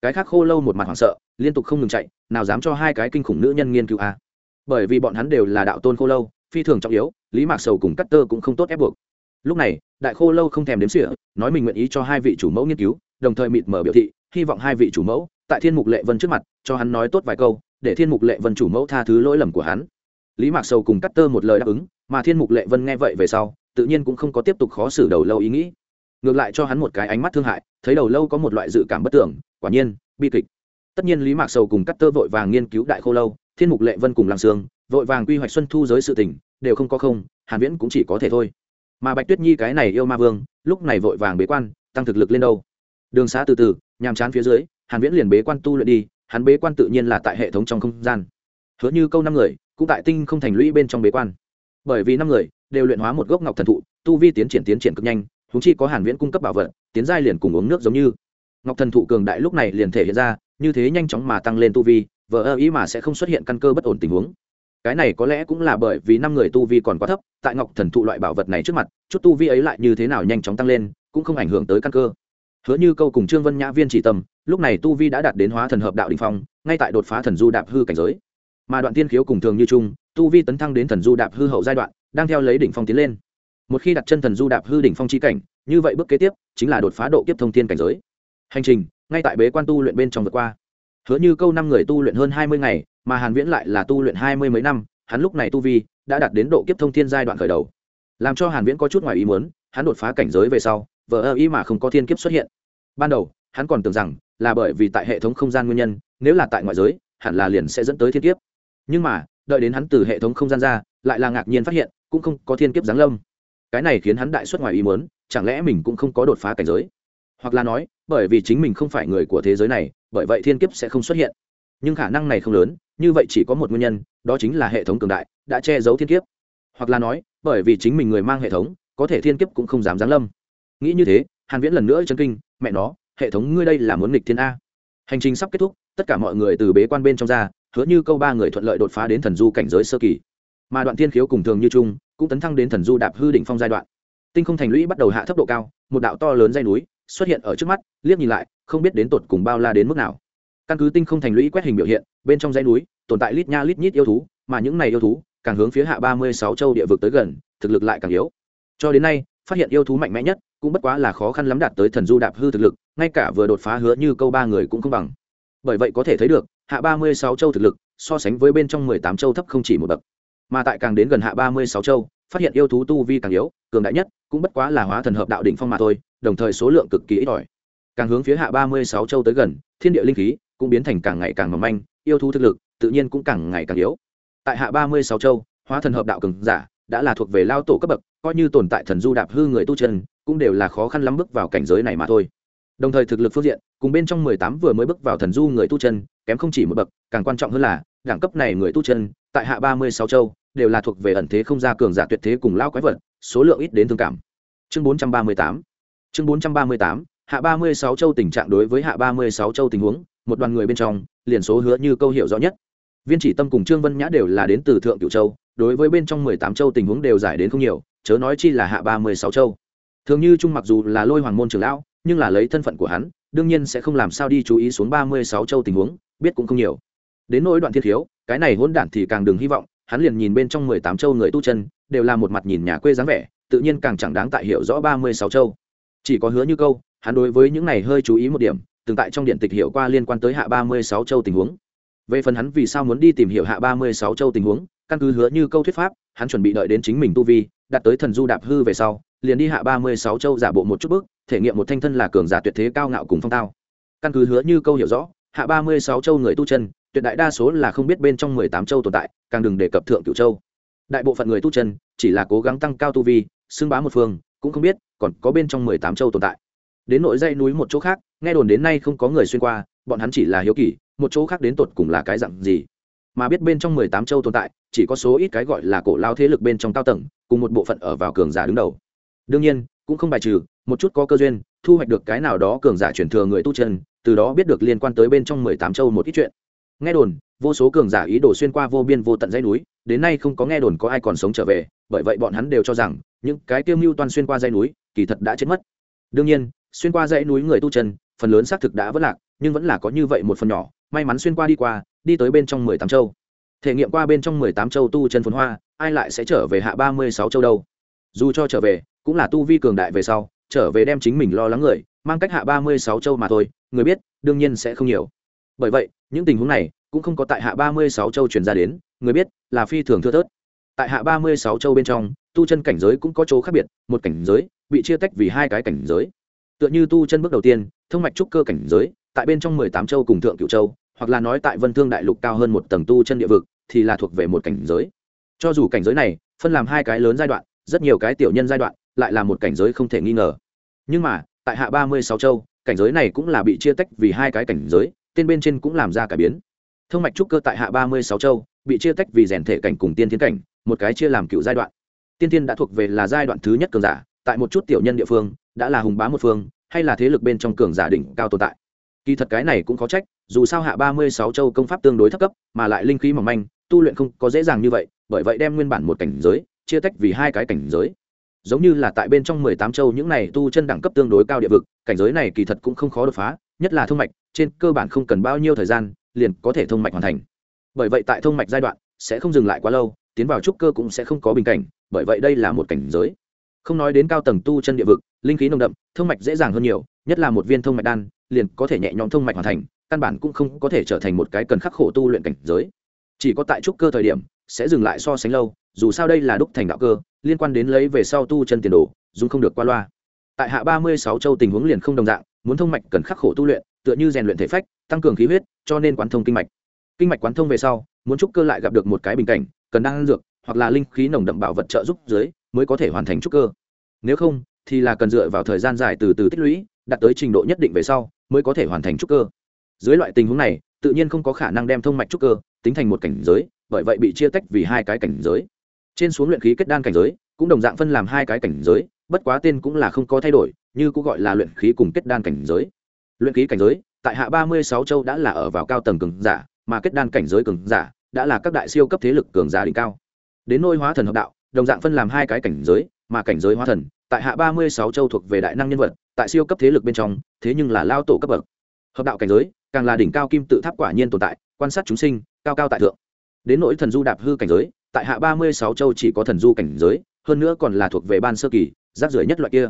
Cái khác khô lâu một mặt hoảng sợ, liên tục không ngừng chạy, nào dám cho hai cái kinh khủng nữ nhân nghiên cứu a à? bởi vì bọn hắn đều là đạo tôn khô lâu, phi thường trọng yếu, lý mạc sầu cùng cắt tơ cũng không tốt ép buộc lúc này, đại khô lâu không thèm đếm xỉa, nói mình nguyện ý cho hai vị chủ mẫu nghiên cứu, đồng thời mịt mở biểu thị, hy vọng hai vị chủ mẫu, tại thiên mục lệ vân trước mặt, cho hắn nói tốt vài câu, để thiên mục lệ vân chủ mẫu tha thứ lỗi lầm của hắn. Lý mạc sầu cùng cắt tơ một lời đáp ứng, mà thiên mục lệ vân nghe vậy về sau, tự nhiên cũng không có tiếp tục khó xử đầu lâu ý nghĩ. Ngược lại cho hắn một cái ánh mắt thương hại, thấy đầu lâu có một loại dự cảm bất tưởng, quả nhiên, bi kịch. Tất nhiên lý mạc sầu cùng cắt tơ vội vàng nghiên cứu đại khô lâu, thiên mục lệ vân cùng làm sương, vội vàng quy hoạch xuân thu giới sự tình, đều không có không, hàn viễn cũng chỉ có thể thôi mà bạch tuyết nhi cái này yêu ma vương, lúc này vội vàng bế quan, tăng thực lực lên đâu? Đường xá từ từ, nhàm chán phía dưới, hàn viễn liền bế quan tu luyện đi, hắn bế quan tự nhiên là tại hệ thống trong không gian. Hứa như câu năm người, cũng tại tinh không thành lũy bên trong bế quan. Bởi vì năm người, đều luyện hóa một gốc ngọc thần thụ, tu vi tiến triển tiến triển cực nhanh chúng chi có hàn viễn cung cấp bảo vật, tiến giai liền cùng uống nước giống như. Ngọc thần thụ cường đại lúc này liền thể hiện ra, như thế nhanh chóng mà tăng lên tu vi vợ ơ ý mà sẽ không xuất hiện căn cơ bất ổn tình huống cái này có lẽ cũng là bởi vì năm người tu vi còn quá thấp, tại ngọc thần thụ loại bảo vật này trước mặt, chút tu vi ấy lại như thế nào nhanh chóng tăng lên, cũng không ảnh hưởng tới căn cơ. Hứa như câu cùng trương vân nhã viên chỉ tâm lúc này tu vi đã đạt đến hóa thần hợp đạo đình phong, ngay tại đột phá thần du đạp hư cảnh giới. Mà đoạn tiên khiếu cùng thường như trung tu vi tấn thăng đến thần du đạp hư hậu giai đoạn, đang theo lấy đỉnh phong tiến lên. Một khi đặt chân thần du đạp hư đỉnh phong chi cảnh, như vậy bước kế tiếp, chính là đột phá độ kiếp thông thiên cảnh giới. Hành trình, ngay tại bế quan tu luyện bên trong vượt qua. Hứa như câu năm người tu luyện hơn hai mươi ngày mà hàn viễn lại là tu luyện hai mươi mấy năm, hắn lúc này tu vi đã đạt đến độ kiếp thông thiên giai đoạn khởi đầu. Làm cho hàn viễn có chút ngoài ý muốn, hắn đột phá cảnh giới về sau, vờ ơ ý mà không có thiên kiếp xuất hiện. Ban đầu, hắn còn tưởng rằng là bởi vì tại hệ thống không gian nguyên nhân, nếu là tại ngoại giới, hẳn là liền sẽ dẫn tới thiên kiếp. Nhưng mà, đợi đến hắn từ hệ thống không gian ra, lại là ngạc nhiên phát hiện, cũng không có thiên kiếp giáng lâm. Cái này khiến hắn đại xuất ngoài ý muốn, chẳng lẽ mình cũng không có đột phá cảnh giới? Hoặc là nói, bởi vì chính mình không phải người của thế giới này, bởi vậy thiên kiếp sẽ không xuất hiện. Nhưng khả năng này không lớn như vậy chỉ có một nguyên nhân, đó chính là hệ thống cường đại, đã che giấu thiên kiếp. Hoặc là nói, bởi vì chính mình người mang hệ thống, có thể thiên kiếp cũng không dám giáng lâm. Nghĩ như thế, hàn viễn lần nữa chân kinh, mẹ nó, hệ thống ngươi đây là muốn nghịch thiên a. Hành trình sắp kết thúc, tất cả mọi người từ bế quan bên trong ra, hứa như câu ba người thuận lợi đột phá đến thần du cảnh giới sơ kỳ. Mà đoạn thiên khiếu cùng thường như trung, cũng tấn thăng đến thần du đạp hư đỉnh phong giai đoạn. Tinh không thành lũy bắt đầu hạ thấp độ cao, một đạo to lớn dây núi xuất hiện ở trước mắt, liếc nhìn lại, không biết đến tột cùng bao la đến mức nào căn cứ tinh không thành lũy quét hình biểu hiện, bên trong dãy núi, tồn tại lít nha lít nhít yêu thú, mà những này yêu thú, càng hướng phía hạ ba mươi sáu châu địa vực tới gần, thực lực lại càng yếu. Cho đến nay, phát hiện yêu thú mạnh mẽ nhất, cũng bất quá là khó khăn lắm đạt tới thần du đạp hư thực lực, ngay cả vừa đột phá hứa như câu ba người cũng không bằng. Bởi vậy có thể thấy được, hạ ba mươi sáu châu thực lực, so sánh với bên trong mười tám châu thấp không chỉ một bậc. Mà tại càng đến gần hạ ba mươi sáu châu, phát hiện yêu thú tu vi càng yếu, cường đại nhất, cũng bất quá là hóa thần hợp đạo đỉnh phong mà thôi, đồng thời số lượng cực kỳ ít ỏi. Càng hướng phía hạ ba mươi sáu châu tới gần thiên địa linh khí cũng biến thành càng ngày càng mỏng manh, yêu thú thực lực tự nhiên cũng càng ngày càng yếu. Tại hạ ba mươi sáu châu, hóa thần hợp đạo cường giả đã là thuộc về lao tổ cấp bậc, coi như tồn tại thần du đạp hư người tu chân cũng đều là khó khăn lắm bước vào cảnh giới này mà thôi. Đồng thời thực lực phương diện, cùng bên trong mười tám vừa mới bước vào thần du người tu chân, kém không chỉ một bậc, càng quan trọng hơn là, đẳng cấp này người tu chân, tại hạ ba mươi sáu châu, đều là thuộc về ẩn thế không ra cường giả tuyệt thế cùng lao quái vật, số lượng ít đến thương cảm. Chương bốn trăm ba mươi tám. Chương bốn trăm ba mươi tám hạ ba mươi sáu châu tình trạng đối với hạ ba mươi sáu châu tình huống, một đoàn người bên trong, liền số hứa như câu hiểu rõ nhất. Viên chỉ tâm cùng trương vân nhã đều là đến từ thượng cửu châu, đối với bên trong mười tám châu tình huống đều giải đến không nhiều, chớ nói chi là hạ ba mươi sáu châu. Thường như trung mặc dù là lôi hoàng môn trường lão, nhưng là lấy thân phận của hắn, đương nhiên sẽ không làm sao đi chú ý xuống ba mươi sáu châu tình huống, biết cũng không nhiều. Đến nỗi đoạn thiên khiếu cái này hỗn đản thì càng đừng hy vọng, hắn liền nhìn bên trong mười tám châu người tu chân, đều là một mặt nhìn nhà quê dáng vẻ, tự nhiên càng chẳng đáng tại hiểu rõ ba mươi sáu châu. Chỉ có hứa như câu hắn đối với những này hơi chú ý một điểm, từng tại trong điện tịch hiểu qua liên quan tới hạ ba mươi sáu châu tình huống. Về phần hắn vì sao muốn đi tìm hiểu hạ ba mươi sáu châu tình huống, căn cứ hứa như câu thuyết pháp, hắn chuẩn bị đợi đến chính mình tu vi, đạt tới thần du đạp hư về sau, liền đi hạ ba mươi sáu châu giả bộ một chút bước, thể nghiệm một thanh thân là cường giả tuyệt thế cao ngạo cùng phong tao. Căn cứ hứa như câu hiểu rõ, hạ ba mươi sáu châu người tu chân, tuyệt đại đa số là không biết bên trong mười tám châu tồn tại, càng đừng đề cập thượng cửu châu. Đại bộ phận người tu chân, chỉ là cố gắng tăng cao tu vi, xưng bá một phương, cũng không biết còn có bên trong mười tám châu tồn tại đến nội dây núi một chỗ khác, nghe đồn đến nay không có người xuyên qua, bọn hắn chỉ là hiếu kỳ, một chỗ khác đến tột cùng là cái dặn gì. Mà biết bên trong mười tám châu tồn tại, chỉ có số ít cái gọi là cổ lao thế lực bên trong cao tầng, cùng một bộ phận ở vào cường giả đứng đầu. Đương nhiên, cũng không bài trừ, một chút có cơ duyên, thu hoạch được cái nào đó cường giả chuyển thừa người tu chân, từ đó biết được liên quan tới bên trong mười tám châu một ít chuyện. Nghe đồn, vô số cường giả ý đồ xuyên qua vô biên vô tận dãy núi, đến nay không có nghe đồn có ai còn sống trở về, bởi vậy bọn hắn đều cho rằng, những cái tiêu mưu toan xuyên qua dãy núi, kỳ thật đã chết mất. Đương nhiên xuyên qua dãy núi người tu chân, phần lớn xác thực đã vất lạc, nhưng vẫn là có như vậy một phần nhỏ, may mắn xuyên qua đi qua, đi tới bên trong mười tám châu. Thể nghiệm qua bên trong mười tám châu tu chân phồn hoa, ai lại sẽ trở về hạ ba mươi sáu châu đâu? Dù cho trở về, cũng là tu vi cường đại về sau, trở về đem chính mình lo lắng người, mang cách hạ ba mươi sáu châu mà thôi, người biết, đương nhiên sẽ không nhiều. Bởi vậy, những tình huống này cũng không có tại hạ ba mươi sáu châu truyền ra đến, người biết, là phi thường thưa thớt. Tại hạ ba mươi sáu châu bên trong, tu chân cảnh giới cũng có chỗ khác biệt, một cảnh giới bị chia tách vì hai cái cảnh giới tựa như tu chân bước đầu tiên, thông mạch trúc cơ cảnh giới, tại bên trong mười tám châu cùng thượng cựu châu, hoặc là nói tại vân thương đại lục cao hơn một tầng tu chân địa vực, thì là thuộc về một cảnh giới. Cho dù cảnh giới này phân làm hai cái lớn giai đoạn, rất nhiều cái tiểu nhân giai đoạn lại là một cảnh giới không thể nghi ngờ. Nhưng mà, tại hạ ba mươi sáu châu, cảnh giới này cũng là bị chia tách vì hai cái cảnh giới, tên bên trên cũng làm ra cải biến. Thông mạch trúc cơ tại hạ ba mươi sáu châu bị chia tách vì rèn thể cảnh cùng tiên thiên cảnh, một cái chia làm cựu giai đoạn. Tiên thiên đã thuộc về là giai đoạn thứ nhất cường giả, tại một chút tiểu nhân địa phương đã là hùng bá một phương, hay là thế lực bên trong cường giả đỉnh cao tồn tại. Kỳ thật cái này cũng có trách, dù sao hạ ba mươi sáu châu công pháp tương đối thấp cấp, mà lại linh khí mỏng manh, tu luyện không có dễ dàng như vậy, bởi vậy đem nguyên bản một cảnh giới, chia tách vì hai cái cảnh giới. Giống như là tại bên trong mười tám châu những này tu chân đẳng cấp tương đối cao địa vực, cảnh giới này kỳ thật cũng không khó đột phá, nhất là thông mạch, trên cơ bản không cần bao nhiêu thời gian, liền có thể thông mạch hoàn thành. Bởi vậy tại thông mạch giai đoạn, sẽ không dừng lại quá lâu, tiến vào trúc cơ cũng sẽ không có bình cảnh, bởi vậy đây là một cảnh giới không nói đến cao tầng tu chân địa vực, linh khí nồng đậm, thông mạch dễ dàng hơn nhiều, nhất là một viên thông mạch đan, liền có thể nhẹ nhõm thông mạch hoàn thành, căn bản cũng không có thể trở thành một cái cần khắc khổ tu luyện cảnh giới. Chỉ có tại trúc cơ thời điểm, sẽ dừng lại so sánh lâu, dù sao đây là đúc thành đạo cơ, liên quan đến lấy về sau tu chân tiền đồ, dùng không được qua loa. Tại hạ ba mươi sáu châu tình huống liền không đồng dạng, muốn thông mạch cần khắc khổ tu luyện, tựa như rèn luyện thể phách, tăng cường khí huyết, cho nên quán thông kinh mạch. Kinh mạch quán thông về sau, muốn trúc cơ lại gặp được một cái bình cảnh, cần đang dược, hoặc là linh khí nồng đậm bảo vật trợ giúp dưới mới có thể hoàn thành trúc cơ. Nếu không, thì là cần dựa vào thời gian dài từ từ tích lũy, đạt tới trình độ nhất định về sau mới có thể hoàn thành trúc cơ. Dưới loại tình huống này, tự nhiên không có khả năng đem thông mạch trúc cơ tính thành một cảnh giới, bởi vậy bị chia tách vì hai cái cảnh giới. Trên xuống luyện khí kết đan cảnh giới cũng đồng dạng phân làm hai cái cảnh giới, bất quá tên cũng là không có thay đổi, như cũng gọi là luyện khí cùng kết đan cảnh giới. Luyện khí cảnh giới, tại hạ ba mươi sáu châu đã là ở vào cao tầng cường giả, mà kết đan cảnh giới cường giả đã là các đại siêu cấp thế lực cường giả đỉnh cao. Đến nôi hóa thần hợp đạo đồng dạng phân làm hai cái cảnh giới, mà cảnh giới hóa thần, tại hạ ba mươi sáu châu thuộc về đại năng nhân vật, tại siêu cấp thế lực bên trong, thế nhưng là lao tổ cấp bậc. Hợp đạo cảnh giới, càng là đỉnh cao kim tự tháp quả nhiên tồn tại, quan sát chúng sinh, cao cao tại thượng. Đến nỗi thần du đạp hư cảnh giới, tại hạ ba mươi sáu châu chỉ có thần du cảnh giới, hơn nữa còn là thuộc về ban sơ kỳ, rác rưởi nhất loại kia.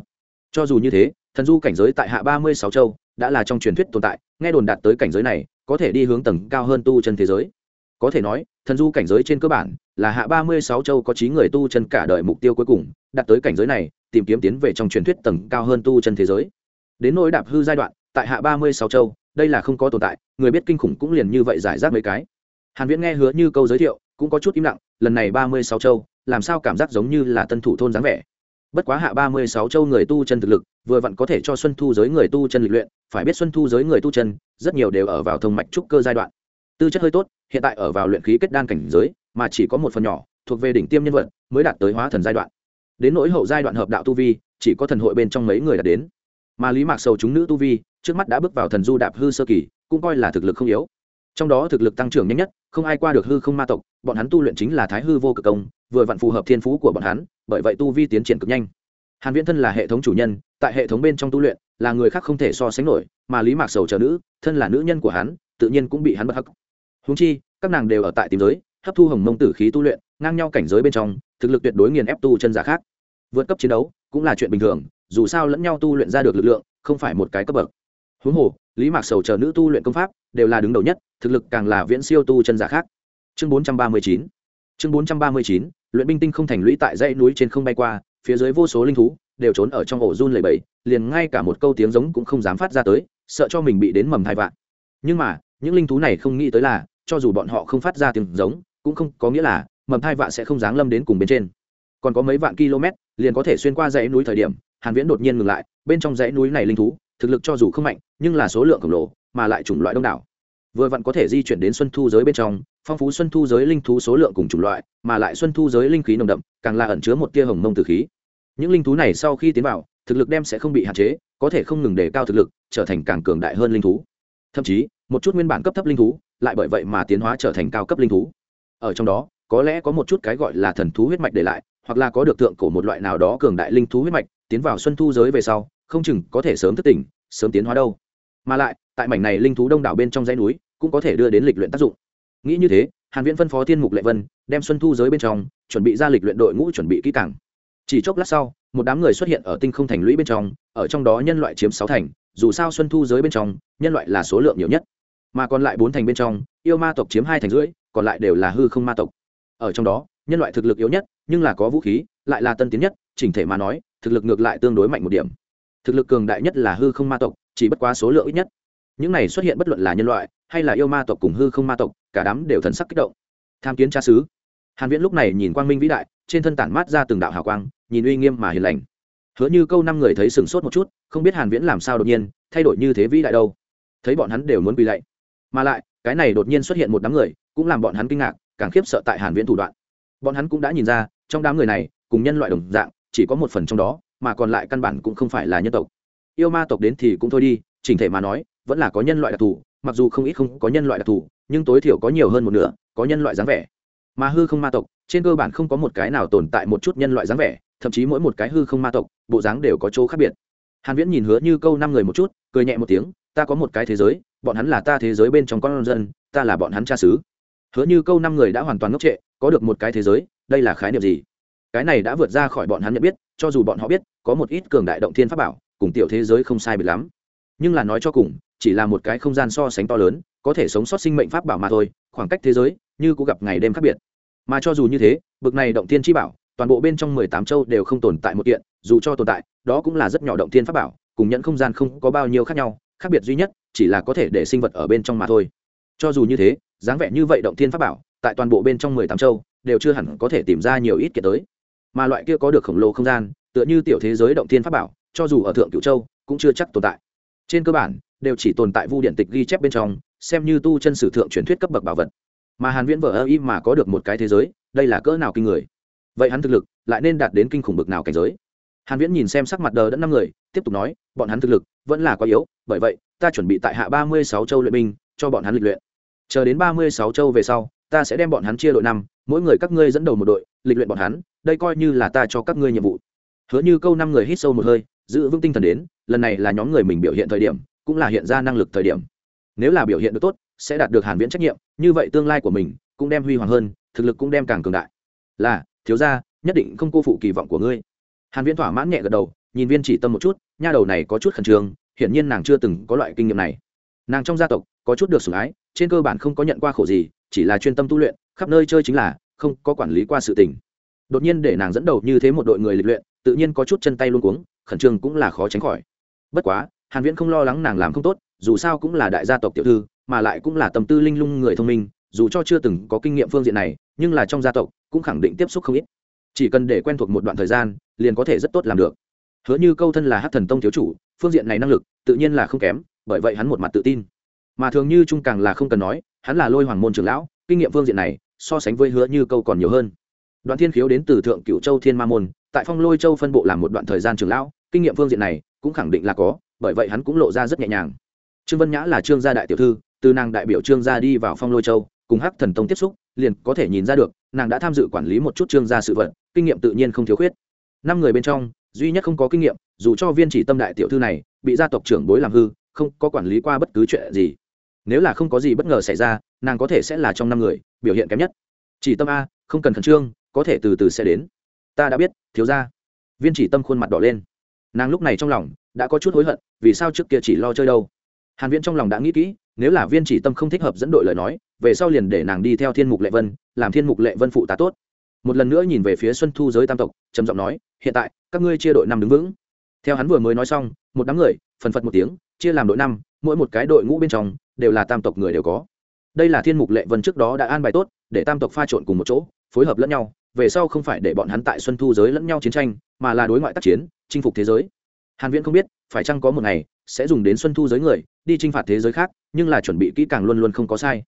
Cho dù như thế, thần du cảnh giới tại hạ ba mươi sáu châu đã là trong truyền thuyết tồn tại, nghe đồn đạt tới cảnh giới này, có thể đi hướng tầng cao hơn tu chân thế giới có thể nói, thần du cảnh giới trên cơ bản là hạ ba mươi sáu châu có trí người tu chân cả đời mục tiêu cuối cùng, đạt tới cảnh giới này, tìm kiếm tiến về trong truyền thuyết tầng cao hơn tu chân thế giới. Đến nỗi đạp hư giai đoạn, tại hạ ba mươi sáu châu, đây là không có tồn tại, người biết kinh khủng cũng liền như vậy giải rác mấy cái. Hàn viễn nghe hứa như câu giới thiệu, cũng có chút im lặng, lần này ba mươi sáu châu, làm sao cảm giác giống như là tân thủ thôn dáng vẻ? Bất quá hạ ba mươi sáu châu người tu chân thực lực, vừa vặn có thể cho xuân thu giới người tu chân lịch luyện, phải biết xuân thu giới người tu chân, rất nhiều đều ở vào thông mạch trúc cơ giai đoạn tư chất hơi tốt, hiện tại ở vào luyện khí kết đan cảnh giới, mà chỉ có một phần nhỏ, thuộc về đỉnh tiêm nhân vật, mới đạt tới hóa thần giai đoạn. Đến nỗi hậu giai đoạn hợp đạo tu vi, chỉ có thần hội bên trong mấy người đạt đến. Mà lý mạc sầu chúng nữ tu vi, trước mắt đã bước vào thần du đạp hư sơ kỳ, cũng coi là thực lực không yếu. Trong đó thực lực tăng trưởng nhanh nhất, không ai qua được hư không ma tộc, bọn hắn tu luyện chính là thái hư vô cực công, vừa vặn phù hợp thiên phú của bọn hắn, bởi vậy tu vi tiến triển cực nhanh. Hàn viễn thân là hệ thống chủ nhân, tại hệ thống bên trong tu luyện, là người khác không thể so sánh nổi, mà lý mạc sầu chờ nữ, thân là nữ nhân của hắn, tự nhiên cũng bị hắn bất hắc huống chi, các nàng đều ở tại tìm giới, hấp thu hồng mông tử khí tu luyện, ngang nhau cảnh giới bên trong, thực lực tuyệt đối nghiền ép tu chân giả khác. Vượt cấp chiến đấu cũng là chuyện bình thường, dù sao lẫn nhau tu luyện ra được lực lượng, không phải một cái cấp bậc. Huống hồ, lý mạc sầu chờ nữ tu luyện công pháp đều là đứng đầu nhất, thực lực càng là viễn siêu tu chân giả khác. Chương bốn trăm ba mươi chín, chương bốn trăm ba mươi chín, luyện binh tinh không thành lũy tại dãy núi trên không bay qua, phía dưới vô số linh thú đều trốn ở trong ổ run lầy bẫy liền ngay cả một câu tiếng giống cũng không dám phát ra tới, sợ cho mình bị đến mầm thai vạn. Nhưng mà, những linh thú này không nghĩ tới là cho dù bọn họ không phát ra tiếng giống, cũng không có nghĩa là mầm thai vạn sẽ không giáng lâm đến cùng bên trên. Còn có mấy vạn km, liền có thể xuyên qua dãy núi thời điểm, hàn viễn đột nhiên ngừng lại, bên trong dãy núi này linh thú, thực lực cho dù không mạnh, nhưng là số lượng khổng lồ, mà lại chủng loại đông đảo. Vừa vặn có thể di chuyển đến xuân thu giới bên trong, phong phú xuân thu giới linh thú số lượng cùng chủng loại, mà lại xuân thu giới linh khí nồng đậm, càng là ẩn chứa một tia hồng mông từ khí. Những linh thú này sau khi tiến vào, thực lực đem sẽ không bị hạn chế, có thể không ngừng đề cao thực lực, trở thành càng cường đại hơn linh thú. Thậm chí, một chút nguyên bản cấp thấp linh thú lại bởi vậy mà tiến hóa trở thành cao cấp linh thú. Ở trong đó, có lẽ có một chút cái gọi là thần thú huyết mạch để lại, hoặc là có được tượng cổ một loại nào đó cường đại linh thú huyết mạch, tiến vào xuân thu giới về sau, không chừng có thể sớm thức tỉnh, sớm tiến hóa đâu. Mà lại, tại mảnh này linh thú đông đảo bên trong dãy núi, cũng có thể đưa đến lịch luyện tác dụng. Nghĩ như thế, hàn viễn phân phó thiên mục lệ vân, đem xuân thu giới bên trong, chuẩn bị ra lịch luyện đội ngũ chuẩn bị kỹ càng. Chỉ chốc lát sau, một đám người xuất hiện ở tinh không thành lũy bên trong, ở trong đó nhân loại chiếm sáu thành, dù sao xuân thu giới bên trong, nhân loại là số lượng nhiều nhất mà còn lại bốn thành bên trong, yêu ma tộc chiếm hai thành rưỡi, còn lại đều là hư không ma tộc. Ở trong đó, nhân loại thực lực yếu nhất, nhưng là có vũ khí, lại là tân tiến nhất, chỉnh thể mà nói, thực lực ngược lại tương đối mạnh một điểm. Thực lực cường đại nhất là hư không ma tộc, chỉ bất quá số lượng ít nhất. Những này xuất hiện bất luận là nhân loại, hay là yêu ma tộc cùng hư không ma tộc, cả đám đều thần sắc kích động. Tham kiến cha sứ hàn viễn lúc này nhìn quang minh vĩ đại, trên thân tản mát ra từng đạo hào quang, nhìn uy nghiêm mà hiền lành. Hứa như câu năm người thấy sừng sốt một chút, không biết hàn viễn làm sao đột nhiên, thay đổi như thế vĩ đại đâu. Thấy bọn hắn đều muốn quỳ lạy mà lại, cái này đột nhiên xuất hiện một đám người, cũng làm bọn hắn kinh ngạc, càng khiếp sợ tại hàn viễn thủ đoạn. Bọn hắn cũng đã nhìn ra, trong đám người này, cùng nhân loại đồng dạng, chỉ có một phần trong đó, mà còn lại căn bản cũng không phải là nhân tộc. Yêu ma tộc đến thì cũng thôi đi, chỉnh thể mà nói, vẫn là có nhân loại đặc thù, mặc dù không ít không có nhân loại đặc thù, nhưng tối thiểu có nhiều hơn một nửa, có nhân loại dáng vẻ. Mà hư không ma tộc, trên cơ bản không có một cái nào tồn tại một chút nhân loại dáng vẻ, thậm chí mỗi một cái hư không ma tộc, bộ dáng đều có chỗ khác biệt. Hàn viễn nhìn hứa như câu năm người một chút, cười nhẹ một tiếng ta có một cái thế giới, bọn hắn là ta thế giới bên trong con dân, ta là bọn hắn cha xứ. Hứa như câu năm người đã hoàn toàn ngốc trệ, có được một cái thế giới, đây là khái niệm gì? Cái này đã vượt ra khỏi bọn hắn nhận biết, cho dù bọn họ biết, có một ít cường đại động thiên pháp bảo, cùng tiểu thế giới không sai biệt lắm. Nhưng là nói cho cùng, chỉ là một cái không gian so sánh to lớn, có thể sống sót sinh mệnh pháp bảo mà thôi, khoảng cách thế giới như cũng gặp ngày đêm khác biệt. Mà cho dù như thế, bực này động thiên chi bảo, toàn bộ bên trong mười tám châu đều không tồn tại một kiện, dù cho tồn tại, đó cũng là rất nhỏ động thiên pháp bảo, cùng nhận không gian không có bao nhiêu khác nhau khác biệt duy nhất chỉ là có thể để sinh vật ở bên trong mà thôi. Cho dù như thế, dáng vẻ như vậy động thiên pháp bảo, tại toàn bộ bên trong mười tám châu, đều chưa hẳn có thể tìm ra nhiều ít kiện tới. Mà loại kia có được khổng lồ không gian, tựa như tiểu thế giới động thiên pháp bảo, cho dù ở thượng cửu châu, cũng chưa chắc tồn tại. Trên cơ bản, đều chỉ tồn tại vu điện tịch ghi chép bên trong, xem như tu chân sử thượng truyền thuyết cấp bậc bảo vật. Mà hàn viễn vợ ơ y mà có được một cái thế giới, đây là cỡ nào kinh người. Vậy hắn thực lực lại nên đạt đến kinh khủng bậc nào cảnh giới? Hàn viễn nhìn xem sắc mặt đờ đẫn năm người, tiếp tục nói, bọn hắn thực lực vẫn là quá yếu, bởi vậy, ta chuẩn bị tại hạ 36 châu luyện binh, cho bọn hắn lịch luyện. Chờ đến 36 châu về sau, ta sẽ đem bọn hắn chia đội năm, mỗi người các ngươi dẫn đầu một đội, lịch luyện bọn hắn, đây coi như là ta cho các ngươi nhiệm vụ. Hứa như câu năm người hít sâu một hơi, giữ vững tinh thần đến, lần này là nhóm người mình biểu hiện thời điểm, cũng là hiện ra năng lực thời điểm. Nếu là biểu hiện được tốt, sẽ đạt được hàn viễn trách nhiệm, như vậy tương lai của mình cũng đem huy hoàng hơn, thực lực cũng đem càng cường đại. Là, thiếu gia, nhất định không cô phụ kỳ vọng của ngươi hàn viễn thỏa mãn nhẹ gật đầu, nhìn viên chỉ tâm một chút, nha đầu này có chút khẩn trương, hiển nhiên nàng chưa từng có loại kinh nghiệm này. Nàng trong gia tộc, có chút được sủng ái, trên cơ bản không có nhận qua khổ gì, chỉ là chuyên tâm tu luyện, khắp nơi chơi chính là, không có quản lý qua sự tình. Đột nhiên để nàng dẫn đầu như thế một đội người lịch luyện, tự nhiên có chút chân tay luôn cuống, khẩn trương cũng là khó tránh khỏi. Bất quá, hàn viễn không lo lắng nàng làm không tốt, dù sao cũng là đại gia tộc tiểu thư, mà lại cũng là tâm tư linh lung người thông minh, dù cho chưa từng có kinh nghiệm phương diện này, nhưng là trong gia tộc cũng khẳng định tiếp xúc không ít. Chỉ cần để quen thuộc một đoạn thời gian liền có thể rất tốt làm được. Hứa như câu thân là hát thần tông thiếu chủ, phương diện này năng lực tự nhiên là không kém, bởi vậy hắn một mặt tự tin. Mà thường như trung càng là không cần nói, hắn là lôi hoàng môn trưởng lão, kinh nghiệm phương diện này so sánh với hứa như câu còn nhiều hơn. Đoạn thiên khiếu đến từ thượng cựu châu thiên ma môn, tại phong lôi châu phân bộ làm một đoạn thời gian trưởng lão, kinh nghiệm phương diện này cũng khẳng định là có, bởi vậy hắn cũng lộ ra rất nhẹ nhàng. Trương vân nhã là trương gia đại tiểu thư, từ nàng đại biểu trương gia đi vào phong lôi châu, cùng hắc thần tông tiếp xúc, liền có thể nhìn ra được, nàng đã tham dự quản lý một chút trương gia sự vật, kinh nghiệm tự nhiên không thiếu khuyết năm người bên trong, duy nhất không có kinh nghiệm, dù cho viên chỉ tâm đại tiểu thư này, bị gia tộc trưởng bối làm hư, không có quản lý qua bất cứ chuyện gì. Nếu là không có gì bất ngờ xảy ra, nàng có thể sẽ là trong năm người, biểu hiện kém nhất. Chỉ tâm a, không cần khẩn trương, có thể từ từ sẽ đến. Ta đã biết, thiếu ra viên chỉ tâm khuôn mặt đỏ lên. Nàng lúc này trong lòng, đã có chút hối hận, vì sao trước kia chỉ lo chơi đâu? Hàn viễn trong lòng đã nghĩ kỹ, nếu là viên chỉ tâm không thích hợp dẫn đội lời nói, về sau liền để nàng đi theo thiên mục lệ vân, làm thiên mục lệ vân phụ tá tốt một lần nữa nhìn về phía xuân thu giới tam tộc, trầm giọng nói, hiện tại, các ngươi chia đội năm đứng vững. Theo hắn vừa mới nói xong, một đám người, phần phật một tiếng, chia làm đội năm, mỗi một cái đội ngũ bên trong, đều là tam tộc người đều có. Đây là thiên mục lệ vân trước đó đã an bài tốt, để tam tộc pha trộn cùng một chỗ, phối hợp lẫn nhau, về sau không phải để bọn hắn tại xuân thu giới lẫn nhau chiến tranh, mà là đối ngoại tác chiến, chinh phục thế giới. Hàn viễn không biết, phải chăng có một ngày, sẽ dùng đến xuân thu giới người, đi chinh phạt thế giới khác, nhưng là chuẩn bị kỹ càng luôn luôn không có sai.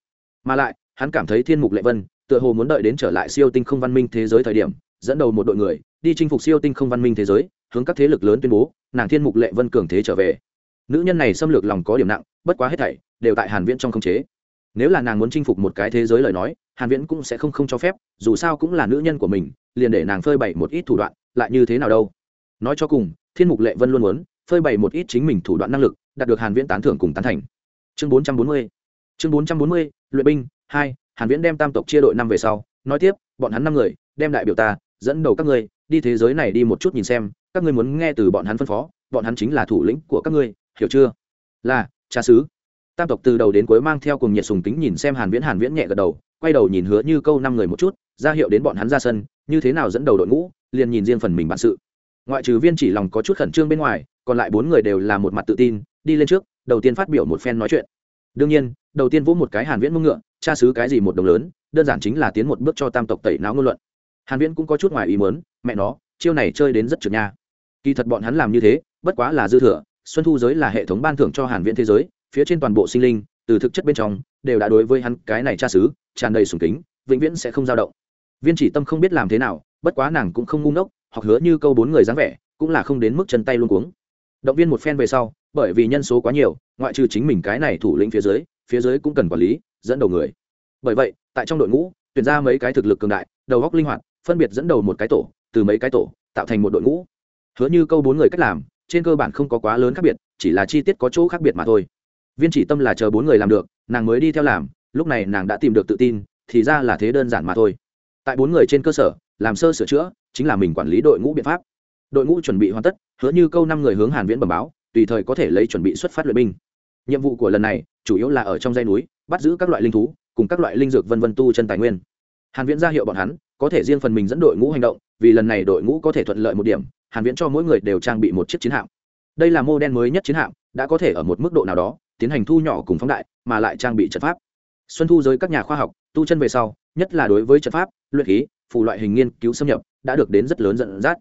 Mà lại, hắn cảm thấy thiên mục lệ vân tựa hồ muốn đợi đến trở lại siêu tinh không văn minh thế giới thời điểm, dẫn đầu một đội người, đi chinh phục siêu tinh không văn minh thế giới, hướng các thế lực lớn tuyên bố, nàng thiên mục lệ vân cường thế trở về. Nữ nhân này xâm lược lòng có điểm nặng, bất quá hết thảy đều tại hàn viễn trong khống chế. Nếu là nàng muốn chinh phục một cái thế giới lời nói, hàn viễn cũng sẽ không không cho phép, dù sao cũng là nữ nhân của mình, liền để nàng phơi bày một ít thủ đoạn, lại như thế nào đâu. Nói cho cùng, thiên mục lệ vân luôn muốn phơi bày một ít chính mình thủ đoạn năng lực, đạt được hàn viễn tán thưởng cùng tán thành. Chương 440 chương 440 luyện binh, hai hàn viễn đem tam tộc chia đội năm về sau, nói tiếp, bọn hắn năm người, đem đại biểu ta, dẫn đầu các ngươi, đi thế giới này đi một chút nhìn xem, các ngươi muốn nghe từ bọn hắn phân phó, bọn hắn chính là thủ lĩnh của các ngươi, hiểu chưa? Là, cha sứ. Tam tộc từ đầu đến cuối mang theo cùng nhiệt sùng tính nhìn xem hàn viễn hàn viễn nhẹ gật đầu, quay đầu nhìn hứa như câu năm người một chút, ra hiệu đến bọn hắn ra sân, như thế nào dẫn đầu đội ngũ, liền nhìn riêng phần mình bản sự. Ngoại trừ viên chỉ lòng có chút khẩn trương bên ngoài, còn lại bốn người đều là một mặt tự tin, đi lên trước, đầu tiên phát biểu một phen nói chuyện. Đương nhiên, đầu tiên vỗ một cái hàn viễn mông ngựa cha xứ cái gì một đồng lớn, đơn giản chính là tiến một bước cho tam tộc tẩy não ngôn luận. Hàn viễn cũng có chút ngoài ý muốn, mẹ nó, chiêu này chơi đến rất trượt nha. Kỳ thật bọn hắn làm như thế, bất quá là dư thừa, xuân thu giới là hệ thống ban thưởng cho hàn viễn thế giới, phía trên toàn bộ sinh linh, từ thực chất bên trong, đều đã đối với hắn cái này cha xứ, tràn đầy sùng kính, vĩnh viễn sẽ không dao động. Viên chỉ tâm không biết làm thế nào, bất quá nàng cũng không ngu ngốc, hoặc hứa như câu bốn người dáng vẻ, cũng là không đến mức chân tay luôn cuống. Động viên một phen về sau, bởi vì nhân số quá nhiều, ngoại trừ chính mình cái này thủ lĩnh phía dưới phía dưới cũng cần quản lý, dẫn đầu người. Bởi vậy, tại trong đội ngũ, tuyển ra mấy cái thực lực cường đại, đầu góc linh hoạt, phân biệt dẫn đầu một cái tổ, từ mấy cái tổ, tạo thành một đội ngũ. Hứa như câu bốn người cách làm, trên cơ bản không có quá lớn khác biệt, chỉ là chi tiết có chỗ khác biệt mà thôi. Viên chỉ tâm là chờ bốn người làm được, nàng mới đi theo làm, lúc này nàng đã tìm được tự tin, thì ra là thế đơn giản mà thôi. Tại bốn người trên cơ sở, làm sơ sửa chữa, chính là mình quản lý đội ngũ biện pháp. Đội ngũ chuẩn bị hoàn tất, hứa như câu năm người hướng hàn viễn bẩm báo, tùy thời có thể lấy chuẩn bị xuất phát luyện binh. Nhiệm vụ của lần này chủ yếu là ở trong dãy núi, bắt giữ các loại linh thú, cùng các loại linh dược vân vân tu chân tài nguyên. Hàn viễn ra hiệu bọn hắn, có thể riêng phần mình dẫn đội ngũ hành động, vì lần này đội ngũ có thể thuận lợi một điểm, hàn viễn cho mỗi người đều trang bị một chiếc chiến hạm. Đây là mô đen mới nhất chiến hạm, đã có thể ở một mức độ nào đó, tiến hành thu nhỏ cùng phóng đại, mà lại trang bị trận pháp. Xuân thu giới các nhà khoa học, tu chân về sau, nhất là đối với trận pháp, luyện khí, phù loại hình nghiên cứu xâm nhập, đã được đến rất lớn dẫn dắt.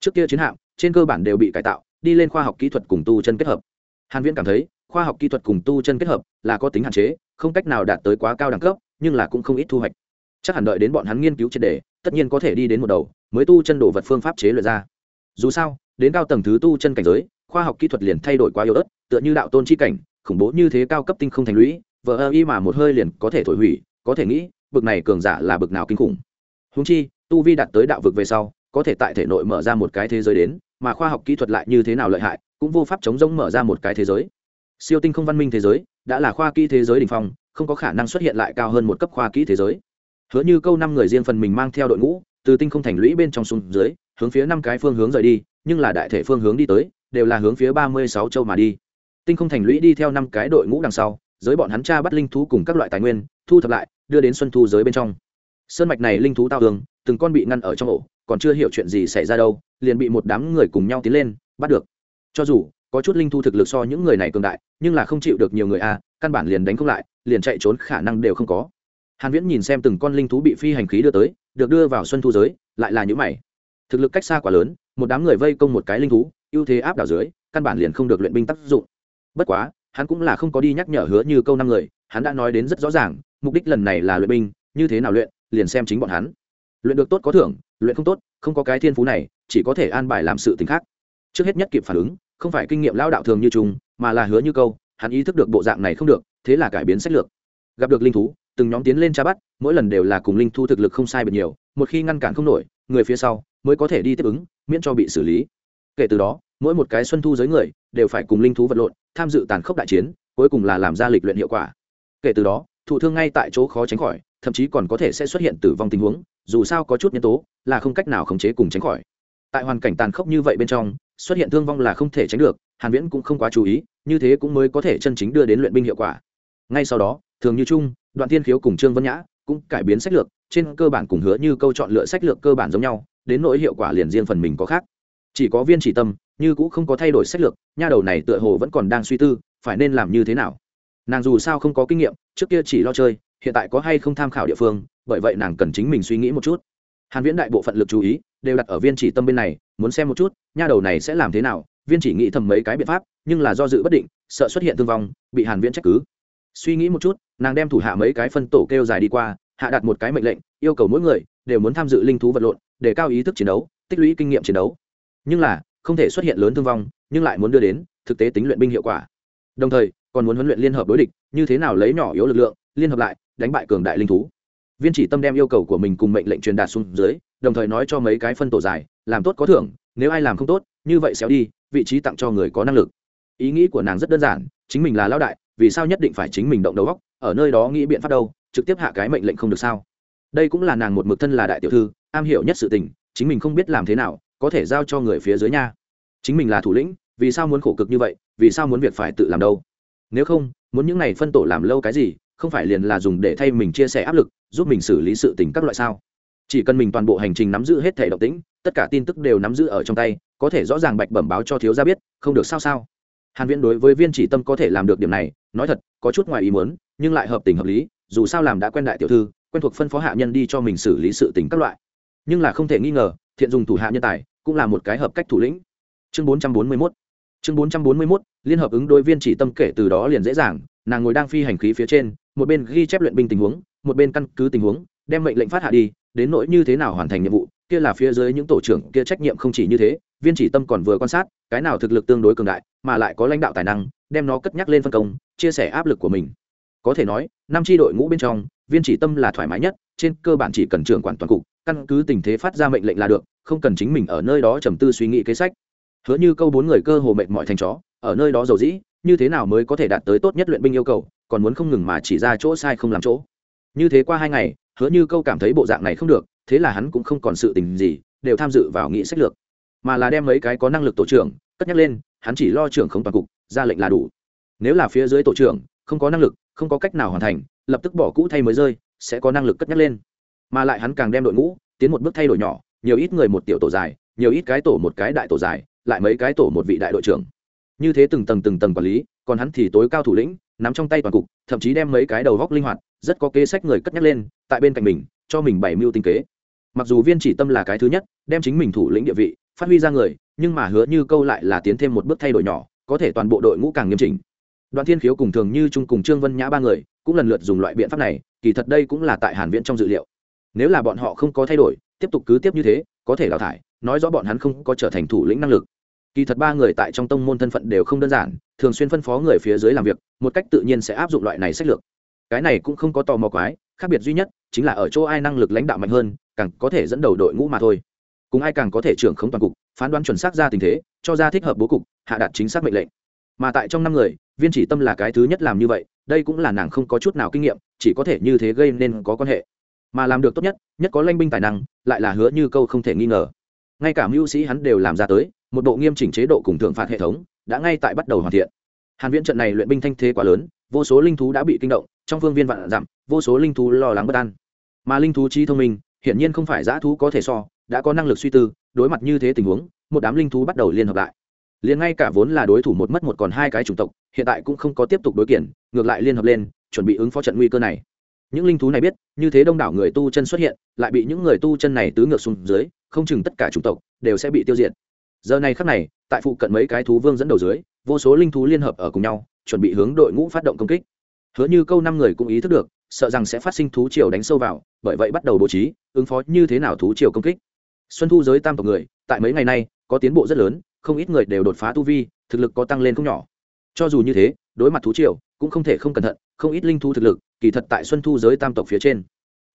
Trước kia chiến hạm, trên cơ bản đều bị cải tạo, đi lên khoa học kỹ thuật cùng tu chân kết hợp. Hàn viễn cảm thấy khoa học kỹ thuật cùng tu chân kết hợp là có tính hạn chế, không cách nào đạt tới quá cao đẳng cấp, nhưng là cũng không ít thu hoạch. Chắc hẳn đợi đến bọn hắn nghiên cứu triệt đề, tất nhiên có thể đi đến một đầu, mới tu chân đồ vật phương pháp chế luyện ra. Dù sao, đến cao tầng thứ tu chân cảnh giới, khoa học kỹ thuật liền thay đổi quá yếu ớt, tựa như đạo tôn chi cảnh, khủng bố như thế cao cấp tinh không thành lũy, vờ ơ y mà một hơi liền có thể thổi hủy, có thể nghĩ, bực này cường giả là bực nào kinh khủng. Húng chi, tu vi đạt tới đạo vực về sau, có thể tại thể nội mở ra một cái thế giới đến, mà khoa học kỹ thuật lại như thế nào lợi hại, cũng vô pháp chống rông mở ra một cái thế giới siêu tinh không văn minh thế giới, đã là khoa kỹ thế giới đ ỉ n h phong, không có khả năng xuất hiện lại cao hơn một cấp khoa kỹ thế giới. Hứa như câu năm người riêng phần mình mang theo đội ngũ, từ tinh không thành lũy bên trong xuống dưới, hướng phía năm cái phương hướng rời đi, nhưng là đại thể phương hướng đi tới, đều là hướng phía ba mươi sáu châu mà đi. Tinh không thành lũy đi theo năm cái đội ngũ đằng sau, giới bọn hắn cha bắt linh thú cùng các loại tài nguyên, thu thập lại, đưa đến xuân thu giới bên trong. Sơn mạch này linh thú tao tường từng con bị ngăn ở trong ổ, còn chưa hiểu chuyện gì xảy ra đâu, liền bị một đám người cùng nhau tiến lên, bắt được. Cho dù có chút linh thu thực lực so những người này cường đại, nhưng là không chịu được nhiều người a, căn bản liền đánh không lại, liền chạy trốn khả năng đều không có. Hàn viễn nhìn xem từng con linh thú bị phi hành khí đưa tới, được đưa vào xuân thu giới, lại là những mày. Thực lực cách xa quá lớn, một đám người vây công một cái linh thú, ưu thế áp đảo dưới, căn bản liền không được luyện binh tác dụng. Bất quá, hắn cũng là không có đi nhắc nhở hứa như câu năm người, hắn đã nói đến rất rõ ràng, mục đích lần này là luyện binh, như thế nào luyện, liền xem chính bọn hắn. Luyện được tốt có thưởng, luyện không tốt, không có cái thiên phú này, chỉ có thể an bài làm sự tình khác. Trước hết nhất kịp phản ứng không phải kinh nghiệm lao đạo thường như chúng, mà là hứa như câu, hắn ý thức được bộ dạng này không được, thế là cải biến sách lược. Gặp được linh thú, từng nhóm tiến lên tra bắt, mỗi lần đều là cùng linh thu thực lực không sai biệt nhiều, một khi ngăn cản không nổi, người phía sau mới có thể đi tiếp ứng, miễn cho bị xử lý. Kể từ đó, mỗi một cái xuân thu giới người đều phải cùng linh thú vật lộn, tham dự tàn khốc đại chiến, cuối cùng là làm ra lịch luyện hiệu quả. Kể từ đó, thụ thương ngay tại chỗ khó tránh khỏi, thậm chí còn có thể sẽ xuất hiện tử vong tình huống, dù sao có chút nhân tố là không cách nào khống chế cùng tránh khỏi. Tại hoàn cảnh tàn khốc như vậy bên trong xuất hiện thương vong là không thể tránh được, hàn viễn cũng không quá chú ý, như thế cũng mới có thể chân chính đưa đến luyện binh hiệu quả. Ngay sau đó, thường như chung đoạn thiên khiếu cùng trương vân nhã cũng cải biến sách lược, trên cơ bản cùng hứa như câu chọn lựa sách lược cơ bản giống nhau, đến nỗi hiệu quả liền riêng phần mình có khác. Chỉ có viên chỉ tâm, như cũng không có thay đổi sách lược, nha đầu này tựa hồ vẫn còn đang suy tư, phải nên làm như thế nào. Nàng dù sao không có kinh nghiệm, trước kia chỉ lo chơi, hiện tại có hay không tham khảo địa phương, bởi vậy nàng cần chính mình suy nghĩ một chút. Hàn viễn đại bộ phận lực chú ý đều đặt ở viên chỉ tâm bên này, muốn xem một chút, nha đầu này sẽ làm thế nào, viên chỉ nghĩ thầm mấy cái biện pháp, nhưng là do dự bất định, sợ xuất hiện thương vong, bị hàn viễn trách cứ. Suy nghĩ một chút, nàng đem thủ hạ mấy cái phân tổ kêu dài đi qua, hạ đặt một cái mệnh lệnh, yêu cầu mỗi người đều muốn tham dự linh thú vật lộn, để cao ý thức chiến đấu, tích lũy kinh nghiệm chiến đấu. Nhưng là, không thể xuất hiện lớn thương vong, nhưng lại muốn đưa đến thực tế tính luyện binh hiệu quả. Đồng thời, còn muốn huấn luyện liên hợp đối địch, như thế nào lấy nhỏ yếu lực lượng, liên hợp lại, đánh bại cường đại linh thú viên chỉ tâm đem yêu cầu của mình cùng mệnh lệnh truyền đạt xuống dưới, đồng thời nói cho mấy cái phân tổ dài, làm tốt có thưởng, nếu ai làm không tốt, như vậy xéo đi, vị trí tặng cho người có năng lực. Ý nghĩ của nàng rất đơn giản, chính mình là lão đại, vì sao nhất định phải chính mình động đầu góc ở nơi đó nghĩ biện pháp đâu, trực tiếp hạ cái mệnh lệnh không được sao? Đây cũng là nàng một mực thân là đại tiểu thư, am hiểu nhất sự tình, chính mình không biết làm thế nào, có thể giao cho người phía dưới nha. Chính mình là thủ lĩnh, vì sao muốn khổ cực như vậy, vì sao muốn việc phải tự làm đâu? Nếu không, muốn những này phân tổ làm lâu cái gì không phải liền là dùng để thay mình chia sẻ áp lực, giúp mình xử lý sự tình các loại sao? Chỉ cần mình toàn bộ hành trình nắm giữ hết thể động tĩnh, tất cả tin tức đều nắm giữ ở trong tay, có thể rõ ràng bạch bẩm báo cho thiếu gia biết, không được sao sao. Hàn viễn đối với viên chỉ tâm có thể làm được điểm này, nói thật, có chút ngoài ý muốn, nhưng lại hợp tình hợp lý, dù sao làm đã quen đại tiểu thư, quen thuộc phân phó hạ nhân đi cho mình xử lý sự tình các loại. Nhưng là không thể nghi ngờ, thiện dùng thủ hạ nhân tài, cũng là một cái hợp cách thủ lĩnh. Chương 441 chương 441 liên hợp ứng đối viên chỉ tâm kể từ đó liền dễ dàng, nàng ngồi đang phi hành khí phía trên một bên ghi chép luyện binh tình huống, một bên căn cứ tình huống, đem mệnh lệnh phát hạ đi, đến nỗi như thế nào hoàn thành nhiệm vụ, kia là phía dưới những tổ trưởng kia trách nhiệm không chỉ như thế, viên chỉ tâm còn vừa quan sát, cái nào thực lực tương đối cường đại, mà lại có lãnh đạo tài năng, đem nó cất nhắc lên phân công, chia sẻ áp lực của mình. Có thể nói, năm tri đội ngũ bên trong, viên chỉ tâm là thoải mái nhất, trên cơ bản chỉ cần trưởng quản toàn cục, căn cứ tình thế phát ra mệnh lệnh là được, không cần chính mình ở nơi đó trầm tư suy nghĩ kế sách. Hứa như câu bốn người cơ hồ mệnh mọi thành chó, ở nơi đó dầu dĩ, như thế nào mới có thể đạt tới tốt nhất luyện binh yêu cầu còn muốn không ngừng mà chỉ ra chỗ sai không làm chỗ. Như thế qua hai ngày, hứa như câu cảm thấy bộ dạng này không được, thế là hắn cũng không còn sự tình gì, đều tham dự vào nghị sách lược. Mà là đem mấy cái có năng lực tổ trưởng, cất nhắc lên, hắn chỉ lo trưởng không toàn cục, ra lệnh là đủ. Nếu là phía dưới tổ trưởng, không có năng lực, không có cách nào hoàn thành, lập tức bỏ cũ thay mới rơi, sẽ có năng lực cất nhắc lên. Mà lại hắn càng đem đội ngũ, tiến một bước thay đổi nhỏ, nhiều ít người một tiểu tổ dài, nhiều ít cái tổ một cái đại tổ dài, lại mấy cái tổ một vị đại đội trưởng. Như thế từng tầng từng tầng quản lý, còn hắn thì tối cao thủ lĩnh nắm trong tay toàn cục, thậm chí đem mấy cái đầu góc linh hoạt, rất có kế sách người cất nhắc lên, tại bên cạnh mình, cho mình bảy mưu tinh kế. Mặc dù viên chỉ tâm là cái thứ nhất, đem chính mình thủ lĩnh địa vị, phát huy ra người, nhưng mà hứa như câu lại là tiến thêm một bước thay đổi nhỏ, có thể toàn bộ đội ngũ càng nghiêm chỉnh. Đoàn thiên khiếu cùng thường như trung cùng trương vân nhã ba người, cũng lần lượt dùng loại biện pháp này, kỳ thật đây cũng là tại hàn viễn trong dự liệu. Nếu là bọn họ không có thay đổi, tiếp tục cứ tiếp như thế, có thể đào thải, nói rõ bọn hắn không có trở thành thủ lĩnh năng lực kỳ thật ba người tại trong tông môn thân phận đều không đơn giản, thường xuyên phân phó người phía dưới làm việc, một cách tự nhiên sẽ áp dụng loại này sách lược. Cái này cũng không có tò mò quái, khác biệt duy nhất chính là ở chỗ ai năng lực lãnh đạo mạnh hơn, càng có thể dẫn đầu đội ngũ mà thôi. Cùng ai càng có thể trưởng không toàn cục, phán đoán chuẩn xác ra tình thế, cho ra thích hợp bố cục, hạ đạt chính xác mệnh lệnh. Mà tại trong năm người, viên chỉ tâm là cái thứ nhất làm như vậy, đây cũng là nàng không có chút nào kinh nghiệm, chỉ có thể như thế gây nên có quan hệ. Mà làm được tốt nhất nhất có lanh binh tài năng, lại là hứa như câu không thể nghi ngờ. Ngay cả mưu sĩ hắn đều làm ra tới một bộ nghiêm chỉnh chế độ cùng thượng phạt hệ thống, đã ngay tại bắt đầu hoàn thiện. Hàn viễn trận này luyện binh thanh thế quá lớn, vô số linh thú đã bị kinh động, trong phương viên vạn dặm, vô số linh thú lo lắng bất an. Mà linh thú trí thông minh, hiển nhiên không phải dã thú có thể so, đã có năng lực suy tư, đối mặt như thế tình huống, một đám linh thú bắt đầu liên hợp lại. Liền ngay cả vốn là đối thủ một mất một còn hai cái chủng tộc, hiện tại cũng không có tiếp tục đối kiển, ngược lại liên hợp lên, chuẩn bị ứng phó trận nguy cơ này. Những linh thú này biết, như thế đông đảo người tu chân xuất hiện, lại bị những người tu chân này tứ ngược xuống dưới, không chừng tất cả chủng tộc, đều sẽ bị tiêu diệt giờ này khắc này, tại phụ cận mấy cái thú vương dẫn đầu dưới, vô số linh thú liên hợp ở cùng nhau, chuẩn bị hướng đội ngũ phát động công kích. Hứa như câu năm người cũng ý thức được, sợ rằng sẽ phát sinh thú triều đánh sâu vào, bởi vậy bắt đầu bố trí, ứng phó như thế nào thú triều công kích. Xuân thu giới tam tộc người, tại mấy ngày nay, có tiến bộ rất lớn, không ít người đều đột phá tu vi, thực lực có tăng lên không nhỏ. Cho dù như thế, đối mặt thú triều, cũng không thể không cẩn thận, không ít linh thú thực lực, kỳ thật tại xuân thu giới tam tộc phía trên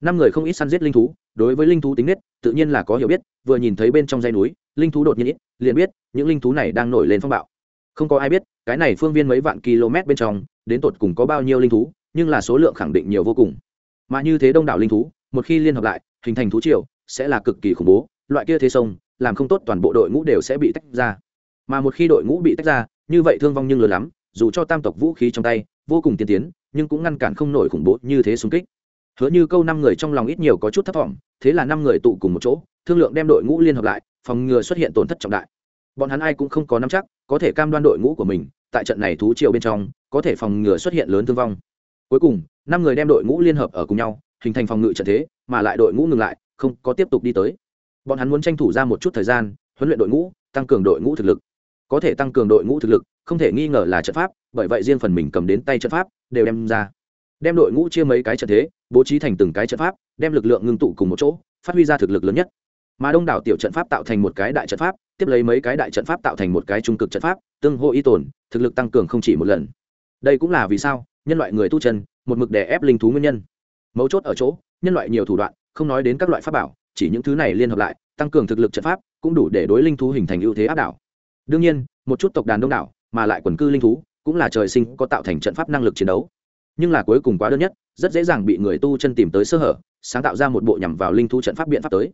năm người không ít săn giết linh thú, đối với linh thú tính nết, tự nhiên là có hiểu biết, vừa nhìn thấy bên trong dây núi, linh thú đột nhiên ít, liền biết, những linh thú này đang nổi lên phong bạo. Không có ai biết, cái này phương viên mấy vạn km bên trong, đến tột cùng có bao nhiêu linh thú, nhưng là số lượng khẳng định nhiều vô cùng. Mà như thế đông đảo linh thú, một khi liên hợp lại, hình thành thú triều, sẽ là cực kỳ khủng bố, loại kia thế sông, làm không tốt toàn bộ đội ngũ đều sẽ bị tách ra. Mà một khi đội ngũ bị tách ra, như vậy thương vong nhưng lớn lắm, dù cho tam tộc vũ khí trong tay, vô cùng tiên tiến, nhưng cũng ngăn cản không nổi khủng bố như thế xung kích hứa như câu năm người trong lòng ít nhiều có chút thấp vọng thế là năm người tụ cùng một chỗ, thương lượng đem đội ngũ liên hợp lại, phòng ngừa xuất hiện tổn thất trọng đại. Bọn hắn ai cũng không có nắm chắc, có thể cam đoan đội ngũ của mình, tại trận này thú triều bên trong, có thể phòng ngừa xuất hiện lớn thương vong. Cuối cùng, năm người đem đội ngũ liên hợp ở cùng nhau, hình thành phòng ngự trận thế, mà lại đội ngũ ngừng lại, không có tiếp tục đi tới. Bọn hắn muốn tranh thủ ra một chút thời gian, huấn luyện đội ngũ, tăng cường đội ngũ thực lực. Có thể tăng cường đội ngũ thực lực, không thể nghi ngờ là trận pháp, bởi vậy riêng phần mình cầm đến tay trận pháp, đều đem ra đem đội ngũ chia mấy cái trận thế, bố trí thành từng cái trận pháp, đem lực lượng ngưng tụ cùng một chỗ, phát huy ra thực lực lớn nhất. Mà đông đảo tiểu trận pháp tạo thành một cái đại trận pháp, tiếp lấy mấy cái đại trận pháp tạo thành một cái trung cực trận pháp, tương hô y tồn, thực lực tăng cường không chỉ một lần. Đây cũng là vì sao, nhân loại người tu chân, một mực đè ép linh thú nguyên nhân. Mấu chốt ở chỗ, nhân loại nhiều thủ đoạn, không nói đến các loại pháp bảo, chỉ những thứ này liên hợp lại, tăng cường thực lực trận pháp, cũng đủ để đối linh thú hình thành ưu thế áp đảo. Đương nhiên, một chút tộc đàn đông đảo, mà lại quần cư linh thú, cũng là trời sinh có tạo thành trận pháp năng lực chiến đấu nhưng là cuối cùng quá đơn nhất, rất dễ dàng bị người tu chân tìm tới sơ hở, sáng tạo ra một bộ nhằm vào linh thú trận pháp biện pháp tới.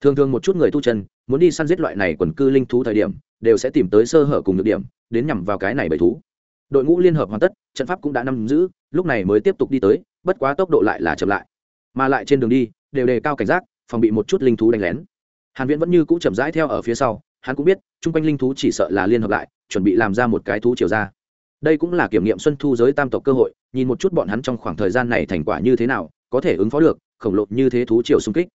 Thường thường một chút người tu chân, muốn đi săn giết loại này quần cư linh thú thời điểm, đều sẽ tìm tới sơ hở cùng được điểm, đến nhằm vào cái này bầy thú. Đội ngũ liên hợp hoàn tất, trận pháp cũng đã nắm giữ, lúc này mới tiếp tục đi tới, bất quá tốc độ lại là chậm lại. Mà lại trên đường đi, đều đề cao cảnh giác, phòng bị một chút linh thú đánh lén. Hàn viễn vẫn như cũ chậm rãi theo ở phía sau, hắn cũng biết, chung quanh linh thú chỉ sợ là liên hợp lại, chuẩn bị làm ra một cái thú chiều ra. Đây cũng là kiểm nghiệm xuân thu giới tam tộc cơ hội nhìn một chút bọn hắn trong khoảng thời gian này thành quả như thế nào, có thể ứng phó được, khổng lồ như thế thú chiều xung kích.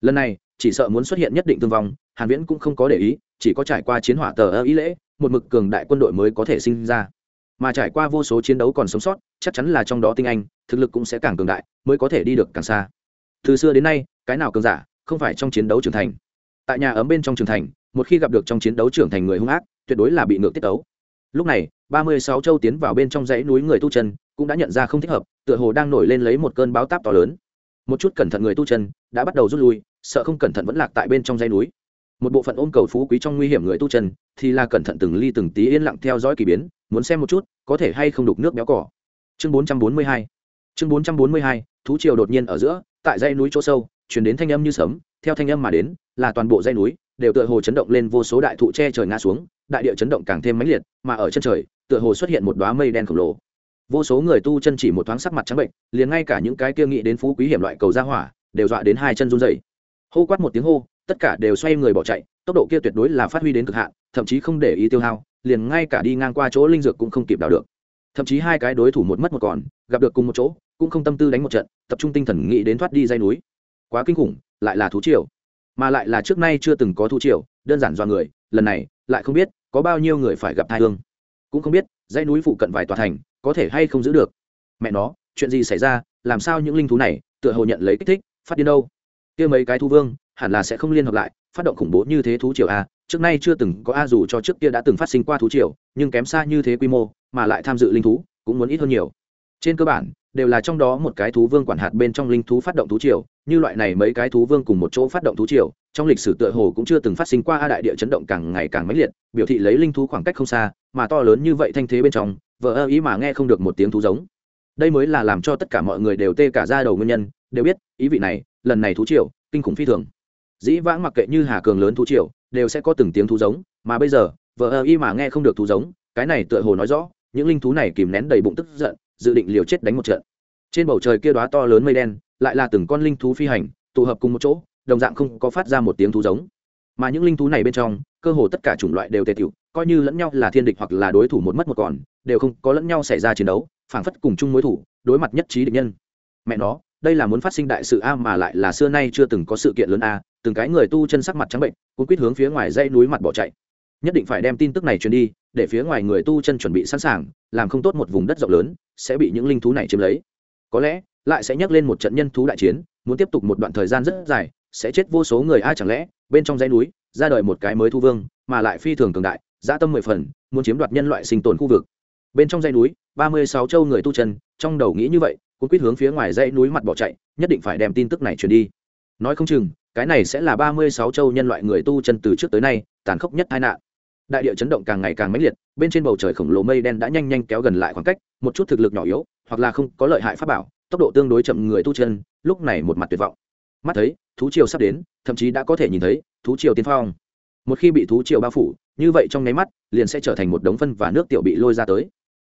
Lần này, chỉ sợ muốn xuất hiện nhất định thương vong, hàn viễn cũng không có để ý, chỉ có trải qua chiến hỏa tờ ơ ý lễ, một mực cường đại quân đội mới có thể sinh ra. Mà trải qua vô số chiến đấu còn sống sót, chắc chắn là trong đó tinh anh, thực lực cũng sẽ càng cường đại, mới có thể đi được càng xa. Từ xưa đến nay, cái nào cường giả, không phải trong chiến đấu trưởng thành. Tại nhà ấm bên trong trưởng thành, một khi gặp được trong chiến đấu trưởng thành người hung ác, tuyệt đối là bị ngược tiết tấu. Lúc này, ba mươi sáu châu tiến vào bên trong dãy núi người tu chân cũng đã nhận ra không thích hợp, tựa hồ đang nổi lên lấy một cơn báo táp to lớn. Một chút cẩn thận người tu chân đã bắt đầu rút lui, sợ không cẩn thận vẫn lạc tại bên trong dãy núi. Một bộ phận ôm cầu phú quý trong nguy hiểm người tu chân thì là cẩn thận từng ly từng tí yên lặng theo dõi k ỳ biến, muốn xem một chút có thể hay không đục nước béo cỏ. Chương bốn trăm bốn mươi hai. Chương bốn trăm bốn mươi hai, thú triều đột nhiên ở giữa, tại dãy núi chỗ sâu chuyển đến thanh âm như sấm, theo thanh âm mà đến là toàn bộ dãy núi đều tựa hồ chấn động lên vô số đại thụ che trời ngã xuống, đại địa chấn động càng thêm mãnh liệt, mà ở chân trời, tựa hồ xuất hiện một đoá mây đen khổng lồ vô số người tu chân chỉ một thoáng sắc mặt trắng bệnh, liền ngay cả những cái kia nghĩ đến phú quý hiểm loại cầu ra hỏa, đều dọa đến hai chân run dày hô quát một tiếng hô, tất cả đều xoay người bỏ chạy, tốc độ kia tuyệt đối là phát huy đến cực hạn, thậm chí không để ý tiêu hao, liền ngay cả đi ngang qua chỗ linh dược cũng không kịp đào được. Thậm chí hai cái đối thủ một mất một còn, gặp được cùng một chỗ, cũng không tâm tư đánh một trận, tập trung tinh thần nghĩ đến thoát đi dây núi. Quá kinh khủng, lại là thú triều. Mà lại là trước nay chưa từng có thú triều, đơn giản do người, lần này, lại không biết có bao nhiêu người phải gặp thai hương. Cũng không biết, dãy núi phụ cận vài tòa thành có thể hay không giữ được. Mẹ nó, chuyện gì xảy ra, làm sao những linh thú này, tựa hồ nhận lấy kích thích, phát điên đâu? Kia mấy cái thú vương, hẳn là sẽ không liên hợp lại, phát động khủng bố như thế thú triều a trước nay chưa từng có a dù cho trước kia đã từng phát sinh qua thú triều, nhưng kém xa như thế quy mô, mà lại tham dự linh thú, cũng muốn ít hơn nhiều. Trên cơ bản, đều là trong đó một cái thú vương quản hạt bên trong linh thú phát động thú triều, như loại này mấy cái thú vương cùng một chỗ phát động thú triều, trong lịch sử tựa hồ cũng chưa từng phát sinh qua a đại địa chấn động càng ngày càng mãnh liệt, biểu thị lấy linh thú khoảng cách không xa, mà to lớn như vậy thanh thế bên trong vợ ơ ý mà nghe không được một tiếng thú giống. Đây mới là làm cho tất cả mọi người đều tê cả ra đầu nguyên nhân, đều biết, ý vị này, lần này thú triều, kinh khủng phi thường. Dĩ vãng mặc kệ như hà cường lớn thú triều, đều sẽ có từng tiếng thú giống, mà bây giờ vợ ơ ý mà nghe không được thú giống, cái này tựa hồ nói rõ, những linh thú này kìm nén đầy bụng tức giận, dự định liều chết đánh một trận. Trên bầu trời kia đoá to lớn mây đen, lại là từng con linh thú phi hành, tụ hợp cùng một chỗ, đồng dạng không có phát ra một tiếng thú giống. Mà những linh thú này bên trong, cơ hồ tất cả chủng loại đều tề tiểu coi như lẫn nhau là thiên địch hoặc là đối thủ một mất một còn, đều không có lẫn nhau xảy ra chiến đấu, phảng phất cùng chung mối thủ, đối mặt nhất trí địch nhân. Mẹ nó, đây là muốn phát sinh đại sự a mà lại là xưa nay chưa từng có sự kiện lớn a, từng cái người tu chân sắc mặt trắng bệnh cũng quyết hướng phía ngoài dãy núi mặt bỏ chạy. Nhất định phải đem tin tức này truyền đi, để phía ngoài người tu chân chuẩn bị sẵn sàng, làm không tốt một vùng đất rộng lớn, sẽ bị những linh thú này chiếm lấy. Có lẽ, lại sẽ nhắc lên một trận nhân thú đại chiến, muốn tiếp tục một đoạn thời gian rất dài, sẽ chết vô số người ai chẳng lẽ, bên trong dãy núi, ra đời một cái mới thu vương, mà lại phi thường cường đại dã tâm mười phần, muốn chiếm đoạt nhân loại sinh tồn khu vực. Bên trong dãy núi, ba mươi sáu châu người tu chân, trong đầu nghĩ như vậy cũng quyết hướng phía ngoài dãy núi mặt bỏ chạy, nhất định phải đem tin tức này truyền đi. Nói không chừng, cái này sẽ là ba mươi sáu châu nhân loại người tu chân từ trước tới nay, tàn khốc nhất tai nạn. Đại địa chấn động càng ngày càng mãnh liệt, bên trên bầu trời khổng lồ mây đen đã nhanh nhanh kéo gần lại khoảng cách, một chút thực lực nhỏ yếu, hoặc là không có lợi hại pháp bảo, tốc độ tương đối chậm người tu chân, lúc này một mặt tuyệt vọng. Mắt thấy, thú triều sắp đến, thậm chí đã có thể nhìn thấy thú triều tiên phong. Một khi bị thú triều bao phủ như vậy trong nháy mắt, liền sẽ trở thành một đống phân và nước tiểu bị lôi ra tới.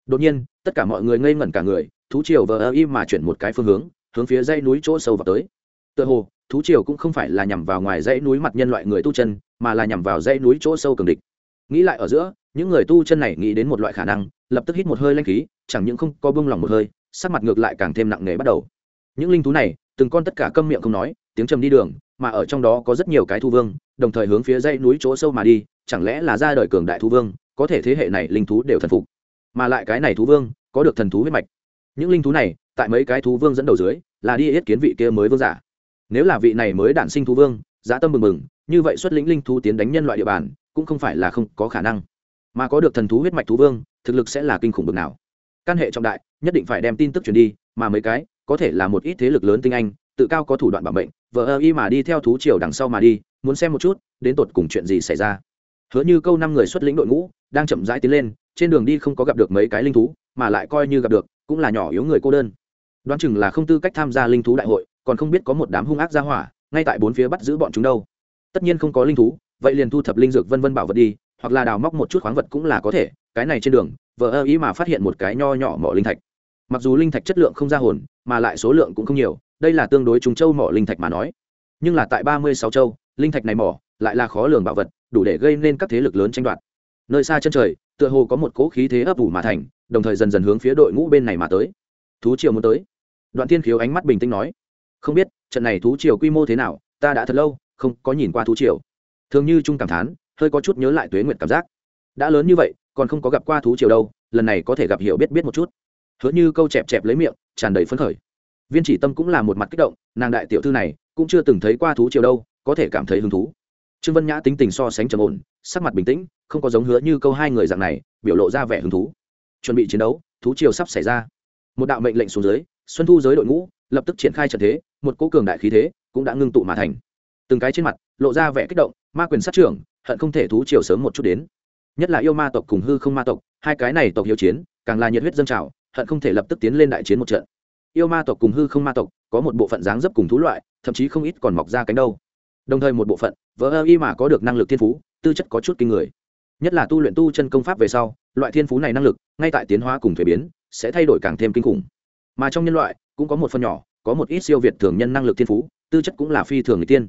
Đột nhiên, tất cả mọi người ngây ngẩn cả người, thú triều vờ ơ im mà chuyển một cái phương hướng hướng phía dãy núi chỗ sâu vào tới. Tựa hồ, thú triều cũng không phải là nhằm vào ngoài dãy núi mặt nhân loại người tu chân, mà là nhằm vào dãy núi chỗ sâu cường địch. Nghĩ lại ở giữa, những người tu chân này nghĩ đến một loại khả năng, lập tức hít một hơi lanh khí, chẳng những không có bông lòng một hơi, sắc mặt ngược lại càng thêm nặng nề bắt đầu. Những linh thú này, từng con tất cả câm miệng không nói, tiếng trầm đi đường, mà ở trong đó có rất nhiều cái thu vương, đồng thời hướng phía dãy núi chỗ sâu mà đi chẳng lẽ là ra đời cường đại thú vương, có thể thế hệ này linh thú đều thần phục? Mà lại cái này thú vương, có được thần thú huyết mạch. Những linh thú này, tại mấy cái thú vương dẫn đầu dưới, là đi yết kiến vị kia mới vương giả. Nếu là vị này mới đản sinh thú vương, giá tâm mừng mừng như vậy xuất lĩnh linh thú tiến đánh nhân loại địa bàn, cũng không phải là không có khả năng. Mà có được thần thú huyết mạch thú vương, thực lực sẽ là kinh khủng bực nào. Căn hệ trọng đại, nhất định phải đem tin tức truyền đi, mà mấy cái, có thể là một ít thế lực lớn tinh anh, tự cao có thủ đoạn bảo mệnh vợ ơ y mà đi theo thú triều đằng sau mà đi, muốn xem một chút, đến tột cùng chuyện gì xảy ra hứa như câu năm người xuất lĩnh đội ngũ, đang chậm rãi tiến lên, trên đường đi không có gặp được mấy cái linh thú, mà lại coi như gặp được, cũng là nhỏ yếu người cô đơn. Đoán chừng là không tư cách tham gia linh thú đại hội, còn không biết có một đám hung ác ra hỏa, ngay tại bốn phía bắt giữ bọn chúng đâu. Tất nhiên không có linh thú, vậy liền thu thập linh dược vân vân bảo vật đi, hoặc là đào móc một chút khoáng vật cũng là có thể, cái này trên đường vợ ơ ý mà phát hiện một cái nho nhỏ mỏ linh thạch. Mặc dù linh thạch chất lượng không ra hồn, mà lại số lượng cũng không nhiều, đây là tương đối trùng châu mỏ linh thạch mà nói. Nhưng là tại ba mươi sáu châu, linh thạch này mỏ lại là khó lường bảo vật, đủ để gây nên các thế lực lớn tranh đoạt. Nơi xa chân trời, tựa hồ có một cỗ khí thế ấp ủ mà thành, đồng thời dần dần hướng phía đội ngũ bên này mà tới. Thú triều muốn tới. Đoạn thiên khiếu ánh mắt bình tĩnh nói, không biết, trận này thú triều quy mô thế nào, ta đã thật lâu không có nhìn qua thú triều. Thường như trung cảm thán, hơi có chút nhớ lại tuế nguyệt cảm giác. Đã lớn như vậy, còn không có gặp qua thú triều đâu, lần này có thể gặp hiểu biết biết một chút. Hứa như câu chẹp chẹp lấy miệng, tràn đầy phấn khởi. Viên chỉ tâm cũng là một mặt kích động, nàng đại tiểu thư này cũng chưa từng thấy qua thú triều đâu, có thể cảm thấy hứng thú trương vân nhã tính tình so sánh trầm ổn, sắc mặt bình tĩnh, không có giống hứa như câu hai người dạng này, biểu lộ ra vẻ hứng thú. Chuẩn bị chiến đấu, thú triều sắp xảy ra. Một đạo mệnh lệnh xuống dưới, xuân thu giới đội ngũ, lập tức triển khai trận thế, một cỗ cường đại khí thế cũng đã ngưng tụ mà thành. Từng cái trên mặt, lộ ra vẻ kích động, ma quyền sát trưởng, hận không thể thú triều sớm một chút đến. Nhất là yêu ma tộc cùng hư không ma tộc, hai cái này tộc hiếu chiến, càng là nhiệt huyết dân trào, hận không thể lập tức tiến lên đại chiến một trận. Yêu ma tộc cùng hư không ma tộc có một bộ phận dáng dấp cùng thú loại, thậm chí không ít còn mọc ra cánh đâu đồng thời một bộ phận, vỡ ơ y mà có được năng lực thiên phú, tư chất có chút kinh người. Nhất là tu luyện tu chân công pháp về sau, loại thiên phú này năng lực, ngay tại tiến hóa cùng thuế biến, sẽ thay đổi càng thêm kinh khủng. Mà trong nhân loại, cũng có một phần nhỏ, có một ít siêu việt thường nhân năng lực thiên phú, tư chất cũng là phi thường người tiên.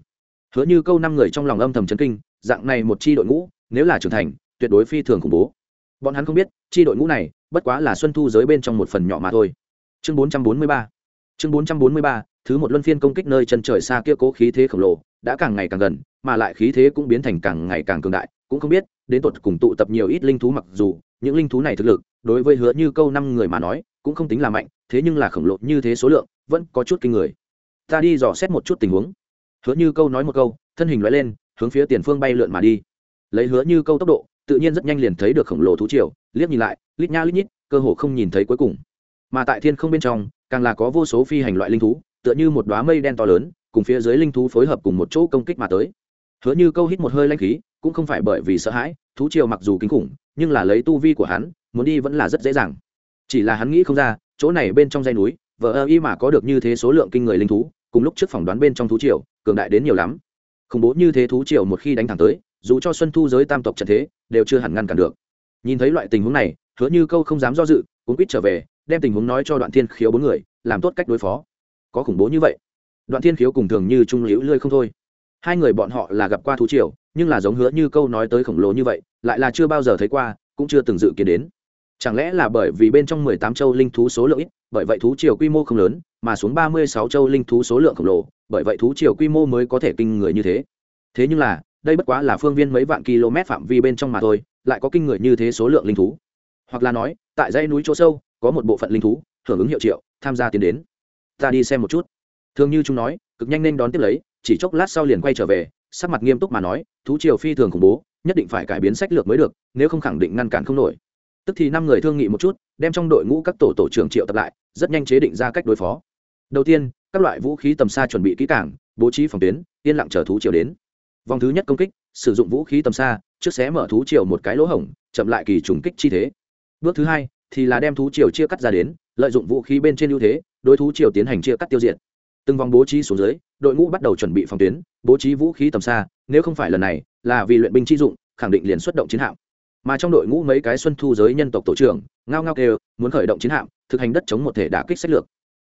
Hứa như câu năm người trong lòng âm thầm chấn kinh, dạng này một chi đội ngũ, nếu là trưởng thành, tuyệt đối phi thường khủng bố. Bọn hắn không biết, chi đội ngũ này, bất quá là xuân thu giới bên trong một phần nhỏ mà thôi. Chương 443 chương 443 thứ một luân phiên công kích nơi chân trời xa kia cố khí thế khổng lồ, đã càng ngày càng gần, mà lại khí thế cũng biến thành càng ngày càng cường đại. Cũng không biết, đến tột cùng tụ tập nhiều ít linh thú mặc dù, những linh thú này thực lực, đối với hứa như câu năm người mà nói, cũng không tính là mạnh, thế nhưng là khổng lồ như thế số lượng, vẫn có chút kinh người. Ta đi dò xét một chút tình huống. Hứa như câu nói một câu, thân hình loại lên, hướng phía tiền phương bay lượn mà đi. Lấy hứa như câu tốc độ, tự nhiên rất nhanh liền thấy được khổng lồ thú triều, liếc nhìn lại, lít nha lít nhít, cơ hồ không nhìn thấy cuối cùng. Mà tại thiên không bên trong, càng là có vô số phi hành loại linh thú tựa như một đoá mây đen to lớn, cùng phía dưới linh thú phối hợp cùng một chỗ công kích mà tới. Hứa như câu hít một hơi lanh khí, cũng không phải bởi vì sợ hãi, thú triều mặc dù kinh khủng, nhưng là lấy tu vi của hắn, muốn đi vẫn là rất dễ dàng. Chỉ là hắn nghĩ không ra, chỗ này bên trong dây núi vợ ơ y mà có được như thế số lượng kinh người linh thú, cùng lúc trước phỏng đoán bên trong thú triều, cường đại đến nhiều lắm. Khủng bố như thế thú triều một khi đánh thẳng tới, dù cho xuân thu giới tam tộc trận thế, đều chưa hẳn ngăn cản được. Nhìn thấy loại tình huống này, hứa như câu không dám do dự cũng quýt trở về, đem tình huống nói cho đoạn thiên khiếu bốn người, làm tốt cách đối phó có khủng bố như vậy. Đoạn thiên khiếu cùng thường như trung liễu lươi không thôi. Hai người bọn họ là gặp qua thú triều, nhưng là giống hứa như câu nói tới khổng lồ như vậy, lại là chưa bao giờ thấy qua, cũng chưa từng dự kiến đến. Chẳng lẽ là bởi vì bên trong mười tám châu linh thú số lượng ít, bởi vậy thú triều quy mô không lớn, mà xuống ba mươi sáu châu linh thú số lượng khổng lồ, bởi vậy thú triều quy mô mới có thể kinh người như thế. Thế nhưng là, đây bất quá là phương viên mấy vạn km phạm vi bên trong mà thôi, lại có kinh người như thế số lượng linh thú. Hoặc là nói, tại dãy núi chỗ sâu, có một bộ phận linh thú, hưởng ứng hiệu triệu, tham gia tiến đến ta đi xem một chút. Thường như chúng nói, cực nhanh nên đón tiếp lấy, chỉ chốc lát sau liền quay trở về, sắc mặt nghiêm túc mà nói, thú triều phi thường khủng bố, nhất định phải cải biến sách lược mới được, nếu không khẳng định ngăn cản không nổi. Tức thì năm người thương nghị một chút, đem trong đội ngũ các tổ tổ trưởng triệu tập lại, rất nhanh chế định ra cách đối phó. Đầu tiên, các loại vũ khí tầm xa chuẩn bị kỹ cảng bố trí phòng tuyến, yên lặng chờ thú triều đến. Vòng thứ nhất công kích, sử dụng vũ khí tầm xa, trước xé mở thú triều một cái lỗ hổng, chậm lại kỳ trùng kích chi thế. Bước thứ hai, thì là đem thú triều chia cắt ra đến, lợi dụng vũ khí bên trên ưu thế đối thú triều tiến hành chia cắt tiêu diệt. Từng vòng bố trí xuống dưới, đội ngũ bắt đầu chuẩn bị phòng tuyến, bố trí vũ khí tầm xa, nếu không phải lần này, là vì luyện binh chi dụng, khẳng định liền xuất động chiến hạm. Mà trong đội ngũ mấy cái xuân thu giới nhân tộc tổ trưởng, ngao ngao kêu, muốn khởi động chiến hạm, thực hành đất chống một thể đả kích sách lược.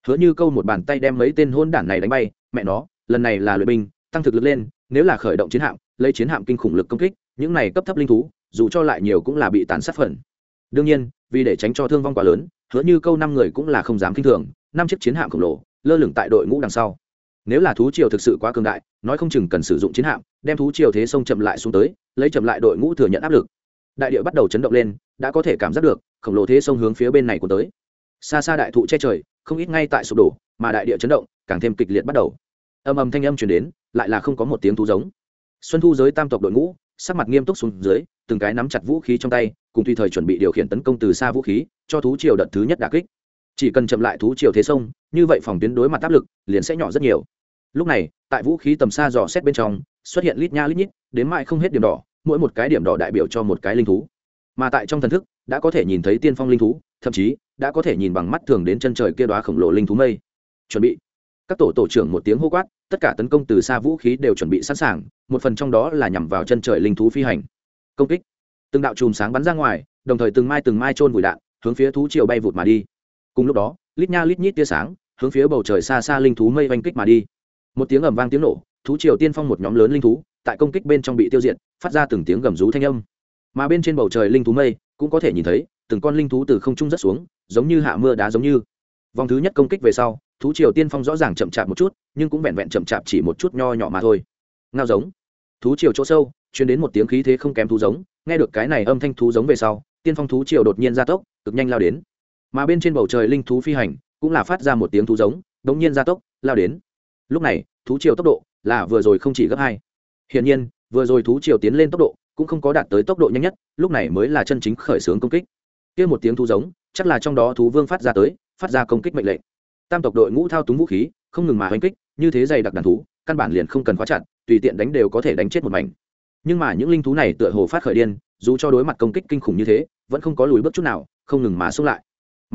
Hứa như câu một bàn tay đem mấy tên hôn đản này đánh bay, mẹ nó, lần này là luyện binh, tăng thực lực lên, nếu là khởi động chiến hạm, lấy chiến hạm kinh khủng lực công kích, những này cấp thấp linh thú, dù cho lại nhiều cũng là bị tàn sát phần. Đương nhiên, vì để tránh cho thương vong quá lớn, hứa như câu năm người cũng là không dám kinh thường năm chiếc chiến hạm khổng lồ, lơ lửng tại đội ngũ đằng sau. Nếu là thú triều thực sự quá cường đại, nói không chừng cần sử dụng chiến hạm, đem thú triều thế sông chậm lại xuống tới, lấy chậm lại đội ngũ thừa nhận áp lực. Đại địa bắt đầu chấn động lên, đã có thể cảm giác được, khổng lồ thế sông hướng phía bên này của tới. Xa xa đại thụ che trời, không ít ngay tại sụp đổ, mà đại địa chấn động, càng thêm kịch liệt bắt đầu. Âm âm thanh âm chuyển đến, lại là không có một tiếng thú giống. Xuân thu giới tam tộc đội ngũ, sắc mặt nghiêm túc xuống dưới, từng cái nắm chặt vũ khí trong tay, cùng tùy thời chuẩn bị điều khiển tấn công từ xa vũ khí, cho thú triều đợt thứ nhất đà kích chỉ cần chậm lại thú triều thế sông, như vậy phòng tuyến đối mặt áp lực liền sẽ nhỏ rất nhiều. Lúc này, tại vũ khí tầm xa dò xét bên trong, xuất hiện lít nha lít nhít, đến mãi không hết điểm đỏ, mỗi một cái điểm đỏ đại biểu cho một cái linh thú. Mà tại trong thần thức, đã có thể nhìn thấy tiên phong linh thú, thậm chí đã có thể nhìn bằng mắt thường đến chân trời kia đoá khổng lồ linh thú mây. Chuẩn bị. Các tổ tổ trưởng một tiếng hô quát, tất cả tấn công từ xa vũ khí đều chuẩn bị sẵn sàng, một phần trong đó là nhằm vào chân trời linh thú phi hành. Công kích. Từng đạo chùm sáng bắn ra ngoài, đồng thời từng mai từng mai trôn vùi đạn, hướng phía thú chiều bay vụt mà đi cùng lúc đó, lít nha lít nhít tia sáng, hướng phía bầu trời xa xa linh thú mây oanh kích mà đi. Một tiếng ầm vang tiếng nổ, thú triều tiên phong một nhóm lớn linh thú, tại công kích bên trong bị tiêu diệt, phát ra từng tiếng gầm rú thanh âm. Mà bên trên bầu trời linh thú mây cũng có thể nhìn thấy, từng con linh thú từ không trung rất xuống, giống như hạ mưa đá giống như. Vòng thứ nhất công kích về sau, thú triều tiên phong rõ ràng chậm chạp một chút, nhưng cũng vẹn vẹn chậm chạp chỉ một chút nho nhỏ mà thôi. Ngao giống. Thú triều chỗ sâu chuyến đến một tiếng khí thế không kém thú giống, nghe được cái này âm thanh thú giống về sau, tiên phong thú triều đột nhiên gia tốc, cực nhanh lao đến mà bên trên bầu trời linh thú phi hành cũng là phát ra một tiếng thú giống, đống nhiên gia tốc, lao đến. Lúc này, thú triều tốc độ là vừa rồi không chỉ gấp hai. Hiển nhiên, vừa rồi thú triều tiến lên tốc độ cũng không có đạt tới tốc độ nhanh nhất, lúc này mới là chân chính khởi xướng công kích. Kia một tiếng thú giống, chắc là trong đó thú vương phát ra tới, phát ra công kích mệnh lệnh. Tam tộc đội ngũ thao túng vũ khí, không ngừng mà hành kích, như thế dày đặc đàn thú, căn bản liền không cần khóa chặt, tùy tiện đánh đều có thể đánh chết một mảnh. Nhưng mà những linh thú này tựa hồ phát khởi điên, dù cho đối mặt công kích kinh khủng như thế, vẫn không có lùi bước chút nào, không ngừng mà xông lại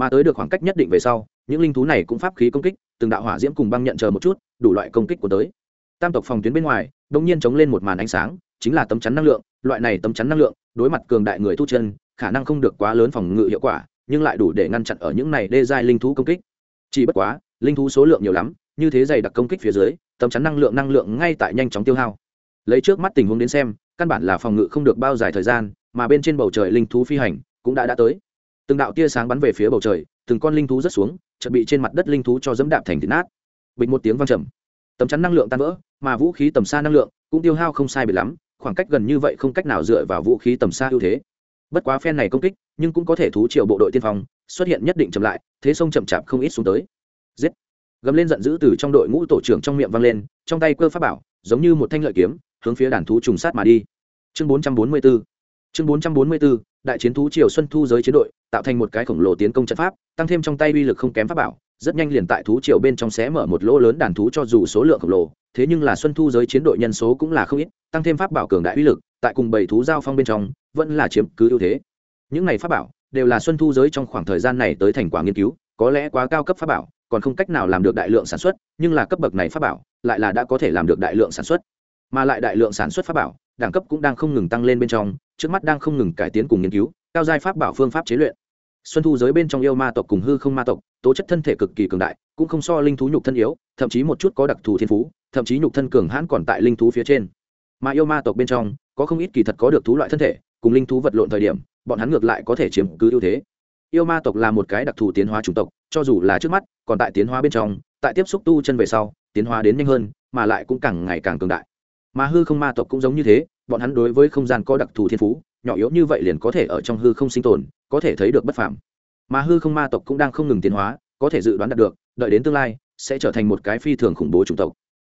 mà tới được khoảng cách nhất định về sau, những linh thú này cũng pháp khí công kích, từng đạo hỏa diễm cùng băng nhận chờ một chút, đủ loại công kích của tới. Tam tộc phòng tuyến bên ngoài đông nhiên chống lên một màn ánh sáng, chính là tấm chắn năng lượng, loại này tấm chắn năng lượng, đối mặt cường đại người thu chân, khả năng không được quá lớn phòng ngự hiệu quả, nhưng lại đủ để ngăn chặn ở những này đê giai linh thú công kích. Chỉ bất quá, linh thú số lượng nhiều lắm, như thế dày đặc công kích phía dưới, tấm chắn năng lượng năng lượng ngay tại nhanh chóng tiêu hao. Lấy trước mắt tình huống đến xem, căn bản là phòng ngự không được bao dài thời gian, mà bên trên bầu trời linh thú phi hành cũng đã đã tới từng đạo tia sáng bắn về phía bầu trời, từng con linh thú rất xuống chuẩn bị trên mặt đất linh thú cho dẫm đạp thành thịt nát. Bịch một tiếng vang trầm. Tấm chắn năng lượng tan vỡ, mà vũ khí tầm xa năng lượng cũng tiêu hao không sai biệt lắm, khoảng cách gần như vậy không cách nào dựa vào vũ khí tầm xa ưu thế. Bất quá phen này công kích, nhưng cũng có thể thú triệu bộ đội tiên phong, xuất hiện nhất định chậm lại, thế sông chậm chạp không ít xuống tới. Giết. Gầm lên giận dữ từ trong đội ngũ tổ trưởng trong miệng vang lên, trong tay cơ pháp bảo, giống như một thanh lợi kiếm, hướng phía đàn thú trùng sát mà đi. Chương 444 chương 444 đại chiến thú triều xuân thu giới chiến đội, tạo thành một cái khổng lồ tiến công trận pháp, tăng thêm trong tay uy lực không kém pháp bảo, rất nhanh liền tại thú triều bên trong xé mở một lỗ lớn đàn thú cho dù số lượng khổng lồ, thế nhưng là xuân thu giới chiến đội nhân số cũng là không ít, tăng thêm pháp bảo cường đại uy lực, tại cùng bảy thú giao phong bên trong, vẫn là chiếm cứ ưu thế. Những này pháp bảo đều là xuân thu giới trong khoảng thời gian này tới thành quả nghiên cứu, có lẽ quá cao cấp pháp bảo, còn không cách nào làm được đại lượng sản xuất, nhưng là cấp bậc này pháp bảo lại là đã có thể làm được đại lượng sản xuất. Mà lại đại lượng sản xuất pháp bảo, đẳng cấp cũng đang không ngừng tăng lên bên trong trước mắt đang không ngừng cải tiến cùng nghiên cứu, cao giai pháp bảo phương pháp chế luyện. Xuân thu giới bên trong yêu ma tộc cùng hư không ma tộc, tố chất thân thể cực kỳ cường đại, cũng không so linh thú nhục thân yếu, thậm chí một chút có đặc thù thiên phú, thậm chí nhục thân cường hãn còn tại linh thú phía trên. Mà yêu ma tộc bên trong, có không ít kỳ thật có được thú loại thân thể, cùng linh thú vật lộn thời điểm, bọn hắn ngược lại có thể chiếm cứ ưu thế. Yêu ma tộc là một cái đặc thù tiến hóa chủng tộc, cho dù là trước mắt, còn tại tiến hóa bên trong, tại tiếp xúc tu chân về sau, tiến hóa đến nhanh hơn, mà lại cũng càng ngày càng cường đại. Mà hư không ma tộc cũng giống như thế bọn hắn đối với không gian có đặc thù thiên phú, nhỏ yếu như vậy liền có thể ở trong hư không sinh tồn, có thể thấy được bất phạm mà hư không ma tộc cũng đang không ngừng tiến hóa, có thể dự đoán đạt được, đợi đến tương lai, sẽ trở thành một cái phi thường khủng bố chủng tộc.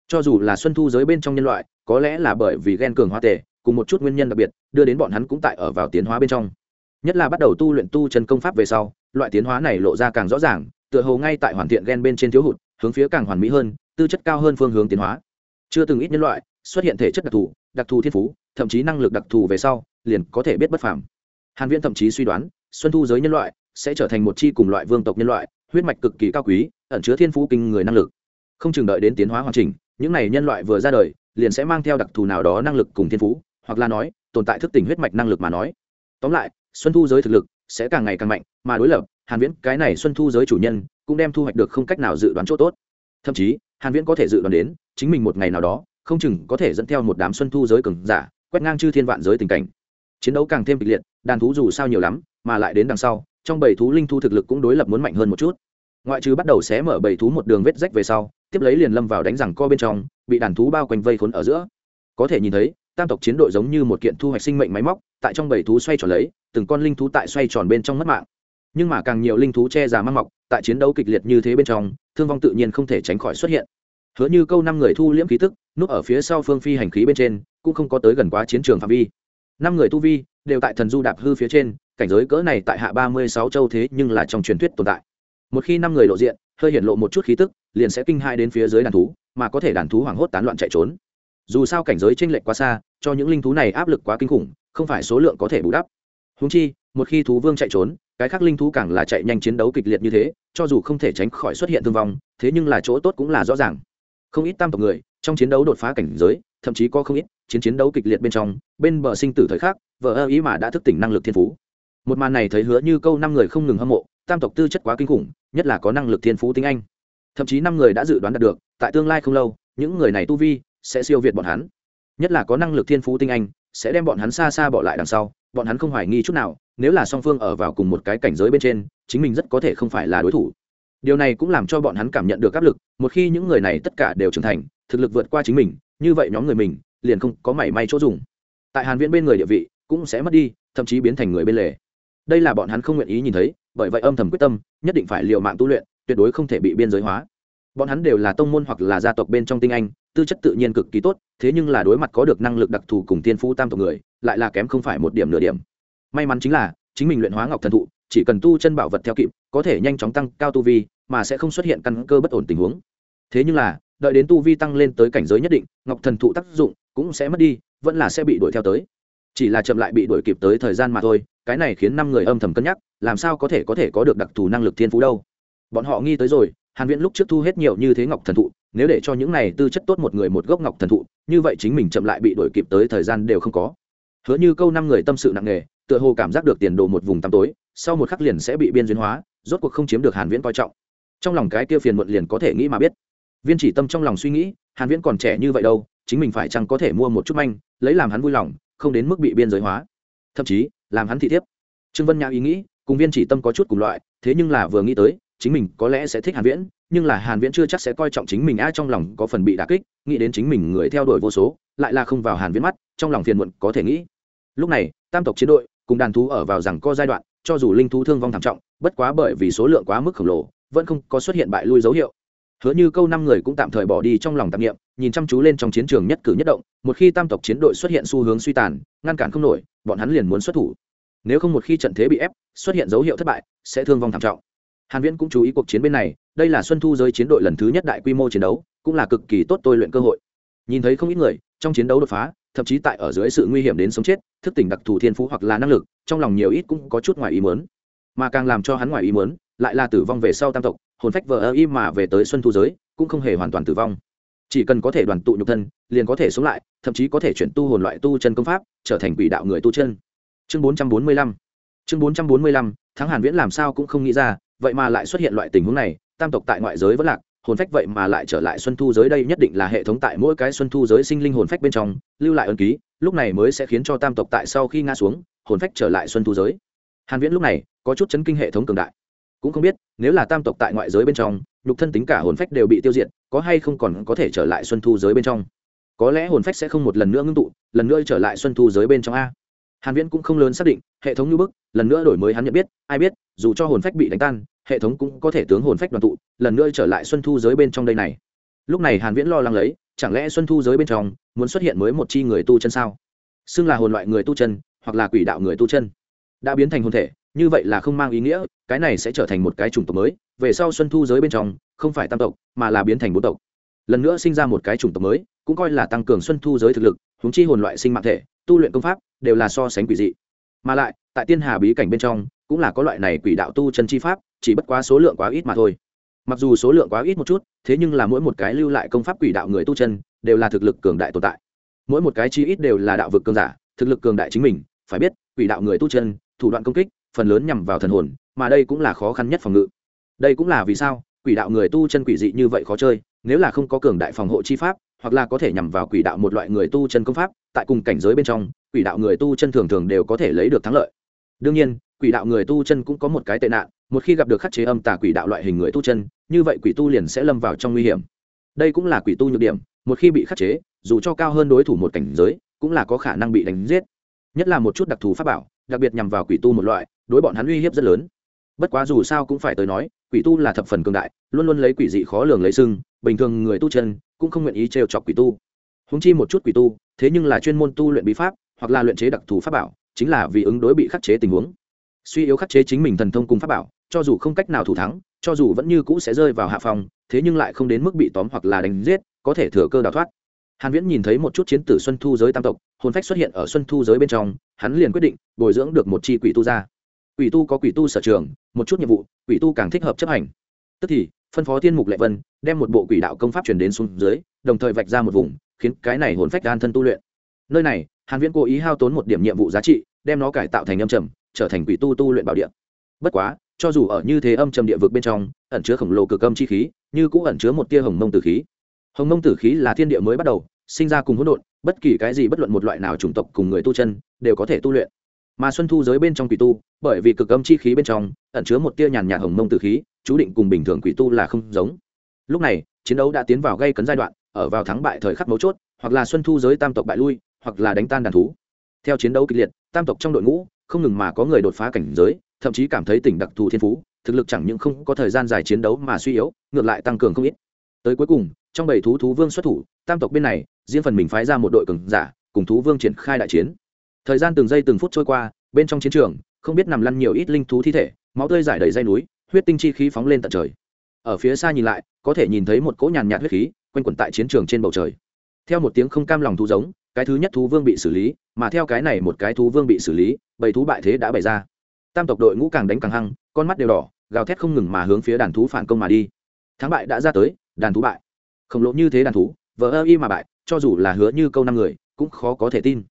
Cho dù là xuân thu giới bên trong nhân loại, có lẽ là bởi vì ghen cường hóa tề, cùng một chút nguyên nhân đặc biệt, đưa đến bọn hắn cũng tại ở vào tiến hóa bên trong. Nhất là bắt đầu tu luyện tu chân công pháp về sau, loại tiến hóa này lộ ra càng rõ ràng, tựa hồ ngay tại hoàn thiện ghen bên trên thiếu hụt, hướng phía càng hoàn mỹ hơn, tư chất cao hơn phương hướng tiến hóa. Chưa từng ít nhân loại, xuất hiện thể chất đặc thù đặc thù thiên phú, thậm chí năng lực đặc thù về sau, liền có thể biết bất phàm. Hàn viễn thậm chí suy đoán, xuân thu giới nhân loại sẽ trở thành một chi cùng loại vương tộc nhân loại, huyết mạch cực kỳ cao quý, ẩn chứa thiên phú kinh người năng lực. Không chừng đợi đến tiến hóa hoàn chỉnh, những này nhân loại vừa ra đời, liền sẽ mang theo đặc thù nào đó năng lực cùng thiên phú, hoặc là nói, tồn tại thức tỉnh huyết mạch năng lực mà nói. Tóm lại, xuân thu giới thực lực sẽ càng ngày càng mạnh, mà đối lập, hàn viễn, cái này xuân thu giới chủ nhân cũng đem thu hoạch được không cách nào dự đoán chỗ tốt. Thậm chí, hàn viễn có thể dự đoán đến, chính mình một ngày nào đó không chừng có thể dẫn theo một đám xuân thu giới cường giả, quét ngang chư thiên vạn giới tình cảnh. Chiến đấu càng thêm kịch liệt, đàn thú dù sao nhiều lắm, mà lại đến đằng sau, trong bảy thú linh thu thực lực cũng đối lập muốn mạnh hơn một chút. Ngoại trừ bắt đầu xé mở bảy thú một đường vết rách về sau, tiếp lấy liền lâm vào đánh rằng co bên trong, bị đàn thú bao quanh vây khốn ở giữa. Có thể nhìn thấy, tam tộc chiến đội giống như một kiện thu hoạch sinh mệnh máy móc, tại trong bảy thú xoay tròn lấy, từng con linh thú tại xoay tròn bên trong mất mạng. Nhưng mà càng nhiều linh thú che già mang mọc, tại chiến đấu kịch liệt như thế bên trong, thương vong tự nhiên không thể tránh khỏi xuất hiện hứa như câu năm người thu liễm khí tức, núp ở phía sau phương phi hành khí bên trên, cũng không có tới gần quá chiến trường phạm vi. Năm người tu vi, đều tại thần du đạp hư phía trên, cảnh giới cỡ này tại hạ ba mươi sáu châu thế nhưng là trong truyền thuyết tồn tại. Một khi năm người lộ diện, hơi hiện lộ một chút khí tức, liền sẽ kinh hai đến phía dưới đàn thú, mà có thể đàn thú hoảng hốt tán loạn chạy trốn. Dù sao cảnh giới t r ê n lệch quá xa, cho những linh thú này áp lực quá kinh khủng, không phải số lượng có thể bù đắp. Húng chi, một khi thú vương chạy trốn, cái khác linh thú càng là chạy nhanh chiến đấu kịch liệt như thế, cho dù không thể tránh khỏi xuất hiện thương vong, thế nhưng là chỗ tốt cũng là rõ ràng không ít tam tộc người, trong chiến đấu đột phá cảnh giới, thậm chí có không ít chiến chiến đấu kịch liệt bên trong, bên bờ sinh tử thời khắc vợ ơ ý mà đã thức tỉnh năng lực thiên phú. Một màn này thấy hứa như câu năm người không ngừng hâm mộ, tam tộc tư chất quá kinh khủng, nhất là có năng lực thiên phú tinh anh. Thậm chí năm người đã dự đoán đạt được, tại tương lai không lâu, những người này tu vi sẽ siêu việt bọn hắn. Nhất là có năng lực thiên phú tinh anh, sẽ đem bọn hắn xa xa bỏ lại đằng sau, bọn hắn không hoài nghi chút nào, nếu là song phương ở vào cùng một cái cảnh giới bên trên, chính mình rất có thể không phải là đối thủ điều này cũng làm cho bọn hắn cảm nhận được áp lực, một khi những người này tất cả đều trưởng thành, thực lực vượt qua chính mình, như vậy nhóm người mình liền không có mảy may chỗ dùng. Tại hàn viễn bên người địa vị cũng sẽ mất đi, thậm chí biến thành người bên lề. Đây là bọn hắn không nguyện ý nhìn thấy, bởi vậy âm thầm quyết tâm, nhất định phải liều mạng tu luyện, tuyệt đối không thể bị biên giới hóa. Bọn hắn đều là tông môn hoặc là gia tộc bên trong tinh anh, tư chất tự nhiên cực kỳ tốt, thế nhưng là đối mặt có được năng lực đặc thù cùng tiên phú tam tộc người, lại là kém không phải một điểm nửa điểm. May mắn chính là, chính mình luyện hóa ngọc thần thụ, chỉ cần tu chân bảo vật theo kịp, có thể nhanh chóng tăng cao tu vi mà sẽ không xuất hiện căn cơ bất ổn tình huống. Thế nhưng là, đợi đến tu vi tăng lên tới cảnh giới nhất định, ngọc thần thụ tác dụng cũng sẽ mất đi, vẫn là sẽ bị đuổi theo tới. Chỉ là chậm lại bị đuổi kịp tới thời gian mà thôi, cái này khiến năm người âm thầm cân nhắc, làm sao có thể có thể có được đặc thù năng lực thiên phú đâu. Bọn họ nghi tới rồi, hàn viễn lúc trước thu hết nhiều như thế ngọc thần thụ, nếu để cho những này tư chất tốt một người một gốc ngọc thần thụ, như vậy chính mình chậm lại bị đuổi kịp tới thời gian đều không có. Hứa như câu năm người tâm sự nặng nề, tựa hồ cảm giác được tiền đồ một vùng tăm tối, sau một khắc liền sẽ bị biên duyên hóa, rốt cuộc không chiếm được hàn viễn coi trọng trong lòng cái kia phiền muộn liền có thể nghĩ mà biết. Viên chỉ tâm trong lòng suy nghĩ, hàn viễn còn trẻ như vậy đâu, chính mình phải chăng có thể mua một chút manh, lấy làm hắn vui lòng, không đến mức bị biên giới hóa. Thậm chí, làm hắn thị thiếp. Trương vân nhã ý nghĩ, cùng viên chỉ tâm có chút cùng loại, thế nhưng là vừa nghĩ tới, chính mình có lẽ sẽ thích hàn viễn, nhưng là hàn viễn chưa chắc sẽ coi trọng chính mình, a, trong lòng có phần bị đả kích, nghĩ đến chính mình người theo đuổi vô số, lại là không vào hàn viễn mắt, trong lòng phiền muộn có thể nghĩ. Lúc này, tam tộc chiến đội, cùng đàn thú ở vào rằng co giai đoạn, cho dù linh thú thương vong thảm trọng, bất quá bởi vì số lượng quá mức khổng lồ vẫn không có xuất hiện bại lui dấu hiệu. Hứa như câu năm người cũng tạm thời bỏ đi trong lòng tạp nghiệm nhìn chăm chú lên trong chiến trường nhất cử nhất động, một khi tam tộc chiến đội xuất hiện xu hướng suy tàn, ngăn cản không nổi, bọn hắn liền muốn xuất thủ. Nếu không một khi trận thế bị ép, xuất hiện dấu hiệu thất bại, sẽ thương vong thảm trọng. Hàn viễn cũng chú ý cuộc chiến bên này, đây là xuân thu giới chiến đội lần thứ nhất đại quy mô chiến đấu, cũng là cực kỳ tốt tôi luyện cơ hội. Nhìn thấy không ít người, trong chiến đấu đột phá, thậm chí tại ở dưới sự nguy hiểm đến sống chết, thức tỉnh đặc thù thiên phú hoặc là năng lực, trong lòng nhiều ít cũng có chút ngoài ý muốn. Mà càng làm cho hắn ngoài ý muốn lại là tử vong về sau tam tộc, hồn phách vờ ơ im mà về tới xuân thu giới, cũng không hề hoàn toàn tử vong. Chỉ cần có thể đoàn tụ nhục thân, liền có thể sống lại, thậm chí có thể chuyển tu hồn loại tu chân công pháp, trở thành quỷ đạo người tu chân. Chương bốn trăm bốn mươi lăm. Chương bốn trăm bốn mươi lăm tháng hàn viễn làm sao cũng không nghĩ ra, vậy mà lại xuất hiện loại tình huống này, tam tộc tại ngoại giới vẫn lạc, hồn phách vậy mà lại trở lại xuân thu giới đây nhất định là hệ thống tại mỗi cái xuân thu giới sinh linh hồn phách bên trong, lưu lại ân ký, lúc này mới sẽ khiến cho tam tộc tại sau khi ngã xuống, hồn phách trở lại xuân thu giới. Hàn viễn lúc này có chút chấn kinh hệ thống cường đại cũng không biết, nếu là tam tộc tại ngoại giới bên trong, nhục thân tính cả hồn phách đều bị tiêu diệt, có hay không còn có thể trở lại xuân thu giới bên trong? Có lẽ hồn phách sẽ không một lần nữa ngưng tụ, lần nữa trở lại xuân thu giới bên trong a. Hàn viễn cũng không lớn xác định, hệ thống như bức, lần nữa đổi mới hắn nhận biết, ai biết, dù cho hồn phách bị đánh tan, hệ thống cũng có thể tướng hồn phách đoàn tụ, lần nữa trở lại xuân thu giới bên trong đây này. Lúc này hàn viễn lo lắng lấy, chẳng lẽ xuân thu giới bên trong muốn xuất hiện mới một chi người tu chân sao? Xưng là hồn loại người tu chân, hoặc là quỷ đạo người tu chân. Đã biến thành hồn thể như vậy là không mang ý nghĩa, cái này sẽ trở thành một cái chủng tộc mới, về sau xuân thu giới bên trong, không phải tam tộc, mà là biến thành bốn tộc. Lần nữa sinh ra một cái chủng tộc mới, cũng coi là tăng cường xuân thu giới thực lực húng chi hồn loại sinh mạng thể, tu luyện công pháp, đều là so sánh quỷ dị. Mà lại, tại tiên hà bí cảnh bên trong, cũng là có loại này quỷ đạo tu chân chi pháp, chỉ bất quá số lượng quá ít mà thôi. Mặc dù số lượng quá ít một chút, thế nhưng là mỗi một cái lưu lại công pháp quỷ đạo người tu chân, đều là thực lực cường đại tồn tại. Mỗi một cái chi ít đều là đạo vực cường giả, thực lực cường đại chính mình, phải biết, quỷ đạo người tu chân, thủ đoạn công kích phần lớn nhằm vào thần hồn, mà đây cũng là khó khăn nhất phòng ngự. Đây cũng là vì sao quỷ đạo người tu chân quỷ dị như vậy khó chơi, nếu là không có cường đại phòng hộ chi pháp, hoặc là có thể nhằm vào quỷ đạo một loại người tu chân công pháp, tại cùng cảnh giới bên trong, quỷ đạo người tu chân thường thường đều có thể lấy được thắng lợi. Đương nhiên, quỷ đạo người tu chân cũng có một cái tệ nạn, một khi gặp được khắc chế âm tà quỷ đạo loại hình người tu chân, như vậy quỷ tu liền sẽ lâm vào trong nguy hiểm. Đây cũng là quỷ tu nhược điểm, một khi bị khắc chế, dù cho cao hơn đối thủ một cảnh giới, cũng là có khả năng bị đánh giết. Nhất là một chút đặc thù pháp bảo, đặc biệt nhằm vào quỷ tu một loại đối bọn hắn uy hiếp rất lớn. Bất quá dù sao cũng phải tới nói, quỷ tu là thập phần cường đại, luôn luôn lấy quỷ dị khó lường lấy sưng, bình thường người tu chân cũng không nguyện ý trêu chọc quỷ tu. Húng chi một chút quỷ tu, thế nhưng là chuyên môn tu luyện bí pháp, hoặc là luyện chế đặc thù pháp bảo, chính là vì ứng đối bị khắc chế tình huống. Suy yếu khắc chế chính mình thần thông cùng pháp bảo, cho dù không cách nào thủ thắng, cho dù vẫn như cũ sẽ rơi vào hạ phòng thế nhưng lại không đến mức bị tóm hoặc là đánh giết, có thể thừa cơ đào thoát. Hàn viễn nhìn thấy một chút chiến tử xuân thu giới tam tộc, hồn phách xuất hiện ở xuân thu giới bên trong, hắn liền quyết định bồi dưỡng được một chi quỷ tu ra quỷ tu có quỷ tu sở trường, một chút nhiệm vụ, quỷ tu càng thích hợp chấp hành. Tức thì, phân phó thiên mục lệ vân, đem một bộ quỷ đạo công pháp truyền đến xuống dưới, đồng thời vạch ra một vùng, khiến cái này hồn phách an thân tu luyện. Nơi này, hàn viễn cố ý hao tốn một điểm nhiệm vụ giá trị, đem nó cải tạo thành âm trầm, trở thành quỷ tu tu luyện bảo địa. Bất quá, cho dù ở như thế âm trầm địa vực bên trong, ẩn chứa khổng lồ cực âm chi khí, như cũng ẩn chứa một tia hồng mông tử khí. Hồng mông tử khí là thiên địa mới bắt đầu, sinh ra cùng hỗn độn, bất kỳ cái gì bất luận một loại nào chủng tộc cùng người tu chân, đều có thể tu luyện mà xuân thu giới bên trong quỷ tu, bởi vì cực âm chi khí bên trong, ẩn chứa một tia nhàn nhạt hồng mông từ khí, chú định cùng bình thường quỷ tu là không giống. Lúc này, chiến đấu đã tiến vào gây cấn giai đoạn, ở vào thắng bại thời khắc mấu chốt, hoặc là xuân thu giới tam tộc bại lui, hoặc là đánh tan đàn thú. Theo chiến đấu kịch liệt, tam tộc trong đội ngũ, không ngừng mà có người đột phá cảnh giới, thậm chí cảm thấy tỉnh đặc thù thiên phú, thực lực chẳng những không có thời gian dài chiến đấu mà suy yếu, ngược lại tăng cường không ít. Tới cuối cùng, trong bảy thú thú vương xuất thủ, tam tộc bên này, riêng phần mình phái ra một đội cường giả, cùng thú vương triển khai đại chiến thời gian từng giây từng phút trôi qua, bên trong chiến trường, không biết nằm lăn nhiều ít linh thú thi thể, máu tươi giải đầy dây núi, huyết tinh chi khí phóng lên tận trời. Ở phía xa nhìn lại, có thể nhìn thấy một cỗ nhàn nhạt huyết khí, quanh quẩn tại chiến trường trên bầu trời. Theo một tiếng không cam lòng thú giống, cái thứ nhất thú vương bị xử lý, mà theo cái này một cái thú vương bị xử lý bầy thú bại thế đã bày ra. Tam tộc đội ngũ càng đánh càng hăng, con mắt đều đỏ, gào thét không ngừng mà hướng phía đàn thú phản công mà đi. Thắng bại đã ra tới, đàn thú bại. Khổng lồ như thế đàn thú, vờ ơ y mà bại, cho dù là hứa như câu năm người, cũng khó có thể tin.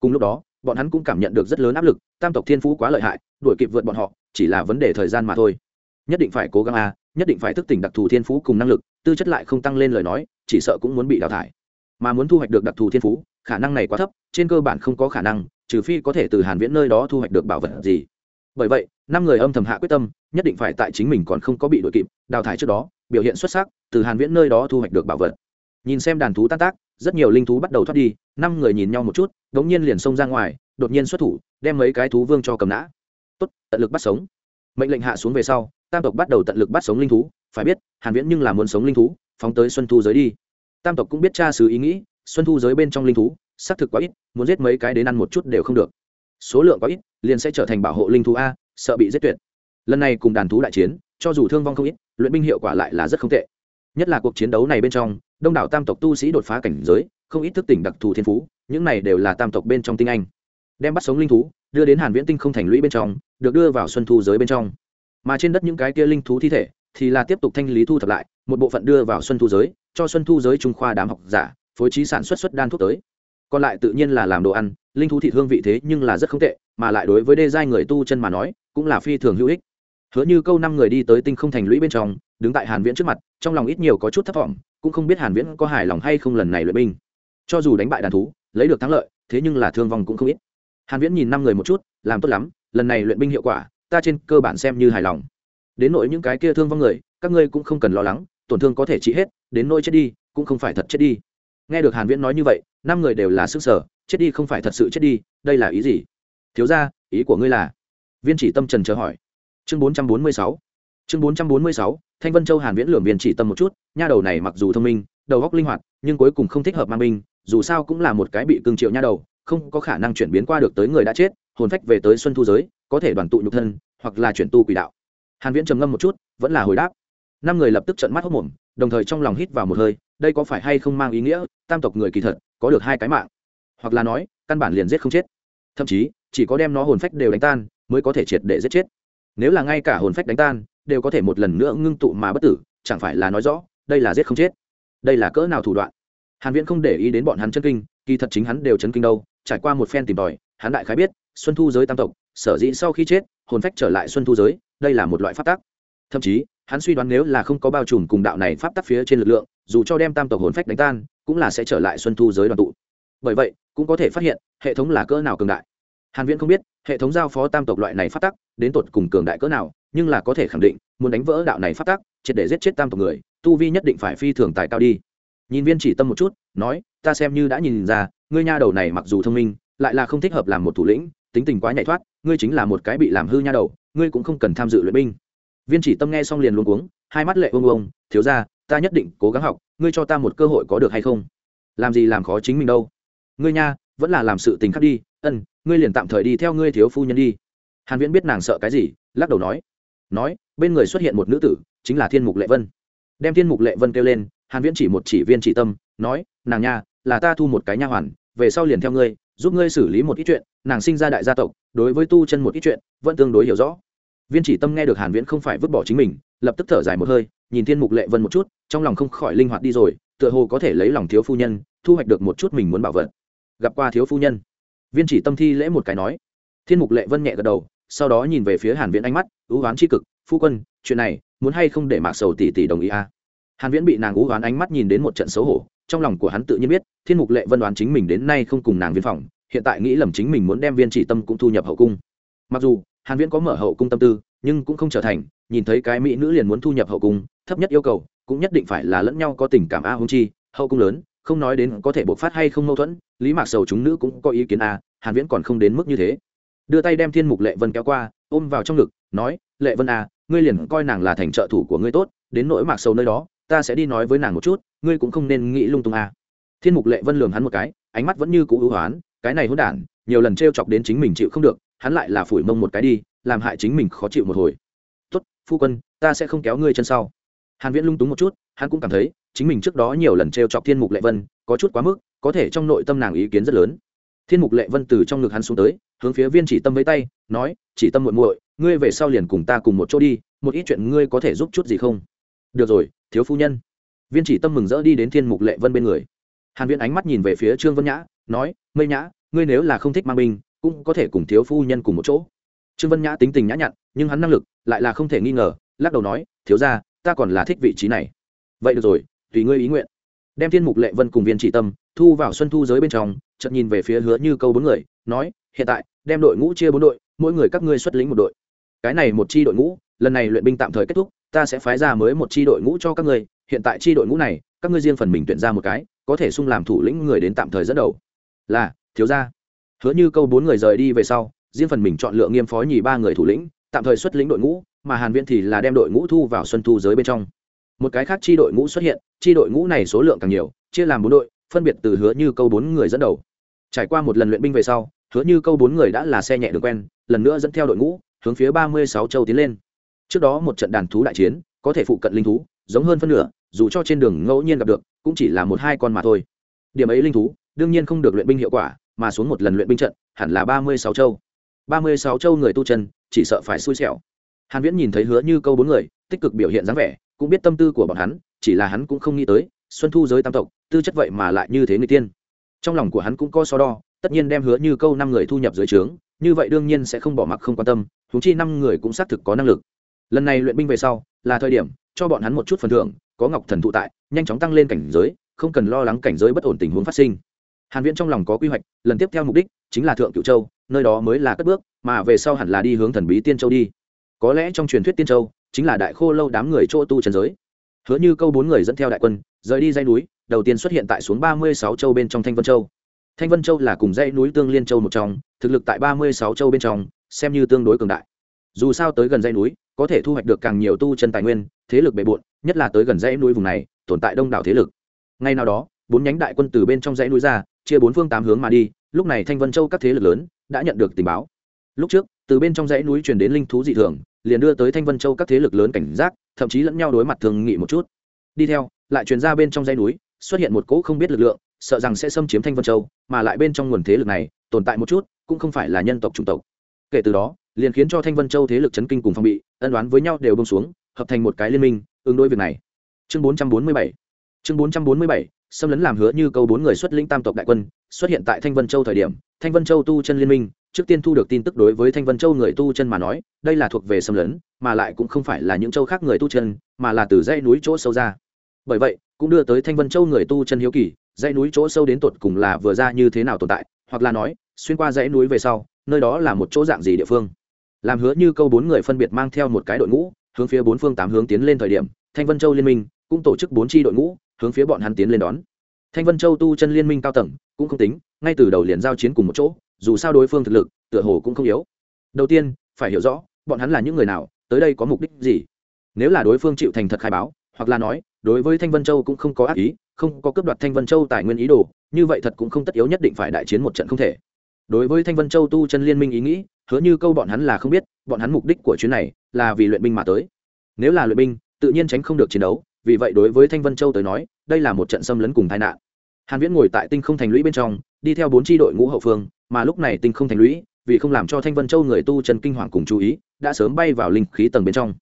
Cùng lúc đó bọn hắn cũng cảm nhận được rất lớn áp lực, tam tộc thiên phú quá lợi hại, đuổi kịp vượt bọn họ, chỉ là vấn đề thời gian mà thôi. Nhất định phải cố gắng a, nhất định phải thức tỉnh đặc thù thiên phú cùng năng lực, tư chất lại không tăng lên lời nói, chỉ sợ cũng muốn bị đào thải. Mà muốn thu hoạch được đặc thù thiên phú, khả năng này quá thấp, trên cơ bản không có khả năng, trừ phi có thể từ hàn viễn nơi đó thu hoạch được bảo vật gì. Bởi vậy, năm người âm thầm hạ quyết tâm, nhất định phải tại chính mình còn không có bị đuổi kịp, đào thải trước đó, biểu hiện xuất sắc, từ hàn viễn nơi đó thu hoạch được bảo vật nhìn xem đàn thú tan tác, rất nhiều linh thú bắt đầu thoát đi, năm người nhìn nhau một chút, đống nhiên liền xông ra ngoài, đột nhiên xuất thủ, đem mấy cái thú vương cho cầm nã. Tốt, tận lực bắt sống. Mệnh lệnh hạ xuống về sau, tam tộc bắt đầu tận lực bắt sống linh thú, phải biết, hàn viễn nhưng là muốn sống linh thú, phóng tới xuân thu giới đi. Tam tộc cũng biết tra sứ ý nghĩ, xuân thu giới bên trong linh thú, xác thực quá ít, muốn giết mấy cái đến ăn một chút đều không được. Số lượng quá ít, liền sẽ trở thành bảo hộ linh thú a, sợ bị giết tuyệt. Lần này cùng đàn thú đại chiến, cho dù thương vong không ít, luyện binh hiệu quả lại là rất không tệ. Nhất là cuộc chiến đấu này bên trong đông đảo tam tộc tu sĩ đột phá cảnh giới, không ít thức tỉnh đặc thù thiên phú, những này đều là tam tộc bên trong tinh anh. Đem bắt sống linh thú, đưa đến hàn viễn tinh không thành lũy bên trong, được đưa vào xuân thu giới bên trong. Mà trên đất những cái kia linh thú thi thể, thì là tiếp tục thanh lý thu thập lại, một bộ phận đưa vào xuân thu giới, cho xuân thu giới trung khoa đám học giả, phối trí sản xuất xuất đan thuốc tới. Còn lại tự nhiên là làm đồ ăn, linh thú thịt hương vị thế nhưng là rất không tệ, mà lại đối với đê giai người tu chân mà nói, cũng là phi thường hữu ích. Hứa như câu năm người đi tới tinh không thành lũy bên trong, đứng tại hàn viễn trước mặt, trong lòng ít nhiều có chút thất vọng cũng không biết hàn viễn có hài lòng hay không lần này luyện binh. Cho dù đánh bại đàn thú, lấy được thắng lợi, thế nhưng là thương vong cũng không ít. Hàn viễn nhìn năm người một chút, làm tốt lắm, lần này luyện binh hiệu quả, ta trên cơ bản xem như hài lòng. Đến nỗi những cái kia thương vong người, các ngươi cũng không cần lo lắng, tổn thương có thể trị hết, đến nỗi chết đi, cũng không phải thật chết đi. Nghe được hàn viễn nói như vậy, năm người đều là sức sở, chết đi không phải thật sự chết đi, đây là ý gì? Thiếu gia, ý của ngươi là? Viên chỉ tâm trần chờ hỏi. Chương 446 chương 446 thanh vân châu hàn viễn lườm viên chỉ tâm một chút, nha đầu này mặc dù thông minh, đầu óc linh hoạt, nhưng cuối cùng không thích hợp mang binh, dù sao cũng là một cái bị cương triệu nha đầu, không có khả năng chuyển biến qua được tới người đã chết, hồn phách về tới xuân thu giới, có thể đoàn tụ nhục thân, hoặc là chuyển tu quỷ đạo. Hàn viễn trầm ngâm một chút, vẫn là hồi đáp. Năm người lập tức trợn mắt hốt mồm, đồng thời trong lòng hít vào một hơi, đây có phải hay không mang ý nghĩa, tam tộc người kỳ thật, có được hai cái mạng. Hoặc là nói, căn bản liền giết không chết. Thậm chí, chỉ có đem nó hồn phách đều đánh tan, mới có thể triệt để giết chết. Nếu là ngay cả hồn phách đánh tan đều có thể một lần nữa ngưng tụ mà bất tử, chẳng phải là nói rõ, đây là giết không chết, đây là cỡ nào thủ đoạn. Hàn viễn không để ý đến bọn hắn chân kinh, kỳ thật chính hắn đều chấn kinh đâu, trải qua một phen tìm tòi, hắn đại khái biết, xuân thu giới tam tộc, sở dĩ sau khi chết, hồn phách trở lại xuân thu giới, đây là một loại pháp tắc. Thậm chí, hắn suy đoán nếu là không có bao trùm cùng đạo này pháp tắc phía trên lực lượng, dù cho đem tam tộc hồn phách đánh tan, cũng là sẽ trở lại xuân thu giới đoàn tụ. Bởi vậy, cũng có thể phát hiện, hệ thống là cỡ nào cường đại. Hàn viễn không biết, hệ thống giao phó tam tộc loại này pháp tắc, đến tột cùng cường đại cỡ nào nhưng là có thể khẳng định, muốn đánh vỡ đạo này phát tắc, triệt để giết chết tam tộc người, tu vi nhất định phải phi thường tài cao đi. Nhìn viên chỉ tâm một chút, nói, ta xem như đã nhìn ra, ngươi nha đầu này mặc dù thông minh, lại là không thích hợp làm một thủ lĩnh, tính tình quá nhạy thoát, ngươi chính là một cái bị làm hư nha đầu, ngươi cũng không cần tham dự luyện binh. Viên chỉ tâm nghe xong liền luôn cuống, hai mắt lệ ông ông thiếu ra ta nhất định cố gắng học, ngươi cho ta một cơ hội có được hay không? Làm gì làm khó chính mình đâu. Ngươi nha, vẫn là làm sự tình khác đi, ân, ngươi liền tạm thời đi theo ngươi thiếu phu nhân đi. Hàn viễn biết nàng sợ cái gì, lắc đầu nói nói, bên người xuất hiện một nữ tử, chính là thiên mục lệ vân. Đem thiên mục lệ vân kêu lên, hàn viễn chỉ một chỉ viên chỉ tâm, nói, nàng nha, là ta thu một cái nha hoàn, về sau liền theo ngươi, giúp ngươi xử lý một ít chuyện, nàng sinh ra đại gia tộc, đối với tu chân một ít chuyện, vẫn tương đối hiểu rõ. Viên chỉ tâm nghe được hàn viễn không phải vứt bỏ chính mình, lập tức thở dài một hơi, nhìn thiên mục lệ vân một chút, trong lòng không khỏi linh hoạt đi rồi, tựa hồ có thể lấy lòng thiếu phu nhân, thu hoạch được một chút mình muốn bảo vật. Gặp qua thiếu phu nhân, viên chỉ tâm thi lễ một cái nói. Thiên mục lệ vân nhẹ gật đầu, sau đó nhìn về phía hàn viễn ánh mắt ưu oán chi cực, phu quân, chuyện này, muốn hay không để mạc sầu tỷ tỷ đồng ý à? Hàn viễn bị nàng ưu oán ánh mắt nhìn đến một trận xấu hổ, trong lòng của hắn tự nhiên biết, thiên mục lệ vân đoán chính mình đến nay không cùng nàng viên phòng, hiện tại nghĩ lầm chính mình muốn đem viên chỉ tâm cũng thu nhập hậu cung. Mặc dù, hàn viễn có mở hậu cung tâm tư, nhưng cũng không trở thành, nhìn thấy cái mỹ nữ liền muốn thu nhập hậu cung, thấp nhất yêu cầu, cũng nhất định phải là lẫn nhau có tình cảm a hung chi, hậu cung lớn, không nói đến có thể bộc phát hay không mâu thuẫn, lý mạc sầu chúng nữ cũng có ý kiến a, hàn viễn còn không đến mức như thế. Đưa tay đem thiên mục lệ vân kéo qua, ôm vào trong ngực nói, lệ vân à ngươi liền coi nàng là thành trợ thủ của ngươi tốt, đến nỗi mạc sầu nơi đó, ta sẽ đi nói với nàng một chút, ngươi cũng không nên nghĩ lung tung à. Thiên mục lệ vân lườm hắn một cái, ánh mắt vẫn như cũ ưu hoán, cái này hỗn đản, nhiều lần trêu chọc đến chính mình chịu không được, hắn lại là phủi mông một cái đi, làm hại chính mình khó chịu một hồi. Tốt, phu quân, ta sẽ không kéo ngươi chân sau. Hàn viễn lung túng một chút, hắn cũng cảm thấy, chính mình trước đó nhiều lần trêu chọc thiên mục lệ vân, có chút quá mức, có thể trong nội tâm nàng ý kiến rất lớn thiên mục lệ vân từ trong ngực hắn xuống tới, hướng phía viên chỉ tâm với tay, nói, chỉ tâm muội muội, ngươi về sau liền cùng ta cùng một chỗ đi, một ít chuyện ngươi có thể giúp chút gì không? Được rồi, thiếu phu nhân. Viên chỉ tâm mừng rỡ đi đến thiên mục lệ vân bên người. Hàn viễn ánh mắt nhìn về phía trương vân nhã, nói, mây nhã, ngươi nếu là không thích mang binh, cũng có thể cùng thiếu phu nhân cùng một chỗ. Trương vân nhã tính tình nhã nhặn, nhưng hắn năng lực lại là không thể nghi ngờ, lắc đầu nói, thiếu ra ta còn là thích vị trí này. Vậy được rồi, tùy ngươi ý nguyện. Đem thiên mục lệ vân cùng viên chỉ tâm thu vào xuân thu giới bên trong chợt nhìn về phía hứa như câu bốn người, nói, hiện tại, đem đội ngũ chia bốn đội, mỗi người các ngươi xuất lĩnh một đội. Cái này một chi đội ngũ, lần này luyện binh tạm thời kết thúc, ta sẽ phái ra mới một chi đội ngũ cho các ngươi. Hiện tại chi đội ngũ này, các ngươi riêng phần mình tuyển ra một cái, có thể sung làm thủ lĩnh người đến tạm thời dẫn đầu. Là, thiếu gia. Hứa như câu bốn người rời đi về sau, riêng phần mình chọn lựa nghiêm phó nhì ba người thủ lĩnh, tạm thời xuất lĩnh đội ngũ, mà hàn viễn thì là đem đội ngũ thu vào xuân thu giới bên trong. Một cái khác chi đội ngũ xuất hiện, chi đội ngũ này số lượng càng nhiều, chia làm bốn đội, phân biệt từ hứa như câu bốn người dẫn đầu trải qua một lần luyện binh về sau, hứa như câu bốn người đã là xe nhẹ đường quen, lần nữa dẫn theo đội ngũ, hướng phía ba mươi sáu châu tiến lên. Trước đó một trận đàn thú đại chiến, có thể phụ cận linh thú, giống hơn phân nửa, dù cho trên đường ngẫu nhiên gặp được, cũng chỉ là một hai con mà thôi. Điểm ấy linh thú, đương nhiên không được luyện binh hiệu quả, mà xuống một lần luyện binh trận, hẳn là ba mươi sáu châu. ba mươi sáu châu người tu chân, chỉ sợ phải xui xẻo. Hàn viễn nhìn thấy hứa như câu bốn người, tích cực biểu hiện dáng vẻ, cũng biết tâm tư của bọn hắn, chỉ là hắn cũng không nghĩ tới, xuân thu giới tam tộc, tư chất vậy mà lại như thế người tiên trong lòng của hắn cũng có so đo, tất nhiên đem hứa như câu năm người thu nhập dưới trướng, như vậy đương nhiên sẽ không bỏ mặc không quan tâm, huống chi năm người cũng xác thực có năng lực. Lần này luyện binh về sau, là thời điểm, cho bọn hắn một chút phần thưởng, có ngọc thần thụ tại, nhanh chóng tăng lên cảnh giới, không cần lo lắng cảnh giới bất ổn tình huống phát sinh. Hàn viễn trong lòng có quy hoạch, lần tiếp theo mục đích chính là thượng cửu châu, nơi đó mới là cất bước, mà về sau hẳn là đi hướng thần bí tiên châu đi. Có lẽ trong truyền thuyết tiên châu chính là đại khô lâu đám người chỗ tu trần giới. Hứa như câu bốn người dẫn theo đại quân, rời đi dãy núi đầu tiên xuất hiện tại xuống ba mươi sáu châu bên trong thanh vân châu. Thanh vân châu là cùng dãy núi tương liên châu một trong, thực lực tại ba mươi sáu châu bên trong, xem như tương đối cường đại. Dù sao tới gần dãy núi, có thể thu hoạch được càng nhiều tu chân tài nguyên, thế lực bề bộn, nhất là tới gần dãy núi vùng này, tồn tại đông đảo thế lực. Ngay nào đó, bốn nhánh đại quân từ bên trong dãy núi ra, chia bốn phương tám hướng mà đi, lúc này thanh vân châu các thế lực lớn đã nhận được tình báo. Lúc trước, từ bên trong dãy núi truyền đến linh thú dị thường, liền đưa tới thanh vân châu các thế lực lớn cảnh giác, thậm chí lẫn nhau đối mặt thường nghị một chút. Đi theo, lại truyền ra bên trong dãy núi xuất hiện một cỗ không biết lực lượng, sợ rằng sẽ xâm chiếm thanh vân châu, mà lại bên trong nguồn thế lực này, tồn tại một chút, cũng không phải là nhân tộc, chủng tộc. Kể từ đó, liền khiến cho thanh vân châu thế lực chấn kinh cùng phong bị, ân đoán với nhau đều bông xuống, hợp thành một cái liên minh, ứng đối việc này. Chương 447 chương 447 xâm lấn làm hứa như câu bốn người xuất lĩnh tam tộc đại quân, xuất hiện tại thanh vân châu thời điểm, thanh vân châu tu chân liên minh, trước tiên thu được tin tức đối với thanh vân châu người tu chân mà nói, đây là thuộc về xâm lấn, mà lại cũng không phải là những châu khác người tu chân, mà là từ dãy núi chỗ sâu ra. Bởi vậy cũng đưa tới thanh vân châu người tu chân hiếu kỳ, dãy núi chỗ sâu đến tột cùng là vừa ra như thế nào tồn tại, hoặc là nói, xuyên qua dãy núi về sau, nơi đó là một chỗ dạng gì địa phương. Làm hứa như câu bốn người phân biệt mang theo một cái đội ngũ, hướng phía bốn phương tám hướng tiến lên thời điểm, thanh vân châu liên minh cũng tổ chức bốn tri đội ngũ, hướng phía bọn hắn tiến lên đón. Thanh vân châu tu chân liên minh cao tầng, cũng không tính, ngay từ đầu liền giao chiến cùng một chỗ, dù sao đối phương thực lực, tựa hồ cũng không yếu. Đầu tiên, phải hiểu rõ, bọn hắn là những người nào, tới đây có mục đích gì. Nếu là đối phương chịu thành thật khai báo, hoặc là nói đối với thanh vân châu cũng không có ác ý, không có cướp đoạt thanh vân châu tài nguyên ý đồ, như vậy thật cũng không tất yếu nhất định phải đại chiến một trận không thể. Đối với thanh vân châu tu chân liên minh ý nghĩ, hứa như câu bọn hắn là không biết, bọn hắn mục đích của chuyến này là vì luyện binh mà tới. Nếu là luyện binh, tự nhiên tránh không được chiến đấu, vì vậy đối với thanh vân châu tới nói, đây là một trận xâm lấn cùng tai nạn. Hàn viễn ngồi tại tinh không thành lũy bên trong, đi theo bốn tri đội ngũ hậu phương, mà lúc này tinh không thành lũy, vì không làm cho thanh vân châu người tu chân kinh hoàng cùng chú ý, đã sớm bay vào linh khí tầng bên trong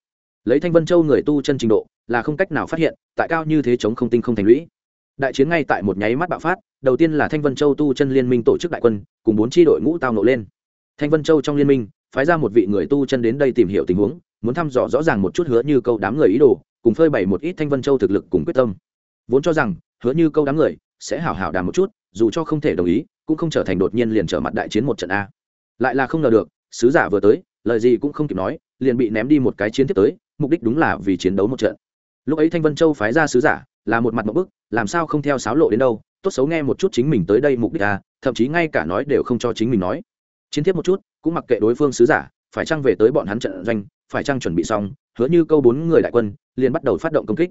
lấy thanh vân châu người tu chân trình độ là không cách nào phát hiện, tại cao như thế chống không tinh không thành lũy. Đại chiến ngay tại một nháy mắt bạo phát, đầu tiên là thanh vân châu tu chân liên minh tổ chức đại quân, cùng bốn tri đội ngũ tao nộ lên. Thanh vân châu trong liên minh, phái ra một vị người tu chân đến đây tìm hiểu tình huống, muốn thăm dò rõ ràng một chút hứa như câu đám người ý đồ, cùng phơi bày một ít thanh vân châu thực lực cùng quyết tâm. Vốn cho rằng, hứa như câu đám người sẽ hảo hảo đàm một chút, dù cho không thể đồng ý, cũng không trở thành đột nhiên liền trở mặt đại chiến một trận a. Lại là không ngờ được, sứ giả vừa tới, lời gì cũng không kịp nói, liền bị ném đi một cái chiến tiếp tới mục đích đúng là vì chiến đấu một trận. Lúc ấy thanh vân châu phái ra sứ giả, là một mặt một bức, làm sao không theo sáo lộ đến đâu, tốt xấu nghe một chút chính mình tới đây mục đích à thậm chí ngay cả nói đều không cho chính mình nói. Chiến tiếp một chút, cũng mặc kệ đối phương sứ giả, phải chăng về tới bọn hắn trận doanh, phải chăng chuẩn bị xong, hứa như câu bốn người đại quân, liền bắt đầu phát động công kích.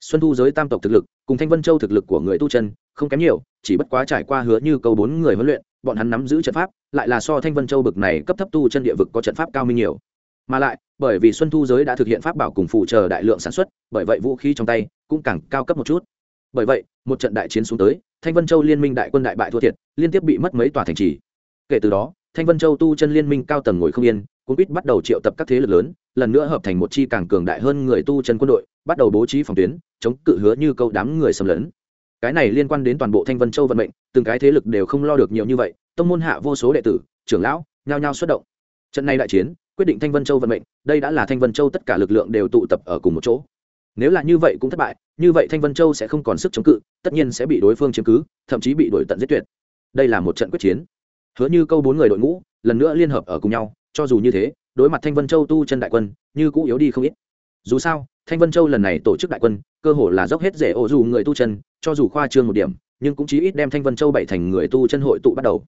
Xuân thu giới tam tộc thực lực, cùng thanh vân châu thực lực của người tu chân, không kém nhiều, chỉ bất quá trải qua hứa như câu bốn người huấn luyện, bọn hắn nắm giữ trận pháp, lại là so thanh vân châu bực này cấp thấp tu chân địa vực có trận pháp cao minh nhiều mà lại, bởi vì xuân thu giới đã thực hiện pháp bảo cùng phụ trợ đại lượng sản xuất, bởi vậy vũ khí trong tay cũng càng cao cấp một chút. Bởi vậy, một trận đại chiến xuống tới, thanh vân châu liên minh đại quân đại bại thua thiệt, liên tiếp bị mất mấy tòa thành trì. Kể từ đó, thanh vân châu tu chân liên minh cao tầng ngồi không yên cũng biết bắt đầu triệu tập các thế lực lớn, lần nữa hợp thành một chi càng cường đại hơn người tu chân quân đội, bắt đầu bố trí phòng tuyến, chống cự hứa như câu đám người xâm lấn. Cái này liên quan đến toàn bộ thanh vân châu vận mệnh, từng cái thế lực đều không lo được nhiều như vậy, tông môn hạ vô số đệ tử, trưởng lão, nhao nhao xuất động. Trận này đại chiến quyết định thanh vân châu vận mệnh, đây đã là thanh vân châu tất cả lực lượng đều tụ tập ở cùng một chỗ. Nếu là như vậy cũng thất bại, như vậy thanh vân châu sẽ không còn sức chống cự, tất nhiên sẽ bị đối phương chiếm cứ, thậm chí bị đổi tận giết tuyệt. Đây là một trận quyết chiến. Hứa như câu bốn người đội ngũ, lần nữa liên hợp ở cùng nhau, cho dù như thế, đối mặt thanh vân châu tu chân đại quân, như cũ yếu đi không ít. Dù sao, thanh vân châu lần này tổ chức đại quân, cơ hồ là dốc hết rễ ô dù người tu chân, cho dù khoa trương một điểm, nhưng cũng chí ít đem thanh vân châu bảy thành người tu chân hội tụ bắt đầu.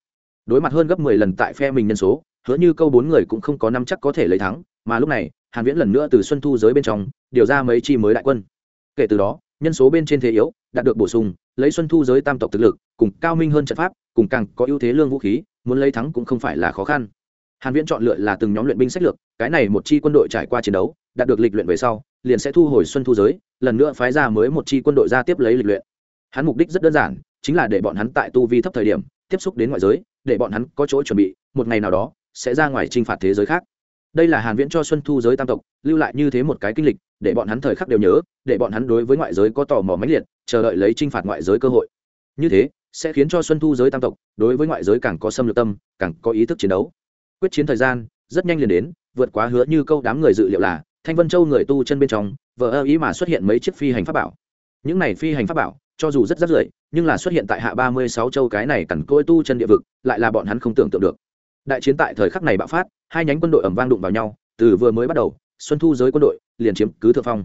Đối mặt hơn gấp mười lần tại phe mình nhân số hứa như câu bốn người cũng không có năm chắc có thể lấy thắng, mà lúc này, hàn viễn lần nữa từ xuân thu giới bên trong, điều ra mấy chi mới đại quân. Kể từ đó, nhân số bên trên thế yếu, đạt được bổ sung, lấy xuân thu giới tam tộc thực lực, cùng cao minh hơn trận pháp, cùng càng có ưu thế lương vũ khí, muốn lấy thắng cũng không phải là khó khăn. Hàn viễn chọn lựa là từng nhóm luyện binh sách lược, cái này một chi quân đội trải qua chiến đấu, đạt được lịch luyện về sau, liền sẽ thu hồi xuân thu giới, lần nữa phái ra mới một chi quân đội ra tiếp lấy lịch luyện. Hắn mục đích rất đơn giản, chính là để bọn hắn tại tu vi thấp thời điểm, tiếp xúc đến ngoại giới, để bọn hắn có chỗ chuẩn bị, một ngày nào đó sẽ ra ngoài chinh phạt thế giới khác. Đây là hàn viễn cho xuân thu giới tam tộc, lưu lại như thế một cái kinh lịch, để bọn hắn thời khắc đều nhớ, để bọn hắn đối với ngoại giới có tò mò mãnh liệt, chờ đợi lấy chinh phạt ngoại giới cơ hội. Như thế, sẽ khiến cho xuân thu giới tam tộc, đối với ngoại giới càng có xâm lược tâm, càng có ý thức chiến đấu. Quyết chiến thời gian, rất nhanh liền đến, vượt quá hứa như câu đám người dự liệu là, thanh vân châu người tu chân bên trong vợ ơ ý mà xuất hiện mấy chiếc phi hành pháp bảo. Những này phi hành pháp bảo, cho dù rất rất rưởi, nhưng là xuất hiện tại hạ ba mươi sáu châu cái này cằn côi tu chân địa vực, lại là bọn hắn không tưởng tượng được đại chiến tại thời khắc này bạo phát, hai nhánh quân đội ẩm vang đụng vào nhau, từ vừa mới bắt đầu, xuân thu giới quân đội liền chiếm cứ thượng phong.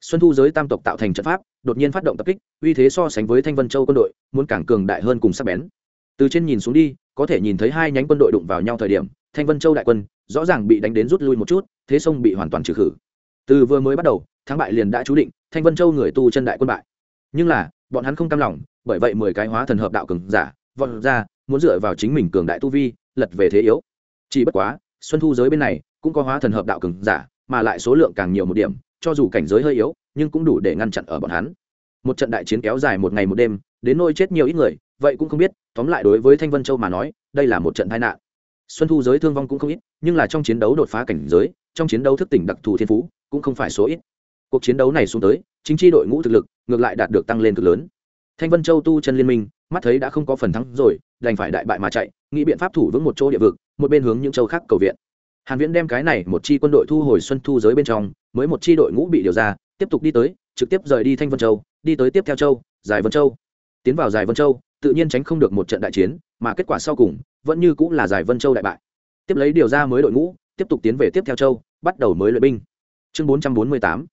Xuân thu giới tam tộc tạo thành trận pháp, đột nhiên phát động tập kích, uy thế so sánh với thanh vân châu quân đội, muốn càng cường đại hơn cùng sắc bén. Từ trên nhìn xuống đi, có thể nhìn thấy hai nhánh quân đội đụng vào nhau thời điểm, thanh vân châu đại quân rõ ràng bị đánh đến rút lui một chút, thế sông bị hoàn toàn trừ khử. Từ vừa mới bắt đầu, thắng bại liền đã chú định, thanh vân châu người tu chân đại quân bại. Nhưng là, bọn hắn không cam lòng, bởi vậy mười cái hóa thần hợp đạo cường giả, vọt ra, muốn dựa vào chính mình cường đại tu vi lật về thế yếu. Chỉ bất quá, xuân thu giới bên này cũng có hóa thần hợp đạo cường giả, mà lại số lượng càng nhiều một điểm, cho dù cảnh giới hơi yếu, nhưng cũng đủ để ngăn chặn ở bọn hắn. Một trận đại chiến kéo dài một ngày một đêm, đến nôi chết nhiều ít người, vậy cũng không biết, tóm lại đối với thanh vân châu mà nói, đây là một trận tai nạn. Xuân thu giới thương vong cũng không ít, nhưng là trong chiến đấu đột phá cảnh giới, trong chiến đấu thức tỉnh đặc thù thiên phú cũng không phải số ít. Cuộc chiến đấu này xuống tới, chính tri đội ngũ thực lực ngược lại đạt được tăng lên cực lớn. Thanh vân châu tu chân liên minh, mắt thấy đã không có phần thắng rồi, đành phải đại bại mà chạy nghĩ biện pháp thủ vững một chỗ địa vực, một bên hướng những châu khác cầu viện. Hàn viễn đem cái này một chi quân đội thu hồi xuân thu giới bên trong, mới một chi đội ngũ bị điều ra, tiếp tục đi tới, trực tiếp rời đi thanh vân châu, đi tới tiếp theo châu, giải vân châu. Tiến vào giải vân châu, tự nhiên tránh không được một trận đại chiến, mà kết quả sau cùng, vẫn như cũng là giải vân châu đại bại. Tiếp lấy điều ra mới đội ngũ, tiếp tục tiến về tiếp theo châu, bắt đầu mới luyện binh. Chương 448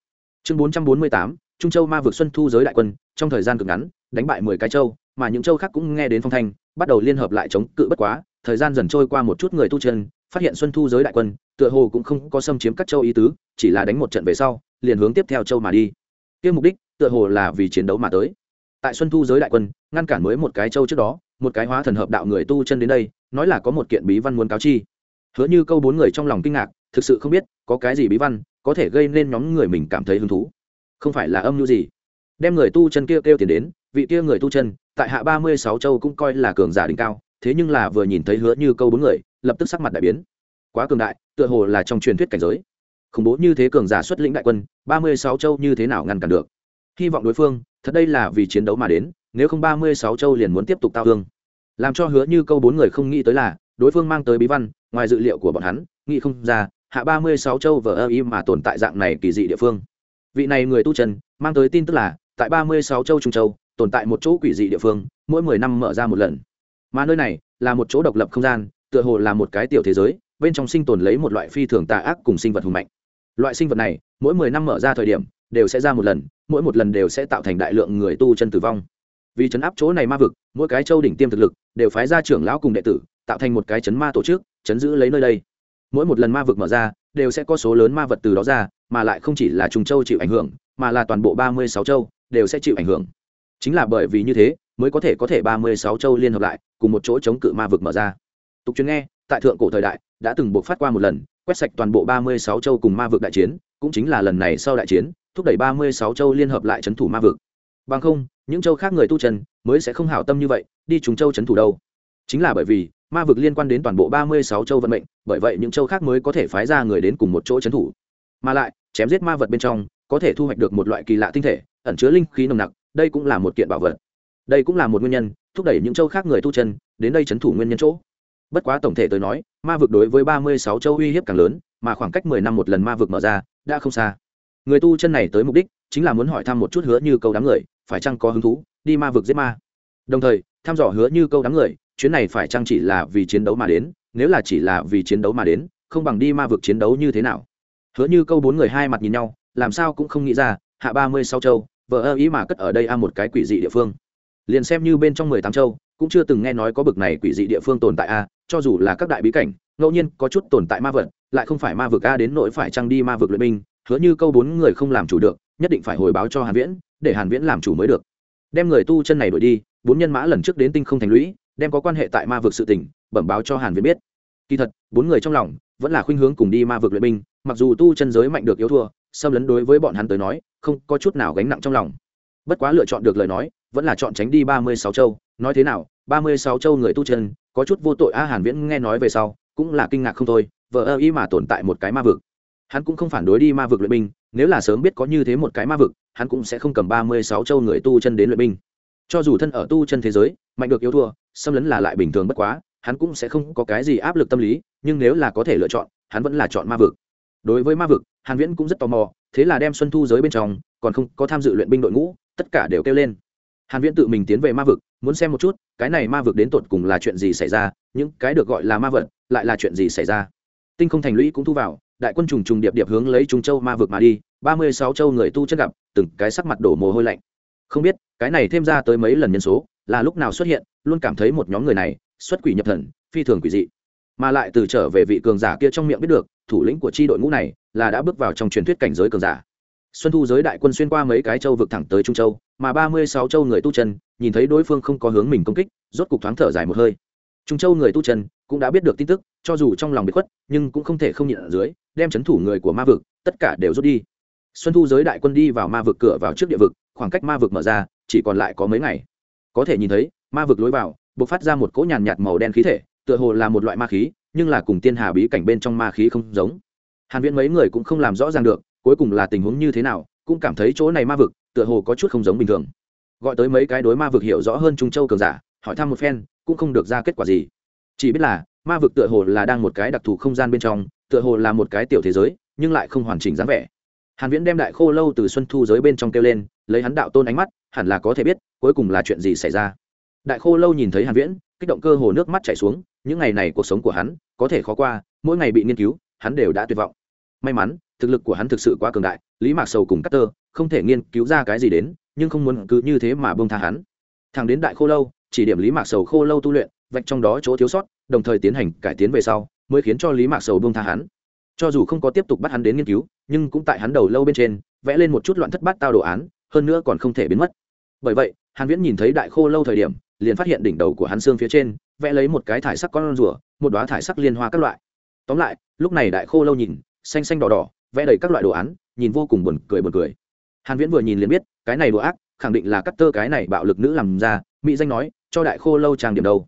chương 448 trung châu ma vực xuân thu giới đại quân, trong thời gian cực ngắn, đánh bại mười cái châu, mà những châu khác cũng nghe đến phong thanh bắt đầu liên hợp lại chống cự bất quá thời gian dần trôi qua một chút người tu chân phát hiện xuân thu giới đại quân tựa hồ cũng không có xâm chiếm các châu ý tứ chỉ là đánh một trận về sau liền hướng tiếp theo châu mà đi. Kia mục đích tựa hồ là vì chiến đấu mà tới. Tại xuân thu giới đại quân ngăn cản mới một cái châu trước đó một cái hóa thần hợp đạo người tu chân đến đây nói là có một kiện bí văn muốn cáo chi. Hứa như câu bốn người trong lòng kinh ngạc thực sự không biết có cái gì bí văn có thể gây nên nhóm người mình cảm thấy hứng thú. Không phải là âm mưu gì? Đem người tu chân kia kêu, kêu tiền đến vị kia người tu chân, tại hạ ba mươi sáu châu cũng coi là cường giả đỉnh cao, thế nhưng là vừa nhìn thấy hứa như câu bốn người, lập tức sắc mặt đại biến. Quá cường đại, tựa hồ là trong truyền thuyết cảnh giới. Khủng bố như thế cường giả xuất lĩnh đại quân, ba mươi sáu châu như thế nào ngăn cản được? Hy vọng đối phương, thật đây là vì chiến đấu mà đến, nếu không ba mươi sáu châu liền muốn tiếp tục tao thương. Làm cho hứa như câu bốn người không nghĩ tới là, đối phương mang tới bí văn, ngoài dự liệu của bọn hắn, nghĩ không ra, hạ ba mươi sáu châu vờ ơ y mà tồn tại dạng này kỳ dị địa phương. Vị này người tu chân, mang tới tin tức là, tại ba mươi sáu châu trung châu tồn tại một chỗ quỷ dị địa phương, mỗi mười năm mở ra một lần. Mà nơi này là một chỗ độc lập không gian, tựa hồ là một cái tiểu thế giới, bên trong sinh tồn lấy một loại phi thường tà ác cùng sinh vật hùng mạnh. Loại sinh vật này, mỗi mười năm mở ra thời điểm, đều sẽ ra một lần, mỗi một lần đều sẽ tạo thành đại lượng người tu chân tử vong. Vì chấn áp chỗ này ma vực, mỗi cái châu đỉnh tiêm thực lực đều phái ra trưởng lão cùng đệ tử, tạo thành một cái chấn ma tổ chức, chấn giữ lấy nơi đây. Mỗi một lần ma vực mở ra, đều sẽ có số lớn ma vật từ đó ra, mà lại không chỉ là trùng châu chịu ảnh hưởng, mà là toàn bộ ba mươi sáu châu, đều sẽ chịu ảnh hưởng chính là bởi vì như thế, mới có thể có thể ba mươi sáu châu liên hợp lại, cùng một chỗ chống cự ma vực mở ra. Tục truyền nghe, tại thượng cổ thời đại, đã từng buộc phát qua một lần, quét sạch toàn bộ ba mươi sáu châu cùng ma vực đại chiến, cũng chính là lần này sau đại chiến, thúc đẩy ba mươi sáu châu liên hợp lại trấn thủ ma vực. Bằng không, những châu khác người tu trần, mới sẽ không hảo tâm như vậy, đi trùng châu trấn thủ đâu. Chính là bởi vì, ma vực liên quan đến toàn bộ ba mươi sáu châu vận mệnh, bởi vậy những châu khác mới có thể phái ra người đến cùng một chỗ trấn thủ. Mà lại, chém giết ma vật bên trong, có thể thu hoạch được một loại kỳ lạ tinh thể, ẩn chứa linh khí nồng nặc đây cũng là một kiện bảo vật. Đây cũng là một nguyên nhân, thúc đẩy những châu khác người tu chân đến đây chấn thủ nguyên nhân chỗ. Bất quá tổng thể tôi nói, ma vực đối với ba mươi sáu châu uy hiếp càng lớn, mà khoảng cách mười năm một lần ma vực mở ra, đã không xa. Người tu chân này tới mục đích, chính là muốn hỏi thăm một chút hứa như câu đám người, phải chăng có hứng thú đi ma vực giết ma? Đồng thời, thăm dò hứa như câu đám người, chuyến này phải chăng chỉ là vì chiến đấu mà đến, nếu là chỉ là vì chiến đấu mà đến, không bằng đi ma vực chiến đấu như thế nào? Hứa như câu bốn người hai mặt nhìn nhau, làm sao cũng không nghĩ ra, hạ ba mươi sáu châu vợ ơ ý mà cất ở đây a một cái quỷ dị địa phương. Liền xem như bên trong mười tám châu, cũng chưa từng nghe nói có bực này quỷ dị địa phương tồn tại a, cho dù là các đại bí cảnh, ngẫu nhiên có chút tồn tại ma vật, lại không phải ma vực a đến nỗi phải trăng đi ma vực luyện binh, hứa như câu bốn người không làm chủ được, nhất định phải hồi báo cho hàn viễn, để hàn viễn làm chủ mới được. Đem người tu chân này đuổi đi, bốn nhân mã lần trước đến tinh không thành lũy, đem có quan hệ tại ma vực sự tình, bẩm báo cho hàn viễn biết. Kỳ thật, bốn người trong lòng, vẫn là khuynh hướng cùng đi ma vực luyện binh, mặc dù tu chân giới mạnh được yếu thua xâm lấn đối với bọn hắn tới nói, không có chút nào gánh nặng trong lòng. Bất quá lựa chọn được lời nói, vẫn là chọn tránh đi ba mươi sáu châu. Nói thế nào, ba mươi sáu châu người tu chân, có chút vô tội a hàn viễn nghe nói về sau, cũng là kinh ngạc không thôi, vợ ơ ý mà tồn tại một cái ma vực. Hắn cũng không phản đối đi ma vực luyện binh, nếu là sớm biết có như thế một cái ma vực, hắn cũng sẽ không cầm ba mươi sáu châu người tu chân đến luyện binh. Cho dù thân ở tu chân thế giới, mạnh được yếu thua, xâm lấn là lại bình thường bất quá, hắn cũng sẽ không có cái gì áp lực tâm lý, nhưng nếu là có thể lựa chọn, hắn vẫn là chọn ma vực đối với ma vực, hàn viễn cũng rất tò mò, thế là đem xuân thu giới bên trong, còn không có tham dự luyện binh đội ngũ, tất cả đều kêu lên. Hàn viễn tự mình tiến về ma vực, muốn xem một chút, cái này ma vực đến tột cùng là chuyện gì xảy ra, những cái được gọi là ma vật, lại là chuyện gì xảy ra. Tinh không thành lũy cũng thu vào, đại quân trùng trùng điệp điệp hướng lấy trung châu ma vực mà đi, ba mươi sáu châu người tu chân gặp, từng cái sắc mặt đổ mồ hôi lạnh. Không biết, cái này thêm ra tới mấy lần nhân số, là lúc nào xuất hiện, luôn cảm thấy một nhóm người này, xuất quỷ nhập thần, phi thường quỷ dị mà lại từ trở về vị cường giả kia trong miệng biết được, thủ lĩnh của tri đội ngũ này là đã bước vào trong truyền thuyết cảnh giới cường giả. Xuân thu giới đại quân xuyên qua mấy cái châu vực thẳng tới trung châu, mà ba mươi sáu châu người tu chân, nhìn thấy đối phương không có hướng mình công kích, rốt cục thoáng thở dài một hơi. Trung châu người tu chân cũng đã biết được tin tức, cho dù trong lòng bị khuất, nhưng cũng không thể không nhịn ở dưới, đem c h ấ n thủ người của ma vực, tất cả đều rút đi. Xuân thu giới đại quân đi vào ma vực cửa vào trước địa vực, khoảng cách ma vực mở ra, chỉ còn lại có mấy ngày. Có thể nhìn thấy, ma vực lối vào b ộ c phát ra một cỗ nhàn nhạt màu đen khí thể tựa hồ là một loại ma khí, nhưng là cùng tiên hà bí cảnh bên trong ma khí không giống. Hàn viễn mấy người cũng không làm rõ ràng được, cuối cùng là tình huống như thế nào, cũng cảm thấy chỗ này ma vực, tựa hồ có chút không giống bình thường. Gọi tới mấy cái đối ma vực hiểu rõ hơn trung châu cường giả, hỏi thăm một phen, cũng không được ra kết quả gì. Chỉ biết là, ma vực tựa hồ là đang một cái đặc thù không gian bên trong, tựa hồ là một cái tiểu thế giới, nhưng lại không hoàn chỉnh dáng vẻ. Hàn viễn đem đại khô lâu từ xuân thu giới bên trong kêu lên, lấy hắn đạo tôn ánh mắt, hẳn là có thể biết, cuối cùng là chuyện gì xảy ra. Đại khô lâu nhìn thấy hàn viễn kích động cơ hồ nước mắt chảy xuống, những ngày này cuộc sống của hắn có thể khó qua, mỗi ngày bị nghiên cứu, hắn đều đã tuyệt vọng. May mắn, thực lực của hắn thực sự quá cường đại, lý mạc sầu cùng cắt tơ không thể nghiên cứu ra cái gì đến, nhưng không muốn cứ như thế mà buông tha hắn. Thằng đến đại khô lâu, chỉ điểm lý mạc sầu khô lâu tu luyện, vạch trong đó chỗ thiếu sót, đồng thời tiến hành cải tiến về sau, mới khiến cho lý mạc sầu buông tha hắn. Cho dù không có tiếp tục bắt hắn đến nghiên cứu, nhưng cũng tại hắn đầu lâu bên trên, vẽ lên một chút loạn thất bát tao đồ án, hơn nữa còn không thể biến mất. Bởi vậy, hàn viễn nhìn thấy đại khô lâu thời điểm liền phát hiện đỉnh đầu của hắn xương phía trên, vẽ lấy một cái thải sắc con rùa, một đóa thải sắc liên hoa các loại. Tóm lại, lúc này đại khô lâu nhìn, xanh xanh đỏ đỏ, vẽ đầy các loại đồ án, nhìn vô cùng buồn cười buồn cười. Hàn viễn vừa nhìn liền biết, cái này đồ ác, khẳng định là cắt tơ cái này bạo lực nữ làm ra, mỹ danh nói, cho đại khô lâu trang điểm đâu.